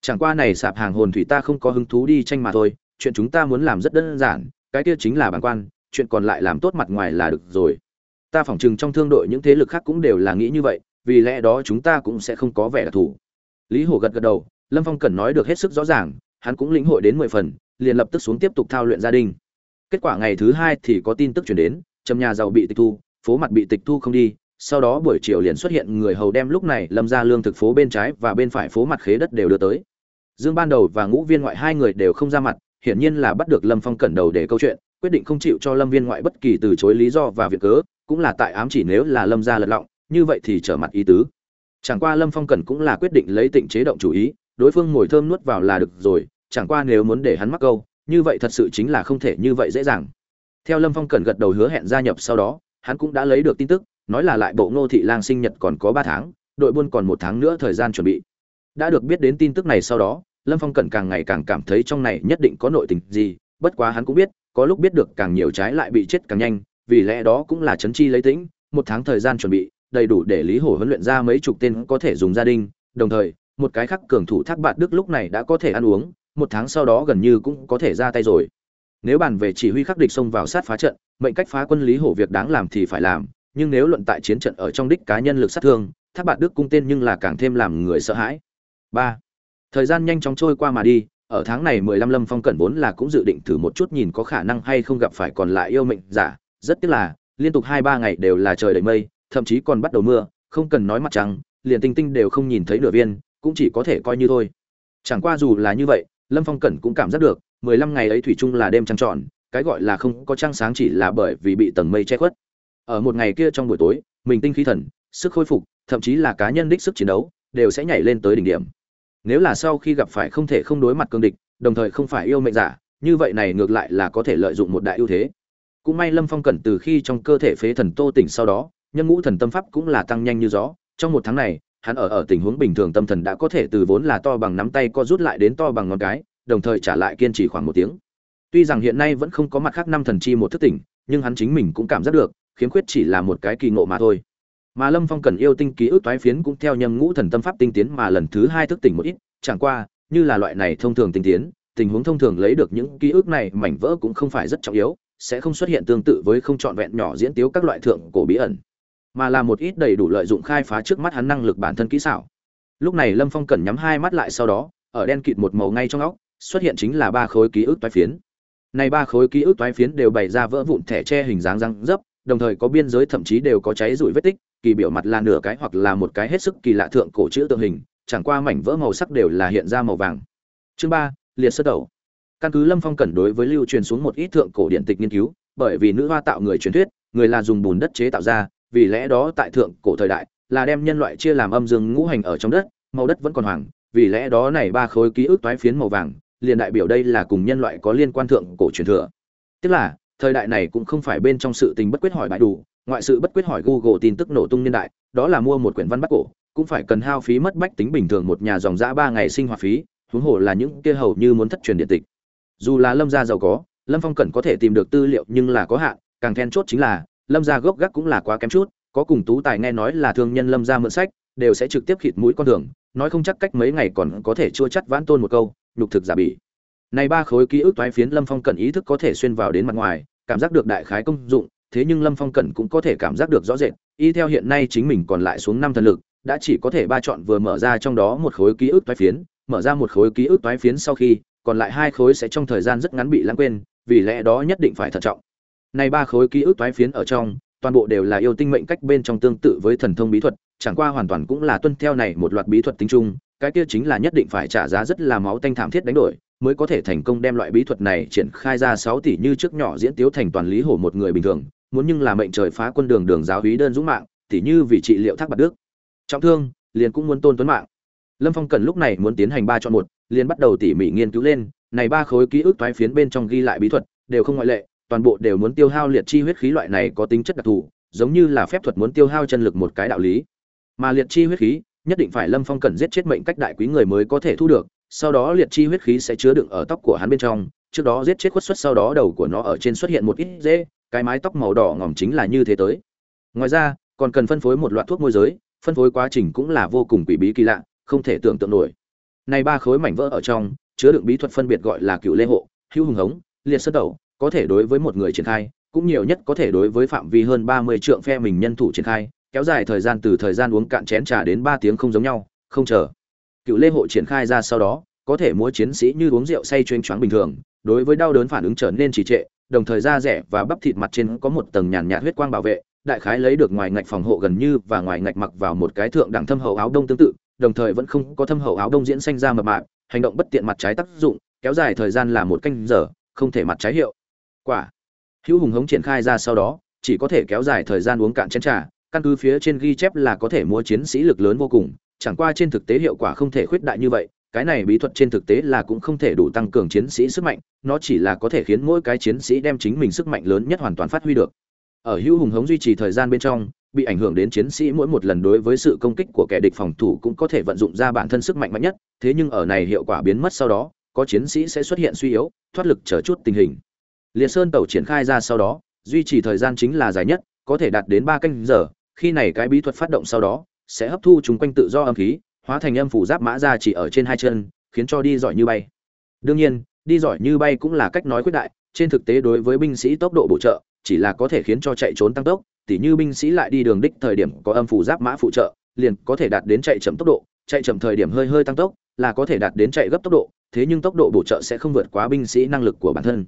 A: Chẳng qua này sạp hàng hồn thủy ta không có hứng thú đi tranh mà thôi, chuyện chúng ta muốn làm rất đơn giản, cái kia chính là bản quan, chuyện còn lại làm tốt mặt ngoài là được rồi ta phỏng chừng trong thương đội những thế lực khác cũng đều là nghĩ như vậy, vì lẽ đó chúng ta cũng sẽ không có vẻ đặc thù. Lý hổ gật gật đầu, lâm phong cần nói được hết sức rõ ràng, hắn cũng lĩnh hội đến mười phần, liền lập tức xuống tiếp tục thao luyện gia đình. Kết quả ngày thứ hai thì có tin tức chuyển đến, trầm nhà giàu bị tịch thu, phố mặt bị tịch thu không đi, sau đó buổi chiều liền xuất hiện người hầu đem lúc này lâm ra lương thực phố bên trái và bên phải phố mặt khế đất đều đưa tới. Dương ban đầu và ngũ viên ngoại hai người đều không ra mặt, hiển nhiên là bắt được lâm phong cẩn đầu để câu chuyện, quyết định không chịu cho lâm viên ngoại bất kỳ từ chối lý do và việc cớ cũng là tại ám chỉ nếu là lâm gia lật lọng, như vậy thì trở mặt ý tứ. Chẳng qua lâm phong cẩn cũng là quyết định lấy tịnh chế động chủ ý, đối phương ngồi thơm nuốt vào là được rồi, chẳng qua nếu muốn để hắn mắc câu, như vậy thật sự chính là không thể như vậy dễ dàng. Theo lâm phong cẩn gật đầu hứa hẹn gia nhập sau đó, hắn cũng đã lấy được tin tức, nói là lại bộ ngô thị lang sinh nhật còn có ba tháng, đội buôn còn một tháng nữa thời gian chuẩn bị. Đã được biết đến tin tức này sau đó, lâm phong cẩn càng ngày càng cảm thấy trong này nhất định có nội tình gì, bất quá hắn cũng biết, có lúc biết được càng nhiều trái lại bị chết càng nhanh vì lẽ đó cũng là chấn chi lấy tĩnh, một tháng thời gian chuẩn bị, đầy đủ để lý hổ huấn luyện ra mấy chục tên có thể dùng gia đình. Đồng thời, một cái khắc cường thủ thác bạt đức lúc này đã có thể ăn uống, một tháng sau đó gần như cũng có thể ra tay rồi. Nếu bàn về chỉ huy khắc địch xông vào sát phá trận, mệnh cách phá quân lý hổ việc đáng làm thì phải làm, nhưng nếu luận tại chiến trận ở trong đích cá nhân lực sát thương, thác bạt đức cung tên nhưng là càng thêm làm người sợ hãi. Ba, thời gian nhanh chóng trôi qua mà đi, ở tháng này mười lăm lâm phong cẩn vốn là cũng dự định thử một chút nhìn có khả năng hay không gặp phải còn lại yêu mệnh giả rất tiếc là, liên tục hai ba ngày đều là trời đầy mây, thậm chí còn bắt đầu mưa, không cần nói mặt trăng, liền tinh tinh đều không nhìn thấy nửa viên, cũng chỉ có thể coi như thôi. Chẳng qua dù là như vậy, lâm phong cẩn cũng cảm giác được, mười lăm ngày ấy thủy chung là đêm trăng tròn, cái gọi là không có trăng sáng chỉ là bởi vì bị tầng mây che khuất. Ở một ngày kia trong buổi tối, mình tinh khí thần, sức khôi phục, thậm chí là cá nhân đích sức chiến đấu, đều sẽ nhảy lên tới đỉnh điểm. Nếu là sau khi gặp phải không thể không đối mặt cương địch, đồng thời không phải yêu mệnh giả, như vậy này ngược lại là có thể lợi dụng một đại ưu thế cũng may lâm phong cẩn từ khi trong cơ thể phế thần tô tỉnh sau đó, nhân ngũ thần tâm pháp cũng là tăng nhanh như gió. Trong một tháng này, hắn ở ở tình huống bình thường tâm thần đã có thể từ vốn là to bằng nắm tay co rút lại đến to bằng ngón cái, đồng thời trả lại kiên trì khoảng một tiếng. Tuy rằng hiện nay vẫn không có mặt khác năm thần chi một thức tỉnh, nhưng hắn chính mình cũng cảm giác được, khiếm khuyết chỉ là một cái kỳ ngộ mà thôi. Mà lâm phong cần yêu tinh ký ức toái phiến cũng theo nhâm ngũ thần tâm pháp tinh tiến mà lần thứ hai thức tỉnh một ít, chẳng qua, như là loại này thông thường tinh tiến, tình huống thông thường lấy được những ký ức này mảnh vỡ cũng không phải rất trọng yếu sẽ không xuất hiện tương tự với không trọn vẹn nhỏ diễn tiếu các loại thượng cổ bí ẩn, mà là một ít đầy đủ lợi dụng khai phá trước mắt hắn năng lực bản thân kỹ xảo. Lúc này lâm phong cần nhắm hai mắt lại sau đó, ở đen kịt một màu ngay trong óc, xuất hiện chính là ba khối ký ức toái phiến. Này ba khối ký ức toái phiến đều bày ra vỡ vụn thẻ tre hình dáng răng dấp, đồng thời có biên giới thậm chí đều có cháy rụi vết tích, kỳ biểu mặt là nửa cái hoặc là một cái hết sức kỳ lạ thượng cổ chữ tượng hình, chẳng qua mảnh vỡ màu sắc đều là hiện ra màu vàng. Chương ba, liệt sơ đầu căn cứ lâm phong cẩn đối với lưu truyền xuống một ít thượng cổ điện tịch nghiên cứu, bởi vì nữ hoa tạo người truyền thuyết, người là dùng bùn đất chế tạo ra, vì lẽ đó tại thượng cổ thời đại là đem nhân loại chia làm âm dương ngũ hành ở trong đất, màu đất vẫn còn hoàng, vì lẽ đó này ba khối ký ức toái phiến màu vàng, liền đại biểu đây là cùng nhân loại có liên quan thượng cổ truyền thừa. Tức là, thời đại này cũng không phải bên trong sự tình bất quyết hỏi bại đủ, ngoại sự bất quyết hỏi google tin tức nổ tung niên đại, đó là mua một quyển văn bắc cổ, cũng phải cần hao phí mất bách tính bình thường một nhà dòng dã ba ngày sinh hoạt phí, huống hồ là những kia hầu như muốn thất truyền điện tịch dù là lâm gia giàu có, lâm phong cẩn có thể tìm được tư liệu nhưng là có hạn, càng then chốt chính là, lâm gia gốc gác cũng là quá kém chút, có cùng tú tài nghe nói là thương nhân lâm gia mượn sách, đều sẽ trực tiếp khịt mũi con đường, nói không chắc cách mấy ngày còn có thể chua chắt vãn tôn một câu, nhục thực giả bỉ. Này ba khối ký ức toái phiến lâm phong cẩn ý thức có thể xuyên vào đến mặt ngoài, cảm giác được đại khái công dụng, thế nhưng lâm phong cẩn cũng có thể cảm giác được rõ rệt, y theo hiện nay chính mình còn lại xuống năm thần lực, đã chỉ có thể ba chọn vừa mở ra trong đó một khối ký ức toái phiến, mở ra một khối ký ức toái phiến sau khi còn lại hai khối sẽ trong thời gian rất ngắn bị lãng quên, vì lẽ đó nhất định phải thận trọng. Này ba khối ký ức toái phiến ở trong, toàn bộ đều là yêu tinh mệnh cách bên trong tương tự với thần thông bí thuật, chẳng qua hoàn toàn cũng là tuân theo này một loạt bí thuật tính chung, cái kia chính là nhất định phải trả giá rất là máu tanh thảm thiết đánh đổi, mới có thể thành công đem loại bí thuật này triển khai ra sáu tỷ như trước nhỏ diễn tiếu thành toàn lý hổ một người bình thường, muốn nhưng là mệnh trời phá quân đường đường giáo úy đơn dũng mạng tỷ như vì trị liệu thác bạc đức. Trọng thương, liền cũng muốn tôn tuấn mạng. Lâm phong cần lúc này muốn tiến hành ba chọn một liền bắt đầu tỉ mỉ nghiên cứu lên, này ba khối ký ức toái phiến bên trong ghi lại bí thuật, đều không ngoại lệ, toàn bộ đều muốn tiêu hao liệt chi huyết khí loại này có tính chất đặc thù, giống như là phép thuật muốn tiêu hao chân lực một cái đạo lý. Mà liệt chi huyết khí, nhất định phải lâm phong cần giết chết mệnh cách đại quý người mới có thể thu được, sau đó liệt chi huyết khí sẽ chứa đựng ở tóc của hắn bên trong, trước đó giết chết khuất xuất, sau đó đầu của nó ở trên xuất hiện một ít dễ cái mái tóc màu đỏ ngỏm chính là như thế tới. Ngoài ra, còn cần phân phối một loạt thuốc môi giới, phân phối quá trình cũng là vô cùng quỷ bí kỳ lạ, không thể tưởng tượng nổi này ba khối mảnh vỡ ở trong, chứa đựng bí thuật phân biệt gọi là cựu lê hộ, hữu hùng hống, liệt sơ đầu có thể đối với một người triển khai, cũng nhiều nhất có thể đối với phạm vi hơn ba mươi trượng phe mình nhân thủ triển khai, kéo dài thời gian từ thời gian uống cạn chén trà đến ba tiếng không giống nhau, không chờ. Cựu lê hộ triển khai ra sau đó, có thể múa chiến sĩ như uống rượu say chuyên choáng bình thường, đối với đau đớn phản ứng trở nên trì trệ, đồng thời da rẻ và bắp thịt mặt trên có một tầng nhàn nhạt huyết quang bảo vệ, đại khái lấy được ngoài ngạch phòng hộ gần như và ngoài ngạch mặc vào một cái thượng đẳng thâm hậu áo đông tương tự đồng thời vẫn không có thâm hậu áo đông diễn xanh ra mập mạp, hành động bất tiện mặt trái tác dụng, kéo dài thời gian là một canh giờ, không thể mặt trái hiệu. Quả. Hữu hùng hống triển khai ra sau đó, chỉ có thể kéo dài thời gian uống cạn chén trà, căn cứ phía trên ghi chép là có thể mua chiến sĩ lực lớn vô cùng, chẳng qua trên thực tế hiệu quả không thể khuyết đại như vậy, cái này bí thuật trên thực tế là cũng không thể đủ tăng cường chiến sĩ sức mạnh, nó chỉ là có thể khiến mỗi cái chiến sĩ đem chính mình sức mạnh lớn nhất hoàn toàn phát huy được. Ở hữu hùng hống duy trì thời gian bên trong bị ảnh hưởng đến chiến sĩ mỗi một lần đối với sự công kích của kẻ địch phòng thủ cũng có thể vận dụng ra bản thân sức mạnh mạnh nhất, thế nhưng ở này hiệu quả biến mất sau đó, có chiến sĩ sẽ xuất hiện suy yếu, thoát lực chờ chút tình hình. Liệt sơn tàu triển khai ra sau đó, duy trì thời gian chính là dài nhất, có thể đạt đến ba canh giờ, khi này cái bí thuật phát động sau đó, sẽ hấp thu chúng quanh tự do âm khí, hóa thành âm phủ giáp mã ra chỉ ở trên hai chân, khiến cho đi giỏi như bay. Đương nhiên, đi giỏi như bay cũng là cách nói quyết đại, trên thực tế đối với binh sĩ tốc độ bổ trợ, chỉ là có thể khiến cho chạy trốn tăng tốc tỉ như binh sĩ lại đi đường đích thời điểm có âm phủ giáp mã phụ trợ liền có thể đạt đến chạy chậm tốc độ chạy chậm thời điểm hơi hơi tăng tốc là có thể đạt đến chạy gấp tốc độ thế nhưng tốc độ bổ trợ sẽ không vượt quá binh sĩ năng lực của bản thân.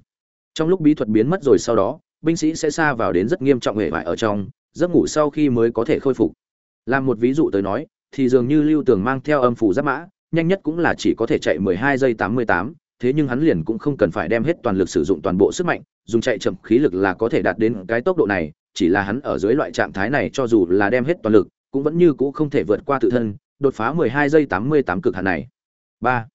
A: Trong lúc bí thuật biến mất rồi sau đó binh sĩ sẽ xa vào đến rất nghiêm trọng hệ vải ở trong giấc ngủ sau khi mới có thể khôi phục. Làm một ví dụ tới nói thì dường như lưu tường mang theo âm phủ giáp mã nhanh nhất cũng là chỉ có thể chạy 12 giây 88, thế nhưng hắn liền cũng không cần phải đem hết toàn lực sử dụng toàn bộ sức mạnh dùng chạy chậm khí lực là có thể đạt đến cái tốc độ này chỉ là hắn ở dưới loại trạng thái này cho dù là đem hết toàn lực, cũng vẫn như cũ không thể vượt qua tự thân, đột phá 12 giây 88 cực hạn này. 3.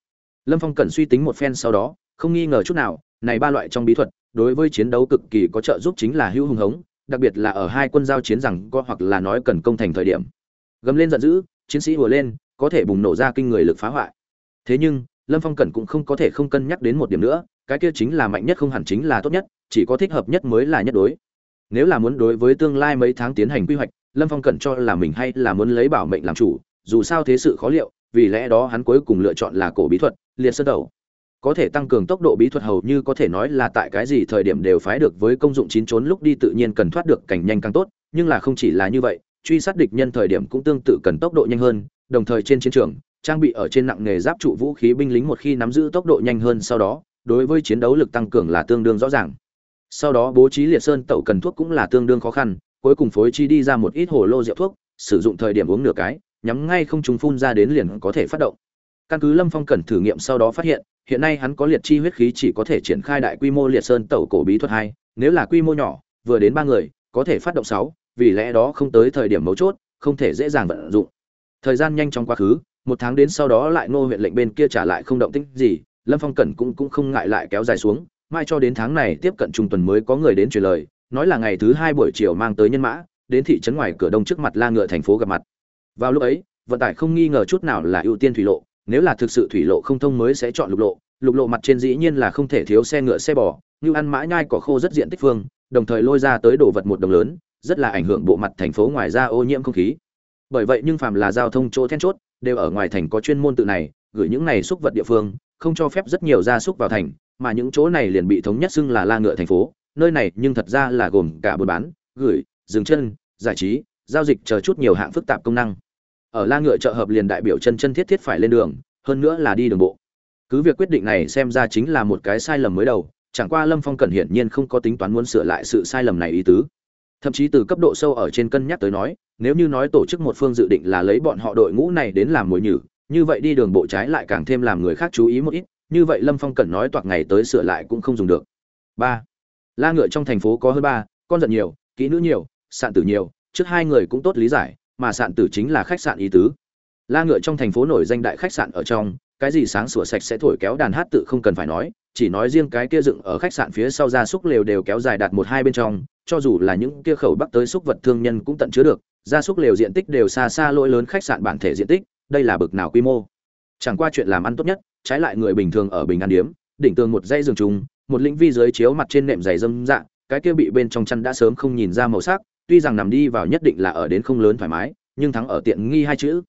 A: lâm phong cẩn suy tính một phen sau đó, không nghi ngờ chút nào, này ba loại trong bí thuật, đối với chiến đấu cực kỳ có trợ giúp chính là hữu hùng hống, đặc biệt là ở hai quân giao chiến rằng có hoặc là nói cần công thành thời điểm. Gầm lên giận dữ, chiến sĩ vừa lên, có thể bùng nổ ra kinh người lực phá hoại. Thế nhưng, lâm phong cẩn cũng không có thể không cân nhắc đến một điểm nữa, cái kia chính là mạnh nhất không hẳn chính là tốt nhất, chỉ có thích hợp nhất mới là nhất đối nếu là muốn đối với tương lai mấy tháng tiến hành quy hoạch, lâm phong cẩn cho là mình hay là muốn lấy bảo mệnh làm chủ, dù sao thế sự khó liệu, vì lẽ đó hắn cuối cùng lựa chọn là cổ bí thuật, liệt sơn đầu. Có thể tăng cường tốc độ bí thuật hầu như có thể nói là tại cái gì thời điểm đều phái được với công dụng chín trốn lúc đi tự nhiên cần thoát được cảnh nhanh càng tốt, nhưng là không chỉ là như vậy, truy sát địch nhân thời điểm cũng tương tự cần tốc độ nhanh hơn, đồng thời trên chiến trường, trang bị ở trên nặng nghề giáp trụ vũ khí binh lính một khi nắm giữ tốc độ nhanh hơn sau đó, đối với chiến đấu lực tăng cường là tương đương rõ ràng sau đó bố trí liệt sơn tẩu cần thuốc cũng là tương đương khó khăn, cuối cùng phối chi đi ra một ít hồ lô rượu thuốc, sử dụng thời điểm uống nửa cái, nhắm ngay không trùng phun ra đến liền có thể phát động. Căn cứ lâm phong cần thử nghiệm sau đó phát hiện hiện nay hắn có liệt chi huyết khí chỉ có thể triển khai đại quy mô liệt sơn tẩu cổ bí thuật hai, nếu là quy mô nhỏ, vừa đến ba người, có thể phát động sáu, vì lẽ đó không tới thời điểm mấu chốt, không thể dễ dàng vận dụng. Thời gian nhanh trong quá khứ, một tháng đến sau đó lại ngô huyện lệnh bên kia trả lại không động tĩnh gì, lâm phong cẩn cũng cũng không ngại lại kéo dài xuống mai cho đến tháng này tiếp cận trung tuần mới có người đến truyền lời, nói là ngày thứ hai buổi chiều mang tới nhân mã, đến thị trấn ngoài cửa đông trước mặt la ngựa thành phố gặp mặt. Vào lúc ấy, vận tải không nghi ngờ chút nào là ưu tiên thủy lộ, nếu là thực sự thủy lộ không thông mới sẽ chọn lục lộ lục lộ mặt trên dĩ nhiên là không thể thiếu xe ngựa xe bò, như ăn mãi nhai cỏ khô rất diện tích phương, đồng thời lôi ra tới đồ vật một đồng lớn, rất là ảnh hưởng bộ mặt thành phố ngoài ra ô nhiễm không khí. Bởi vậy nhưng phàm là giao thông chỗ then chốt, đều ở ngoài thành có chuyên môn tự này, gửi những này xúc vật địa phương, không cho phép rất nhiều gia súc vào thành mà những chỗ này liền bị thống nhất xưng là la ngựa thành phố, nơi này nhưng thật ra là gồm cả buôn bán, gửi, dừng chân, giải trí, giao dịch chờ chút nhiều hạng phức tạp công năng. Ở la ngựa chợ hợp liền đại biểu chân chân thiết thiết phải lên đường, hơn nữa là đi đường bộ. Cứ việc quyết định này xem ra chính là một cái sai lầm mới đầu, chẳng qua lâm phong cẩn hiển nhiên không có tính toán muốn sửa lại sự sai lầm này ý tứ. Thậm chí từ cấp độ sâu ở trên cân nhắc tới nói, nếu như nói tổ chức một phương dự định là lấy bọn họ đội ngũ này đến làm mồi nhử, như vậy đi đường bộ trái lại càng thêm làm người khác chú ý một ít như vậy lâm phong cẩn nói toạc ngày tới sửa lại cũng không dùng được. Ba. La ngựa trong thành phố có hơn ba, con giận nhiều, kỹ nữ nhiều, sạn tử nhiều, trước hai người cũng tốt lý giải, mà sạn tử chính là khách sạn ý tứ. La ngựa trong thành phố nổi danh đại khách sạn ở trong, cái gì sáng sủa sạch sẽ thổi kéo đàn hát tự không cần phải nói, chỉ nói riêng cái kia dựng ở khách sạn phía sau ra súc lều đều kéo dài đạt một hai bên trong, cho dù là những kia khẩu bắc tới súc vật thương nhân cũng tận chứa được gia súc lều diện tích đều xa xa lỗi lớn khách sạn bản thể diện tích, đây là bực nào quy mô chẳng qua chuyện làm ăn tốt nhất, trái lại người bình thường ở bình an điếm, đỉnh tường một dây giường trùng, một lĩnh vi dưới chiếu mặt trên nệm dày dâm dạng cái kia bị bên trong chăn đã sớm không nhìn ra màu sắc, tuy rằng nằm đi vào nhất định là ở đến không lớn thoải mái, nhưng thắng ở tiện nghi hai chữ.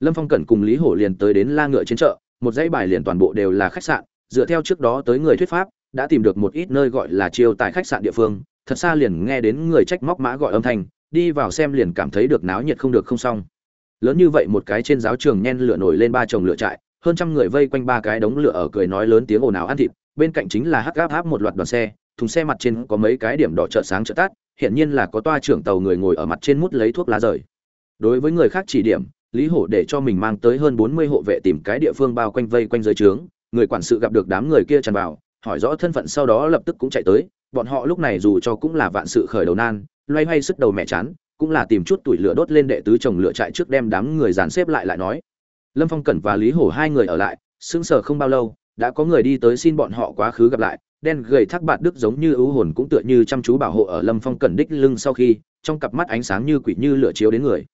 A: Lâm phong cẩn cùng lý hổ liền tới đến la ngựa trên chợ, một dãy bài liền toàn bộ đều là khách sạn, dựa theo trước đó tới người thuyết pháp, đã tìm được một ít nơi gọi là chiêu tại khách sạn địa phương, thật xa liền nghe đến người trách móc mã gọi âm thanh, đi vào xem liền cảm thấy được náo nhiệt không được không xong lớn như vậy một cái trên giáo trường nhen lửa nổi lên ba chồng lửa trại, hơn trăm người vây quanh ba cái đống lửa ở cười nói lớn tiếng ồn ào ăn thịt, bên cạnh chính là hắc gáp áp một loạt đoàn xe, thùng xe mặt trên có mấy cái điểm đỏ chợ sáng chợ tắt hiện nhiên là có toa trưởng tàu người ngồi ở mặt trên mút lấy thuốc lá rời. Đối với người khác chỉ điểm, lý hổ để cho mình mang tới hơn bốn mươi hộ vệ tìm cái địa phương bao quanh vây quanh dưới trướng, người quản sự gặp được đám người kia tràn vào, hỏi rõ thân phận sau đó lập tức cũng chạy tới, bọn họ lúc này dù cho cũng là vạn sự khởi đầu nan, loay hoay sức đầu mẹ chán cũng là tìm chút tuổi lửa đốt lên đệ tứ chồng lửa chạy trước đem đám người dàn xếp lại lại nói. Lâm phong cẩn và lý hổ hai người ở lại, sững sờ không bao lâu, đã có người đi tới xin bọn họ quá khứ gặp lại, đen gầy thác bạt đức giống như ưu hồn cũng tựa như chăm chú bảo hộ ở lâm phong cẩn đích lưng sau khi, trong cặp mắt ánh sáng như quỷ như lửa chiếu đến người.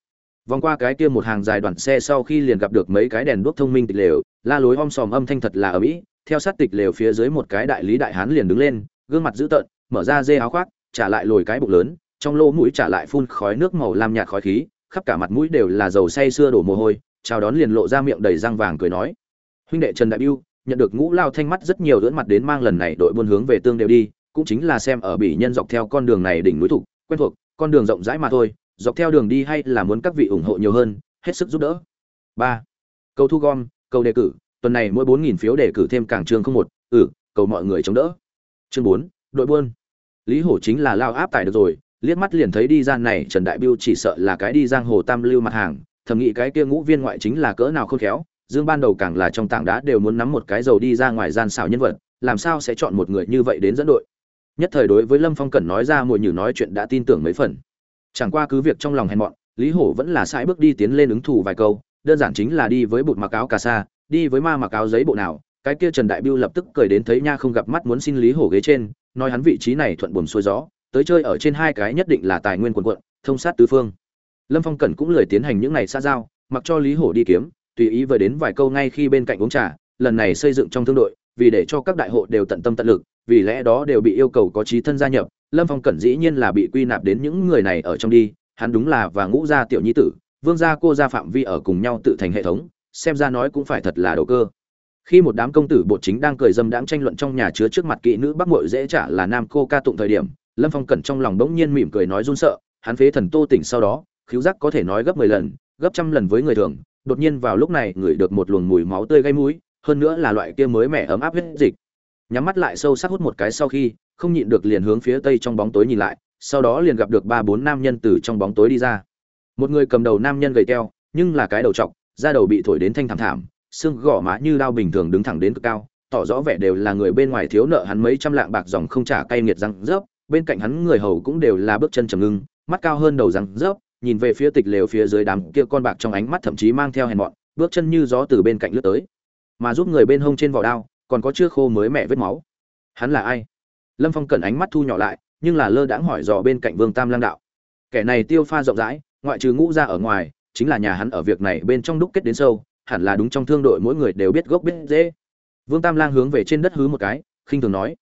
A: Vòng qua cái kia một hàng dài đoàn xe sau khi liền gặp được mấy cái đèn đuốc thông minh tịch lều, la lối om sòm âm thanh thật là ở mỹ theo sát tịch lều phía dưới một cái đại lý đại hán liền đứng lên, gương mặt dữ tợn, mở ra dê áo khoác, trả lại lồi cái bụng lớn trong lỗ mũi trả lại phun khói nước màu lam nhạt khói khí, khắp cả mặt mũi đều là dầu say sưa đổ mồ hôi, chào đón liền lộ ra miệng đầy răng vàng cười nói. Huynh đệ trần đại biêu nhận được ngũ lao thanh mắt rất nhiều lưỡn mặt đến mang lần này đội buôn hướng về tương đều đi, cũng chính là xem ở bỉ nhân dọc theo con đường này đỉnh núi thủ quen thuộc, con đường rộng rãi mà thôi, dọc theo đường đi hay là muốn các vị ủng hộ nhiều hơn, hết sức giúp đỡ. Ba câu thu gom câu đề cử, tuần này mỗi bốn nghìn phiếu đề cử thêm cảng chương không một ừ cầu mọi người chống đỡ. Chương bốn, đội buôn. Lý hổ chính là lao áp tải được rồi liếc mắt liền thấy đi gian này, trần đại biêu chỉ sợ là cái đi giang hồ tam lưu mặt hàng, thầm nghĩ cái kia ngũ viên ngoại chính là cỡ nào khôn khéo, dương ban đầu càng là trong tảng đá đều muốn nắm một cái dầu đi ra ngoài gian xảo nhân vật, làm sao sẽ chọn một người như vậy đến dẫn đội? Nhất thời đối với lâm phong cẩn nói ra mùi nhử nói chuyện đã tin tưởng mấy phần. Chẳng qua cứ việc trong lòng hèn mọn, lý hổ vẫn là sai bước đi tiến lên ứng thủ vài câu, đơn giản chính là đi với bụt mặc áo cà sa, đi với ma mặc áo giấy bộ nào, cái kia trần đại biêu lập tức cười đến thấy nha không gặp mắt muốn xin lý hổ ghế trên, nói hắn vị trí này thuận buồm xuôi gió tới chơi ở trên hai cái nhất định là tài nguyên quần quận, thông sát tứ phương. Lâm phong cẩn cũng lười tiến hành những này xa giao, mặc cho lý hổ đi kiếm, tùy ý vừa đến vài câu ngay khi bên cạnh uống trà, lần này xây dựng trong thương đội, vì để cho các đại hộ đều tận tâm tận lực, vì lẽ đó đều bị yêu cầu có trí thân gia nhập, lâm phong cẩn dĩ nhiên là bị quy nạp đến những người này ở trong đi, hắn đúng là và ngũ gia tiểu nhi tử, vương gia cô gia phạm vi ở cùng nhau tự thành hệ thống, xem ra nói cũng phải thật là đầu cơ. Khi một đám công tử bộ chính đang cười dâm đãng tranh luận trong nhà chứa trước mặt kỹ nữ bắc mội dễ trả là nam cô ca tụng thời điểm lâm phong cẩn trong lòng bỗng nhiên mỉm cười nói run sợ, hắn phế thần tô tỉnh sau đó, khiếu giác có thể nói gấp mười lần, gấp trăm lần với người thường, đột nhiên vào lúc này ngửi được một luồng mùi máu tươi gây mũi, hơn nữa là loại kia mới mẻ ấm áp huyết dịch. Nhắm mắt lại sâu sắc hút một cái sau khi, không nhịn được liền hướng phía tây trong bóng tối nhìn lại, sau đó liền gặp được ba bốn nam nhân từ trong bóng tối đi ra. Một người cầm đầu nam nhân gầy teo nhưng là cái đầu trọc, da đầu bị thổi đến thanh thảm thảm, xương gò má như đao bình thường đứng thẳng đến cực cao, tỏ rõ vẻ đều là người bên ngoài thiếu nợ hắn mấy trăm lạng bạc dòng không trả cay nghiệt răng rớp bên cạnh hắn người hầu cũng đều là bước chân trầm ngưng, mắt cao hơn đầu răng rớp, nhìn về phía tịch lều phía dưới đám kia con bạc trong ánh mắt thậm chí mang theo hèn mọn, bước chân như gió từ bên cạnh lướt tới. Mà giúp người bên hông trên vỏ đao, còn có chưa khô mới mẹ vết máu. Hắn là ai? Lâm phong cẩn ánh mắt thu nhỏ lại, nhưng là lơ đãng hỏi dò bên cạnh vương tam lang đạo. Kẻ này tiêu pha rộng rãi, ngoại trừ ngũ ra ở ngoài, chính là nhà hắn ở việc này bên trong đúc kết đến sâu, hẳn là đúng trong thương đội mỗi người đều biết gốc biết dễ vương tam lang hướng về trên đất hứ một cái, khinh thường nói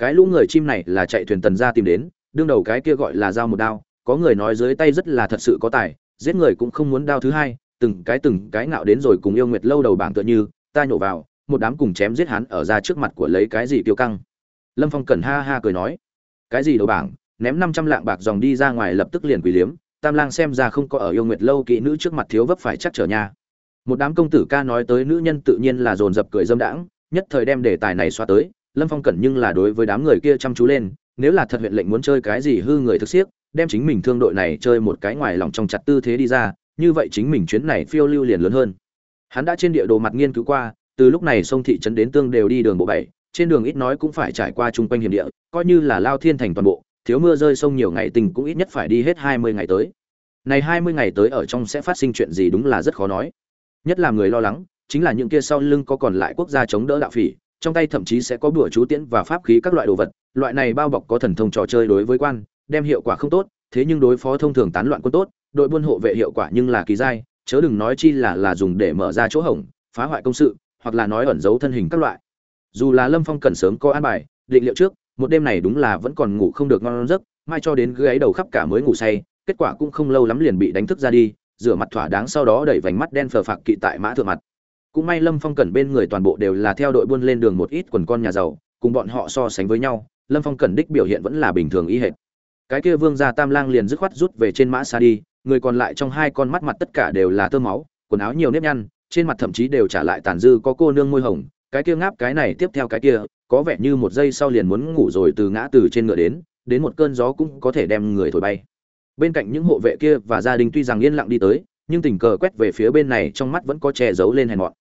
A: cái lũ người chim này là chạy thuyền tần ra tìm đến, đương đầu cái kia gọi là dao một đao, có người nói dưới tay rất là thật sự có tài, giết người cũng không muốn đao thứ hai, từng cái từng cái ngạo đến rồi cùng yêu nguyệt lâu đầu bảng tựa như, ta nhổ vào, một đám cùng chém giết hắn ở ra trước mặt của lấy cái gì tiêu căng. Lâm phong cẩn ha ha cười nói, cái gì đầu bảng, ném năm trăm lạng bạc dòng đi ra ngoài lập tức liền quỳ liếm, tam lang xem ra không có ở yêu nguyệt lâu kỹ nữ trước mặt thiếu vấp phải chắc trở nha. Một đám công tử ca nói tới nữ nhân tự nhiên là dồn dập cười dâm đãng, nhất thời đem đề tài này xoa tới lâm phong cẩn nhưng là đối với đám người kia chăm chú lên, nếu là thật huyện lệnh muốn chơi cái gì hư người thực siếc, đem chính mình thương đội này chơi một cái ngoài lòng trong chặt tư thế đi ra, như vậy chính mình chuyến này phiêu lưu liền lớn hơn. Hắn đã trên địa đồ mặt nghiên cứu qua, từ lúc này sông thị trấn đến tương đều đi đường bộ bảy, trên đường ít nói cũng phải trải qua chung quanh hiểm địa, coi như là lao thiên thành toàn bộ, thiếu mưa rơi sông nhiều ngày tình cũng ít nhất phải đi hết hai mươi ngày tới. Này hai mươi ngày tới ở trong sẽ phát sinh chuyện gì đúng là rất khó nói. Nhất là người lo lắng, chính là những kia sau lưng có còn lại quốc gia chống đỡ đạo phỉ trong tay thậm chí sẽ có bùa chú tiễn và pháp khí các loại đồ vật, loại này bao bọc có thần thông trò chơi đối với quan, đem hiệu quả không tốt, thế nhưng đối phó thông thường tán loạn quân tốt, đội buôn hộ vệ hiệu quả nhưng là kỳ giai chớ đừng nói chi là là dùng để mở ra chỗ hỏng, phá hoại công sự, hoặc là nói ẩn giấu thân hình các loại. Dù là lâm phong cần sớm có an bài, định liệu trước, một đêm này đúng là vẫn còn ngủ không được ngon giấc, mai cho đến gáy đầu khắp cả mới ngủ say, kết quả cũng không lâu lắm liền bị đánh thức ra đi, rửa mặt thỏa đáng sau đó đẩy vành mắt đen phờ phạc kỵ tại mã thượng mặt cũng may lâm phong cẩn bên người toàn bộ đều là theo đội buôn lên đường một ít quần con nhà giàu, cùng bọn họ so sánh với nhau, lâm phong cẩn đích biểu hiện vẫn là bình thường y hệt. Cái kia vương gia tam lang liền dứt khoát rút về trên mã xa đi, người còn lại trong hai con mắt mặt tất cả đều là tơ máu, quần áo nhiều nếp nhăn, trên mặt thậm chí đều trả lại tàn dư có cô nương môi hồng, cái kia ngáp cái này tiếp theo cái kia, có vẻ như một giây sau liền muốn ngủ rồi từ ngã từ trên ngựa đến đến một cơn gió cũng có thể đem người thổi bay. Bên cạnh những hộ vệ kia và gia đình tuy rằng yên lặng đi tới nhưng tình cờ quét về phía bên này trong mắt vẫn có che giấu lên hèn mọn.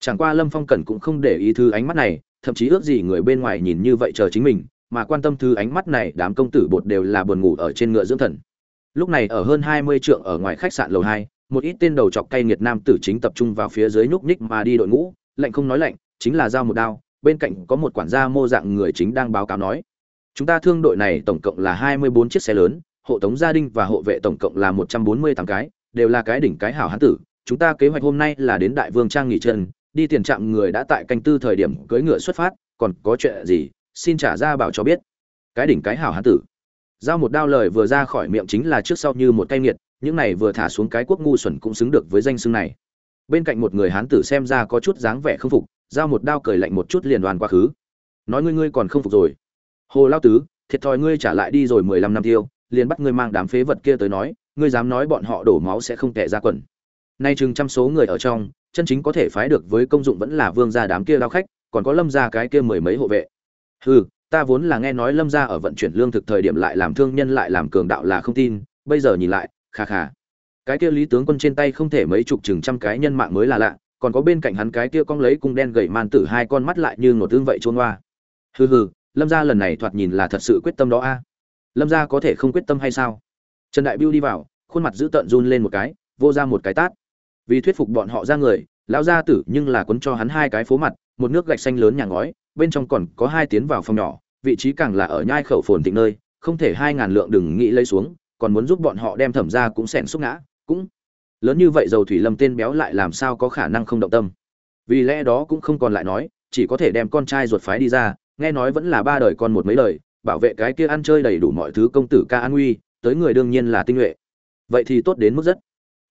A: Chẳng qua lâm phong cẩn cũng không để ý thứ ánh mắt này, thậm chí ước gì người bên ngoài nhìn như vậy chờ chính mình, mà quan tâm thứ ánh mắt này đám công tử bột đều là buồn ngủ ở trên ngựa dưỡng thần. Lúc này ở hơn hai mươi trượng ở ngoài khách sạn lầu hai, một ít tên đầu chọc cay nghiệt nam tử chính tập trung vào phía dưới nhúc nhích mà đi đội ngũ, lạnh không nói lạnh, chính là dao một đao, bên cạnh có một quản gia mô dạng người chính đang báo cáo nói. Chúng ta thương đội này tổng cộng là hai mươi bốn chiếc xe lớn, hộ tống gia đình và hộ vệ tổng cộng là một trăm bốn mươi tám cái đều là cái đỉnh cái hảo hán tử, chúng ta kế hoạch hôm nay là đến đại vương trang nghỉ chân, đi tiền trạm người đã tại canh tư thời điểm cưỡi ngựa xuất phát, còn có chuyện gì, xin trả ra bảo cho biết. Cái đỉnh cái hảo hán tử. Giao một đao lời vừa ra khỏi miệng chính là trước sau như một cây nghiệt, những này vừa thả xuống cái quốc ngu xuẩn cũng xứng được với danh xưng này. Bên cạnh một người hán tử xem ra có chút dáng vẻ không phục, giao một đao cười lạnh một chút liền đoàn quá khứ. Nói ngươi ngươi còn không phục rồi. Hồ lao tứ, thiệt thòi ngươi trả lại đi rồi mười lăm năm tiêu, liền bắt ngươi mang đám phế vật kia tới nói ngươi dám nói bọn họ đổ máu sẽ không tệ ra quần. Nay chừng trăm số người ở trong, chân chính có thể phái được với công dụng vẫn là vương gia đám kia lao khách, còn có lâm gia cái kia mười mấy hộ vệ. Hừ, ta vốn là nghe nói lâm gia ở vận chuyển lương thực thời điểm lại làm thương nhân lại làm cường đạo là không tin, bây giờ nhìn lại, kha kha. Cái kia lý tướng quân trên tay không thể mấy chục chừng trăm cái nhân mạng mới là lạ, còn có bên cạnh hắn cái kia cong lấy cung đen gầy man tử hai con mắt lại như ngột tương vậy trôn hoa. Hừ hừ, lâm gia lần này thoạt nhìn là thật sự quyết tâm đó a. Lâm gia có thể không quyết tâm hay sao? Trần đại biêu đi vào, khuôn mặt giữ tợn run lên một cái, vô ra một cái tát. Vì thuyết phục bọn họ ra người, lão gia tử nhưng là quấn cho hắn hai cái phố mặt, một nước gạch xanh lớn nhà ngói, bên trong còn có hai tiến vào phòng nhỏ, vị trí càng là ở nhai khẩu phồn thịnh nơi, không thể hai ngàn lượng đừng nghĩ lấy xuống, còn muốn giúp bọn họ đem thẩm ra cũng xẻn xúc ngã, cũng lớn như vậy dầu thủy lâm tên béo lại làm sao có khả năng không động tâm. Vì lẽ đó cũng không còn lại nói, chỉ có thể đem con trai ruột phái đi ra, nghe nói vẫn là ba đời con một mấy đời, bảo vệ cái kia ăn chơi đầy đủ mọi thứ công tử ca an nguy tới người đương nhiên là tinh nhuệ. Vậy thì tốt đến mức rất.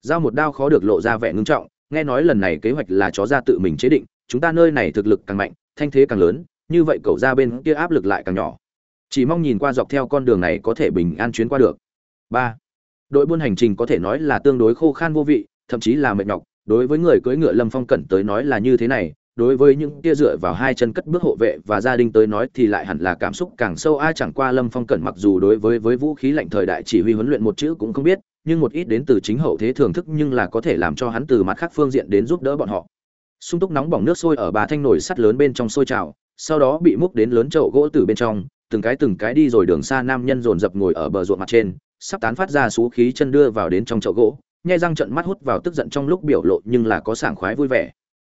A: Giao một đao khó được lộ ra vẻ ngưng trọng, nghe nói lần này kế hoạch là chó ra tự mình chế định, chúng ta nơi này thực lực càng mạnh, thanh thế càng lớn, như vậy cậu ra bên kia áp lực lại càng nhỏ. Chỉ mong nhìn qua dọc theo con đường này có thể bình an chuyến qua được. Ba. Đội buôn hành trình có thể nói là tương đối khô khan vô vị, thậm chí là mệt nhọc, đối với người cưỡi ngựa lâm phong cẩn tới nói là như thế này đối với những kia dựa vào hai chân cất bước hộ vệ và gia đình tới nói thì lại hẳn là cảm xúc càng sâu. Ai chẳng qua lâm phong cẩn mặc dù đối với với vũ khí lạnh thời đại chỉ huy huấn luyện một chữ cũng không biết, nhưng một ít đến từ chính hậu thế thưởng thức nhưng là có thể làm cho hắn từ mặt khác phương diện đến giúp đỡ bọn họ. Sung túc nóng bỏng nước sôi ở ba thanh nồi sắt lớn bên trong sôi trào, sau đó bị múc đến lớn chậu gỗ từ bên trong, từng cái từng cái đi rồi đường xa nam nhân dồn dập ngồi ở bờ ruộng mặt trên, sắp tán phát ra xú khí chân đưa vào đến trong chậu gỗ, nhai răng trận mắt hút vào tức giận trong lúc biểu lộ nhưng là có sảng khoái vui vẻ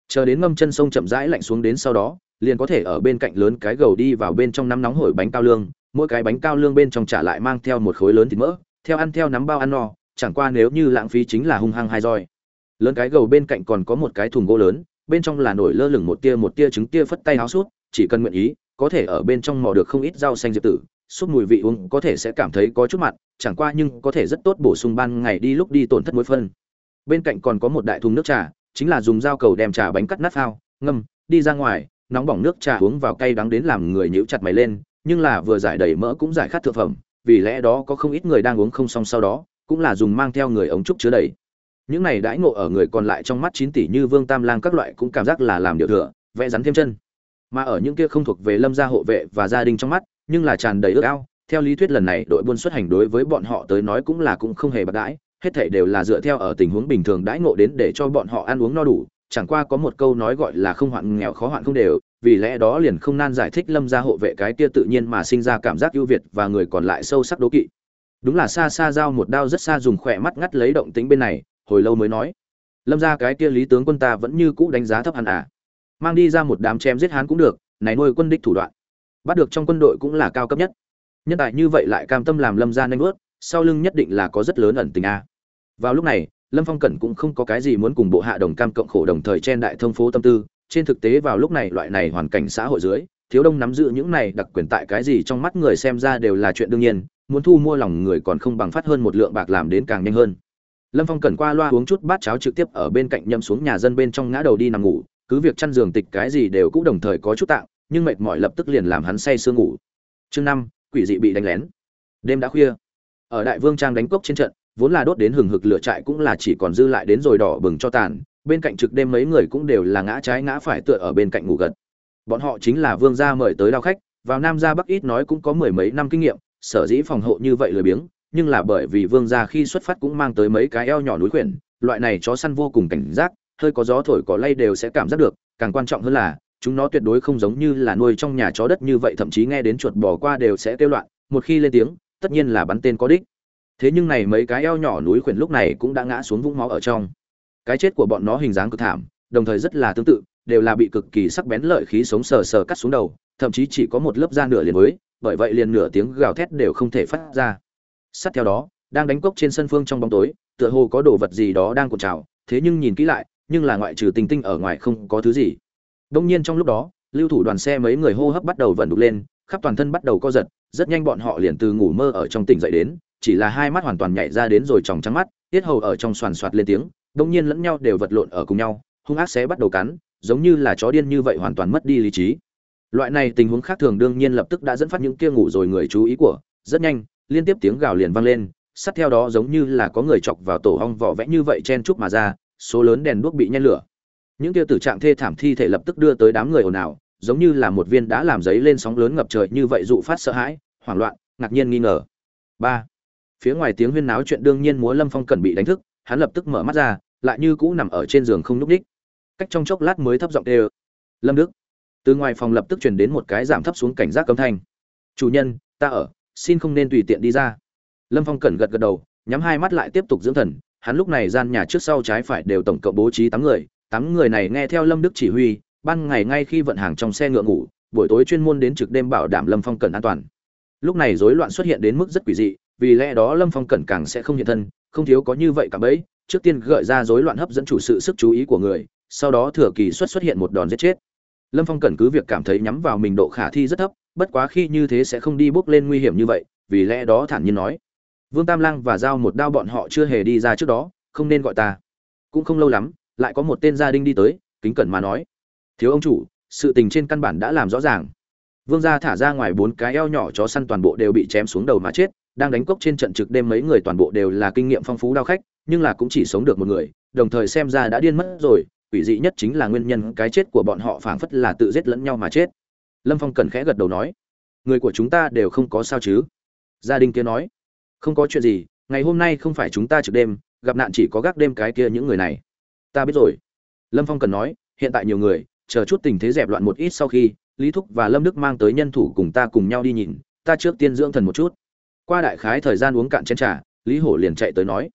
A: chờ đến ngâm chân sông chậm rãi lạnh xuống đến sau đó, liền có thể ở bên cạnh lớn cái gầu đi vào bên trong nắm nóng hổi bánh cao lương, mỗi cái bánh cao lương bên trong trả lại mang theo một khối lớn thịt mỡ, theo ăn theo nắm bao ăn no, chẳng qua nếu như lãng phí chính là hung hăng hai roi. Lớn cái gầu bên cạnh còn có một cái thùng gỗ lớn, bên trong là nổi lơ lửng một tia một tia trứng tia phất tay háo suốt, chỉ cần nguyện ý, có thể ở bên trong mò được không ít rau xanh diệp tử suốt mùi vị uống có thể sẽ cảm thấy có chút mặn, chẳng qua nhưng có thể rất tốt bổ sung ban ngày đi lúc đi tổn thất muối phân. Bên cạnh còn có một đại thùng nước trà chính là dùng dao cầu đem trà bánh cắt nát phao, ngâm, đi ra ngoài, nóng bỏng nước trà uống vào cay đắng đến làm người nhíu chặt mày lên, nhưng là vừa giải đầy mỡ cũng giải khát thượng phẩm, vì lẽ đó có không ít người đang uống không xong sau đó, cũng là dùng mang theo người ống trúc chứa đầy. Những này đãi ngộ ở người còn lại trong mắt chín tỷ như vương tam lang các loại cũng cảm giác là làm điều thừa, vẽ rắn thêm chân. Mà ở những kia không thuộc về lâm gia hộ vệ và gia đình trong mắt, nhưng là tràn đầy ước ao, theo lý thuyết lần này đội buôn xuất hành đối với bọn họ tới nói cũng là cũng không hề bạc đãi hết thảy đều là dựa theo ở tình huống bình thường đãi ngộ đến để cho bọn họ ăn uống no đủ chẳng qua có một câu nói gọi là không hoạn nghèo khó hoạn không đều vì lẽ đó liền không nan giải thích lâm gia hộ vệ cái kia tự nhiên mà sinh ra cảm giác ưu việt và người còn lại sâu sắc đố kỵ. Đúng là xa xa giao một đao rất xa dùng khỏe mắt ngắt lấy động tính bên này hồi lâu mới nói lâm gia cái kia lý tướng quân ta vẫn như cũ đánh giá thấp hắn à. Mang đi ra một đám chém giết hắn cũng được này nuôi quân đích thủ đoạn bắt được trong quân đội cũng là cao cấp nhất. Nhân tài như vậy lại cam tâm làm lâm gia nhanh nuốt, sau lưng nhất định là có rất lớn ẩn tình a vào lúc này, lâm phong cẩn cũng không có cái gì muốn cùng bộ hạ đồng cam cộng khổ đồng thời trên đại thông phố tâm tư. Trên thực tế vào lúc này loại này hoàn cảnh xã hội dưới, thiếu đông nắm giữ những này đặc quyền tại cái gì trong mắt người xem ra đều là chuyện đương nhiên, muốn thu mua lòng người còn không bằng phát hơn một lượng bạc làm đến càng nhanh hơn. Lâm phong cẩn qua loa uống chút bát cháo trực tiếp ở bên cạnh nhâm xuống nhà dân bên trong ngã đầu đi nằm ngủ, cứ việc chăn giường tịch cái gì đều cũng đồng thời có chút tạng, nhưng mệt mỏi lập tức liền làm hắn say sương ngủ. Chương năm, quỷ dị bị đánh lén. Đêm đã khuya. Ở đại vương trang đánh cốc trên trận vốn là đốt đến hừng hực lửa trại cũng là chỉ còn dư lại đến rồi đỏ bừng cho tàn, bên cạnh trực đêm mấy người cũng đều là ngã trái ngã phải tựa ở bên cạnh ngủ gật. Bọn họ chính là vương gia mời tới đao khách, vào nam gia bắc ít nói cũng có mười mấy năm kinh nghiệm, sở dĩ phòng hộ như vậy lười biếng, nhưng là bởi vì vương gia khi xuất phát cũng mang tới mấy cái eo nhỏ núi quyển loại này chó săn vô cùng cảnh giác, hơi có gió thổi có lay đều sẽ cảm giác được, càng quan trọng hơn là, chúng nó tuyệt đối không giống như là nuôi trong nhà chó đất như vậy, thậm chí nghe đến chuột bò qua đều sẽ kêu loạn, một khi lên tiếng, tất nhiên là bắn tên có đích thế nhưng này mấy cái eo nhỏ núi khuyển lúc này cũng đã ngã xuống vũng máu ở trong. Cái chết của bọn nó hình dáng cực thảm, đồng thời rất là tương tự, đều là bị cực kỳ sắc bén lợi khí sống sờ sờ cắt xuống đầu, thậm chí chỉ có một lớp da nửa liền với bởi vậy liền nửa tiếng gào thét đều không thể phát ra. Sát theo đó, đang đánh cốc trên sân phương trong bóng tối, tựa hồ có đồ vật gì đó đang cuộn trào, thế nhưng nhìn kỹ lại, nhưng là ngoại trừ tình tinh ở ngoài không có thứ gì. Đông nhiên trong lúc đó, lưu thủ đoàn xe mấy người hô hấp bắt đầu vận đục lên, khắp toàn thân bắt đầu co giật, rất nhanh bọn họ liền từ ngủ mơ ở trong tỉnh dậy đến chỉ là hai mắt hoàn toàn nhảy ra đến rồi tròng trắng mắt, tiết hầu ở trong soàn soạt lên tiếng đông nhiên lẫn nhau đều vật lộn ở cùng nhau, hung ác sẽ bắt đầu cắn, giống như là chó điên như vậy hoàn toàn mất đi lý trí. Loại này tình huống khác thường đương nhiên lập tức đã dẫn phát những kia ngủ rồi người chú ý của, rất nhanh, liên tiếp tiếng gào liền vang lên, sát theo đó giống như là có người chọc vào tổ hong vỏ vẽ như vậy chen chúc mà ra, số lớn đèn đuốc bị nhen lửa. Những kia tử trạng thê thảm thi thể lập tức đưa tới đám người ồn ào, giống như là một viên đã làm giấy lên sóng lớn ngập trời như vậy dụ phát sợ hãi, hoảng loạn, ngạc nhiên nghi ngờ. Ba phía ngoài tiếng huyên náo chuyện đương nhiên múa lâm phong cần bị đánh thức, hắn lập tức mở mắt ra, lại như cũ nằm ở trên giường không nhúc ních cách trong chốc lát mới thấp giọng đều lâm đức. Từ ngoài phòng lập tức truyền đến một cái giảm thấp xuống cảnh giác cấm thanh. Chủ nhân, ta ở, xin không nên tùy tiện đi ra. Lâm phong cẩn gật gật đầu, nhắm hai mắt lại tiếp tục dưỡng thần. Hắn lúc này gian nhà trước sau trái phải đều tổng cộng bố trí tám người tám người này nghe theo lâm đức chỉ huy, ban ngày ngay khi vận hàng trong xe ngựa ngủ, buổi tối chuyên môn đến trực đêm bảo đảm lâm phong cẩn an toàn. Lúc này rối loạn xuất hiện đến mức rất quỷ dị vì lẽ đó lâm phong cẩn càng sẽ không hiện thân, không thiếu có như vậy cả bấy trước tiên gợi ra rối loạn hấp dẫn chủ sự sức chú ý của người, sau đó thừa kỳ xuất xuất hiện một đòn giết chết. Lâm phong cẩn cứ việc cảm thấy nhắm vào mình độ khả thi rất thấp, bất quá khi như thế sẽ không đi bước lên nguy hiểm như vậy, vì lẽ đó thản nhiên nói, vương tam lang và giao một đao bọn họ chưa hề đi ra trước đó, không nên gọi ta. Cũng không lâu lắm, lại có một tên gia đình đi tới, kính cẩn mà nói, thiếu ông chủ, sự tình trên căn bản đã làm rõ ràng. Vương gia thả ra ngoài bốn cái eo nhỏ chó săn toàn bộ đều bị chém xuống đầu mà chết đang đánh cốc trên trận trực đêm mấy người toàn bộ đều là kinh nghiệm phong phú đao khách, nhưng là cũng chỉ sống được một người, đồng thời xem ra đã điên mất rồi, quỷ dị nhất chính là nguyên nhân cái chết của bọn họ phảng phất là tự giết lẫn nhau mà chết. Lâm phong cẩn khẽ gật đầu nói, người của chúng ta đều không có sao chứ? Gia đình kia nói, không có chuyện gì, ngày hôm nay không phải chúng ta trực đêm, gặp nạn chỉ có gác đêm cái kia những người này. Ta biết rồi. Lâm phong cần nói, hiện tại nhiều người, chờ chút tình thế dẹp loạn một ít sau khi, lý thúc và lâm đức mang tới nhân thủ cùng ta cùng nhau đi nhìn, ta trước tiên dưỡng thần một chút qua đại khái thời gian uống cạn chén trà, lý hổ liền chạy tới nói